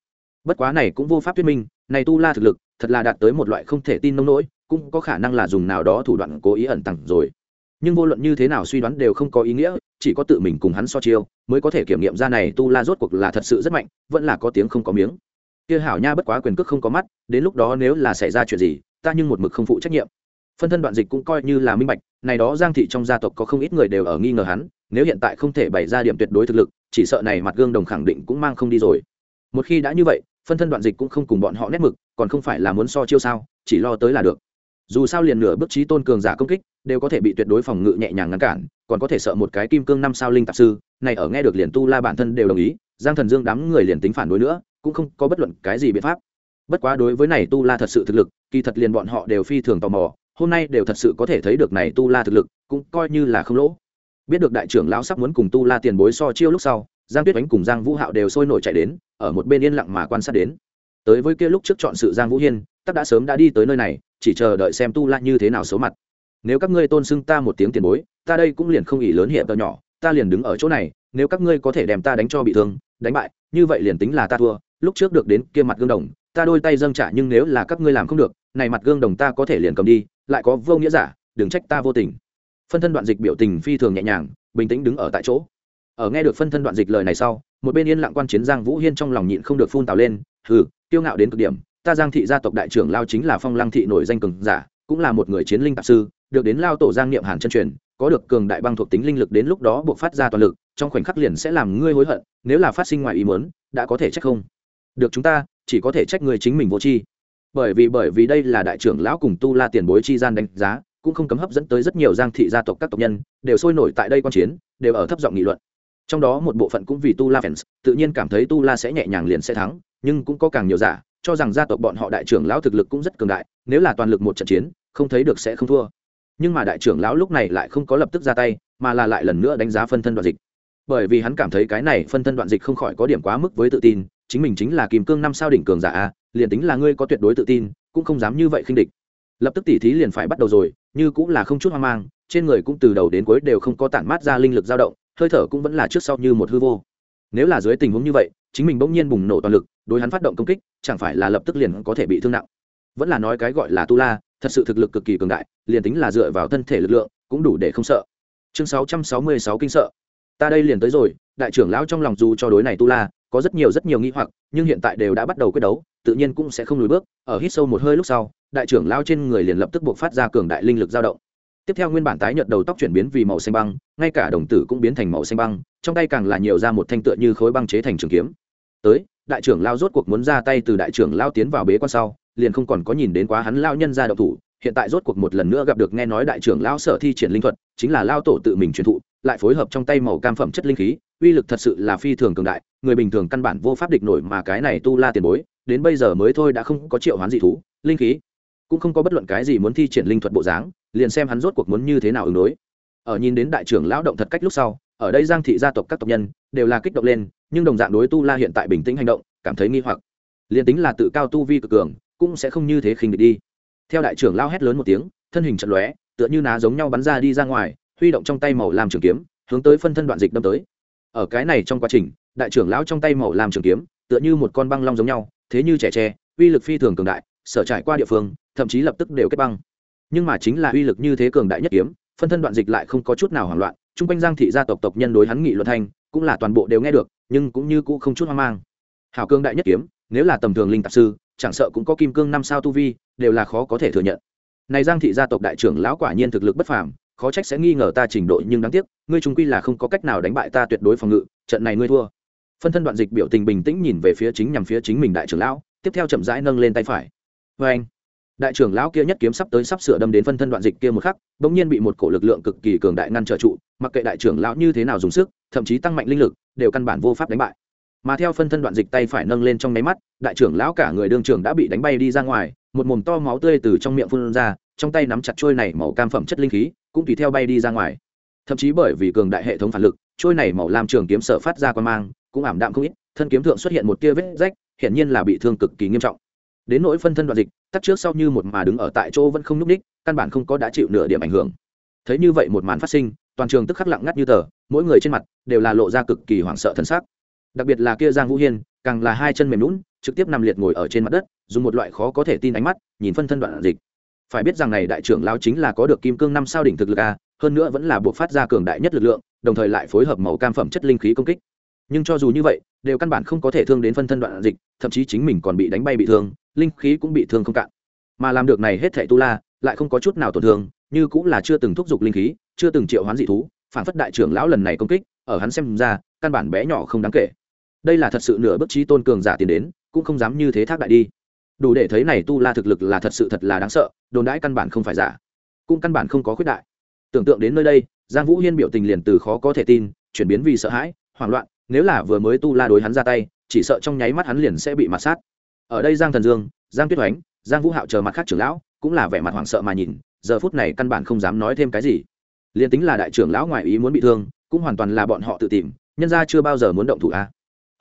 Bất quá này cũng vô pháp thuyết minh, này tu la thực lực, thật là đạt tới một loại không thể tin nông nỗi, cũng có khả năng là dùng nào đó thủ đoạn cố ý ẩn tặng rồi. Nhưng vô luận như thế nào suy đoán đều không có ý nghĩa, chỉ có tự mình cùng hắn so chiêu, mới có thể kiểm nghiệm ra này tu la rốt cuộc là thật sự rất mạnh, vẫn là có tiếng không có miếng. Kia hảo nha bất quá quyền cước không có mắt, đến lúc đó nếu là xảy ra chuyện gì, ta nhưng một mực không phụ trách nhiệm phân thân đoạn dịch cũng coi như là minh bạch, này đó giang thị trong gia tộc có không ít người đều ở nghi ngờ hắn, nếu hiện tại không thể bày ra điểm tuyệt đối thực lực, chỉ sợ này mặt gương đồng khẳng định cũng mang không đi rồi. Một khi đã như vậy, phân thân đoạn dịch cũng không cùng bọn họ nét mực, còn không phải là muốn so chiêu sao, chỉ lo tới là được. Dù sao liền nửa bước trí tôn cường giả công kích, đều có thể bị tuyệt đối phòng ngự nhẹ nhàng ngăn cản, còn có thể sợ một cái kim cương năm sao linh tạp sư, này ở nghe được liền tu la bản thân đều đồng ý, giang thần dương đám người liền tính phản đối nữa, cũng không có bất luận cái gì biện pháp. Bất quá đối với này tu la thật sự thực lực, kỳ thật liền bọn họ đều phi thường tò mò hôm nay đều thật sự có thể thấy được này tu la thực lực, cũng coi như là không lỗ. Biết được đại trưởng lão sắp muốn cùng tu la tiền bối so chiêu lúc sau, giang tuyết ánh cùng giang vũ hạo đều sôi nổi chạy đến, ở một bên yên lặng mà quan sát đến. Tới với kia lúc trước chọn sự giang vũ hiên, tắc đã sớm đã đi tới nơi này, chỉ chờ đợi xem tu la như thế nào xấu mặt. Nếu các ngươi tôn xưng ta một tiếng tiền bối, ta đây cũng liền không ỉ lớn hiện tờ nhỏ, ta liền đứng ở chỗ này, nếu các ngươi có thể đem ta đánh cho bị thương, đánh bại, như vậy liền tính là ta thua, lúc trước được đến kia mặt gương đồng, ta đôi tay dâng trả nhưng nếu là các ngươi làm không được, này mặt gương đồng ta có thể liền cầm đi lại có vô nghĩa giả, đừng trách ta vô tình. Phân thân đoạn dịch biểu tình phi thường nhẹ nhàng, bình tĩnh đứng ở tại chỗ. Ở nghe được phân thân đoạn dịch lời này sau, một bên yên lặng quan chiến giang vũ hiên trong lòng nhịn không được phun tào lên, hừ, kiêu ngạo đến cực điểm, ta giang thị gia tộc đại trưởng lao chính là phong lăng thị nổi danh cường giả, cũng là một người chiến linh tạp sư, được đến lao tổ giang niệm hàn chân truyền, có được cường đại băng thuộc tính linh lực đến lúc đó buộc phát ra toàn lực, trong khoảnh khắc liền sẽ làm ngươi hối hận, nếu là phát sinh ngoài ý muốn, đã có thể trách không? Được chúng ta, chỉ có thể trách người chính mình vô tri bởi vì bởi vì đây là đại trưởng lão cùng tu la tiền bối chi gian đánh giá, cũng không cấm hấp dẫn tới rất nhiều giang thị gia tộc các tộc nhân, đều sôi nổi tại đây quan chiến, đều ở thấp giọng nghị luận. Trong đó một bộ phận cũng vì tu la fans, tự nhiên cảm thấy tu la sẽ nhẹ nhàng liền sẽ thắng, nhưng cũng có càng nhiều giả, cho rằng gia tộc bọn họ đại trưởng lão thực lực cũng rất cường đại, nếu là toàn lực một trận chiến, không thấy được sẽ không thua. Nhưng mà đại trưởng lão lúc này lại không có lập tức ra tay, mà là lại lần nữa đánh giá phân thân đoạn dịch. Bởi vì hắn cảm thấy cái này phân thân đoạn dịch không khỏi có điểm quá mức với tự tin, chính mình chính là kìm cương năm sao đỉnh cường giả a liền tính là ngươi có tuyệt đối tự tin, cũng không dám như vậy khinh địch. Lập tức tỉ thí liền phải bắt đầu rồi, như cũng là không chút hoang mang, trên người cũng từ đầu đến cuối đều không có tản mát ra linh lực dao động, hơi thở cũng vẫn là trước sau như một hư vô. Nếu là dưới tình huống như vậy, chính mình bỗng nhiên bùng nổ toàn lực, đối hắn phát động công kích, chẳng phải là lập tức liền có thể bị thương nặng. Vẫn là nói cái gọi là tu la, thật sự thực lực cực kỳ cường đại, liền tính là dựa vào thân thể lực lượng, cũng đủ để không sợ. Chương 666 kinh sợ. Ta đây liền tới rồi, đại trưởng lão trong lòng dù cho đối này tu la, có rất nhiều rất nhiều nghi hoặc, nhưng hiện tại đều đã bắt đầu quyết đấu tự nhiên cũng sẽ không lùi bước, ở hít sâu một hơi lúc sau, đại trưởng lao trên người liền lập tức buộc phát ra cường đại linh lực dao động. Tiếp theo nguyên bản tái nhợt đầu tóc chuyển biến vì màu xanh băng, ngay cả đồng tử cũng biến thành màu xanh băng, trong tay càng là nhiều ra một thanh tựa như khối băng chế thành trường kiếm. Tới, đại trưởng lao rốt cuộc muốn ra tay từ đại trưởng lao tiến vào bế quan sau, liền không còn có nhìn đến quá hắn lao nhân ra đậu thủ, hiện tại rốt cuộc một lần nữa gặp được nghe nói đại trưởng lao sở thi triển linh thuật, chính là lao tổ tự mình truyền thụ, lại phối hợp trong tay màu cam phẩm chất linh khí, uy lực thật sự là phi thường cường đại, người bình thường căn bản vô pháp địch nổi mà cái này tu la tiền bối đến bây giờ mới thôi đã không có triệu hoán dị thú, linh khí. Cũng không có bất luận cái gì muốn thi triển linh thuật bộ dáng, liền xem hắn rốt cuộc muốn như thế nào ứng đối. Ở nhìn đến đại trưởng lão động thật cách lúc sau, ở đây giang thị gia tộc các tộc nhân đều là kích động lên, nhưng đồng dạng đối tu la hiện tại bình tĩnh hành động, cảm thấy nghi hoặc. Liền tính là tự cao tu vi cực cường, cũng sẽ không như thế khinh địch đi. Theo đại trưởng lao hét lớn một tiếng, thân hình trận lóe, tựa như ná giống nhau bắn ra đi ra ngoài, huy động trong tay màu làm trường kiếm, hướng tới phân thân đoạn dịch đâm tới. Ở cái này trong quá trình, đại trưởng lão trong tay màu làm trường kiếm, tựa như một con băng long giống nhau thế như trẻ tre, uy lực phi thường cường đại, sở trải qua địa phương, thậm chí lập tức đều kết băng. Nhưng mà chính là uy lực như thế cường đại nhất kiếm, phân thân đoạn dịch lại không có chút nào hoảng loạn, chung quanh giang thị gia tộc tộc nhân đối hắn nghị luận thanh, cũng là toàn bộ đều nghe được, nhưng cũng như cũ không chút hoang mang. Hảo cương đại nhất kiếm, nếu là tầm thường linh tạp sư, chẳng sợ cũng có kim cương năm sao tu vi, đều là khó có thể thừa nhận. Này giang thị gia tộc đại trưởng lão quả nhiên thực lực bất phàm, khó trách sẽ nghi ngờ ta trình độ nhưng đáng tiếc, ngươi trung quy là không có cách nào đánh bại ta tuyệt đối phòng ngự, trận này ngươi thua phân thân đoạn dịch biểu tình bình tĩnh nhìn về phía chính nhằm phía chính mình đại trưởng lão, tiếp theo chậm rãi nâng lên tay phải. Vê anh, đại trưởng lão kia nhất kiếm sắp tới sắp sửa đâm đến phân thân đoạn dịch kia một khắc, bỗng nhiên bị một cổ lực lượng cực kỳ cường đại ngăn trở trụ, mặc kệ đại trưởng lão như thế nào dùng sức, thậm chí tăng mạnh linh lực, đều căn bản vô pháp đánh bại. Mà theo phân thân đoạn dịch tay phải nâng lên trong nháy mắt, đại trưởng lão cả người đương trưởng đã bị đánh bay đi ra ngoài, một mồm to máu tươi từ trong miệng phun ra, trong tay nắm chặt trôi này màu cam phẩm chất linh khí, cũng tùy theo bay đi ra ngoài. Thậm chí bởi vì cường đại hệ thống phản lực, trôi này màu lam trường kiếm sở phát ra quan mang cũng ảm đạm không ít, thân kiếm thượng xuất hiện một tia vết rách, hiển nhiên là bị thương cực kỳ nghiêm trọng. Đến nỗi phân thân đoạn dịch, tắt trước sau như một mà đứng ở tại chỗ vẫn không nhúc ních căn bản không có đã chịu nửa điểm ảnh hưởng. Thấy như vậy một màn phát sinh, toàn trường tức khắc lặng ngắt như tờ, mỗi người trên mặt đều là lộ ra cực kỳ hoảng sợ thân xác. Đặc biệt là kia giang vũ hiên, càng là hai chân mềm lún trực tiếp nằm liệt ngồi ở trên mặt đất, dùng một loại khó có thể tin ánh mắt, nhìn phân thân đoạn dịch. Phải biết rằng này đại trưởng lao chính là có được kim cương năm sao đỉnh thực lực a, hơn nữa vẫn là buộc phát ra cường đại nhất lực lượng, đồng thời lại phối hợp màu cam phẩm chất linh khí công kích nhưng cho dù như vậy, đều căn bản không có thể thương đến phân thân đoạn dịch, thậm chí chính mình còn bị đánh bay bị thương, linh khí cũng bị thương không cạn. Mà làm được này hết thảy tu la, lại không có chút nào tổn thương, như cũng là chưa từng thúc giục linh khí, chưa từng triệu hoán dị thú, phản phất đại trưởng lão lần này công kích, ở hắn xem ra, căn bản bé nhỏ không đáng kể. Đây là thật sự nửa bức trí tôn cường giả tiến đến, cũng không dám như thế thác đại đi. Đủ để thấy này tu la thực lực là thật sự thật là đáng sợ, đồn đãi căn bản không phải giả, cũng căn bản không có khuyết đại. Tưởng tượng đến nơi đây, giang vũ hiên biểu tình liền từ khó có thể tin, chuyển biến vì sợ hãi, hoảng loạn nếu là vừa mới tu la đối hắn ra tay, chỉ sợ trong nháy mắt hắn liền sẽ bị mặt sát. Ở đây giang thần dương, giang tuyết oánh giang vũ hạo chờ mặt khác trưởng lão, cũng là vẻ mặt hoảng sợ mà nhìn, giờ phút này căn bản không dám nói thêm cái gì. Liền tính là đại trưởng lão ngoại ý muốn bị thương, cũng hoàn toàn là bọn họ tự tìm, nhân ra chưa bao giờ muốn động thủ a.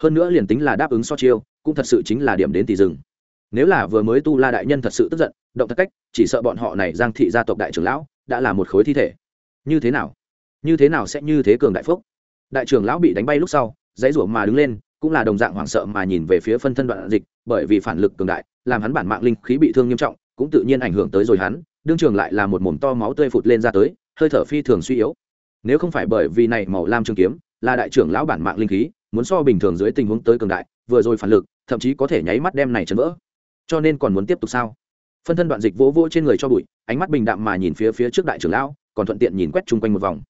Hơn nữa liền tính là đáp ứng so chiêu, cũng thật sự chính là điểm đến thì rừng nếu là vừa mới tu la đại nhân thật sự tức giận, động thật cách, chỉ sợ bọn họ này giang thị gia tộc đại trưởng lão, đã là một khối thi thể. Như thế nào? Như thế nào sẽ như thế cường đại phúc? Đại trưởng lão bị đánh bay lúc sau, dãy rủa mà đứng lên, cũng là đồng dạng hoảng sợ mà nhìn về phía phân thân đoạn dịch, bởi vì phản lực cường đại, làm hắn bản mạng linh khí bị thương nghiêm trọng, cũng tự nhiên ảnh hưởng tới rồi hắn, đương trường lại là một mồm to máu tươi phụt lên ra tới, hơi thở phi thường suy yếu. Nếu không phải bởi vì này màu lam trường kiếm, là đại trưởng lão bản mạng linh khí, muốn so bình thường dưới tình huống tới cường đại, vừa rồi phản lực, thậm chí có thể nháy mắt đem này chấn vỡ. Cho nên còn muốn tiếp tục sao? Phân thân đoạn dịch vỗ vỗ trên người cho bụi, ánh mắt bình đạm mà nhìn phía phía trước đại trưởng lão, còn thuận tiện nhìn quét chung quanh một vòng.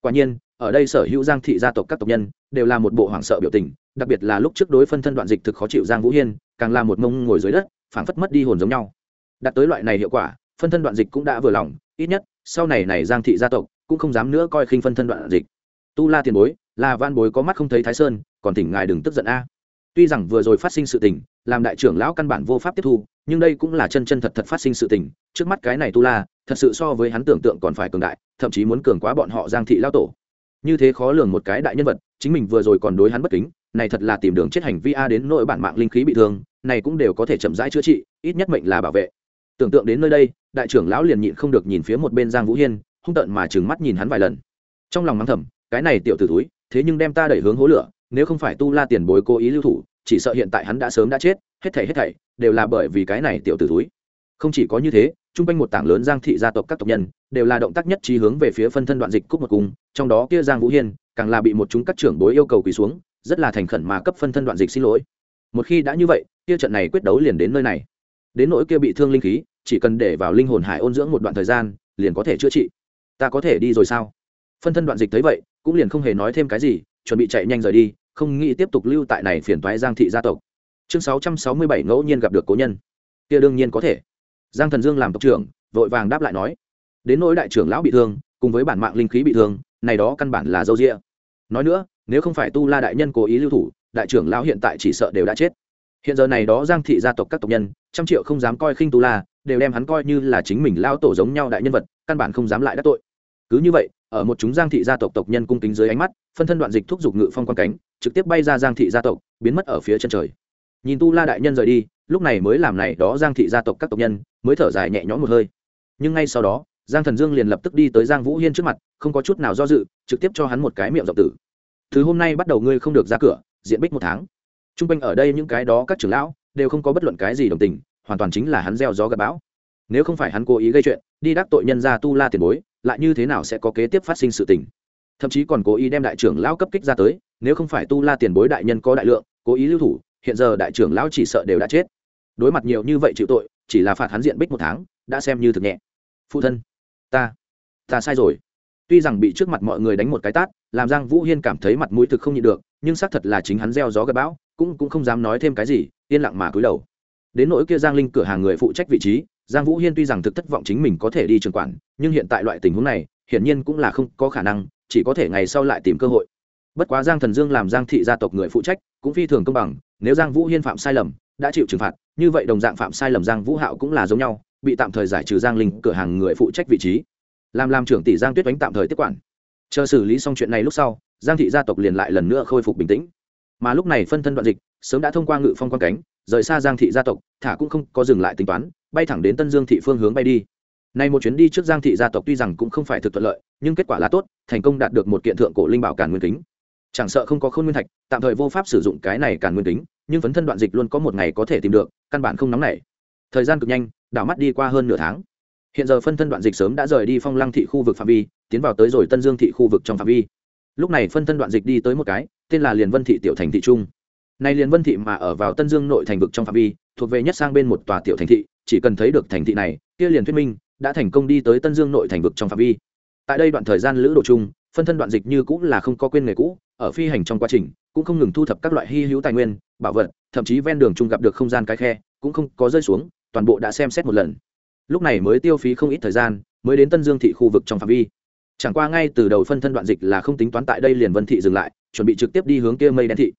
Quả nhiên ở đây sở hữu giang thị gia tộc các tộc nhân, đều là một bộ hoảng sợ biểu tình, đặc biệt là lúc trước đối phân thân đoạn dịch thực khó chịu giang vũ hiên, càng là một mông ngồi dưới đất, phảng phất mất đi hồn giống nhau. Đạt tới loại này hiệu quả, phân thân đoạn dịch cũng đã vừa lòng, ít nhất, sau này này giang thị gia tộc cũng không dám nữa coi khinh phân thân đoạn dịch. Tu la tiền bối là van bối có mắt không thấy thái sơn, còn tỉnh ngài đừng tức giận a. Tuy rằng vừa rồi phát sinh sự tình, làm đại trưởng lão căn bản vô pháp tiếp thu, nhưng đây cũng là chân chân thật thật phát sinh sự tình, trước mắt cái này tu la, thật sự so với hắn tưởng tượng còn phải cường đại, thậm chí muốn cường quá bọn họ giang thị lao tổ như thế khó lường một cái đại nhân vật, chính mình vừa rồi còn đối hắn bất kính, này thật là tìm đường chết hành vi a đến nội bản mạng linh khí bị thương, này cũng đều có thể chậm rãi chữa trị, ít nhất mệnh là bảo vệ. Tưởng tượng đến nơi đây, đại trưởng lão liền nhịn không được nhìn phía một bên giang vũ hiên, hung tợn mà trừng mắt nhìn hắn vài lần. Trong lòng mắng thầm, cái này tiểu t ử túi thế nhưng đem ta đẩy hướng hố lửa, nếu không phải tu la tiền bối cố ý lưu thủ, chỉ sợ hiện tại hắn đã sớm đã chết, hết thảy hết thảy, đều là bởi vì cái này tiểu t ử túi không chỉ có như thế chung quanh một tảng lớn giang thị gia tộc các tộc nhân, đều là động tác nhất trí hướng về phía phân thân đoạn dịch cúc một cung, trong đó kia giang vũ hiên, càng là bị một chúng các trưởng bối yêu cầu quỳ xuống, rất là thành khẩn mà cấp phân thân đoạn dịch xin lỗi. Một khi đã như vậy, kia trận này quyết đấu liền đến nơi này. Đến nỗi kia bị thương linh khí, chỉ cần để vào linh hồn hải ôn dưỡng một đoạn thời gian, liền có thể chữa trị. Ta có thể đi rồi sao? Phân thân đoạn dịch thấy vậy, cũng liền không hề nói thêm cái gì, chuẩn bị chạy nhanh rời đi, không nghĩ tiếp tục lưu tại này phiền toái giang thị gia tộc. Chương sáu trăm sáu mươi bảy ngẫu nhiên gặp được cố nhân. Kia đương nhiên có thể giang thần dương làm tộc trưởng, vội vàng đáp lại nói, đến nỗi đại trưởng lão bị thương, cùng với bản mạng linh khí bị thương, này đó căn bản là dâu rịa nói nữa, nếu không phải tu la đại nhân cố ý lưu thủ, đại trưởng lão hiện tại chỉ sợ đều đã chết. Hiện giờ này đó giang thị gia tộc các tộc nhân, trăm triệu không dám coi khinh tu la, đều đem hắn coi như là chính mình lao tổ giống nhau đại nhân vật, căn bản không dám lại đắc tội. Cứ như vậy, ở một chúng giang thị gia tộc tộc nhân cung kính dưới ánh mắt, phân thân đoạn dịch thúc giục ngự phong quan cánh, trực tiếp bay ra giang thị gia tộc, biến mất ở phía chân trời. Nhìn tu la đại nhân rời đi lúc này mới làm này đó giang thị gia tộc các tộc nhân, mới thở dài nhẹ nhõm một hơi. Nhưng ngay sau đó, giang thần dương liền lập tức đi tới giang vũ hiên trước mặt, không có chút nào do dự, trực tiếp cho hắn một cái miệng dọc tử. Thứ hôm nay bắt đầu ngươi không được ra cửa, diện bích một tháng. T r u n g quanh ở đây những cái đó các trưởng lão, đều không có bất luận cái gì đồng tình, hoàn toàn chính là hắn gieo gió gặp bão. Nếu không phải hắn cố ý gây chuyện, đi đắc tội nhân ra tu la tiền bối, lại như thế nào sẽ có kế tiếp phát sinh sự tình? Thậm chí còn cố ý đem đại trưởng lão cấp kích ra tới, nếu không phải tu la tiền bối đại nhân có đại lượng, cố ý lưu thủ, hiện giờ đại trưởng lão chỉ sợ đều đã chết đối mặt nhiều như vậy chịu tội, chỉ là phạt hắn diện bích một tháng, đã xem như thực nhẹ. Phụ thân, ta ta sai rồi. Tuy rằng bị trước mặt mọi người đánh một cái tát, làm giang vũ hiên cảm thấy mặt mũi thực không nhịn được, nhưng xác thật là chính hắn gieo gió gặp bão, cũng cũng không dám nói thêm cái gì, yên lặng mà cúi đầu. Đến nỗi kia giang linh cửa hàng người phụ trách vị trí, giang vũ hiên tuy rằng thực thất vọng chính mình có thể đi trường quản, nhưng hiện tại loại tình huống này, hiển nhiên cũng là không có khả năng, chỉ có thể ngày sau lại tìm cơ hội. Bất quá giang thần dương làm giang thị gia tộc người phụ trách, cũng phi thường công bằng, nếu giang vũ hiên phạm sai lầm đã chịu trừng phạt, như vậy đồng dạng phạm sai lầm giang vũ hạo cũng là giống nhau, bị tạm thời giải trừ giang linh cửa hàng người phụ trách vị trí. Làm làm trưởng tỷ giang tuyết đánh tạm thời tiếp quản. Chờ xử lý xong chuyện này lúc sau, giang thị gia tộc liền lại lần nữa khôi phục bình tĩnh. Mà lúc này phân thân đoạn dịch, sớm đã thông qua ngự phong quan cánh, rời xa giang thị gia tộc, thả cũng không có dừng lại tính toán, bay thẳng đến tân dương thị phương hướng bay đi. Nay một chuyến đi trước giang thị gia tộc tuy rằng cũng không phải thực thuận lợi, nhưng kết quả là tốt, thành công đạt được một kiện thượng cổ linh bảo càn nguyên kính. Chẳng sợ không có khôn nguyên thạch, tạm thời vô pháp sử dụng cái này càn nguyên kính nhưng phấn thân đoạn dịch luôn có một ngày có thể tìm được, căn bản không nóng nảy. Thời gian cực nhanh, đảo mắt đi qua hơn nửa tháng. Hiện giờ phân thân đoạn dịch sớm đã rời đi phong lăng thị khu vực phạm vi, tiến vào tới rồi tân dương thị khu vực trong phạm vi. Lúc này phân thân đoạn dịch đi tới một cái, tên là liền vân thị tiểu thành thị trung. Này liền vân thị mà ở vào tân dương nội thành vực trong phạm vi, thuộc về nhất sang bên một tòa tiểu thành thị, chỉ cần thấy được thành thị này, kia liền thuyết minh, đã thành công đi tới tân dương nội thành vực trong phạm vi. Tại đây đoạn thời gian lữ độ chung phân thân đoạn dịch như cũng là không có quên nghề cũ, ở phi hành trong quá trình cũng không ngừng thu thập các loại hy hữu tài nguyên, bảo vật, thậm chí ven đường chung gặp được không gian cái khe, cũng không có rơi xuống, toàn bộ đã xem xét một lần. Lúc này mới tiêu phí không ít thời gian, mới đến tân dương thị khu vực trong phạm vi. Chẳng qua ngay từ đầu phân thân đoạn dịch là không tính toán tại đây liền vân thị dừng lại, chuẩn bị trực tiếp đi hướng kia mây đen thị.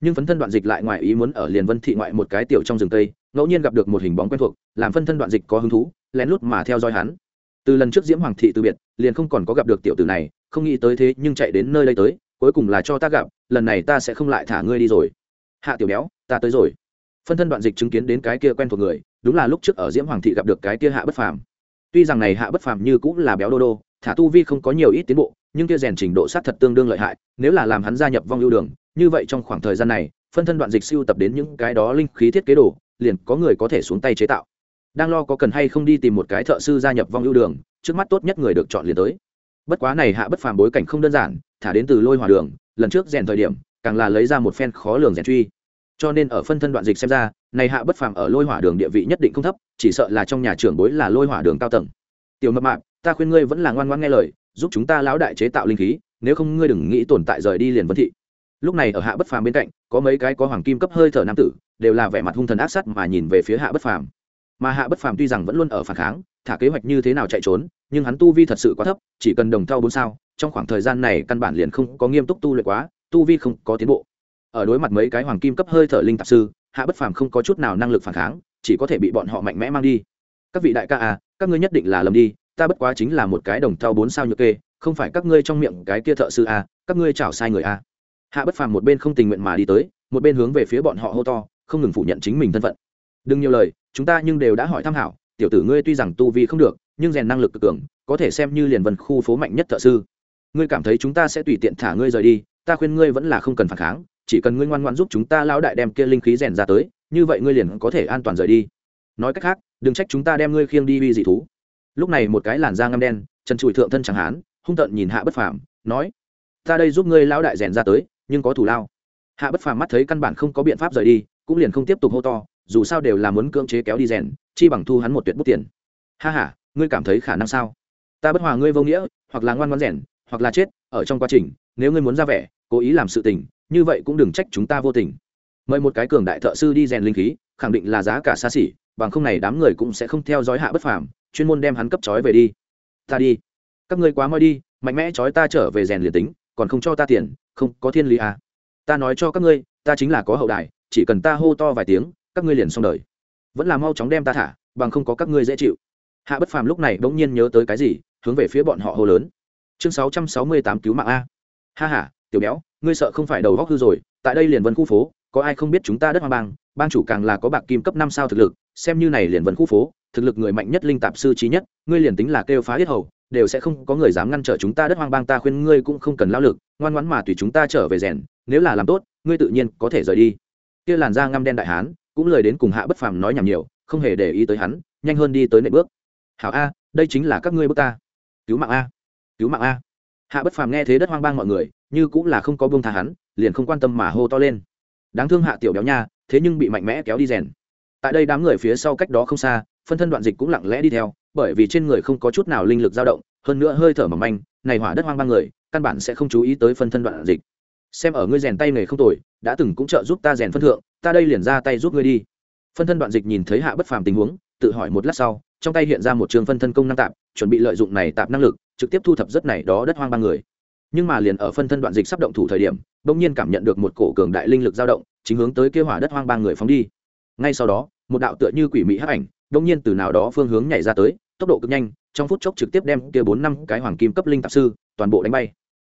Nhưng phân thân đoạn dịch lại ngoài ý muốn ở liền vân thị ngoại một cái tiểu trong rừng tây, ngẫu nhiên gặp được một hình bóng quen thuộc, làm phân thân đoạn dịch có hứng thú, lén lút mà theo dõi hắn. Từ lần trước diễm hoàng thị từ biệt, liền không còn có gặp được tiểu tử này, không nghĩ tới thế nhưng chạy đến nơi đây tới cuối cùng là cho ta gặp, lần này ta sẽ không lại thả ngươi đi rồi. Hạ tiểu béo, ta tới rồi. Phân thân đoạn dịch chứng kiến đến cái kia quen thuộc người, đúng là lúc trước ở diễm hoàng thị gặp được cái kia hạ bất phàm. Tuy rằng này hạ bất phàm như cũng là béo đô đô, thả tu vi không có nhiều ít tiến bộ, nhưng kia rèn trình độ sát thật tương đương lợi hại, nếu là làm hắn gia nhập vong ưu đường, như vậy trong khoảng thời gian này, phân thân đoạn dịch siêu tập đến những cái đó linh khí thiết kế đồ, liền có người có thể xuống tay chế tạo. Đang lo có cần hay không đi tìm một cái thợ sư gia nhập vong ưu đường, trước mắt tốt nhất người được chọn liền tới. Bất quá này hạ bất phàm bối cảnh không đơn giản thả đến từ lôi hòa đường, lần trước rèn thời điểm, càng là lấy ra một phen khó lường rèn truy. Cho nên ở phân thân đoạn dịch xem ra, này hạ bất phàm ở lôi hỏa đường địa vị nhất định không thấp, chỉ sợ là trong nhà trưởng bối là lôi hỏa đường cao tầng. Tiểu mập mạp, ta khuyên ngươi vẫn là ngoan ngoan nghe lời, giúp chúng ta lão đại chế tạo linh khí, nếu không ngươi đừng nghĩ tồn tại rời đi liền vân thị. Lúc này ở hạ bất phàm bên cạnh, có mấy cái có hoàng kim cấp hơi thở nam tử, đều là vẻ mặt hung thần ác sắt mà nhìn về phía hạ bất phàm. Mà hạ bất phàm tuy rằng vẫn luôn ở phản kháng, thả kế hoạch như thế nào chạy trốn, nhưng hắn tu vi thật sự quá thấp, chỉ cần đồng thau bốn sao trong khoảng thời gian này căn bản liền không có nghiêm túc tu luyện quá, tu vi không có tiến bộ. Ở đối mặt mấy cái hoàng kim cấp hơi thở linh tạp sư, hạ bất phàm không có chút nào năng lực phản kháng, chỉ có thể bị bọn họ mạnh mẽ mang đi. Các vị đại ca à các ngươi nhất định là lầm đi, ta bất quá chính là một cái đồng thau bốn sao nhược kê, không phải các ngươi trong miệng cái kia thợ sư à các ngươi chảo sai người à. Hạ bất phàm một bên không tình nguyện mà đi tới, một bên hướng về phía bọn họ hô to, không ngừng phủ nhận chính mình thân phận. Đừng nhiều lời, chúng ta nhưng đều đã hỏi tham hảo, tiểu tử ngươi tuy rằng tu vi không được, nhưng rèn năng lực cực cường, có thể xem như liền vân khu phố mạnh nhất thợ sư ngươi cảm thấy chúng ta sẽ tùy tiện thả ngươi rời đi, ta khuyên ngươi vẫn là không cần phản kháng, chỉ cần ngươi ngoan ngoan giúp chúng ta lão đại đem kia linh khí rèn ra tới, như vậy ngươi liền có thể an toàn rời đi. Nói cách khác, đừng trách chúng ta đem ngươi khiêng đi uy dị thú. Lúc này một cái làn da ngâm đen, chân trụi thượng thân chẳng hán, hung tợn nhìn hạ bất phàm, nói, ta đây giúp ngươi lão đại rèn ra tới, nhưng có thủ lao. Hạ bất phàm mắt thấy căn bản không có biện pháp rời đi, cũng liền không tiếp tục hô to, dù sao đều là muốn cưỡng chế kéo đi rèn, chi bằng thu hắn một tuyệt bút tiền. Ha ha, ngươi cảm thấy khả năng sao? Ta bất hòa ngươi vô nghĩa, hoặc là ngoan ngoan rèn hoặc là chết, ở trong quá trình, nếu ngươi muốn ra vẻ, cố ý làm sự tình, như vậy cũng đừng trách chúng ta vô tình. Mời một cái cường đại thợ sư đi rèn linh khí, khẳng định là giá cả xa xỉ, bằng không này đám người cũng sẽ không theo dõi hạ bất phàm, chuyên môn đem hắn cấp trói về đi. Ta đi. Các ngươi quá moi đi, mạnh mẽ trói ta trở về rèn liền tính, còn không cho ta tiền, không, có thiên lý à. ta nói cho các ngươi, ta chính là có hậu đài, chỉ cần ta hô to vài tiếng, các ngươi liền xong đời. Vẫn là mau chóng đem ta thả, bằng không có các ngươi dễ chịu. Hạ bất phàm lúc này bỗng nhiên nhớ tới cái gì, hướng về phía bọn họ hô lớn chương sáu trăm sáu mươi tám cứu mạng a. Ha h a tiểu béo, ngươi sợ không phải đầu góc hư rồi, tại đây liền vân khu phố, có ai không biết chúng ta đất hoa bang bang chủ càng là có bạc kim cấp năm sao thực lực, xem như này liền vân khu phố, thực lực người mạnh nhất linh tạp sư trí nhất, ngươi liền tính là kêu phá hết hầu, đều sẽ không có người dám ngăn trở chúng ta đất hoang bang, ta khuyên ngươi cũng không cần lao lực, ngoan ngoãn mà tùy chúng ta trở về rèn, nếu là làm tốt, ngươi tự nhiên có thể rời đi. Kia làn da ngăm đen đại hán, cũng lời đến cùng hạ bất phàm nói nhảm nhiều, không hề để ý tới hắn, nhanh hơn đi tới nệ bước. Hảo a, đây chính là các ngươi bước ta. Cứu mạng a cứu mạng a. Hạ bất phàm nghe thế đất hoang bang mọi người, như cũng là không có bông tha hắn, liền không quan tâm mà hô to lên. Đáng thương hạ tiểu béo nha, thế nhưng bị mạnh mẽ kéo đi rèn. Tại đây đám người phía sau cách đó không xa, phân thân đoạn dịch cũng lặng lẽ đi theo, bởi vì trên người không có chút nào linh lực dao động, hơn nữa hơi thở mỏng manh, này hỏa đất hoang bang người, căn bản sẽ không chú ý tới phân thân đoạn dịch. Xem ở ngươi rèn tay nghề không tồi, đã từng cũng trợ giúp ta rèn phân thượng, ta đây liền ra tay giúp ngươi đi. Phân thân đoạn dịch nhìn thấy hạ bất phàm tình huống tự hỏi một lát sau, trong tay hiện ra một trường phân thân công năng tạp, chuẩn bị lợi dụng này tạp năng lực, trực tiếp thu thập rất này đó đất hoang ba người. Nhưng mà liền ở phân thân đoạn dịch sắp động thủ thời điểm, bỗng nhiên cảm nhận được một cổ cường đại linh lực dao động, chính hướng tới kêu hỏa đất hoang ba người phóng đi. Ngay sau đó, một đạo tựa như quỷ mỹ hắc ảnh, bỗng nhiên từ nào đó phương hướng nhảy ra tới, tốc độ cực nhanh, trong phút chốc trực tiếp đem kia bốn năm cái hoàng kim cấp linh tạp sư, toàn bộ đánh bay.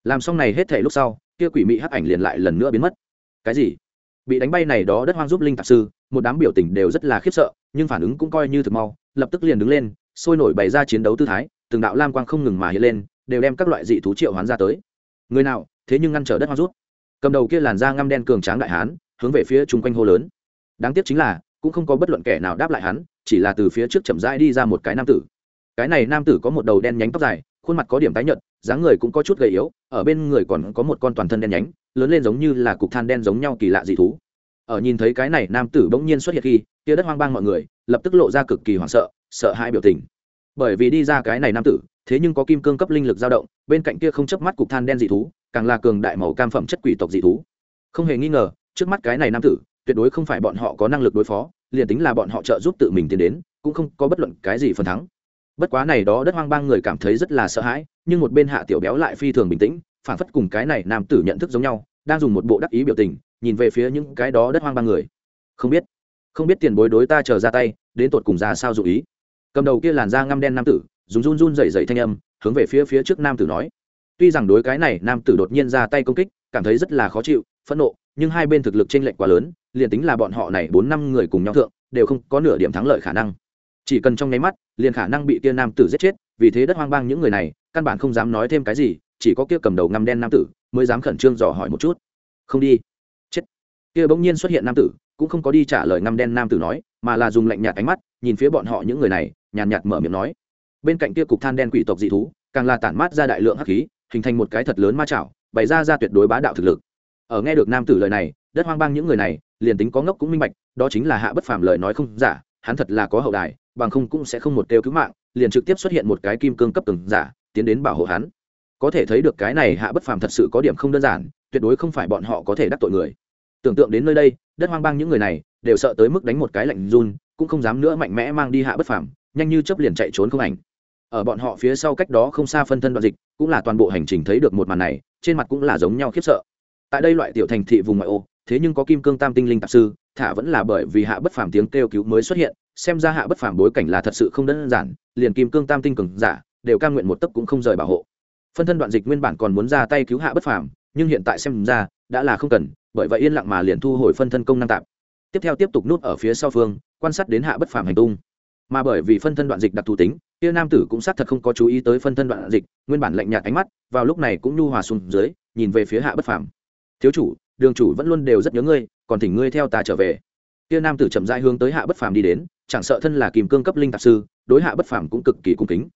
Làm xong này hết thể lúc sau, kia quỷ mỹ hắc ảnh liền lại lần nữa biến mất. Cái gì? Bị đánh bay này đó đất hoang giúp linh tạp sư một đám biểu tình đều rất là khiếp sợ, nhưng phản ứng cũng coi như thực mau, lập tức liền đứng lên, sôi nổi bày ra chiến đấu tư thái, từng đạo lam quang không ngừng mà hiện lên, đều đem các loại dị thú triệu hoán ra tới. Người nào, thế nhưng ngăn trở đất hoang rút. Cầm đầu kia làn da ngăm đen cường tráng đại hán, hướng về phía chung quanh hô lớn. Đáng tiếc chính là, cũng không có bất luận kẻ nào đáp lại hắn, chỉ là từ phía trước chậm rãi đi ra một cái nam tử. Cái này nam tử có một đầu đen nhánh tóc dài, khuôn mặt có điểm tái nhợt, dáng người cũng có chút gầy yếu, ở bên người còn có một con toàn thân đen nhánh, lớn lên giống như là cục than đen giống nhau kỳ lạ dị thú ở nhìn thấy cái này nam tử bỗng nhiên xuất hiện khi kia đất hoang bang mọi người lập tức lộ ra cực kỳ hoảng sợ sợ hãi biểu tình. Bởi vì đi ra cái này nam tử, thế nhưng có kim cương cấp linh lực dao động, bên cạnh kia không chớp mắt cục than đen dị thú, càng là cường đại màu cam phẩm chất quỷ tộc dị thú. Không hề nghi ngờ, trước mắt cái này nam tử, tuyệt đối không phải bọn họ có năng lực đối phó, liền tính là bọn họ trợ giúp tự mình tiến đến, cũng không có bất luận cái gì phần thắng. Bất quá này đó đất hoang bang người cảm thấy rất là sợ hãi, nhưng một bên hạ tiểu béo lại phi thường bình tĩnh, phản phất cùng cái này nam tử nhận thức giống nhau đang dùng một bộ đắc ý biểu tình, nhìn về phía những cái đó đất hoang ba người. Không biết không biết tiền bối đối ta chờ ra tay, đến tột cùng ra sao dụ ý. Cầm đầu kia làn da ngăm đen nam tử, dùng run run dậy dậy thanh âm, hướng về phía phía trước nam tử nói. Tuy rằng đối cái này nam tử đột nhiên ra tay công kích, cảm thấy rất là khó chịu, phẫn nộ, nhưng hai bên thực lực chênh lệch quá lớn, liền tính là bọn họ này bốn năm người cùng nhau thượng, đều không có nửa điểm thắng lợi khả năng. Chỉ cần trong nháy mắt, liền khả năng bị kia nam tử giết chết, vì thế đất hoang bang những người này, căn bản không dám nói thêm cái gì, chỉ có kia cầm đầu ngăm đen nam tử mới dám khẩn trương dò hỏi một chút. Không đi. Chết. Kia bỗng nhiên xuất hiện nam tử cũng không có đi trả lời ngăm đen nam tử nói mà là dùng lạnh nhạt ánh mắt nhìn phía bọn họ những người này nhàn nhạt, mở miệng nói. Bên cạnh kia cục than đen quỷ tộc dị thú càng là tản mát ra đại lượng hắc khí hình thành một cái thật lớn ma chảo bày ra ra tuyệt đối bá đạo thực lực. Ở nghe được nam tử lời này đất hoang bang những người này liền tính có ngốc cũng minh bạch đó chính là hạ bất phàm lời nói không giả hắn thật là có hậu đài bằng không cũng sẽ không một kêu cứu mạng liền trực tiếp xuất hiện một cái kim cương cấp từng giả tiến đến bảo hộ hắn có thể thấy được cái này hạ bất phàm thật sự có điểm không đơn giản, tuyệt đối không phải bọn họ có thể đắc tội người. Tưởng tượng đến nơi đây, đất hoang bang những người này đều sợ tới mức đánh một cái lạnh run, cũng không dám nữa mạnh mẽ mang đi hạ bất phàm, nhanh như chấp liền chạy trốn không ảnh. Ở bọn họ phía sau cách đó không xa phân thân đoạn dịch, cũng là toàn bộ hành trình thấy được một màn này, trên mặt cũng là giống nhau khiếp sợ. Tại đây loại tiểu thành thị vùng ngoại ô, thế nhưng có kim cương tam tinh linh tạp sư, thả vẫn là bởi vì hạ bất phàm tiếng kêu cứu mới xuất hiện, xem ra hạ bất phàm bối cảnh là thật sự không đơn giản, liền kim cương tam tinh cường giả đều ca nguyện một tấc cũng không rời bảo hộ phân thân đoạn dịch nguyên bản còn muốn ra tay cứu hạ bất phàm, nhưng hiện tại xem ra, đã là không cần, bởi vậy yên lặng mà liền thu hồi phân thân công năng tạp tiếp theo tiếp tục nút ở phía sau phương, quan sát đến hạ bất phàm hành tung. Mà bởi vì phân thân đoạn dịch đặc thù tính, kia nam tử cũng xác thật không có chú ý tới phân thân đoạn dịch, nguyên bản lạnh nhạt ánh mắt, vào lúc này cũng nhu hòa xuống dưới, nhìn về phía hạ bất phàm. Thiếu chủ, đường chủ vẫn luôn đều rất nhớ ngươi, còn thỉnh ngươi theo ta trở về. Kia nam tử chậm rãi hướng tới hạ bất phàm đi đến, chẳng sợ thân là kìm cương cấp linh tạp sư, đối hạ bất phàm cũng cực kỳ cung kính.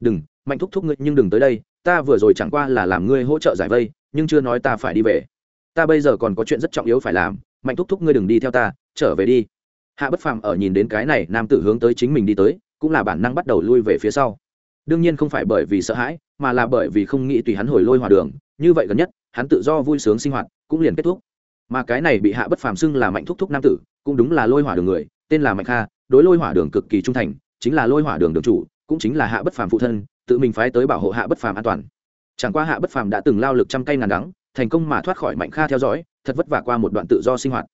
Đừng, mạnh thúc thúc ngươi nhưng đừng tới đây ta vừa rồi chẳng qua là làm ngươi hỗ trợ giải vây, nhưng chưa nói ta phải đi về. Ta bây giờ còn có chuyện rất trọng yếu phải làm, mạnh thúc thúc ngươi đừng đi theo ta, trở về đi. Hạ bất phàm ở nhìn đến cái này, nam tử hướng tới chính mình đi tới, cũng là bản năng bắt đầu lui về phía sau. Đương nhiên không phải bởi vì sợ hãi, mà là bởi vì không nghĩ tùy hắn hồi lôi hòa đường, như vậy gần nhất, hắn tự do vui sướng sinh hoạt, cũng liền kết thúc. Mà cái này bị hạ bất phàm xưng là mạnh thúc thúc nam tử, cũng đúng là lôi hỏa đường người, tên là mạnh kha, đối lôi hỏa đường cực kỳ trung thành, chính là lôi hỏa đường đường chủ, cũng chính là hạ bất phàm phụ thân tự mình phái tới bảo hộ hạ bất phàm an toàn. Chẳng qua hạ bất phàm đã từng lao lực trăm cây ngàn đắng, thành công mà thoát khỏi mạnh kha theo dõi, thật vất vả qua một đoạn tự do sinh hoạt.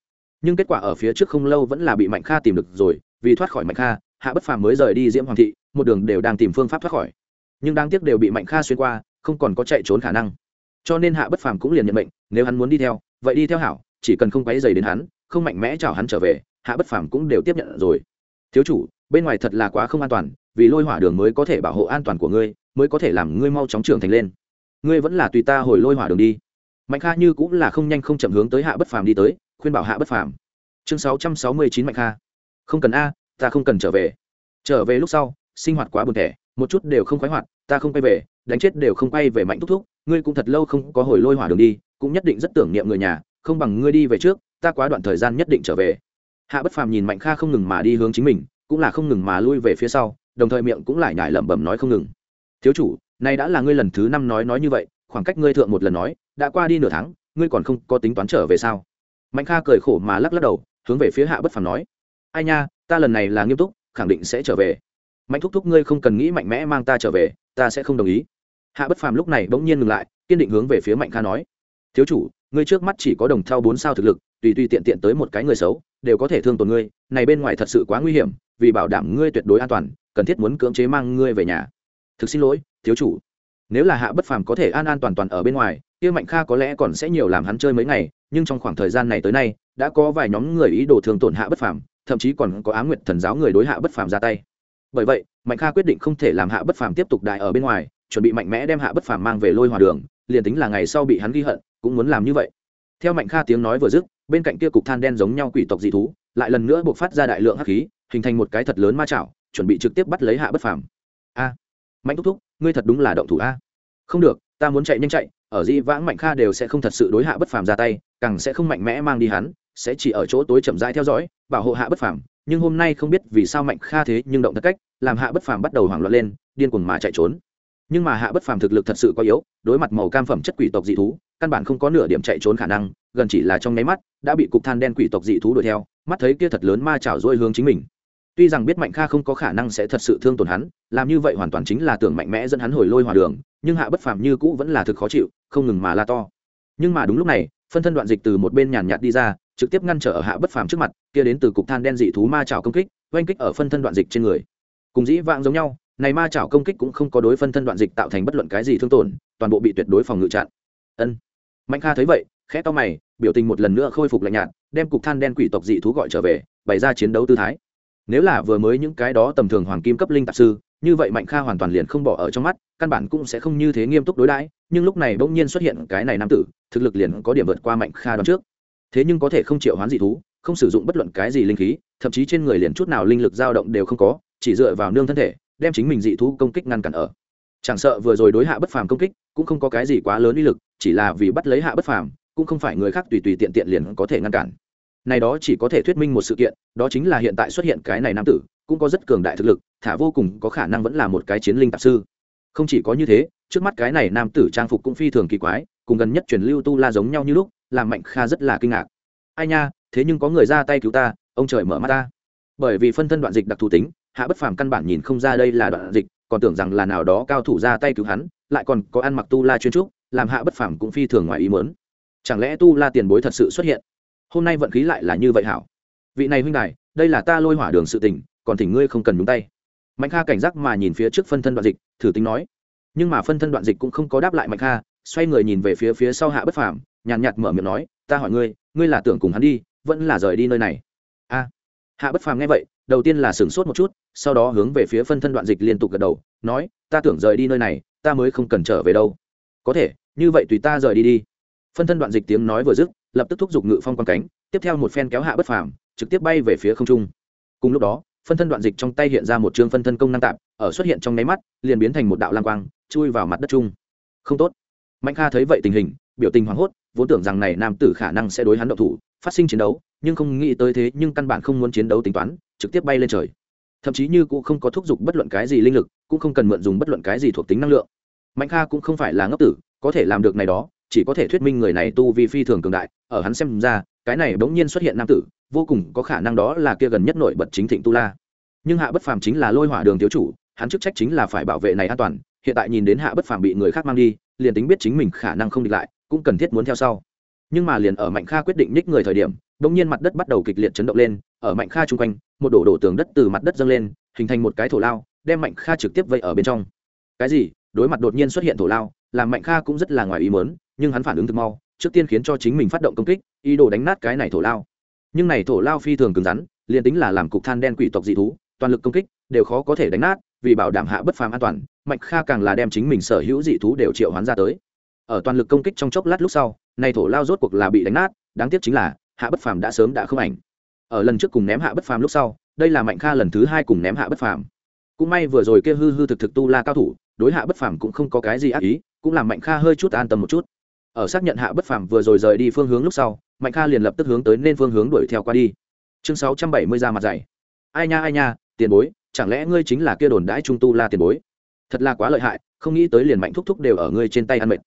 Nhưng kết quả ở phía trước không lâu vẫn là bị mạnh kha tìm được rồi, vì thoát khỏi mạnh kha, hạ bất phàm mới rời đi diễm hoàng thị, một đường đều đang tìm phương pháp thoát khỏi. Nhưng đáng tiếc đều bị mạnh kha xuyên qua, không còn có chạy trốn khả năng. Cho nên hạ bất phàm cũng liền nhận mệnh, nếu hắn muốn đi theo, vậy đi theo hảo, chỉ cần không quấy dày đến hắn, không mạnh mẽ chào hắn trở về, hạ bất phàm cũng đều tiếp nhận rồi. Thiếu chủ, bên ngoài thật là quá không an toàn vì lôi hỏa đường mới có thể bảo hộ an toàn của ngươi, mới có thể làm ngươi mau chóng trưởng thành lên. Ngươi vẫn là tùy ta hồi lôi hỏa đường đi. Mạnh kha như cũng là không nhanh không chậm hướng tới hạ bất phàm đi tới, khuyên bảo hạ bất phàm. Chương sáu trăm sáu mươi chín mạnh kha. Không cần a, ta không cần trở về. Trở về lúc sau, sinh hoạt quá buồn thẻ một chút đều không khoái hoạt, ta không quay về, đánh chết đều không quay về mạnh thúc thúc, ngươi cũng thật lâu không có hồi lôi hỏa đường đi, cũng nhất định rất tưởng niệm người nhà, không bằng ngươi đi về trước, ta quá đoạn thời gian nhất định trở về. Hạ bất phàm nhìn mạnh kha không ngừng mà đi hướng chính mình, cũng là không ngừng mà lui về phía sau đồng thời miệng cũng lại nhải lẩm bẩm nói không ngừng. Thiếu chủ, nay đã là ngươi lần thứ năm nói nói như vậy, khoảng cách ngươi thượng một lần nói, đã qua đi nửa tháng, ngươi còn không có tính toán trở về sao? Mạnh kha cười khổ mà lắc lắc đầu, hướng về phía hạ bất phàm nói, ai nha, ta lần này là nghiêm túc, khẳng định sẽ trở về. Mạnh thúc thúc ngươi không cần nghĩ mạnh mẽ mang ta trở về, ta sẽ không đồng ý. Hạ bất phàm lúc này bỗng nhiên ngừng lại, kiên định hướng về phía mạnh kha nói, thiếu chủ, ngươi trước mắt chỉ có đồng thao bốn sao thực lực, tùy tùy tiện tiện tới một cái người xấu, đều có thể thương tổn ngươi, này bên ngoài thật sự quá nguy hiểm, vì bảo đảm ngươi tuyệt đối an toàn cần thiết muốn cưỡng chế mang ngươi về nhà. Thực xin lỗi, thiếu chủ. Nếu là hạ bất phàm có thể an an toàn toàn ở bên ngoài, kia mạnh kha có lẽ còn sẽ nhiều làm hắn chơi mấy ngày, nhưng trong khoảng thời gian này tới nay, đã có vài nhóm người ý đồ thương tổn hạ bất phàm, thậm chí còn có á nguyện thần giáo người đối hạ bất phàm ra tay. Bởi vậy, mạnh kha quyết định không thể làm hạ bất phàm tiếp tục đại ở bên ngoài, chuẩn bị mạnh mẽ đem hạ bất phàm mang về lôi hòa đường, liền tính là ngày sau bị hắn ghi hận, cũng muốn làm như vậy. Theo mạnh kha tiếng nói vừa dứt, bên cạnh kia cục than đen giống nhau quỷ tộc dị thú, lại lần nữa buộc phát ra đại lượng hắc khí, hình thành một cái thật lớn ma chảo chuẩn bị trực tiếp bắt lấy hạ bất phàm. A, mạnh thúc thúc, ngươi thật đúng là động thủ a. Không được, ta muốn chạy nhanh chạy, ở di vãng mạnh kha đều sẽ không thật sự đối hạ bất phàm ra tay, càng sẽ không mạnh mẽ mang đi hắn, sẽ chỉ ở chỗ tối chậm rãi theo dõi, bảo hộ hạ bất phàm, nhưng hôm nay không biết vì sao mạnh kha thế nhưng động thất cách, làm hạ bất phàm bắt đầu hoảng loạn lên, điên cuồng mà chạy trốn. Nhưng mà hạ bất phàm thực lực thật sự quá yếu, đối mặt màu cam phẩm chất quỷ tộc dị thú, căn bản không có nửa điểm chạy trốn khả năng, gần chỉ là trong nháy mắt, đã bị cục than đen quỷ tộc dị thú đuổi theo, mắt thấy kia thật lớn ma chảo dôi hướng chính mình tuy rằng biết mạnh kha không có khả năng sẽ thật sự thương tổn hắn, làm như vậy hoàn toàn chính là tưởng mạnh mẽ dẫn hắn hồi lôi hòa đường, nhưng hạ bất phàm như cũ vẫn là thực khó chịu, không ngừng mà la to. Nhưng mà đúng lúc này, phân thân đoạn dịch từ một bên nhàn nhạt đi ra, trực tiếp ngăn trở ở hạ bất phàm trước mặt, kia đến từ cục than đen dị thú ma chảo công kích, oanh kích ở phân thân đoạn dịch trên người. Cùng dĩ vãng giống nhau, này ma chảo công kích cũng không có đối phân thân đoạn dịch tạo thành bất luận cái gì thương tổn, toàn bộ bị tuyệt đối phòng ngự chặn. Ân. Mạnh kha thấy vậy, khẽ to mày, biểu tình một lần nữa khôi phục lạnh nhạt, đem cục than đen quỷ tộc dị thú gọi trở về, bày ra chiến đấu tư thái nếu là vừa mới những cái đó tầm thường hoàng kim cấp linh tạp sư, như vậy mạnh kha hoàn toàn liền không bỏ ở trong mắt, căn bản cũng sẽ không như thế nghiêm túc đối đãi, nhưng lúc này bỗng nhiên xuất hiện cái này nam tử, thực lực liền có điểm vượt qua mạnh kha đón trước. Thế nhưng có thể không triệu hoán dị thú, không sử dụng bất luận cái gì linh khí, thậm chí trên người liền chút nào linh lực dao động đều không có, chỉ dựa vào nương thân thể, đem chính mình dị thú công kích ngăn cản ở. Chẳng sợ vừa rồi đối hạ bất phàm công kích, cũng không có cái gì quá lớn uy lực, chỉ là vì bắt lấy hạ bất phàm, cũng không phải người khác tùy tùy tiện tiện liền có thể ngăn cản này đó chỉ có thể thuyết minh một sự kiện, đó chính là hiện tại xuất hiện cái này nam tử, cũng có rất cường đại thực lực, thả vô cùng có khả năng vẫn là một cái chiến linh tạp sư. Không chỉ có như thế, trước mắt cái này nam tử trang phục cũng phi thường kỳ quái, cùng gần nhất truyền lưu tu la giống nhau như lúc, làm mạnh kha rất là kinh ngạc. Ai nha, thế nhưng có người ra tay cứu ta, ông trời mở mắt ta. Bởi vì phân thân đoạn dịch đặc thù tính, hạ bất phàm căn bản nhìn không ra đây là đoạn dịch, còn tưởng rằng là nào đó cao thủ ra tay cứu hắn, lại còn có ăn mặc tu la chuyên trúc, làm hạ bất phàm cũng phi thường ngoài ý mớn chẳng lẽ tu la tiền bối thật sự xuất hiện? Hôm nay vận khí lại là như vậy hảo. Vị này huynh đài, đây là ta lôi hỏa đường sự tình, còn thỉnh ngươi không cần nhúng tay. Mạnh kha cảnh giác mà nhìn phía trước phân thân đoạn dịch, thử tính nói. Nhưng mà phân thân đoạn dịch cũng không có đáp lại mạnh kha, xoay người nhìn về phía phía sau hạ bất phàm, nhàn nhạt mở miệng nói, ta hỏi ngươi ngươi là tưởng cùng hắn đi, vẫn là rời đi nơi này? A. Hạ bất phàm nghe vậy, đầu tiên là sửng sốt một chút, sau đó hướng về phía phân thân đoạn dịch liên tục gật đầu, nói, ta tưởng rời đi nơi này, ta mới không cần trở về đâu. Có thể, như vậy tùy ta rời đi đi. Phân thân đoạn dịch tiếng nói vừa dứt lập tức thúc giục ngự phong quan cánh, tiếp theo một phen kéo hạ bất phàm, trực tiếp bay về phía không trung. Cùng lúc đó, phân thân đoạn dịch trong tay hiện ra một chương phân thân công năng tạp ở xuất hiện trong nháy mắt, liền biến thành một đạo lang quang, chui vào mặt đất chung. Không tốt. Mạnh kha thấy vậy tình hình, biểu tình hoảng hốt, vốn tưởng rằng này nam tử khả năng sẽ đối hắn động thủ, phát sinh chiến đấu, nhưng không nghĩ tới thế, nhưng căn bản không muốn chiến đấu tính toán, trực tiếp bay lên trời. Thậm chí như cũng không có thúc giục bất luận cái gì linh lực, cũng không cần mượn dùng bất luận cái gì thuộc tính năng lượng. Mạnh kha cũng không phải là ngốc tử, có thể làm được này đó chỉ có thể thuyết minh người này tu vi phi thường cường đại, ở hắn xem ra, cái này bỗng nhiên xuất hiện nam tử, vô cùng có khả năng đó là kia gần nhất nổi bật chính thịnh tu la. Nhưng hạ bất phàm chính là lôi hỏa đường thiếu chủ, hắn chức trách chính là phải bảo vệ này an toàn, hiện tại nhìn đến hạ bất phàm bị người khác mang đi, liền tính biết chính mình khả năng không địch lại, cũng cần thiết muốn theo sau. Nhưng mà liền ở mạnh kha quyết định ních người thời điểm, bỗng nhiên mặt đất bắt đầu kịch liệt chấn động lên, ở mạnh kha chung quanh, một đổ đổ tường đất từ mặt đất dâng lên, hình thành một cái thổ lao, đem mạnh kha trực tiếp vây ở bên trong. Cái gì? Đối mặt đột nhiên xuất hiện thổ lao, làm mạnh kha cũng rất là ngoài ý mớn nhưng hắn phản ứng thực mau, trước tiên khiến cho chính mình phát động công kích, ý đồ đánh nát cái này thổ lao. Nhưng này thổ lao phi thường cứng rắn, liền tính là làm cục than đen quỷ tộc dị thú, toàn lực công kích, đều khó có thể đánh nát, vì bảo đảm hạ bất phàm an toàn, mạnh kha càng là đem chính mình sở hữu dị thú đều triệu hoán ra tới. Ở toàn lực công kích trong chốc lát lúc sau, này thổ lao rốt cuộc là bị đánh nát, đáng tiếc chính là, hạ bất phàm đã sớm đã không ảnh. Ở lần trước cùng ném hạ bất phàm lúc sau, đây là mạnh kha lần thứ hai cùng ném hạ bất phàm. Cũng may vừa rồi kia hư hư thực thực tu la cao thủ, đối hạ bất phàm cũng không có cái gì ác ý, cũng làm mạnh kha hơi chút an tâm một chút ở xác nhận hạ bất phàm vừa rồi rời đi phương hướng lúc sau, mạnh kha liền lập tức hướng tới nên phương hướng đuổi theo qua đi. Chương sáu trăm bảy mươi ra mặt dày. Ai nha ai nha, tiền bối, chẳng lẽ ngươi chính là kia đồn đãi trung tu la tiền bối? Thật là quá lợi hại, không nghĩ tới liền mạnh thúc thúc đều ở ngươi trên tay ăn mệt.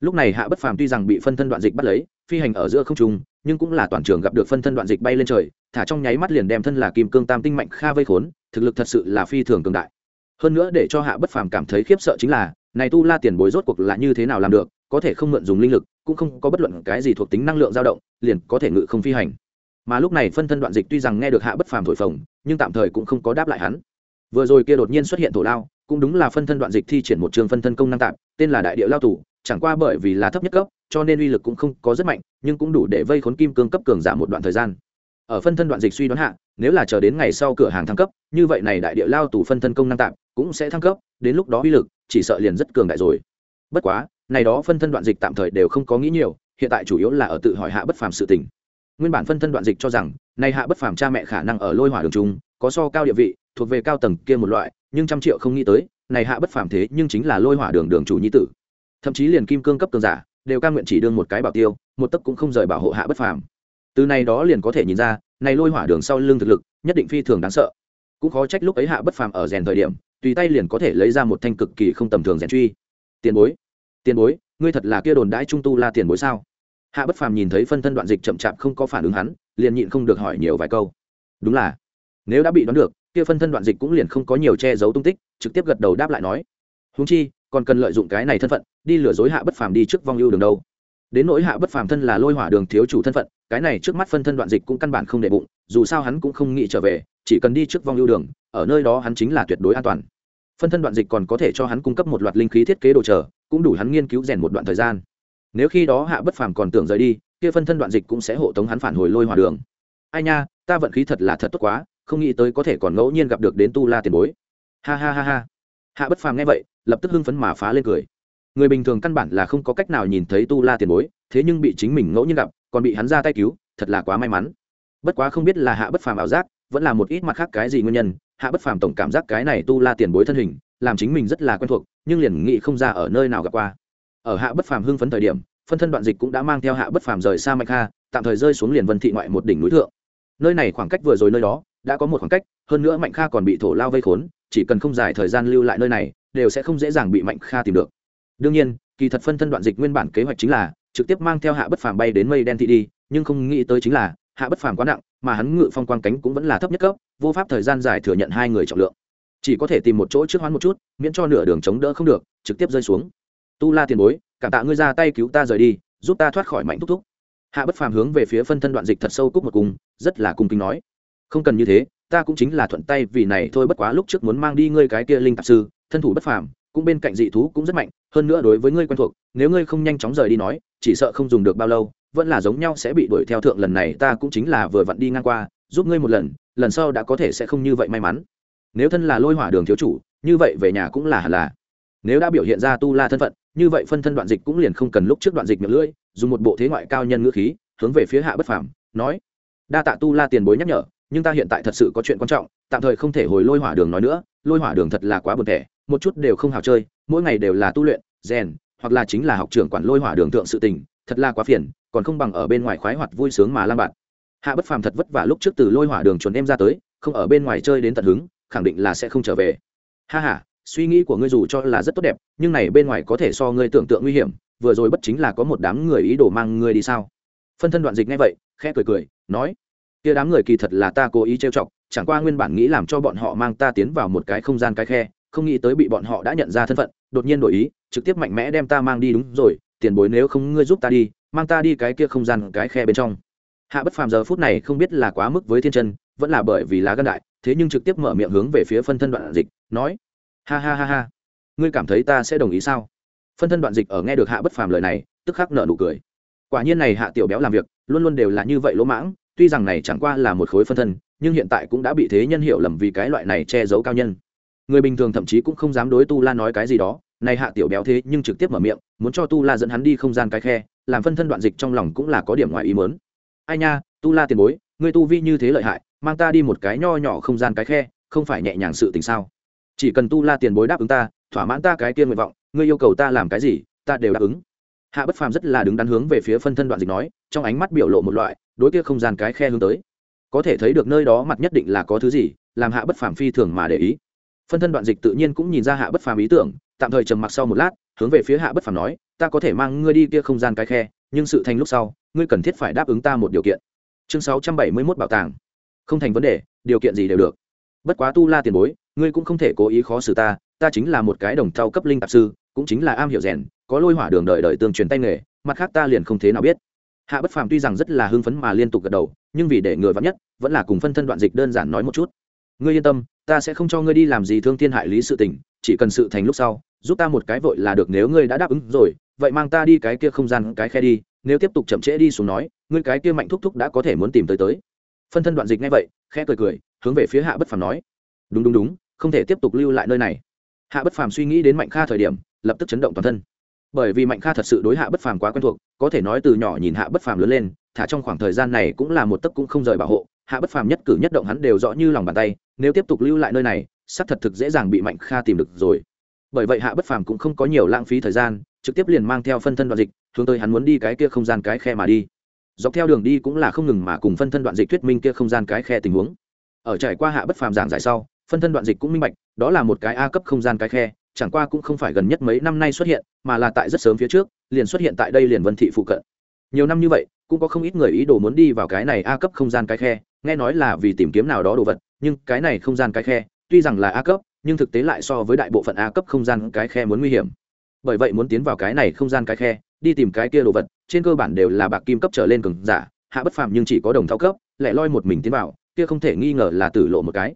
Lúc này hạ bất phàm tuy rằng bị phân thân đoạn dịch bắt lấy, phi hành ở giữa không trung, nhưng cũng là toàn trường gặp được phân thân đoạn dịch bay lên trời, thả trong nháy mắt liền đem thân là kim cương tam tinh mạnh kha vây khốn, thực lực thật sự là phi thường cường đại. Hơn nữa để cho hạ bất phàm cảm thấy khiếp sợ chính là, này tu la tiền bối rốt cuộc là như thế nào làm được có thể không mượn dùng linh lực, cũng không có bất luận cái gì thuộc tính năng lượng dao động, liền có thể ngự không phi hành. Mà lúc này phân thân đoạn dịch tuy rằng nghe được hạ bất phàm thổi phồng, nhưng tạm thời cũng không có đáp lại hắn. Vừa rồi kia đột nhiên xuất hiện thổ lao cũng đúng là phân thân đoạn dịch thi triển một trường phân thân công năng tạm, tên là đại địa lao tù, chẳng qua bởi vì là thấp nhất cấp, cho nên uy lực cũng không có rất mạnh, nhưng cũng đủ để vây khốn kim cương cấp cường giảm một đoạn thời gian. Ở phân thân đoạn dịch suy đoán hạ, nếu là chờ đến ngày sau cửa hàng thăng cấp, như vậy này đại địa lao tù phân thân công năng tạm cũng sẽ thăng cấp, đến lúc đó uy lực, chỉ sợ liền rất cường đại rồi. Bất quá này đó phân thân đoạn dịch tạm thời đều không có nghĩ nhiều, hiện tại chủ yếu là ở tự hỏi hạ bất phàm sự tình. Nguyên bản phân thân đoạn dịch cho rằng, này hạ bất phàm cha mẹ khả năng ở lôi hỏa đường trung, có so cao địa vị, thuộc về cao tầng kia một loại, nhưng trăm triệu không nghĩ tới, này hạ bất phàm thế nhưng chính là lôi hỏa đường đường chủ nhi tử. Thậm chí liền kim cương cấp cường giả, đều ca nguyện chỉ đương một cái bảo tiêu, một tấc cũng không rời bảo hộ hạ bất phàm. Từ này đó liền có thể nhìn ra, này lôi hỏa đường sau lưng thực lực, nhất định phi thường đáng sợ. Cũng khó trách lúc ấy hạ bất phàm ở rèn thời điểm, tùy tay liền có thể lấy ra một thanh cực kỳ không tầm thường rèn truy. Tiền bối tiền bối, ngươi thật là kia đồn đãi trung tu la tiền bối sao? Hạ bất phàm nhìn thấy phân thân đoạn dịch chậm chạp không có phản ứng hắn, liền nhịn không được hỏi nhiều vài câu. Đúng là, nếu đã bị đoán được, kia phân thân đoạn dịch cũng liền không có nhiều che giấu tung tích, trực tiếp gật đầu đáp lại nói húng chi, còn cần lợi dụng cái này thân phận, đi lừa dối hạ bất phàm đi trước vong ưu đường đâu. Đến nỗi hạ bất phàm thân là lôi hỏa đường thiếu chủ thân phận, cái này trước mắt phân thân đoạn dịch cũng căn bản không để bụng, dù sao hắn cũng không nghĩ trở về, chỉ cần đi trước vong ưu đường, ở nơi đó hắn chính là tuyệt đối an toàn phân thân đoạn dịch còn có thể cho hắn cung cấp một loạt linh khí thiết kế đồ chờ, cũng đủ hắn nghiên cứu rèn một đoạn thời gian. Nếu khi đó hạ bất phàm còn tưởng rời đi, kia phân thân đoạn dịch cũng sẽ hộ tống hắn phản hồi lôi hỏa đường. Ai nha, ta vận khí thật là thật tốt quá, không nghĩ tới có thể còn ngẫu nhiên gặp được đến tu la tiền bối. Ha ha ha ha. Hạ bất phàm nghe vậy, lập tức hưng phấn mà phá lên cười. Người bình thường căn bản là không có cách nào nhìn thấy tu la tiền bối, thế nhưng bị chính mình ngẫu nhiên gặp, còn bị hắn ra tay cứu, thật là quá may mắn. Bất quá không biết là hạ bất phàm ảo giác, vẫn là một ít mặt khác cái gì nguyên nhân hạ bất phàm tổng cảm giác cái này tu la tiền bối thân hình, làm chính mình rất là quen thuộc, nhưng liền nghĩ không ra ở nơi nào gặp qua. Ở hạ bất phàm hưng phấn thời điểm, phân thân đoạn dịch cũng đã mang theo hạ bất phàm rời xa mạch kha, tạm thời rơi xuống liền vân thị ngoại một đỉnh núi thượng. Nơi này khoảng cách vừa rồi nơi đó, đã có một khoảng cách, hơn nữa mạnh kha còn bị thổ lao vây khốn, chỉ cần không dài thời gian lưu lại nơi này, đều sẽ không dễ dàng bị mạnh kha tìm được. Đương nhiên, kỳ thật phân thân đoạn dịch nguyên bản kế hoạch chính là, trực tiếp mang theo hạ bất phàm bay đến mây đen thị đi, nhưng không nghĩ tới chính là hạ bất phàm quá nặng, mà hắn ngự phong quang cánh cũng vẫn là thấp nhất cấp, vô pháp thời gian dài thừa nhận hai người trọng lượng. Chỉ có thể tìm một chỗ trước hoán một chút, miễn cho nửa đường chống đỡ không được, trực tiếp rơi xuống. Tu la tiền bối, cảm tạ ngươi ra tay cứu ta rời đi, giúp ta thoát khỏi mạnh thúc thúc. Hạ bất phàm hướng về phía phân thân đoạn dịch thật sâu cúc một cung rất là cung kính nói. Không cần như thế, ta cũng chính là thuận tay vì này thôi, bất quá lúc trước muốn mang đi ngươi cái kia linh tạp sư, thân thủ bất phàm, cũng bên cạnh dị thú cũng rất mạnh, hơn nữa đối với ngươi quen thuộc, nếu ngươi không nhanh chóng rời đi nói, chỉ sợ không dùng được bao lâu vẫn là giống nhau sẽ bị đuổi theo thượng lần này, ta cũng chính là vừa vặn đi ngang qua, giúp ngươi một lần lần sau đã có thể sẽ không như vậy may mắn. Nếu thân là lôi hỏa đường thiếu chủ, như vậy về nhà cũng là hẳn là. Nếu đã biểu hiện ra tu la thân phận, như vậy phân thân đoạn dịch cũng liền không cần lúc trước đoạn dịch miệng lưỡi, dùng một bộ thế ngoại cao nhân ngữ khí, hướng về phía hạ bất phàm, nói, đa tạ tu la tiền bối nhắc nhở, nhưng ta hiện tại thật sự có chuyện quan trọng, tạm thời không thể hồi lôi hỏa đường nói nữa, lôi hỏa đường thật là quá buồn thẻ một chút đều không hào chơi, mỗi ngày đều là tu luyện, rèn, hoặc là chính là học trưởng quản lôi hỏa đường thượng sự tình thật là quá phiền, còn không bằng ở bên ngoài khoái hoạt vui sướng mà lam bạn hạ bất phàm thật vất vả lúc trước từ lôi hỏa đường chuẩn em ra tới, không ở bên ngoài chơi đến tận hứng, khẳng định là sẽ không trở về. Ha ha, suy nghĩ của ngươi dù cho là rất tốt đẹp, nhưng này bên ngoài có thể so ngươi tưởng tượng nguy hiểm, vừa rồi bất chính là có một đám người ý đồ mang ngươi đi sao? Phân thân đoạn dịch ngay vậy, khẽ cười cười, nói, kia đám người kỳ thật là ta cố ý trêu chọc, chẳng qua nguyên bản nghĩ làm cho bọn họ mang ta tiến vào một cái không gian cái khe, không nghĩ tới bị bọn họ đã nhận ra thân phận, đột nhiên đổi ý, trực tiếp mạnh mẽ đem ta mang đi đúng rồi tiền bối nếu không ngươi giúp ta đi, mang ta đi cái kia không gian cái khe bên trong. Hạ bất phàm giờ phút này không biết là quá mức với thiên chân, vẫn là bởi vì lá gân đại, thế nhưng trực tiếp mở miệng hướng về phía phân thân đoạn dịch, nói, ha ha ha ha, ngươi cảm thấy ta sẽ đồng ý sao? Phân thân đoạn dịch ở nghe được hạ bất phàm lời này, tức khắc nợ nụ cười. Quả nhiên này hạ tiểu béo làm việc, luôn luôn đều là như vậy lỗ mãng, tuy rằng này chẳng qua là một khối phân thân, nhưng hiện tại cũng đã bị thế nhân hiểu lầm vì cái loại này che giấu cao nhân. Người bình thường thậm chí cũng không dám đối tu la nói cái gì đó này hạ tiểu béo thế nhưng trực tiếp mở miệng, muốn cho tu la dẫn hắn đi không gian cái khe, làm phân thân đoạn dịch trong lòng cũng là có điểm ngoài ý mớn ai nha, tu la tiền bối, ngươi tu vi như thế lợi hại, mang ta đi một cái nho nhỏ không gian cái khe, không phải nhẹ nhàng sự tình sao? Chỉ cần tu la tiền bối đáp ứng ta, thỏa mãn ta cái tiên nguyện vọng, ngươi yêu cầu ta làm cái gì, ta đều đáp ứng. Hạ bất phàm rất là đứng đắn hướng về phía phân thân đoạn dịch nói, trong ánh mắt biểu lộ một loại, đối kia không gian cái khe hướng tới. Có thể thấy được nơi đó mặt nhất định là có thứ gì, làm hạ bất phàm phi thường mà để ý phân thân đoạn dịch tự nhiên cũng nhìn ra hạ bất phàm ý tưởng, tạm thời trầm mặc sau một lát, hướng về phía hạ bất phàm nói, ta có thể mang ngươi đi kia không gian cái khe, nhưng sự thành lúc sau, ngươi cần thiết phải đáp ứng ta một điều kiện. Chương sáu trăm bảy mươi mốt bảo tàng. Không thành vấn đề, điều kiện gì đều được. Bất quá tu la tiền bối, ngươi cũng không thể cố ý khó xử ta ta chính là một cái đồng thau cấp linh tạp sư, cũng chính là am hiểu rèn, có lôi hỏa đường đợi đợi tương truyền tay nghề, mặt khác ta liền không thế nào biết. Hạ bất phàm tuy rằng rất là hưng phấn mà liên tục gật đầu, nhưng vì để người vắn nhất, vẫn là cùng phân thân đoạn dịch đơn giản nói một chút ngươi yên tâm, ta sẽ không cho ngươi đi làm gì thương thiên hại lý sự tình, chỉ cần sự thành lúc sau, giúp ta một cái vội là được nếu ngươi đã đáp ứng rồi, vậy mang ta đi cái kia không gian, cái khe đi, nếu tiếp tục chậm trễ đi xuống nói, ngươi cái kia mạnh thúc thúc đã có thể muốn tìm tới tới. Phân thân đoạn dịch ngay vậy, khẽ cười cười, hướng về phía hạ bất phàm nói. Đúng đúng đúng, không thể tiếp tục lưu lại nơi này. Hạ bất phàm suy nghĩ đến mạnh kha thời điểm, lập tức chấn động toàn thân. Bởi vì mạnh kha thật sự đối hạ bất phàm quá quen thuộc, có thể nói từ nhỏ nhìn hạ bất phàm lớn lên, thả trong khoảng thời gian này cũng là một tấc cũng không rời bảo hộ. Hạ bất phàm nhất cử nhất động hắn đều rõ như lòng bàn tay nếu tiếp tục lưu lại nơi này, xác thật thực dễ dàng bị mạnh kha tìm được rồi. Bởi vậy hạ bất phàm cũng không có nhiều lãng phí thời gian, trực tiếp liền mang theo phân thân đoạn dịch, hướng tới hắn muốn đi cái kia không gian cái khe mà đi. Dọc theo đường đi cũng là không ngừng mà cùng phân thân đoạn dịch thuyết minh kia không gian cái khe tình huống. Ở trải qua hạ bất phàm giảng giải sau, phân thân đoạn dịch cũng minh bạch, đó là một cái a cấp không gian cái khe, chẳng qua cũng không phải gần nhất mấy năm nay xuất hiện, mà là tại rất sớm phía trước, liền xuất hiện tại đây liền vân thị phụ cận. Nhiều năm như vậy, cũng có không ít người ý đồ muốn đi vào cái này a cấp không gian cái khe nghe nói là vì tìm kiếm nào đó đồ vật, nhưng cái này không gian cái khe, tuy rằng là a cấp, nhưng thực tế lại so với đại bộ phận a cấp không gian cái khe muốn nguy hiểm. Bởi vậy muốn tiến vào cái này không gian cái khe, đi tìm cái kia đồ vật, trên cơ bản đều là bạc kim cấp trở lên cường giả, hạ bất phàm nhưng chỉ có đồng thao cấp lại loi một mình tiến vào, kia không thể nghi ngờ là tử lộ một cái.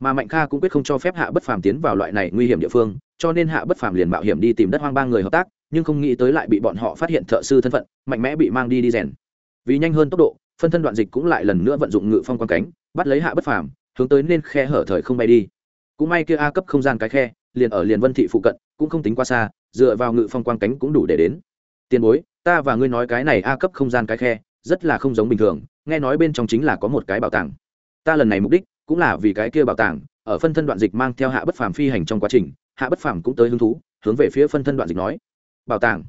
Mà mạnh kha cũng quyết không cho phép hạ bất phàm tiến vào loại này nguy hiểm địa phương, cho nên hạ bất phàm liền mạo hiểm đi tìm đất hoang ba người hợp tác, nhưng không nghĩ tới lại bị bọn họ phát hiện thợ sư thân phận, mạnh mẽ bị mang đi đi rèn. Vì nhanh hơn tốc độ phân thân đoạn dịch cũng lại lần nữa vận dụng ngự phong quan cánh, bắt lấy hạ bất phàm, hướng tới nên khe hở thời không bay đi. Cũng may kia a cấp không gian cái khe, liền ở liền vân thị phụ cận, cũng không tính quá xa, dựa vào ngự phong quan cánh cũng đủ để đến. Tiền bối, ta và ngươi nói cái này a cấp không gian cái khe, rất là không giống bình thường, nghe nói bên trong chính là có một cái bảo tàng. Ta lần này mục đích cũng là vì cái kia bảo tàng, ở phân thân đoạn dịch mang theo hạ bất phàm phi hành trong quá trình, hạ bất phàm cũng tới hứng thú, hướng về phía phân thân đoạn dịch nói. Bảo tàng,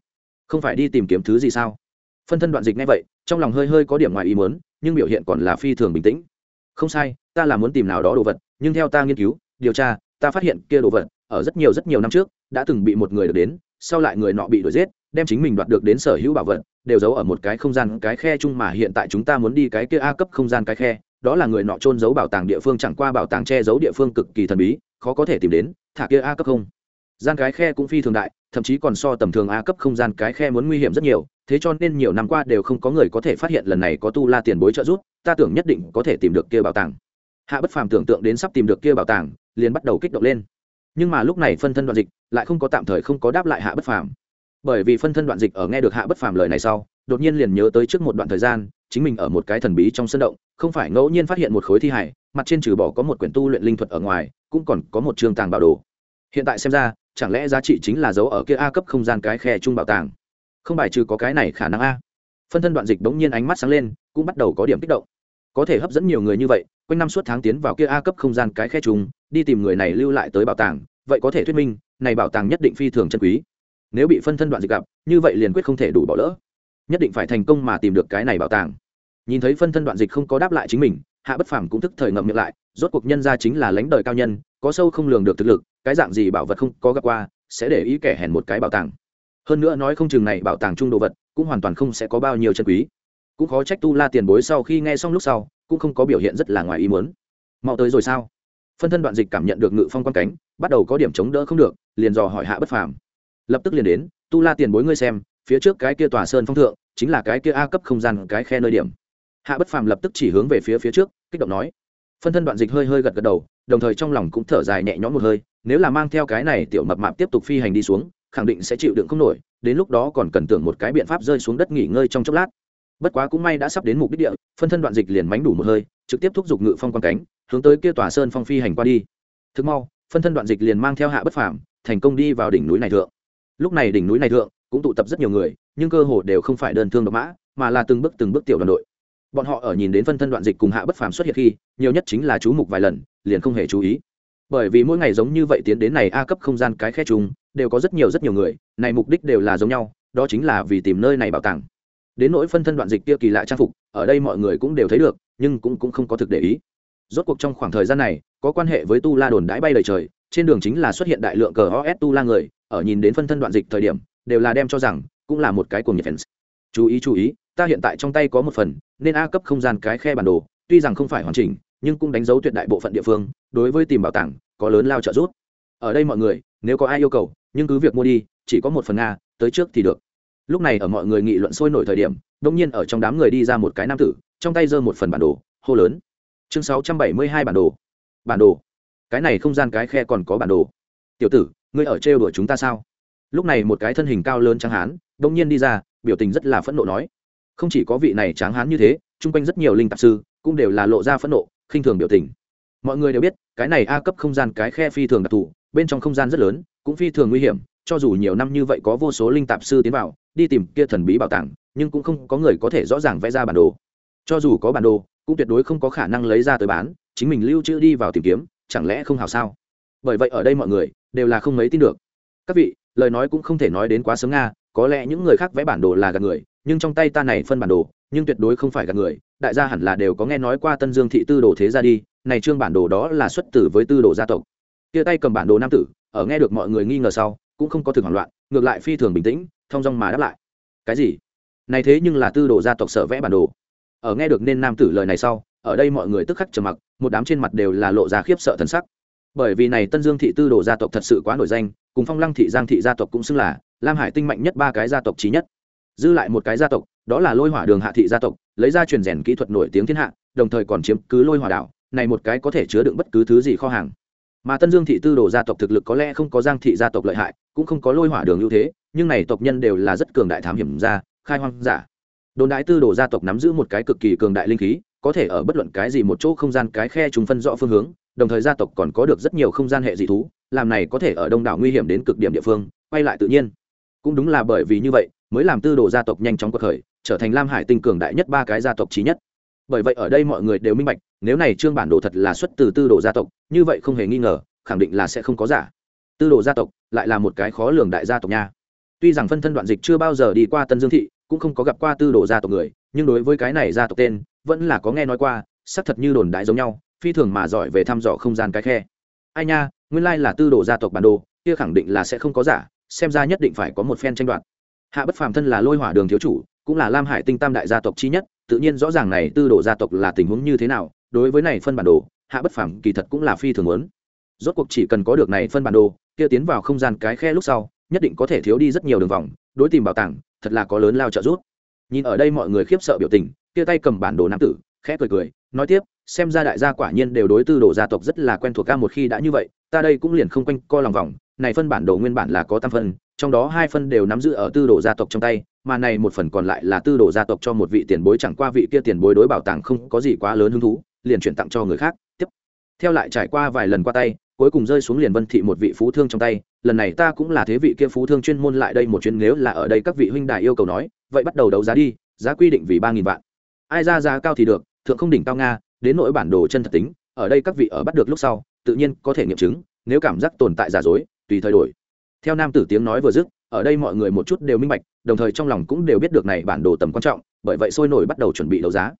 không phải đi tìm kiếm thứ gì sao? Phân thân đoạn dịch ngay vậy, trong lòng hơi hơi có điểm ngoài ý muốn, nhưng biểu hiện còn là phi thường bình tĩnh. Không sai, ta là muốn tìm nào đó đồ vật, nhưng theo ta nghiên cứu, điều tra, ta phát hiện kia đồ vật, ở rất nhiều rất nhiều năm trước, đã từng bị một người được đến, sau lại người nọ bị đuổi giết, đem chính mình đoạt được đến sở hữu bảo vật, đều giấu ở một cái không gian, cái khe chung mà hiện tại chúng ta muốn đi cái kia a cấp không gian cái khe, đó là người nọ trôn giấu bảo tàng địa phương, chẳng qua bảo tàng che giấu địa phương cực kỳ thần bí, khó có thể tìm đến, thả kia a cấp không gian cái khe cũng phi thường đại, thậm chí còn so tầm thường a cấp không gian cái khe muốn nguy hiểm rất nhiều, thế cho nên nhiều năm qua đều không có người có thể phát hiện lần này có tu la tiền bối trợ giúp, ta tưởng nhất định có thể tìm được kia bảo tàng. Hạ bất phàm tưởng tượng đến sắp tìm được kia bảo tàng, liền bắt đầu kích động lên. Nhưng mà lúc này phân thân đoạn dịch, lại không có tạm thời không có đáp lại hạ bất phàm. Bởi vì phân thân đoạn dịch ở nghe được hạ bất phàm lời này sau, đột nhiên liền nhớ tới trước một đoạn thời gian, chính mình ở một cái thần bí trong sân động, không phải ngẫu nhiên phát hiện một khối thi hải, mặt trên trừ bỏ có một quyển tu luyện linh thuật ở ngoài, cũng còn có một trường tàng bảo đồ. Hiện tại xem ra chẳng lẽ giá trị chính là dấu ở kia a cấp không gian cái khe trung bảo tàng? Không bài trừ có cái này khả năng a. Phân thân đoạn dịch bỗng nhiên ánh mắt sáng lên cũng bắt đầu có điểm kích động. Có thể hấp dẫn nhiều người như vậy quanh năm suốt tháng tiến vào kia a cấp không gian cái khe trung, đi tìm người này lưu lại tới bảo tàng vậy có thể thuyết minh này bảo tàng nhất định phi thường chân quý. Nếu bị phân thân đoạn dịch gặp như vậy liền quyết không thể đủ bỏ lỡ. Nhất định phải thành công mà tìm được cái này bảo tàng. Nhìn thấy phân thân đoạn dịch không có đáp lại chính mình hạ bất phàm cũng thức thời ngậm miệng lại, rốt cuộc nhân ra chính là lãnh đời cao nhân, có sâu không lường được thực lực, cái dạng gì bảo vật không có gặp qua, sẽ để ý kẻ hèn một cái bảo tàng. Hơn nữa nói không chừng này bảo tàng chung đồ vật, cũng hoàn toàn không sẽ có bao nhiêu chân quý. Cũng khó trách tu la tiền bối sau khi nghe xong lúc sau, cũng không có biểu hiện rất là ngoài ý muốn. Mau tới rồi sao? Phân thân đoạn dịch cảm nhận được ngự phong quan cánh, bắt đầu có điểm chống đỡ không được, liền dò hỏi hạ bất phàm. Lập tức liền đến, tu la tiền bối ngươi xem, phía trước cái kia tòa sơn phong thượng, chính là cái kia a cấp không gian cái khe nơi điểm hạ bất phàm lập tức chỉ hướng về phía phía trước, kích động nói. Phân thân đoạn dịch hơi hơi gật gật đầu, đồng thời trong lòng cũng thở dài nhẹ nhõm một hơi, nếu là mang theo cái này tiểu mập mạp tiếp tục phi hành đi xuống, khẳng định sẽ chịu đựng không nổi, đến lúc đó còn cần tưởng một cái biện pháp rơi xuống đất nghỉ ngơi trong chốc lát. Bất quá cũng may đã sắp đến mục đích địa, phân thân đoạn dịch liền mánh đủ một hơi, trực tiếp thúc giục ngự phong quan cánh, hướng tới kia tòa sơn phong phi hành qua đi. Thực mau, phân thân đoạn dịch liền mang theo hạ bất phàm, thành công đi vào đỉnh núi này thượng. Lúc này đỉnh núi này thượng cũng tụ tập rất nhiều người, nhưng cơ hồ đều không phải đơn thương độc mã, mà là từng bước từng bước tiểu đoàn đội bọn họ ở nhìn đến phân thân đoạn dịch cùng hạ bất phàm xuất hiện khi nhiều nhất chính là chú mục vài lần liền không hề chú ý. Bởi vì mỗi ngày giống như vậy tiến đến này a cấp không gian cái khe chung đều có rất nhiều rất nhiều người này mục đích đều là giống nhau đó chính là vì tìm nơi này bảo tàng. Đến nỗi phân thân đoạn dịch kia kỳ lạ trang phục ở đây mọi người cũng đều thấy được nhưng cũng, cũng không có thực để ý. Rốt cuộc trong khoảng thời gian này có quan hệ với tu la đồn đãi bay đầy trời trên đường chính là xuất hiện đại lượng cờ os tu la người ở nhìn đến phân thân đoạn dịch thời điểm đều là đem cho rằng cũng là một cái cuồng nhiệt fans. Chú ý chú ý ta hiện tại trong tay có một phần, nên a cấp không gian cái khe bản đồ, tuy rằng không phải hoàn chỉnh, nhưng cũng đánh dấu tuyệt đại bộ phận địa phương, đối với tìm bảo tàng, có lớn lao trợ giúp. Ở đây mọi người, nếu có ai yêu cầu, nhưng cứ việc mua đi, chỉ có một phần a, tới trước thì được. Lúc này ở mọi người nghị luận sôi nổi thời điểm, đông nhiên ở trong đám người đi ra một cái nam tử, trong tay giơ một phần bản đồ, hô lớn. Chương sáu trăm bảy mươi hai bản đồ. Bản đồ. Cái này không gian cái khe còn có bản đồ. Tiểu tử, ngươi ở trêu đuổi chúng ta sao? Lúc này một cái thân hình cao lớn trắng hán, đông nhiên đi ra, biểu tình rất là phẫn nộ nói không chỉ có vị này tráng hán như thế, chung quanh rất nhiều linh tạp sư cũng đều là lộ ra phẫn nộ, khinh thường biểu tình. Mọi người đều biết, cái này a cấp không gian cái khe phi thường đặc thù, bên trong không gian rất lớn, cũng phi thường nguy hiểm, cho dù nhiều năm như vậy có vô số linh tạp sư tiến vào, đi tìm kia thần bí bảo tàng, nhưng cũng không có người có thể rõ ràng vẽ ra bản đồ. Cho dù có bản đồ, cũng tuyệt đối không có khả năng lấy ra tới bán, chính mình lưu trữ đi vào tìm kiếm, chẳng lẽ không hào sao? Bởi vậy ở đây mọi người đều là không mấy tin được. Các vị, lời nói cũng không thể nói đến quá sớm nga, có lẽ những người khác vẽ bản đồ là gạt người nhưng trong tay ta này phân bản đồ, nhưng tuyệt đối không phải gạt người, đại gia hẳn là đều có nghe nói qua tân dương thị tư đồ thế ra đi, này trương bản đồ đó là xuất tử với tư đồ gia tộc. Tia tay cầm bản đồ nam tử, ở nghe được mọi người nghi ngờ sau, cũng không có thực hoảng loạn, ngược lại phi thường bình tĩnh, thong dong mà đáp lại. Cái gì? Này thế nhưng là tư đồ gia tộc sợ vẽ bản đồ. Ở nghe được nên nam tử lời này sau, ở đây mọi người tức khắc trầm mặc, một đám trên mặt đều là lộ ra khiếp sợ thần sắc. Bởi vì này tân dương thị tư đồ gia tộc thật sự quá nổi danh, cùng phong lăng thị giang thị gia tộc cũng xưng là, lam hải tinh mạnh nhất ba cái gia tộc trí nhất dư lại một cái gia tộc, đó là lôi hỏa đường hạ thị gia tộc, lấy ra truyền rèn kỹ thuật nổi tiếng thiên hạ, đồng thời còn chiếm cứ lôi hỏa đảo, này một cái có thể chứa đựng bất cứ thứ gì kho hàng. Mà tân dương thị tư đồ gia tộc thực lực có lẽ không có giang thị gia tộc lợi hại, cũng không có lôi hỏa đường ưu thế, nhưng này tộc nhân đều là rất cường đại thám hiểm gia, khai hoang giả. Đồn đại tư đồ gia tộc nắm giữ một cái cực kỳ cường đại linh khí, có thể ở bất luận cái gì một chỗ không gian cái khe chúng phân rõ phương hướng, đồng thời gia tộc còn có được rất nhiều không gian hệ dị thú, làm này có thể ở đông đảo nguy hiểm đến cực điểm địa phương, quay lại tự nhiên. Cũng đúng là bởi vì như vậy mới làm tư đồ gia tộc nhanh chóng cuộc khởi, trở thành lam hải tinh cường đại nhất ba cái gia tộc trí nhất. Bởi vậy ở đây mọi người đều minh bạch, nếu này trương bản đồ thật là xuất từ tư đồ gia tộc, như vậy không hề nghi ngờ, khẳng định là sẽ không có giả. Tư đồ gia tộc lại là một cái khó lường đại gia tộc nha. Tuy rằng phân thân đoạn dịch chưa bao giờ đi qua tân dương thị, cũng không có gặp qua tư đồ gia tộc người, nhưng đối với cái này gia tộc tên, vẫn là có nghe nói qua, xác thật như đồn đại giống nhau, phi thường mà giỏi về thăm dò không gian cái khe. Ai nha, nguyên lai là tư đồ gia tộc bản đồ, kia khẳng định là sẽ không có giả, xem ra nhất định phải có một phen tranh đoạt hạ bất phàm thân là lôi hỏa đường thiếu chủ, cũng là lam hải tinh tam đại gia tộc chi nhất, tự nhiên rõ ràng này tư đồ gia tộc là tình huống như thế nào, đối với này phân bản đồ, hạ bất phàm kỳ thật cũng là phi thường muốn. Rốt cuộc chỉ cần có được này phân bản đồ, kia tiến vào không gian cái khe lúc sau, nhất định có thể thiếu đi rất nhiều đường vòng, đối tìm bảo tàng, thật là có lớn lao trợ giúp. Nhìn ở đây mọi người khiếp sợ biểu tình, kia tay cầm bản đồ nam tử, khẽ cười cười, nói tiếp, xem ra đại gia quả nhiên đều đối tư đồ gia tộc rất là quen thuộc ca một khi đã như vậy, ta đây cũng liền không quanh co lòng vòng này phân bản đồ nguyên bản là có tam phân, trong đó hai phân đều nắm giữ ở tư đồ gia tộc trong tay, mà này một phần còn lại là tư đồ gia tộc cho một vị tiền bối chẳng qua vị kia tiền bối đối bảo tàng không có gì quá lớn hứng thú, liền chuyển tặng cho người khác. Tiếp. Theo lại trải qua vài lần qua tay, cuối cùng rơi xuống liền vân thị một vị phú thương trong tay, lần này ta cũng là thế vị kia phú thương chuyên môn lại đây một chuyến, nếu là ở đây các vị huynh đài yêu cầu nói, vậy bắt đầu đấu giá đi, giá quy định vì ba nghìn vạn. Ai ra giá cao thì được, thượng không đỉnh cao nga, đến nỗi bản đồ chân thật tính, ở đây các vị ở bắt được lúc sau, tự nhiên có thể nghiệm chứng, nếu cảm giác tồn tại giả dối tùy thời đổi. Theo nam tử tiếng nói vừa dứt, ở đây mọi người một chút đều minh bạch, đồng thời trong lòng cũng đều biết được này bản đồ tầm quan trọng, bởi vậy sôi nổi bắt đầu chuẩn bị đấu giá.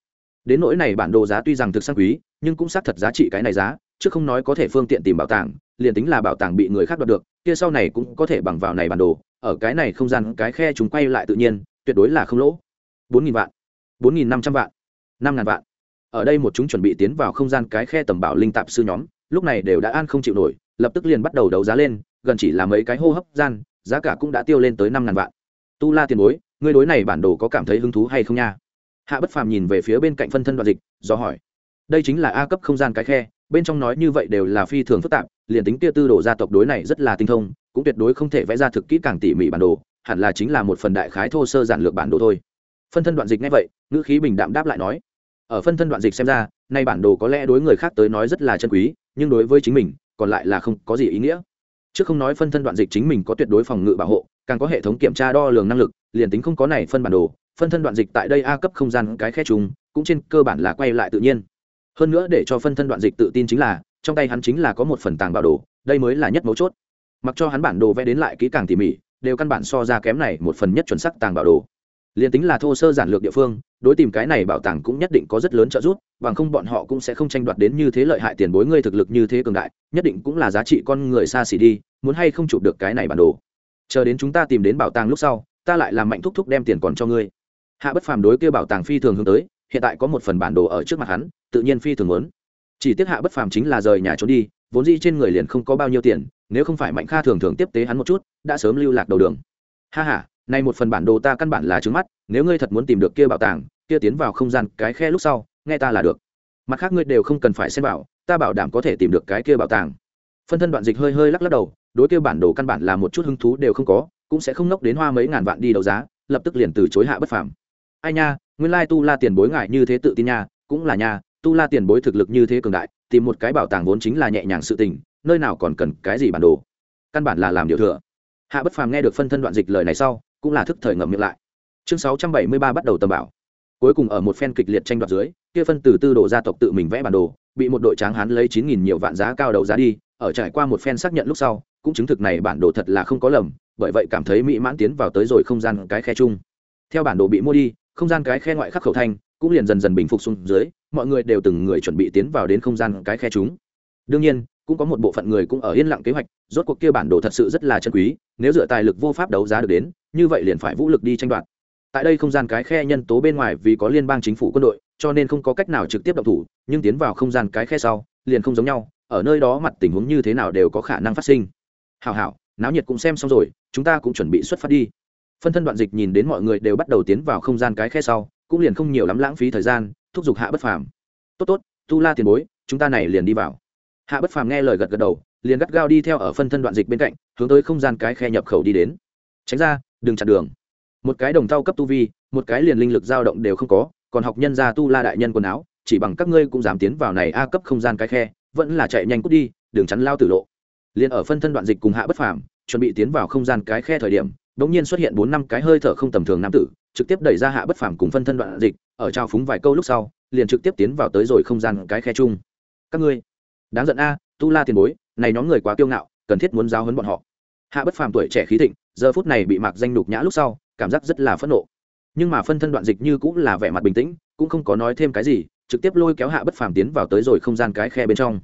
Đến nỗi này bản đồ giá tuy rằng thực sang quý, nhưng cũng xác thật giá trị cái này giá, chứ không nói có thể phương tiện tìm bảo tàng, liền tính là bảo tàng bị người khác đoạt được, kia sau này cũng có thể bằng vào này bản đồ, ở cái này không gian cái khe chúng quay lại tự nhiên, tuyệt đối là không lỗ. Bốn nghìn vạn, bốn nghìn năm trăm vạn, năm ngàn vạn. Ở đây một chúng chuẩn bị tiến vào không gian cái khe tầm bảo linh tạp sư nhóm, lúc này đều đã an không chịu nổi, lập tức liền bắt đầu đấu giá lên gần chỉ là mấy cái hô hấp gian, giá cả cũng đã tiêu lên tới năm ngàn vạn. Tu la tiền bối, ngươi đối này bản đồ có cảm thấy hứng thú hay không nha? Hạ bất phàm nhìn về phía bên cạnh phân thân đoạn dịch, do hỏi. Đây chính là a cấp không gian cái khe, bên trong nói như vậy đều là phi thường phức tạp, liền tính tia tư đồ gia tộc đối này rất là tinh thông, cũng tuyệt đối không thể vẽ ra thực kỹ càng tỉ mỉ bản đồ, hẳn là chính là một phần đại khái thô sơ giản lược bản đồ thôi. Phân thân đoạn dịch ngay vậy, ngữ khí bình đạm đáp lại nói. Ở phân thân đoạn dịch xem ra, nay bản đồ có lẽ đối người khác tới nói rất là chân quý, nhưng đối với chính mình, còn lại là không có gì ý nghĩa trước không nói phân thân đoạn dịch chính mình có tuyệt đối phòng ngự bảo hộ, càng có hệ thống kiểm tra đo lường năng lực, liền tính không có này phân bản đồ, phân thân đoạn dịch tại đây a cấp không gian cái khe trùng, cũng trên cơ bản là quay lại tự nhiên. Hơn nữa để cho phân thân đoạn dịch tự tin chính là, trong tay hắn chính là có một phần tàng bảo đồ, đây mới là nhất mấu chốt. Mặc cho hắn bản đồ vẽ đến lại kỹ càng tỉ mỉ, đều căn bản so ra kém này một phần nhất chuẩn sắc tàng bảo đồ liền tính là thô sơ giản lược địa phương, đối tìm cái này bảo tàng cũng nhất định có rất lớn trợ giúp, bằng không bọn họ cũng sẽ không tranh đoạt đến như thế lợi hại tiền bối ngươi thực lực như thế cường đại, nhất định cũng là giá trị con người xa xỉ đi, muốn hay không chụp được cái này bản đồ. Chờ đến chúng ta tìm đến bảo tàng lúc sau, ta lại làm mạnh thúc thúc đem tiền còn cho ngươi. Hạ bất phàm đối kia bảo tàng phi thường hướng tới, hiện tại có một phần bản đồ ở trước mặt hắn, tự nhiên phi thường muốn. Chỉ tiếc hạ bất phàm chính là rời nhà trốn đi, vốn dĩ trên người liền không có bao nhiêu tiền, nếu không phải mạnh kha thường thường tiếp tế hắn một chút, đã sớm lưu lạc đầu đường. Ha ha nay một phần bản đồ ta căn bản là trứng mắt, nếu ngươi thật muốn tìm được kia bảo tàng, kia tiến vào không gian, cái khe lúc sau, nghe ta là được. Mặt khác ngươi đều không cần phải xem bảo, ta bảo đảm có thể tìm được cái kia bảo tàng. Phân thân đoạn dịch hơi hơi lắc lắc đầu, đối kia bản đồ căn bản là một chút hứng thú đều không có, cũng sẽ không nốc đến hoa mấy ngàn vạn đi đấu giá, lập tức liền từ chối hạ bất phàm. Ai nha, nguyên lai tu la tiền bối ngại như thế tự tin nha, cũng là nha, tu la tiền bối thực lực như thế cường đại, tìm một cái bảo tàng vốn chính là nhẹ nhàng sự tình, nơi nào còn cần cái gì bản đồ. Căn bản là làm điều thừa. Hạ bất phàm nghe được phân thân đoạn dịch lời này sau cũng là thức thời ngậm miệng lại. Chương sáu trăm bảy mươi ba bắt đầu tầm bảo cuối cùng ở một phen kịch liệt tranh đoạt dưới, kia phân từ tư đồ gia tộc tự mình vẽ bản đồ, bị một đội tráng hán lấy chín nghìn nhiều vạn giá cao đầu giá đi, ở trải qua một phen xác nhận lúc sau, cũng chứng thực này bản đồ thật là không có lầm, bởi vậy cảm thấy mỹ mãn tiến vào tới rồi không gian cái khe chung. Theo bản đồ bị mua đi, không gian cái khe ngoại khắc khẩu thanh cũng liền dần dần bình phục xuống dưới, mọi người đều từng người chuẩn bị tiến vào đến không gian cái khe chúng. Đương nhiên, cũng có một bộ phận người cũng ở yên lặng kế hoạch, rốt cuộc kia bản đồ thật sự rất là chân quý, nếu dựa tài lực vô pháp đấu giá được đến như vậy liền phải vũ lực đi tranh đoạt. Tại đây không gian cái khe nhân tố bên ngoài vì có liên bang chính phủ quân đội cho nên không có cách nào trực tiếp động thủ nhưng tiến vào không gian cái khe sau liền không giống nhau ở nơi đó mặt tình huống như thế nào đều có khả năng phát sinh. Hào hào, náo nhiệt cũng xem xong rồi chúng ta cũng chuẩn bị xuất phát đi. Phân thân đoạn dịch nhìn đến mọi người đều bắt đầu tiến vào không gian cái khe sau cũng liền không nhiều lắm lãng phí thời gian thúc giục hạ bất phàm. Tốt tốt tu la tiền bối chúng ta này liền đi vào. Hạ bất phàm nghe lời gật gật đầu liền gắt gao đi theo ở phân thân đoạn dịch bên cạnh hướng tới không gian cái khe nhập khẩu đi đến. Tránh ra đừng chặn đường. Một cái đồng thau cấp tu vi, một cái liền linh lực dao động đều không có, còn học nhân gia tu la đại nhân quần áo, chỉ bằng các ngươi cũng dám tiến vào này a cấp không gian cái khe, vẫn là chạy nhanh cút đi, đường chắn lao tử lộ. Liền ở phân thân đoạn dịch cùng hạ bất phàm, chuẩn bị tiến vào không gian cái khe thời điểm đ nhiên xuất hiện bốn năm cái hơi thở không tầm thường nam tử, trực tiếp đẩy ra hạ bất phàm cùng phân thân đoạn dịch, ở trao phúng vài câu lúc sau, liền trực tiếp tiến vào tới rồi không gian cái khe chung. Các ngươi, đáng giận a, tu la tiền bối, này nhóm người quá kiêu ngạo, cần thiết muốn giáo hấn bọn họ. Hạ bất phàm tuổi trẻ khí thịnh giờ phút này bị mạc danh đục nhã lúc sau, cảm giác rất là phẫn nộ. Nhưng mà phân thân đoạn dịch như cũng là vẻ mặt bình tĩnh, cũng không có nói thêm cái gì, trực tiếp lôi kéo hạ bất phàm tiến vào tới rồi không gian cái khe bên trong.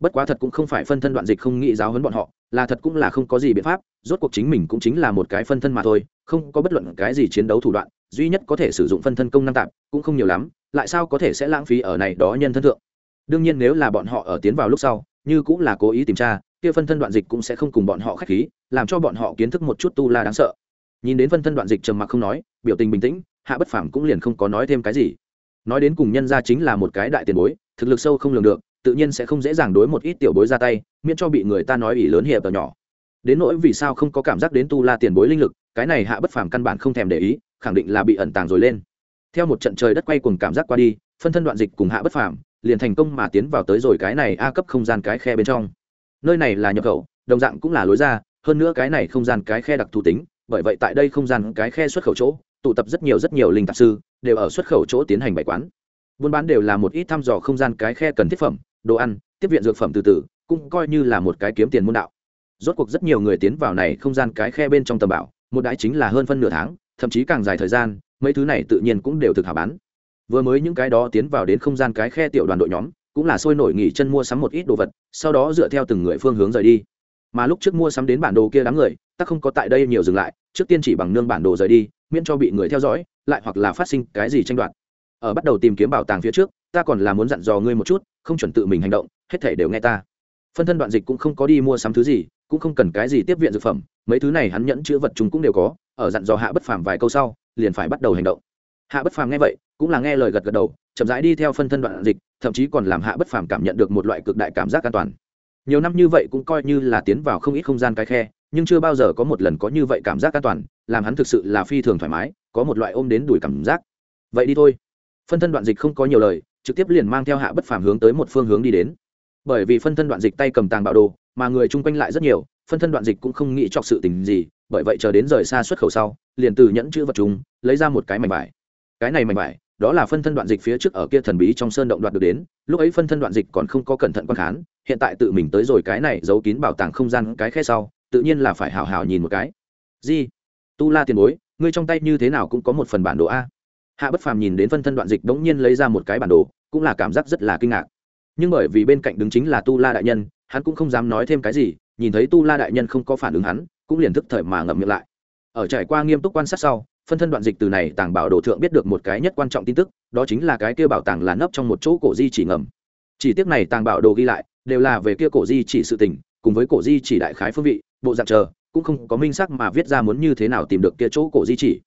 Bất quá thật cũng không phải phân thân đoạn dịch không nghĩ giáo huấn bọn họ, là thật cũng là không có gì biện pháp, rốt cuộc chính mình cũng chính là một cái phân thân mà thôi, không có bất luận cái gì chiến đấu thủ đoạn, duy nhất có thể sử dụng phân thân công năng tạp cũng không nhiều lắm, lại sao có thể sẽ lãng phí ở này đó nhân thân thượng. Đương nhiên nếu là bọn họ ở tiến vào lúc sau, như cũng là cố ý tìm tra kia phân thân đoạn dịch cũng sẽ không cùng bọn họ khách khí, làm cho bọn họ kiến thức một chút tu la đáng sợ. Nhìn đến phân thân đoạn dịch trầm mặc không nói, biểu tình bình tĩnh, hạ bất phàm cũng liền không có nói thêm cái gì. Nói đến cùng nhân ra chính là một cái đại tiền bối, thực lực sâu không lường được, tự nhiên sẽ không dễ dàng đối một ít tiểu bối ra tay, miễn cho bị người ta nói ỷ lớn hiệp tờ nhỏ. Đến nỗi vì sao không có cảm giác đến tu la tiền bối linh lực, cái này hạ bất phàm căn bản không thèm để ý, khẳng định là bị ẩn tàng rồi lên. Theo một trận trời đất quay cuồng cảm giác qua đi, phân thân đoạn dịch cùng hạ bất phàm liền thành công mà tiến vào tới rồi cái này a cấp không gian cái khe bên trong nơi này là nhập khẩu, đồng dạng cũng là lối ra, hơn nữa cái này không gian cái khe đặc thù tính, bởi vậy tại đây không gian cái khe xuất khẩu chỗ, tụ tập rất nhiều rất nhiều linh tạp sư, đều ở xuất khẩu chỗ tiến hành bày quán. Buôn bán đều là một ít thăm dò không gian cái khe cần thiết phẩm, đồ ăn, tiếp viện dược phẩm từ từ, cũng coi như là một cái kiếm tiền môn đạo. Rốt cuộc rất nhiều người tiến vào này không gian cái khe bên trong tầm bảo, một đãi chính là hơn phân nửa tháng, thậm chí càng dài thời gian, mấy thứ này tự nhiên cũng đều thực hảo bán. Vừa mới những cái đó tiến vào đến không gian cái khe tiểu đoàn đội nhóm cũng là sôi nổi nghỉ chân mua sắm một ít đồ vật, sau đó dựa theo từng người phương hướng rời đi. Mà lúc trước mua sắm đến bản đồ kia đám người ta không có tại đây nhiều dừng lại, trước tiên chỉ bằng nương bản đồ rời đi, miễn cho bị người theo dõi, lại hoặc là phát sinh cái gì tranh đoạt. Ở bắt đầu tìm kiếm bảo tàng phía trước, ta còn là muốn dặn dò ngươi một chút, không chuẩn tự mình hành động, hết thể đều nghe ta. Phân thân đoạn dịch cũng không có đi mua sắm thứ gì, cũng không cần cái gì tiếp viện dược phẩm, mấy thứ này hắn nhẫn chữ vật chúng cũng đều có, ở dặn dò hạ bất phàm vài câu sau, liền phải bắt đầu hành động. Hạ bất phàm nghe vậy, cũng là nghe lời gật gật đầu chậm rãi đi theo phân thân đoạn dịch, thậm chí còn làm hạ bất phàm cảm nhận được một loại cực đại cảm giác an toàn. Nhiều năm như vậy cũng coi như là tiến vào không ít không gian cái khe, nhưng chưa bao giờ có một lần có như vậy cảm giác an toàn, làm hắn thực sự là phi thường thoải mái, có một loại ôm đến đuổi cảm giác. Vậy đi thôi. Phân thân đoạn dịch không có nhiều lời, trực tiếp liền mang theo hạ bất phàm hướng tới một phương hướng đi đến. Bởi vì phân thân đoạn dịch tay cầm tàng bạo đồ, mà người chung quanh lại rất nhiều, phân thân đoạn dịch cũng không nghĩ chọc sự tình gì, bởi vậy chờ đến rời xa xuất khẩu sau, liền từ nhẫn chữ vật chúng, lấy ra một cái mảnh vải. Cái này mảnh vải đó là phân thân đoạn dịch phía trước ở kia thần bí trong sơn động đoạt được đến, lúc ấy phân thân đoạn dịch còn không có cẩn thận quan khán, hiện tại tự mình tới rồi cái này giấu kín bảo tàng không gian cái khe sau, tự nhiên là phải hào hào nhìn một cái. Di, tu la tiền bối, ngươi trong tay như thế nào cũng có một phần bản đồ a. Hạ bất phàm nhìn đến phân thân đoạn dịch bỗng nhiên lấy ra một cái bản đồ, cũng là cảm giác rất là kinh ngạc. Nhưng bởi vì bên cạnh đứng chính là tu la đại nhân, hắn cũng không dám nói thêm cái gì, nhìn thấy tu la đại nhân không có phản ứng hắn, cũng liền thức thời mà ngậm miệng lại. Ở trải qua nghiêm túc quan sát sau phân thân đoạn dịch từ này tàng bảo đồ thượng biết được một cái nhất quan trọng tin tức, đó chính là cái kia bảo tàng là nấp trong một chỗ cổ di chỉ ngầm. Chỉ tiếc này tàng bảo đồ ghi lại, đều là về kia cổ di chỉ sự tình, cùng với cổ di chỉ đại khái phương vị, bộ dạng chờ, cũng không có minh xác mà viết ra muốn như thế nào tìm được kia chỗ cổ di chỉ.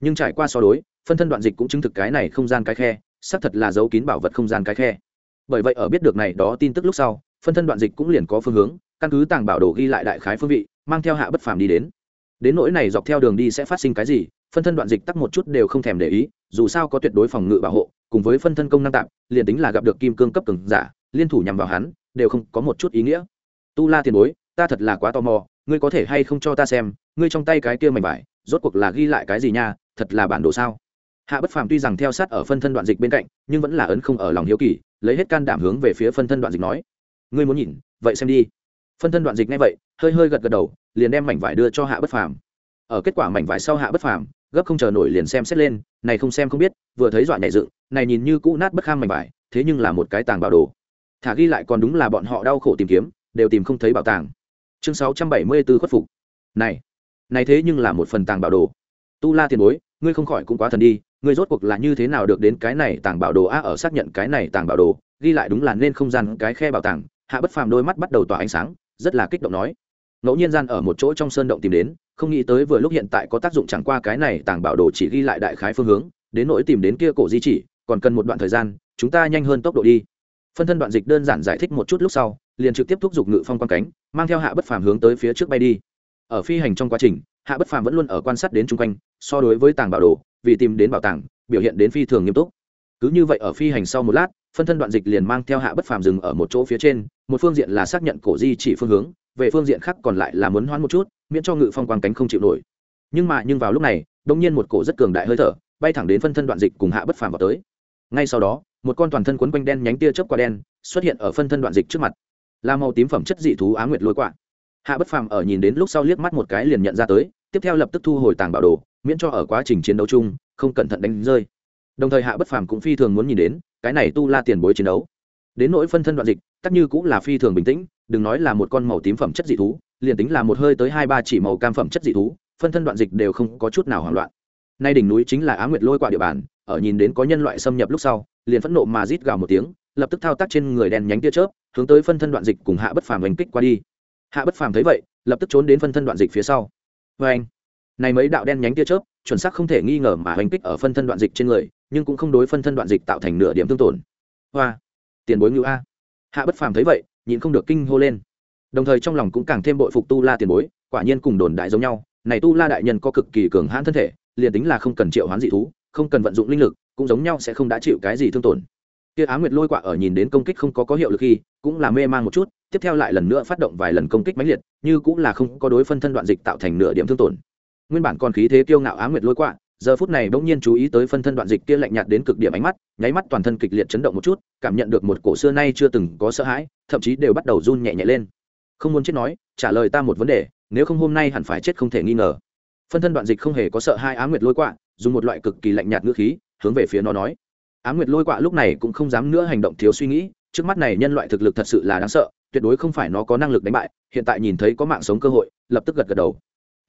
Nhưng trải qua so đối, phân thân đoạn dịch cũng chứng thực cái này không gian cái khe, xác thật là dấu kín bảo vật không gian cái khe. Bởi vậy ở biết được này đó tin tức lúc sau, phân thân đoạn dịch cũng liền có phương hướng, căn cứ tàng bảo đồ ghi lại đại khái phương vị, mang theo hạ bất phàm đi đến. Đến nỗi này dọc theo đường đi sẽ phát sinh cái gì phân thân đoạn dịch tắc một chút đều không thèm để ý, dù sao có tuyệt đối phòng ngự bảo hộ, cùng với phân thân công năng tạm, liền tính là gặp được kim cương cấp cường giả, liên thủ nhằm vào hắn, đều không có một chút ý nghĩa. Tu la tiền bối, ta thật là quá tò mò, ngươi có thể hay không cho ta xem, ngươi trong tay cái kia mảnh vải, rốt cuộc là ghi lại cái gì nha, thật là bản đồ sao? Hạ bất phàm tuy rằng theo sát ở phân thân đoạn dịch bên cạnh, nhưng vẫn là ấn không ở lòng hiếu kỳ, lấy hết can đảm hướng về phía phân thân đoạn dịch nói. Ngươi muốn nhìn, vậy xem đi. Phân thân đoạn dịch ngay vậy, hơi hơi gật gật đầu, liền đem mảnh vải đưa cho hạ bất phàm. Ở kết quả mảnh vải sau hạ bất phàm gấp không chờ nổi liền xem xét lên, này không xem không biết, vừa thấy dọa nhảy dựng, này nhìn như cũ nát bất kham mảnh vải, thế nhưng là một cái tàng bảo đồ. Thả ghi lại còn đúng là bọn họ đau khổ tìm kiếm, đều tìm không thấy bảo tàng. Chương sáu trăm bảy mươi 674 khuất phục. Này này thế nhưng là một phần tàng bảo đồ. Tu la tiền bối, ngươi không khỏi cũng quá thần đi, ngươi rốt cuộc là như thế nào được đến cái này tàng bảo đồ? A, ở xác nhận cái này tàng bảo đồ, ghi lại đúng là nên không gian cái khe bảo tàng. Hạ bất phàm đôi mắt bắt đầu tỏa ánh sáng, rất là kích động nói. Ngẫu nhiên gian ở một chỗ trong sơn động tìm đến không nghĩ tới vừa lúc hiện tại có tác dụng chẳng qua cái này tàng bảo đồ chỉ ghi lại đại khái phương hướng, đến nỗi tìm đến kia cổ di chỉ, còn cần một đoạn thời gian, chúng ta nhanh hơn tốc độ đi. Phân thân đoạn dịch đơn giản giải thích một chút lúc sau, liền trực tiếp thúc giục ngự phong quan cánh, mang theo hạ bất phàm hướng tới phía trước bay đi. Ở phi hành trong quá trình, hạ bất phàm vẫn luôn ở quan sát đến chung quanh, so đối với tàng bảo đồ, vì tìm đến bảo tàng, biểu hiện đến phi thường nghiêm túc. Cứ như vậy ở phi hành sau một lát, phân thân đoạn dịch liền mang theo hạ bất phàm dừng ở một chỗ phía trên, một phương diện là xác nhận cổ di chỉ phương hướng, về phương diện khác còn lại là muốn hoán một chút miễn cho ngự phong quang cánh không chịu nổi. Nhưng mà nhưng vào lúc này đông nhiên một cổ rất cường đại hơi thở bay thẳng đến phân thân đoạn dịch cùng hạ bất phàm vào tới. Ngay sau đó, một con toàn thân quấn quanh đen nhánh tia chớp quả đen xuất hiện ở phân thân đoạn dịch trước mặt. Là màu tím phẩm chất dị thú á nguyệt lôi quạ. Hạ bất phàm ở nhìn đến lúc sau liếc mắt một cái liền nhận ra tới, tiếp theo lập tức thu hồi tàng bảo đồ, miễn cho ở quá trình chiến đấu chung, không cẩn thận đánh rơi. Đồng thời hạ bất phàm cũng phi thường muốn nhìn đến, cái này tu la tiền bối chiến đấu. Đến nỗi phân thân đoạn dịch tắc như cũng là phi thường bình tĩnh, đừng nói là một con màu tím phẩm chất dị thú liền tính là một hơi tới hai ba chỉ màu cam phẩm chất dị thú, phân thân đoạn dịch đều không có chút nào hoảng loạn. Nay đỉnh núi chính là á nguyệt lôi qua địa bàn, ở nhìn đến có nhân loại xâm nhập lúc sau, liền phẫn nộ mà rít gào một tiếng, lập tức thao tác trên người đèn nhánh tia chớp, hướng tới phân thân đoạn dịch cùng hạ bất phàm đánh kích qua đi. Hạ bất phàm thấy vậy, lập tức trốn đến phân thân đoạn dịch phía sau. Vê anh này mấy đạo đen nhánh tia chớp, chuẩn xác không thể nghi ngờ mà hành kích ở phân thân đoạn dịch trên người, nhưng cũng không đối phân thân đoạn dịch tạo thành nửa điểm tương tổn. Hoa! Tiền bối ngữ a! Hạ bất phàm thấy vậy, nhịn không được kinh hô lên đồng thời trong lòng cũng càng thêm bội phục tu la tiền bối, quả nhiên cùng đồn đại giống nhau, này tu la đại nhân có cực kỳ cường hãn thân thể, liền tính là không cần triệu hoán dị thú, không cần vận dụng linh lực, cũng giống nhau sẽ không đã chịu cái gì thương tổn. Kia á nguyệt lôi quạ ở nhìn đến công kích không có có hiệu lực khi, cũng là mê man một chút, tiếp theo lại lần nữa phát động vài lần công kích mãnh liệt, như cũng là không có đối phân thân đoạn dịch tạo thành nửa điểm thương tổn. Nguyên bản còn khí thế kiêu ngạo á nguyệt lôi quạ, giờ phút này bỗng nhiên chú ý tới phân thân đoạn dịch kia lạnh nhạt đến cực điểm ánh mắt, nháy mắt toàn thân kịch liệt chấn động một chút, cảm nhận được một cổ xưa nay chưa từng có sợ hãi, thậm chí đều bắt đầu run nhẹ nhẹ lên không muốn chết nói, trả lời ta một vấn đề, nếu không hôm nay hẳn phải chết không thể nghi ngờ. Phân thân đoạn dịch không hề có sợ hai á nguyệt lôi quạ, dùng một loại cực kỳ lạnh nhạt ngữ khí, hướng về phía nó nói. Á nguyệt lôi quạ lúc này cũng không dám nữa hành động thiếu suy nghĩ, trước mắt này nhân loại thực lực thật sự là đáng sợ, tuyệt đối không phải nó có năng lực đánh bại, hiện tại nhìn thấy có mạng sống cơ hội, lập tức gật gật đầu.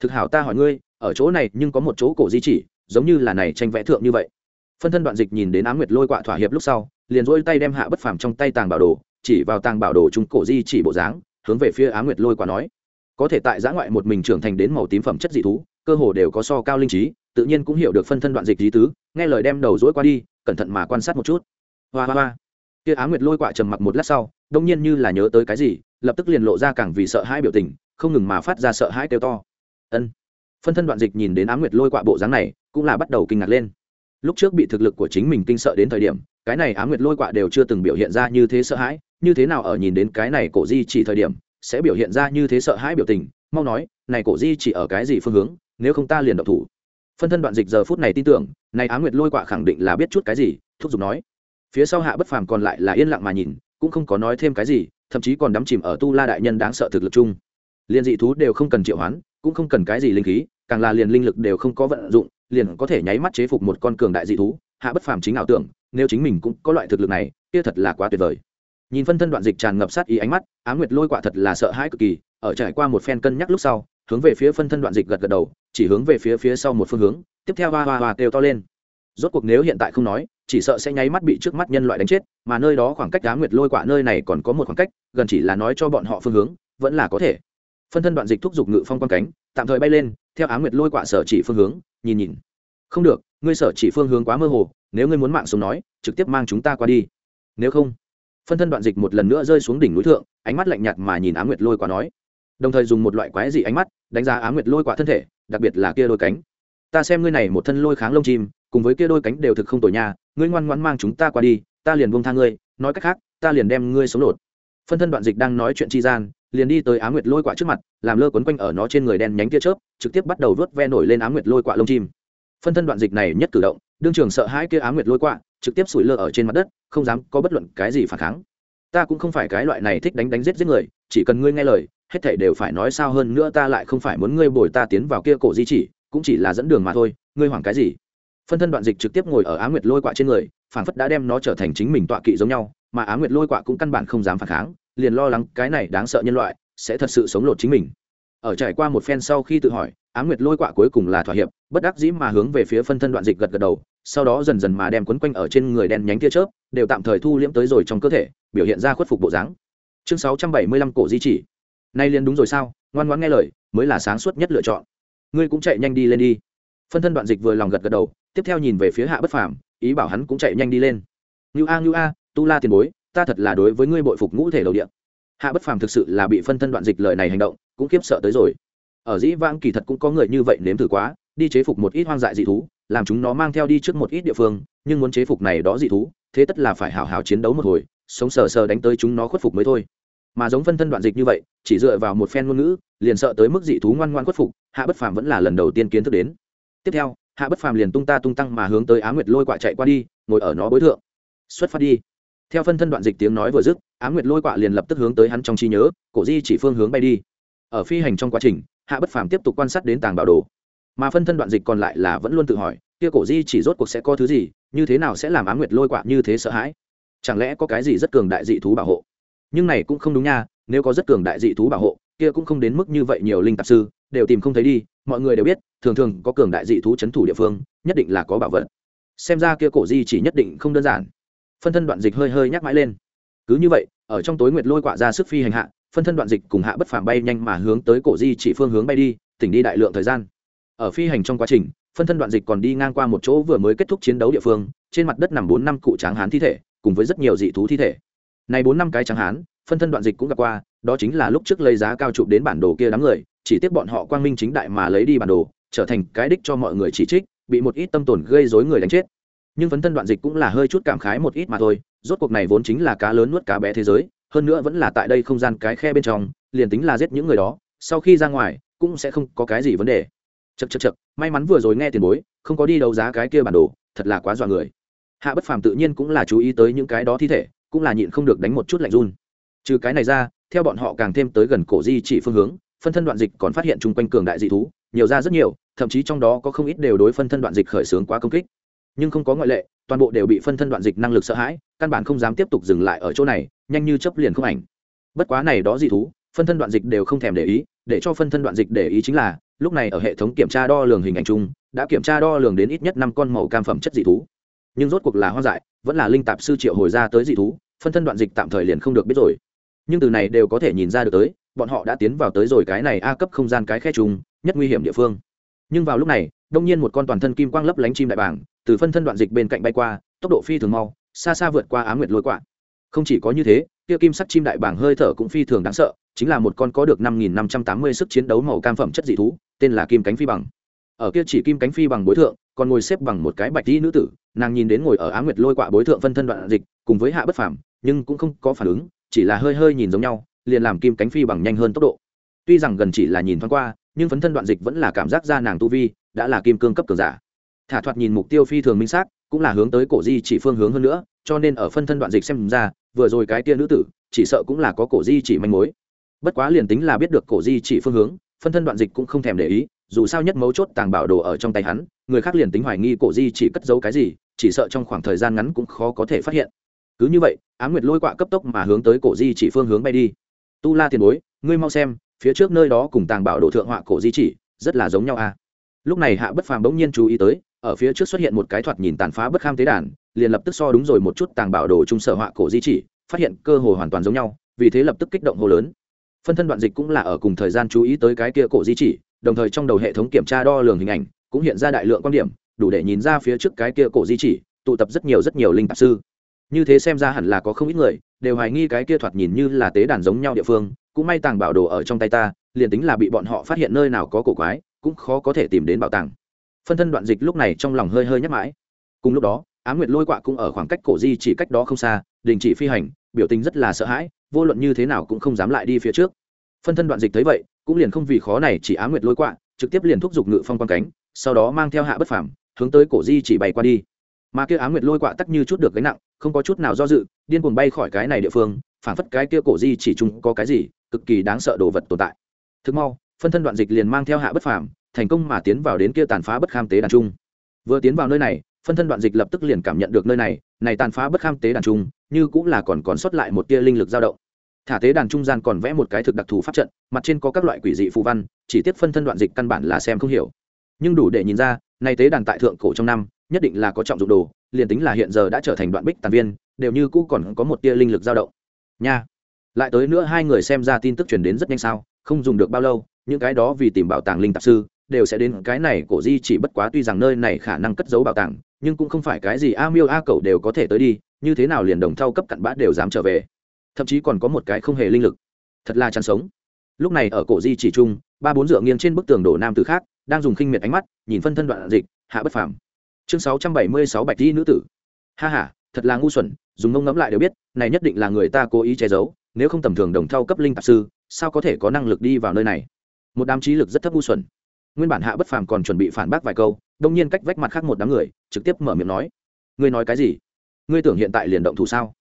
Thực hảo ta hỏi ngươi, ở chỗ này nhưng có một chỗ cổ di chỉ, giống như là này tranh vẽ thượng như vậy. Phân thân đoạn dịch nhìn đến á nguyệt lôi quạ thỏa hiệp lúc sau, liền dỗi tay đem hạ bất phàm trong tay tàng bảo đồ, chỉ vào tàng bảo đồ chúng cổ di chỉ bộ dáng hướng về phía á nguyệt lôi quạ nói. Có thể tại giã ngoại một mình trưởng thành đến màu tím phẩm chất dị thú, cơ hồ đều có so cao linh trí, tự nhiên cũng hiểu được phân thân đoạn dịch lý tứ, nghe lời đem đầu dỗi qua đi, cẩn thận mà quan sát một chút. Hoa hoa hoa. Kia á nguyệt lôi quạ trầm mặc một lát sau, đông nhiên như là nhớ tới cái gì, lập tức liền lộ ra càng vì sợ hãi biểu tình, không ngừng mà phát ra sợ hãi kêu to. Ân. Phân thân đoạn dịch nhìn đến á nguyệt lôi quạ bộ dáng này, cũng là bắt đầu kinh ngạc lên lúc trước bị thực lực của chính mình kinh sợ đến thời điểm, cái này á nguyệt lôi quạ đều chưa từng biểu hiện ra như thế sợ hãi, như thế nào ở nhìn đến cái này cổ di chỉ thời điểm, sẽ biểu hiện ra như thế sợ hãi biểu tình, mau nói, này cổ di chỉ ở cái gì phương hướng, nếu không ta liền độc thủ. Phân thân đoạn dịch giờ phút này tin tưởng, này á nguyệt lôi quạ khẳng định là biết chút cái gì, thúc giục nói. Phía sau hạ bất phàm còn lại là yên lặng mà nhìn, cũng không có nói thêm cái gì, thậm chí còn đắm chìm ở tu la đại nhân đáng sợ thực lực chung. Liền dị thú đều không cần triệu hoán, cũng không cần cái gì linh khí, càng là liền linh lực đều không có vận dụng liền có thể nháy mắt chế phục một con cường đại dị thú, hạ bất phàm chính ảo tưởng, nếu chính mình cũng có loại thực lực này, kia thật là quá tuyệt vời. Nhìn phân thân đoạn dịch tràn ngập sát ý ánh mắt, á nguyệt lôi quả thật là sợ hãi cực kỳ, ở trải qua một phen cân nhắc lúc sau, hướng về phía phân thân đoạn dịch gật gật đầu, chỉ hướng về phía phía sau một phương hướng, tiếp theo hoa hoa hoa kêu to lên. Rốt cuộc nếu hiện tại không nói, chỉ sợ sẽ nháy mắt bị trước mắt nhân loại đánh chết, mà nơi đó khoảng cách á nguyệt lôi quả nơi này còn có một khoảng cách, gần chỉ là nói cho bọn họ phương hướng, vẫn là có thể. Phân thân đoạn dịch thúc giục ngự phong quan cánh, tạm thời bay lên, theo á nguyệt lôi quả sở chỉ phương hướng nhìn nhìn. Không được, ngươi sở chỉ phương hướng quá mơ hồ, nếu ngươi muốn mạng sống nói, trực tiếp mang chúng ta qua đi. Nếu không, phân thân đoạn dịch một lần nữa rơi xuống đỉnh núi thượng, ánh mắt lạnh nhạt mà nhìn á nguyệt lôi quả nói. Đồng thời dùng một loại quái dị ánh mắt, đánh giá á nguyệt lôi quả thân thể, đặc biệt là kia đôi cánh. Ta xem ngươi này một thân lôi kháng lông chim, cùng với kia đôi cánh đều thực không tồi nha, ngươi ngoan ngoãn mang chúng ta qua đi, ta liền buông tha ngươi, nói cách khác, ta liền đem ngươi sống lột. Phân thân đoạn dịch đang nói chuyện tri gian liền đi tới á nguyệt lôi quả trước mặt, làm lơ quấn quanh ở nó trên người đen nhánh tia chớp, trực tiếp bắt đầu vớt ve nổi lên á nguyệt lôi quả lông chim. Phân thân đoạn dịch này nhất cử động, đương trường sợ hãi kia á nguyệt lôi quả, trực tiếp sủi lơ ở trên mặt đất, không dám có bất luận cái gì phản kháng. Ta cũng không phải cái loại này thích đánh đánh giết giết người, chỉ cần ngươi nghe lời, hết thảy đều phải nói sao hơn nữa ta lại không phải muốn ngươi bồi ta tiến vào kia cổ di chỉ, cũng chỉ là dẫn đường mà thôi, ngươi hoảng cái gì? Phân thân đoạn dịch trực tiếp ngồi ở á nguyệt lôi quạ trên người phản phất đã đem nó trở thành chính mình tọa kỵ giống nhau, mà á nguyệt lôi quạ cũng căn bản không dám phản kháng liền lo lắng cái này đáng sợ nhân loại sẽ thật sự sống lột chính mình. Ở trải qua một phen sau khi tự hỏi á nguyệt lôi quạ cuối cùng là thỏa hiệp, bất đắc dĩ mà hướng về phía phân thân đoạn dịch gật gật đầu, sau đó dần dần mà đem quấn quanh ở trên người đen nhánh tia chớp, đều tạm thời thu liễm tới rồi trong cơ thể, biểu hiện ra khuất phục bộ dáng. Chương sáu trăm bảy mươi lăm cổ di chỉ. Nay liền đúng rồi sao? Ngoan ngoãn nghe lời, mới là sáng suốt nhất lựa chọn. Ngươi cũng chạy nhanh đi lên đi. Phân thân đoạn dịch vừa lòng gật gật đầu, tiếp theo nhìn về phía hạ bất phàm, ý bảo hắn cũng chạy nhanh đi lên. Như a như a, tu la tiền bối ta thật là đối với ngươi bội phục ngũ thể đầu địa, hạ bất phàm thực sự là bị phân thân đoạn dịch lời này hành động cũng kiếp sợ tới rồi. Ở dĩ vãng kỳ thật cũng có người như vậy nếm thử quá đi chế phục một ít hoang dại dị thú làm chúng nó mang theo đi trước một ít địa phương nhưng muốn chế phục này đó dị thú thế tất là phải hào hào chiến đấu một hồi sống sờ sờ đánh tới chúng nó khuất phục mới thôi. Mà giống phân thân đoạn dịch như vậy chỉ dựa vào một phen ngôn ngữ liền sợ tới mức dị thú ngoan ngoan khuất phục hạ bất phàm vẫn là lần đầu tiên kiến thức đến. Tiếp theo hạ bất phàm liền tung ta tung tăng mà hướng tới á nguyệt lôi quạ chạy qua đi ngồi ở nó bối thượng. Xuất phát đi theo phân thân đoạn dịch tiếng nói vừa dứt á nguyệt lôi quạ liền lập tức hướng tới hắn trong trí nhớ, cổ di chỉ phương hướng bay đi. Ở phi hành trong quá trình, hạ bất phàm tiếp tục quan sát đến tàng bảo đồ. Mà phân thân đoạn dịch còn lại là vẫn luôn tự hỏi, kia cổ di chỉ rốt cuộc sẽ có thứ gì, như thế nào sẽ làm á nguyệt lôi quạ như thế sợ hãi? Chẳng lẽ có cái gì rất cường đại dị thú bảo hộ? Nhưng này cũng không đúng nha, nếu có rất cường đại dị thú bảo hộ, kia cũng không đến mức như vậy nhiều linh tạp sư, đều tìm không thấy đi, mọi người đều biết, thường thường có cường đại dị thú c h ấ n thủ địa phương, nhất định là có bảo vật. Xem ra kia cổ di chỉ nhất định không đơn giản phân thân đoạn dịch hơi hơi nhắc mãi lên. Cứ như vậy, ở trong tối nguyệt lôi quạ ra sức phi hành hạ, phân thân đoạn dịch cùng hạ bất phàm bay nhanh mà hướng tới cổ di chỉ phương hướng bay đi, tỉnh đi đại lượng thời gian. Ở phi hành trong quá trình, phân thân đoạn dịch còn đi ngang qua một chỗ vừa mới kết thúc chiến đấu địa phương, trên mặt đất nằm bốn năm cụ tráng hán thi thể, cùng với rất nhiều dị thú thi thể. Này bốn năm cái tráng hán, phân thân đoạn dịch cũng gặp qua, đó chính là lúc trước lấy giá cao chụp đến bản đồ kia đám người, chỉ tiếc bọn họ quang minh chính đại mà lấy đi bản đồ, trở thành cái đích cho mọi người chỉ trích, bị một ít tâm tổn gây dối người đánh chết nhưng phấn thân đoạn dịch cũng là hơi chút cảm khái một ít mà thôi, rốt cuộc này vốn chính là cá lớn nuốt cá bé thế giới, hơn nữa vẫn là tại đây không gian cái khe bên trong, liền tính là giết những người đó, sau khi ra ngoài, cũng sẽ không có cái gì vấn đề. Chật chật chật may mắn vừa rồi nghe tiền bối, không có đi đấu giá cái kia bản đồ, thật là quá dọa người. Hạ bất phàm tự nhiên cũng là chú ý tới những cái đó thi thể, cũng là nhịn không được đánh một chút lạnh run. Trừ cái này ra, theo bọn họ càng thêm tới gần cổ di chỉ phương hướng, phân thân đoạn dịch còn phát hiện chung quanh cường đại dị thú, nhiều ra rất nhiều, thậm chí trong đó có không ít đều đối phân thân đoạn dịch khởi xướng quá công kích nhưng không có ngoại lệ, toàn bộ đều bị phân thân đoạn dịch năng lực sợ hãi, căn bản không dám tiếp tục dừng lại ở chỗ này, nhanh như chấp liền không ảnh. Bất quá này đó dị thú, phân thân đoạn dịch đều không thèm để ý, để cho phân thân đoạn dịch để ý chính là, lúc này ở hệ thống kiểm tra đo lường hình ảnh chung, đã kiểm tra đo lường đến ít nhất năm con màu cam phẩm chất dị thú. Nhưng rốt cuộc là hoang dại, vẫn là linh tạp sư triệu hồi ra tới dị thú, phân thân đoạn dịch tạm thời liền không được biết rồi. Nhưng từ này đều có thể nhìn ra được tới, bọn họ đã tiến vào tới rồi cái này a cấp không gian cái khe chung, nhất nguy hiểm địa phương. Nhưng vào lúc này đông nhiên một con toàn thân kim quang lấp lánh chim đại bàng, từ phân thân đoạn dịch bên cạnh bay qua, tốc độ phi thường mau, xa xa vượt qua á nguyệt lôi quạ không chỉ có như thế, kia kim sắc chim đại bàng hơi thở cũng phi thường đáng sợ, chính là một con có được năm nghìn năm trăm tám mươi sức chiến đấu màu cam phẩm chất dị thú, tên là kim cánh phi bằng. Ở kia chỉ kim cánh phi bằng bối thượng, còn ngồi xếp bằng một cái bạch đi nữ tử, nàng nhìn đến ngồi ở á nguyệt lôi quạ bối thượng phân thân đoạn dịch, cùng với hạ bất phàm, nhưng cũng không có phản ứng, chỉ là hơi hơi nhìn giống nhau, liền làm kim cánh phi bằng nhanh hơn tốc độ. Tuy rằng gần chỉ là nhìn thoáng qua, nhưng phấn thân đoạn dịch vẫn là cảm giác ra nàng tu vi đã là kim cương cấp cường giả. Thả thoạt nhìn mục tiêu phi thường minh xác, cũng là hướng tới cổ di chỉ phương hướng hơn nữa, cho nên ở phân thân đoạn dịch xem ra, vừa rồi cái tia nữ tử, chỉ sợ cũng là có cổ di chỉ manh mối. Bất quá liền tính là biết được cổ di chỉ phương hướng, phân thân đoạn dịch cũng không thèm để ý, dù sao nhất mấu chốt tàng bảo đồ ở trong tay hắn, người khác liền tính hoài nghi cổ di chỉ cất giấu cái gì, chỉ sợ trong khoảng thời gian ngắn cũng khó có thể phát hiện. Cứ như vậy á nguyệt lôi quạ cấp tốc mà hướng tới cổ di chỉ phương hướng bay đi. Tu la tiền bối, ngươi mau xem, phía trước nơi đó cùng tàng bảo đồ thượng họa cổ di chỉ, rất là giống nhau à lúc này hạ bất phàm bỗng nhiên chú ý tới, ở phía trước xuất hiện một cái thoạt nhìn tàn phá bất kham tế đàn, liền lập tức so đúng rồi một chút tàng bảo đồ trung sở họa cổ di chỉ, phát hiện cơ hồ hoàn toàn giống nhau, vì thế lập tức kích động hô lớn. Phân thân đoạn dịch cũng là ở cùng thời gian chú ý tới cái kia cổ di chỉ, đồng thời trong đầu hệ thống kiểm tra đo lường hình ảnh, cũng hiện ra đại lượng quan điểm, đủ để nhìn ra phía trước cái kia cổ di chỉ, tụ tập rất nhiều rất nhiều linh tạp sư. Như thế xem ra hẳn là có không ít người, đều hoài nghi cái kia thoạt nhìn như là tế đàn giống nhau địa phương, cũng may tàng bảo đồ ở trong tay ta, liền tính là bị bọn họ phát hiện nơi nào có cổ quái cũng khó có thể tìm đến bảo tàng. Phân thân đoạn dịch lúc này trong lòng hơi hơi nhắc mãi. Cùng lúc đó, á nguyệt lôi quạ cũng ở khoảng cách cổ di chỉ cách đó không xa, đình chỉ phi hành, biểu tình rất là sợ hãi, vô luận như thế nào cũng không dám lại đi phía trước. Phân thân đoạn dịch thấy vậy, cũng liền không vì khó này chỉ á nguyệt lôi quạ, trực tiếp liền thúc giục ngự phong quan cánh, sau đó mang theo hạ bất phảm hướng tới cổ di chỉ bay qua đi. Mà kia á nguyệt lôi quạ tắc như chút được gánh nặng, không có chút nào do dự, điên cuồng bay khỏi cái này địa phương, phản phất cái kia cổ di chỉ chung có cái gì, cực kỳ đáng sợ đồ vật tồn tại. Thực mau phân thân đoạn dịch liền mang theo hạ bất phàm, thành công mà tiến vào đến kia tàn phá bất kham tế đàn trung. Vừa tiến vào nơi này, phân thân đoạn dịch lập tức liền cảm nhận được nơi này này tàn phá bất kham tế đàn trung, như cũng là còn còn sót lại một tia linh lực dao động. Thả tế đàn trung gian còn vẽ một cái thực đặc thù pháp trận, mặt trên có các loại quỷ dị phù văn, chỉ tiếp phân thân đoạn dịch căn bản là xem không hiểu. Nhưng đủ để nhìn ra, này tế đàn tại thượng cổ trong năm, nhất định là có trọng dụng đồ, liền tính là hiện giờ đã trở thành đoạn bích tàn viên, đều như cũ còn có một tia linh lực dao động. Nha! Lại tới nữa hai người xem ra tin tức truyền đến rất nhanh sao, không dùng được bao lâu những cái đó vì tìm bảo tàng linh tạp sư, đều sẽ đến cái này, cổ di chỉ bất quá tuy rằng nơi này khả năng cất giấu bảo tàng, nhưng cũng không phải cái gì a miêu a cậu đều có thể tới đi, như thế nào liền đồng thau cấp cặn bã đều dám trở về. Thậm chí còn có một cái không hề linh lực. Thật là chăn sống. Lúc này ở cổ di chỉ chung ba bốn dựa nghiêng trên bức tường đổ nam từ khác, đang dùng khinh miệt ánh mắt, nhìn phân thân đoạn dịch, hạ bất phàm. Chương sáu trăm bảy mươi sáu bạch di nữ tử. Ha ha, thật là ngu xuẩn, dùng ngông ngẫm lại đều biết, này nhất định là người ta cố ý che giấu, nếu không tầm thường đồng thau cấp linh tạp sư, sao có thể có năng lực đi vào nơi này? Một đám trí lực rất thấp ngu xuẩn. Nguyên bản hạ bất phàm còn chuẩn bị phản bác vài câu, đông nhiên cách vách mặt khác một đám người, trực tiếp mở miệng nói, ngươi nói cái gì? Ngươi tưởng hiện tại liền động thủ sao?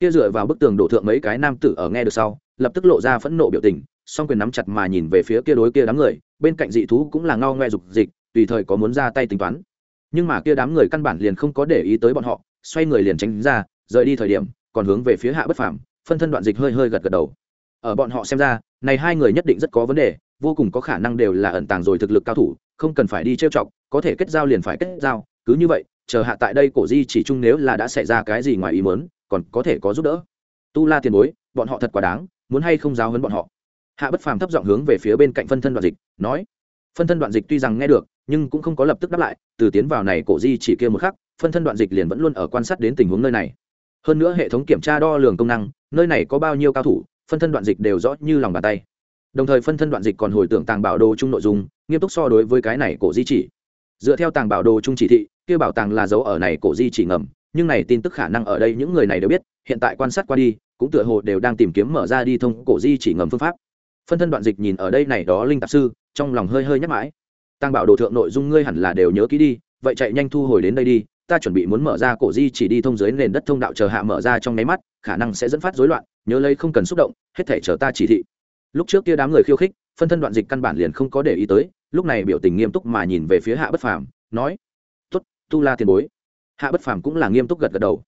Kia dựa vào bức tường đổ thượng mấy cái nam tử ở nghe được sau, lập tức lộ ra phẫn nộ biểu tình, song quyền nắm chặt mà nhìn về phía kia đối kia đám người, bên cạnh dị thú cũng là ngao ngoe dục dịch, tùy thời có muốn ra tay tính toán. Nhưng mà kia đám người căn bản liền không có để ý tới bọn họ, xoay người liền tránh ra, rời đi thời điểm, còn hướng về phía hạ bất phàm, phân thân đoạn dịch hơi hơi gật gật đầu. Ở bọn họ xem ra, này hai người nhất định rất có vấn đề vô cùng có khả năng đều là ẩn tàng rồi thực lực cao thủ, không cần phải đi trêu chọc, có thể kết giao liền phải kết giao, cứ như vậy, chờ hạ tại đây cổ di chỉ chung nếu là đã xảy ra cái gì ngoài ý mớn còn có thể có giúp đỡ. Tu la tiền bối, bọn họ thật quá đáng, muốn hay không giáo hấn bọn họ? Hạ bất phàm thấp giọng hướng về phía bên cạnh phân thân đoạn dịch, nói. Phân thân đoạn dịch tuy rằng nghe được, nhưng cũng không có lập tức đáp lại, từ tiến vào này cổ di chỉ kia một khắc, phân thân đoạn dịch liền vẫn luôn ở quan sát đến tình huống nơi này. Hơn nữa hệ thống kiểm tra đo lường công năng, nơi này có bao nhiêu cao thủ, phân thân đoạn dịch đều rõ như lòng bàn tay đồng thời phân thân đoạn dịch còn hồi tưởng tàng bảo đồ chung nội dung, nghiêm túc so đối với cái này cổ di chỉ. Dựa theo tàng bảo đồ chung chỉ thị, kia bảo tàng là dấu ở này cổ di chỉ ngầm, nhưng này tin tức khả năng ở đây những người này đều biết, hiện tại quan sát qua đi, cũng tựa hồ đều đang tìm kiếm mở ra đi thông cổ di chỉ ngầm phương pháp. Phân thân đoạn dịch nhìn ở đây này đó linh tạp sư, trong lòng hơi hơi nhắc mãi. Tăng bảo đồ thượng nội dung ngươi hẳn là đều nhớ kỹ đi, vậy chạy nhanh thu hồi đến đây đi, ta chuẩn bị muốn mở ra cổ di chỉ đi thông dưới nền đất thông đạo chờ hạ mở ra trong nháy mắt, khả năng sẽ dẫn phát rối loạn, nhớ lấy không cần xúc động, hết thể chờ ta chỉ thị lúc trước kia đám người khiêu khích, phân thân đoạn dịch căn bản liền không có để ý tới, lúc này biểu tình nghiêm túc mà nhìn về phía hạ bất phàm, nói tuất tu la tiền bối. Hạ bất phàm cũng là nghiêm túc gật gật đầu.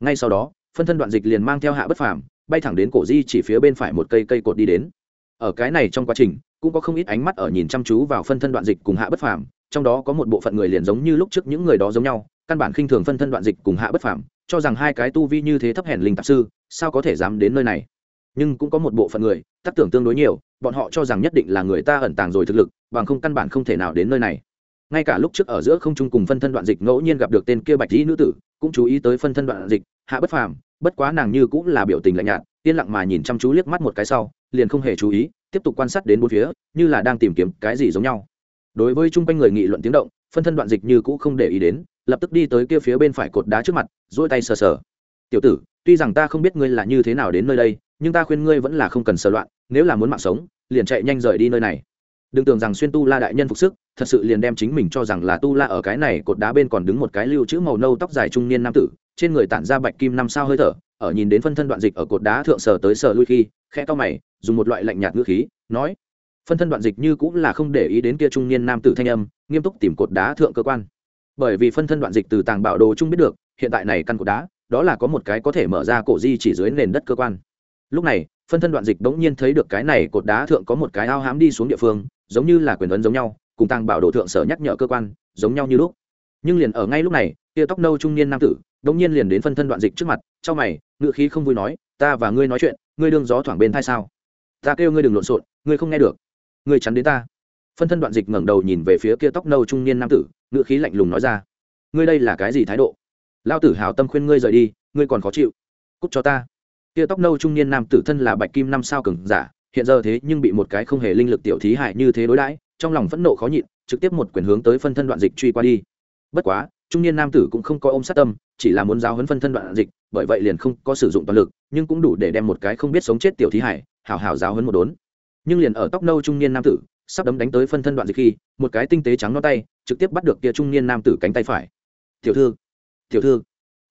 Ngay sau đó, phân thân đoạn dịch liền mang theo hạ bất phàm, bay thẳng đến cổ di chỉ phía bên phải một cây cây cột đi đến. Ở cái này trong quá trình, cũng có không ít ánh mắt ở nhìn chăm chú vào phân thân đoạn dịch cùng hạ bất phàm, trong đó có một bộ phận người liền giống như lúc trước những người đó giống nhau, căn bản khinh thường phân thân đoạn dịch cùng hạ bất phàm, cho rằng hai cái tu vi như thế thấp hèn linh tạp sư, sao có thể dám đến nơi này. Nhưng cũng có một bộ phận người tác tưởng tương đối nhiều, bọn họ cho rằng nhất định là người ta ẩn tàng rồi thực lực, bằng không căn bản không thể nào đến nơi này. Ngay cả lúc trước ở giữa không trung cùng phân thân đoạn dịch ngẫu nhiên gặp được tên kia bạch dĩ nữ tử, cũng chú ý tới phân thân đoạn dịch, hạ bất phàm, bất quá nàng như cũng là biểu tình lạnh nhạt, yên lặng mà nhìn chăm chú liếc mắt một cái sau, liền không hề chú ý, tiếp tục quan sát đến bốn phía, như là đang tìm kiếm cái gì giống nhau. Đối với chung quanh người nghị luận tiếng động, phân thân đoạn dịch như cũ không để ý đến, lập tức đi tới kia phía bên phải cột đá trước mặt dỗi tay sờ sờ. Tiểu tử, tuy rằng ta không biết ngươi là như thế nào đến nơi đây, nhưng ta khuyên ngươi vẫn là không cần sờ loạn nếu là muốn mạng sống, liền chạy nhanh rời đi nơi này. Đừng tưởng rằng xuyên tu la đại nhân phục sức, thật sự liền đem chính mình cho rằng là tu la ở cái này cột đá bên còn đứng một cái lưu chữ màu nâu tóc dài trung niên nam tử, trên người tản ra bạch kim năm sao hơi thở, ở nhìn đến phân thân đoạn dịch ở cột đá thượng sở tới sở lui khi, khẽ to mày, dùng một loại lạnh nhạt ngữ khí, nói, phân thân đoạn dịch như cũng là không để ý đến kia trung niên nam tử thanh âm, nghiêm túc tìm cột đá thượng cơ quan. Bởi vì phân thân đoạn dịch từ tàng bảo đồ chung biết được, hiện tại này căn cột đá, đó là có một cái có thể mở ra cổ di chỉ dưới nền đất cơ quan. Lúc này phân thân đoạn dịch bỗng nhiên thấy được cái này cột đá thượng có một cái ao hám đi xuống địa phương, giống như là quyền ấn giống nhau, cùng tăng bảo đồ thượng sở nhắc nhở cơ quan, giống nhau như lúc. Nhưng liền ở ngay lúc này tia tóc nâu trung niên nam tử bỗng nhiên liền đến phân thân đoạn dịch trước mặt trong mày ngự khí không vui nói, ta và ngươi nói chuyện, ngươi đương gió thoảng bên thai sao? Ta kêu ngươi đừng lộn xộn, ngươi không nghe được. Ngươi chắn đến ta. Phân thân đoạn dịch ngẩng đầu nhìn về phía kia tóc nâu trung niên nam tử ngự khí lạnh lùng nói ra, ngươi đây là cái gì thái độ? Lao tử hào tâm khuyên ngươi rời đi, ngươi còn khó chịu. Cút cho ta kia tóc nâu trung niên nam tử thân là bạch kim năm sao cường giả, hiện giờ thế nhưng bị một cái không hề linh lực tiểu thí hại như thế đối đãi, trong lòng phẫn nộ khó nhịn, trực tiếp một quyền hướng tới phân thân đoạn dịch truy qua đi. Bất quá, trung niên nam tử cũng không có ôm sát tâm, chỉ là muốn giáo hấn phân thân đoạn dịch, bởi vậy liền không có sử dụng toàn lực, nhưng cũng đủ để đem một cái không biết sống chết tiểu thí hải hào hào giáo hấn một đốn. Nhưng liền ở tóc nâu trung niên nam tử, sắp đấm đánh tới phân thân đoạn dịch khi, một cái tinh tế trắng no tay, trực tiếp bắt được kia trung niên nam tử cánh tay phải. Tiểu thư tiểu thư.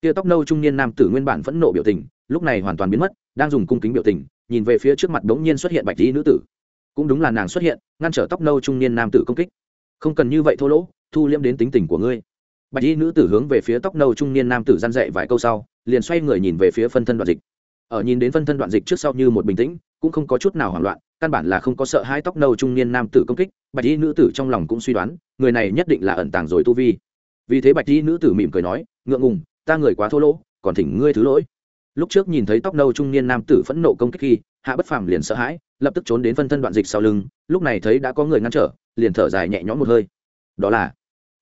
Kia tóc nâu trung niên nam tử nguyên bản phẫn nộ biểu tình lúc này hoàn toàn biến mất, đang dùng cung kính biểu tình, nhìn về phía trước mặt đống nhiên xuất hiện bạch lý nữ tử. Cũng đúng là nàng xuất hiện, ngăn trở tóc nâu trung niên nam tử công kích. Không cần như vậy thô lỗ, thu liễm đến tính tình của ngươi. Bạch y nữ tử hướng về phía tóc nâu trung niên nam tử gian dạy vài câu sau, liền xoay người nhìn về phía phân thân đoạn dịch. Ở nhìn đến phân thân đoạn dịch trước sau như một bình tĩnh, cũng không có chút nào hoảng loạn, căn bản là không có sợ hai tóc nâu trung niên nam tử công kích, bạch y nữ tử trong lòng cũng suy đoán, người này nhất định là ẩn tàng rồi tu vi. Vì thế bạch y nữ tử mỉm cười nói, ngượng ngùng, ta người quá thô lỗ, còn thỉnh ngươi thứ lỗi lúc trước nhìn thấy tóc nâu trung niên nam tử phẫn nộ công kích khi, hạ bất phàm liền sợ hãi, lập tức trốn đến phân thân đoạn dịch sau lưng, lúc này thấy đã có người ngăn trở, liền thở dài nhẹ nhõm một hơi. Đó là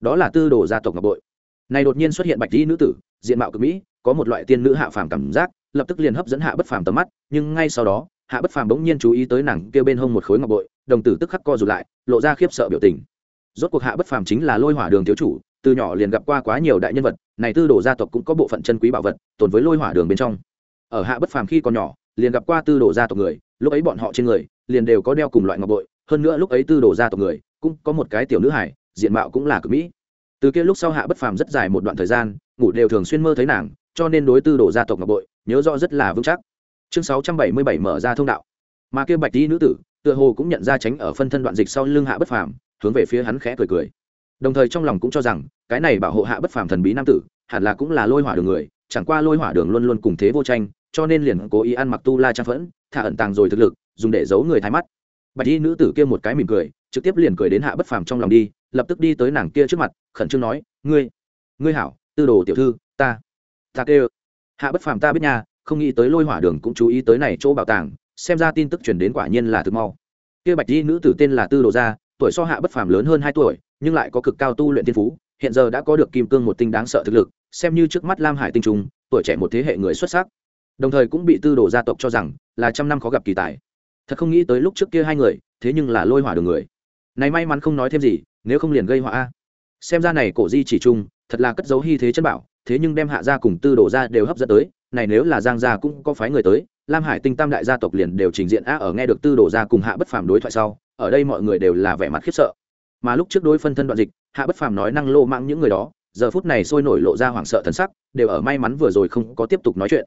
đó là tư đồ gia tộc ngọc bội. Này đột nhiên xuất hiện bạch y nữ tử, diện mạo cực mỹ, có một loại tiên nữ hạ phàm cảm giác, lập tức liền hấp dẫn hạ bất phàm tầm mắt, nhưng ngay sau đó, hạ bất phàm bỗng nhiên chú ý tới nàng kia bên hông một khối ngọc bội, đồng tử tức khắc co rụt lại, lộ ra khiếp sợ biểu tình. Rốt cuộc hạ bất phàm chính là lôi hỏa đường thiếu chủ từ nhỏ liền gặp qua quá nhiều đại nhân vật, này tư đồ gia tộc cũng có bộ phận chân quý bảo vật, tồn với lôi hỏa đường bên trong. Ở hạ bất phàm khi còn nhỏ, liền gặp qua tư đồ gia tộc người, lúc ấy bọn họ trên người, liền đều có đeo cùng loại ngọc bội, hơn nữa lúc ấy tư đồ gia tộc người, cũng có một cái tiểu nữ hải diện mạo cũng là cực mỹ. Từ kia lúc sau hạ bất phàm rất dài một đoạn thời gian, ngủ đều thường xuyên mơ thấy nàng, cho nên đối tư đồ gia tộc ngọc bội, nhớ rõ rất là vững chắc. Chương sáu trăm bảy mươi bảy mở ra thông đạo. Mà kia bạch tí nữ tử, tựa hồ cũng nhận ra tránh ở phân thân đoạn dịch sau lưng hạ bất phàm, hướng về phía hắn khẽ cười cười đồng thời trong lòng cũng cho rằng, cái này bảo hộ hạ bất phàm thần bí nam tử, hẳn là cũng là lôi hỏa đường người, chẳng qua lôi hỏa đường luôn luôn cùng thế vô tranh, cho nên liền cố ý ăn mặc tu la trang phẫn, thả ẩn tàng rồi thực lực, dùng để giấu người thái mắt. Bạch y nữ tử kia một cái mỉm cười, trực tiếp liền cười đến hạ bất phàm trong lòng đi, lập tức đi tới nàng kia trước mặt, khẩn trương nói, ngươi ngươi hảo, tư đồ tiểu thư, ta ta kêu. Hạ bất phàm ta biết nha, không nghĩ tới lôi hỏa đường cũng chú ý tới này chỗ bảo tàng, xem ra tin tức chuyển đến quả nhiên là thực mau. Kia bạch y nữ tử tên là tư đồ gia, tuổi so hạ bất phàm lớn hơn hai tuổi nhưng lại có cực cao tu luyện thiên phú, hiện giờ đã có được kim cương một tinh đáng sợ thực lực, xem như trước mắt lam hải tinh trùng, tuổi trẻ một thế hệ người xuất sắc. Đồng thời cũng bị tư đồ gia tộc cho rằng là trăm năm khó gặp kỳ tài. Thật không nghĩ tới lúc trước kia hai người, thế nhưng là lôi hỏa đường người. Này may mắn không nói thêm gì, nếu không liền gây họa a. Xem ra này cổ di chỉ trung thật là cất dấu hy thế chân bảo, thế nhưng đem hạ gia cùng tư đồ gia đều hấp dẫn tới, này nếu là giang gia cũng có phái người tới, lam hải tinh tam đại gia tộc liền đều trình diện a, ở nghe được tư đồ gia cùng hạ bất phàm đối thoại sau, ở đây mọi người đều là vẻ mặt khiếp sợ mà lúc trước đối phân thân đoạn dịch, hạ bất phàm nói năng lô mạng những người đó, giờ phút này sôi nổi lộ ra hoảng sợ thần sắc, đều ở may mắn vừa rồi không có tiếp tục nói chuyện.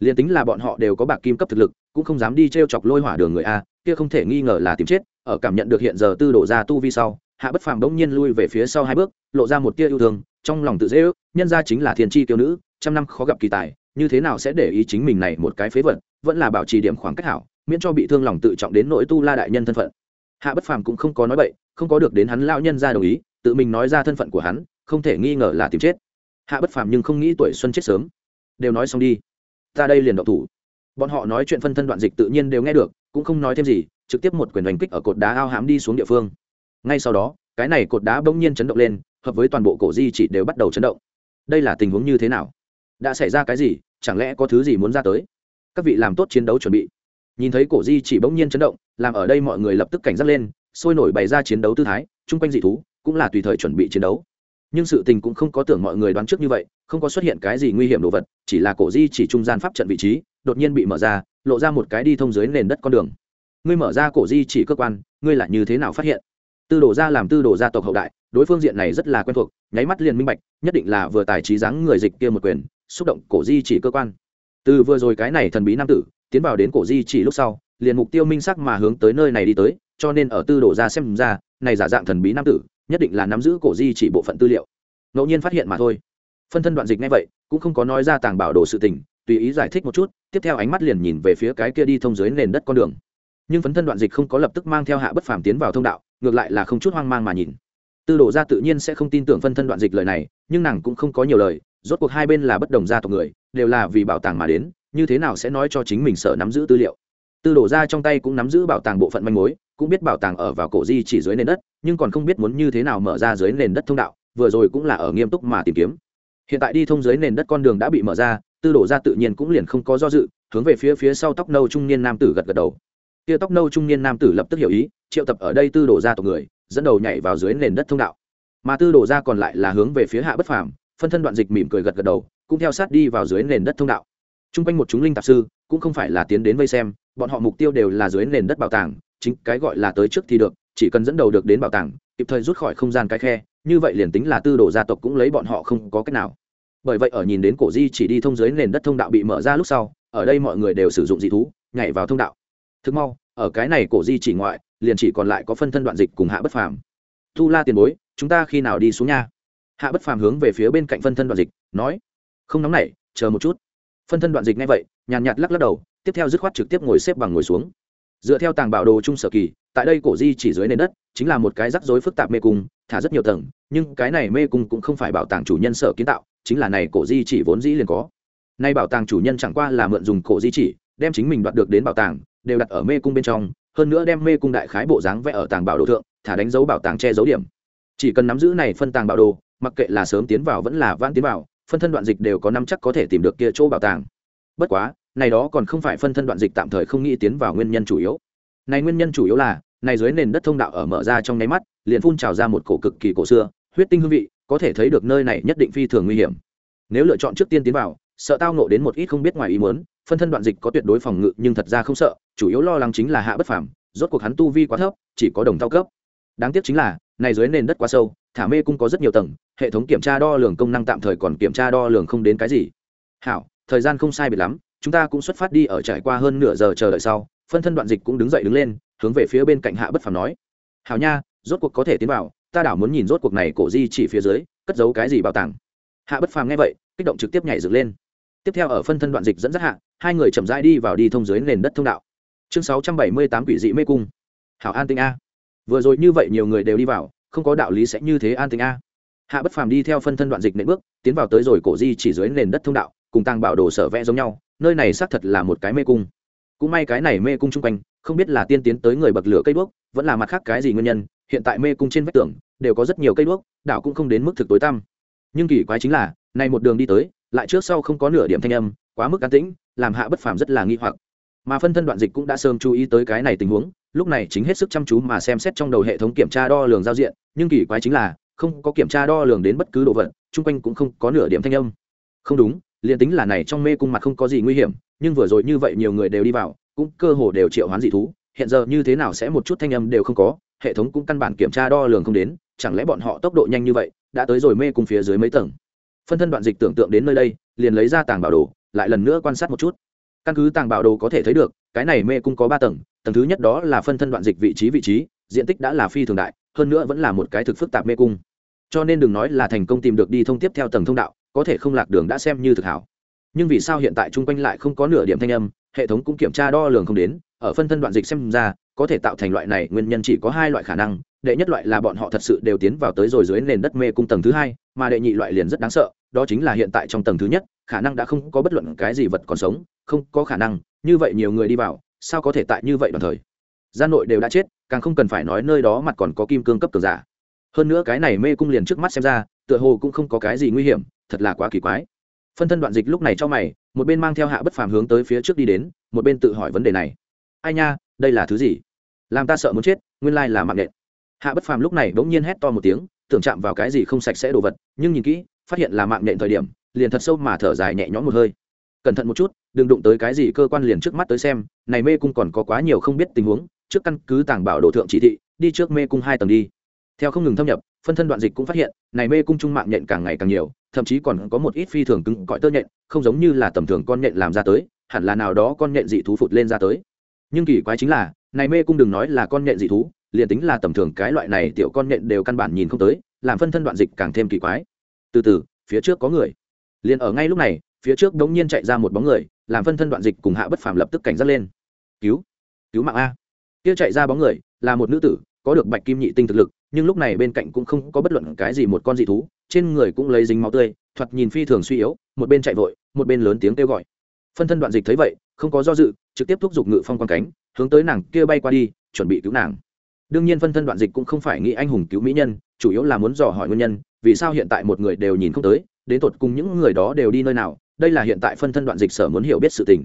Liền tính là bọn họ đều có bạc kim cấp thực lực, cũng không dám đi t r e o chọc lôi hỏa đường người a, kia không thể nghi ngờ là tìm chết, ở cảm nhận được hiện giờ tư đổ ra tu vi sau, hạ bất phàm bỗng nhiên lui về phía sau hai bước, lộ ra một tia yêu thương, trong lòng tự dễ ước, nhân ra chính là thiền tri kiêu nữ, trăm năm khó gặp kỳ tài, như thế nào sẽ để ý chính mình này một cái phế vật, vẫn là bảo trì điểm khoảng cách hảo, miễn cho bị thương lòng tự trọng đến nỗi tu la đại nhân thân phận. Hạ bất phàm cũng không có nói bậy không có được đến hắn lão nhân ra đồng ý, tự mình nói ra thân phận của hắn, không thể nghi ngờ là tìm chết. Hạ bất phàm nhưng không nghĩ tuổi xuân chết sớm. Đều nói xong đi. Ta đây liền động thủ. Bọn họ nói chuyện phân thân đoạn dịch tự nhiên đều nghe được, cũng không nói thêm gì, trực tiếp một quyền đánh kích ở cột đá ao hám đi xuống địa phương. Ngay sau đó, cái này cột đá bỗng nhiên chấn động lên, hợp với toàn bộ cổ di chỉ đều bắt đầu chấn động. Đây là tình huống như thế nào? Đã xảy ra cái gì? Chẳng lẽ có thứ gì muốn ra tới? Các vị làm tốt chiến đấu chuẩn bị. Nhìn thấy cổ di chỉ bỗng nhiên chấn động, làm ở đây mọi người lập tức cảnh giác lên sôi nổi bày ra chiến đấu tư thái, chung quanh dị thú cũng là tùy thời chuẩn bị chiến đấu. Nhưng sự tình cũng không có tưởng mọi người đoán trước như vậy, không có xuất hiện cái gì nguy hiểm đồ vật, chỉ là cổ di chỉ trung gian pháp trận vị trí, đột nhiên bị mở ra, lộ ra một cái đi thông dưới nền đất con đường. Ngươi mở ra cổ di chỉ cơ quan, ngươi là như thế nào phát hiện? Tư đồ ra làm tư đồ gia tộc hậu đại, đối phương diện này rất là quen thuộc, nháy mắt liền minh bạch, nhất định là vừa tài trí dáng người dịch kia một quyền, xúc động cổ di chỉ cơ quan. Từ vừa rồi cái này thần bí nam tử, tiến vào đến cổ di chỉ lúc sau liền mục tiêu minh sắc mà hướng tới nơi này đi tới, cho nên ở tư đồ ra xem ra, này giả dạng thần bí nam tử, nhất định là nắm giữ cổ di chỉ bộ phận tư liệu. Ngẫu nhiên phát hiện mà thôi. Phân thân đoạn dịch ngay vậy, cũng không có nói ra tàng bảo đồ sự tình, tùy ý giải thích một chút, tiếp theo ánh mắt liền nhìn về phía cái kia đi thông dưới nền đất con đường. Nhưng phấn thân đoạn dịch không có lập tức mang theo hạ bất phàm tiến vào thông đạo, ngược lại là không chút hoang mang mà nhìn. Tư đồ ra tự nhiên sẽ không tin tưởng phân thân đoạn dịch lời này, nhưng nàng cũng không có nhiều lời, rốt cuộc hai bên là bất đồng gia tộc người, đều là vì bảo tàng mà đến, như thế nào sẽ nói cho chính mình sợ nắm giữ tư liệu? Tư đổ ra trong tay cũng nắm giữ bảo tàng bộ phận manh mối, cũng biết bảo tàng ở vào cổ di chỉ dưới nền đất, nhưng còn không biết muốn như thế nào mở ra dưới nền đất thông đạo, vừa rồi cũng là ở nghiêm túc mà tìm kiếm. Hiện tại đi thông dưới nền đất con đường đã bị mở ra, tư đổ ra tự nhiên cũng liền không có do dự, hướng về phía phía sau tóc nâu trung niên nam tử gật gật đầu. Kia tóc nâu trung niên nam tử lập tức hiểu ý, triệu tập ở đây tư đổ ra tộc người, dẫn đầu nhảy vào dưới nền đất thông đạo. Mà tư đổ ra còn lại là hướng về phía hạ bất phàm, phân thân đoạn dịch mỉm cười gật gật đầu, cũng theo sát đi vào dưới nền đất thông đạo. T r u n g quanh một chúng linh tạp sư, cũng không phải là tiến đến vây xem bọn họ mục tiêu đều là dưới nền đất bảo tàng, chính cái gọi là tới trước thì được, chỉ cần dẫn đầu được đến bảo tàng, kịp thời rút khỏi không gian cái khe, như vậy liền tính là tư đồ gia tộc cũng lấy bọn họ không có cách nào. Bởi vậy ở nhìn đến cổ di chỉ đi thông dưới nền đất thông đạo bị mở ra lúc sau, ở đây mọi người đều sử dụng dị thú, nhảy vào thông đạo. Thực mau, ở cái này cổ di chỉ ngoại, liền chỉ còn lại có phân thân đoạn dịch cùng hạ bất phàm. Tu la tiền bối, chúng ta khi nào đi xuống nha? Hạ bất phàm hướng về phía bên cạnh phân thân đoạn dịch, nói, không nóng nảy, chờ một chút. Phân thân đoạn dịch ngay vậy, nhàn nhạt lắc lắc đầu tiếp theo dứt khoát trực tiếp ngồi xếp bằng ngồi xuống. Dựa theo tàng bảo đồ trung sở kỳ, tại đây cổ di chỉ dưới nền đất, chính là một cái rắc rối phức tạp mê cung, thả rất nhiều tầng, nhưng cái này mê cung cũng không phải bảo tàng chủ nhân sở kiến tạo, chính là này cổ di chỉ vốn dĩ liền có. Nay bảo tàng chủ nhân chẳng qua là mượn dùng cổ di chỉ, đem chính mình đoạt được đến bảo tàng, đều đặt ở mê cung bên trong, hơn nữa đem mê cung đại khái bộ dáng vẽ ở tàng bảo đồ thượng, thả đánh dấu bảo tàng che dấu điểm. Chỉ cần nắm giữ này phân tàng bảo đồ, mặc kệ là sớm tiến vào vẫn là vãn tiến vào, phân thân đoạn dịch đều có năm chắc có thể tìm được kia chỗ bảo tàng. Bất quá này đó còn không phải phân thân đoạn dịch tạm thời không nghĩ tiến vào nguyên nhân chủ yếu. Này nguyên nhân chủ yếu là, này dưới nền đất thông đạo ở mở ra trong nháy mắt, liền phun trào ra một cổ cực kỳ cổ xưa, huyết tinh hương vị, có thể thấy được nơi này nhất định phi thường nguy hiểm. Nếu lựa chọn trước tiên tiến vào, sợ tao nộ đến một ít không biết ngoài ý muốn, phân thân đoạn dịch có tuyệt đối phòng ngự nhưng thật ra không sợ, chủ yếu lo lắng chính là hạ bất phàm, rốt cuộc hắn tu vi quá thấp, chỉ có đồng thao cấp. Đáng tiếc chính là, này dưới nền đất quá sâu, thả mê cung có rất nhiều tầng, hệ thống kiểm tra đo lường công năng tạm thời còn kiểm tra đo lường không đến cái gì. Hảo, thời gian không sai biệt lắm chúng ta cũng xuất phát đi ở trải qua hơn nửa giờ chờ đợi sau, phân thân đoạn dịch cũng đứng dậy đứng lên, hướng về phía bên cạnh hạ bất phàm nói. Hảo nha, rốt cuộc có thể tiến vào, ta đảo muốn nhìn rốt cuộc này cổ di chỉ phía dưới, cất giấu cái gì bảo tàng. Hạ bất phàm nghe vậy, kích động trực tiếp nhảy dựng lên. Tiếp theo ở phân thân đoạn dịch dẫn dắt hạ, hai người chậm rãi đi vào đi thông dưới nền đất thông đạo. Chương sáu trăm bảy mươi tám quỷ dị mê cung. Hảo an tinh a. Vừa rồi như vậy nhiều người đều đi vào, không có đạo lý sẽ như thế an tinh a. Hạ bất phàm đi theo phân thân đoạn dịch nện bước, tiến vào tới rồi cổ di chỉ dưới nền đất thông đạo, cùng tăng bảo đồ sở vẽ giống nhau nơi này xác thật là một cái mê cung. Cũng may cái này mê cung chung quanh, không biết là tiên tiến tới người bậc lửa cây đuốc, vẫn là mặt khác cái gì nguyên nhân, hiện tại mê cung trên vách tường, đều có rất nhiều cây đuốc, đảo cũng không đến mức thực tối tăm. Nhưng kỳ quái chính là, này một đường đi tới, lại trước sau không có nửa điểm thanh âm, quá mức an tĩnh, làm hạ bất phàm rất là nghi hoặc. Mà phân thân đoạn dịch cũng đã sớm chú ý tới cái này tình huống, lúc này chính hết sức chăm chú mà xem xét trong đầu hệ thống kiểm tra đo lường giao diện, nhưng kỳ quái chính là, không có kiểm tra đo lường đến bất cứ đồ vật, chung quanh cũng không có nửa điểm thanh âm. Không đúng liền tính là này trong mê cung mặt không có gì nguy hiểm, nhưng vừa rồi như vậy nhiều người đều đi vào, cũng cơ hồ đều triệu hoán dị thú, hiện giờ như thế nào sẽ một chút thanh âm đều không có, hệ thống cũng căn bản kiểm tra đo lường không đến, chẳng lẽ bọn họ tốc độ nhanh như vậy, đã tới rồi mê cung phía dưới mấy tầng. Phân thân đoạn dịch tưởng tượng đến nơi đây, liền lấy ra tàng bảo đồ, lại lần nữa quan sát một chút. Căn cứ tàng bảo đồ có thể thấy được, cái này mê cung có ba tầng tầng thứ nhất đó là phân thân đoạn dịch vị trí vị trí, diện tích đã là phi thường đại, hơn nữa vẫn là một cái thực phức tạp mê cung. Cho nên đừng nói là thành công tìm được đi thông tiếp theo tầng thông đạo có thể không lạc đường đã xem như thực hảo. Nhưng vì sao hiện tại chung quanh lại không có nửa điểm thanh âm, hệ thống cũng kiểm tra đo lường không đến, ở phân thân đoạn dịch xem ra, có thể tạo thành loại này, nguyên nhân chỉ có hai loại khả năng, đệ nhất loại là bọn họ thật sự đều tiến vào tới rồi dưới nền đất mê cung tầng thứ hai, mà đệ nhị loại liền rất đáng sợ, đó chính là hiện tại trong tầng thứ nhất, khả năng đã không có bất luận cái gì vật còn sống, không có khả năng, như vậy nhiều người đi vào, sao có thể tại như vậy đồng thời? Gian nội đều đã chết, càng không cần phải nói nơi đó mặt còn có kim cương cấp cường giả. Hơn nữa cái này mê cung liền trước mắt xem ra, tựa hồ cũng không có cái gì nguy hiểm thật là quá kỳ quái. Phân thân đoạn dịch lúc này cho mày, một bên mang theo hạ bất phàm hướng tới phía trước đi đến, một bên tự hỏi vấn đề này. Ai nha, đây là thứ gì? Làm ta sợ muốn chết, nguyên lai là mạng nện. Hạ bất phàm lúc này bỗng nhiên hét to một tiếng, tưởng chạm vào cái gì không sạch sẽ đồ vật, nhưng nhìn kỹ, phát hiện là mạng nện thời điểm, liền thật sâu mà thở dài nhẹ nhõm một hơi. Cẩn thận một chút, đừng đụng tới cái gì cơ quan liền trước mắt tới xem, này mê cung còn có quá nhiều không biết tình huống, trước căn cứ tàng bảo đồ thượng chỉ thị, đi trước mê cung hai tầng đi. Theo không ngừng thâm nhập phân thân đoạn dịch cũng phát hiện, này mê cung trung mạng nhện càng ngày càng nhiều, thậm chí còn có một ít phi thường cứng cõi tơ nhện, không giống như là tầm thường con nhện làm ra tới, hẳn là nào đó con nhện dị thú phụt lên ra tới. Nhưng kỳ quái chính là, này mê cung đừng nói là con nhện dị thú, liền tính là tầm thường cái loại này tiểu con nhện đều căn bản nhìn không tới, làm phân thân đoạn dịch càng thêm kỳ quái. Từ từ, phía trước có người. Liền ở ngay lúc này, phía trước đống nhiên chạy ra một bóng người, làm phân thân đoạn dịch cùng hạ bất phàm lập tức cảnh giác lên. Cứu cứu mạng a. Kia chạy ra bóng người, là một nữ tử, có được bạch kim nhị tinh thực lực nhưng lúc này bên cạnh cũng không có bất luận cái gì một con dị thú, trên người cũng lấy dính máu tươi, thoạt nhìn phi thường suy yếu, một bên chạy vội, một bên lớn tiếng kêu gọi. Phân thân đoạn dịch thấy vậy, không có do dự, trực tiếp thúc giục ngự phong quan cánh, hướng tới nàng kia bay qua đi, chuẩn bị cứu nàng. Đương nhiên phân thân đoạn dịch cũng không phải nghĩ anh hùng cứu mỹ nhân, chủ yếu là muốn dò hỏi nguyên nhân, vì sao hiện tại một người đều nhìn không tới, đến tột cùng những người đó đều đi nơi nào, đây là hiện tại phân thân đoạn dịch sở muốn hiểu biết sự tình.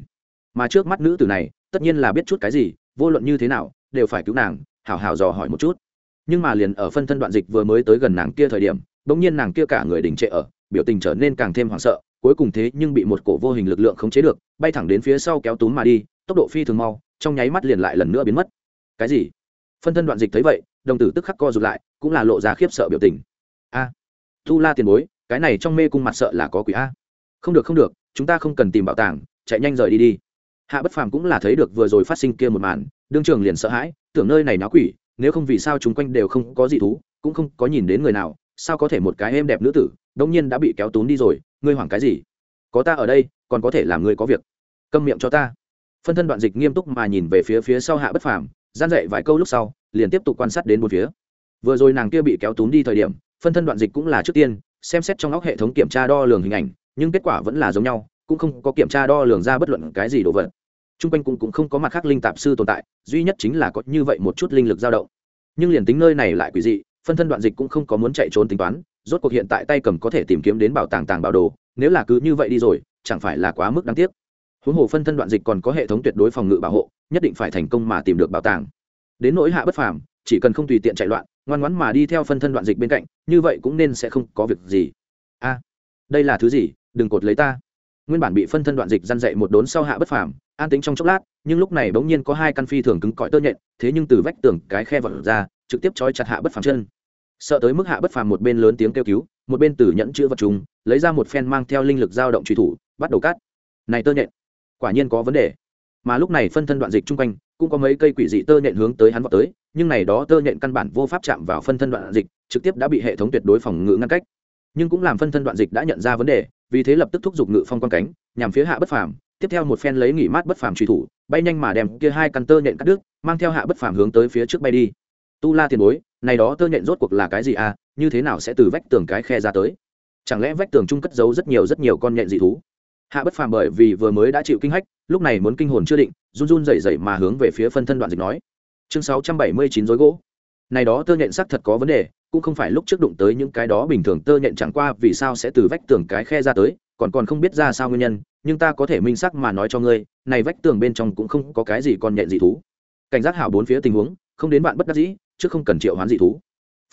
Mà trước mắt nữ tử này, tất nhiên là biết chút cái gì, vô luận như thế nào, đều phải cứu nàng, hảo hảo dò hỏi một chút nhưng mà liền ở phân thân đoạn dịch vừa mới tới gần nàng kia thời điểm bỗng nhiên nàng kia cả người đình trệ ở, biểu tình trở nên càng thêm hoảng sợ, cuối cùng thế nhưng bị một cổ vô hình lực lượng khống chế được, bay thẳng đến phía sau kéo túm mà đi, tốc độ phi thường mau, trong nháy mắt liền lại lần nữa biến mất. Cái gì? Phân thân đoạn dịch thấy vậy, đồng tử tức khắc co rụt lại, cũng là lộ ra khiếp sợ biểu tình. A, thu la tiền bối, cái này trong mê cung mặt sợ là có quỷ a. Không được không được, chúng ta không cần tìm bảo tàng, chạy nhanh rời đi đi. Hạ bất phàm cũng là thấy được vừa rồi phát sinh kia một màn, đương trường liền sợ hãi, tưởng nơi này náo quỷ nếu không vì sao chúng quanh đều không có gì thú, cũng không có nhìn đến người nào, sao có thể một cái êm đẹp nữ tử, đông nhiên đã bị kéo tún đi rồi, ngươi hoảng cái gì? Có ta ở đây, còn có thể làm ngươi có việc. Câm miệng cho ta. Phân thân đoạn dịch nghiêm túc mà nhìn về phía phía sau hạ bất phàm, gian dậy vài câu lúc sau, liền tiếp tục quan sát đến một phía. Vừa rồi nàng kia bị kéo tún đi thời điểm, phân thân đoạn dịch cũng là trước tiên, xem xét trong óc hệ thống kiểm tra đo lường hình ảnh, nhưng kết quả vẫn là giống nhau, cũng không có kiểm tra đo lường ra bất luận cái gì đồ vật chung quanh cũng, cũng không có mặt khác linh tạp sư tồn tại duy nhất chính là có như vậy một chút linh lực dao động. Nhưng liền tính nơi này lại quỷ dị phân thân đoạn dịch cũng không có muốn chạy trốn tính toán rốt cuộc hiện tại tay cầm có thể tìm kiếm đến bảo tàng tàng bảo đồ nếu là cứ như vậy đi rồi chẳng phải là quá mức đáng tiếc. Huống hồ phân thân đoạn dịch còn có hệ thống tuyệt đối phòng ngự bảo hộ nhất định phải thành công mà tìm được bảo tàng. Đến nỗi hạ bất phàm chỉ cần không tùy tiện chạy loạn ngoan ngoãn mà đi theo phân thân đoạn dịch bên cạnh như vậy cũng nên sẽ không có việc gì. A đây là thứ gì? Đừng cột lấy ta. Nguyên bản bị phân thân đoạn dịch răn dậy một đốn sau hạ bất phàm an tính trong chốc lát, nhưng lúc này bỗng nhiên có hai căn phi thường cứng cỏi tơ nhện, thế nhưng từ vách tường cái khe vật ra, trực tiếp trói chặt hạ bất phàm chân. Sợ tới mức hạ bất phàm một bên lớn tiếng kêu cứu, một bên từ nhẫn chữ vật trùng, lấy ra một phen mang theo linh lực dao động truy thủ, bắt đầu cắt. Này tơ nhện, quả nhiên có vấn đề. Mà lúc này phân thân đoạn dịch chung quanh, cũng có mấy cây quỷ dị tơ nhện hướng tới hắn vào tới, nhưng này đó tơ nhện căn bản vô pháp chạm vào phân thân đoạn dịch, trực tiếp đã bị hệ thống tuyệt đối phòng ngự ngăn cách. Nhưng cũng làm phân thân đoạn dịch đã nhận ra vấn đề, vì thế lập tức thúc giục ngự phong quan cánh, nhằm phía hạ bất phàm tiếp theo một phen lấy nghỉ mát bất phàm truy thủ, bay nhanh mà đem kia hai căn tơ nhện cắt đứt, mang theo hạ bất phàm hướng tới phía trước bay đi. Tu la tiền bối, này đó tơ nhện rốt cuộc là cái gì à? Như thế nào sẽ từ vách tường cái khe ra tới? Chẳng lẽ vách tường chung cất giấu rất nhiều rất nhiều con nhện dị thú? Hạ bất phàm bởi vì vừa mới đã chịu kinh hách, lúc này muốn kinh hồn chưa định, run run rẩy rẩy mà hướng về phía phân thân đoạn dịch nói. Chương sáu trăm bảy mươi chín dối gỗ. Này đó tơ nhện sắc thật có vấn đề, cũng không phải lúc trước đụng tới những cái đó bình thường tơ nhện chẳng qua vì sao sẽ từ vách tường cái khe ra tới, còn còn không biết ra sao nguyên nhân nhưng ta có thể minh xác mà nói cho ngươi, này vách tường bên trong cũng không có cái gì con nhện dị thú. Cảnh giác hảo bốn phía tình huống, không đến bạn bất đắc dĩ chứ không cần triệu hoán dị thú.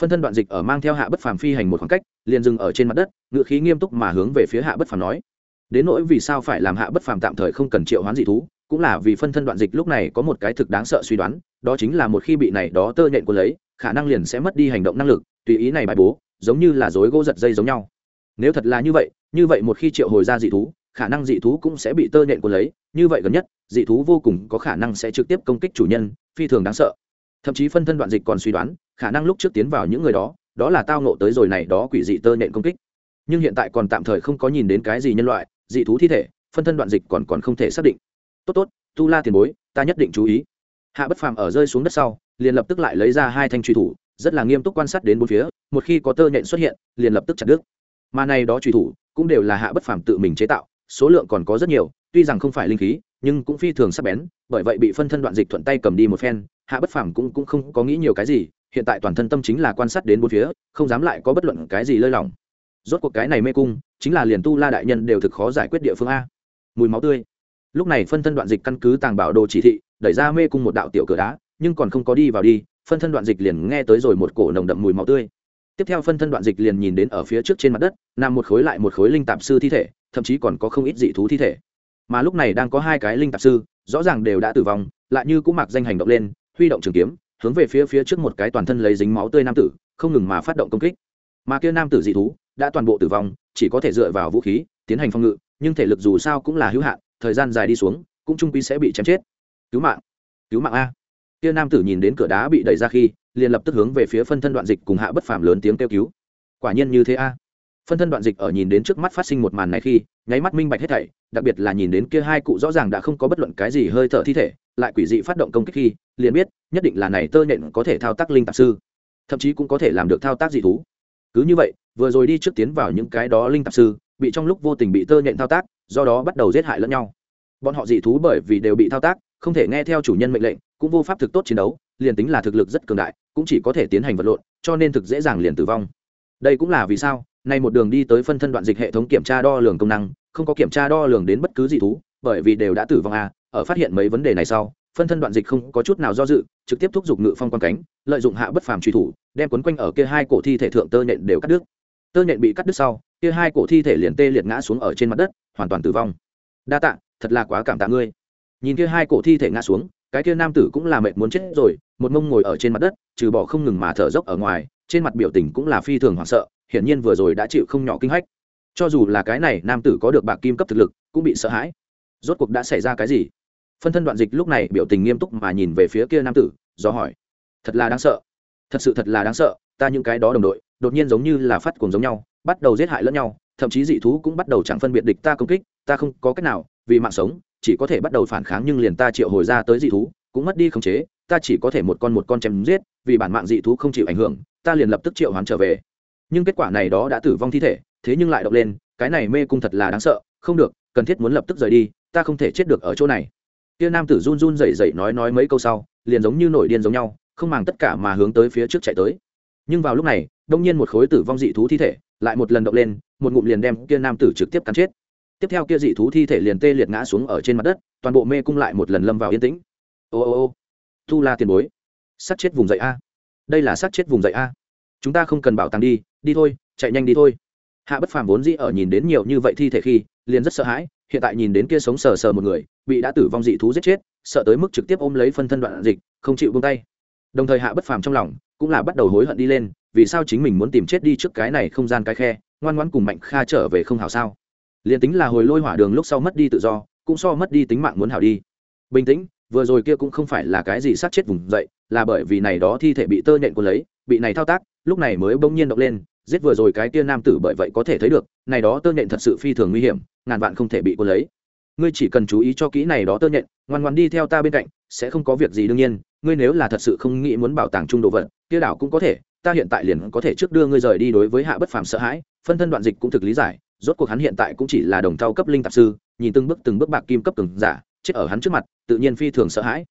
Phân thân đoạn dịch ở mang theo hạ bất phàm phi hành một khoảng cách, liền dừng ở trên mặt đất, ngựa khí nghiêm túc mà hướng về phía hạ bất phàm nói. Đến nỗi vì sao phải làm hạ bất phàm tạm thời không cần triệu hoán dị thú, cũng là vì phân thân đoạn dịch lúc này có một cái thực đáng sợ suy đoán, đó chính là một khi bị này đó tơ nhện của lấy, khả năng liền sẽ mất đi hành động năng lực, tùy ý này bài bố, giống như là dối gỗ giật dây giống nhau. Nếu thật là như vậy như vậy một khi triệu hồi ra dị thú khả năng dị thú cũng sẽ bị tơ nhện của lấy, như vậy gần nhất, dị thú vô cùng có khả năng sẽ trực tiếp công kích chủ nhân, phi thường đáng sợ. Thậm chí phân thân đoạn dịch còn suy đoán, khả năng lúc trước tiến vào những người đó đó là tao nộ tới rồi này đó quỷ dị tơ nhện công kích. Nhưng hiện tại còn tạm thời không có nhìn đến cái gì nhân loại, dị thú thi thể, phân thân đoạn dịch còn còn không thể xác định. Tốt tốt, tu la tiền bối, ta nhất định chú ý. Hạ bất phàm ở rơi xuống đất sau, liền lập tức lại lấy ra hai thanh truy thủ, rất là nghiêm túc quan sát đến bốn phía, một khi có tơ nhện xuất hiện, liền lập tức chặt đứt. Mà này đó truy thủ cũng đều là hạ bất phàm tự mình chế tạo số lượng còn có rất nhiều, tuy rằng không phải linh khí, nhưng cũng phi thường sắc bén, bởi vậy bị phân thân đoạn dịch thuận tay cầm đi một phen, hạ bất phàm cũng cũng không có nghĩ nhiều cái gì, hiện tại toàn thân tâm chính là quan sát đến bốn phía, không dám lại có bất luận cái gì lơi lỏng. Rốt cuộc cái này mê cung, chính là liền tu la đại nhân đều thực khó giải quyết địa phương a. Mùi máu tươi. Lúc này phân thân đoạn dịch căn cứ tàng bảo đồ chỉ thị, đẩy ra mê cung một đạo tiểu cửa đá, nhưng còn không có đi vào đi, phân thân đoạn dịch liền nghe tới rồi một cổ nồng đậm mùi máu tươi. Tiếp theo phân thân đoạn dịch liền nhìn đến ở phía trước trên mặt đất, nằm một khối lại một khối linh tạp sư thi thể thậm chí còn có không ít dị thú thi thể. Mà lúc này đang có hai cái linh tạp sư, rõ ràng đều đã tử vong, lại như cũng mặc danh hành động lên, huy động trường kiếm, hướng về phía phía trước một cái toàn thân lấy dính máu tươi nam tử, không ngừng mà phát động công kích. Mà kia nam tử dị thú đã toàn bộ tử vong, chỉ có thể dựa vào vũ khí, tiến hành phòng ngự, nhưng thể lực dù sao cũng là hữu hạn, thời gian dài đi xuống, cũng trung quy sẽ bị chém chết. Cứu mạng cứu mạng a. Kia nam tử nhìn đến cửa đá bị đẩy ra khi, liền lập tức hướng về phía phân thân đoạn dịch cùng hạ bất phàm lớn tiếng kêu cứu. Quả nhiên như thế a phân thân đoạn dịch ở nhìn đến trước mắt phát sinh một màn này khi, nháy mắt minh bạch hết thảy, đặc biệt là nhìn đến kia hai cụ rõ ràng đã không có bất luận cái gì hơi thở thi thể, lại quỷ dị phát động công kích khi, liền biết, nhất định là này tơ nhện có thể thao tác linh tạp sư. Thậm chí cũng có thể làm được thao tác dị thú. Cứ như vậy, vừa rồi đi trước tiến vào những cái đó linh tạp sư, bị trong lúc vô tình bị tơ nhện thao tác, do đó bắt đầu giết hại lẫn nhau. Bọn họ dị thú bởi vì đều bị thao tác, không thể nghe theo chủ nhân mệnh lệnh, cũng vô pháp thực tốt chiến đấu, liền tính là thực lực rất cường đại, cũng chỉ có thể tiến hành vật lộn, cho nên thực dễ dàng liền tử vong. Đây cũng là vì sao nay một đường đi tới phân thân đoạn dịch hệ thống kiểm tra đo lường công năng, không có kiểm tra đo lường đến bất cứ dị thú, bởi vì đều đã tử vong à ở phát hiện mấy vấn đề này sau, phân thân đoạn dịch không có chút nào do dự, trực tiếp thúc giục ngự phong quan cánh, lợi dụng hạ bất phàm truy thủ, đem quấn quanh ở kia hai cổ thi thể thượng tơ nhện đều cắt đứt. Tơ nhện bị cắt đứt sau, kia hai cổ thi thể liền tê liệt ngã xuống ở trên mặt đất, hoàn toàn tử vong. Đa tạ, thật là quá cảm tạ ngươi. Nhìn kia hai cổ thi thể ngã xuống, cái kia nam tử cũng là mệt muốn chết rồi, một mông ngồi ở trên mặt đất, trừ bỏ không ngừng mà thở dốc ở ngoài, trên mặt biểu tình cũng là phi thường hoảng sợ hiển nhiên vừa rồi đã chịu không nhỏ kinh hách. Cho dù là cái này nam tử có được bạc kim cấp thực lực, cũng bị sợ hãi. Rốt cuộc đã xảy ra cái gì? Phân thân đoạn dịch lúc này biểu tình nghiêm túc mà nhìn về phía kia nam tử, do hỏi. Thật là đáng sợ. Thật sự thật là đáng sợ, ta những cái đó đồng đội, đột nhiên giống như là phát cuồng giống nhau, bắt đầu giết hại lẫn nhau, thậm chí dị thú cũng bắt đầu chẳng phân biệt địch ta công kích, ta không có cách nào, vì mạng sống, chỉ có thể bắt đầu phản kháng nhưng liền ta triệu hồi ra tới dị thú, cũng mất đi khống chế, ta chỉ có thể một con một con chém giết, vì bản mạng dị thú không chịu ảnh hưởng, ta liền lập tức triệu hoán trở về nhưng kết quả này đó đã tử vong thi thể, thế nhưng lại động lên, cái này mê cung thật là đáng sợ, không được, cần thiết muốn lập tức rời đi, ta không thể chết được ở chỗ này. Kia nam tử run run rẩy rẩy nói nói mấy câu sau, liền giống như nổi điên giống nhau, không màng tất cả mà hướng tới phía trước chạy tới. Nhưng vào lúc này, đông nhiên một khối tử vong dị thú thi thể lại một lần động lên, một ngụm liền đem kia nam tử trực tiếp cắn chết. Tiếp theo kia dị thú thi thể liền tê liệt ngã xuống ở trên mặt đất, toàn bộ mê cung lại một lần lâm vào yên tĩnh. Ô ô ô tu la tiền bối, sát chết vùng dậy a. Đây là sát chết vùng dậy a. Chúng ta không cần bảo tàng đi đi thôi, chạy nhanh đi thôi. Hạ bất phàm vốn dĩ ở nhìn đến nhiều như vậy thi thể khi, liền rất sợ hãi, hiện tại nhìn đến kia sống sờ sờ một người, bị đã tử vong dị thú giết chết, sợ tới mức trực tiếp ôm lấy phân thân đoạn dịch, không chịu buông tay. Đồng thời hạ bất phàm trong lòng cũng là bắt đầu hối hận đi lên, vì sao chính mình muốn tìm chết đi trước cái này không gian cái khe, ngoan ngoãn cùng mạnh kha trở về không hảo sao? Liền tính là hồi lôi hỏa đường lúc sau mất đi tự do, cũng so mất đi tính mạng muốn hảo đi. Bình tĩnh, vừa rồi kia cũng không phải là cái gì sát chết vùng dậy, là bởi vì này đó thi thể bị tơ nhện cuốn lấy, bị này thao tác lúc này mới bỗng nhiên động lên, giết vừa rồi cái tia nam tử bởi vậy có thể thấy được, này đó tơ nhện thật sự phi thường nguy hiểm, ngàn vạn không thể bị cô lấy. Ngươi chỉ cần chú ý cho kỹ này đó tơ nhện, ngoan ngoan đi theo ta bên cạnh, sẽ không có việc gì đương nhiên, ngươi nếu là thật sự không nghĩ muốn bảo tàng trung đồ vật, kia đảo cũng có thể, ta hiện tại liền có thể trước đưa ngươi rời đi đối với hạ bất phàm sợ hãi, phân thân đoạn dịch cũng thực lý giải, rốt cuộc hắn hiện tại cũng chỉ là đồng thau cấp linh tạp sư, nhìn từng bước từng bước bạc kim cấp từng giả, chết ở hắn trước mặt, tự nhiên phi thường sợ hãi.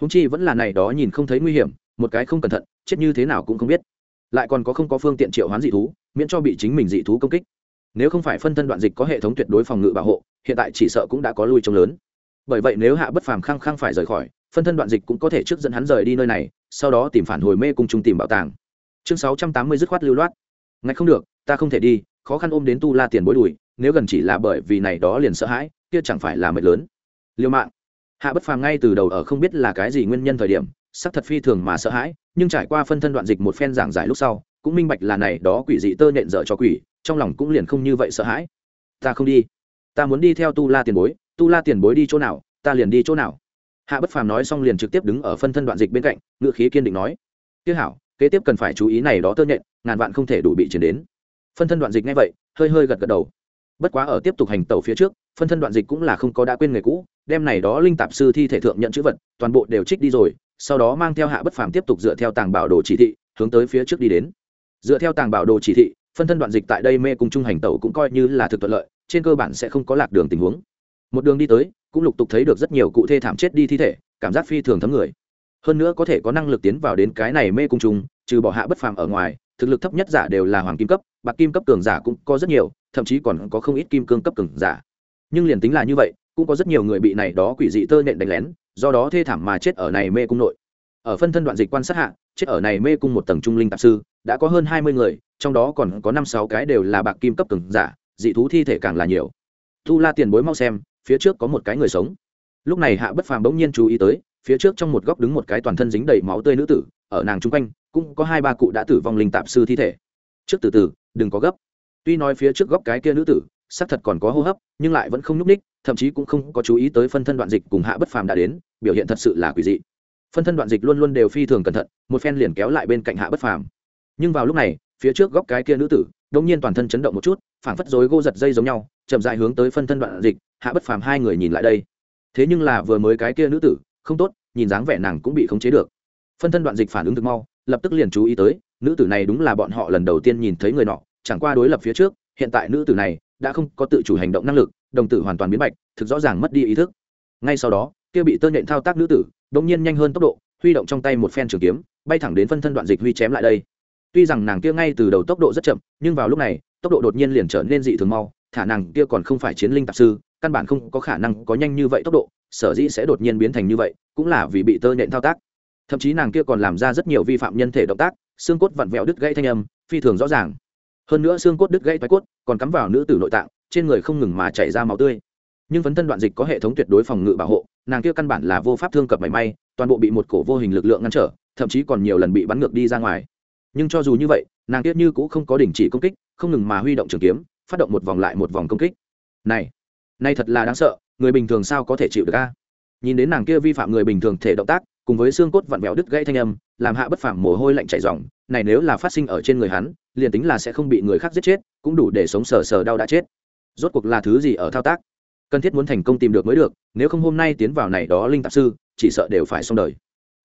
Húng chi vẫn là này đó nhìn không thấy nguy hiểm, một cái không cẩn thận, chết như thế nào cũng không biết lại còn có không có phương tiện triệu hoán dị thú, miễn cho bị chính mình dị thú công kích. Nếu không phải phân thân đoạn dịch có hệ thống tuyệt đối phòng ngự bảo hộ, hiện tại chỉ sợ cũng đã có lui trông lớn. Bởi vậy nếu hạ bất phàm khăng khăng phải rời khỏi, phân thân đoạn dịch cũng có thể trước dẫn hắn rời đi nơi này, sau đó tìm phản hồi mê cung trung tìm bảo tàng. Chương sáu trăm tám mươi dứt khoát lưu loát. Ngay không được, ta không thể đi, khó khăn ôm đến tu la tiền bối đùi, nếu gần chỉ là bởi vì này đó liền sợ hãi, kia chẳng phải là mệt lớn. Liêu mạng. Hạ bất phàm ngay từ đầu ở không biết là cái gì nguyên nhân thời điểm sắc thật phi thường mà sợ hãi, nhưng trải qua phân thân đoạn dịch một phen giảng giải lúc sau, cũng minh bạch là này đó quỷ dị tơ nện dở cho quỷ, trong lòng cũng liền không như vậy sợ hãi. Ta không đi. Ta muốn đi theo tu la tiền bối. Tu la tiền bối đi chỗ nào, ta liền đi chỗ nào. Hạ bất phàm nói xong liền trực tiếp đứng ở phân thân đoạn dịch bên cạnh, ngựa khí kiên định nói. Tiếc hảo, kế tiếp cần phải chú ý này đó tơ nhện, ngàn vạn không thể đủ bị chuyển đến. Phân thân đoạn dịch ngay vậy, hơi hơi gật gật đầu. Bất quá ở tiếp tục hành tàu phía trước, phân thân đoạn dịch cũng là không có đã quên người cũ, đem này đó linh tạp sư thi thể thượng nhận chữ vật, toàn bộ đều trích đi rồi sau đó mang theo hạ bất phàm tiếp tục dựa theo tàng bảo đồ chỉ thị, hướng tới phía trước đi đến. Dựa theo tàng bảo đồ chỉ thị, phân thân đoạn dịch tại đây mê cùng chung hành tàu cũng coi như là thực thuận lợi, trên cơ bản sẽ không có lạc đường tình huống. Một đường đi tới, cũng lục tục thấy được rất nhiều cụ thê thảm chết đi thi thể, cảm giác phi thường thấm người. Hơn nữa có thể có năng lực tiến vào đến cái này mê cung chung trừ bỏ hạ bất phàm ở ngoài, thực lực thấp nhất giả đều là hoàng kim cấp, bạc kim cấp cường giả cũng có rất nhiều, thậm chí còn có không ít kim cương cấp cường giả. Nhưng liền tính là như vậy, cũng có rất nhiều người bị này đó quỷ dị tơ nện đánh lén do đó thê thảm mà chết ở này mê cung nội. Ở phân thân đoạn dịch quan sát hạ, chết ở này mê cung một tầng trung linh tạp sư, đã có hơn hai mươi người, trong đó còn có năm sáu cái đều là bạc kim cấp cường giả, dị thú thi thể càng là nhiều. Tu la tiền bối mau xem, phía trước có một cái người sống. Lúc này hạ bất phàm bỗng nhiên chú ý tới, phía trước trong một góc đứng một cái toàn thân dính đầy máu tươi nữ tử, ở nàng chung quanh, cũng có hai ba cụ đã tử vong linh tạp sư thi thể. Trước từ từ, đừng có gấp. Tuy nói phía trước góc cái kia nữ tử, xác thật còn có hô hấp, nhưng lại vẫn không nhúc ních thậm chí cũng không có chú ý tới phân thân đoạn dịch cùng hạ bất phàm đã đến biểu hiện thật sự là quỷ dị. Phân thân đoạn dịch luôn luôn đều phi thường cẩn thận, một phen liền kéo lại bên cạnh hạ bất phàm. Nhưng vào lúc này, phía trước góc cái kia nữ tử đông nhiên toàn thân chấn động một chút, phảng phất rối gô giật dây giống nhau, chậm dại hướng tới phân thân đoạn dịch, hạ bất phàm hai người nhìn lại đây. Thế nhưng là vừa mới cái kia nữ tử, không tốt, nhìn dáng vẻ nàng cũng bị khống chế được. Phân thân đoạn dịch phản ứng thực mau, lập tức liền chú ý tới, nữ tử này đúng là bọn họ lần đầu tiên nhìn thấy người nọ, chẳng qua đối lập phía trước, hiện tại nữ tử này đã không có tự chủ hành động năng lực, đồng tử hoàn toàn biến bạch, thực rõ ràng mất đi ý thức. Ngay sau đó kia bị tơ nhện thao tác nữ tử, đột nhiên nhanh hơn tốc độ, huy động trong tay một phen trường kiếm, bay thẳng đến phân thân đoạn dịch huy chém lại đây. Tuy rằng nàng kia ngay từ đầu tốc độ rất chậm, nhưng vào lúc này, tốc độ đột nhiên liền trở nên dị thường mau, thả nàng kia còn không phải chiến linh tạp sư, căn bản không có khả năng có nhanh như vậy tốc độ, sở dĩ sẽ đột nhiên biến thành như vậy, cũng là vì bị tơ nhện thao tác. Thậm chí nàng kia còn làm ra rất nhiều vi phạm nhân thể động tác, xương cốt vặn vẹo đứt gãy thanh âm, phi thường rõ ràng. Hơn nữa xương cốt đứt gãy toái cốt, còn cắm vào nữ tử nội tạng, trên người không ngừng mà chảy ra máu tươi. Nhưng phấn thân đoạn dịch có hệ thống tuyệt đối phòng ngự bảo hộ nàng kia căn bản là vô pháp thương cập mảy may, toàn bộ bị một cổ vô hình lực lượng ngăn trở, thậm chí còn nhiều lần bị bắn ngược đi ra ngoài. Nhưng cho dù như vậy, nàng kia như cũng không có đình chỉ công kích, không ngừng mà huy động trường kiếm, phát động một vòng lại một vòng công kích. Này này thật là đáng sợ, người bình thường sao có thể chịu được a? Nhìn đến nàng kia vi phạm người bình thường thể động tác, cùng với xương cốt vặn vẹo đứt gãy thanh âm, làm hạ bất phàm mồ hôi lạnh chảy ròng, này nếu là phát sinh ở trên người hắn, liền tính là sẽ không bị người khác giết chết, cũng đủ để sống sờ sờ đau đã chết. Rốt cuộc là thứ gì ở thao tác? Cần thiết muốn thành công tìm được mới được, nếu không hôm nay tiến vào này đó linh tạp sư, chỉ sợ đều phải xong đời.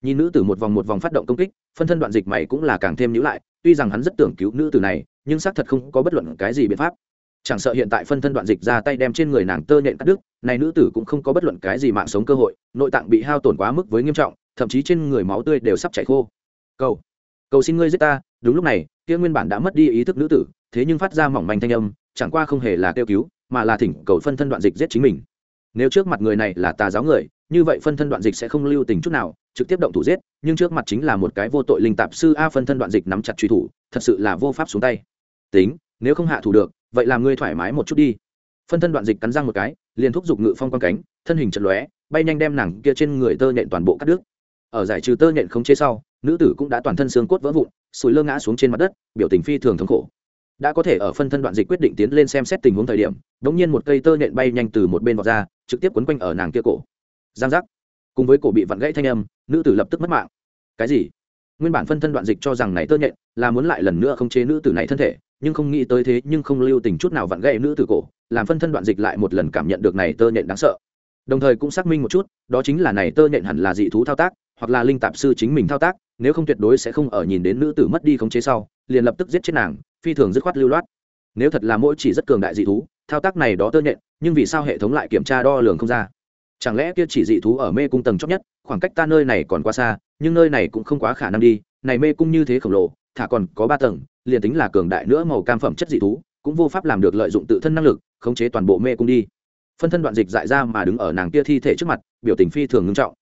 Nhìn nữ tử một vòng một vòng phát động công kích, phân thân đoạn dịch mày cũng là càng thêm nhữ lại, tuy rằng hắn rất tưởng cứu nữ tử này, nhưng xác thật không có bất luận cái gì biện pháp. Chẳng sợ hiện tại phân thân đoạn dịch ra tay đem trên người nàng tơ nhện cắt đứt, này nữ tử cũng không có bất luận cái gì mạng sống cơ hội, nội tạng bị hao tổn quá mức với nghiêm trọng, thậm chí trên người máu tươi đều sắp chảy khô. Cầu cầu xin ngươi giết ta, đúng lúc này, kia nguyên bản đã mất đi ý thức nữ tử, thế nhưng phát ra mỏng manh thanh âm, chẳng qua không hề là kêu cứu mà là thỉnh cầu phân thân đoạn dịch giết chính mình. Nếu trước mặt người này là tà giáo người, như vậy phân thân đoạn dịch sẽ không lưu tình chút nào, trực tiếp động thủ giết, nhưng trước mặt chính là một cái vô tội linh tạp sư a phân thân đoạn dịch nắm chặt truy thủ, thật sự là vô pháp xuống tay. Tính, nếu không hạ thủ được, vậy làm ngươi thoải mái một chút đi. Phân thân đoạn dịch cắn răng một cái, liền thúc giục ngự phong quang cánh, thân hình chật lóe, bay nhanh đem nàng kia trên người tơ nhện toàn bộ cắt đứt. Ở giải trừ tơ nhện không chế sau, nữ tử cũng đã toàn thân xương cốt vỡ vụn sùi lơ ngã xuống trên mặt đất, biểu tình phi thường thống khổ đã có thể ở phân thân đoạn dịch quyết định tiến lên xem xét tình huống thời điểm đ ỗ n g nhiên một cây tơ nhện bay nhanh từ một bên vọt ra, trực tiếp quấn quanh ở nàng kia cổ. Giang giác. Cùng với cổ bị vặn gãy thanh âm, nữ tử lập tức mất mạng. Cái gì? Nguyên bản phân thân đoạn dịch cho rằng này tơ nhện là muốn lại lần nữa không chế nữ tử này thân thể, nhưng không nghĩ tới thế nhưng không lưu tình chút nào vặn gãy nữ tử cổ, làm phân thân đoạn dịch lại một lần cảm nhận được này tơ nhện đáng sợ. Đồng thời cũng xác minh một chút, đó chính là này tơ nhện hẳn là dị thú thao tác hoặc là linh tạp sư chính mình thao tác, nếu không tuyệt đối sẽ không ở nhìn đến nữ tử mất đi khống chế sau, liền lập tức giết chết nàng, phi thường dứt khoát lưu loát. Nếu thật là mỗi chỉ rất cường đại dị thú, thao tác này đó tơ nhện, nhưng vì sao hệ thống lại kiểm tra đo lường không ra? Chẳng lẽ kia chỉ dị thú ở mê cung tầng chót nhất, khoảng cách ta nơi này còn quá xa, nhưng nơi này cũng không quá khả năng đi, này mê cung như thế khổng lồ, thả còn có ba tầng, liền tính là cường đại nữa màu cam phẩm chất dị thú, cũng vô pháp làm được lợi dụng tự thân năng lực, khống chế toàn bộ mê cung đi. Phân thân đoạn dịch dại ra mà đứng ở nàng kia thi thể trước mặt, biểu tình phi thường ngưng trọng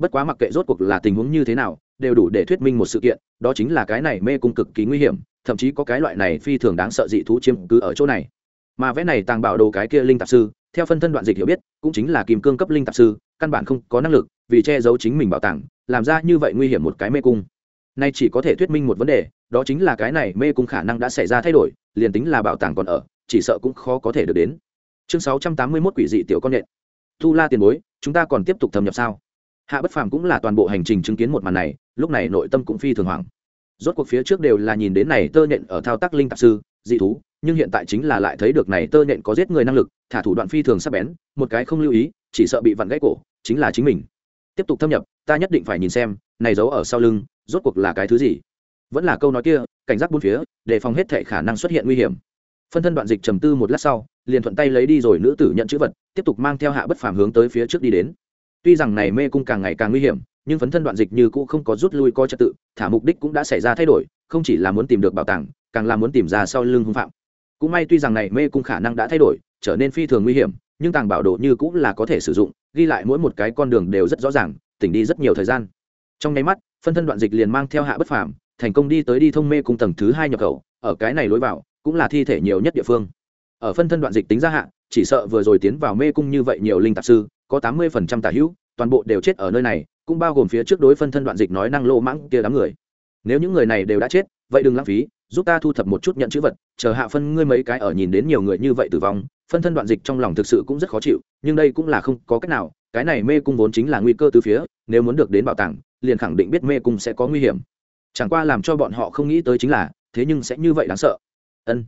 bất quá mặc kệ rốt cuộc là tình huống như thế nào, đều đủ để thuyết minh một sự kiện, đó chính là cái này mê cung cực kỳ nguy hiểm, thậm chí có cái loại này phi thường đáng sợ dị thú chiếm cứ ở chỗ này. Mà vẽ này tàng bảo đồ cái kia linh tạp sư, theo phân thân đoạn dịch hiểu biết, cũng chính là kim cương cấp linh tạp sư, căn bản không có năng lực, vì che giấu chính mình bảo tàng, làm ra như vậy nguy hiểm một cái mê cung. Nay chỉ có thể thuyết minh một vấn đề, đó chính là cái này mê cung khả năng đã xảy ra thay đổi, liền tính là bảo tàng còn ở, chỉ sợ cũng khó có thể được đến. Chương sáu trăm tám mươi 681 quỷ dị tiểu con nhện. Tu la tiền bối, chúng ta còn tiếp tục thâm nhập sao? Hạ bất phàm cũng là toàn bộ hành trình chứng kiến một màn này, lúc này nội tâm cũng phi thường hoảng. Rốt cuộc phía trước đều là nhìn đến này tơ nhện ở thao tác linh tạp sư, dị thú, nhưng hiện tại chính là lại thấy được này tơ nhện có giết người năng lực, thả thủ đoạn phi thường sắc bén, một cái không lưu ý, chỉ sợ bị vặn gãy cổ, chính là chính mình. Tiếp tục thâm nhập, ta nhất định phải nhìn xem, này giấu ở sau lưng, rốt cuộc là cái thứ gì? Vẫn là câu nói kia, cảnh giác bốn phía, để phòng hết thệ khả năng xuất hiện nguy hiểm. Phân thân đoạn dịch trầm tư một lát sau, liền thuận tay lấy đi rồi nữ tử nhận chữ vật, tiếp tục mang theo hạ bất phàm hướng tới phía trước đi đến tuy rằng này mê cung càng ngày càng nguy hiểm, nhưng phấn thân đoạn dịch như cũ không có rút lui coi trật tự, thả mục đích cũng đã xảy ra thay đổi, không chỉ là muốn tìm được bảo tàng, càng là muốn tìm ra sau lưng hung phạm. Cũng may tuy rằng này mê cung khả năng đã thay đổi, trở nên phi thường nguy hiểm, nhưng tàng bảo đồ như cũng là có thể sử dụng, ghi lại mỗi một cái con đường đều rất rõ ràng, tỉnh đi rất nhiều thời gian. Trong nháy mắt phân thân đoạn dịch liền mang theo hạ bất phàm, thành công đi tới đi thông mê cung tầng thứ hai nhập khẩu, ở cái này lối vào, cũng là thi thể nhiều nhất địa phương. Ở phân thân đoạn dịch tính ra hạ, chỉ sợ vừa rồi tiến vào mê cung như vậy nhiều linh tạp sư có tám mươi phần trăm tả hữu, toàn bộ đều chết ở nơi này, cũng bao gồm phía trước đối phân thân đoạn dịch nói năng lô mãng kia đám người. Nếu những người này đều đã chết, vậy đừng lãng phí, giúp ta thu thập một chút nhận chữ vật, chờ hạ phân ngươi mấy cái ở nhìn đến nhiều người như vậy tử vong, phân thân đoạn dịch trong lòng thực sự cũng rất khó chịu, nhưng đây cũng là không có cách nào, cái này mê cung vốn chính là nguy cơ từ phía, nếu muốn được đến bảo tàng, liền khẳng định biết mê cung sẽ có nguy hiểm. Chẳng qua làm cho bọn họ không nghĩ tới chính là, thế nhưng sẽ như vậy đáng sợ. Ân.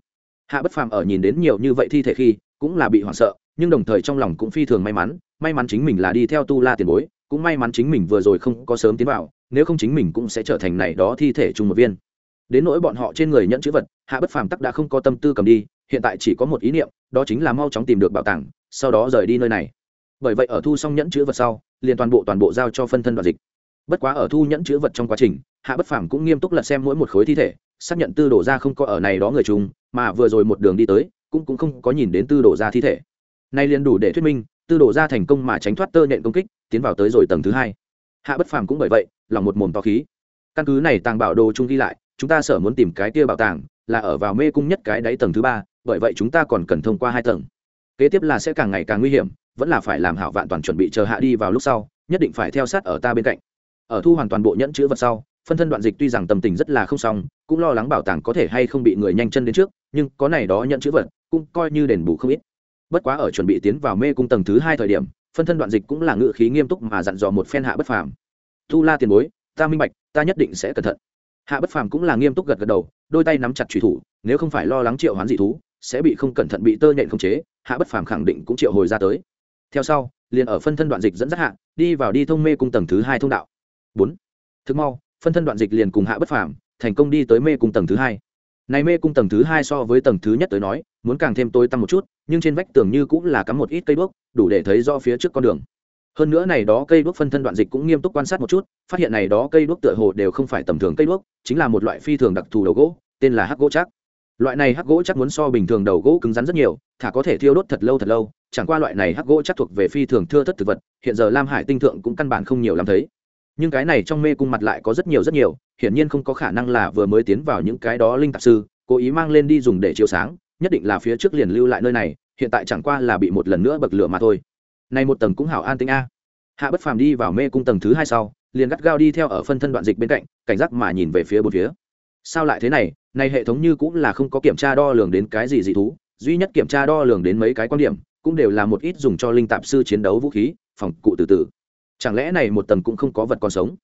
Hạ bất phàm ở nhìn đến nhiều như vậy thi thể khi, cũng là bị hoảng sợ, nhưng đồng thời trong lòng cũng phi thường may mắn may mắn chính mình là đi theo tu la tiền bối, cũng may mắn chính mình vừa rồi không có sớm tiến vào, nếu không chính mình cũng sẽ trở thành này đó thi thể chung một viên. Đến nỗi bọn họ trên người nhận chữ vật, hạ bất phàm tắc đã không có tâm tư cầm đi, hiện tại chỉ có một ý niệm, đó chính là mau chóng tìm được bảo tàng, sau đó rời đi nơi này. Bởi vậy ở thu xong nhẫn chữ vật sau, liền toàn bộ toàn bộ giao cho phân thân đoạn dịch. Bất quá ở thu nhẫn chữ vật trong quá trình, hạ bất phàm cũng nghiêm túc lật xem mỗi một khối thi thể, xác nhận tư đổ ra không có ở này đó người chung, mà vừa rồi một đường đi tới, cũng cũng không có nhìn đến tư đổ ra thi thể. Nay liền đủ để thuyết minh tư đổ ra thành công mà tránh thoát tơ nhện công kích, tiến vào tới rồi tầng thứ hai. Hạ bất phàm cũng bởi vậy, lòng một mồm to khí. Căn cứ này tàng bảo đồ chung ghi lại, chúng ta sở muốn tìm cái kia bảo tàng, là ở vào mê cung nhất cái đáy tầng thứ ba, bởi vậy chúng ta còn cần thông qua hai tầng. Kế tiếp là sẽ càng ngày càng nguy hiểm, vẫn là phải làm hảo vạn toàn chuẩn bị chờ hạ đi vào lúc sau, nhất định phải theo sát ở ta bên cạnh. Ở thu hoàn toàn bộ nhẫn chữ vật sau, phân thân đoạn dịch tuy rằng tâm tình rất là không xong, cũng lo lắng bảo tàng có thể hay không bị người nhanh chân đến trước, nhưng có này đó nhận chữ vật, cũng coi như đền bù không ít bất quá ở chuẩn bị tiến vào mê cung tầng thứ hai thời điểm, phân thân đoạn dịch cũng là ngự khí nghiêm túc mà dặn dò một phen hạ bất phàm. Tu la tiền bối, ta minh bạch, ta nhất định sẽ cẩn thận. Hạ bất phàm cũng là nghiêm túc gật gật đầu, đôi tay nắm chặt trùy thủ, nếu không phải lo lắng triệu hoán dị thú, sẽ bị không cẩn thận bị tơ nhện khống chế, hạ bất phàm khẳng định cũng triệu hồi ra tới. Theo sau, liền ở phân thân đoạn dịch dẫn dắt hạ, đi vào đi thông mê cung tầng thứ hai thông đạo. Bốn. Thực mau, phân thân đoạn dịch liền cùng hạ bất phàm thành công đi tới mê cung tầng thứ hai này mê cung tầng thứ hai so với tầng thứ nhất tới nói, muốn càng thêm tối tăm một chút, nhưng trên vách tường như cũng là cắm một ít cây đuốc, đủ để thấy do phía trước con đường. Hơn nữa này đó cây đuốc phân thân đoạn dịch cũng nghiêm túc quan sát một chút, phát hiện này đó cây đuốc tựa hồ đều không phải tầm thường cây đuốc, chính là một loại phi thường đặc thù đầu gỗ, tên là hắc gỗ chắc. Loại này hắc gỗ chắc muốn so bình thường đầu gỗ cứng rắn rất nhiều, thả có thể thiêu đốt thật lâu thật lâu, chẳng qua loại này hắc gỗ chắc thuộc về phi thường thưa thất thực vật, hiện giờ lam hải tinh thượng cũng căn bản không nhiều làm thấy nhưng cái này trong mê cung mặt lại có rất nhiều rất nhiều, hiển nhiên không có khả năng là vừa mới tiến vào những cái đó linh tạp sư, cố ý mang lên đi dùng để chiếu sáng, nhất định là phía trước liền lưu lại nơi này, hiện tại chẳng qua là bị một lần nữa bậc lửa mà thôi. Này một tầng cũng hảo an tính a. Hạ bất phàm đi vào mê cung tầng thứ hai sau, liền gắt gao đi theo ở phân thân đoạn dịch bên cạnh, cảnh giác mà nhìn về phía bốn phía. Sao lại thế này? Này hệ thống như cũng là không có kiểm tra đo lường đến cái gì dị thú, duy nhất kiểm tra đo lường đến mấy cái quan điểm, cũng đều là một ít dùng cho linh tạp sư chiến đấu vũ khí, phòng cụ từ từ chẳng lẽ này một tầng cũng không có vật còn sống?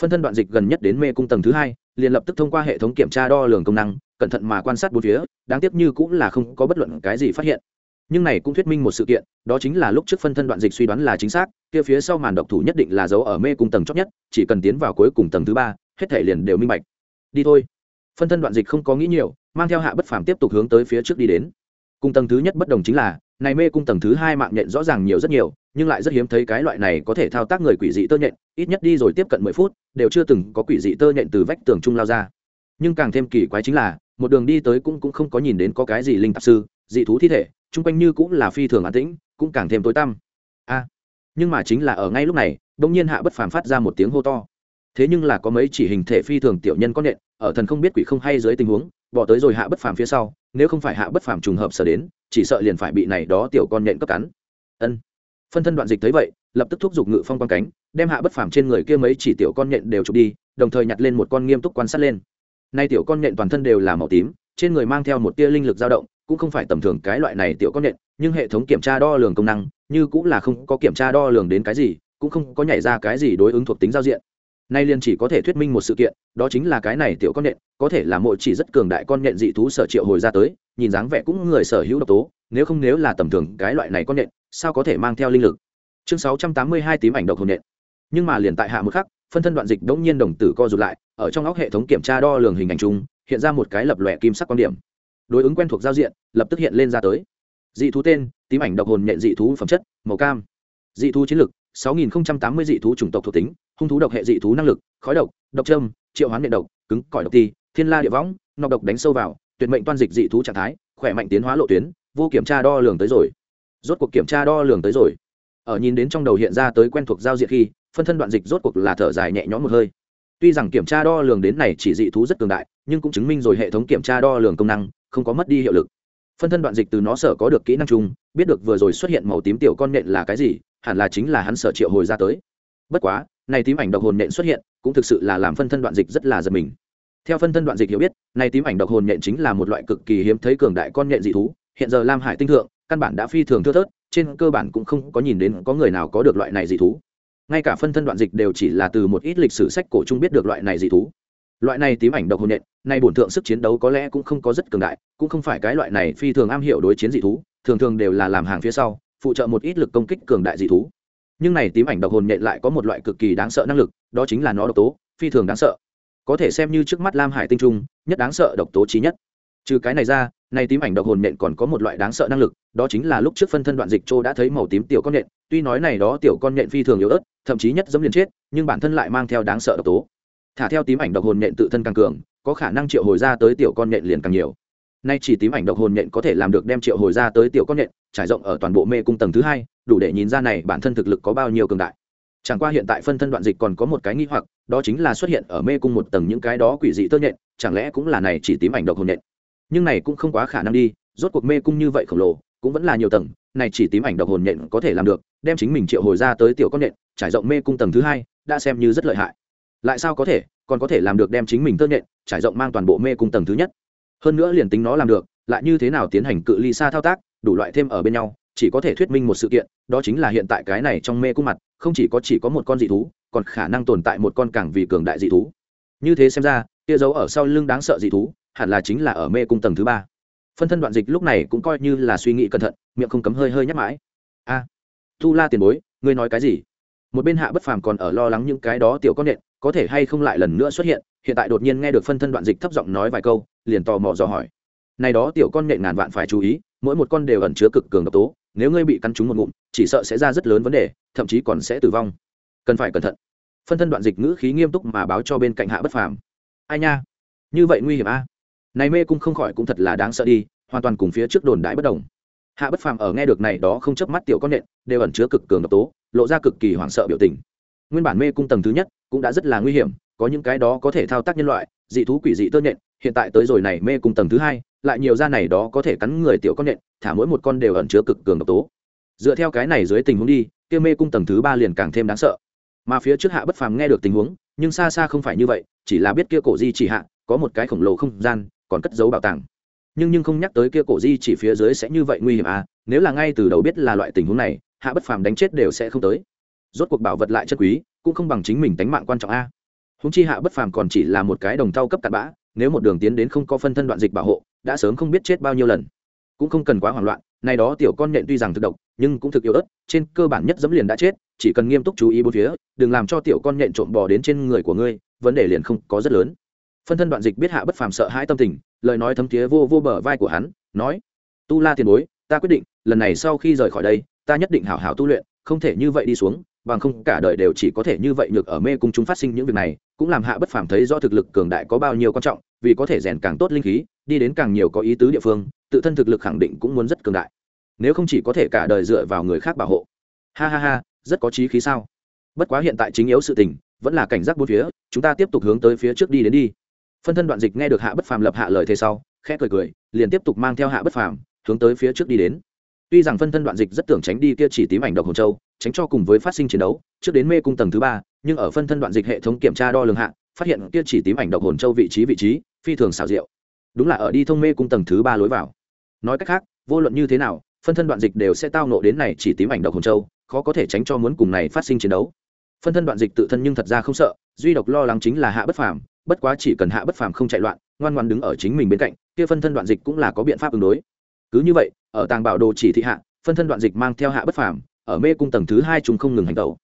Phân thân đoạn dịch gần nhất đến mê cung tầng thứ hai, liền lập tức thông qua hệ thống kiểm tra đo lường công năng, cẩn thận mà quan sát bốn phía, đáng tiếc như cũng là không có bất luận cái gì phát hiện. Nhưng này cũng thuyết minh một sự kiện, đó chính là lúc trước phân thân đoạn dịch suy đoán là chính xác, kia phía sau màn độc thủ nhất định là dấu ở mê cung tầng chót nhất, chỉ cần tiến vào cuối cùng tầng thứ ba, hết thể liền đều minh bạch. Đi thôi. Phân thân đoạn dịch không có nghĩ nhiều, mang theo hạ bất phàm tiếp tục hướng tới phía trước đi đến. Cung tầng thứ nhất bất đồng chính là, này mê cung tầng thứ hai mạng nhện rõ ràng nhiều rất nhiều nhưng lại rất hiếm thấy cái loại này có thể thao tác người quỷ dị tơ nhện, ít nhất đi rồi tiếp cận mười phút, đều chưa từng có quỷ dị tơ nhện từ vách tường trung lao ra. Nhưng càng thêm kỳ quái chính là, một đường đi tới cũng cũng không có nhìn đến có cái gì linh tạp sư, dị thú thi thể, chung quanh như cũng là phi thường an tĩnh, cũng càng thêm tối tăm. A, nhưng mà chính là ở ngay lúc này đông nhiên hạ bất phàm phát ra một tiếng hô to. Thế nhưng là có mấy chỉ hình thể phi thường tiểu nhân có nện, ở thần không biết quỷ không hay dưới tình huống, bỏ tới rồi hạ bất phàm phía sau, nếu không phải hạ bất phàm trùng hợp sở đến, chỉ sợ liền phải bị này đó tiểu con nện cấp cắn. Ân phân thân đoạn dịch thấy vậy, lập tức thúc giục ngự phong quang cánh, đem hạ bất phàm trên người kia mấy chỉ tiểu con nện đều chụp đi, đồng thời nhặt lên một con nghiêm túc quan sát lên. Nay tiểu con nện toàn thân đều là màu tím, trên người mang theo một tia linh lực dao động, cũng không phải tầm thường cái loại này tiểu con nện nhưng hệ thống kiểm tra đo lường công năng, như cũng là không có kiểm tra đo lường đến cái gì, cũng không có nhảy ra cái gì đối ứng thuộc tính giao diện. Nay liền chỉ có thể thuyết minh một sự kiện, đó chính là cái này tiểu con nện có thể là mỗi chỉ rất cường đại con nện dị thú sở triệu hồi ra tới, nhìn dáng vẻ cũng người sở hữu độc tố, nếu không nếu là tầm thường cái loại này con nện sao có thể mang theo linh lực? Chương sáu trăm tám mươi hai tím ảnh độc hồn nện. Nhưng mà liền tại hạ một khắc, phân thân đoạn dịch đống nhiên đồng tử co rụt lại, ở trong óc hệ thống kiểm tra đo lường hình ảnh chung, hiện ra một cái lập lòe kim sắc quan điểm. Đối ứng quen thuộc giao diện, lập tức hiện lên ra tới. Dị thú tên, tím ảnh độc hồn nhện dị thú phẩm chất, màu cam. Dị thú chiến lực 6080 dị thú chủng tộc thuộc tính, hung thú độc hệ dị thú năng lực, khói độc độc trâm triệu hoán nhện độc, cứng, cỏi độc ti, thiên la địa võng, nọc độc đánh sâu vào, tuyệt mệnh toan dịch dị thú trạng thái, khỏe mạnh tiến hóa lộ tuyến, vô kiểm tra đo lường tới rồi rốt cuộc kiểm tra đo lường tới rồi. Ở nhìn đến trong đầu hiện ra tới quen thuộc giao diện khi, phân thân đoạn dịch rốt cuộc là thở dài nhẹ nhõm một hơi. Tuy rằng kiểm tra đo lường đến này chỉ dị thú rất cường đại, nhưng cũng chứng minh rồi hệ thống kiểm tra đo lường công năng, không có mất đi hiệu lực. Phân thân đoạn dịch từ nó sở có được kỹ năng chung, biết được vừa rồi xuất hiện màu tím tiểu con nện là cái gì, hẳn là chính là hắn sở triệu hồi ra tới. Bất quá, này tím ảnh độc hồn nện xuất hiện, cũng thực sự là làm phân thân đoạn dịch rất là giật mình. Theo phân thân đoạn dịch hiểu biết, này tím ảnh độc hồn nện chính là một loại cực kỳ hiếm thấy cường đại con nện dị thú, hiện giờ lam hải tinh thượng căn bản đã phi thường thưa thớt, trên cơ bản cũng không có nhìn đến có người nào có được loại này dị thú. Ngay cả phân thân đoạn dịch đều chỉ là từ một ít lịch sử sách cổ chung biết được loại này dị thú. Loại này tím ảnh độc hồn nện, nay bổn thượng sức chiến đấu có lẽ cũng không có rất cường đại, cũng không phải cái loại này phi thường am hiểu đối chiến dị thú, thường thường đều là làm hàng phía sau, phụ trợ một ít lực công kích cường đại dị thú. Nhưng này tím ảnh độc hồn nện lại có một loại cực kỳ đáng sợ năng lực, đó chính là nó độc tố, phi thường đáng sợ. Có thể xem như trước mắt lam hải tinh trung, nhất đáng sợ độc tố trí nhất. Trừ cái này ra này tím ảnh độc hồn nện còn có một loại đáng sợ năng lực đó chính là lúc trước phân thân đoạn dịch châu đã thấy màu tím tiểu con nện tuy nói này đó tiểu con nện phi thường yếu ớt thậm chí nhất giống liền chết nhưng bản thân lại mang theo đáng sợ độc tố. Thả theo tím ảnh độc hồn nện tự thân càng cường có khả năng triệu hồi ra tới tiểu con nện liền càng nhiều. Nay chỉ tím ảnh độc hồn nện có thể làm được đem triệu hồi ra tới tiểu con nện, trải rộng ở toàn bộ mê cung tầng thứ hai đủ để nhìn ra này bản thân thực lực có bao nhiêu cường đại. Chẳng qua hiện tại phân thân đoạn dịch còn có một cái nghi hoặc đó chính là xuất hiện ở mê cung một tầng những cái đó quỷ dị tơ nhện chẳng lẽ cũng là này chỉ tím ảnh độc hồn nện? Nhưng này cũng không quá khả năng đi, rốt cuộc mê cung như vậy khổng lồ, cũng vẫn là nhiều tầng, này chỉ tím ảnh độc hồn nhện có thể làm được, đem chính mình triệu hồi ra tới tiểu con nhện, trải rộng mê cung tầng thứ hai, đã xem như rất lợi hại. Lại sao có thể, còn có thể làm được đem chính mình tơ nhện, trải rộng mang toàn bộ mê cung tầng thứ nhất. Hơn nữa liền tính nó làm được, lại như thế nào tiến hành cự ly xa thao tác, đủ loại thêm ở bên nhau, chỉ có thể thuyết minh một sự kiện, đó chính là hiện tại cái này trong mê cung mặt, không chỉ có chỉ có một con dị thú, còn khả năng tồn tại một con càng vì cường đại dị thú. Như thế xem ra, kia giấu ở sau lưng đáng sợ dị thú hẳn là chính là ở mê cung tầng thứ ba. Phân thân đoạn dịch lúc này cũng coi như là suy nghĩ cẩn thận miệng không cấm hơi hơi nhắc mãi. A à, tu la tiền bối ngươi nói cái gì? Một bên hạ bất phàm còn ở lo lắng những cái đó tiểu con nện có thể hay không lại lần nữa xuất hiện hiện tại đột nhiên nghe được phân thân đoạn dịch thấp giọng nói vài câu liền tò mò dò hỏi. Này đó tiểu con nện ngàn vạn phải chú ý mỗi một con đều ẩn chứa cực cường độc tố nếu ngươi bị cắn trúng một ngụm chỉ sợ sẽ ra rất lớn vấn đề thậm chí còn sẽ tử vong. Cần phải cẩn thận. Phân thân đoạn dịch ngữ khí nghiêm túc mà báo cho bên cạnh hạ bất phàm. Ai nha? Như vậy nguy hiểm a này mê cung không khỏi cũng thật là đáng sợ đi hoàn toàn cùng phía trước đồn đại bất đồng. Hạ bất phàm ở nghe được này đó không chớp mắt tiểu con nện đều ẩn chứa cực cường độc tố lộ ra cực kỳ hoảng sợ biểu tình. Nguyên bản mê cung tầng thứ nhất cũng đã rất là nguy hiểm có những cái đó có thể thao tác nhân loại dị thú quỷ dị tơ nện, hiện tại tới rồi này mê cung tầng thứ hai lại nhiều da này đó có thể cắn người tiểu con nện, thả mỗi một con đều ẩn chứa cực cường độc tố. Dựa theo cái này dưới tình huống đi kia mê cung tầng thứ ba liền càng thêm đáng sợ. Mà phía trước hạ bất phàm nghe được tình huống nhưng xa xa không phải như vậy chỉ là biết kia cổ di chỉ hạ có một cái khổng lồ không gian còn cất giấu bảo tàng. Nhưng nhưng không nhắc tới kia cổ di chỉ phía dưới sẽ như vậy nguy hiểm à nếu là ngay từ đầu biết là loại tình huống này, hạ bất phàm đánh chết đều sẽ không tới. Rốt cuộc bảo vật lại chất quý, cũng không bằng chính mình tánh mạng quan trọng a. Húng chi hạ bất phàm còn chỉ là một cái đồng thau cấp cặn bã, nếu một đường tiến đến không có phân thân đoạn dịch bảo hộ, đã sớm không biết chết bao nhiêu lần. Cũng không cần quá hoảng loạn này đó tiểu con nhện tuy rằng thực độc, nhưng cũng thực yếu ớt, trên cơ bản nhất dẫm liền đã chết, chỉ cần nghiêm túc chú ý bốn phía, đừng làm cho tiểu con nhện trộm bò đến trên người của ngươi, vấn đề liền không có rất lớn phân thân đoạn dịch biết hạ bất phàm sợ hãi tâm tình, lời nói thấm tía vô vô bờ vai của hắn, nói, tu la tiền bối, ta quyết định, lần này sau khi rời khỏi đây, ta nhất định hảo hảo tu luyện, không thể như vậy đi xuống, bằng không cả đời đều chỉ có thể như vậy nhược ở mê cung chúng phát sinh những việc này, cũng làm hạ bất phàm thấy do thực lực cường đại có bao nhiêu quan trọng, vì có thể rèn càng tốt linh khí, đi đến càng nhiều có ý tứ địa phương, tự thân thực lực khẳng định cũng muốn rất cường đại. Nếu không chỉ có thể cả đời dựa vào người khác bảo hộ. Ha ha ha, rất có trí khí sao? Bất quá hiện tại chính yếu sự tình, vẫn là cảnh giác bốn phía, chúng ta tiếp tục hướng tới phía trước đi đến đi phân thân đoạn dịch nghe được hạ bất phàm lập hạ lời thế sau, khẽ cười cười, liền tiếp tục mang theo hạ bất phàm hướng tới phía trước đi đến. Tuy rằng phân thân đoạn dịch rất tưởng tránh đi kia chỉ tím ảnh độc hồn châu, tránh cho cùng với phát sinh chiến đấu, trước đến mê cung tầng thứ ba, nhưng ở phân thân đoạn dịch hệ thống kiểm tra đo lường hạ, phát hiện kia chỉ tím ảnh độc hồn châu vị trí vị trí, phi thường xảo diệu. Đúng là ở đi thông mê cung tầng thứ ba lối vào. Nói cách khác, vô luận như thế nào, phân thân đoạn dịch đều sẽ tao nộ đến này chỉ tím ảnh độc hồn châu, khó có thể tránh cho muốn cùng này phát sinh chiến đấu. Phân thân đoạn dịch tự thân nhưng thật ra không sợ, duy độc lo lắng chính là hạ bất phàm bất quá chỉ cần hạ bất phàm không chạy loạn, ngoan ngoan đứng ở chính mình bên cạnh, kia phân thân đoạn dịch cũng là có biện pháp ứng đối. Cứ như vậy, ở tàng bảo đồ chỉ thị hạ, phân thân đoạn dịch mang theo hạ bất phàm, ở mê cung tầng thứ hai chúng không ngừng hành tẩu.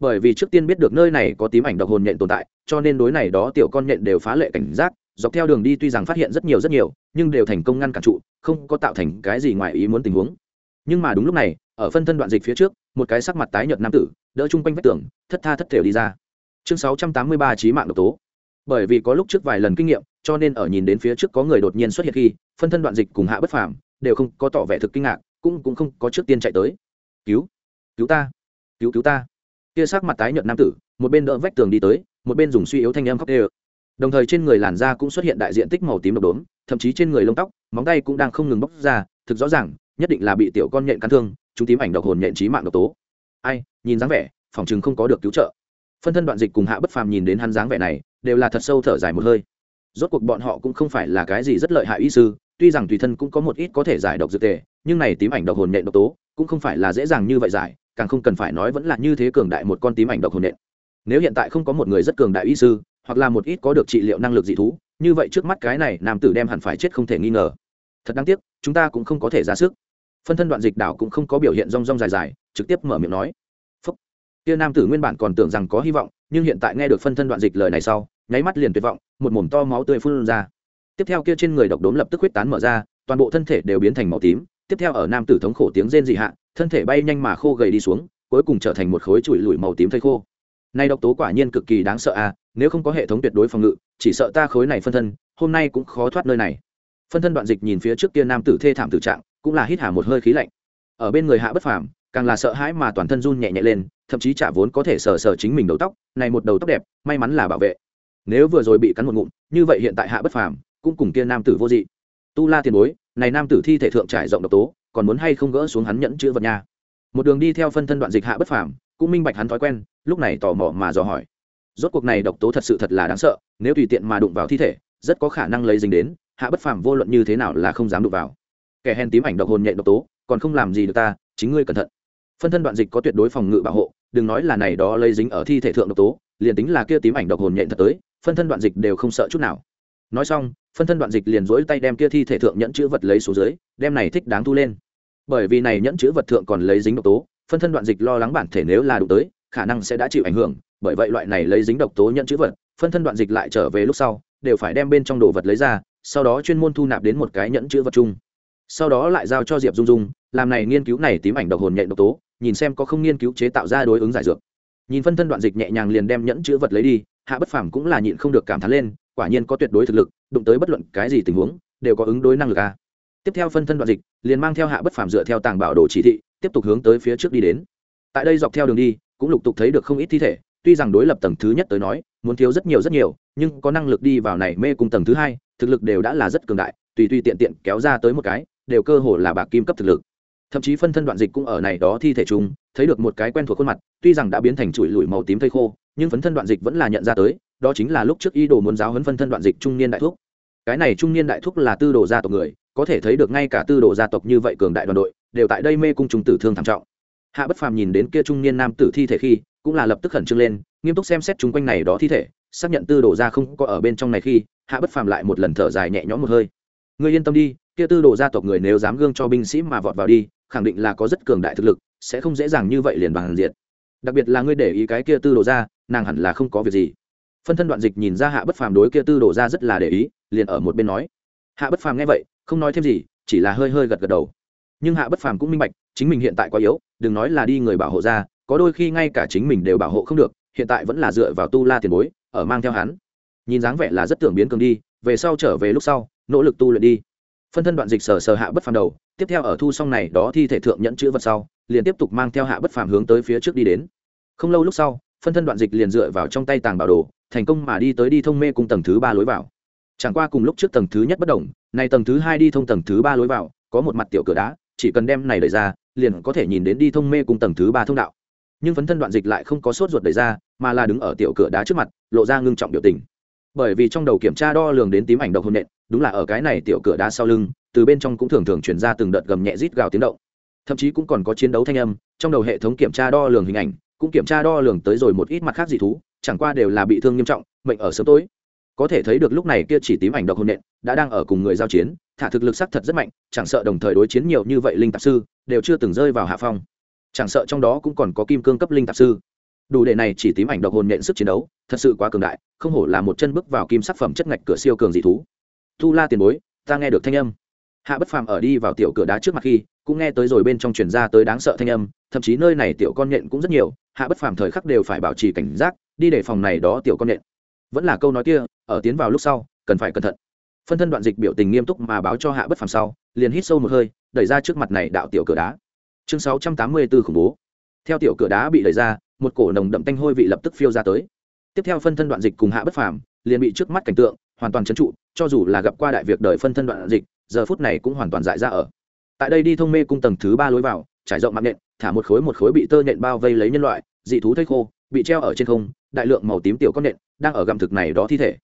Bởi vì trước tiên biết được nơi này có tím ảnh độc hồn nhện tồn tại, cho nên đối này đó tiểu con nhện đều phá lệ cảnh giác, dọc theo đường đi tuy rằng phát hiện rất nhiều rất nhiều, nhưng đều thành công ngăn cản trụ, không có tạo thành cái gì ngoài ý muốn tình huống. Nhưng mà đúng lúc này, ở phân thân đoạn dịch phía trước, một cái sắc mặt tái nhợt nam tử, đỡ chung quanh vách tường, thất tha thất thểu đi ra. Chương sáu trăm tám mươi ba trí mạng độc tố bởi vì có lúc trước vài lần kinh nghiệm, cho nên ở nhìn đến phía trước có người đột nhiên xuất hiện khi, phân thân đoạn dịch cùng hạ bất phàm, đều không có tỏ vẻ thực kinh ngạc, cũng cũng không có trước tiên chạy tới. Cứu cứu ta, cứu cứu ta. Kia sắc mặt tái nhợt nam tử, một bên đỡ vách tường đi tới, một bên dùng suy yếu thanh âm khóc đê đồng thời trên người làn da cũng xuất hiện đại diện tích màu tím độc đốm, thậm chí trên người lông tóc, móng tay cũng đang không ngừng bóc ra, thực rõ ràng, nhất định là bị tiểu con nhện cắn thương, chúng tím ảnh độc hồn nhện trí mạng độc tố. Ai, nhìn dáng vẻ, phòng chừng không có được cứu trợ. Phân thân đoạn dịch cùng hạ bất phàm nhìn đến hắn dáng vẻ này đều là thật sâu thở dài một hơi. Rốt cuộc bọn họ cũng không phải là cái gì rất lợi hại y sư, tuy rằng tùy thân cũng có một ít có thể giải độc dược tề, nhưng này tím ảnh độc hồn nện độc tố cũng không phải là dễ dàng như vậy giải, càng không cần phải nói vẫn là như thế cường đại một con tím ảnh độc hồn nện. nếu hiện tại không có một người rất cường đại y sư, hoặc là một ít có được trị liệu năng lực dị thú, như vậy trước mắt cái này nam tử đem hẳn phải chết không thể nghi ngờ. Thật đáng tiếc, chúng ta cũng không có thể ra sức. Phân thân đoạn dịch đảo cũng không có biểu hiện rong rong dài dài, trực tiếp mở miệng nói kia nam tử nguyên bản còn tưởng rằng có hy vọng, nhưng hiện tại nghe được phân thân đoạn dịch lời này sau, nháy mắt liền tuyệt vọng, một mồm to máu tươi phun ra. Tiếp theo kia trên người độc đốm lập tức huyết tán mở ra, toàn bộ thân thể đều biến thành màu tím. Tiếp theo ở nam tử thống khổ tiếng rên dị hạ, thân thể bay nhanh mà khô gầy đi xuống, cuối cùng trở thành một khối chùi lùi màu tím thây khô. Nay độc tố quả nhiên cực kỳ đáng sợ à nếu không có hệ thống tuyệt đối phòng ngự, chỉ sợ ta khối này phân thân, hôm nay cũng khó thoát nơi này. Phân thân đoạn dịch nhìn phía trước kia nam tử thê thảm tử trạng, cũng là hít hà một hơi khí lạnh. Ở bên người hạ bất phàm, càng là sợ hãi mà toàn thân run nhẹ nhẹ lên thậm chí trả vốn có thể sờ sờ chính mình đầu tóc, này một đầu tóc đẹp, may mắn là bảo vệ. Nếu vừa rồi bị cắn một ngụm, như vậy hiện tại hạ bất phàm cũng cùng kia nam tử vô dị. Tu la tiền bối, này nam tử thi thể thượng trải rộng độc tố, còn muốn hay không gỡ xuống hắn nhẫn chữ vật nha? Một đường đi theo phân thân đoạn dịch hạ bất phàm, cũng minh bạch hắn thói quen, lúc này tò mò mà dò hỏi. Rốt cuộc này độc tố thật sự thật là đáng sợ, nếu tùy tiện mà đụng vào thi thể, rất có khả năng lấy dính đến, hạ bất phàm vô luận như thế nào là không dám đụng vào. Kẻ hèn tím ảnh độc hồn nhẹ độc tố, còn không làm gì được ta, chính ngươi cẩn thận. Phân thân đoạn dịch có tuyệt đối phòng ngự bảo hộ đừng nói là này đó lấy dính ở thi thể thượng độc tố, liền tính là kia tím ảnh độc hồn nhện thật tới, phân thân đoạn dịch đều không sợ chút nào. Nói xong, phân thân đoạn dịch liền rỗi tay đem kia thi thể thượng nhẫn chữ vật lấy xuống dưới, đem này thích đáng thu lên. Bởi vì này nhẫn chữ vật thượng còn lấy dính độc tố, phân thân đoạn dịch lo lắng bản thể nếu là đụng tới, khả năng sẽ đã chịu ảnh hưởng, bởi vậy loại này lấy dính độc tố nhẫn chữ vật, phân thân đoạn dịch lại trở về lúc sau, đều phải đem bên trong đồ vật lấy ra, sau đó chuyên môn thu nạp đến một cái nhẫn chữ vật chung. Sau đó lại giao cho diệp dung dung, làm này nghiên cứu này tím ảnh độc hồn nhện độc tố nhìn xem có không nghiên cứu chế tạo ra đối ứng giải dược. Nhìn phân thân đoạn dịch nhẹ nhàng liền đem nhẫn chữ vật lấy đi, hạ bất phàm cũng là nhịn không được cảm thán lên, quả nhiên có tuyệt đối thực lực, đụng tới bất luận cái gì tình huống, đều có ứng đối năng lực a. Tiếp theo phân thân đoạn dịch, liền mang theo hạ bất phàm dựa theo tàng bảo đồ chỉ thị, tiếp tục hướng tới phía trước đi đến. Tại đây dọc theo đường đi, cũng lục tục thấy được không ít thi thể, tuy rằng đối lập tầng thứ nhất tới nói, muốn thiếu rất nhiều rất nhiều, nhưng có năng lực đi vào này mê cùng tầng thứ hai, thực lực đều đã là rất cường đại, tùy tùy tiện tiện kéo ra tới một cái, đều cơ hồ là bạc kim cấp thực lực thậm chí phân thân đoạn dịch cũng ở này đó thi thể chung, thấy được một cái quen thuộc khuôn mặt, tuy rằng đã biến thành chuỗi lùi màu tím thây khô, nhưng phấn thân đoạn dịch vẫn là nhận ra tới, đó chính là lúc trước y đồ muốn giáo huấn phân thân đoạn dịch trung niên đại thúc. Cái này trung niên đại thúc là tư đồ gia tộc người, có thể thấy được ngay cả tư đồ gia tộc như vậy cường đại đoàn đội, đều tại đây mê cung trùng tử thương thảm trọng. Hạ bất phàm nhìn đến kia trung niên nam tử thi thể khi, cũng là lập tức khẩn trương lên, nghiêm túc xem xét chung quanh này đó thi thể, xác nhận tư đồ gia không có ở bên trong này khi, hạ bất phàm lại một lần thở dài nhẹ nhõm một hơi. Ngươi yên tâm đi, kia tư đồ gia tộc người nếu dám gương cho binh sĩ mà vọt vào đi khẳng định là có rất cường đại thực lực, sẽ không dễ dàng như vậy liền bằng diệt. Đặc biệt là ngươi để ý cái kia tư đồ ra, nàng hẳn là không có việc gì. Phân thân đoạn dịch nhìn ra hạ bất phàm đối kia tư đồ ra rất là để ý, liền ở một bên nói. Hạ bất phàm nghe vậy, không nói thêm gì, chỉ là hơi hơi gật gật đầu. Nhưng hạ bất phàm cũng minh bạch, chính mình hiện tại quá yếu, đừng nói là đi người bảo hộ ra, có đôi khi ngay cả chính mình đều bảo hộ không được, hiện tại vẫn là dựa vào tu la tiền bối, ở mang theo hắn. Nhìn dáng vẻ là rất tưởng biến cường đi, về sau trở về lúc sau, nỗ lực tu luyện đi phân thân đoạn dịch sờ sờ hạ bất phàm đầu, tiếp theo ở thu xong này đó thi thể thượng nhẫn chữ vật sau, liền tiếp tục mang theo hạ bất phàm hướng tới phía trước đi đến. Không lâu lúc sau, phân thân đoạn dịch liền dựa vào trong tay tàng bảo đồ, thành công mà đi tới đi thông mê cùng tầng thứ ba lối vào. Chẳng qua cùng lúc trước tầng thứ nhất bất đồng này tầng thứ hai đi thông tầng thứ ba lối vào, có một mặt tiểu cửa đá, chỉ cần đem này đẩy ra, liền có thể nhìn đến đi thông mê cùng tầng thứ ba thông đạo. Nhưng phấn thân đoạn dịch lại không có sốt ruột đẩy ra, mà là đứng ở tiểu cửa đá trước mặt, lộ ra ngưng trọng biểu tình. Bởi vì trong đầu kiểm tra đo lường đến tím ảnh độc hồn nện đúng là ở cái này tiểu cửa đá sau lưng, từ bên trong cũng thường thường chuyển ra từng đợt gầm nhẹ rít gào tiếng động. Thậm chí cũng còn có chiến đấu thanh âm, trong đầu hệ thống kiểm tra đo lường hình ảnh, cũng kiểm tra đo lường tới rồi một ít mặt khác dị thú, chẳng qua đều là bị thương nghiêm trọng, mệnh ở sớm tối. Có thể thấy được lúc này kia chỉ tím ảnh độc hồn nện đã đang ở cùng người giao chiến, thả thực lực sắc thật rất mạnh, chẳng sợ đồng thời đối chiến nhiều như vậy linh tạp sư, đều chưa từng rơi vào hạ phong. Chẳng sợ trong đó cũng còn có kim cương cấp linh tạp sư. Đủ để này chỉ tím ảnh độc hồn nện sức chiến đấu, thật sự quá cường đại, không hổ là một chân bước vào kim sắc phẩm chất ngạch cửa siêu cường dị thú tu la tiền bối, ta nghe được thanh âm. Hạ bất phàm ở đi vào tiểu cửa đá trước mặt khi, cũng nghe tới rồi bên trong truyền ra tới đáng sợ thanh âm, thậm chí nơi này tiểu con nhện cũng rất nhiều, hạ bất phàm thời khắc đều phải bảo trì cảnh giác, đi để phòng này đó tiểu con nhện. Vẫn là câu nói kia, ở tiến vào lúc sau, cần phải cẩn thận. Phân thân đoạn dịch biểu tình nghiêm túc mà báo cho hạ bất phàm sau, liền hít sâu một hơi, đẩy ra trước mặt này đạo tiểu cửa đá. Chương sáu trăm tám mươi 684 khủng bố. Theo tiểu cửa đá bị đẩy ra, một cổ nồng đậm tanh hôi vị lập tức phiêu ra tới. Tiếp theo phân thân đoạn dịch cùng hạ bất phàm liền bị trước mắt cảnh tượng hoàn toàn trấn trụ, cho dù là gặp qua đại việc đời phân thân đoạn dịch, giờ phút này cũng hoàn toàn dại ra ở. Tại đây đi thông mê cung tầng thứ ba lối vào, trải rộng mạng nện, thả một khối một khối bị tơ nện bao vây lấy nhân loại, dị thú thây khô, bị treo ở trên không, đại lượng màu tím tiểu con nện đang ở gặm thực này đó thi thể.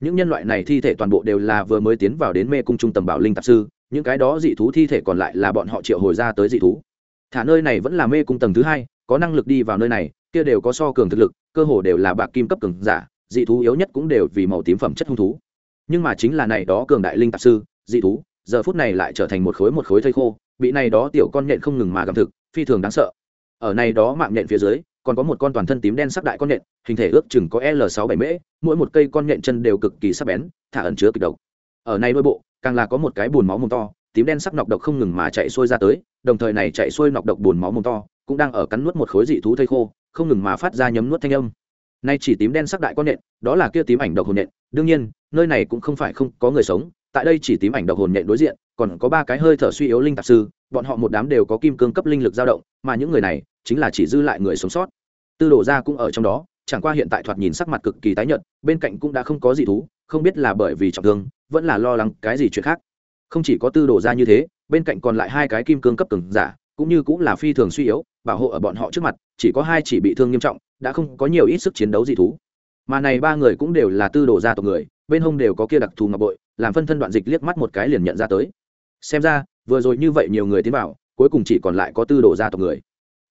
Những nhân loại này thi thể toàn bộ đều là vừa mới tiến vào đến mê cung trung tầm bảo linh tạp sư, những cái đó dị thú thi thể còn lại là bọn họ triệu hồi ra tới dị thú. Thả nơi này vẫn là mê cung tầng thứ hai, có năng lực đi vào nơi này, kia đều có so cường thực lực, cơ hồ đều là bạc kim cấp cường giả dị thú yếu nhất cũng đều vì màu tím phẩm chất hung thú. Nhưng mà chính là này đó cường đại linh tạp sư, dị thú, giờ phút này lại trở thành một khối một khối thây khô, bị này đó tiểu con nhện không ngừng mà gặm thực, phi thường đáng sợ. Ở này đó mạng nhện phía dưới, còn có một con toàn thân tím đen sắc đại con nhện, hình thể ước chừng có l sáu bảy mễ, mỗi một cây con nhện chân đều cực kỳ sắc bén, thả ẩn chứa kịch độc. Ở này đôi bộ, càng là có một cái bùn máu mồm to, tím đen sắc nọc độc không ngừng mà chạy xuôi ra tới, đồng thời này chạy xuôi nọc độc bùn máu mồm to, cũng đang ở cắn nuốt một khối dị thú thây khô, không ngừng mà phát ra nhấm nuốt thanh âm nay chỉ tím đen sắc đại con nện đó là kia tím ảnh độc hồn nện đương nhiên, nơi này cũng không phải không có người sống, tại đây chỉ tím ảnh độc hồn nện đối diện, còn có ba cái hơi thở suy yếu linh tạp sư, bọn họ một đám đều có kim cương cấp linh lực dao động, mà những người này chính là chỉ dư lại người sống sót. Tư đồ ra cũng ở trong đó, chẳng qua hiện tại thoạt nhìn sắc mặt cực kỳ tái nhợt, bên cạnh cũng đã không có gì thú, không biết là bởi vì trọng thương, vẫn là lo lắng cái gì chuyện khác. Không chỉ có tư đồ ra như thế, bên cạnh còn lại hai cái kim cương cấp cường giả, cũng như cũng là phi thường suy yếu, bảo hộ ở bọn họ trước mặt, chỉ có hai chỉ bị thương nghiêm trọng đã không có nhiều ít sức chiến đấu gì thú. Mà này ba người cũng đều là tư đồ gia tộc người, bên hông đều có kia đặc thù ngọc bội, làm phân thân đoạn dịch liếc mắt một cái liền nhận ra tới. Xem ra, vừa rồi như vậy nhiều người tiến vào, cuối cùng chỉ còn lại có tư đồ gia tộc người.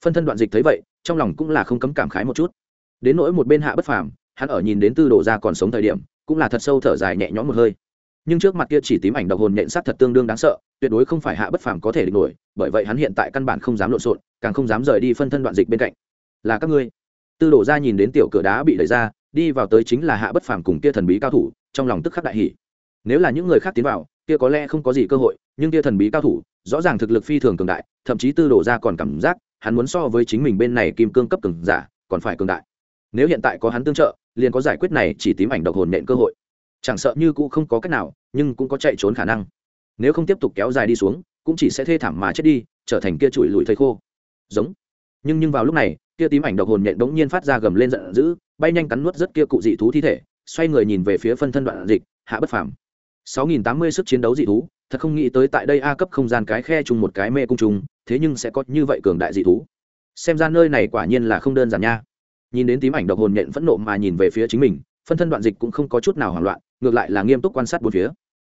Phân thân đoạn dịch thấy vậy, trong lòng cũng là không cấm cảm khái một chút. Đến nỗi một bên hạ bất phàm, hắn ở nhìn đến tư đồ gia còn sống thời điểm, cũng là thật sâu thở dài nhẹ nhõm một hơi. Nhưng trước mặt kia chỉ tím ảnh độc hồn nhện sát thật tương đương đáng sợ, tuyệt đối không phải hạ bất phàm có thể địch nổi, bởi vậy hắn hiện tại căn bản không dám lộn xộn, càng không dám rời đi phân thân đoạn dịch bên cạnh. Là các ngươi tư đổ ra nhìn đến tiểu cửa đá bị đẩy ra, đi vào tới chính là hạ bất phàm cùng kia thần bí cao thủ, trong lòng tức khắc đại hỷ nếu là những người khác tiến vào, kia có lẽ không có gì cơ hội, nhưng kia thần bí cao thủ, rõ ràng thực lực phi thường cường đại, thậm chí tư đổ ra còn cảm giác, hắn muốn so với chính mình bên này kim cương cấp cường giả, còn phải cường đại. Nếu hiện tại có hắn tương trợ, liền có giải quyết này chỉ tím ảnh độc hồn nện cơ hội. Chẳng sợ như cũ không có cách nào, nhưng cũng có chạy trốn khả năng. Nếu không tiếp tục kéo dài đi xuống, cũng chỉ sẽ thê thảm mà chết đi, trở thành kia chùi lùi thây khô. Giống. Nhưng nhưng vào lúc này kia tím ảnh độc hồn nhện bỗng nhiên phát ra gầm lên giận dữ, bay nhanh cắn nuốt rất kia cụ dị thú thi thể, xoay người nhìn về phía phân thân đoạn dịch, hạ bất phàm. 6080 sức chiến đấu dị thú, thật không nghĩ tới tại đây a cấp không gian cái khe chung một cái mê cung trùng thế nhưng sẽ có như vậy cường đại dị thú. Xem ra nơi này quả nhiên là không đơn giản nha. Nhìn đến tím ảnh độc hồn nhện phẫn nộ mà nhìn về phía chính mình, phân thân đoạn dịch cũng không có chút nào hoảng loạn, ngược lại là nghiêm túc quan sát bốn phía.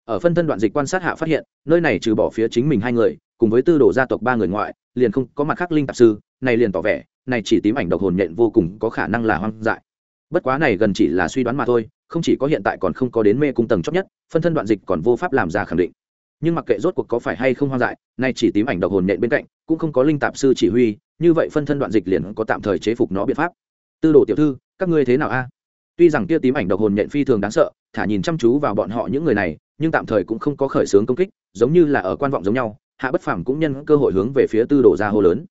Ở phân thân đoạn dịch quan sát hạ phát hiện, nơi này trừ bỏ phía chính mình hai người, cùng với tư đồ gia tộc ba người ngoại, liền không có mặt khác linh tạp sư, này liền tỏ vẻ này chỉ tím ảnh độc hồn nhện vô cùng có khả năng là hoang dại. Bất quá này gần chỉ là suy đoán mà thôi, không chỉ có hiện tại còn không có đến mê cung tầng chót nhất, phân thân đoạn dịch còn vô pháp làm ra khẳng định. Nhưng mặc kệ rốt cuộc có phải hay không hoang dại nay chỉ tím ảnh độc hồn nhện bên cạnh cũng không có linh tạp sư chỉ huy, như vậy phân thân đoạn dịch liền có tạm thời chế phục nó biện pháp. Tư đồ tiểu thư, các ngươi thế nào a? Tuy rằng kia tím ảnh độc hồn nhện phi thường đáng sợ, thả nhìn chăm chú vào bọn họ những người này, nhưng tạm thời cũng không có khởi xướng công kích, giống như là ở quan vọng giống nhau, hạ bất phàm cũng nhân cơ hội hướng về phía tư đồ ra hô lớn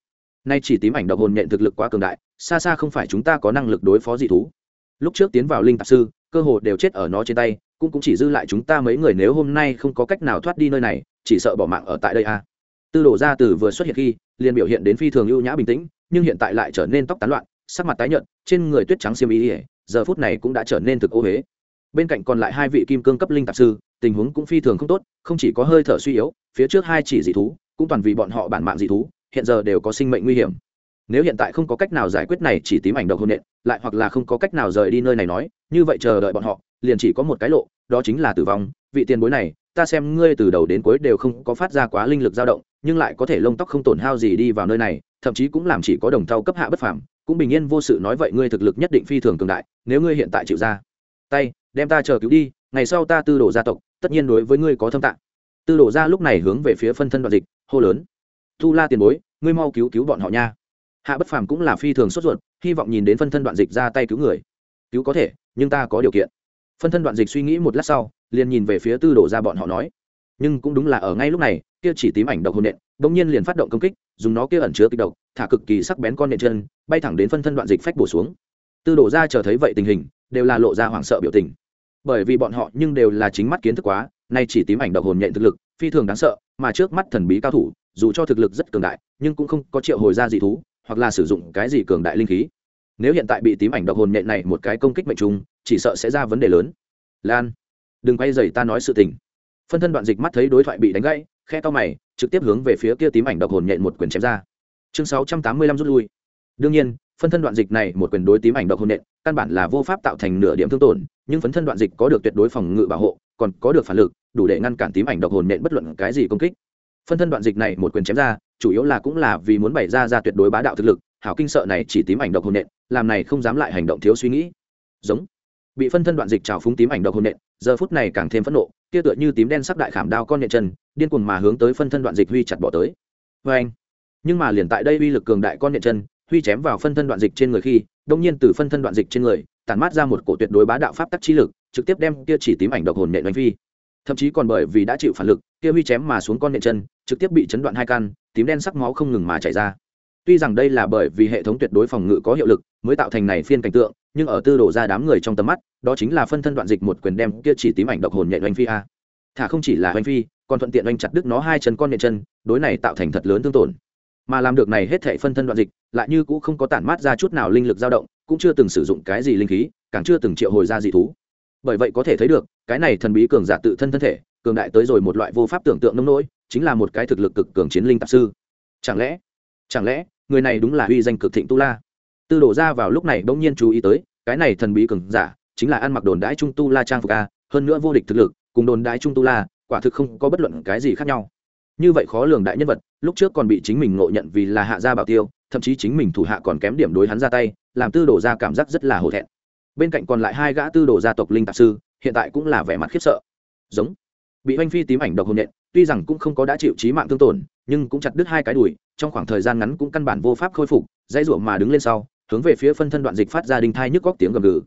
nay chỉ tím ảnh độc hồn nhện thực lực quá cường đại, xa xa không phải chúng ta có năng lực đối phó dị thú. Lúc trước tiến vào linh tạp sư, cơ hồ đều chết ở nó trên tay, cũng cũng chỉ dư lại chúng ta mấy người nếu hôm nay không có cách nào thoát đi nơi này, chỉ sợ bỏ mạng ở tại đây a tư đồ gia tử vừa xuất hiện khi, liền biểu hiện đến phi thường ưu nhã bình tĩnh, nhưng hiện tại lại trở nên tóc tán loạn, sắc mặt tái nhợt, trên người tuyết trắng xiêm ý ỉa giờ phút này cũng đã trở nên thực ô huế bên cạnh còn lại hai vị kim cương cấp linh tạp sư, tình huống cũng phi thường không tốt, không chỉ có hơi thở suy yếu, phía trước hai chỉ dị thú, cũng toàn vì bọn họ bản mạng dị thú hiện giờ đều có sinh mệnh nguy hiểm. Nếu hiện tại không có cách nào giải quyết này chỉ tím ảnh độc hôn nện, lại hoặc là không có cách nào rời đi nơi này nói, như vậy chờ đợi bọn họ, liền chỉ có một cái lộ, đó chính là tử vong. Vị tiền bối này, ta xem ngươi từ đầu đến cuối đều không có phát ra quá linh lực dao động, nhưng lại có thể lông tóc không tổn hao gì đi vào nơi này, thậm chí cũng làm chỉ có đồng thau cấp hạ bất phàm, cũng bình yên vô sự nói vậy ngươi thực lực nhất định phi thường cường đại, nếu ngươi hiện tại chịu ra. Tay, đem ta chờ cứu đi, ngày sau ta tư đồ gia tộc, tất nhiên đối với ngươi có thâm tạng tư đồ gia lúc này hướng về phía phân thân đoạn dịch, hô lớn tu la tiền bối, ngươi mau cứu cứu bọn họ nha. Hạ bất phàm cũng là phi thường sốt ruột, hy vọng nhìn đến phân thân đoạn dịch ra tay cứu người. Cứu có thể, nhưng ta có điều kiện. Phân thân đoạn dịch suy nghĩ một lát sau, liền nhìn về phía tư đồ ra bọn họ nói. Nhưng cũng đúng là ở ngay lúc này, kia chỉ tím ảnh độc hồn nện, bỗng nhiên liền phát động công kích, dùng nó kia ẩn chứa kịch độc, thả cực kỳ sắc bén con nện chân, bay thẳng đến phân thân đoạn dịch phách bổ xuống. Tư đồ ra chờ thấy vậy tình hình, đều là lộ ra hoảng sợ biểu tình. Bởi vì bọn họ nhưng đều là chính mắt kiến thức quá, nay chỉ tím ảnh độc hồn nhện thực lực, phi thường đáng sợ, mà trước mắt thần bí cao thủ dù cho thực lực rất cường đại, nhưng cũng không có triệu hồi ra dị thú, hoặc là sử dụng cái gì cường đại linh khí. Nếu hiện tại bị tím ảnh độc hồn nhện này một cái công kích mệnh trùng chỉ sợ sẽ ra vấn đề lớn. Lan, đừng quay dày ta nói sự tình. Phân thân đoạn dịch mắt thấy đối thoại bị đánh gãy, khe to mày, trực tiếp hướng về phía kia tím ảnh độc hồn nhện một quyền chém ra. Chương sáu trăm tám mươi lăm rút lui. Đương nhiên, phân thân đoạn dịch này một quyền đối tím ảnh độc hồn nhện, căn bản là vô pháp tạo thành nửa điểm thương tổn, nhưng phân thân đoạn dịch có được tuyệt đối phòng ngự bảo hộ, còn có được phản lực, đủ để ngăn cản tím ảnh độc hồn nhện bất luận cái gì công kích phân thân đoạn dịch này một quyền chém ra, chủ yếu là cũng là vì muốn bày ra ra tuyệt đối bá đạo thực lực, hảo kinh sợ này chỉ tím ảnh độc hồn nện, làm này không dám lại hành động thiếu suy nghĩ. Giống. Bị phân thân đoạn dịch trào phúng tím ảnh độc hồn nện, giờ phút này càng thêm phẫn nộ, kia tựa như tím đen sắc đại khảm đao con nhện chân, điên cuồng mà hướng tới phân thân đoạn dịch huy chặt bỏ tới. Vê anh. Nhưng mà liền tại đây uy lực cường đại con nhện chân, huy chém vào phân thân đoạn dịch trên người khi, đông nhiên từ phân thân đoạn dịch trên người, tản mát ra một cổ tuyệt đối bá đạo pháp tắc chi lực, trực tiếp đem kia chỉ tím ảnh độc hồn nện đánh phi. Thậm chí còn bởi vì đã chịu phản lực, kia huy chém mà xuống con nện chân trực tiếp bị chấn đoạn hai căn, tím đen sắc máu không ngừng mà chảy ra. Tuy rằng đây là bởi vì hệ thống tuyệt đối phòng ngự có hiệu lực, mới tạo thành này phiên cảnh tượng, nhưng ở tư đồ ra đám người trong tầm mắt, đó chính là phân thân đoạn dịch một quyền đem kia chỉ tím ảnh độc hồn nhện oanh phi a. Thả không chỉ là oanh phi, còn thuận tiện oanh chặt đứt nó hai chân con nhện chân, đối này tạo thành thật lớn thương tổn. Mà làm được này hết thảy phân thân đoạn dịch, lại như cũng không có tản mát ra chút nào linh lực dao động, cũng chưa từng sử dụng cái gì linh khí, càng chưa từng triệu hồi ra dị thú. Bởi vậy có thể thấy được, cái này thần bí cường giả tự thân thân thể, cường đại tới rồi một loại vô pháp tưởng tượng nông nỗi chính là một cái thực lực cực cường chiến linh tạp sư. Chẳng lẽ chẳng lẽ, người này đúng là uy danh cực thịnh tu la? Tư đổ ra vào lúc này bỗng nhiên chú ý tới, cái này thần bí cường giả, chính là ăn mặc đồn đãi trung tu la trang phục a, hơn nữa vô địch thực lực, cùng đồn đãi trung tu la, quả thực không có bất luận cái gì khác nhau. Như vậy khó lường đại nhân vật, lúc trước còn bị chính mình ngộ nhận vì là hạ gia bảo tiêu, thậm chí chính mình thủ hạ còn kém điểm đối hắn ra tay, làm tư đổ ra cảm giác rất là hổ thẹn. Bên cạnh còn lại hai gã tư đồ gia tộc linh tạp sư, hiện tại cũng là vẻ mặt khiếp sợ. Giống bị oanh phi tím ảnh độc hồn nện, tuy rằng cũng không có đã chịu trí mạng thương tổn, nhưng cũng chặt đứt hai cái đùi, trong khoảng thời gian ngắn cũng căn bản vô pháp khôi phục, dãy ruộng mà đứng lên sau, hướng về phía phân thân đoạn dịch phát ra đinh thai nhức góc tiếng gầm gừ.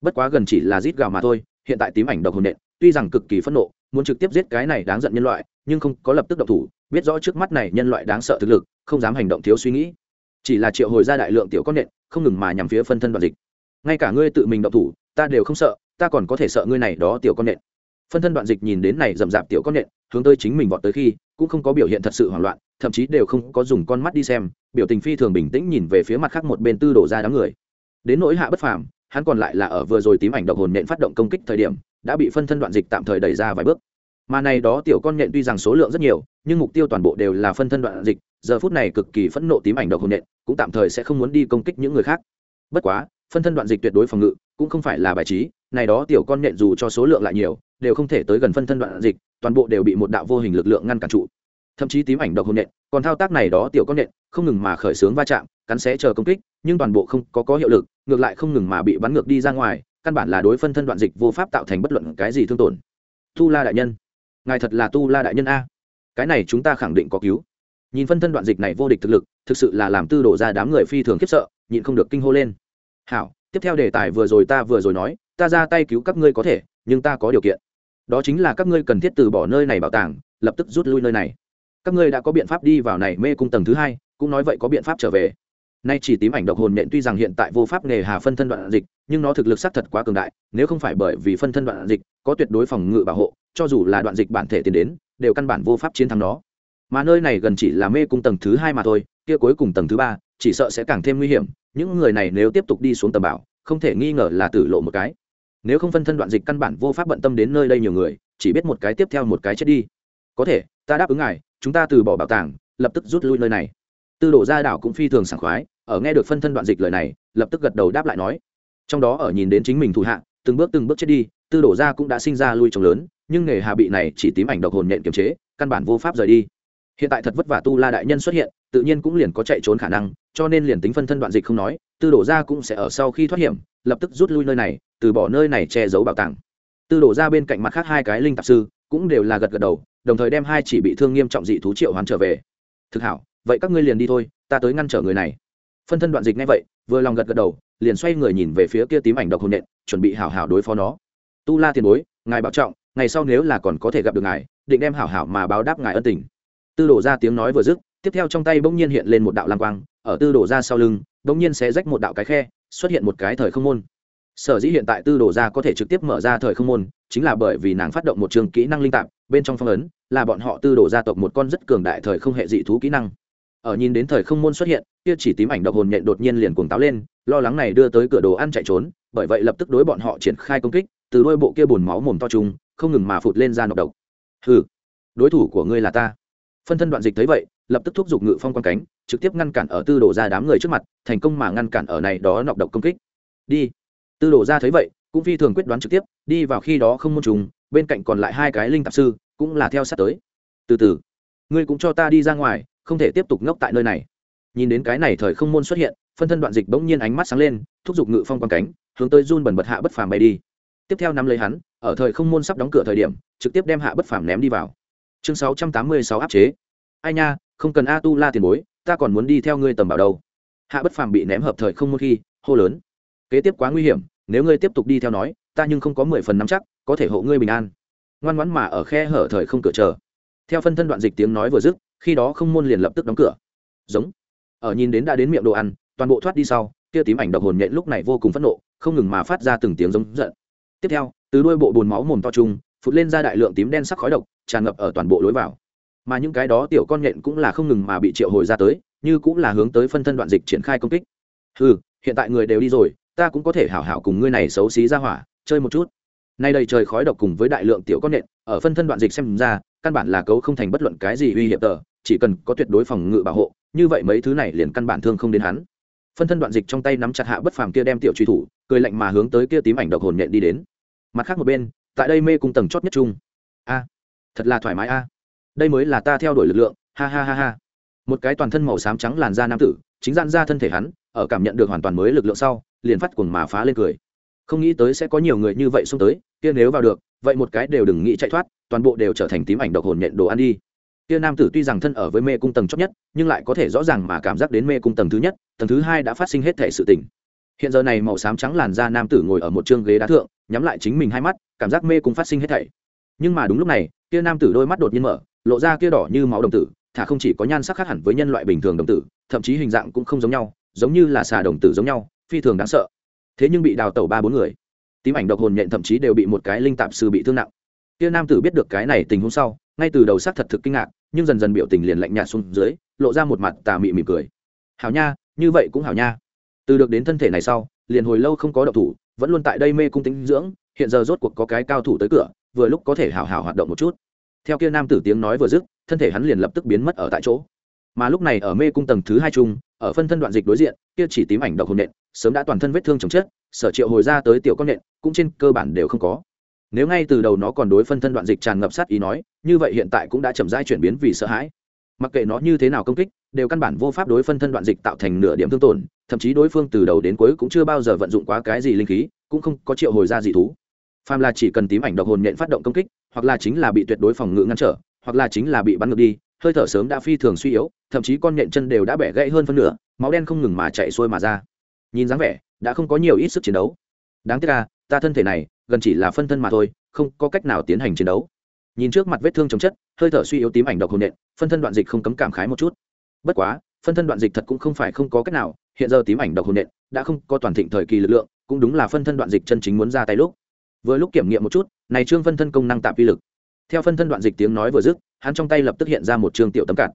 Bất quá gần chỉ là rít gào mà thôi, hiện tại tím ảnh độc hồn nện, tuy rằng cực kỳ phẫn nộ, muốn trực tiếp giết cái này đáng giận nhân loại, nhưng không có lập tức độc thủ, biết rõ trước mắt này nhân loại đáng sợ thực lực, không dám hành động thiếu suy nghĩ. Chỉ là triệu hồi ra đại lượng tiểu con nện, không ngừng mà nhằm phía phân thân đoạn dịch. Ngay cả ngươi tự mình độc thủ, ta đều không sợ, ta còn có thể sợ ngươi này đó tiểu con nện phân thân đoạn dịch nhìn đến này rậm rạp tiểu con nện hướng tới chính mình vọt tới khi, cũng không có biểu hiện thật sự hoảng loạn, thậm chí đều không có dùng con mắt đi xem, biểu tình phi thường bình tĩnh nhìn về phía mặt khác một bên tư đổ ra đám người. Đến nỗi hạ bất phàm, hắn còn lại là ở vừa rồi tím ảnh độc hồn nện phát động công kích thời điểm, đã bị phân thân đoạn dịch tạm thời đẩy ra vài bước. Mà này đó tiểu con nện tuy rằng số lượng rất nhiều, nhưng mục tiêu toàn bộ đều là phân thân đoạn dịch, giờ phút này cực kỳ phẫn nộ tím ảnh độc hồn nện cũng tạm thời sẽ không muốn đi công kích những người khác. Bất quá, phân thân đoạn dịch tuyệt đối phòng ngự, cũng không phải là bài trí, này đó tiểu con nện dù cho số lượng lại nhiều đều không thể tới gần phân thân đoạn dịch, toàn bộ đều bị một đạo vô hình lực lượng ngăn cản trụ. Thậm chí tím ảnh độc hồn nện, còn thao tác này đó tiểu con nện, không ngừng mà khởi xướng va chạm, cắn xé chờ công kích, nhưng toàn bộ không có có hiệu lực, ngược lại không ngừng mà bị bắn ngược đi ra ngoài, căn bản là đối phân thân đoạn dịch vô pháp tạo thành bất luận cái gì thương tổn. Tu la đại nhân, ngài thật là tu la đại nhân a. Cái này chúng ta khẳng định có cứu. Nhìn phân thân đoạn dịch này vô địch thực lực, thực sự là làm tư đổ ra đám người phi thường khiếp sợ, nhịn không được kinh hô lên. Hảo, tiếp theo đề tài vừa rồi ta vừa rồi nói, ta ra tay cứu các ngươi có thể, nhưng ta có điều kiện đó chính là các ngươi cần thiết từ bỏ nơi này bảo tàng, lập tức rút lui nơi này. Các ngươi đã có biện pháp đi vào này mê cung tầng thứ hai, cũng nói vậy có biện pháp trở về. Nay chỉ tím ảnh độc hồn nện tuy rằng hiện tại vô pháp nghề hà phân thân đoạn dịch, nhưng nó thực lực xác thật quá cường đại, nếu không phải bởi vì phân thân đoạn dịch, có tuyệt đối phòng ngự bảo hộ, cho dù là đoạn dịch bản thể tiến đến, đều căn bản vô pháp chiến thắng nó. Mà nơi này gần chỉ là mê cung tầng thứ hai mà thôi, kia cuối cùng tầng thứ ba, chỉ sợ sẽ càng thêm nguy hiểm, những người này nếu tiếp tục đi xuống tầm bảo, không thể nghi ngờ là tử lộ một cái nếu không phân thân đoạn dịch căn bản vô pháp bận tâm đến nơi đây nhiều người, chỉ biết một cái tiếp theo một cái chết đi. Có thể, ta đáp ứng ngài, chúng ta từ bỏ bảo tàng, lập tức rút lui nơi này. Tư đồ gia đảo cũng phi thường sảng khoái, ở nghe được phân thân đoạn dịch lời này, lập tức gật đầu đáp lại nói. Trong đó ở nhìn đến chính mình thủ hạ, từng bước từng bước chết đi, tư đổ gia cũng đã sinh ra lui trồng lớn, nhưng nghề hà bị này chỉ tím ảnh độc hồn nhện kiềm chế, căn bản vô pháp rời đi. Hiện tại thật vất vả tu la đại nhân xuất hiện, tự nhiên cũng liền có chạy trốn khả năng, cho nên liền tính phân thân đoạn dịch không nói, tư đổ gia cũng sẽ ở sau khi thoát hiểm, lập tức rút lui nơi này từ bỏ nơi này che giấu bảo tàng. Tư đổ ra bên cạnh mặt khác hai cái linh tạp sư, cũng đều là gật gật đầu, đồng thời đem hai chỉ bị thương nghiêm trọng dị thú triệu hoán trở về. Thực hảo, vậy các ngươi liền đi thôi, ta tới ngăn trở người này. Phân thân đoạn dịch ngay vậy, vừa lòng gật gật đầu, liền xoay người nhìn về phía kia tím ảnh độc hồn nện, chuẩn bị hảo hảo đối phó nó. Tu la tiền bối, ngài bảo trọng, ngày sau nếu là còn có thể gặp được ngài, định đem hảo hảo mà báo đáp ngài ân tình. Tư đổ ra tiếng nói vừa dứt, tiếp theo trong tay bỗng nhiên hiện lên một đạo lam quang, ở tư đổ ra sau lưng, bỗng nhiên sẽ rách một đạo cái khe, xuất hiện một cái thời không môn sở dĩ hiện tại tư Đồ ra có thể trực tiếp mở ra thời không môn, chính là bởi vì nàng phát động một trường kỹ năng linh tạp, bên trong phong ấn, là bọn họ tư Đồ gia tộc một con rất cường đại thời không hệ dị thú kỹ năng. Ở nhìn đến thời không môn xuất hiện, kia chỉ tím ảnh độc hồn nhện đột nhiên liền cuồng táo lên, lo lắng này đưa tới cửa đồ ăn chạy trốn, bởi vậy lập tức đối bọn họ triển khai công kích, từ đôi bộ kia bùn máu mồm to trùng, không ngừng mà phụt lên ra nọc độc. Hừ, đối thủ của ngươi là ta. Phân thân đoạn dịch thấy vậy, lập tức thúc giục ngự phong quan cánh, trực tiếp ngăn cản ở tư Đồ ra đám người trước mặt, thành công mà ngăn cản ở này đó nọc độc công kích. Đi tư đổ ra thấy vậy, cũng phi thường quyết đoán trực tiếp, đi vào khi đó không môn trùng, bên cạnh còn lại hai cái linh tạp sư, cũng là theo sát tới. Từ từ, ngươi cũng cho ta đi ra ngoài, không thể tiếp tục ngốc tại nơi này. Nhìn đến cái này thời không môn xuất hiện, phân thân đoạn dịch bỗng nhiên ánh mắt sáng lên, thúc giục ngự phong quang cánh, hướng tới run bẩn bật hạ bất phàm bay đi. Tiếp theo nắm lấy hắn, ở thời không môn sắp đóng cửa thời điểm, trực tiếp đem hạ bất phàm ném đi vào. Chương sáu trăm tám mươi sáu áp chế. Ai nha, không cần a tu la tiền bối, ta còn muốn đi theo ngươi tầm bảo đâu. Hạ bất phàm bị ném hợp thời không môn khi, hô lớn kế tiếp quá nguy hiểm, nếu ngươi tiếp tục đi theo nói, ta nhưng không có mười phần nắm chắc, có thể hộ ngươi bình an. Ngoan ngoãn mà ở khe hở thời không cửa chờ. Theo phân thân đoạn dịch tiếng nói vừa dứt, khi đó không môn liền lập tức đóng cửa. Giống. Ở nhìn đến đã đến miệng đồ ăn, toàn bộ thoát đi sau, kia tím ảnh độc hồn nhện lúc này vô cùng phẫn nộ, không ngừng mà phát ra từng tiếng giống giận. Tiếp theo, từ đuôi bộ bùn máu mồm to trung phụt lên ra đại lượng tím đen sắc khói độc, tràn ngập ở toàn bộ lối vào. Mà những cái đó tiểu con nhện cũng là không ngừng mà bị triệu hồi ra tới, như cũng là hướng tới phân thân đoạn dịch triển khai công kích. Ừ hiện tại người đều đi rồi ta cũng có thể hảo hảo cùng ngươi này xấu xí ra hỏa, chơi một chút. Nay đầy trời khói độc cùng với đại lượng tiểu con nện, ở phân thân đoạn dịch xem ra, căn bản là cấu không thành bất luận cái gì uy hiểm tờ, chỉ cần có tuyệt đối phòng ngự bảo hộ, như vậy mấy thứ này liền căn bản thương không đến hắn. Phân thân đoạn dịch trong tay nắm chặt hạ bất phàm kia đem tiểu truy thủ, cười lạnh mà hướng tới kia tím ảnh độc hồn nhện đi đến. Mặt khác một bên, tại đây mê cung tầng chót nhất trung. A, thật là thoải mái a. Đây mới là ta theo đuổi lực lượng, ha ha ha ha. Một cái toàn thân màu xám trắng làn da nam tử, chính gian ra thân thể hắn ở cảm nhận được hoàn toàn mới lực lượng sau, liền phát cuồng mà phá lên cười. Không nghĩ tới sẽ có nhiều người như vậy xông tới, kia nếu vào được, vậy một cái đều đừng nghĩ chạy thoát, toàn bộ đều trở thành tím ảnh độc hồn nhện đồ ăn đi. Kia nam tử tuy rằng thân ở với mê cung tầng chót nhất, nhưng lại có thể rõ ràng mà cảm giác đến mê cung tầng thứ nhất, tầng thứ hai đã phát sinh hết thể sự tình. Hiện giờ này màu xám trắng làn da nam tử ngồi ở một chương ghế đá thượng, nhắm lại chính mình hai mắt, cảm giác mê cung phát sinh hết thảy. Nhưng mà đúng lúc này, kia nam tử đôi mắt đột nhiên mở, lộ ra kia đỏ như máu đồng tử, thả không chỉ có nhan sắc khác hẳn với nhân loại bình thường đồng tử, thậm chí hình dạng cũng không giống nhau giống như là xà đồng tử giống nhau, phi thường đáng sợ. Thế nhưng bị đào tẩu ba bốn người, tím ảnh độc hồn nhện thậm chí đều bị một cái linh tạp sư bị thương nặng. Kia nam tử biết được cái này tình huống sau, ngay từ đầu xác thật thực kinh ngạc, nhưng dần dần biểu tình liền lạnh nhạt xuống dưới, lộ ra một mặt tà mị mỉm cười. Hảo nha, như vậy cũng hảo nha. Từ được đến thân thể này sau, liền hồi lâu không có độc thủ, vẫn luôn tại đây mê cung tính dưỡng, hiện giờ rốt cuộc có cái cao thủ tới cửa, vừa lúc có thể hảo hảo hoạt động một chút. Theo kia nam tử tiếng nói vừa dứt, thân thể hắn liền lập tức biến mất ở tại chỗ. Mà lúc này ở mê cung tầng thứ hai chung ở phân thân đoạn dịch đối diện, kia chỉ tím ảnh độc hồn nện, sớm đã toàn thân vết thương chồng chết sở triệu hồi ra tới tiểu con nện, cũng trên cơ bản đều không có. Nếu ngay từ đầu nó còn đối phân thân đoạn dịch tràn ngập sát ý nói, như vậy hiện tại cũng đã chậm rãi chuyển biến vì sợ hãi. Mặc kệ nó như thế nào công kích, đều căn bản vô pháp đối phân thân đoạn dịch tạo thành nửa điểm thương tổn, thậm chí đối phương từ đầu đến cuối cũng chưa bao giờ vận dụng quá cái gì linh khí, cũng không có triệu hồi ra dị thú. Phàm là chỉ cần tím ảnh độc hồn nhện phát động công kích, hoặc là chính là bị tuyệt đối phòng ngự ngăn trở, hoặc là chính là bị bắn ngược đi hơi thở sớm đã phi thường suy yếu, thậm chí con nhện chân đều đã bẻ gãy hơn phân nửa, máu đen không ngừng mà chạy xuôi mà ra. Nhìn dáng vẻ, đã không có nhiều ít sức chiến đấu. Đáng tiếc là ta thân thể này, gần chỉ là phân thân mà thôi, không có cách nào tiến hành chiến đấu. Nhìn trước mặt vết thương chống chất, hơi thở suy yếu tím ảnh độc hồn nện phân thân đoạn dịch không cấm cảm khái một chút. Bất quá, phân thân đoạn dịch thật cũng không phải không có cách nào, hiện giờ tím ảnh độc hồn nện đã không có toàn thịnh thời kỳ lực lượng, cũng đúng là phân thân đoạn dịch chân chính muốn ra tay lúc. Vừa lúc kiểm nghiệm một chút, này trương phân thân công năng tạm vi lực theo phân thân đoạn dịch tiếng nói vừa dứt, hắn trong tay lập tức hiện ra một trường tiểu tấm cạt.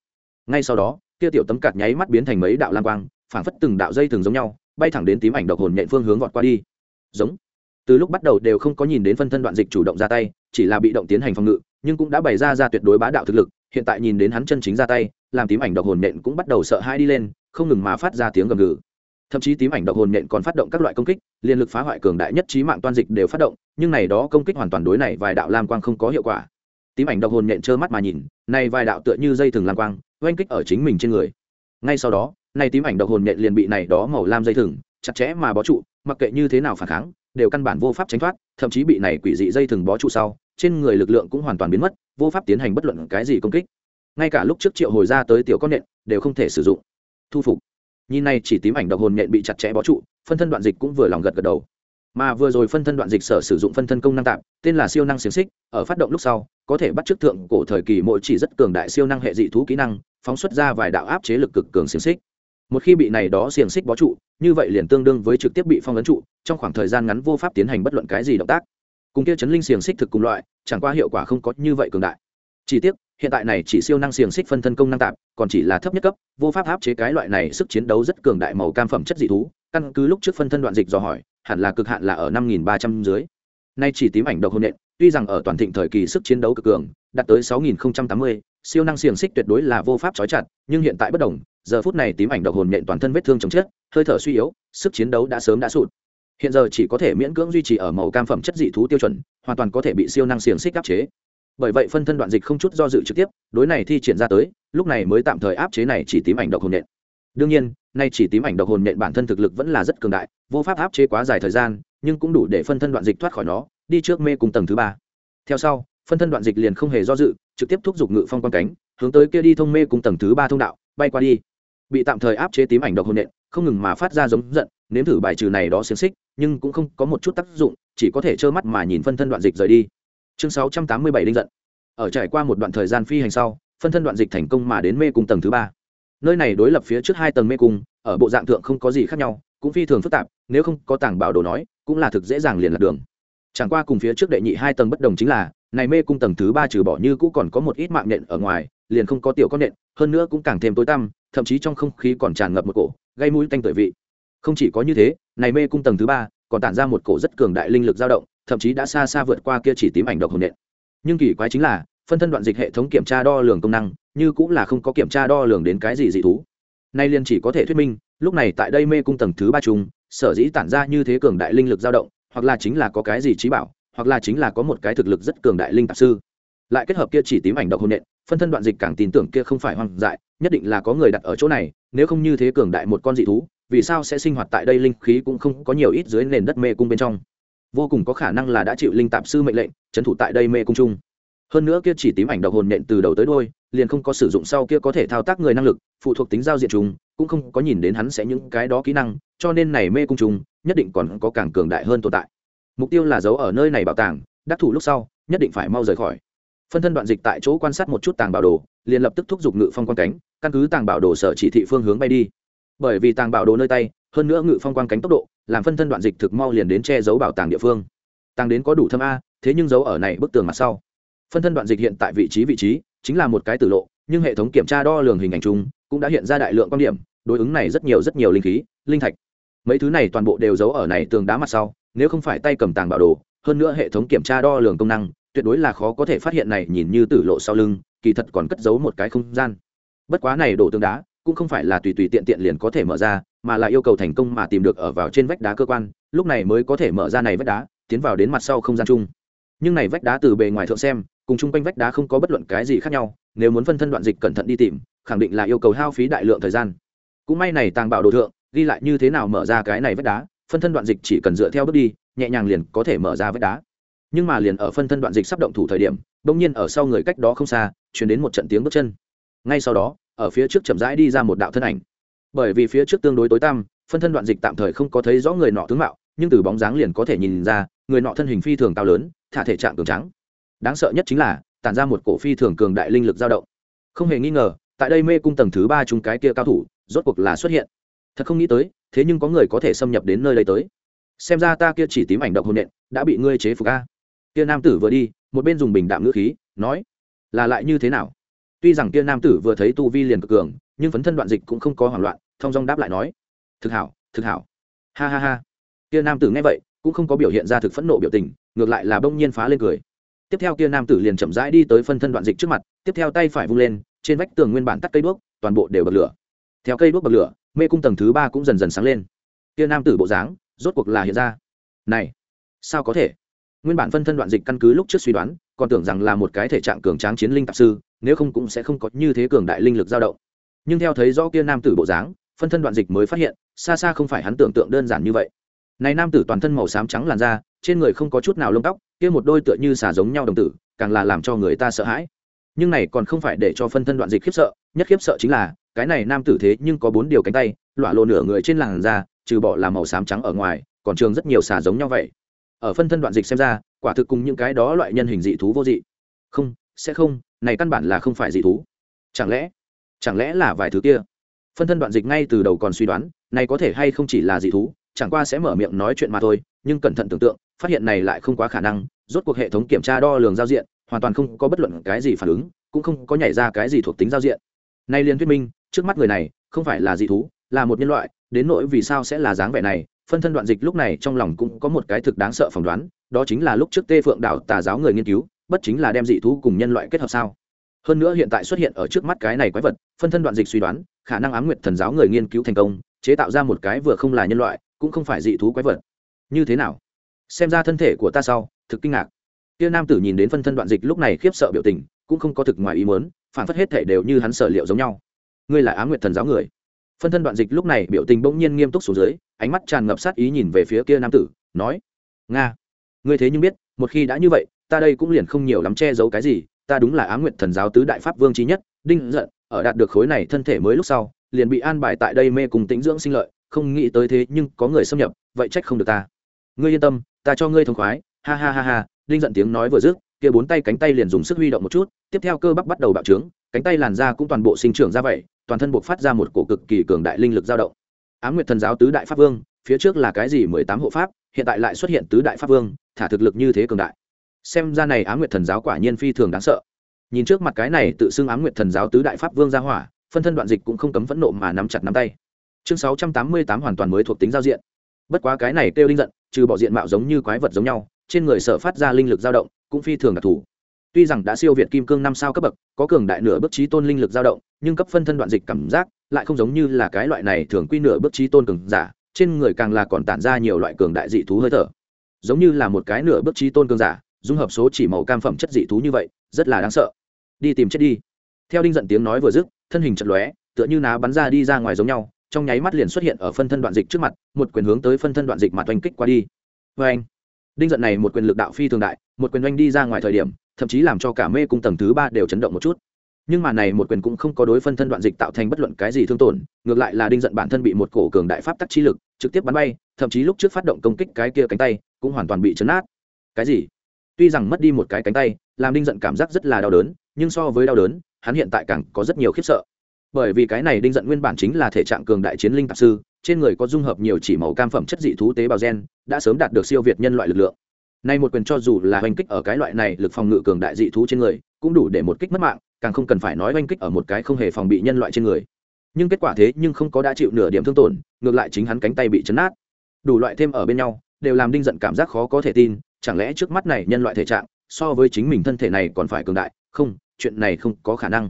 Ngay sau đó, kia tiểu tấm cạt nháy mắt biến thành mấy đạo lam quang, phảng phất từng đạo dây thường giống nhau, bay thẳng đến tím ảnh độc hồn nhện phương hướng vọt qua đi. Giống. Từ lúc bắt đầu đều không có nhìn đến phân thân đoạn dịch chủ động ra tay, chỉ là bị động tiến hành phòng ngự, nhưng cũng đã bày ra ra tuyệt đối bá đạo thực lực, hiện tại nhìn đến hắn chân chính ra tay, làm tím ảnh độc hồn nhện cũng bắt đầu sợ hãi đi lên, không ngừng mà phát ra tiếng gầm gừ. Thậm chí tím ảnh độc hồn nhện còn phát động các loại công kích, liên lực phá hoại cường đại nhất trí mạng toan dịch đều phát động, nhưng này đó công kích hoàn toàn đối này vài đạo lam quang không có hiệu quả tím ảnh độc hồn nhện trơ mắt mà nhìn, này vài đạo tựa như dây thừng lam quang, oanh kích ở chính mình trên người. Ngay sau đó, này tím ảnh độc hồn nhện liền bị này đó màu lam dây thừng chặt chẽ mà bó trụ, mặc kệ như thế nào phản kháng, đều căn bản vô pháp tránh thoát, thậm chí bị này quỷ dị dây thừng bó trụ sau, trên người lực lượng cũng hoàn toàn biến mất, vô pháp tiến hành bất luận cái gì công kích. Ngay cả lúc trước triệu hồi ra tới tiểu con nện đều không thể sử dụng. Thu phục. Nhìn này chỉ tím ảnh độc hồn nện bị chặt chẽ bó trụ, phân thân đoạn dịch cũng vừa lòng gật gật đầu. Mà vừa rồi phân thân đoạn dịch sở sử dụng phân thân công năng tạm, tên là siêu năng xiềng xích, ở phát động lúc sau có thể bắt chước thượng cổ thời kỳ mỗi chỉ rất cường đại siêu năng hệ dị thú kỹ năng, phóng xuất ra vài đạo áp chế lực cực cường xiềng xích. Một khi bị này đó xiềng xích bó trụ, như vậy liền tương đương với trực tiếp bị phong ấn trụ, trong khoảng thời gian ngắn vô pháp tiến hành bất luận cái gì động tác. Cùng kia chấn linh xiềng xích thực cùng loại, chẳng qua hiệu quả không có như vậy cường đại. Chỉ tiếc, hiện tại này chỉ siêu năng xiềng xích phân thân công năng tạm, còn chỉ là thấp nhất cấp, vô pháp áp chế cái loại này sức chiến đấu rất cường đại màu cam phẩm chất dị thú, căn cứ lúc trước phân thân đoạn dịch dò hỏi, hẳn là cực hạn là ở năm nghìn ba trăm dưới. Nay chỉ tím ảnh độc hôn nện tuy rằng ở toàn thịnh thời kỳ sức chiến đấu cực cường, đạt tới sáu nghìn tám mươi, siêu năng xiềng xích tuyệt đối là vô pháp trói chặt, nhưng hiện tại bất đồng, giờ phút này tím ảnh độc hồn nện toàn thân vết thương chồng chết, hơi thở suy yếu, sức chiến đấu đã sớm đã sụt. Hiện giờ chỉ có thể miễn cưỡng duy trì ở màu cam phẩm chất dị thú tiêu chuẩn, hoàn toàn có thể bị siêu năng xiềng xích áp chế. Bởi vậy phân thân đoạn dịch không chút do dự trực tiếp, đối này thi triển ra tới, lúc này mới tạm thời áp chế này chỉ tím ảnh độc hồn nện. Đương nhiên, nay chỉ tím ảnh độc hồn nện bản thân thực lực vẫn là rất cường đại, vô pháp áp chế quá dài thời gian, nhưng cũng đủ để phân thân đoạn dịch thoát khỏi nó đi trước mê cùng tầng thứ ba. Theo sau, phân thân đoạn dịch liền không hề do dự, trực tiếp thúc giục ngự phong quan cánh, hướng tới kia đi thông mê cùng tầng thứ ba thông đạo, bay qua đi. Bị tạm thời áp chế tím ảnh độc hồn nện, không ngừng mà phát ra giống giận, nếm thử bài trừ này đó xiềng xích, nhưng cũng không có một chút tác dụng, chỉ có thể trơ mắt mà nhìn phân thân đoạn dịch rời đi. Chương sáu trăm tám mươi bảy linh giận. Ở trải qua một đoạn thời gian phi hành sau, phân thân đoạn dịch thành công mà đến mê cung tầng thứ ba. Nơi này đối lập phía trước hai tầng mê cung, ở bộ dạng thượng không có gì khác nhau, cũng phi thường phức tạp, nếu không có tảng bảo đồ nói, cũng là thực dễ dàng liền lạc đường chẳng qua cùng phía trước đệ nhị hai tầng bất đồng chính là, này mê cung tầng thứ ba trừ bỏ như cũ còn có một ít mạng nhện ở ngoài, liền không có tiểu con nện hơn nữa cũng càng thêm tối tăm, thậm chí trong không khí còn tràn ngập một cổ, gây mũi tanh tưởi vị. Không chỉ có như thế, này mê cung tầng thứ ba còn tản ra một cổ rất cường đại linh lực dao động, thậm chí đã xa xa vượt qua kia chỉ tím ảnh độc hồn nện nhưng kỳ quái chính là, phân thân đoạn dịch hệ thống kiểm tra đo lường công năng, như cũng là không có kiểm tra đo lường đến cái gì dị thú. Nay liền chỉ có thể thuyết minh, lúc này tại đây mê cung tầng thứ ba chung sở dĩ tản ra như thế cường đại linh lực dao động hoặc là chính là có cái gì trí bảo, hoặc là chính là có một cái thực lực rất cường đại linh tạp sư. Lại kết hợp kia chỉ tím ảnh độc hồn nện, phân thân đoạn dịch càng tin tưởng kia không phải hoang dại, nhất định là có người đặt ở chỗ này, nếu không như thế cường đại một con dị thú, vì sao sẽ sinh hoạt tại đây linh khí cũng không có nhiều ít dưới nền đất mê cung bên trong. Vô cùng có khả năng là đã chịu linh tạp sư mệnh lệnh, trấn thủ tại đây mê cung chung. Hơn nữa kia chỉ tím ảnh độc hồn nện từ đầu tới đôi liền không có sử dụng sau kia có thể thao tác người năng lực, phụ thuộc tính giao diện chúng cũng không có nhìn đến hắn sẽ những cái đó kỹ năng, cho nên này mê cung trùng nhất định còn có càng cường đại hơn tồn tại. Mục tiêu là giấu ở nơi này bảo tàng, đắc thủ lúc sau, nhất định phải mau rời khỏi. Phân thân đoạn dịch tại chỗ quan sát một chút tàng bảo đồ, liền lập tức thúc giục ngự phong quan cánh, căn cứ tàng bảo đồ sở chỉ thị phương hướng bay đi. Bởi vì tàng bảo đồ nơi tay, hơn nữa ngự phong quan cánh tốc độ, làm phân thân đoạn dịch thực mau liền đến che giấu bảo tàng địa phương. Tàng đến có đủ thâm a, thế nhưng giấu ở này bức tường mặt sau. Phân thân đoạn dịch hiện tại vị trí vị trí chính là một cái tử lộ, nhưng hệ thống kiểm tra đo lường hình ảnh chung cũng đã hiện ra đại lượng quan điểm đối ứng này rất nhiều rất nhiều linh khí, linh thạch. Mấy thứ này toàn bộ đều giấu ở này tường đá mặt sau, nếu không phải tay cầm tàng bảo đồ, hơn nữa hệ thống kiểm tra đo lường công năng, tuyệt đối là khó có thể phát hiện này nhìn như tử lộ sau lưng, kỳ thật còn cất giấu một cái không gian. Bất quá này đổ tường đá, cũng không phải là tùy tùy tiện tiện liền có thể mở ra, mà là yêu cầu thành công mà tìm được ở vào trên vách đá cơ quan, lúc này mới có thể mở ra này vách đá, tiến vào đến mặt sau không gian chung. Nhưng này vách đá từ bề ngoài thượng xem, cùng chung quanh vách đá không có bất luận cái gì khác nhau, nếu muốn phân thân đoạn dịch cẩn thận đi tìm, khẳng định là yêu cầu hao phí đại lượng thời gian cũng may này tàng bảo đồ thượng, ghi lại như thế nào mở ra cái này vách đá, phân thân đoạn dịch chỉ cần dựa theo bước đi, nhẹ nhàng liền có thể mở ra vách đá. Nhưng mà liền ở phân thân đoạn dịch sắp động thủ thời điểm, bỗng nhiên ở sau người cách đó không xa chuyển đến một trận tiếng bước chân. Ngay sau đó, ở phía trước chậm rãi đi ra một đạo thân ảnh. Bởi vì phía trước tương đối tối tăm, phân thân đoạn dịch tạm thời không có thấy rõ người nọ tướng mạo, nhưng từ bóng dáng liền có thể nhìn ra, người nọ thân hình phi thường cao lớn, thả thể trạng cường trắng đáng sợ nhất chính là, tản ra một cổ phi thường cường đại linh lực dao động. Không hề nghi ngờ, tại đây mê cung tầng thứ ba chúng cái kia cao thủ rốt cuộc là xuất hiện. Thật không nghĩ tới, thế nhưng có người có thể xâm nhập đến nơi đây tới. Xem ra ta kia chỉ tím ảnh động hồn nện đã bị ngươi chế phục a. Kia nam tử vừa đi, một bên dùng bình đạm ngữ khí, nói, là lại như thế nào? Tuy rằng kia nam tử vừa thấy tu vi liền cực cường, nhưng phấn thân đoạn dịch cũng không có hoảng loạn thong dong đáp lại nói, thực hảo thực hảo. Ha ha ha. Kia nam tử nghe vậy, cũng không có biểu hiện ra thực phẫn nộ biểu tình, ngược lại là bỗng nhiên phá lên cười. Tiếp theo kia nam tử liền chậm rãi đi tới phân thân đoạn dịch trước mặt, tiếp theo tay phải vung lên, trên vách tường nguyên bản tắt cây đuốc, toàn bộ đều bật lửa theo cây đuốc bật lửa, mê cung tầng thứ ba cũng dần dần sáng lên. Kia nam tử bộ dáng, rốt cuộc là hiện ra. Này, sao có thể? Nguyên bản phân thân đoạn dịch căn cứ lúc trước suy đoán, còn tưởng rằng là một cái thể trạng cường tráng chiến linh tạp sư, nếu không cũng sẽ không có như thế cường đại linh lực dao động. Nhưng theo thấy rõ kia nam tử bộ dáng, phân thân đoạn dịch mới phát hiện, xa xa không phải hắn tưởng tượng đơn giản như vậy. Này nam tử toàn thân màu xám trắng làn da, trên người không có chút nào lông tóc, kia một đôi tựa như xà giống nhau đồng tử, càng là làm cho người ta sợ hãi. Nhưng này còn không phải để cho phân thân đoạn dịch khiếp sợ, nhất khiếp sợ chính là cái này nam tử thế nhưng có bốn điều cánh tay lọa lộ nửa người trên làn da, trừ bỏ là màu xám trắng ở ngoài, còn trường rất nhiều xà giống nhau vậy. Ở phân thân đoạn dịch xem ra, quả thực cùng những cái đó loại nhân hình dị thú vô dị. Không, sẽ không, này căn bản là không phải dị thú. Chẳng lẽ chẳng lẽ là vài thứ kia? Phân thân đoạn dịch ngay từ đầu còn suy đoán, này có thể hay không chỉ là dị thú, chẳng qua sẽ mở miệng nói chuyện mà thôi, nhưng cẩn thận tưởng tượng, phát hiện này lại không quá khả năng, rốt cuộc hệ thống kiểm tra đo lường giao diện, hoàn toàn không có bất luận cái gì phản ứng, cũng không có nhảy ra cái gì thuộc tính giao diện. Nay liên thuyết minh trước mắt người này không phải là dị thú, là một nhân loại, đến nỗi vì sao sẽ là dáng vẻ này, phân thân đoạn dịch lúc này trong lòng cũng có một cái thực đáng sợ phỏng đoán, đó chính là lúc trước tê phượng đảo tà giáo người nghiên cứu, bất chính là đem dị thú cùng nhân loại kết hợp sao? Hơn nữa hiện tại xuất hiện ở trước mắt cái này quái vật, phân thân đoạn dịch suy đoán, khả năng ám nguyệt thần giáo người nghiên cứu thành công, chế tạo ra một cái vừa không là nhân loại, cũng không phải dị thú quái vật. Như thế nào? Xem ra thân thể của ta sau, thực kinh ngạc. Kia nam tử nhìn đến phân thân đoạn dịch lúc này khiếp sợ biểu tình, cũng không có thực ngoài ý muốn, phản phất hết thể đều như hắn sở liệu giống nhau ngươi là á nguyệt thần giáo người. Phân thân đoạn dịch lúc này biểu tình bỗng nhiên nghiêm túc xuống dưới, ánh mắt tràn ngập sát ý nhìn về phía kia nam tử, nói, nga, ngươi thế nhưng biết, một khi đã như vậy, ta đây cũng liền không nhiều lắm che giấu cái gì, ta đúng là á nguyệt thần giáo tứ đại pháp vương trí nhất, đinh giận, ở đạt được khối này thân thể mới lúc sau, liền bị an bài tại đây mê cùng tĩnh dưỡng sinh lợi, không nghĩ tới thế nhưng có người xâm nhập, vậy trách không được ta. Ngươi yên tâm, ta cho ngươi thông khoái, ha ha ha ha, đinh giận tiếng nói vừa dứt kia bốn tay cánh tay liền dùng sức huy động một chút, tiếp theo cơ bắp bắt đầu bạo trướng, cánh tay làn da cũng toàn bộ sinh trưởng ra vậy, toàn thân buộc phát ra một cổ cực kỳ cường đại linh lực dao động. Ám nguyệt thần giáo tứ đại pháp vương, phía trước là cái gì mười tám hộ pháp, hiện tại lại xuất hiện tứ đại pháp vương, thả thực lực như thế cường đại. Xem ra này ám nguyệt thần giáo quả nhiên phi thường đáng sợ. Nhìn trước mặt cái này tự xưng ám nguyệt thần giáo tứ đại pháp vương ra hỏa, phân thân đoạn dịch cũng không cấm phẫn nộ mà nắm chặt nắm tay. Chương sáu trăm tám mươi tám hoàn toàn mới thuộc tính giao diện. Bất quá cái này kêu linh giận, trừ bỏ diện mạo giống như quái vật giống nhau, trên người sợ phát ra linh lực dao động cũng phi thường đặc thù. Tuy rằng đã siêu việt kim cương năm sao cấp bậc, có cường đại nửa bước trí tôn linh lực dao động, nhưng cấp phân thân đoạn dịch cảm giác lại không giống như là cái loại này thường quy nửa bước trí tôn cường giả, trên người càng là còn tản ra nhiều loại cường đại dị thú hơi thở. Giống như là một cái nửa bước trí tôn cường giả, dung hợp số chỉ màu cam phẩm chất dị thú như vậy, rất là đáng sợ. Đi tìm chết đi. Theo đinh giận tiếng nói vừa dứt, thân hình chật lóe, tựa như ná bắn ra đi ra ngoài giống nhau, trong nháy mắt liền xuất hiện ở phân thân đoạn dịch trước mặt, một quyền hướng tới phân thân đoạn dịch mặt oanh kích qua đi. Vê anh đinh giận này một quyền lực đạo phi thường đại, một quyền oanh đi ra ngoài thời điểm, thậm chí làm cho cả mê cung tầng thứ ba đều chấn động một chút. Nhưng mà này một quyền cũng không có đối phân thân đoạn dịch tạo thành bất luận cái gì thương tổn, ngược lại là đinh giận bản thân bị một cổ cường đại pháp tắc chi lực trực tiếp bắn bay, thậm chí lúc trước phát động công kích cái kia cánh tay cũng hoàn toàn bị chấn át cái gì? Tuy rằng mất đi một cái cánh tay, làm đinh giận cảm giác rất là đau đớn, nhưng so với đau đớn, hắn hiện tại càng có rất nhiều khiếp sợ bởi vì cái này đinh giận nguyên bản chính là thể trạng cường đại chiến linh tạp sư, trên người có dung hợp nhiều chỉ màu cam phẩm chất dị thú tế bào gen, đã sớm đạt được siêu việt nhân loại lực lượng. Nay một quyền cho dù là oanh kích ở cái loại này lực phòng ngự cường đại dị thú trên người, cũng đủ để một kích mất mạng, càng không cần phải nói oanh kích ở một cái không hề phòng bị nhân loại trên người. Nhưng kết quả thế nhưng không có đã chịu nửa điểm thương tổn, ngược lại chính hắn cánh tay bị chấn nát. Đủ loại thêm ở bên nhau, đều làm đinh giận cảm giác khó có thể tin, chẳng lẽ trước mắt này nhân loại thể trạng, so với chính mình thân thể này còn phải cường đại? Không, chuyện này không có khả năng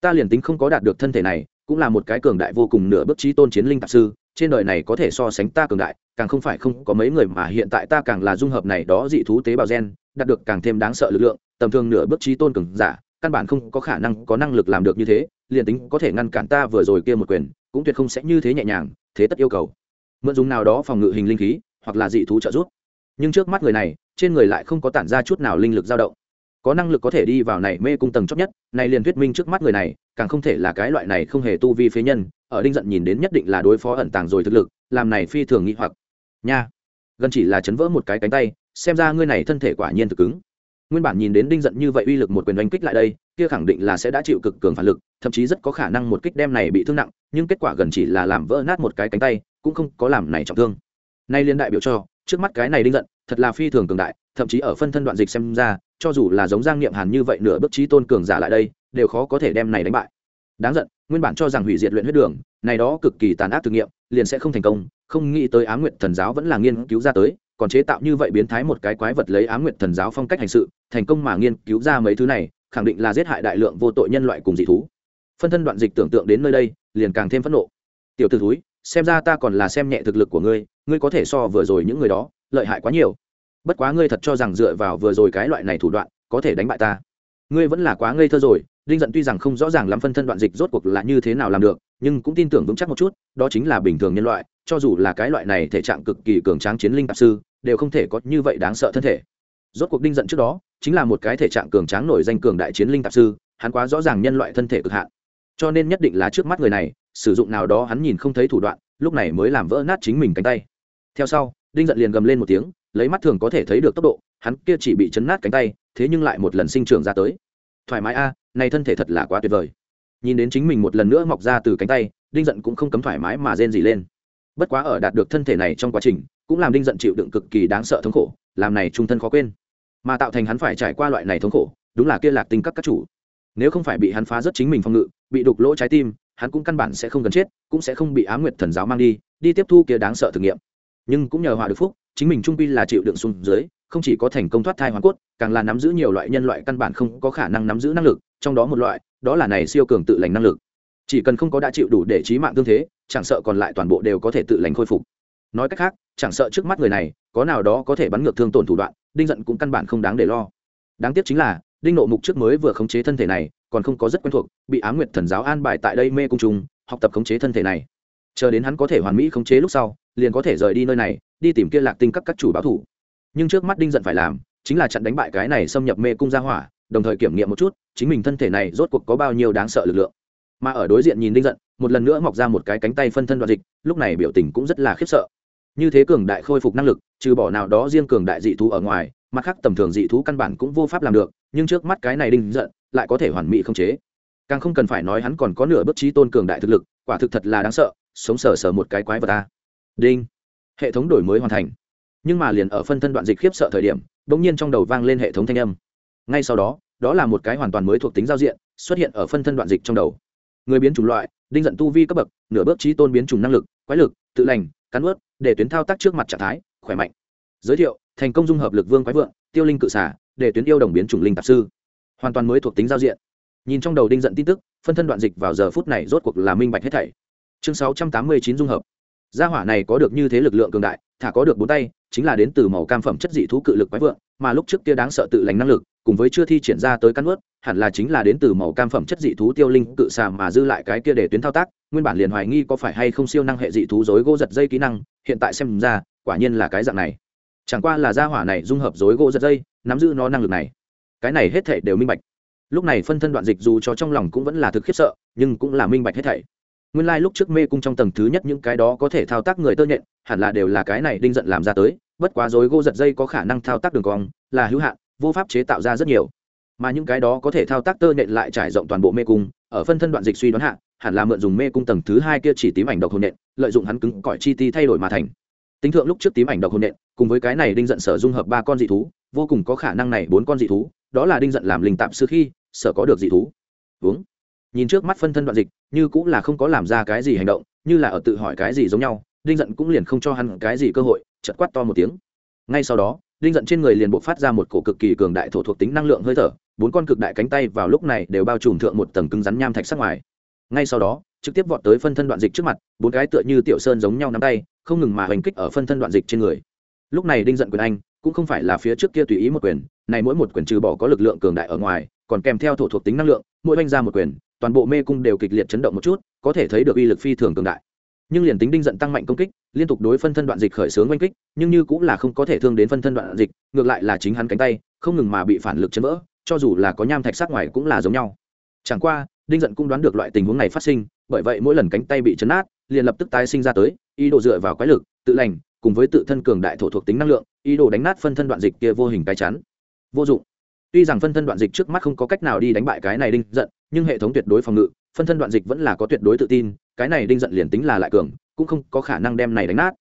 ta liền tính không có đạt được thân thể này, cũng là một cái cường đại vô cùng nửa bước trí tôn chiến linh tạp sư, trên đời này có thể so sánh ta cường đại, càng không phải không có mấy người mà hiện tại ta càng là dung hợp này đó dị thú tế bào gen, đạt được càng thêm đáng sợ lực lượng, tầm thường nửa bước trí tôn cường giả, căn bản không có khả năng có năng lực làm được như thế, liền tính có thể ngăn cản ta vừa rồi kia một quyền, cũng tuyệt không sẽ như thế nhẹ nhàng, thế tất yêu cầu. Mượn dùng nào đó phòng ngự hình linh khí, hoặc là dị thú trợ giúp. Nhưng trước mắt người này, trên người lại không có tản ra chút nào linh lực dao động có năng lực có thể đi vào này mê cung tầng chót nhất, này liền thuyết minh trước mắt người này, càng không thể là cái loại này không hề tu vi phế nhân, ở đinh giận nhìn đến nhất định là đối phó ẩn tàng rồi thực lực, làm này phi thường nghi hoặc. Nha, gần chỉ là chấn vỡ một cái cánh tay, xem ra ngươi này thân thể quả nhiên thực cứng. Nguyên bản nhìn đến đinh giận như vậy uy lực một quyền đánh kích lại đây, kia khẳng định là sẽ đã chịu cực cường phản lực, thậm chí rất có khả năng một kích đem này bị thương nặng, nhưng kết quả gần chỉ là làm vỡ nát một cái cánh tay, cũng không có làm này trọng thương. Nay liên đại biểu cho, trước mắt cái này đinh giận, thật là phi thường cường đại, thậm chí ở phân thân đoạn dịch xem ra cho dù là giống giang niệm hàn như vậy nửa bước trí tôn cường giả lại đây, đều khó có thể đem này đánh bại. Đáng giận, nguyên bản cho rằng hủy diệt luyện huyết đường, này đó cực kỳ tàn ác thực nghiệm, liền sẽ không thành công, không nghĩ tới á nguyện thần giáo vẫn là nghiên cứu ra tới, còn chế tạo như vậy biến thái một cái quái vật lấy á nguyện thần giáo phong cách hành sự, thành công mà nghiên cứu ra mấy thứ này, khẳng định là giết hại đại lượng vô tội nhân loại cùng dị thú. Phân thân đoạn dịch tưởng tượng đến nơi đây, liền càng thêm phẫn nộ. Tiểu t ử thúi, xem ra ta còn là xem nhẹ thực lực của ngươi ngươi có thể so vừa rồi những người đó, lợi hại quá nhiều bất quá ngươi thật cho rằng dựa vào vừa rồi cái loại này thủ đoạn, có thể đánh bại ta. Ngươi vẫn là quá ngây thơ rồi, đinh giận tuy rằng không rõ ràng lắm phân thân đoạn dịch rốt cuộc là như thế nào làm được, nhưng cũng tin tưởng vững chắc một chút, đó chính là bình thường nhân loại, cho dù là cái loại này thể trạng cực kỳ cường tráng chiến linh tạp sư, đều không thể có như vậy đáng sợ thân thể. Rốt cuộc đinh giận trước đó, chính là một cái thể trạng cường tráng nổi danh cường đại chiến linh tạp sư, hắn quá rõ ràng nhân loại thân thể cực hạn. Cho nên nhất định là trước mắt người này, sử dụng nào đó hắn nhìn không thấy thủ đoạn, lúc này mới làm vỡ nát chính mình cánh tay. Theo sau, đinh giận liền gầm lên một tiếng lấy mắt thường có thể thấy được tốc độ hắn kia chỉ bị chấn nát cánh tay thế nhưng lại một lần sinh trưởng ra tới. Thoải mái a à, này thân thể thật là quá tuyệt vời. Nhìn đến chính mình một lần nữa mọc ra từ cánh tay đinh giận cũng không cấm thoải mái mà rên gì lên. Bất quá ở đạt được thân thể này trong quá trình cũng làm đinh giận chịu đựng cực kỳ đáng sợ thống khổ làm này trung thân khó quên. Mà tạo thành hắn phải trải qua loại này thống khổ đúng là kia lạc tinh các các chủ. Nếu không phải bị hắn phá rất chính mình phòng ngự bị đục lỗ trái tim hắn cũng căn bản sẽ không cần chết cũng sẽ không bị á nguyệt thần giáo mang đi đi tiếp thu kia đáng sợ thử nghiệm. Nhưng cũng nhờ họa được phúc chính mình trung quy là chịu đựng xuống dưới, không chỉ có thành công thoát thai hoàn cốt, càng là nắm giữ nhiều loại nhân loại căn bản không có khả năng nắm giữ năng lực, trong đó một loại, đó là này siêu cường tự lành năng lực. Chỉ cần không có đã chịu đủ để trí mạng tương thế, chẳng sợ còn lại toàn bộ đều có thể tự lành khôi phục. Nói cách khác, chẳng sợ trước mắt người này, có nào đó có thể bắn ngược thương tổn thủ đoạn, đinh giận cũng căn bản không đáng để lo. Đáng tiếc chính là, đinh nộ mục trước mới vừa khống chế thân thể này, còn không có rất quen thuộc, bị á nguyệt thần giáo an bài tại đây mê cung trùng, học tập khống chế thân thể này. Chờ đến hắn có thể hoàn mỹ khống chế lúc sau, liền có thể rời đi nơi này đi tìm kia lạc tinh các các chủ báo thủ. Nhưng trước mắt đinh giận phải làm, chính là chặn đánh bại cái này xâm nhập mê cung ra hỏa, đồng thời kiểm nghiệm một chút, chính mình thân thể này rốt cuộc có bao nhiêu đáng sợ lực lượng. Mà ở đối diện nhìn đinh giận, một lần nữa mọc ra một cái cánh tay phân thân đoạn dịch, lúc này biểu tình cũng rất là khiếp sợ. Như thế cường đại khôi phục năng lực, trừ bỏ nào đó riêng cường đại dị thú ở ngoài, mặt khác tầm thường dị thú căn bản cũng vô pháp làm được, nhưng trước mắt cái này đinh giận, lại có thể hoàn mỹ không chế. Càng không cần phải nói hắn còn có nửa bước trí tôn cường đại thực lực, quả thực thật là đáng sợ, sống sờ sờ một cái quái vật ta đinh hệ thống đổi mới hoàn thành. Nhưng mà liền ở phân thân đoạn dịch khiếp sợ thời điểm đ ỗ n g nhiên trong đầu vang lên hệ thống thanh âm. Ngay sau đó đó là một cái hoàn toàn mới thuộc tính giao diện, xuất hiện ở phân thân đoạn dịch trong đầu. Người biến chủng loại, đinh giận tu vi cấp bậc, nửa bước trí tôn biến chủng năng lực, quái lực, tự lành, cắn ướt, để tuyến thao tác trước mặt trạng thái, khỏe mạnh. Giới thiệu, thành công dung hợp lực vương quái vượng, tiêu linh cự xả để tuyến yêu đồng biến chủng linh tạp sư. Hoàn toàn mới thuộc tính giao diện. Nhìn trong đầu đinh giận tin tức, phân thân đoạn dịch vào giờ phút này rốt cuộc là minh bạch hết thảy. Chương sáu trăm tám mươi chín dung hợp gia hỏa này có được như thế lực lượng cường đại, thả có được bốn tay, chính là đến từ màu cam phẩm chất dị thú cự lực quái vượng, mà lúc trước kia đáng sợ tự lành năng lực, cùng với chưa thi triển ra tới căn ướt, hẳn là chính là đến từ màu cam phẩm chất dị thú tiêu linh cự xà mà dư lại cái kia để tuyến thao tác, nguyên bản liền hoài nghi có phải hay không siêu năng hệ dị thú dối gỗ giật dây kỹ năng, hiện tại xem ra, quả nhiên là cái dạng này. Chẳng qua là gia hỏa này dung hợp dối gỗ giật dây, nắm giữ nó năng lực này. Cái này hết thể đều minh bạch. Lúc này phân thân đoạn dịch dù cho trong lòng cũng vẫn là thực khiếp sợ, nhưng cũng là minh bạch hết thảy nguyên lai、like、lúc trước mê cung trong tầng thứ nhất những cái đó có thể thao tác người tơ nhện, hẳn là đều là cái này đinh giận làm ra tới, bất quá dối gỗ giật dây có khả năng thao tác đường cong, là hữu hạn, vô pháp chế tạo ra rất nhiều. Mà những cái đó có thể thao tác tơ nhện lại trải rộng toàn bộ mê cung, ở phân thân đoạn dịch suy đoán hạ, hẳn là mượn dùng mê cung tầng thứ hai kia chỉ tím ảnh độc hồn nện lợi dụng hắn cứng cõi chi ti thay đổi mà thành. Tính thượng lúc trước tím ảnh độc hồn nện cùng với cái này đinh giận sở dung hợp ba con dị thú, vô cùng có khả năng này bốn con dị thú, đó là đinh giận làm linh tạm sư khi, sở có được dị thú. Uống nhìn trước mắt phân thân đoạn dịch, như cũng là không có làm ra cái gì hành động, như là ở tự hỏi cái gì giống nhau, đinh giận cũng liền không cho hắn cái gì cơ hội chật quát to một tiếng. Ngay sau đó, đinh giận trên người liền buộc phát ra một cổ cực kỳ cường đại thổ thuộc tính năng lượng hơi thở, bốn con cực đại cánh tay vào lúc này đều bao trùm thượng một tầng cứng rắn nham thạch sắc ngoài. Ngay sau đó, trực tiếp vọt tới phân thân đoạn dịch trước mặt, bốn cái tựa như tiểu sơn giống nhau nắm tay, không ngừng mà hành kích ở phân thân đoạn dịch trên người. Lúc này đinh giận quyền anh, cũng không phải là phía trước kia tùy ý một quyền, này mỗi một quyền trừ bỏ có lực lượng cường đại ở ngoài, còn kèm theo thổ thuộc tính năng lượng, mỗi oanh ra một quyền toàn bộ mê cung đều kịch liệt chấn động một chút, có thể thấy được uy lực phi thường cường đại. Nhưng liền tính đinh giận tăng mạnh công kích, liên tục đối phân thân đoạn dịch khởi xướng oanh kích, nhưng như cũng là không có thể thương đến phân thân đoạn dịch, ngược lại là chính hắn cánh tay, không ngừng mà bị phản lực chấn vỡ, cho dù là có nham thạch sát ngoài cũng là giống nhau. Chẳng qua, đinh giận cũng đoán được loại tình huống này phát sinh, bởi vậy mỗi lần cánh tay bị chấn át, liền lập tức tái sinh ra tới, ý đồ dựa vào quái lực, tự lành, cùng với tự thân cường đại thổ thuộc tính năng lượng, ý đồ đánh nát phân thân đoạn dịch kia vô hình cái chắn. Vô dụng. Tuy rằng phân thân đoạn dịch trước mắt không có cách nào đi đánh bại cái này đinh giận nhưng hệ thống tuyệt đối phòng ngự, phân thân đoạn dịch vẫn là có tuyệt đối tự tin, cái này đinh giận liền tính là lại cường, cũng không có khả năng đem này đánh nát.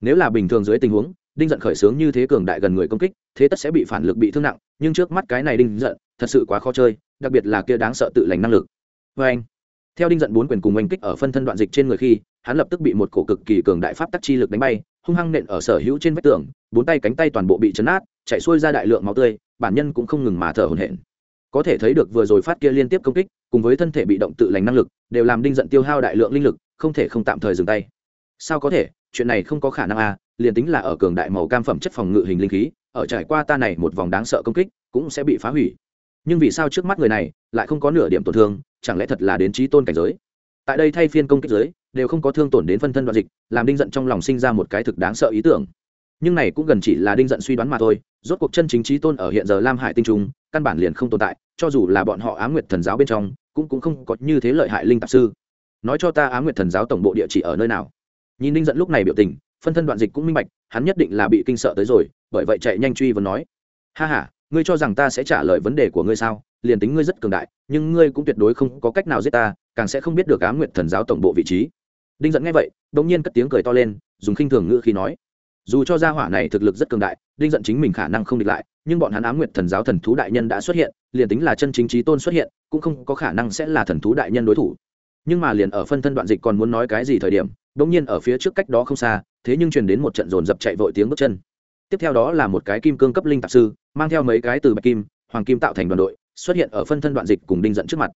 Nếu là bình thường dưới tình huống, đinh giận khởi sướng như thế cường đại gần người công kích, thế tất sẽ bị phản lực bị thương nặng, nhưng trước mắt cái này đinh giận, thật sự quá khó chơi, đặc biệt là kia đáng sợ tự lành năng lực. Vê anh, theo đinh giận bốn quyền cùng oanh kích ở phân thân đoạn dịch trên người khi, hắn lập tức bị một cổ cực kỳ cường đại pháp tắc chi lực đánh bay, hung hăng nện ở sở hữu trên vách tường, bốn tay cánh tay toàn bộ bị chấn át chạy xuôi ra đại lượng máu tươi, bản nhân cũng không ngừng mà thở hổn hển. Có thể thấy được vừa rồi phát kia liên tiếp công kích cùng với thân thể bị động tự lành năng lực, đều làm đinh giận tiêu hao đại lượng linh lực, không thể không tạm thời dừng tay. Sao có thể? Chuyện này không có khả năng à liền tính là ở cường đại màu cam phẩm chất phòng ngự hình linh khí, ở trải qua ta này một vòng đáng sợ công kích, cũng sẽ bị phá hủy. Nhưng vì sao trước mắt người này lại không có nửa điểm tổn thương, chẳng lẽ thật là đến trí tôn cảnh giới? Tại đây thay phiên công kích giới, đều không có thương tổn đến phân thân đoạn dịch, làm đinh giận trong lòng sinh ra một cái thực đáng sợ ý tưởng. Nhưng này cũng gần chỉ là đinh giận suy đoán mà thôi, rốt cuộc chân chính trí tôn ở hiện giờ lam hải tinh trung, căn bản liền không tồn tại cho dù là bọn họ á nguyệt thần giáo bên trong, cũng cũng không có như thế lợi hại linh tạp sư. Nói cho ta á nguyệt thần giáo tổng bộ địa chỉ ở nơi nào? Nhìn ninh giận lúc này biểu tình, phân thân đoạn dịch cũng minh bạch, hắn nhất định là bị kinh sợ tới rồi, bởi vậy chạy nhanh truy vấn nói. Ha ha, ngươi cho rằng ta sẽ trả lời vấn đề của ngươi sao? Liền tính ngươi rất cường đại, nhưng ngươi cũng tuyệt đối không có cách nào giết ta, càng sẽ không biết được á nguyệt thần giáo tổng bộ vị trí. Đinh Dẫn nghe vậy đ ỗ n g nhiên cất tiếng cười to lên, dùng khinh thường ngữ khi nói dù cho gia hỏa này thực lực rất cường đại, đinh giận chính mình khả năng không địch lại, nhưng bọn hắn á nguyệt thần giáo thần thú đại nhân đã xuất hiện, liền tính là chân chính trí tôn xuất hiện, cũng không có khả năng sẽ là thần thú đại nhân đối thủ. Nhưng mà liền ở phân thân đoạn dịch còn muốn nói cái gì thời điểm đ ỗ n g nhiên ở phía trước cách đó không xa, thế nhưng truyền đến một trận dồn dập chạy vội tiếng bước chân. Tiếp theo đó là một cái kim cương cấp linh tạp sư, mang theo mấy cái từ bạch kim, hoàng kim tạo thành đoàn đội, xuất hiện ở phân thân đoạn dịch cùng đinh dẫn trước mặt.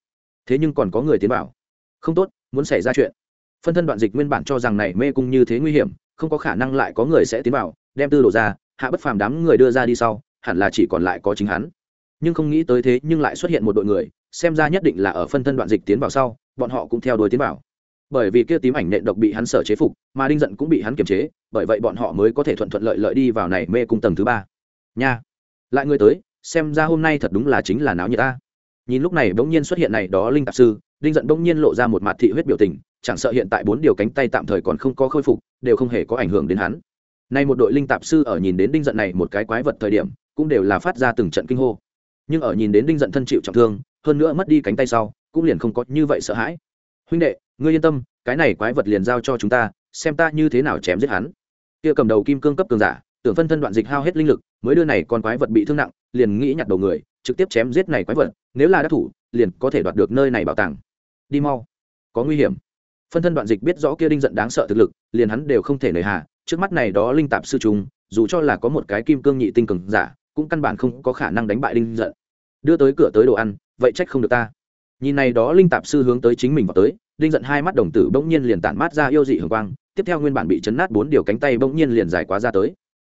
Thế nhưng còn có người tiến vào. Không tốt, muốn xảy ra chuyện. Phân thân đoạn dịch nguyên bản cho rằng này mê cung như thế nguy hiểm không có khả năng lại có người sẽ tiến vào, đem tư đồ ra, hạ bất phàm đám người đưa ra đi sau, hẳn là chỉ còn lại có chính hắn. Nhưng không nghĩ tới thế nhưng lại xuất hiện một đội người, xem ra nhất định là ở phân thân đoạn dịch tiến vào sau, bọn họ cũng theo đuổi tiến vào. Bởi vì kia tím ảnh nện độc bị hắn sở chế phục, mà đinh giận cũng bị hắn kiềm chế, bởi vậy bọn họ mới có thể thuận thuận lợi lợi đi vào này mê cung tầng thứ ba. Nha! Lại người tới, xem ra hôm nay thật đúng là chính là náo như ta. Nhìn lúc này bỗng nhiên xuất hiện này đó linh tạp sư đinh giận bỗng nhiên lộ ra một mặt thị huyết biểu tình, chẳng sợ hiện tại bốn điều cánh tay tạm thời còn không có khôi phục, đều không hề có ảnh hưởng đến hắn. Nay một đội linh tạp sư ở nhìn đến đinh giận này một cái quái vật thời điểm, cũng đều là phát ra từng trận kinh hô. Nhưng ở nhìn đến đinh giận thân chịu trọng thương, hơn nữa mất đi cánh tay sau, cũng liền không có như vậy sợ hãi. Huynh đệ, ngươi yên tâm, cái này quái vật liền giao cho chúng ta, xem ta như thế nào chém giết hắn. Kia cầm đầu kim cương cấp cường giả, tưởng phân thân đoạn dịch hao hết linh lực, mới đưa này con quái vật bị thương nặng, liền nghĩ nhặt đầu người, trực tiếp chém giết này quái vật, nếu là đắc thủ, liền có thể đoạt được nơi này bảo tàng đi mau. Có nguy hiểm. Phân thân đoạn dịch biết rõ kia đinh giận đáng sợ thực lực, liền hắn đều không thể nề hà. Trước mắt này đó linh tạp sư trùng, dù cho là có một cái kim cương nhị tinh cường giả, cũng căn bản không có khả năng đánh bại đinh giận. Đưa tới cửa tới đồ ăn, vậy trách không được ta. Nhìn này đó linh tạp sư hướng tới chính mình vào tới, đinh giận hai mắt đồng tử bỗng nhiên liền tản mát ra yêu dị hường quang, tiếp theo nguyên bản bị chấn nát bốn điều cánh tay bỗng nhiên liền dài quá ra tới.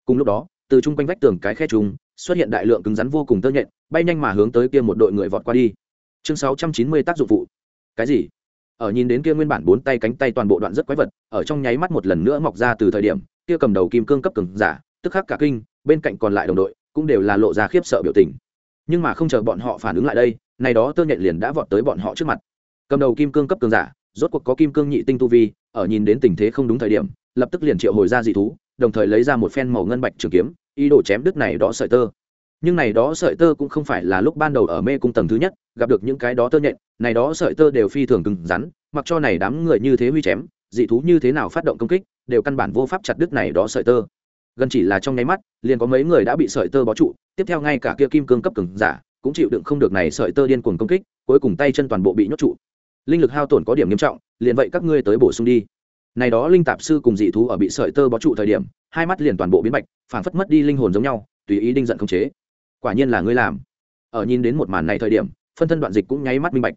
Cùng lúc đó, từ chung quanh vách tường cái khe trùng, xuất hiện đại lượng cứng rắn vô cùng tơ nhện, bay nhanh mà hướng tới kia một đội người vọt qua đi. Chương sáu trăm chín mươi tác dụng vụ cái gì? Ở nhìn đến kia nguyên bản bốn tay cánh tay toàn bộ đoạn rất quái vật, ở trong nháy mắt một lần nữa mọc ra từ thời điểm, kia cầm đầu kim cương cấp cường giả, tức khắc cả kinh, bên cạnh còn lại đồng đội, cũng đều là lộ ra khiếp sợ biểu tình. Nhưng mà không chờ bọn họ phản ứng lại đây, này đó tơ nhện liền đã vọt tới bọn họ trước mặt. Cầm đầu kim cương cấp cường giả, rốt cuộc có kim cương nhị tinh tu vi, ở nhìn đến tình thế không đúng thời điểm, lập tức liền triệu hồi ra dị thú, đồng thời lấy ra một phen màu ngân bạch trường kiếm, ý đồ chém đứt này đó sợi tơ nhưng này đó sợi tơ cũng không phải là lúc ban đầu ở mê cung tầng thứ nhất, gặp được những cái đó tơ nhện, này đó sợi tơ đều phi thường cứng rắn, mặc cho này đám người như thế huy chém, dị thú như thế nào phát động công kích, đều căn bản vô pháp chặt đứt này đó sợi tơ. Gần chỉ là trong nháy mắt, liền có mấy người đã bị sợi tơ bó trụ, tiếp theo ngay cả kia kim cương cấp cứng giả cũng chịu đựng không được này sợi tơ điên cuồng công kích, cuối cùng tay chân toàn bộ bị nhốt trụ. Linh lực hao tổn có điểm nghiêm trọng, liền vậy các ngươi tới bổ sung đi. Này đó linh tạp sư cùng dị thú ở bị sợi tơ bó trụ thời điểm, hai mắt liền toàn bộ biến bạch phảng phất mất đi linh hồn giống nhau, tùy ý đinh giận không chế quả nhiên là ngươi làm. Ở nhìn đến một màn này thời điểm, phân thân đoạn dịch cũng nháy mắt minh bạch.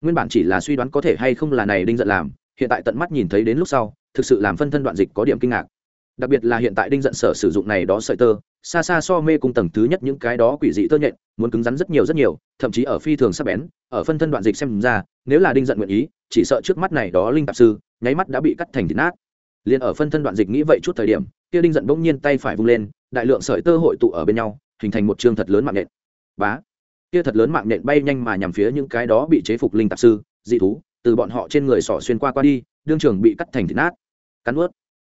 Nguyên bản chỉ là suy đoán có thể hay không là này đinh giận làm, hiện tại tận mắt nhìn thấy đến lúc sau, thực sự làm phân thân đoạn dịch có điểm kinh ngạc. Đặc biệt là hiện tại đinh giận sở sử dụng này đó sợi tơ, xa xa so mê cung tầng thứ nhất những cái đó quỷ dị tơ nhện, muốn cứng rắn rất nhiều rất nhiều, thậm chí ở phi thường sắp bén, ở phân thân đoạn dịch xem ra, nếu là đinh giận nguyện ý, chỉ sợ trước mắt này đó linh tạp sư, nháy mắt đã bị cắt thành thịt nát. Liền ở phân thân đoạn dịch nghĩ vậy chút thời điểm, kia đinh giận bỗng nhiên tay phải vung lên, đại lượng sợi tơ hội tụ ở bên nhau hình thành một chương thật lớn mạng nện bá. Kia thật lớn mạng nện bay nhanh mà nhằm phía những cái đó bị chế phục linh tạp sư, dị thú, từ bọn họ trên người sỏ xuyên qua qua đi, đương trường bị cắt thành thịt nát. Cắn ướt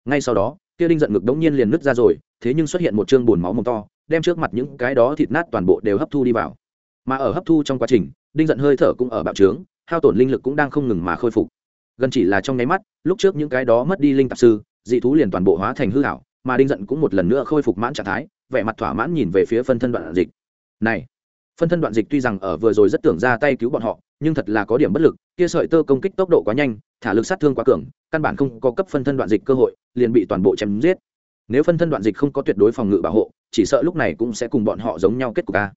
ngay sau đó, kia đinh giận ngực đống nhiên liền nứt ra rồi, thế nhưng xuất hiện một chương buồn máu mồm to, đem trước mặt những cái đó thịt nát toàn bộ đều hấp thu đi vào. Mà ở hấp thu trong quá trình đinh giận hơi thở cũng ở bạo trướng, hao tổn linh lực cũng đang không ngừng mà khôi phục. Gần chỉ là trong nháy mắt, lúc trước những cái đó mất đi linh tạp sư, dị thú liền toàn bộ hóa thành hư hảo mà đinh giận cũng một lần nữa khôi phục mãn trạng thái, vẻ mặt thỏa mãn nhìn về phía phân thân đoạn dịch. Này, phân thân đoạn dịch tuy rằng ở vừa rồi rất tưởng ra tay cứu bọn họ, nhưng thật là có điểm bất lực, kia sợi tơ công kích tốc độ quá nhanh, thả lực sát thương quá cường, căn bản không có cấp phân thân đoạn dịch cơ hội, liền bị toàn bộ chém giết. Nếu phân thân đoạn dịch không có tuyệt đối phòng ngự bảo hộ, chỉ sợ lúc này cũng sẽ cùng bọn họ giống nhau kết cục a.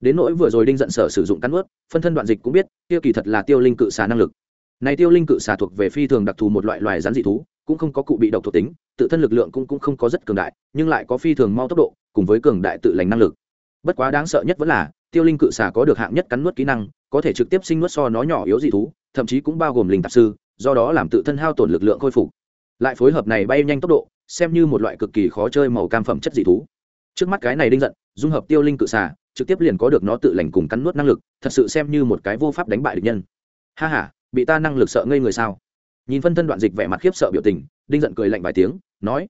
Đến nỗi vừa rồi đinh giận sở sử dụng cắn ướt phân thân đoạn dịch cũng biết tiêu kỳ thật là tiêu linh cự xà năng lực. Này tiêu linh cự xà thuộc về phi thường đặc thù một loại loài rắn dị thú cũng không có cụ bị độc thuộc tính tự thân lực lượng cũng, cũng không có rất cường đại nhưng lại có phi thường mau tốc độ cùng với cường đại tự lành năng lực. Bất quá đáng sợ nhất vẫn là tiêu linh cự xà có được hạng nhất cắn nuốt kỹ năng có thể trực tiếp sinh nuốt so nó nhỏ yếu dị thú thậm chí cũng bao gồm linh tạp sư do đó làm tự thân hao tổn lực lượng khôi phục. Lại phối hợp này bay nhanh tốc độ xem như một loại cực kỳ khó chơi màu cam phẩm chất dị thú. Trước mắt cái này đinh giận dung hợp tiêu linh cự xà trực tiếp liền có được nó tự lành cùng cắn nuốt năng lực thật sự xem như một cái vô pháp đánh bại địch nhân. Ha ha bị ta năng lực sợ ngây người sao? Nhìn phân thân đoạn dịch vẻ mặt khiếp sợ biểu tình, đinh giận cười lạnh vài tiếng, nói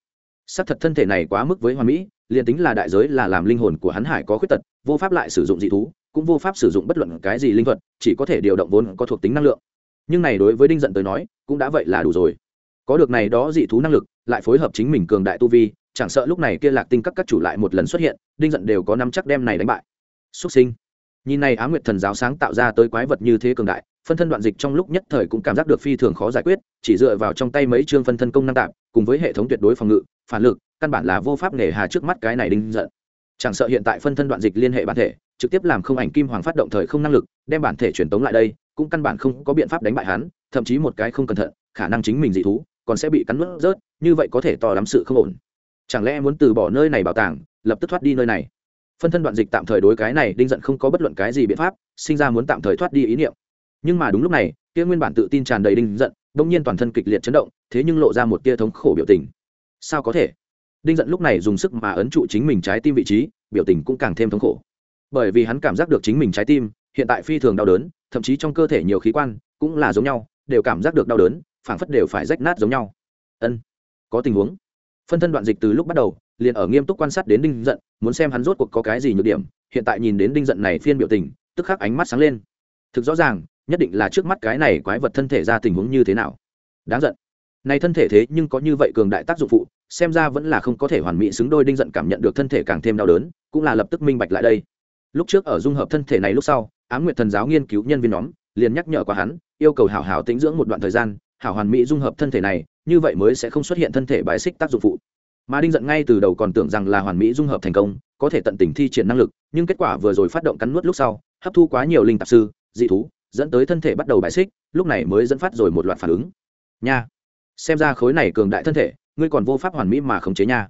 xác thật thân thể này quá mức với hoàn mỹ, liền tính là đại giới là làm linh hồn của hắn hải có khuyết tật, vô pháp lại sử dụng dị thú, cũng vô pháp sử dụng bất luận cái gì linh thuật chỉ có thể điều động vốn có thuộc tính năng lượng. Nhưng này đối với đinh giận tới nói, cũng đã vậy là đủ rồi. Có được này đó dị thú năng lực, lại phối hợp chính mình cường đại tu vi, chẳng sợ lúc này kia lạc tinh các các chủ lại một lần xuất hiện, đinh giận đều có năm chắc đem này đánh bại. Xuất sinh. Nhìn này á nguyệt thần giáo sáng tạo ra tới quái vật như thế cường đại phân thân đoạn dịch trong lúc nhất thời cũng cảm giác được phi thường khó giải quyết, chỉ dựa vào trong tay mấy chương phân thân công năng tạm, cùng với hệ thống tuyệt đối phòng ngự, phản lực, căn bản là vô pháp nghề hà trước mắt cái này đinh giận. Chẳng sợ hiện tại phân thân đoạn dịch liên hệ bản thể, trực tiếp làm không ảnh kim hoàng phát động thời không năng lực, đem bản thể truyền tống lại đây, cũng căn bản không có biện pháp đánh bại hắn, thậm chí một cái không cẩn thận, khả năng chính mình dị thú, còn sẽ bị cắn nuốt rớt, như vậy có thể to lắm sự không ổn. Chẳng lẽ muốn từ bỏ nơi này bảo tàng, lập tức thoát đi nơi này? Phân thân đoạn dịch tạm thời đối cái này đinh giận không có bất luận cái gì biện pháp, sinh ra muốn tạm thời thoát đi ý niệm nhưng mà đúng lúc này, kia nguyên bản tự tin tràn đầy đinh giận đông nhiên toàn thân kịch liệt chấn động, thế nhưng lộ ra một tia thống khổ biểu tình. Sao có thể? Đinh giận lúc này dùng sức mà ấn trụ chính mình trái tim vị trí, biểu tình cũng càng thêm thống khổ. Bởi vì hắn cảm giác được chính mình trái tim, hiện tại phi thường đau đớn, thậm chí trong cơ thể nhiều khí quan, cũng là giống nhau, đều cảm giác được đau đớn, phảng phất đều phải rách nát giống nhau. Ân, có tình huống. Phân thân đoạn dịch từ lúc bắt đầu, liền ở nghiêm túc quan sát đến đinh giận, muốn xem hắn rốt cuộc có cái gì nhược điểm, hiện tại nhìn đến đinh giận này phiên biểu tình, tức khắc ánh mắt sáng lên. Thực rõ ràng nhất định là trước mắt cái này quái vật thân thể ra tình huống như thế nào. Đáng giận. Này thân thể thế nhưng có như vậy cường đại tác dụng phụ, xem ra vẫn là không có thể hoàn mỹ xứng đôi đinh giận cảm nhận được thân thể càng thêm đau đớn, cũng là lập tức minh bạch lại đây. Lúc trước ở dung hợp thân thể này lúc sau ám nguyệt thần giáo nghiên cứu nhân viên nhóm, liền nhắc nhở qua hắn, yêu cầu hảo hảo tĩnh dưỡng một đoạn thời gian, hảo hoàn mỹ dung hợp thân thể này, như vậy mới sẽ không xuất hiện thân thể bài xích tác dụng phụ. Mà đinh giận ngay từ đầu còn tưởng rằng là hoàn mỹ dung hợp thành công, có thể tận tình thi triển năng lực, nhưng kết quả vừa rồi phát động cắn nuốt lúc sau, hấp thu quá nhiều linh tạp sư, dị thú dẫn tới thân thể bắt đầu bài xích, lúc này mới dẫn phát rồi một loạt phản ứng. Nha! Xem ra khối này cường đại thân thể, ngươi còn vô pháp hoàn mỹ mà khống chế nha.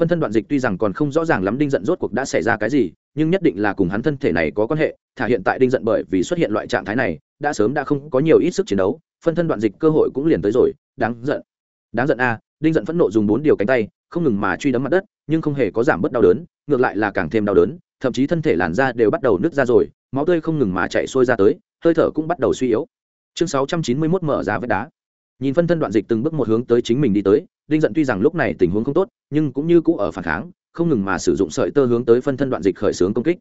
Phân thân đoạn dịch tuy rằng còn không rõ ràng lắm đinh giận rốt cuộc đã xảy ra cái gì, nhưng nhất định là cùng hắn thân thể này có quan hệ, thả hiện tại đinh giận bởi vì xuất hiện loại trạng thái này, đã sớm đã không có nhiều ít sức chiến đấu, phân thân đoạn dịch cơ hội cũng liền tới rồi, đáng giận. Đáng giận a, đinh giận phẫn nộ dùng bốn điều cánh tay, không ngừng mà truy đấm mặt đất, nhưng không hề có giảm bớt đau đớn, ngược lại là càng thêm đau đớn, thậm chí thân thể làn da đều bắt đầu nứt ra rồi, máu tươi không ngừng mà chạy xuôi ra tới hơi thở cũng bắt đầu suy yếu. Chương sáu trăm chín mươi 691 mở ra vết đá. Nhìn phân thân đoạn dịch từng bước một hướng tới chính mình đi tới, đinh giận tuy rằng lúc này tình huống không tốt, nhưng cũng như cũ ở phản kháng, không ngừng mà sử dụng sợi tơ hướng tới phân thân đoạn dịch khởi xướng công kích.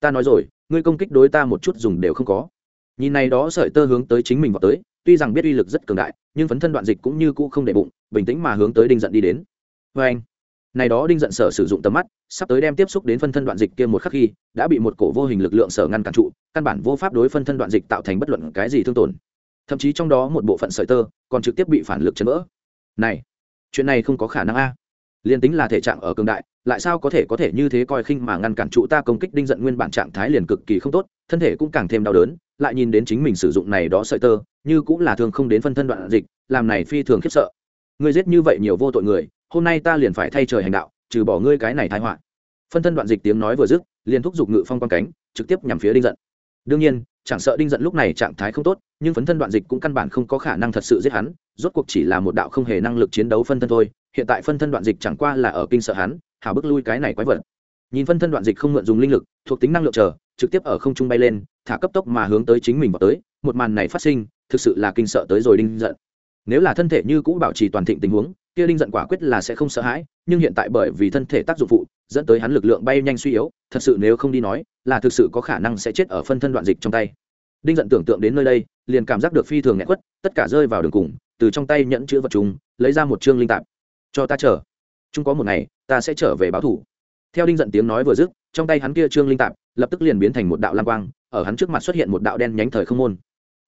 Ta nói rồi, ngươi công kích đối ta một chút dùng đều không có. Nhìn này đó sợi tơ hướng tới chính mình vào tới, tuy rằng biết uy lực rất cường đại, nhưng phấn thân đoạn dịch cũng như cũ không để bụng, bình tĩnh mà hướng tới đinh giận đi đến. Vê anh này đó đinh giận sở sử dụng tầm mắt, sắp tới đem tiếp xúc đến phân thân đoạn dịch kia một khắc khi, đã bị một cổ vô hình lực lượng sở ngăn cản trụ, căn bản vô pháp đối phân thân đoạn dịch tạo thành bất luận cái gì thương tổn. Thậm chí trong đó một bộ phận sợi tơ còn trực tiếp bị phản lực chấn vỡ. Này, chuyện này không có khả năng a. Liên tính là thể trạng ở cường đại, lại sao có thể có thể như thế coi khinh mà ngăn cản trụ ta công kích đinh giận nguyên bản trạng thái liền cực kỳ không tốt, thân thể cũng càng thêm đau đớn, lại nhìn đến chính mình sử dụng này đó sợi tơ, như cũng là thường không đến phân thân đoạn dịch, làm này phi thường khiếp sợ. Ngươi giết như vậy nhiều vô tội người hôm nay ta liền phải thay trời hành đạo, trừ bỏ ngươi cái này thái họa. Phân thân đoạn dịch tiếng nói vừa dứt, liền thúc giục ngự phong quan cánh, trực tiếp nhằm phía đinh giận. Đương nhiên, chẳng sợ đinh giận lúc này trạng thái không tốt, nhưng phấn thân đoạn dịch cũng căn bản không có khả năng thật sự giết hắn, rốt cuộc chỉ là một đạo không hề năng lực chiến đấu phân thân thôi, hiện tại phân thân đoạn dịch chẳng qua là ở kinh sợ hắn hào bước lui cái này quái vật. Nhìn phân thân đoạn dịch không mượn dùng linh lực, thuộc tính năng lượng chờ, trực tiếp ở không trung bay lên, thả cấp tốc mà hướng tới chính mình vào tới, một màn này phát sinh, thực sự là kinh sợ tới rồi đinh giận. Nếu là thân thể như cũ bảo trì toàn thịnh tình huống kia đinh giận quả quyết là sẽ không sợ hãi, nhưng hiện tại bởi vì thân thể tác dụng phụ, dẫn tới hắn lực lượng bay nhanh suy yếu, thật sự nếu không đi nói, là thực sự có khả năng sẽ chết ở phân thân đoạn dịch trong tay. Đinh giận tưởng tượng đến nơi đây, liền cảm giác được phi thường nghẹn quất, tất cả rơi vào đường cùng, từ trong tay nhẫn chữ vật chúng, lấy ra một chương linh tạp. Cho ta chờ. Chúng có một ngày, ta sẽ trở về báo thủ. Theo đinh giận tiếng nói vừa dứt, trong tay hắn kia trương linh tạp, lập tức liền biến thành một đạo lam quang, ở hắn trước mặt xuất hiện một đạo đen nhánh thời không môn.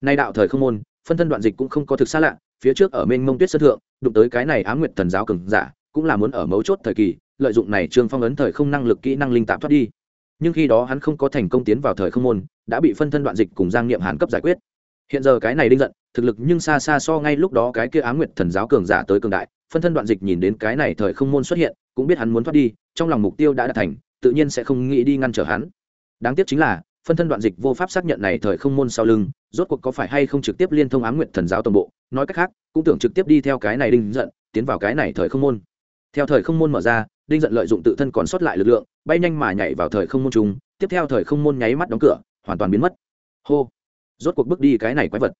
Nay đạo thời không môn phân thân đoạn dịch cũng không có thực xa lạ, phía trước ở mênh mông tuyết sơn thượng, đụng tới cái này á nguyệt thần giáo cường giả, cũng là muốn ở mấu chốt thời kỳ, lợi dụng này trương phong ấn thời không năng lực kỹ năng linh tạp thoát đi. Nhưng khi đó hắn không có thành công tiến vào thời không môn, đã bị phân thân đoạn dịch cùng giang niệm hàn cấp giải quyết. Hiện giờ cái này đinh giận, thực lực nhưng xa xa so ngay lúc đó cái kia á nguyệt thần giáo cường giả tới cường đại, phân thân đoạn dịch nhìn đến cái này thời không môn xuất hiện, cũng biết hắn muốn thoát đi, trong lòng mục tiêu đã đạt thành, tự nhiên sẽ không nghĩ đi ngăn trở hắn. Đáng tiếc chính là phân thân đoạn dịch vô pháp xác nhận này thời không môn sau lưng, rốt cuộc có phải hay không trực tiếp liên thông ám nguyện thần giáo toàn bộ, nói cách khác, cũng tưởng trực tiếp đi theo cái này đinh giận, tiến vào cái này thời không môn. Theo thời không môn mở ra, đinh giận lợi dụng tự thân còn sót lại lực lượng, bay nhanh mà nhảy vào thời không môn chúng tiếp theo thời không môn nháy mắt đóng cửa, hoàn toàn biến mất. Hô! Rốt cuộc bước đi cái này quái vật.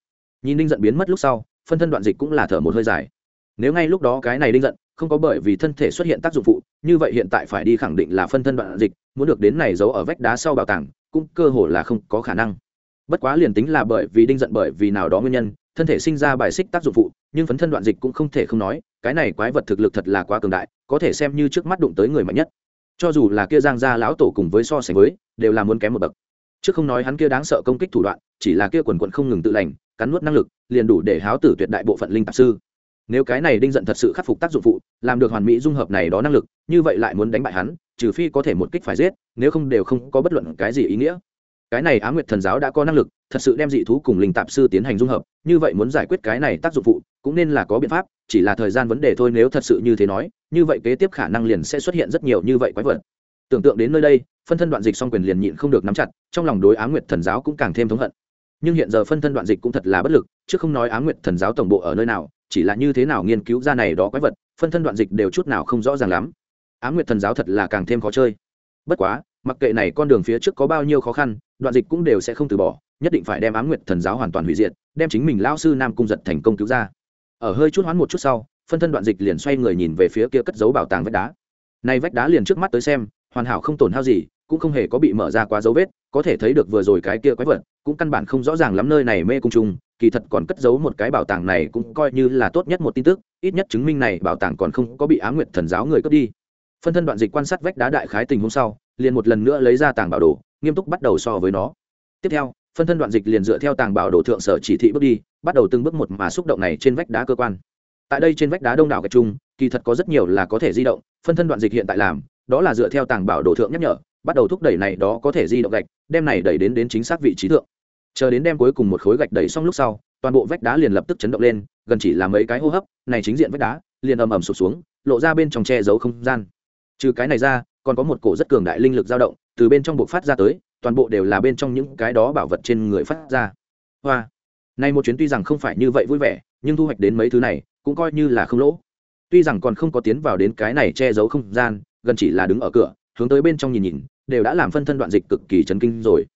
Nhìn đinh giận biến mất lúc sau, phân thân đoạn dịch cũng là thở một hơi dài. Nếu ngay lúc đó cái này đinh giận không có bởi vì thân thể xuất hiện tác dụng phụ, như vậy hiện tại phải đi khẳng định là phân thân đoạn dịch, muốn được đến này giấu ở vách đá sau bảo tàng cũng cơ hồ là không có khả năng. Bất quá liền tính là bởi vì đinh giận bởi vì nào đó nguyên nhân, thân thể sinh ra bài xích tác dụng phụ, nhưng phấn thân đoạn dịch cũng không thể không nói, cái này quái vật thực lực thật là quá cường đại, có thể xem như trước mắt đụng tới người mạnh nhất. Cho dù là kia giang gia lão tổ cùng với so sánh với, đều là muốn kém một bậc. Trước không nói hắn kia đáng sợ công kích thủ đoạn, chỉ là kia quần quận không ngừng tự lành, cắn nuốt năng lực, liền đủ để háo tử tuyệt đại bộ phận linh tạp sư. Nếu cái này đinh giận thật sự khắc phục tác dụng phụ, làm được hoàn mỹ dung hợp này đó năng lực, như vậy lại muốn đánh bại hắn trừ phi có thể một kích phải giết, nếu không đều không có bất luận cái gì ý nghĩa. Cái này á nguyệt thần giáo đã có năng lực, thật sự đem dị thú cùng linh tạp sư tiến hành dung hợp, như vậy muốn giải quyết cái này tác dụng phụ, cũng nên là có biện pháp, chỉ là thời gian vấn đề thôi nếu thật sự như thế nói, như vậy kế tiếp khả năng liền sẽ xuất hiện rất nhiều như vậy quái vật. Tưởng tượng đến nơi đây, phân thân đoạn dịch song quyền liền nhịn không được nắm chặt, trong lòng đối á nguyệt thần giáo cũng càng thêm thống hận. Nhưng hiện giờ phân thân đoạn dịch cũng thật là bất lực, chứ không nói á nguyệt thần giáo tổng bộ ở nơi nào, chỉ là như thế nào nghiên cứu ra này đó quái vật, phân thân đoạn dịch đều chút nào không rõ ràng lắm á nguyệt thần giáo thật là càng thêm khó chơi. Bất quá, mặc kệ này con đường phía trước có bao nhiêu khó khăn, đoạn dịch cũng đều sẽ không từ bỏ, nhất định phải đem á nguyệt thần giáo hoàn toàn hủy diệt, đem chính mình lao sư nam cung giật thành công cứu ra. Ở hơi chút hoán một chút sau, phân thân đoạn dịch liền xoay người nhìn về phía kia cất giấu bảo tàng vách đá. Này vách đá liền trước mắt tới xem, hoàn hảo không tổn hao gì, cũng không hề có bị mở ra quá dấu vết, có thể thấy được vừa rồi cái kia quái vật, cũng căn bản không rõ ràng lắm nơi này mê cung trung kỳ thật còn cất giấu một cái bảo tàng này cũng coi như là tốt nhất một tin tức, ít nhất chứng minh này bảo tàng còn không có bị á nguyệt thần giáo người cướp đi phân thân đoạn dịch quan sát vách đá đại khái tình hôm sau, liền một lần nữa lấy ra tàng bảo đồ, nghiêm túc bắt đầu so với nó. Tiếp theo, phân thân đoạn dịch liền dựa theo tàng bảo đồ thượng sở chỉ thị bước đi, bắt đầu từng bước một mà xúc động này trên vách đá cơ quan. Tại đây trên vách đá đông đảo gạch trung kỳ thật có rất nhiều là có thể di động, phân thân đoạn dịch hiện tại làm, đó là dựa theo tàng bảo đồ thượng nhắc nhở, bắt đầu thúc đẩy này đó có thể di động gạch, đem này đẩy đến đến chính xác vị trí thượng. Chờ đến đem cuối cùng một khối gạch đẩy xong lúc sau, toàn bộ vách đá liền lập tức chấn động lên, gần chỉ là mấy cái hô hấp, này chính diện vách đá liền ầm ầm sụp xuống, lộ ra bên trong che giấu không gian trừ cái này ra, còn có một cổ rất cường đại linh lực dao động, từ bên trong bộ phát ra tới, toàn bộ đều là bên trong những cái đó bảo vật trên người phát ra. Hoa. Nay một chuyến tuy rằng không phải như vậy vui vẻ, nhưng thu hoạch đến mấy thứ này, cũng coi như là không lỗ. Tuy rằng còn không có tiến vào đến cái này che giấu không gian, gần chỉ là đứng ở cửa, hướng tới bên trong nhìn nhìn, đều đã làm phân thân đoạn dịch cực kỳ chấn kinh rồi.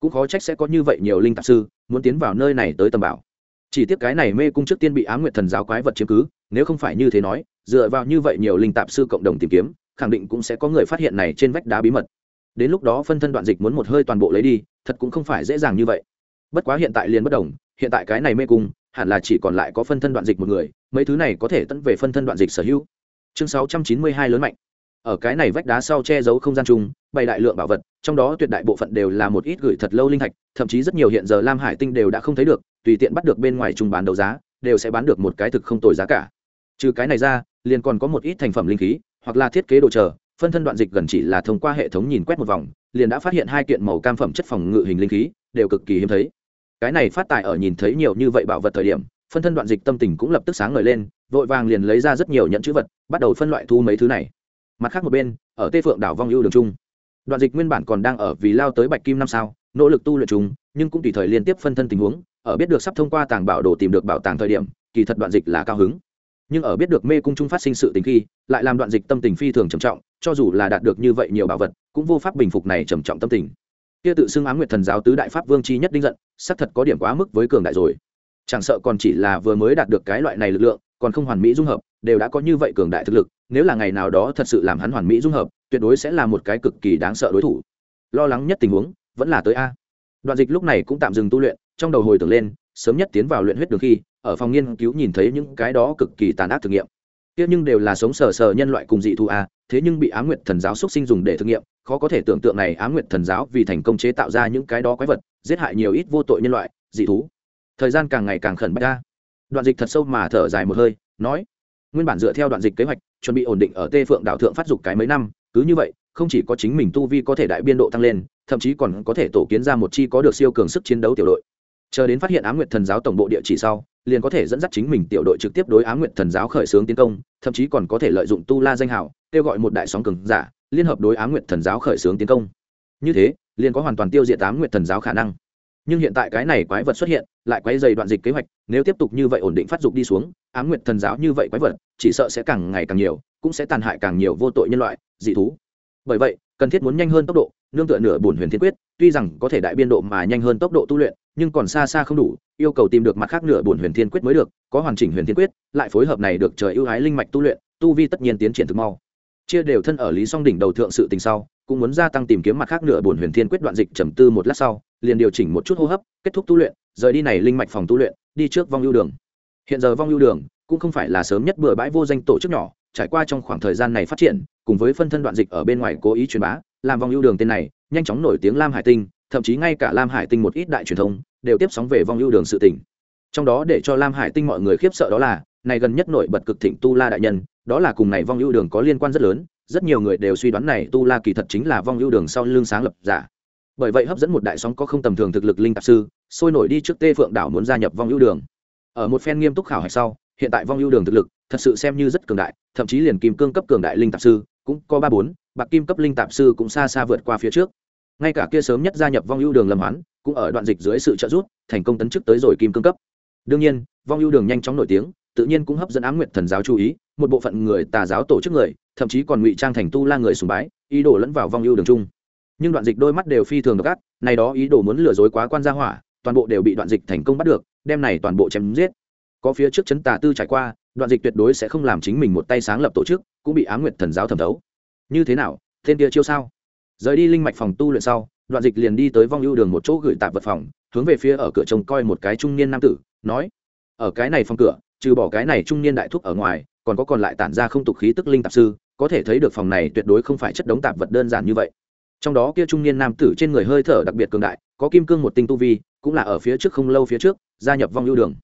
Cũng khó trách sẽ có như vậy nhiều linh tạp sư, muốn tiến vào nơi này tới tầm bảo. Chỉ tiếc cái này mê cung trước tiên bị ám nguyệt thần giáo quái vật chiếm cứ, nếu không phải như thế nói, dựa vào như vậy nhiều linh tạp sư cộng đồng tìm kiếm khẳng định cũng sẽ có người phát hiện này trên vách đá bí mật. Đến lúc đó phân thân đoạn dịch muốn một hơi toàn bộ lấy đi, thật cũng không phải dễ dàng như vậy. Bất quá hiện tại liền bất đồng, hiện tại cái này mê cung, hẳn là chỉ còn lại có phân thân đoạn dịch một người, mấy thứ này có thể tận về phân thân đoạn dịch sở hữu. Chương sáu trăm chín mươi hai lớn mạnh. Ở cái này vách đá sau che giấu không gian chung, bày đại lượng bảo vật, trong đó tuyệt đại bộ phận đều là một ít gửi thật lâu linh thạch, thậm chí rất nhiều hiện giờ lam hải tinh đều đã không thấy được, tùy tiện bắt được bên ngoài chung bán đấu giá, đều sẽ bán được một cái thực không tồi giá cả. Trừ cái này ra, liền còn có một ít thành phẩm linh khí hoặc là thiết kế đồ chờ, phân thân đoạn dịch gần chỉ là thông qua hệ thống nhìn quét một vòng, liền đã phát hiện hai kiện màu cam phẩm chất phòng ngự hình linh khí, đều cực kỳ hiếm thấy. Cái này phát tài ở nhìn thấy nhiều như vậy bảo vật thời điểm, phân thân đoạn dịch tâm tình cũng lập tức sáng ngời lên, vội vàng liền lấy ra rất nhiều nhận chữ vật, bắt đầu phân loại thu mấy thứ này. Mặt khác một bên, ở tây phượng đảo vong ưu đường trung đoạn dịch nguyên bản còn đang ở vì lao tới bạch kim năm sao, nỗ lực tu luyện chúng nhưng cũng tùy thời liên tiếp phân thân tình huống, ở biết được sắp thông qua tàng bảo đồ tìm được bảo tàng thời điểm, kỳ thật đoạn dịch là cao hứng nhưng ở biết được mê cung trung phát sinh sự tình khi, lại làm đoạn dịch tâm tình phi thường trầm trọng, cho dù là đạt được như vậy nhiều bảo vật, cũng vô pháp bình phục này trầm trọng tâm tình. Kia tự xưng á nguyệt thần giáo tứ đại pháp vương chi nhất đinh giận, xác thật có điểm quá mức với cường đại rồi. Chẳng sợ còn chỉ là vừa mới đạt được cái loại này lực lượng, còn không hoàn mỹ dung hợp, đều đã có như vậy cường đại thực lực, nếu là ngày nào đó thật sự làm hắn hoàn mỹ dung hợp, tuyệt đối sẽ là một cái cực kỳ đáng sợ đối thủ. Lo lắng nhất tình huống, vẫn là tới a. Đoạn dịch lúc này cũng tạm dừng tu luyện, trong đầu hồi tưởng lên, sớm nhất tiến vào luyện huyết đường khi ở phòng nghiên cứu nhìn thấy những cái đó cực kỳ tàn ác thực nghiệm. Tiếc nhưng đều là sống sờ sờ nhân loại cùng dị thu a à, thế nhưng bị á nguyệt thần giáo xuất sinh dùng để thực nghiệm, khó có thể tưởng tượng này á nguyệt thần giáo vì thành công chế tạo ra những cái đó quái vật, giết hại nhiều ít vô tội nhân loại, dị thú. Thời gian càng ngày càng khẩn bách ra. Đoạn dịch thật sâu mà thở dài một hơi, nói, nguyên bản dựa theo đoạn dịch kế hoạch, chuẩn bị ổn định ở tê phượng đảo thượng phát dục cái mấy năm, cứ như vậy, không chỉ có chính mình tu vi có thể đại biên độ tăng lên, thậm chí còn có thể tổ kiến ra một chi có được siêu cường sức chiến đấu tiểu đội. Chờ đến phát hiện á nguyệt thần giáo tổng bộ địa chỉ sau liền có thể dẫn dắt chính mình tiểu đội trực tiếp đối á nguyệt thần giáo khởi xướng tiến công, thậm chí còn có thể lợi dụng tu la danh hào, kêu gọi một đại sóng cường giả, liên hợp đối á nguyệt thần giáo khởi xướng tiến công. Như thế, liền có hoàn toàn tiêu diệt á nguyệt thần giáo khả năng. Nhưng hiện tại cái này quái vật xuất hiện, lại quay dày đoạn dịch kế hoạch, nếu tiếp tục như vậy ổn định phát dục đi xuống, á nguyệt thần giáo như vậy quái vật, chỉ sợ sẽ càng ngày càng nhiều, cũng sẽ tàn hại càng nhiều vô tội nhân loại, dị thú. Bởi vậy, cần thiết muốn nhanh hơn tốc độ, nương tựa nửa bổn huyền thiên quyết, tuy rằng có thể đại biên độ mà nhanh hơn tốc độ tu luyện nhưng còn xa xa không đủ, yêu cầu tìm được mặt khác nửa bổn huyền thiên quyết mới được, có hoàn chỉnh huyền thiên quyết, lại phối hợp này được trời ưu ái linh mạch tu luyện, tu vi tất nhiên tiến triển thực mau. Chia đều thân ở lý song đỉnh đầu thượng sự tình sau, cũng muốn gia tăng tìm kiếm mặt khác nửa bổn huyền thiên quyết đoạn dịch trầm tư một lát sau, liền điều chỉnh một chút hô hấp, kết thúc tu luyện, rời đi này linh mạch phòng tu luyện, đi trước vong ưu đường. Hiện giờ vong ưu đường cũng không phải là sớm nhất bừa bãi vô danh tổ chức nhỏ, trải qua trong khoảng thời gian này phát triển, cùng với phân thân đoạn dịch ở bên ngoài cố ý truyền bá, làm vong ưu đường tên này, nhanh chóng nổi tiếng lam hải tinh thậm chí ngay cả lam hải tinh một ít đại truyền thông đều tiếp sóng về vong ưu đường sự tỉnh trong đó để cho lam hải tinh mọi người khiếp sợ đó là, này gần nhất nổi bật cực thịnh tu la đại nhân, đó là cùng này vong ưu đường có liên quan rất lớn, rất nhiều người đều suy đoán này tu la kỳ thật chính là vong ưu đường sau lưng sáng lập giả. Bởi vậy hấp dẫn một đại sóng có không tầm thường thực lực linh tạp sư, sôi nổi đi trước tê phượng đảo muốn gia nhập vong ưu đường. Ở một phen nghiêm túc khảo hạch sau, hiện tại vong ưu đường thực lực thật sự xem như rất cường đại, thậm chí liền kim cương cấp cường đại linh tạp sư cũng có ba bốn, bạc kim cấp linh tạp sư cũng xa xa vượt qua phía trước ngay cả kia sớm nhất gia nhập vong ưu đường lâm hoán, cũng ở đoạn dịch dưới sự trợ giúp, thành công tấn chức tới rồi kim cương cấp. Đương nhiên, vong ưu đường nhanh chóng nổi tiếng, tự nhiên cũng hấp dẫn ám nguyện thần giáo chú ý, một bộ phận người tà giáo tổ chức người, thậm chí còn ngụy trang thành tu la người sùng bái, ý đồ lẫn vào vong ưu đường chung. Nhưng đoạn dịch đôi mắt đều phi thường độc ác, này đó ý đồ muốn lừa dối quá quan gia hỏa, toàn bộ đều bị đoạn dịch thành công bắt được, đem này toàn bộ chém giết. Có phía trước chấn tà tư trải qua, đoạn dịch tuyệt đối sẽ không làm chính mình một tay sáng lập tổ chức, cũng bị á nguyệt thần giáo thẩm thấu. Như thế nào, tên kia chiêu sao? Rời đi linh mạch phòng tu luyện sau, đoạn dịch liền đi tới vong ưu đường một chỗ gửi tạp vật phòng, hướng về phía ở cửa trông coi một cái trung niên nam tử, nói, ở cái này phòng cửa, trừ bỏ cái này trung niên đại thúc ở ngoài, còn có còn lại tản ra không tục khí tức linh tạp sư, có thể thấy được phòng này tuyệt đối không phải chất đống tạp vật đơn giản như vậy. Trong đó kia trung niên nam tử trên người hơi thở đặc biệt cường đại, có kim cương một tinh tu vi, cũng là ở phía trước không lâu phía trước, gia nhập vong ưu đường.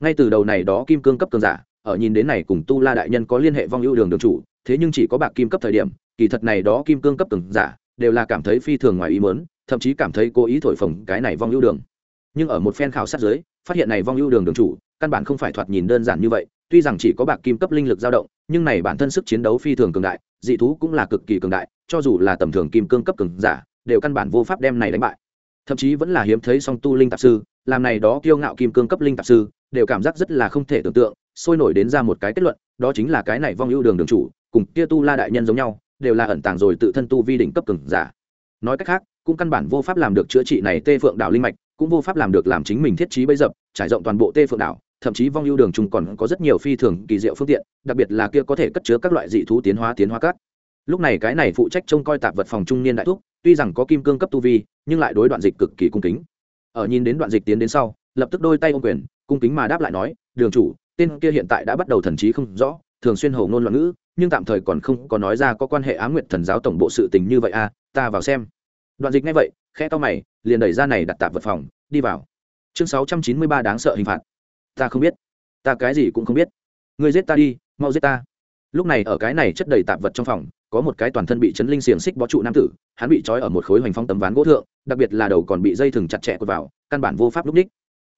Ngay từ đầu này đó kim cương cấp cường giả, ở nhìn đến này cùng tu la đại nhân có liên hệ vong ưu đường đường chủ, thế nhưng chỉ có bạc kim cấp thời điểm, kỳ thật này đó kim cương cấp cường giả đều là cảm thấy phi thường ngoài ý mớn thậm chí cảm thấy cố ý thổi phồng cái này vong ưu đường. Nhưng ở một phen khảo sát giới phát hiện này vong ưu đường đường chủ, căn bản không phải thoạt nhìn đơn giản như vậy, tuy rằng chỉ có bạc kim cấp linh lực dao động, nhưng này bản thân sức chiến đấu phi thường cường đại, dị thú cũng là cực kỳ cường đại, cho dù là tầm thường kim cương cấp cường giả, đều căn bản vô pháp đem này đánh bại. Thậm chí vẫn là hiếm thấy song tu linh tạp sư, làm này đó kiêu ngạo kim cương cấp linh tạp sư, đều cảm giác rất là không thể tưởng tượng, sôi nổi đến ra một cái kết luận, đó chính là cái này vong ưu đường đường chủ, cùng kia tu la đại nhân giống nhau đều là ẩn tàng rồi tự thân tu vi đỉnh cấp cường giả. Nói cách khác, cũng căn bản vô pháp làm được chữa trị này tê phượng đảo linh mạch, cũng vô pháp làm được làm chính mình thiết trí bấy dập, trải rộng toàn bộ tê phượng đảo, thậm chí vong ưu đường trùng còn có rất nhiều phi thường kỳ diệu phương tiện, đặc biệt là kia có thể cất chứa các loại dị thú tiến hóa tiến hóa cát lúc này cái này phụ trách trông coi tạp vật phòng trung niên đại thúc, tuy rằng có kim cương cấp tu vi, nhưng lại đối đoạn dịch cực kỳ cung kính. Ở nhìn đến đoạn dịch tiến đến sau, lập tức đôi tay ô quyền, cung kính mà đáp lại nói, đường chủ, tên kia hiện tại đã bắt đầu thần trí không rõ thường xuyên hầu ngôn loạn ngữ, nhưng tạm thời còn không có nói ra có quan hệ á nguyện thần giáo tổng bộ sự tình như vậy à ta vào xem. Đoạn dịch ngay vậy khe to mày, liền đẩy ra này đặt tạp vật phòng, đi vào. Chương sáu trăm chín mươi ba đáng sợ hình phạt. Ta không biết. Ta cái gì cũng không biết. Người giết ta đi, mau giết ta. Lúc này ở cái này chất đầy tạp vật trong phòng, có một cái toàn thân bị chấn linh xiềng xích bó trụ nam tử, hắn bị trói ở một khối hoành phong tấm ván gỗ thượng, đặc biệt là đầu còn bị dây thừng chặt chẽ quật vào, căn bản vô pháp lúc đích.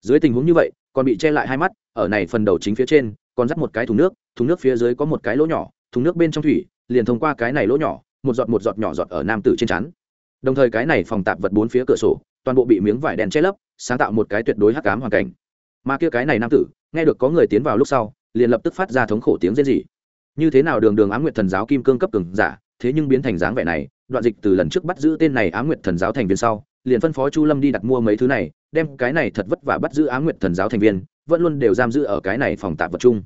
Dưới tình huống như vậy, còn bị che lại hai mắt, ở này phần đầu chính phía trên còn dắt một cái thùng nước thùng nước phía dưới có một cái lỗ nhỏ, thùng nước bên trong thủy, liền thông qua cái này lỗ nhỏ, một giọt một giọt nhỏ giọt ở nam tử trên chắn đồng thời cái này phòng tạp vật bốn phía cửa sổ, toàn bộ bị miếng vải đen che lấp, sáng tạo một cái tuyệt đối hắc cám hoàn cảnh. Mà kia cái này nam tử, nghe được có người tiến vào lúc sau, liền lập tức phát ra thống khổ tiếng rên rỉ. Như thế nào đường đường ám nguyệt thần giáo kim cương cấp cường giả, thế nhưng biến thành dáng vẻ này, đoạn dịch từ lần trước bắt giữ tên này ám nguyệt thần giáo thành viên sau, liền phân phó chu lâm đi đặt mua mấy thứ này, đem cái này thật vất vả bắt giữ ám nguyệt thần giáo thành viên vẫn luôn đều giam giữ ở cái này phòng tạp vật chung.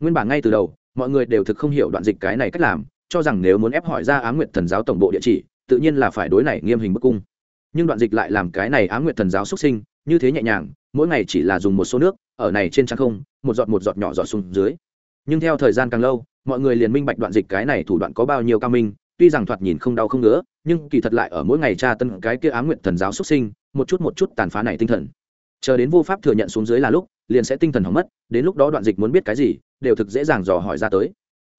Nguyên bản ngay từ đầu, mọi người đều thực không hiểu đoạn dịch cái này cách làm, cho rằng nếu muốn ép hỏi ra ám nguyệt thần giáo tổng bộ địa chỉ, tự nhiên là phải đối này nghiêm hình bức cung. Nhưng đoạn dịch lại làm cái này ám nguyệt thần giáo xuất sinh, như thế nhẹ nhàng, mỗi ngày chỉ là dùng một số nước, ở này trên trăng không, một giọt một giọt nhỏ giọt xuống dưới. Nhưng theo thời gian càng lâu, mọi người liền minh bạch đoạn dịch cái này thủ đoạn có bao nhiêu cao minh, tuy rằng thoạt nhìn không đau không ngứa, nhưng kỳ thật lại ở mỗi ngày tra tân cái kia á nguyện thần giáo xuất sinh, một chút một chút tàn phá này tinh thần. Chờ đến vô pháp thừa nhận xuống dưới là lúc liền sẽ tinh thần hỏng mất, đến lúc đó đoạn dịch muốn biết cái gì, đều thực dễ dàng dò hỏi ra tới.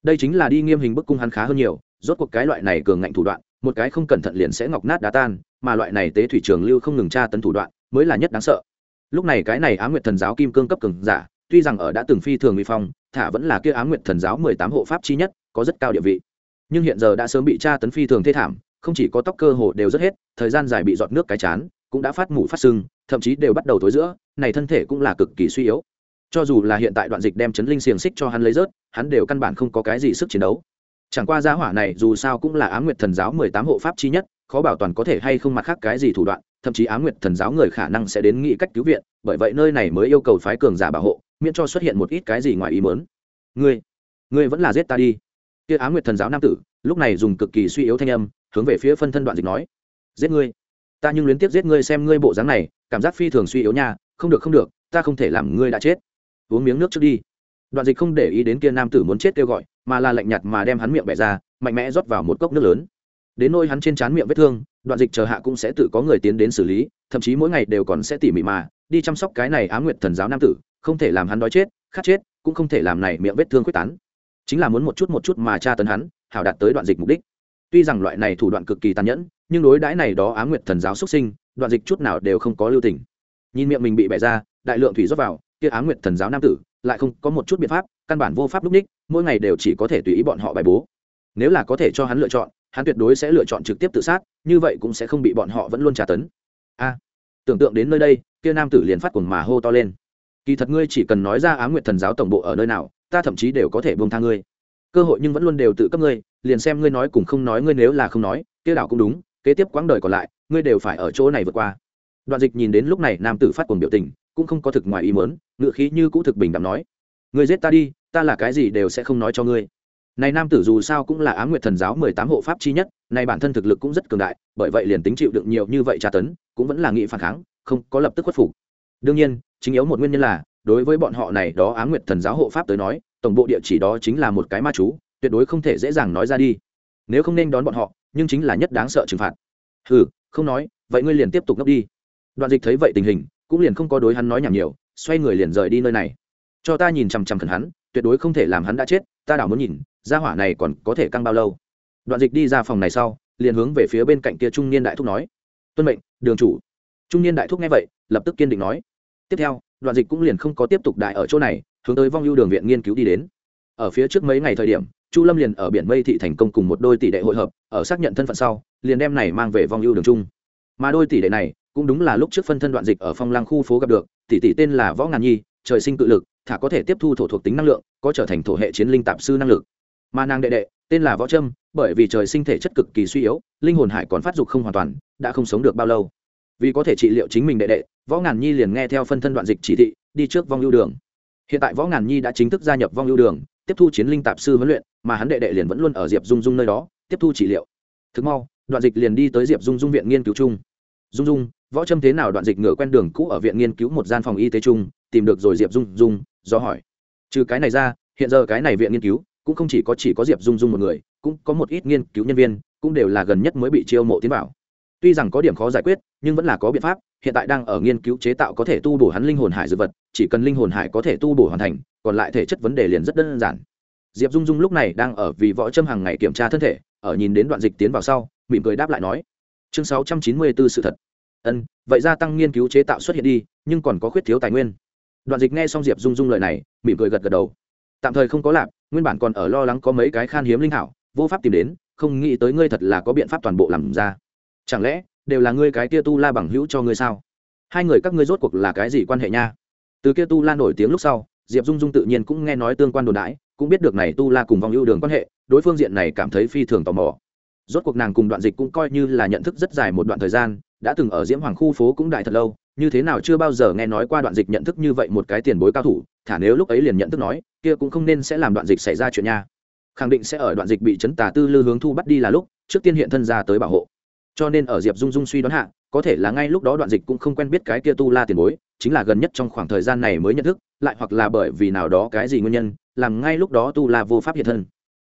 Đây chính là đi nghiêm hình bức cung hắn khá hơn nhiều, rốt cuộc cái loại này cường ngạnh thủ đoạn, một cái không cẩn thận liền sẽ ngọc nát đá tan, mà loại này tế thủy trường lưu không ngừng tra tấn thủ đoạn, mới là nhất đáng sợ. Lúc này cái này á nguyệt thần giáo kim cương cấp cường giả, tuy rằng ở đã từng phi thường vi phong, thả vẫn là kia á nguyệt thần giáo mười tám hộ pháp chi nhất, có rất cao địa vị. Nhưng hiện giờ đã sớm bị tra tấn phi thường thê thảm, không chỉ có tóc cơ hồ đều rất hết, thời gian dài bị giọt nước cái chán, cũng đã phát mủ phát sưng, thậm chí đều bắt đầu tối giữa này thân thể cũng là cực kỳ suy yếu. Cho dù là hiện tại đoạn dịch đem chấn linh xiềng xích cho hắn lấy rớt, hắn đều căn bản không có cái gì sức chiến đấu. Chẳng qua giá hỏa này dù sao cũng là á nguyệt thần giáo mười tám hộ pháp chi nhất, khó bảo toàn có thể hay không mặt khác cái gì thủ đoạn, thậm chí á nguyệt thần giáo người khả năng sẽ đến nghĩ cách cứu viện, bởi vậy nơi này mới yêu cầu phái cường giả bảo hộ, miễn cho xuất hiện một ít cái gì ngoài ý mớn ngươi ngươi vẫn là giết ta đi. Kia á nguyệt thần giáo nam tử, lúc này dùng cực kỳ suy yếu thanh âm, hướng về phía phân thân đoạn dịch nói. Giết ngươi. Ta nhưng luyến tiếp giết ngươi xem ngươi bộ dáng này, cảm giác phi thường suy yếu nha không được không được, ta không thể làm ngươi đã chết. Uống miếng nước trước đi. Đoạn dịch không để ý đến kia nam tử muốn chết kêu gọi, mà là lạnh nhạt mà đem hắn miệng bẻ ra, mạnh mẽ rót vào một cốc nước lớn. Đến nôi hắn trên trán miệng vết thương, đoạn dịch chờ hạ cũng sẽ tự có người tiến đến xử lý, thậm chí mỗi ngày đều còn sẽ tỉ mỉ mà đi chăm sóc cái này á nguyệt thần giáo nam tử, không thể làm hắn đói chết, khát chết, cũng không thể làm này miệng vết thương quyết tán. Chính là muốn một chút một chút mà tra tấn hắn, hảo đạt tới đoạn dịch mục đích. Tuy rằng loại này thủ đoạn cực kỳ tàn nhẫn, nhưng đối đãi này đó á nguyệt thần giáo xuất sinh, đoạn dịch chút nào đều không có lưu tình nhìn miệng mình bị bẻ ra, đại lượng thủy rót vào, kia á nguyệt thần giáo nam tử lại không có một chút biện pháp, căn bản vô pháp lúc ních, mỗi ngày đều chỉ có thể tùy ý bọn họ bài bố. Nếu là có thể cho hắn lựa chọn, hắn tuyệt đối sẽ lựa chọn trực tiếp tự sát, như vậy cũng sẽ không bị bọn họ vẫn luôn trả tấn. A à, tưởng tượng đến nơi đây, kia nam tử liền phát cuồng mà hô to lên. Kỳ thật ngươi chỉ cần nói ra á nguyệt thần giáo tổng bộ ở nơi nào, ta thậm chí đều có thể buông tha ngươi. Cơ hội nhưng vẫn luôn đều tự cấp ngươi, liền xem ngươi nói cùng không nói ngươi nếu là không nói, kia đảo cũng đúng, kế tiếp quãng đời còn lại, ngươi đều phải ở chỗ này vượt qua đoạn dịch nhìn đến lúc này nam tử phát cuồng biểu tình, cũng không có thực ngoài ý mớn ngựa khí như cũ thực bình đạm nói, ngươi giết ta đi, ta là cái gì đều sẽ không nói cho ngươi. Này nam tử dù sao cũng là á nguyệt thần giáo mười tám hộ pháp chi nhất, này bản thân thực lực cũng rất cường đại, bởi vậy liền tính chịu đựng nhiều như vậy tra tấn, cũng vẫn là nghị phản kháng, không có lập tức khuất phục. Đương nhiên, chính yếu một nguyên nhân là, đối với bọn họ này đó á nguyệt thần giáo hộ pháp tới nói, tổng bộ địa chỉ đó chính là một cái ma chú, tuyệt đối không thể dễ dàng nói ra đi. Nếu không nên đón bọn họ, nhưng chính là nhất đáng sợ trừng phạt. Hừ, không nói, vậy ngươi liền tiếp tục ngấp đi đoạn dịch thấy vậy tình hình, cũng liền không có đối hắn nói nhảm nhiều, xoay người liền rời đi nơi này. Cho ta nhìn chằm chằm khẩn hắn, tuyệt đối không thể làm hắn đã chết, ta đảo muốn nhìn ra hỏa này còn có thể căng bao lâu. Đoạn dịch đi ra phòng này sau, liền hướng về phía bên cạnh kia trung niên đại thúc nói. Tuân mệnh, đường chủ. Trung niên đại thúc nghe vậy, lập tức kiên định nói. Tiếp theo, đoạn dịch cũng liền không có tiếp tục đại ở chỗ này, hướng tới vong ưu đường viện nghiên cứu đi đến. Ở phía trước mấy ngày thời điểm, chu lâm liền ở biển mây thị thành công cùng một đôi tỷ đệ hội hợp, ở xác nhận thân phận sau, liền đem này mang về vong ưu đường chung mà đôi tỷ đệ này, cũng đúng là lúc trước phân thân đoạn dịch ở phong lăng khu phố gặp được, tỷ tỷ tên là võ ngàn nhi, trời sinh cự lực, thả có thể tiếp thu thổ thuộc tính năng lượng, có trở thành thổ hệ chiến linh tạp sư năng lực. Mà nàng đệ đệ, tên là võ trâm, bởi vì trời sinh thể chất cực kỳ suy yếu, linh hồn hải còn phát dục không hoàn toàn, đã không sống được bao lâu. Vì có thể trị liệu chính mình đệ đệ, võ ngàn nhi liền nghe theo phân thân đoạn dịch chỉ thị, đi trước vong ưu đường. Hiện tại võ ngàn nhi đã chính thức gia nhập vong ưu đường, tiếp thu chiến linh tạp sư huấn luyện, mà hắn đệ đệ liền vẫn luôn ở diệp dung dung nơi đó, tiếp thu trị liệu. Thực mau, đoạn dịch liền đi tới diệp dung dung viện nghiên cứu chung dung dung, võ trâm thế nào đoạn dịch ngựa quen đường cũ ở viện nghiên cứu một gian phòng y tế chung, tìm được rồi diệp dung dung, do hỏi. Trừ cái này ra, hiện giờ cái này viện nghiên cứu, cũng không chỉ có chỉ có diệp dung dung một người, cũng có một ít nghiên cứu nhân viên, cũng đều là gần nhất mới bị chiêu mộ tiến bảo tuy rằng có điểm khó giải quyết, nhưng vẫn là có biện pháp, hiện tại đang ở nghiên cứu chế tạo có thể tu bổ hắn linh hồn hải dược vật, chỉ cần linh hồn hải có thể tu bổ hoàn thành, còn lại thể chất vấn đề liền rất đơn giản. Diệp dung dung lúc này đang ở vì võ trâm hàng ngày kiểm tra thân thể, ở nhìn đến đoạn dịch tiến vào sau, mỉm cười đáp lại nói chương sáu trăm chín mươi 694 sự thật. Ân, vậy gia tăng nghiên cứu chế tạo xuất hiện đi, nhưng còn có khuyết thiếu tài nguyên. Đoạn dịch nghe xong diệp dung dung lời này, mỉm cười gật gật đầu. Tạm thời không có lạp nguyên bản còn ở lo lắng có mấy cái khan hiếm linh hảo, vô pháp tìm đến, không nghĩ tới ngươi thật là có biện pháp toàn bộ làm ra. Chẳng lẽ, đều là ngươi cái kia tu la bằng hữu cho ngươi sao? Hai người các ngươi rốt cuộc là cái gì quan hệ nha? Từ kia tu la nổi tiếng lúc sau, diệp dung dung tự nhiên cũng nghe nói tương quan đồn đãi, cũng biết được này tu la cùng vong ưu đường quan hệ, đối phương diện này cảm thấy phi thường tò mò rốt cuộc nàng cùng đoạn dịch cũng coi như là nhận thức rất dài một đoạn thời gian, đã từng ở diễm hoàng khu phố cũng đại thật lâu, như thế nào chưa bao giờ nghe nói qua đoạn dịch nhận thức như vậy một cái tiền bối cao thủ, thả nếu lúc ấy liền nhận thức nói, kia cũng không nên sẽ làm đoạn dịch xảy ra chuyện nha. Khẳng định sẽ ở đoạn dịch bị chấn tà tư lư hướng thu bắt đi là lúc, trước tiên hiện thân ra tới bảo hộ. Cho nên ở diệp dung dung suy đoán hạ, có thể là ngay lúc đó đoạn dịch cũng không quen biết cái kia tu la tiền bối, chính là gần nhất trong khoảng thời gian này mới nhận thức, lại hoặc là bởi vì nào đó cái gì nguyên nhân, làm ngay lúc đó tu la vô pháp hiện thân.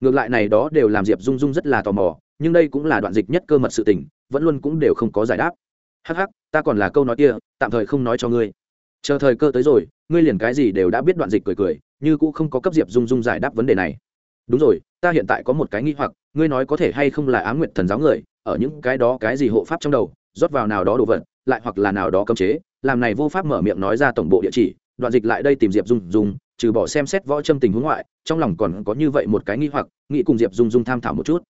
Ngược lại này đó đều làm diệp dung dung rất là tò mò nhưng đây cũng là đoạn dịch nhất cơ mật sự tình, vẫn luôn cũng đều không có giải đáp. Hắc hắc, ta còn là câu nói kia, tạm thời không nói cho ngươi. Chờ thời cơ tới rồi, ngươi liền cái gì đều đã biết đoạn dịch cười cười, như cũng không có cấp diệp dung dung giải đáp vấn đề này. Đúng rồi, ta hiện tại có một cái nghi hoặc, ngươi nói có thể hay không là á nguyện thần giáo người, ở những cái đó cái gì hộ pháp trong đầu, rót vào nào đó đồ vật, lại hoặc là nào đó cấm chế, làm này vô pháp mở miệng nói ra tổng bộ địa chỉ, đoạn dịch lại đây tìm diệp dung dung, trừ bỏ xem xét võ châm tình huống ngoại, trong lòng còn có như vậy một cái nghi hoặc, nghĩ cùng diệp dung dung tham thảo một chút.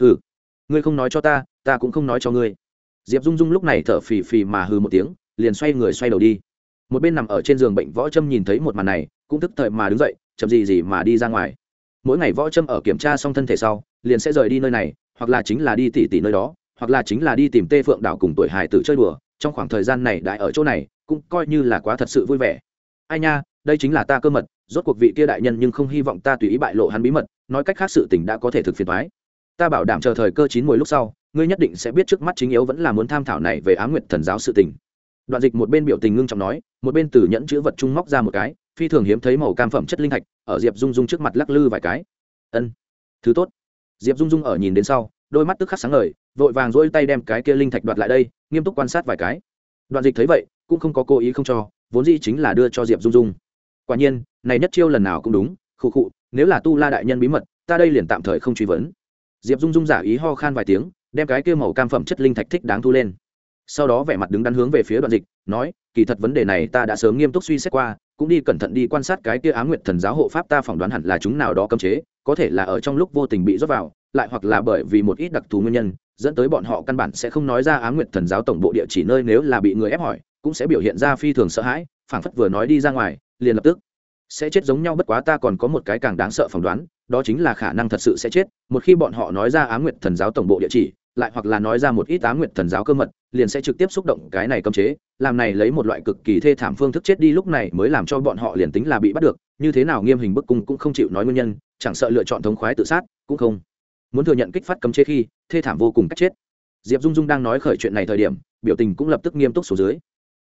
Ừ ngươi không nói cho ta ta cũng không nói cho ngươi. Diệp dung dung lúc này thở phì phì mà hư một tiếng, liền xoay người xoay đầu đi. Một bên nằm ở trên giường bệnh võ trâm nhìn thấy một màn này, cũng tức thời mà đứng dậy, chậm gì gì mà đi ra ngoài. Mỗi ngày võ trâm ở kiểm tra xong thân thể sau, liền sẽ rời đi nơi này, hoặc là chính là đi tỉ tỉ nơi đó, hoặc là chính là đi tìm tê phượng đảo cùng tuổi Hải tử chơi đùa, trong khoảng thời gian này đại ở chỗ này, cũng coi như là quá thật sự vui vẻ. Ai nha, đây chính là ta cơ mật, rốt cuộc vị kia đại nhân nhưng không hy vọng ta tùy ý bại lộ hắn bí mật, nói cách khác sự tình đã có thể thực phiền thoái ta bảo đảm chờ thời cơ chín mùi lúc sau, ngươi nhất định sẽ biết trước mắt chính yếu vẫn là muốn tham thảo này về á nguyệt thần giáo sự tình. Đoạn dịch một bên biểu tình ngưng trọng nói, một bên từ nhẫn chữ vật trung móc ra một cái, phi thường hiếm thấy màu cam phẩm chất linh thạch, ở diệp dung dung trước mặt lắc lư vài cái. Ân, thứ tốt. Diệp dung dung ở nhìn đến sau, đôi mắt tức khắc sáng ngời, vội vàng rỗi tay đem cái kia linh thạch đoạt lại đây, nghiêm túc quan sát vài cái. Đoạn dịch thấy vậy, cũng không có cố ý không cho, vốn dĩ chính là đưa cho diệp dung dung. Quả nhiên, này nhất chiêu lần nào cũng đúng, khụ khụ, nếu là tu la đại nhân bí mật, ta đây liền tạm thời không truy vấn diệp dung dung giả ý ho khan vài tiếng, đem cái kia màu cam phẩm chất linh thạch thích đáng thu lên. Sau đó vẻ mặt đứng đắn hướng về phía đoạn dịch, nói, kỳ thật vấn đề này ta đã sớm nghiêm túc suy xét qua, cũng đi cẩn thận đi quan sát cái kia á nguyện thần giáo hộ pháp ta phỏng đoán hẳn là chúng nào đó cấm chế, có thể là ở trong lúc vô tình bị rót vào, lại hoặc là bởi vì một ít đặc thù nguyên nhân, dẫn tới bọn họ căn bản sẽ không nói ra á nguyện thần giáo tổng bộ địa chỉ nơi nếu là bị người ép hỏi, cũng sẽ biểu hiện ra phi thường sợ hãi, phảng phất vừa nói đi ra ngoài, liền lập tức sẽ chết giống nhau, bất quá ta còn có một cái càng đáng sợ phỏng đoán đó chính là khả năng thật sự sẽ chết, một khi bọn họ nói ra á nguyện thần giáo tổng bộ địa chỉ, lại hoặc là nói ra một ít á nguyện thần giáo cơ mật, liền sẽ trực tiếp xúc động cái này cấm chế, làm này lấy một loại cực kỳ thê thảm phương thức chết đi lúc này mới làm cho bọn họ liền tính là bị bắt được, như thế nào nghiêm hình bức cung cũng không chịu nói nguyên nhân, chẳng sợ lựa chọn thống khoái tự sát, cũng không. Muốn thừa nhận kích phát cấm chế khi, thê thảm vô cùng cách chết. Diệp dung dung đang nói khởi chuyện này thời điểm, biểu tình cũng lập tức nghiêm túc xuống dưới.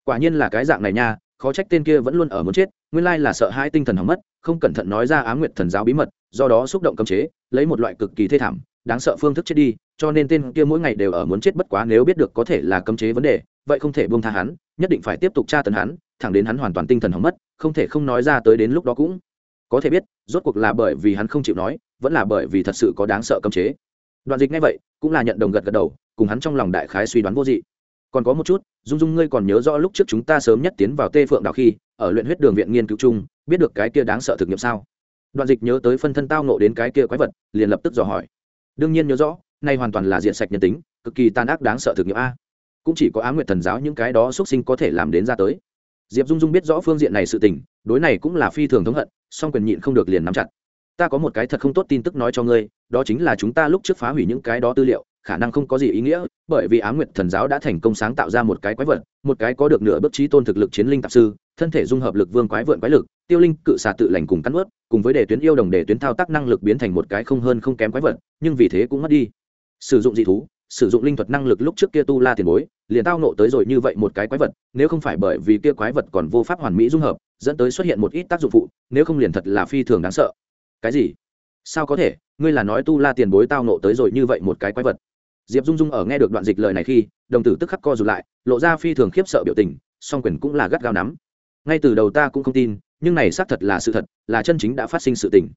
Quả nhiên là cái dạng này nha, khó trách tên kia vẫn luôn ở muốn chết nguyên lai là sợ hai tinh thần hỏng mất, không cẩn thận nói ra á nguyện thần giáo bí mật, do đó xúc động cấm chế, lấy một loại cực kỳ thê thảm, đáng sợ phương thức chết đi, cho nên tên kia mỗi ngày đều ở muốn chết bất quá nếu biết được có thể là cấm chế vấn đề, vậy không thể buông tha hắn, nhất định phải tiếp tục tra tấn hắn, thẳng đến hắn hoàn toàn tinh thần hỏng mất, không thể không nói ra tới đến lúc đó cũng có thể biết, rốt cuộc là bởi vì hắn không chịu nói, vẫn là bởi vì thật sự có đáng sợ cấm chế. Đoạn dịch ngay vậy, cũng là nhận đồng gật gật đầu, cùng hắn trong lòng đại khái suy đoán vô dị. Còn có một chút, dung dung ngươi còn nhớ rõ lúc trước chúng ta sớm nhất tiến vào tê phượng đảo khi ở luyện huyết đường viện nghiên cứu chung, biết được cái kia đáng sợ thực nghiệm sao? Đoạn dịch nhớ tới phân thân tao nộ đến cái kia quái vật, liền lập tức dò hỏi. Đương nhiên nhớ rõ, nay hoàn toàn là diện sạch nhân tính, cực kỳ tàn ác đáng sợ thực nghiệm a. Cũng chỉ có á nguyệt thần giáo những cái đó xuất sinh có thể làm đến ra tới. Diệp dung dung biết rõ phương diện này sự tình, đối này cũng là phi thường thống hận, song quyền nhịn không được liền nắm chặt. Ta có một cái thật không tốt tin tức nói cho ngươi, đó chính là chúng ta lúc trước phá hủy những cái đó tư liệu khả năng không có gì ý nghĩa, bởi vì á nguyệt thần giáo đã thành công sáng tạo ra một cái quái vật, một cái có được nửa bước trí tôn thực lực chiến linh tạp sư, thân thể dung hợp lực vương quái vượn quái lực, tiêu linh cự xà tự lành cùng cắn ướt cùng với đề tuyến yêu đồng đề tuyến thao tác năng lực biến thành một cái không hơn không kém quái vật, nhưng vì thế cũng mất đi. Sử dụng dị thú, sử dụng linh thuật năng lực lúc trước kia tu la tiền bối, liền tao nộ tới rồi như vậy một cái quái vật, nếu không phải bởi vì kia quái vật còn vô pháp hoàn mỹ dung hợp, dẫn tới xuất hiện một ít tác dụng phụ, nếu không liền thật là phi thường đáng sợ. Cái gì? Sao có thể? Ngươi là nói tu la tiền bối tao nộ tới rồi như vậy một cái quái vật diệp dung dung ở nghe được đoạn dịch lời này khi, đồng tử tức khắc co rụt lại, lộ ra phi thường khiếp sợ biểu tình, song quyền cũng là gắt gao nắm. Ngay từ đầu ta cũng không tin, nhưng này xác thật là sự thật, là chân chính đã phát sinh sự tình.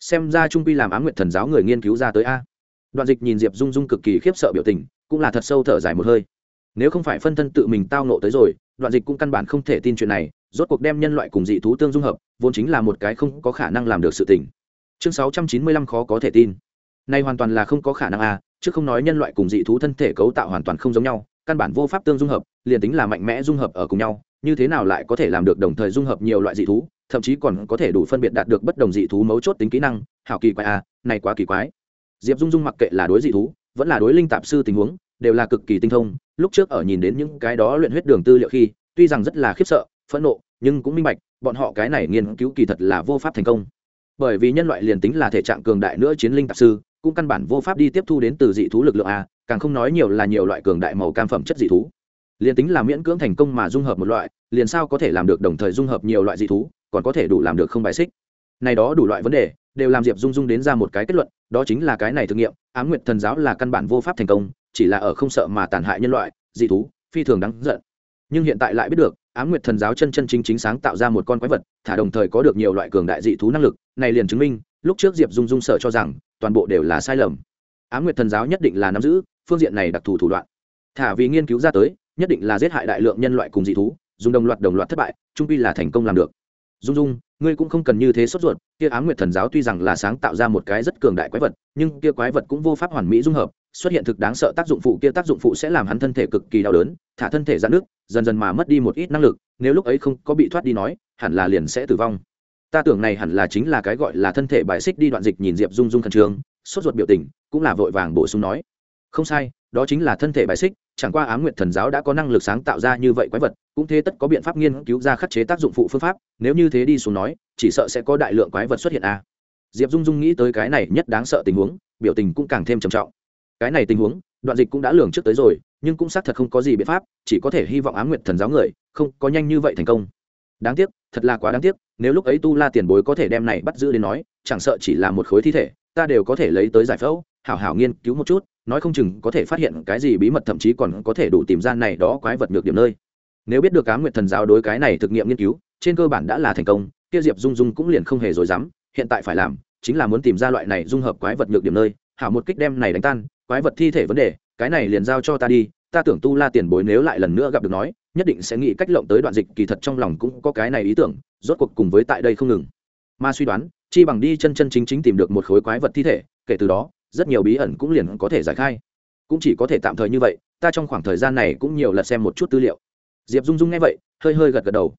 Xem ra trung Phi làm á nguyện thần giáo người nghiên cứu ra tới a. Đoạn dịch nhìn diệp dung dung cực kỳ khiếp sợ biểu tình, cũng là thật sâu thở dài một hơi. Nếu không phải phân thân tự mình tao nộ tới rồi, đoạn dịch cũng căn bản không thể tin chuyện này, rốt cuộc đem nhân loại cùng dị thú tương dung hợp, vốn chính là một cái không có khả năng làm được sự tình. Chương sáu trăm chín mươi lăm khó có thể tin này hoàn toàn là không có khả năng à? chứ không nói nhân loại cùng dị thú thân thể cấu tạo hoàn toàn không giống nhau, căn bản vô pháp tương dung hợp, liền tính là mạnh mẽ dung hợp ở cùng nhau, như thế nào lại có thể làm được đồng thời dung hợp nhiều loại dị thú, thậm chí còn có thể đủ phân biệt đạt được bất đồng dị thú mấu chốt tính kỹ năng, hảo kỳ quái à này quá kỳ quái diệp dung dung mặc kệ là đối dị thú, vẫn là đối linh tạp sư tình huống, đều là cực kỳ tinh thông, lúc trước ở nhìn đến những cái đó luyện huyết đường tư liệu khi, tuy rằng rất là khiếp sợ, phẫn nộ, nhưng cũng minh bạch, bọn họ cái này nghiên cứu kỳ thật là vô pháp thành công bởi vì nhân loại liền tính là thể trạng cường đại nữa chiến linh tạp sư cũng căn bản vô pháp đi tiếp thu đến từ dị thú lực lượng a, càng không nói nhiều là nhiều loại cường đại màu cam phẩm chất dị thú. Liền tính là miễn cưỡng thành công mà dung hợp một loại, liền sao có thể làm được đồng thời dung hợp nhiều loại dị thú, còn có thể đủ làm được không bài xích. Này đó đủ loại vấn đề, đều làm diệp dung dung đến ra một cái kết luận, đó chính là cái này thử nghiệm, ám nguyệt thần giáo là căn bản vô pháp thành công, chỉ là ở không sợ mà tàn hại nhân loại, dị thú, phi thường đáng giận. Nhưng hiện tại lại biết được, ám nguyệt thần giáo chân chân chính chính sáng tạo ra một con quái vật, thả đồng thời có được nhiều loại cường đại dị thú năng lực, này liền chứng minh lúc trước diệp dung dung sợ cho rằng toàn bộ đều là sai lầm ám nguyệt thần giáo nhất định là nắm giữ phương diện này đặc thù thủ đoạn thả vì nghiên cứu ra tới nhất định là giết hại đại lượng nhân loại cùng dị thú dùng đồng loạt đồng loạt thất bại trung pi là thành công làm được dung dung ngươi cũng không cần như thế sốt ruột kia ám nguyệt thần giáo tuy rằng là sáng tạo ra một cái rất cường đại quái vật nhưng kia quái vật cũng vô pháp hoàn mỹ dung hợp xuất hiện thực đáng sợ tác dụng phụ kia tác dụng phụ sẽ làm hắn thân thể cực kỳ đau đớn thả thân thể ra nước dần dần mà mất đi một ít năng lực nếu lúc ấy không có bị thoát đi nói hẳn là liền sẽ tử vong ta tưởng này hẳn là chính là cái gọi là thân thể bài xích đi đoạn dịch nhìn diệp dung dung khẩn trương, sốt ruột biểu tình, cũng là vội vàng bổ sung nói. Không sai, đó chính là thân thể bài xích, chẳng qua ám nguyệt thần giáo đã có năng lực sáng tạo ra như vậy quái vật, cũng thế tất có biện pháp nghiên cứu ra khắc chế tác dụng phụ phương pháp, nếu như thế đi xuống nói, chỉ sợ sẽ có đại lượng quái vật xuất hiện a. À. diệp dung dung nghĩ tới cái này nhất đáng sợ tình huống, biểu tình cũng càng thêm trầm trọng. Cái này tình huống, đoạn dịch cũng đã lường trước tới rồi, nhưng cũng xác thật không có gì biện pháp, chỉ có thể hy vọng ám nguyệt thần giáo người không có nhanh như vậy thành công đáng tiếc, thật là quá đáng tiếc, nếu lúc ấy tu la tiền bối có thể đem này bắt giữ đến nói, chẳng sợ chỉ là một khối thi thể, ta đều có thể lấy tới giải phẫu, hảo hảo nghiên cứu một chút, nói không chừng có thể phát hiện cái gì bí mật thậm chí còn có thể đủ tìm ra này đó quái vật nhược điểm nơi. Nếu biết được cá nguyện thần giáo đối cái này thực nghiệm nghiên cứu, trên cơ bản đã là thành công, kia diệp dung dung cũng liền không hề dối dám, hiện tại phải làm, chính là muốn tìm ra loại này dung hợp quái vật nhược điểm nơi, hảo một kích đem này đánh tan, quái vật thi thể vấn đề, cái này liền giao cho ta đi, ta tưởng tu la tiền bối nếu lại lần nữa gặp được nói nhất định sẽ nghĩ cách lộng tới đoạn dịch, kỳ thật trong lòng cũng có cái này ý tưởng, rốt cuộc cùng với tại đây không ngừng. Mà suy đoán, chi bằng đi chân chân chính chính tìm được một khối quái vật thi thể, kể từ đó, rất nhiều bí ẩn cũng liền có thể giải khai. Cũng chỉ có thể tạm thời như vậy, ta trong khoảng thời gian này cũng nhiều lần xem một chút tư liệu. Diệp dung dung nghe vậy, hơi hơi gật gật đầu.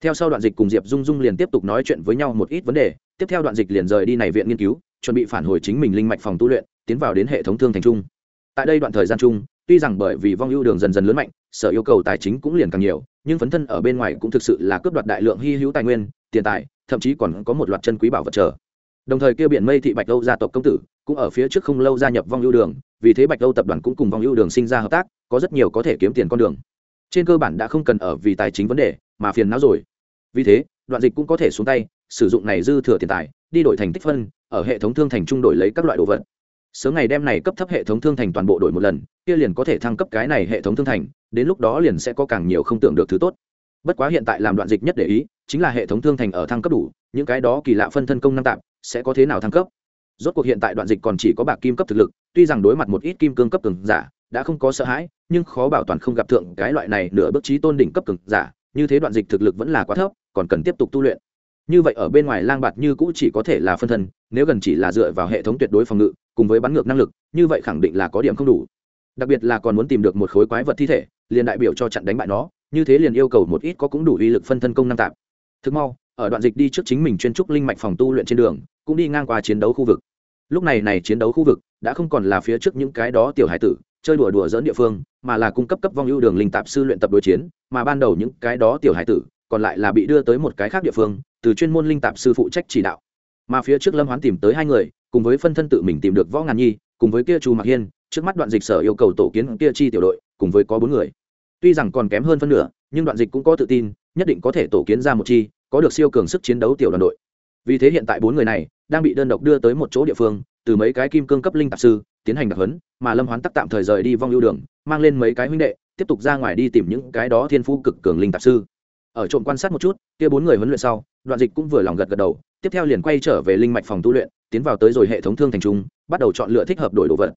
Theo sau đoạn dịch cùng diệp dung dung liền tiếp tục nói chuyện với nhau một ít vấn đề, tiếp theo đoạn dịch liền rời đi này viện nghiên cứu, chuẩn bị phản hồi chính mình linh mạch phòng tu luyện, tiến vào đến hệ thống thương thành trung. Tại đây đoạn thời gian chung tuy rằng bởi vì vong ưu đường dần dần lớn mạnh, sở yêu cầu tài chính cũng liền càng nhiều, nhưng phấn thân ở bên ngoài cũng thực sự là cướp đoạt đại lượng hy hữu tài nguyên, tiền tài, thậm chí còn có một loạt chân quý bảo vật chờ. Đồng thời kêu biển mây thị bạch âu gia tộc công tử cũng ở phía trước không lâu gia nhập vong ưu đường, vì thế bạch âu tập đoàn cũng cùng vong ưu đường sinh ra hợp tác, có rất nhiều có thể kiếm tiền con đường. Trên cơ bản đã không cần ở vì tài chính vấn đề mà phiền não rồi. Vì thế, đoạn dịch cũng có thể xuống tay, sử dụng này dư thừa tiền tài, đi đổi thành tích phân, ở hệ thống thương thành trung đổi lấy các loại đồ vật sớm ngày đem này cấp thấp hệ thống thương thành toàn bộ đổi một lần, kia liền có thể thăng cấp cái này hệ thống thương thành, đến lúc đó liền sẽ có càng nhiều không tưởng được thứ tốt. Bất quá hiện tại làm đoạn dịch nhất để ý, chính là hệ thống thương thành ở thăng cấp đủ, những cái đó kỳ lạ phân thân công năng tạm, sẽ có thế nào thăng cấp? Rốt cuộc hiện tại đoạn dịch còn chỉ có bạc kim cấp thực lực, tuy rằng đối mặt một ít kim cương cấp cường giả, đã không có sợ hãi, nhưng khó bảo toàn không gặp thượng cái loại này nửa bước trí tôn đỉnh cấp cường giả, như thế đoạn dịch thực lực vẫn là quá thấp, còn cần tiếp tục tu luyện. Như vậy ở bên ngoài lang bạt như cũ chỉ có thể là phân thân, nếu gần chỉ là dựa vào hệ thống tuyệt đối phòng ngự cùng với bắn ngược năng lực, như vậy khẳng định là có điểm không đủ. Đặc biệt là còn muốn tìm được một khối quái vật thi thể, liền đại biểu cho chặn đánh bại nó, như thế liền yêu cầu một ít có cũng đủ uy lực phân thân công năng tạp thực mau, ở đoạn dịch đi trước chính mình chuyên trúc linh mạch phòng tu luyện trên đường, cũng đi ngang qua chiến đấu khu vực. Lúc này này chiến đấu khu vực đã không còn là phía trước những cái đó tiểu hải tử, chơi đùa đùa dỡn địa phương, mà là cung cấp cấp vong ưu đường linh tạp sư luyện tập đối chiến, mà ban đầu những cái đó tiểu hải tử còn lại là bị đưa tới một cái khác địa phương, từ chuyên môn linh tạp sư phụ trách chỉ đạo. Mà phía trước lâm hoán tìm tới hai người cùng với phân thân tự mình tìm được võ ngàn nhi, cùng với kia chu mạc hiên, trước mắt đoạn dịch sở yêu cầu tổ kiến kia chi tiểu đội, cùng với có bốn người. Tuy rằng còn kém hơn phân nửa, nhưng đoạn dịch cũng có tự tin, nhất định có thể tổ kiến ra một chi, có được siêu cường sức chiến đấu tiểu đoàn đội. Vì thế hiện tại bốn người này đang bị đơn độc đưa tới một chỗ địa phương, từ mấy cái kim cương cấp linh tạp sư tiến hành đặc huấn, mà lâm hoán tắc tạm thời rời đi vong ưu đường, mang lên mấy cái huynh đệ, tiếp tục ra ngoài đi tìm những cái đó thiên phú cực cường linh tạp sư ở trộm quan sát một chút, kia bốn người huấn luyện sau, đoạn dịch cũng vừa lòng gật gật đầu, tiếp theo liền quay trở về linh mạch phòng tu luyện, tiến vào tới rồi hệ thống thương thành trung, bắt đầu chọn lựa thích hợp đổi đồ vật.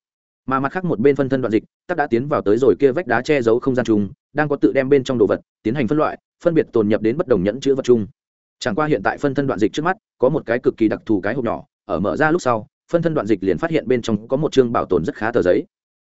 Mà mặt khác một bên phân thân đoạn dịch, tắc đã tiến vào tới rồi kia vách đá che giấu không gian chung đang có tự đem bên trong đồ vật, tiến hành phân loại, phân biệt tồn nhập đến bất đồng nhẫn chữ vật chung chẳng qua hiện tại phân thân đoạn dịch trước mắt, có một cái cực kỳ đặc thù cái hộp nhỏ, ở mở ra lúc sau, phân thân đoạn dịch liền phát hiện bên trong có một chương bảo tồn rất khá tờ giấy.